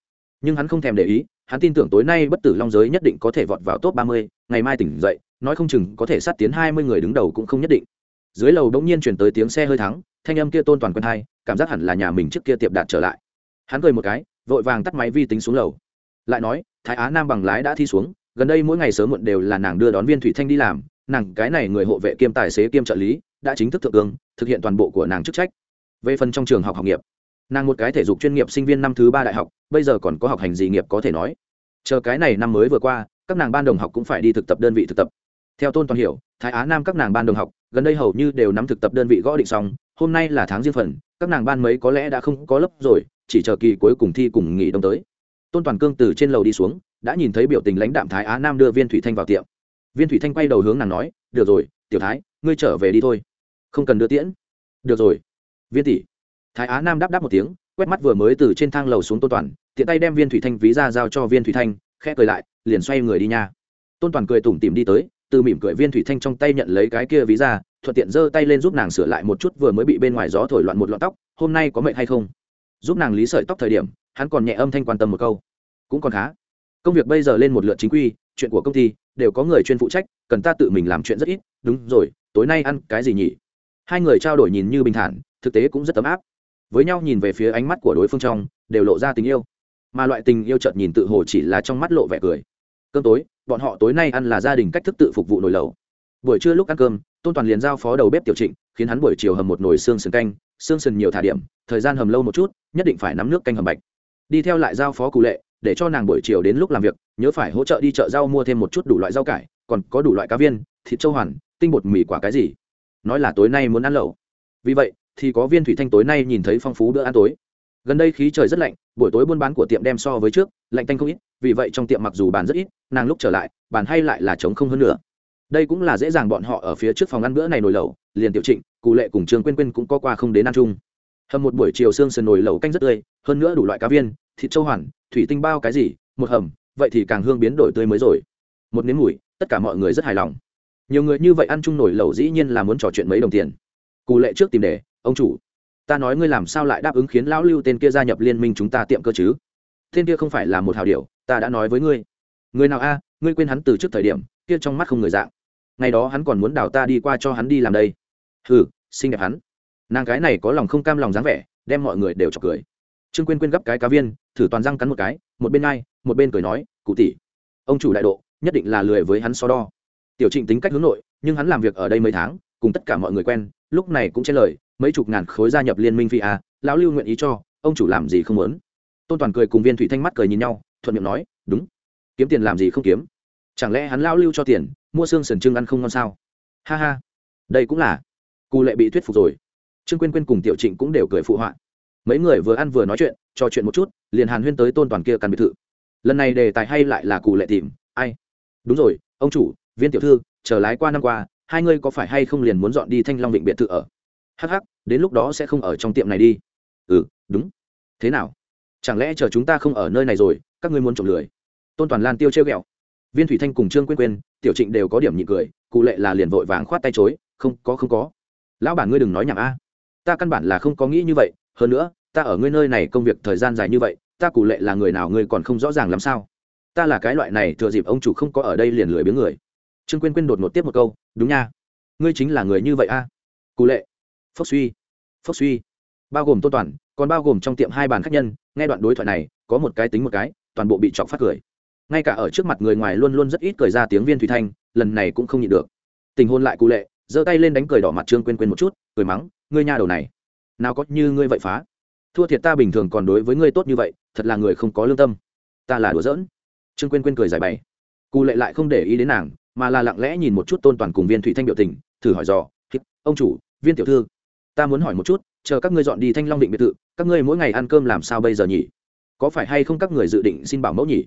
Nhưng hắn không thèm để ý, hắn tin tưởng tối nay bất tử long giới nhất định có thể vọt vào top ba mươi, ngày mai tỉnh dậy, nói không chừng có thể sát tiến hai mươi người đứng đầu cũng không nhất định. Dưới lầu đ ỗ n g nhiên chuyển tới tiếng xe hơi thắng, thanh âm kia tôn toàn quân hai cảm giác hẳn là nhà mình trước kia tiệm đạt trở lại. Hắn cười một cái, vội vàng tắt máy vi tính xuống lầu. Lại nói, thái á nam bằng lái đã thi xuống, gần đây mỗi ngày sớm muộn đều là nàng đưa đón viên thủy thanh đi làm, nàng cái này người hộ vệ kiêm tài xế kiêm trợ lý, đã chính thức thượng ương thực hiện toàn bộ của nàng chức trách. Về phần trong trường học học nghiệp nàng một cái thể dục chuyên nghiệp sinh viên năm thứ ba đại học, bây giờ còn có học hành gì nghiệp có thể nói. Chờ cái này năm mới vừa qua, các nàng ban đồng học cũng phải đi thực tập đơn vị thực tập. Theo tôn toàn hiểu, thái á nam các nàng ban đồng học, gần đây hầu như đều nắm thực tập đơn vị gõ định xong, hôm nay là tháng riêng phần, các nàng ban mấy có lẽ đã không có lớp rồi, chỉ chờ kỳ cuối cùng thi cùng nghỉ đông tới. Tôn toàn cương từ trên lầu đi xuống, đã nhìn thấy biểu tình lãnh đạm thái á nam đưa viên thủy thanh vào tiệm. Viên thủy thanh quay đầu hướng nàng nói, được rồi, tiểu thái, ngươi trở về đi thôi. Không cần đưa tiễn. Được rồi. Viên tỷ thái á nam đáp đáp một tiếng, quét mắt vừa mới từ trên thang lầu xuống tôn toàn, tiện tay đem viên thủy thanh ví ra giao cho viên thủy thanh, khẽ cười lại, liền xoay người đi nha. Tôn toàn cười tủm tìm đi tới, từ mỉm cười viên thủy thanh trong tay nhận lấy cái kia ví ra, thuận tiện giơ tay lên giúp nàng sửa lại một chút vừa mới bị bên ngoài gió thổi loạn một lọn tóc, hôm nay có mệt hay không? Giúp nàng lý sợi tóc thời điểm, hắn còn nhẹ âm thanh quan tâm một câu. Cũng còn khá. Công việc bây giờ lên một lượt chính quy, chuyện của công ty, đều có người chuyên phụ trách, cần ta tự mình làm chuyện rất ít. Đúng rồi, tối nay ăn cái gì nhỉ? Hai người trao đổi nhìn như bình thản, thực tế cũng rất ấm áp với nhau nhìn về phía ánh mắt của đối phương trong, đều lộ ra tình yêu. Mà loại tình yêu chợt nhìn tự hồ chỉ là trong mắt lộ vẻ cười. Cơm tối, bọn họ tối nay ăn là gia đình cách thức tự phục vụ nồi lẩu. Buổi trưa lúc ăn cơm, tôn toàn liền giao phó đầu bếp tiểu trịnh, khiến hắn buổi chiều hầm một nồi xương sườn canh, xương sườn nhiều thả điểm, thời gian hầm lâu một chút, nhất định phải nắm nước canh hầm bạch. Đi theo lại giao phó cụ lệ, để cho nàng buổi chiều đến lúc làm việc, nhớ phải hỗ trợ đi chợ rau mua thêm một chút đủ loại rau cải, còn có đủ loại cá viên, thịt châu hoàn, tinh bột mì quả cái gì. Nói là tối nay muốn ăn lẩu. Vì vậy thì có viên thủy thanh tối nay nhìn thấy phong phú bữa ăn tối. Gần đây khí trời rất lạnh, buổi tối buôn bán của tiệm đem so với trước, lạnh tanh không ít, vì vậy trong tiệm mặc dù bàn rất ít, nàng lúc trở lại bàn hay lại là trống không hơn nữa. Đây cũng là dễ dàng bọn họ ở phía trước phòng ăn bữa này nồi lẩu, liền tiểu trịnh cụ lệ cùng trương quên quên cũng có qua không đến ăn chung. Hầm một buổi chiều sương sườn nồi lẩu canh rất tươi, hơn nữa đủ loại cá viên, thịt châu hoàn, thủy tinh bao cái gì, một hầm, vậy thì càng hương biến đổi tươi mới rồi. Một nếm mùi, tất cả mọi người rất hài lòng. Nhiều người như vậy ăn chung nồi lẩu dĩ nhiên là muốn trò chuyện mấy đồng tiền. Cụ lệ trước tìm đề ông chủ, ta nói ngươi làm sao lại đáp ứng khiến lão lưu tên kia gia nhập liên minh chúng ta tiệm cơ chứ? Tên kia không phải là một hào điều, ta đã nói với ngươi. Người nào a, ngươi quên hắn từ trước thời điểm, kia trong mắt không người dạng. Ngày đó hắn còn muốn đào ta đi qua cho hắn đi làm đây. Hừ, xinh đẹp hắn. Nàng cái này có lòng không cam lòng dáng vẻ, đem mọi người đều chọc cười. Trương quyên quyên gấp cái cá viên, thử toàn răng cắn một cái, một bên ai, một bên cười nói, cụ tỷ, ông chủ đại độ, nhất định là lười với hắn so đo. Tiểu trịnh tính cách hướng nội, nhưng hắn làm việc ở đây mấy tháng, cùng tất cả mọi người quen lúc này cũng trên lời, mấy chục ngàn khối gia nhập liên minh phi a, lão lưu nguyện ý cho, ông chủ làm gì không muốn. Tôn toàn cười cùng viên thủy thanh mắt cười nhìn nhau, thuận miệng nói, đúng. Kiếm tiền làm gì không kiếm? Chẳng lẽ hắn lão lưu cho tiền, mua xương sần trưng ăn không ngon sao? Ha ha. Đây cũng là. Cù lệ bị thuyết phục rồi. Trương quyên quyên cùng tiểu trịnh cũng đều cười phụ họa. Mấy người vừa ăn vừa nói chuyện, trò chuyện một chút, liền hàn huyên tới tôn toàn kia căn biệt thự. Lần này đề tài hay lại là cù lệ tìm, ai? Đúng rồi, ông chủ, viên tiểu thư, chờ lái qua năm qua hai ngươi có phải hay không liền muốn dọn đi thanh long định biệt thự ở? Hắc hắc, đến lúc đó sẽ không ở trong tiệm này đi. Ừ đúng. Thế nào? Chẳng lẽ chờ chúng ta không ở nơi này rồi, các ngươi muốn trộm lười? Tôn toàn lan tiêu trêu ghẹo. Viên thủy thanh cùng trương quyên quyên, tiểu trịnh đều có điểm nhịn cười, cụ lệ là liền vội vàng khoát tay chối, không, có không có. Lão bản ngươi đừng nói nhảm a. Ta căn bản là không có nghĩ như vậy, hơn nữa, ta ở ngươi nơi này công việc thời gian dài như vậy, ta cụ lệ là người nào ngươi còn không rõ ràng làm sao? Ta là cái loại này, thừa dịp ông chủ không có ở đây liền lười biếng người trương quyên quyên đột ngột tiếp một câu, đúng nha, ngươi chính là người như vậy a. Cụ lệ, phốc suy phốc suy. Bao gồm tôn toàn, còn bao gồm trong tiệm hai bàn khách nhân, nghe đoạn đối thoại này, có một cái tính một cái, toàn bộ bị chọc phát cười. Ngay cả ở trước mặt người ngoài luôn luôn rất ít cười ra tiếng viên thủy thanh, lần này cũng không nhịn được. Tình hôn lại cụ lệ, giơ tay lên đánh cười đỏ mặt trương quên quên một chút, cười mắng, ngươi nha đầu này, nào có như ngươi vậy phá. Thua thiệt ta bình thường còn đối với ngươi tốt như vậy, thật là người không có lương tâm. Ta là đùa giỡn. Trương quên quên cười giải bày. Cụ lệ lại không để ý đến nàng mà là lặng lẽ nhìn một chút tôn toàn cùng viên thủy thanh biểu tình, thử hỏi dò ông chủ, viên tiểu thư, ta muốn hỏi một chút, chờ các ngươi dọn đi thanh long định biệt thự, các ngươi mỗi ngày ăn cơm làm sao bây giờ nhỉ? Có phải hay không các người dự định xin bảo mẫu nhỉ?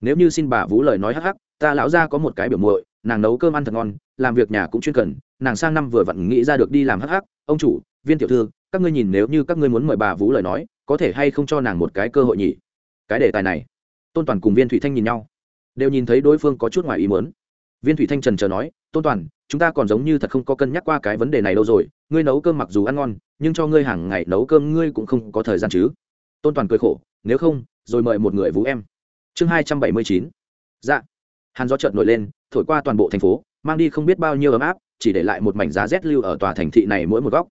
Nếu như xin bà vũ lời nói hắc hắc, ta lão ra có một cái biểu muội, nàng nấu cơm ăn thật ngon, làm việc nhà cũng chuyên cần, nàng sang năm vừa vặn nghĩ ra được đi làm hắc hắc, ông chủ, viên tiểu thư, các ngươi nhìn nếu như các ngươi muốn mời bà vũ lời nói, có thể hay không cho nàng một cái cơ hội nhỉ? Cái đề tài này, tôn toàn cùng viên thủy thanh nhìn nhau, đều nhìn thấy đối phương có chút ngoài ý muốn viên thủy thanh trần chờ nói, tôn toàn, chúng ta còn giống như thật không có cân nhắc qua cái vấn đề này đâu rồi. Ngươi nấu cơm mặc dù ăn ngon, nhưng cho ngươi hàng ngày nấu cơm ngươi cũng không có thời gian chứ. Tôn toàn cười khổ, nếu không, rồi mời một người vũ em. Chương hai trăm bảy mươi chín. Dạ. Hàn gió trợn nổi lên, thổi qua toàn bộ thành phố, mang đi không biết bao nhiêu ấm áp, chỉ để lại một mảnh giá rét lưu ở tòa thành thị này mỗi một góc.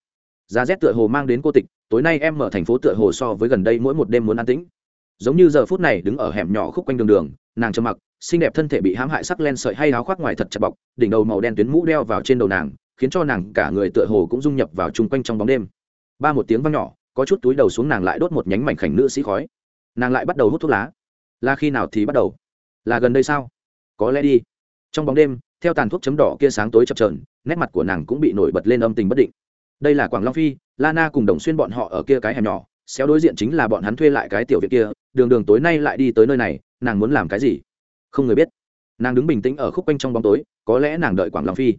Giá rét tựa hồ mang đến cô tịch, tối nay em mở thành phố tựa hồ so với gần đây mỗi một đêm muốn an tĩnh. Giống như giờ phút này đứng ở hẻm nhỏ khúc quanh đường đường nàng trầm mặc, xinh đẹp thân thể bị hãm hại sắc len sợi hay áo khoác ngoài thật chặt bọc, đỉnh đầu màu đen tuyến mũ đeo vào trên đầu nàng, khiến cho nàng cả người tựa hồ cũng dung nhập vào chung quanh trong bóng đêm. Ba một tiếng vang nhỏ, có chút túi đầu xuống nàng lại đốt một nhánh mảnh khảnh nữ sĩ khói. Nàng lại bắt đầu hút thuốc lá. Là khi nào thì bắt đầu? Là gần đây sao? Có lẽ đi. Trong bóng đêm, theo tàn thuốc chấm đỏ kia sáng tối chập trờn nét mặt của nàng cũng bị nổi bật lên âm tình bất định. Đây là quảng long phi, lana cùng đồng xuyên bọn họ ở kia cái hẻm nhỏ, xéo đối diện chính là bọn hắn thuê lại cái tiểu viện kia, đường đường tối nay lại đi tới nơi này nàng muốn làm cái gì? Không người biết. Nàng đứng bình tĩnh ở khúc quanh trong bóng tối, có lẽ nàng đợi quảng long phi.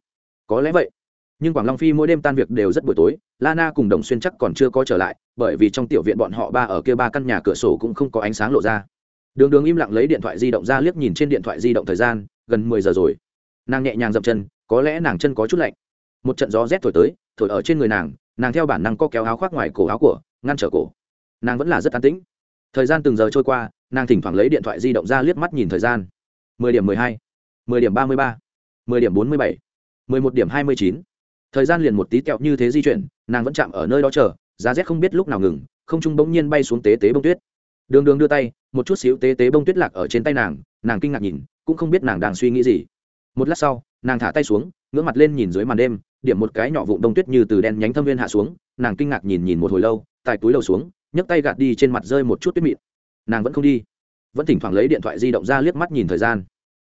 Có lẽ vậy. Nhưng quảng long phi mỗi đêm tan việc đều rất buổi tối, lana cùng đồng xuyên chắc còn chưa có trở lại, bởi vì trong tiểu viện bọn họ ba ở kia ba căn nhà cửa sổ cũng không có ánh sáng lộ ra. Đường đường im lặng lấy điện thoại di động ra liếc nhìn trên điện thoại di động thời gian, gần mười giờ rồi. Nàng nhẹ nhàng dậm chân, có lẽ nàng chân có chút lạnh. Một trận gió rét thổi tới, thổi ở trên người nàng nàng theo bản năng co kéo áo khoác ngoài cổ áo của, ngăn trở cổ. Nàng vẫn là rất an tĩnh. Thời gian từng giờ trôi qua nàng thỉnh thoảng lấy điện thoại di động ra liếc mắt nhìn thời gian. mười điểm mười hai, mười điểm ba mươi ba, mười điểm bốn mươi bảy, mười một điểm hai mươi chín. Thời gian liền một tí kẹo như thế di chuyển, nàng vẫn chạm ở nơi đó chờ, giá rét không biết lúc nào ngừng, không trung bỗng nhiên bay xuống tế tế bông tuyết. Đường đường đưa tay, một chút xíu tế tế bông tuyết lạc ở trên tay nàng nàng kinh ngạc nhìn, cũng không biết nàng đang suy nghĩ gì. Một lát sau, nàng thả tay xuống ngưỡng mặt lên nhìn dưới màn đêm, điểm một cái nhỏ vụn đông tuyết như từ đen nhánh thâm viên hạ xuống, nàng kinh ngạc nhìn nhìn một hồi lâu, tại túi đầu xuống, nhấc tay gạt đi trên mặt rơi một chút tuyết mịn nàng vẫn không đi. Vẫn thỉnh thoảng lấy điện thoại di động ra liếc mắt nhìn thời gian.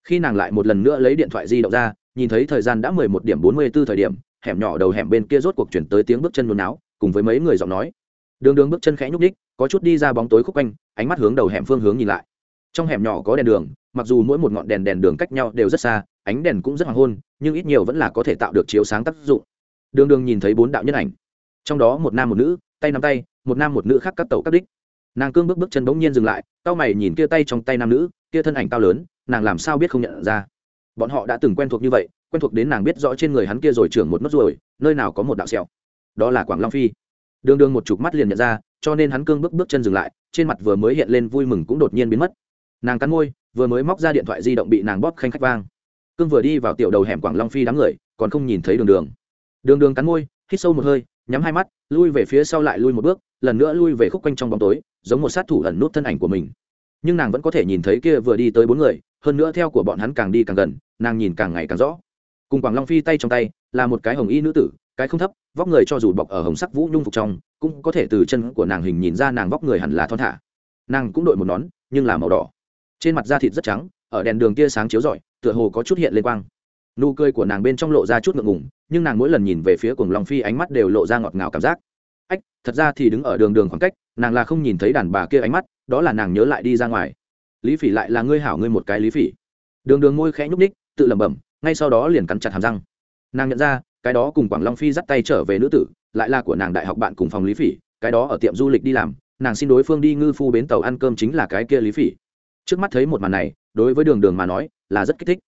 Khi nàng lại một lần nữa lấy điện thoại di động ra, nhìn thấy thời gian đã mười một điểm bốn mươi b ố thời điểm, hẻm nhỏ đầu hẻm bên kia rốt cuộc chuyển tới tiếng bước chân nôn náo, cùng với mấy người giọng nói. Đường đường bước chân khẽ nhúc ních có chút đi ra bóng tối khúc quanh, ánh mắt hướng đầu hẻm phương hướng nhìn lại. Trong hẻm nhỏ có đèn đường, mặc dù mỗi một ngọn đèn đèn đường cách nhau đều rất xa, ánh đèn cũng rất hoàng hôn, nhưng ít nhiều vẫn là có thể tạo được chiếu sáng tác dụng. Đường đường nhìn thấy bốn đạo nhân ảnh. Trong đó một nam một nữ, tay nắm tay, một nam một nữ khác cắt tẩu cắt đích nàng cương bước bước chân bỗng nhiên dừng lại tao mày nhìn kia tay trong tay nam nữ, kia thân ảnh cao lớn, nàng làm sao biết không nhận ra? Bọn họ đã từng quen thuộc như vậy, quen thuộc đến nàng biết rõ trên người hắn kia rồi trưởng một nốt ruồi, nơi nào có một đạo sẹo. Đó là quảng long phi. Đường đường một chục mắt liền nhận ra, cho nên hắn cương bước bước chân dừng lại, trên mặt vừa mới hiện lên vui mừng cũng đột nhiên biến mất. Nàng cắn môi, vừa mới móc ra điện thoại di động bị nàng bóp khanh khách vang. Cương vừa đi vào tiểu đầu hẻm quảng long phi đám người, còn không nhìn thấy đường đường. Đường đường cắn môi, hít sâu một hơi, nhắm hai mắt, lui về phía sau lại lui một bước, lần nữa lui về khúc quanh trong bóng tối giống một sát thủ ẩn nút thân ảnh của mình. Nhưng nàng vẫn có thể nhìn thấy kia vừa đi tới bốn người, hơn nữa theo của bọn hắn càng đi càng gần, nàng nhìn càng ngày càng rõ. Cùng quảng long phi tay trong tay, là một cái hồng y nữ tử, cái không thấp, vóc người cho dù bọc ở hồng sắc vũ nhung phục trong, cũng có thể từ chân của nàng hình nhìn ra nàng vóc người hẳn là thon thả. Nàng cũng đội một nón, nhưng là màu đỏ. Trên mặt da thịt rất trắng, ở đèn đường kia sáng chiếu rọi, tựa hồ có chút hiện lên quang. Nụ cười của nàng bên trong lộ ra chút ngượng ngùng, nhưng nàng mỗi lần nhìn về phía cùng long phi ánh mắt đều lộ ra ngọt ngào cảm giác ách, thật ra thì đứng ở đường đường khoảng cách, nàng là không nhìn thấy đàn bà kia ánh mắt, đó là nàng nhớ lại đi ra ngoài. Lý phỉ lại là ngươi hảo ngươi một cái lý phỉ. Đường đường môi khẽ nhúc ních tự lẩm bẩm, ngay sau đó liền cắn chặt hàm răng. Nàng nhận ra, cái đó cùng quảng long phi dắt tay trở về nữ tử, lại là của nàng đại học bạn cùng phòng lý phỉ, cái đó ở tiệm du lịch đi làm, nàng xin đối phương đi ngư phu bến tàu ăn cơm chính là cái kia lý phỉ. Trước mắt thấy một màn này, đối với đường đường mà nói, là rất kích thích.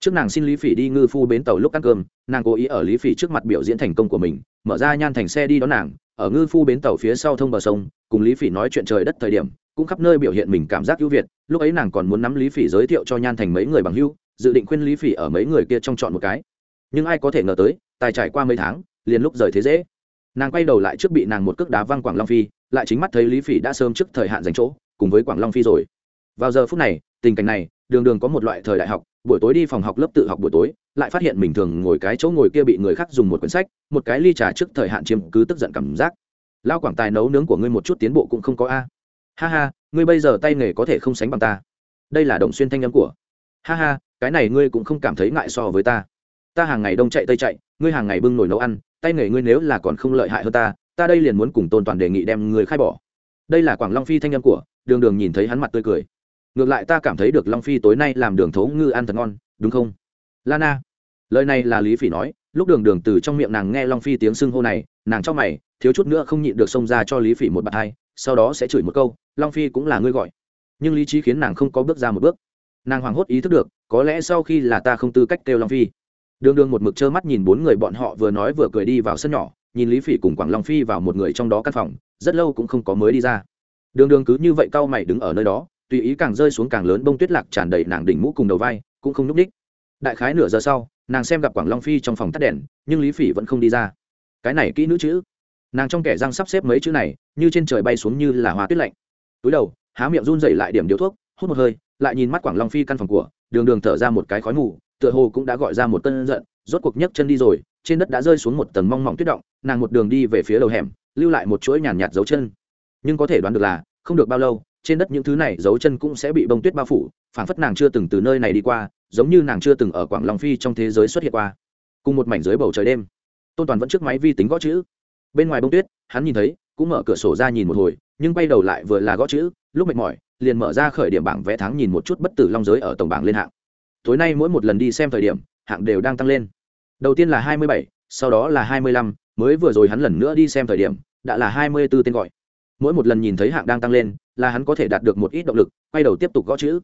Trước nàng xin lý phỉ đi ngư phu bến tàu lúc ăn cơm, nàng cố ý ở lý phỉ trước mặt biểu diễn thành công của mình, mở ra nhan thành xe đi đón nàng ở ngư phu bến tàu phía sau thông bờ sông, cùng lý phỉ nói chuyện trời đất thời điểm, cũng khắp nơi biểu hiện mình cảm giác ưu việt. Lúc ấy nàng còn muốn nắm lý phỉ giới thiệu cho nhan thành mấy người bằng hưu dự định khuyên lý phỉ ở mấy người kia trong chọn một cái. Nhưng ai có thể ngờ tới, tài trải qua mấy tháng, liền lúc rời thế dễ. Nàng quay đầu lại trước bị nàng một cước đá văng quảng long phi, lại chính mắt thấy lý phỉ đã sớm trước thời hạn dành chỗ, cùng với quảng long phi rồi. Vào giờ phút này, tình cảnh này, đường đường có một loại thời đại học buổi tối đi phòng học lớp tự học buổi tối, lại phát hiện mình thường ngồi cái chỗ ngồi kia bị người khác dùng một quyển sách, một cái ly trà trước thời hạn chiếm cứ tức giận cảm giác. Lao quảng tài nấu nướng của ngươi một chút tiến bộ cũng không có a. Ha ha, ngươi bây giờ tay nghề có thể không sánh bằng ta. Đây là đồng xuyên thanh âm của. Ha ha, cái này ngươi cũng không cảm thấy ngại so với ta. Ta hàng ngày đông chạy tây chạy, ngươi hàng ngày bưng nồi nấu ăn, tay nghề ngươi nếu là còn không lợi hại hơn ta ta đây liền muốn cùng tôn toàn đề nghị đem ngươi khai bỏ. Đây là quảng long phi thanh âm của, đường đường nhìn thấy hắn mặt tươi cười ngược lại ta cảm thấy được long phi tối nay làm đường thấu ngư ăn thật ngon, đúng không? Lana, lời này là lý phỉ nói, lúc đường đường từ trong miệng nàng nghe long phi tiếng xưng hô này, nàng cho mày, thiếu chút nữa không nhịn được xông ra cho lý phỉ một bạt hai, sau đó sẽ chửi một câu, long phi cũng là ngươi gọi. Nhưng lý trí khiến nàng không có bước ra một bước. Nàng hoảng hốt ý thức được, có lẽ sau khi là ta không tư cách kêu long phi. Đường đường một mực trơ mắt nhìn bốn người bọn họ vừa nói vừa cười đi vào sân nhỏ, nhìn lý phỉ cùng quảng long phi vào một người trong đó căn phòng, rất lâu cũng không có mới đi ra. Đường đường cứ như vậy cau mày đứng ở nơi đó tùy ý càng rơi xuống càng lớn bông tuyết lạc tràn đầy nàng đỉnh mũ cùng đầu vai, cũng không n ú c ních đại khái nửa giờ sau, nàng xem gặp quảng long phi trong phòng tắt đèn, nhưng lý phỉ vẫn không đi ra. Cái này kỹ nữ chữ. Nàng trong kẻ răng sắp xếp mấy chữ này, như trên trời bay xuống như là hoa tuyết lạnh. Túi đầu, há miệng run dậy lại điểm điếu thuốc, hút một hơi, lại nhìn mắt quảng long phi căn phòng của, đường đường thở ra một cái khói mù, tựa hồ cũng đã gọi ra một cơn giận, rốt cuộc nhấc chân đi rồi, trên đất đã rơi xuống một tầng mong mỏng tuyết động, nàng một đường đi về phía đầu hẻm, lưu lại một chuỗi nhàn nhạt dấu chân. Nhưng có thể đoán được là, không được bao lâu trên đất những thứ này dấu chân cũng sẽ bị bông tuyết bao phủ, phảng phất nàng chưa từng từ nơi này đi qua, giống như nàng chưa từng ở quảng long phi trong thế giới xuất hiện qua. Cùng một mảnh dưới bầu trời đêm, tôn toàn vẫn trước máy vi tính gõ chữ. Bên ngoài bông tuyết, hắn nhìn thấy, cũng mở cửa sổ ra nhìn một hồi, nhưng quay đầu lại vừa là gõ chữ, lúc mệt mỏi, liền mở ra khởi điểm bảng vẽ tháng nhìn một chút bất tử long giới ở tổng bảng lên hạng. Tối nay mỗi một lần đi xem thời điểm, hạng đều đang tăng lên. Đầu tiên là hai mươi bảy, sau đó là hai mươi lăm, mới vừa rồi hắn lần nữa đi xem thời điểm, đã là hai mươi b ố tên gọi. Mỗi một lần nhìn thấy hạng đang tăng lên là hắn có thể đạt được một ít động lực, quay đầu tiếp tục gõ chữ.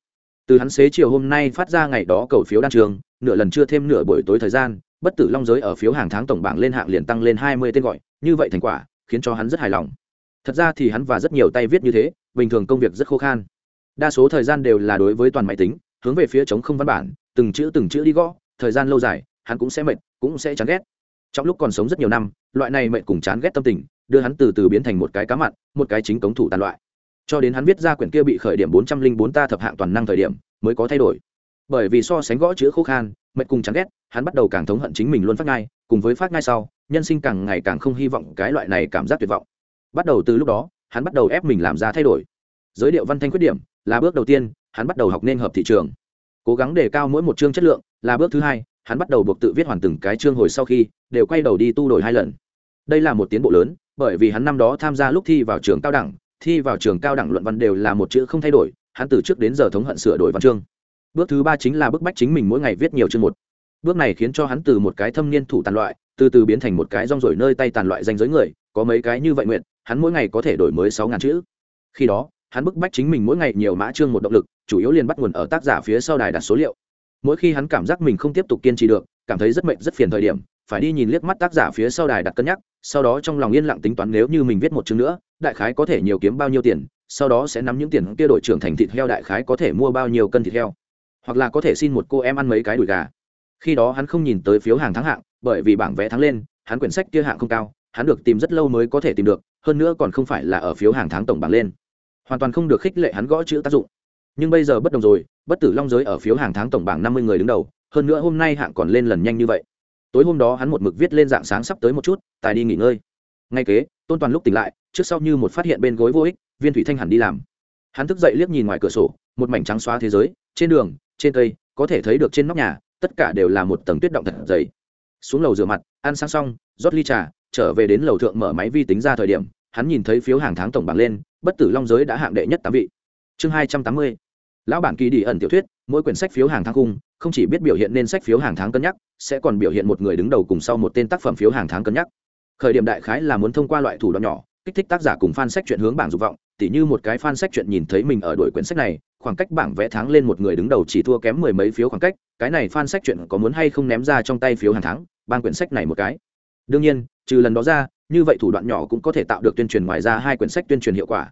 Từ hắn xế chiều hôm nay phát ra ngày đó cầu phiếu đan trường, nửa lần chưa thêm nửa buổi tối thời gian, bất tử long giới ở phiếu hàng tháng tổng bảng lên hạng liền tăng lên hai mươi tên gọi, như vậy thành quả, khiến cho hắn rất hài lòng. Thật ra thì hắn và rất nhiều tay viết như thế, bình thường công việc rất khô khan. Đa số thời gian đều là đối với toàn máy tính, hướng về phía chống không văn bản, từng chữ từng chữ đi gõ, thời gian lâu dài, hắn cũng sẽ mệt, cũng sẽ chán ghét. Trong lúc còn sống rất nhiều năm, loại này mệt cùng chán ghét tâm tình, đưa hắn từ từ biến thành một cái cá mặn, một cái chính cống thủ tàn loại cho đến hắn viết ra quyển kia bị khởi điểm bốn trăm linh bốn ta thập hạng toàn năng thời điểm, mới có thay đổi. Bởi vì so sánh gõ chữ khô khan, mệt cùng chán ghét, hắn bắt đầu càng thống hận chính mình luôn phát ngai cùng với phát ngai sau, nhân sinh càng ngày càng không hy vọng cái loại này cảm giác tuyệt vọng. Bắt đầu từ lúc đó, hắn bắt đầu ép mình làm ra thay đổi. Giới điệu văn thanh khuyết điểm, là bước đầu tiên, hắn bắt đầu học nên hợp thị trường. Cố gắng đề cao mỗi một chương chất lượng, là bước thứ hai, hắn bắt đầu buộc tự viết hoàn từng cái chương hồi sau khi, đều quay đầu đi tu đổi hai lần. Đây là một tiến bộ lớn, bởi vì hắn năm đó tham gia lúc thi vào trường cao đẳng thi vào trường cao đẳng luận văn đều là một chữ không thay đổi, hắn từ trước đến giờ thống hận sửa đổi văn chương. Bước thứ ba chính là bức bách chính mình mỗi ngày viết nhiều chương một. Bước này khiến cho hắn từ một cái thâm niên thủ tàn loại, từ từ biến thành một cái rong rổi nơi tay tàn loại danh giới người, có mấy cái như vậy nguyện, hắn mỗi ngày có thể đổi mới sáu ngàn chữ. Khi đó, hắn bức bách chính mình mỗi ngày nhiều mã chương một động lực, chủ yếu liền bắt nguồn ở tác giả phía sau đài đặt số liệu. Mỗi khi hắn cảm giác mình không tiếp tục kiên trì được, cảm thấy rất mệt rất phiền thời điểm, phải đi nhìn liếc mắt tác giả phía sau đài đặt cân nhắc, sau đó trong lòng yên lặng tính toán nếu như mình viết một chương nữa đại khái có thể nhiều kiếm bao nhiêu tiền, sau đó sẽ nắm những tiền kia đổi trưởng thành thịt heo đại khái có thể mua bao nhiêu cân thịt heo. Hoặc là có thể xin một cô em ăn mấy cái đùi gà. Khi đó hắn không nhìn tới phiếu hàng thắng hạng, bởi vì bảng vẽ thắng lên, hắn quyển sách kia hạng không cao, hắn được tìm rất lâu mới có thể tìm được, hơn nữa còn không phải là ở phiếu hàng tháng tổng bảng lên. Hoàn toàn không được khích lệ hắn gõ chữ tác dụng. Nhưng bây giờ bất đồng rồi, bất tử long giới ở phiếu hàng tháng tổng bảng năm mươi người đứng đầu, hơn nữa hôm nay hạng còn lên lần nhanh như vậy. Tối hôm đó hắn một mực viết lên dạng sáng sắp tới một chút, tài đi nghỉ ngơi. Ngay kế, tôn toàn lúc tỉnh lại trước sau như một phát hiện bên gối vô ích, viên thủy thanh hẳn đi làm. Hắn thức dậy liếc nhìn ngoài cửa sổ, một mảnh trắng xóa thế giới, trên đường, trên cây, có thể thấy được trên nóc nhà, tất cả đều là một tầng tuyết động thật dày. Xuống lầu rửa mặt, ăn sáng xong, rót ly trà, trở về đến lầu thượng mở máy vi tính ra thời điểm, hắn nhìn thấy phiếu hàng tháng tổng bảng lên, bất tử long giới đã hạng đệ nhất tám vị. Chương hai trăm tám mươi. Lão bản kỳ đi ẩn tiểu thuyết, mỗi quyển sách phiếu hàng tháng cung không chỉ biết biểu hiện nên sách phiếu hàng tháng cân nhắc, sẽ còn biểu hiện một người đứng đầu cùng sau một tên tác phẩm phiếu hàng tháng cân nhắc. Khởi điểm đại khái là muốn thông qua loại thủ đoạn nhỏ kích thích tác giả cùng fan sách chuyện hướng bảng dục vọng, tỉ như một cái fan sách chuyện nhìn thấy mình ở đuổi quyển sách này, khoảng cách bảng vẽ tháng lên một người đứng đầu chỉ thua kém mười mấy phiếu khoảng cách, cái này fan sách chuyện có muốn hay không ném ra trong tay phiếu hàng tháng, ban quyển sách này một cái. Đương nhiên, trừ lần đó ra, như vậy thủ đoạn nhỏ cũng có thể tạo được tuyên truyền ngoài ra hai quyển sách tuyên truyền hiệu quả.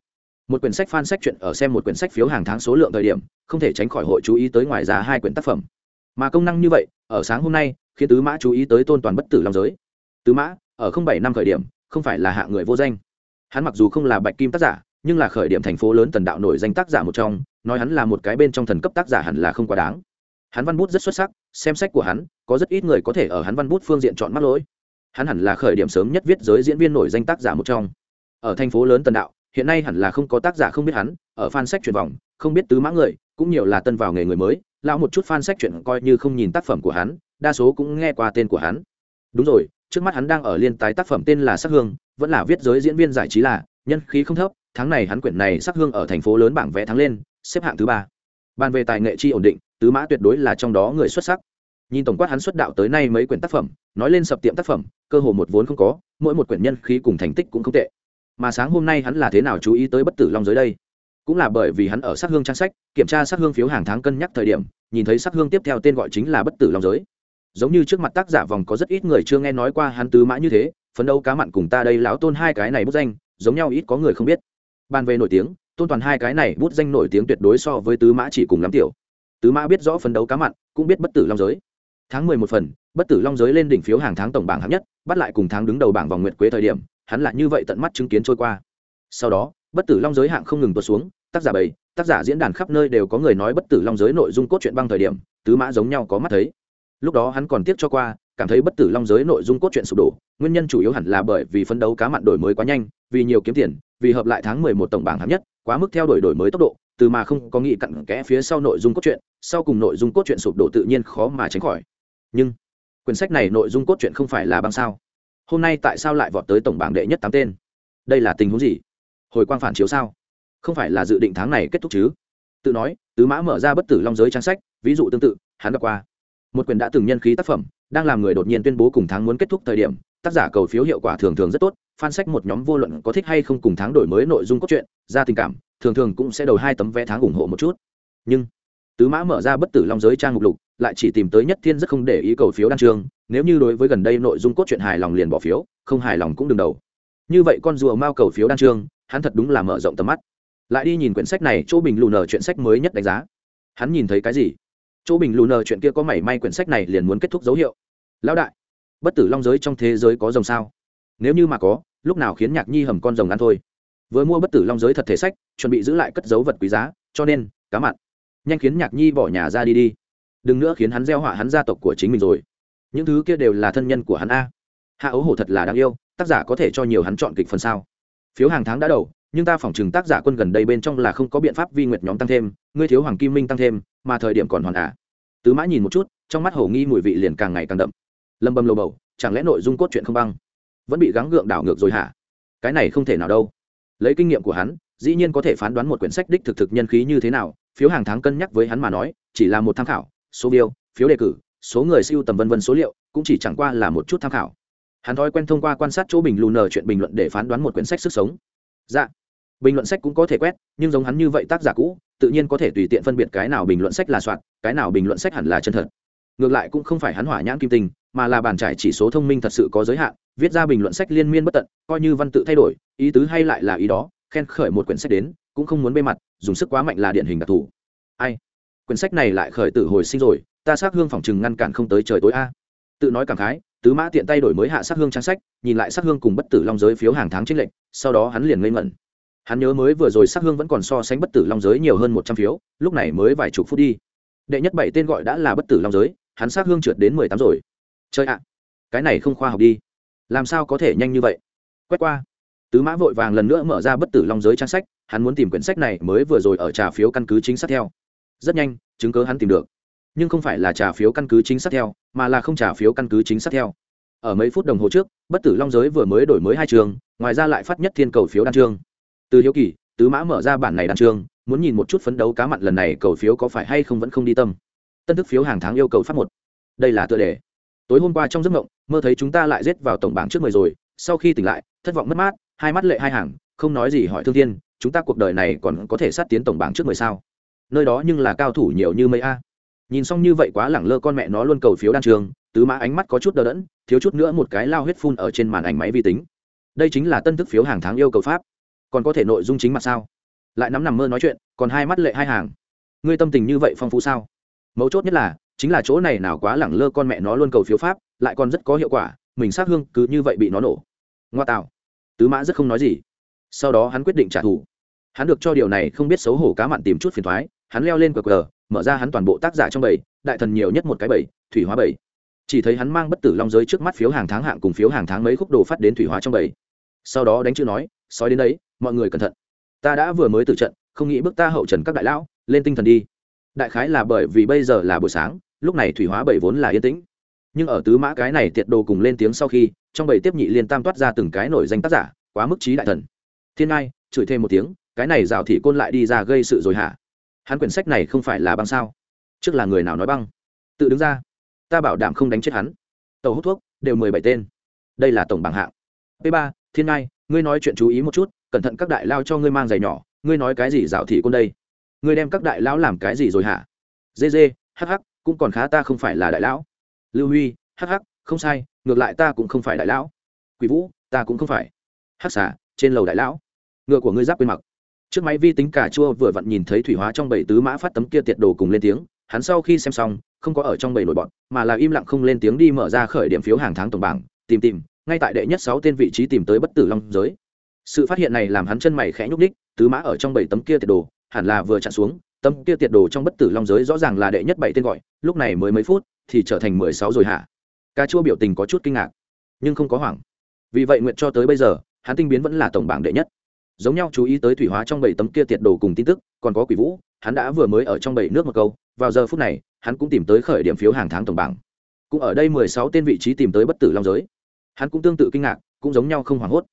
Một quyển sách fan sách chuyện ở xem một quyển sách phiếu hàng tháng số lượng thời điểm, không thể tránh khỏi hội chú ý tới ngoài ra hai quyển tác phẩm. Mà công năng như vậy, ở sáng hôm nay, khiến tứ mã chú ý tới tôn toàn bất tử long giới. Tứ mã, ở không bảy năm khởi điểm, không phải là hạ người vô danh hắn mặc dù không là bạch kim tác giả, nhưng là khởi điểm thành phố lớn tần đạo nổi danh tác giả một trong, nói hắn là một cái bên trong thần cấp tác giả hẳn là không quá đáng. Hắn văn bút rất xuất sắc, xem sách của hắn, có rất ít người có thể ở hắn văn bút phương diện chọn mắc lỗi. Hắn hẳn là khởi điểm sớm nhất viết giới diễn viên nổi danh tác giả một trong. Ở thành phố lớn tần đạo, hiện nay hẳn là không có tác giả không biết hắn, ở fan sách truyền vòng, không biết tứ mã người, cũng nhiều là tân vào nghề người mới, lão một chút fan sách chuyện coi như không nhìn tác phẩm của hắn, đa số cũng nghe qua tên của hắn. Đúng rồi trước mắt hắn đang ở liên tái tác phẩm tên là sắc hương, vẫn là viết giới diễn viên giải trí là, nhân khí không thấp, tháng này hắn quyển này sắc hương ở thành phố lớn bảng vẽ thắng lên, xếp hạng thứ ba. Bàn về tài nghệ chi ổn định, tứ mã tuyệt đối là trong đó người xuất sắc. Nhìn tổng quát hắn xuất đạo tới nay mấy quyển tác phẩm, nói lên sập tiệm tác phẩm, cơ hồ một vốn không có, mỗi một quyển nhân khí cùng thành tích cũng không tệ. Mà sáng hôm nay hắn là thế nào chú ý tới bất tử long giới đây? Cũng là bởi vì hắn ở sắc hương trang sách, kiểm tra sắc hương phiếu hàng tháng cân nhắc thời điểm, nhìn thấy sắc hương tiếp theo tên gọi chính là bất tử long giới giống như trước mặt tác giả vòng có rất ít người chưa nghe nói qua hắn tứ mã như thế, phấn đấu cá mặn cùng ta đây lão tôn hai cái này bút danh, giống nhau ít có người không biết. Bàn về nổi tiếng, tôn toàn hai cái này bút danh nổi tiếng tuyệt đối so với tứ mã chỉ cùng lắm tiểu. Tứ mã biết rõ phấn đấu cá mặn, cũng biết bất tử long giới. Tháng mười một phần, bất tử long giới lên đỉnh phiếu hàng tháng tổng bảng hạng nhất, bắt lại cùng tháng đứng đầu bảng vòng nguyệt quế thời điểm, hắn lại như vậy tận mắt chứng kiến trôi qua. Sau đó, bất tử long giới hạng không ngừng tuột xuống, tác giả bảy, tác giả diễn đàn khắp nơi đều có người nói bất tử long giới nội dung cốt truyện băng thời điểm, tứ mã giống nhau có mắt thấy lúc đó hắn còn tiếp cho qua, cảm thấy bất tử long giới nội dung cốt truyện sụp đổ, nguyên nhân chủ yếu hẳn là bởi vì phấn đấu cá mặn đổi mới quá nhanh, vì nhiều kiếm tiền, vì hợp lại tháng mười một tổng bảng hạng nhất, quá mức theo đuổi đổi mới tốc độ, từ mà không có nghĩ cặn kẽ phía sau nội dung cốt truyện, sau cùng nội dung cốt truyện sụp đổ tự nhiên khó mà tránh khỏi. Nhưng, quyển sách này nội dung cốt truyện không phải là băng sao. Hôm nay tại sao lại vọt tới tổng bảng đệ nhất tám tên? Đây là tình huống gì? Hồi quang phản chiếu sao? Không phải là dự định tháng này kết thúc chứ? Tự nói, tứ mã mở ra bất tử long giới trang sách, ví dụ tương tự, hắn đã qua một quyền đã từng nhân khí tác phẩm, đang làm người đột nhiên tuyên bố cùng tháng muốn kết thúc thời điểm, tác giả cầu phiếu hiệu quả thường thường rất tốt, fan sách một nhóm vô luận có thích hay không cùng tháng đổi mới nội dung cốt truyện, ra tình cảm, thường thường cũng sẽ đầu hai tấm vé tháng ủng hộ một chút. Nhưng, tứ mã mở ra bất tử long giới trang mục lục, lại chỉ tìm tới nhất thiên rất không để ý cầu phiếu đan trường nếu như đối với gần đây nội dung cốt truyện hài lòng liền bỏ phiếu, không hài lòng cũng đừng đầu. Như vậy con rùa mao cầu phiếu đan trường hắn thật đúng là mở rộng tầm mắt. Lại đi nhìn quyển sách này, chỗ bình lù nở chuyện sách mới nhất đánh giá. Hắn nhìn thấy cái gì? Chỗ bình lù nờ chuyện kia có mảy may quyển sách này liền muốn kết thúc dấu hiệu. Lão đại, bất tử long giới trong thế giới có rồng sao? Nếu như mà có, lúc nào khiến nhạc nhi hầm con rồng ăn thôi? Vừa mua bất tử long giới thật thể sách, chuẩn bị giữ lại cất dấu vật quý giá, cho nên, cá mặn. Nhanh khiến nhạc nhi bỏ nhà ra đi đi. Đừng nữa khiến hắn gieo họa hắn gia tộc của chính mình rồi. Những thứ kia đều là thân nhân của hắn a. Hạ ấu hổ thật là đáng yêu, tác giả có thể cho nhiều hắn chọn kịch phần sao? Phiếu hàng tháng đã đầu, nhưng ta phỏng chừng tác giả quân gần đây bên trong là không có biện pháp vi nguyệt nhóm tăng thêm, ngươi thiếu hoàng kim minh tăng thêm, mà thời điểm còn hoàn ả à tứ mã nhìn một chút, trong mắt hổ nghi mùi vị liền càng ngày càng đậm. Lâm bầm lầu bầu, chẳng lẽ nội dung cốt truyện không băng? Vẫn bị gắng gượng đảo ngược rồi hả? Cái này không thể nào đâu. Lấy kinh nghiệm của hắn, dĩ nhiên có thể phán đoán một quyển sách đích thực thực nhân khí như thế nào, phiếu hàng tháng cân nhắc với hắn mà nói, chỉ là một tham khảo, số biêu, phiếu đề cử, số người siêu tầm vân vân số liệu, cũng chỉ chẳng qua là một chút tham khảo. Hắn thói quen thông qua quan sát chỗ bình lù nờ chuyện bình luận để phán đoán một quyển sách sức sống. Dạ bình luận sách cũng có thể quét, nhưng giống hắn như vậy tác giả cũ, tự nhiên có thể tùy tiện phân biệt cái nào bình luận sách là soạn cái nào bình luận sách hẳn là chân thật. Ngược lại cũng không phải hắn hỏa nhãn kim tình mà là bàn trải chỉ số thông minh thật sự có giới hạn, viết ra bình luận sách liên miên bất tận, coi như văn tự thay đổi, ý tứ hay lại là ý đó, khen khởi một quyển sách đến, cũng không muốn bê mặt, dùng sức quá mạnh là điển hình đặc thù. Ai? Quyển sách này lại khởi tử hồi sinh rồi, ta xác hương phòng chừng ngăn cản không tới trời tối a. Tự nói cảm khái, tứ mã tiện tay đổi mới hạ sắc hương trang sách, nhìn lại sắc hương cùng bất tử long giới phiếu hàng tháng trích lệnh sau đó hắn liền ngây ngẩn hắn nhớ mới vừa rồi sắc hương vẫn còn so sánh bất tử long giới nhiều hơn một trăm phiếu, lúc này mới vài chục phút đi. Đệ nhất bảy tên gọi đã là bất tử long giới, hắn sắc hương trượt đến mười tám rồi. Chơi ạ, cái này không khoa học đi. Làm sao có thể nhanh như vậy? Quét qua. Tứ mã vội vàng lần nữa mở ra bất tử long giới trang sách, hắn muốn tìm quyển sách này mới vừa rồi ở trà phiếu căn cứ chính xác theo. Rất nhanh, chứng cớ hắn tìm được. Nhưng không phải là trả phiếu căn cứ chính xác theo, mà là không trả phiếu căn cứ chính xác theo. Ở mấy phút đồng hồ trước, bất tử long giới vừa mới đổi mới hai trường, ngoài ra lại phát nhất thiên cầu phiếu đan trương từ hiếu kỳ, tứ mã mở ra bản này đan trương muốn nhìn một chút phấn đấu cá mặn lần này cầu phiếu có phải hay không vẫn không đi tâm. Tân thức phiếu hàng tháng yêu cầu phát một. Đây là tựa đề. Tối hôm qua trong giấc mộng, mơ thấy chúng ta lại rết vào tổng bảng trước mười rồi, sau khi tỉnh lại, thất vọng mất mát, hai mắt lệ hai hàng, không nói gì hỏi thương thiên, chúng ta cuộc đời này còn có thể sát tiến tổng bảng trước mười sao? Nơi đó nhưng là cao thủ nhiều như mây a. Nhìn xong như vậy quá lẳng lơ con mẹ nó luôn cầu phiếu đan trường, tứ mã ánh mắt có chút đờ đẫn, thiếu chút nữa một cái lao huyết phun ở trên màn ảnh máy vi tính. Đây chính là tân thức phiếu hàng tháng yêu cầu pháp còn có thể nội dung chính mặt sao? Lại nắm nằm mơ nói chuyện, còn hai mắt lệ hai hàng. Ngươi tâm tình như vậy phong phú sao? Mấu chốt nhất là, chính là chỗ này nào quá lẳng lơ con mẹ nó luôn cầu phiếu pháp, lại còn rất có hiệu quả, mình sát hương cứ như vậy bị nó nổ. Ngoa tạo. Tứ mã rất không nói gì. Sau đó hắn quyết định trả thù. Hắn được cho điều này không biết xấu hổ cá mặn tìm chút phiền thoái, hắn leo lên cờ cờ mở ra hắn toàn bộ tác giả trong bảy đại thần nhiều nhất một cái bảy thủy hóa bảy chỉ thấy hắn mang bất tử long giới trước mắt phiếu hàng tháng hạng cùng phiếu hàng tháng mấy khúc đồ phát đến thủy hóa trong bảy sau đó đánh chữ nói, sói đến đấy mọi người cẩn thận. Ta đã vừa mới từ trận, không nghĩ bước ta hậu trần các đại lão, lên tinh thần đi. Đại khái là bởi vì bây giờ là buổi sáng, lúc này thủy hóa bảy vốn là yên tĩnh. Nhưng ở tứ mã cái này tiệt đồ cùng lên tiếng sau khi, trong bảy tiếp nhị liên tam toát ra từng cái nổi danh tác giả, quá mức trí đại thần. Thiên ngai, chửi thêm một tiếng, cái này rào thị côn lại đi ra gây sự rồi hả? Hắn quyển sách này không phải là băng sao? Trước là người nào nói băng? Tự đứng ra. Ta bảo đảm không đánh chết hắn. Tàu hút thuốc, đều mười bảy tên. Đây là tổng bảng hạng. P ba, thiên ngai, ngươi nói chuyện chú ý một chút cẩn thận các đại lao cho ngươi mang giày nhỏ, ngươi nói cái gì dạo thị côn đây? Ngươi đem các đại lão làm cái gì rồi hả? Dê dê hh cũng còn khá ta không phải là đại lão. Lưu huy hh không sai, ngược lại ta cũng không phải đại lão. Quỷ vũ, ta cũng không phải. Hắc xả trên lầu đại lão. Ngựa của ngươi giáp quên mặc. Trước máy vi tính cà chua vừa vặn nhìn thấy thủy hóa trong bảy tứ mã phát tấm kia tiệt đồ cùng lên tiếng, hắn sau khi xem xong, không có ở trong bảy nổi bọn, mà là im lặng không lên tiếng đi mở ra khởi điểm phiếu hàng tháng tổng bảng, tìm tìm, ngay tại đệ nhất sáu tên vị trí tìm tới bất tử long giới sự phát hiện này làm hắn chân mày khẽ nhúc đích tứ mã ở trong bảy tấm kia tiệt đồ, hẳn là vừa chặn xuống, tấm kia tiệt đồ trong bất tử long giới rõ ràng là đệ nhất bảy tên gọi, lúc này mới mấy phút, thì trở thành mười sáu rồi hả? Ca chua biểu tình có chút kinh ngạc, nhưng không có hoảng. Vì vậy nguyện cho tới bây giờ, hắn tinh biến vẫn là tổng bảng đệ nhất. Giống nhau chú ý tới thủy hóa trong bảy tấm kia tiệt đồ cùng tin tức, còn có quỷ vũ, hắn đã vừa mới ở trong bảy nước một câu, vào giờ phút này, hắn cũng tìm tới khởi điểm phiếu hàng tháng tổng bảng. Cũng ở đây mười sáu tên vị trí tìm tới bất tử long giới. Hắn cũng tương tự kinh ngạc, cũng giống nhau không hoảng hốt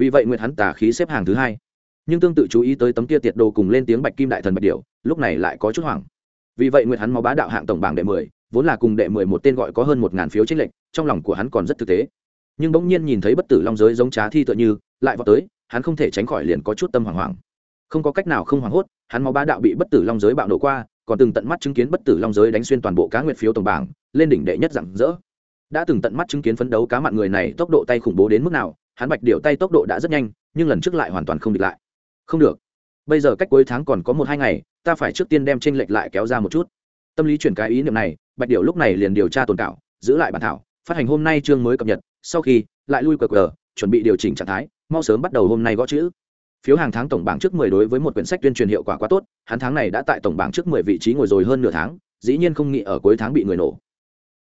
vì vậy nguyệt hắn tà khí xếp hàng thứ hai. Nhưng tương tự chú ý tới tấm kia tiệt đồ cùng lên tiếng bạch kim đại thần bạch điểu, lúc này lại có chút hoảng. Vì vậy nguyệt hắn máu bá đạo hạng tổng bảng đệ mười, vốn là cùng đệ mười một tên gọi có hơn một ngàn phiếu tranh lệch, trong lòng của hắn còn rất thực tế. Nhưng bỗng nhiên nhìn thấy bất tử long giới giống trá thi tựa như, lại vào tới, hắn không thể tránh khỏi liền có chút tâm hoảng hoảng. Không có cách nào không hoảng hốt, hắn máu bá đạo bị bất tử long giới bạo nổ qua, còn từng tận mắt chứng kiến bất tử long giới đánh xuyên toàn bộ cá nguyệt phiếu tổng bảng, lên đỉnh đệ nhất rạng rỡ. Đã từng tận mắt chứng kiến phấn đấu cá mặn người này tốc độ tay khủng bố đến mức nào hắn bạch điệu tay tốc độ đã rất nhanh, nhưng lần trước lại hoàn toàn không địch lại. Không được. Bây giờ cách cuối tháng còn có một hai ngày, ta phải trước tiên đem tranh lệch lại kéo ra một chút. Tâm lý chuyển cái ý niệm này, bạch điệu lúc này liền điều tra tồn cảo, giữ lại bản thảo, phát hành hôm nay chương mới cập nhật, sau khi, lại lui cờ cờ, chuẩn bị điều chỉnh trạng thái, mau sớm bắt đầu hôm nay gõ chữ. Phiếu hàng tháng tổng bảng trước mười đối với một quyển sách tuyên truyền hiệu quả quá tốt, hắn tháng này đã tại tổng bảng trước mười vị trí ngồi rồi hơn nửa tháng, dĩ nhiên không nghĩ ở cuối tháng bị người nổ.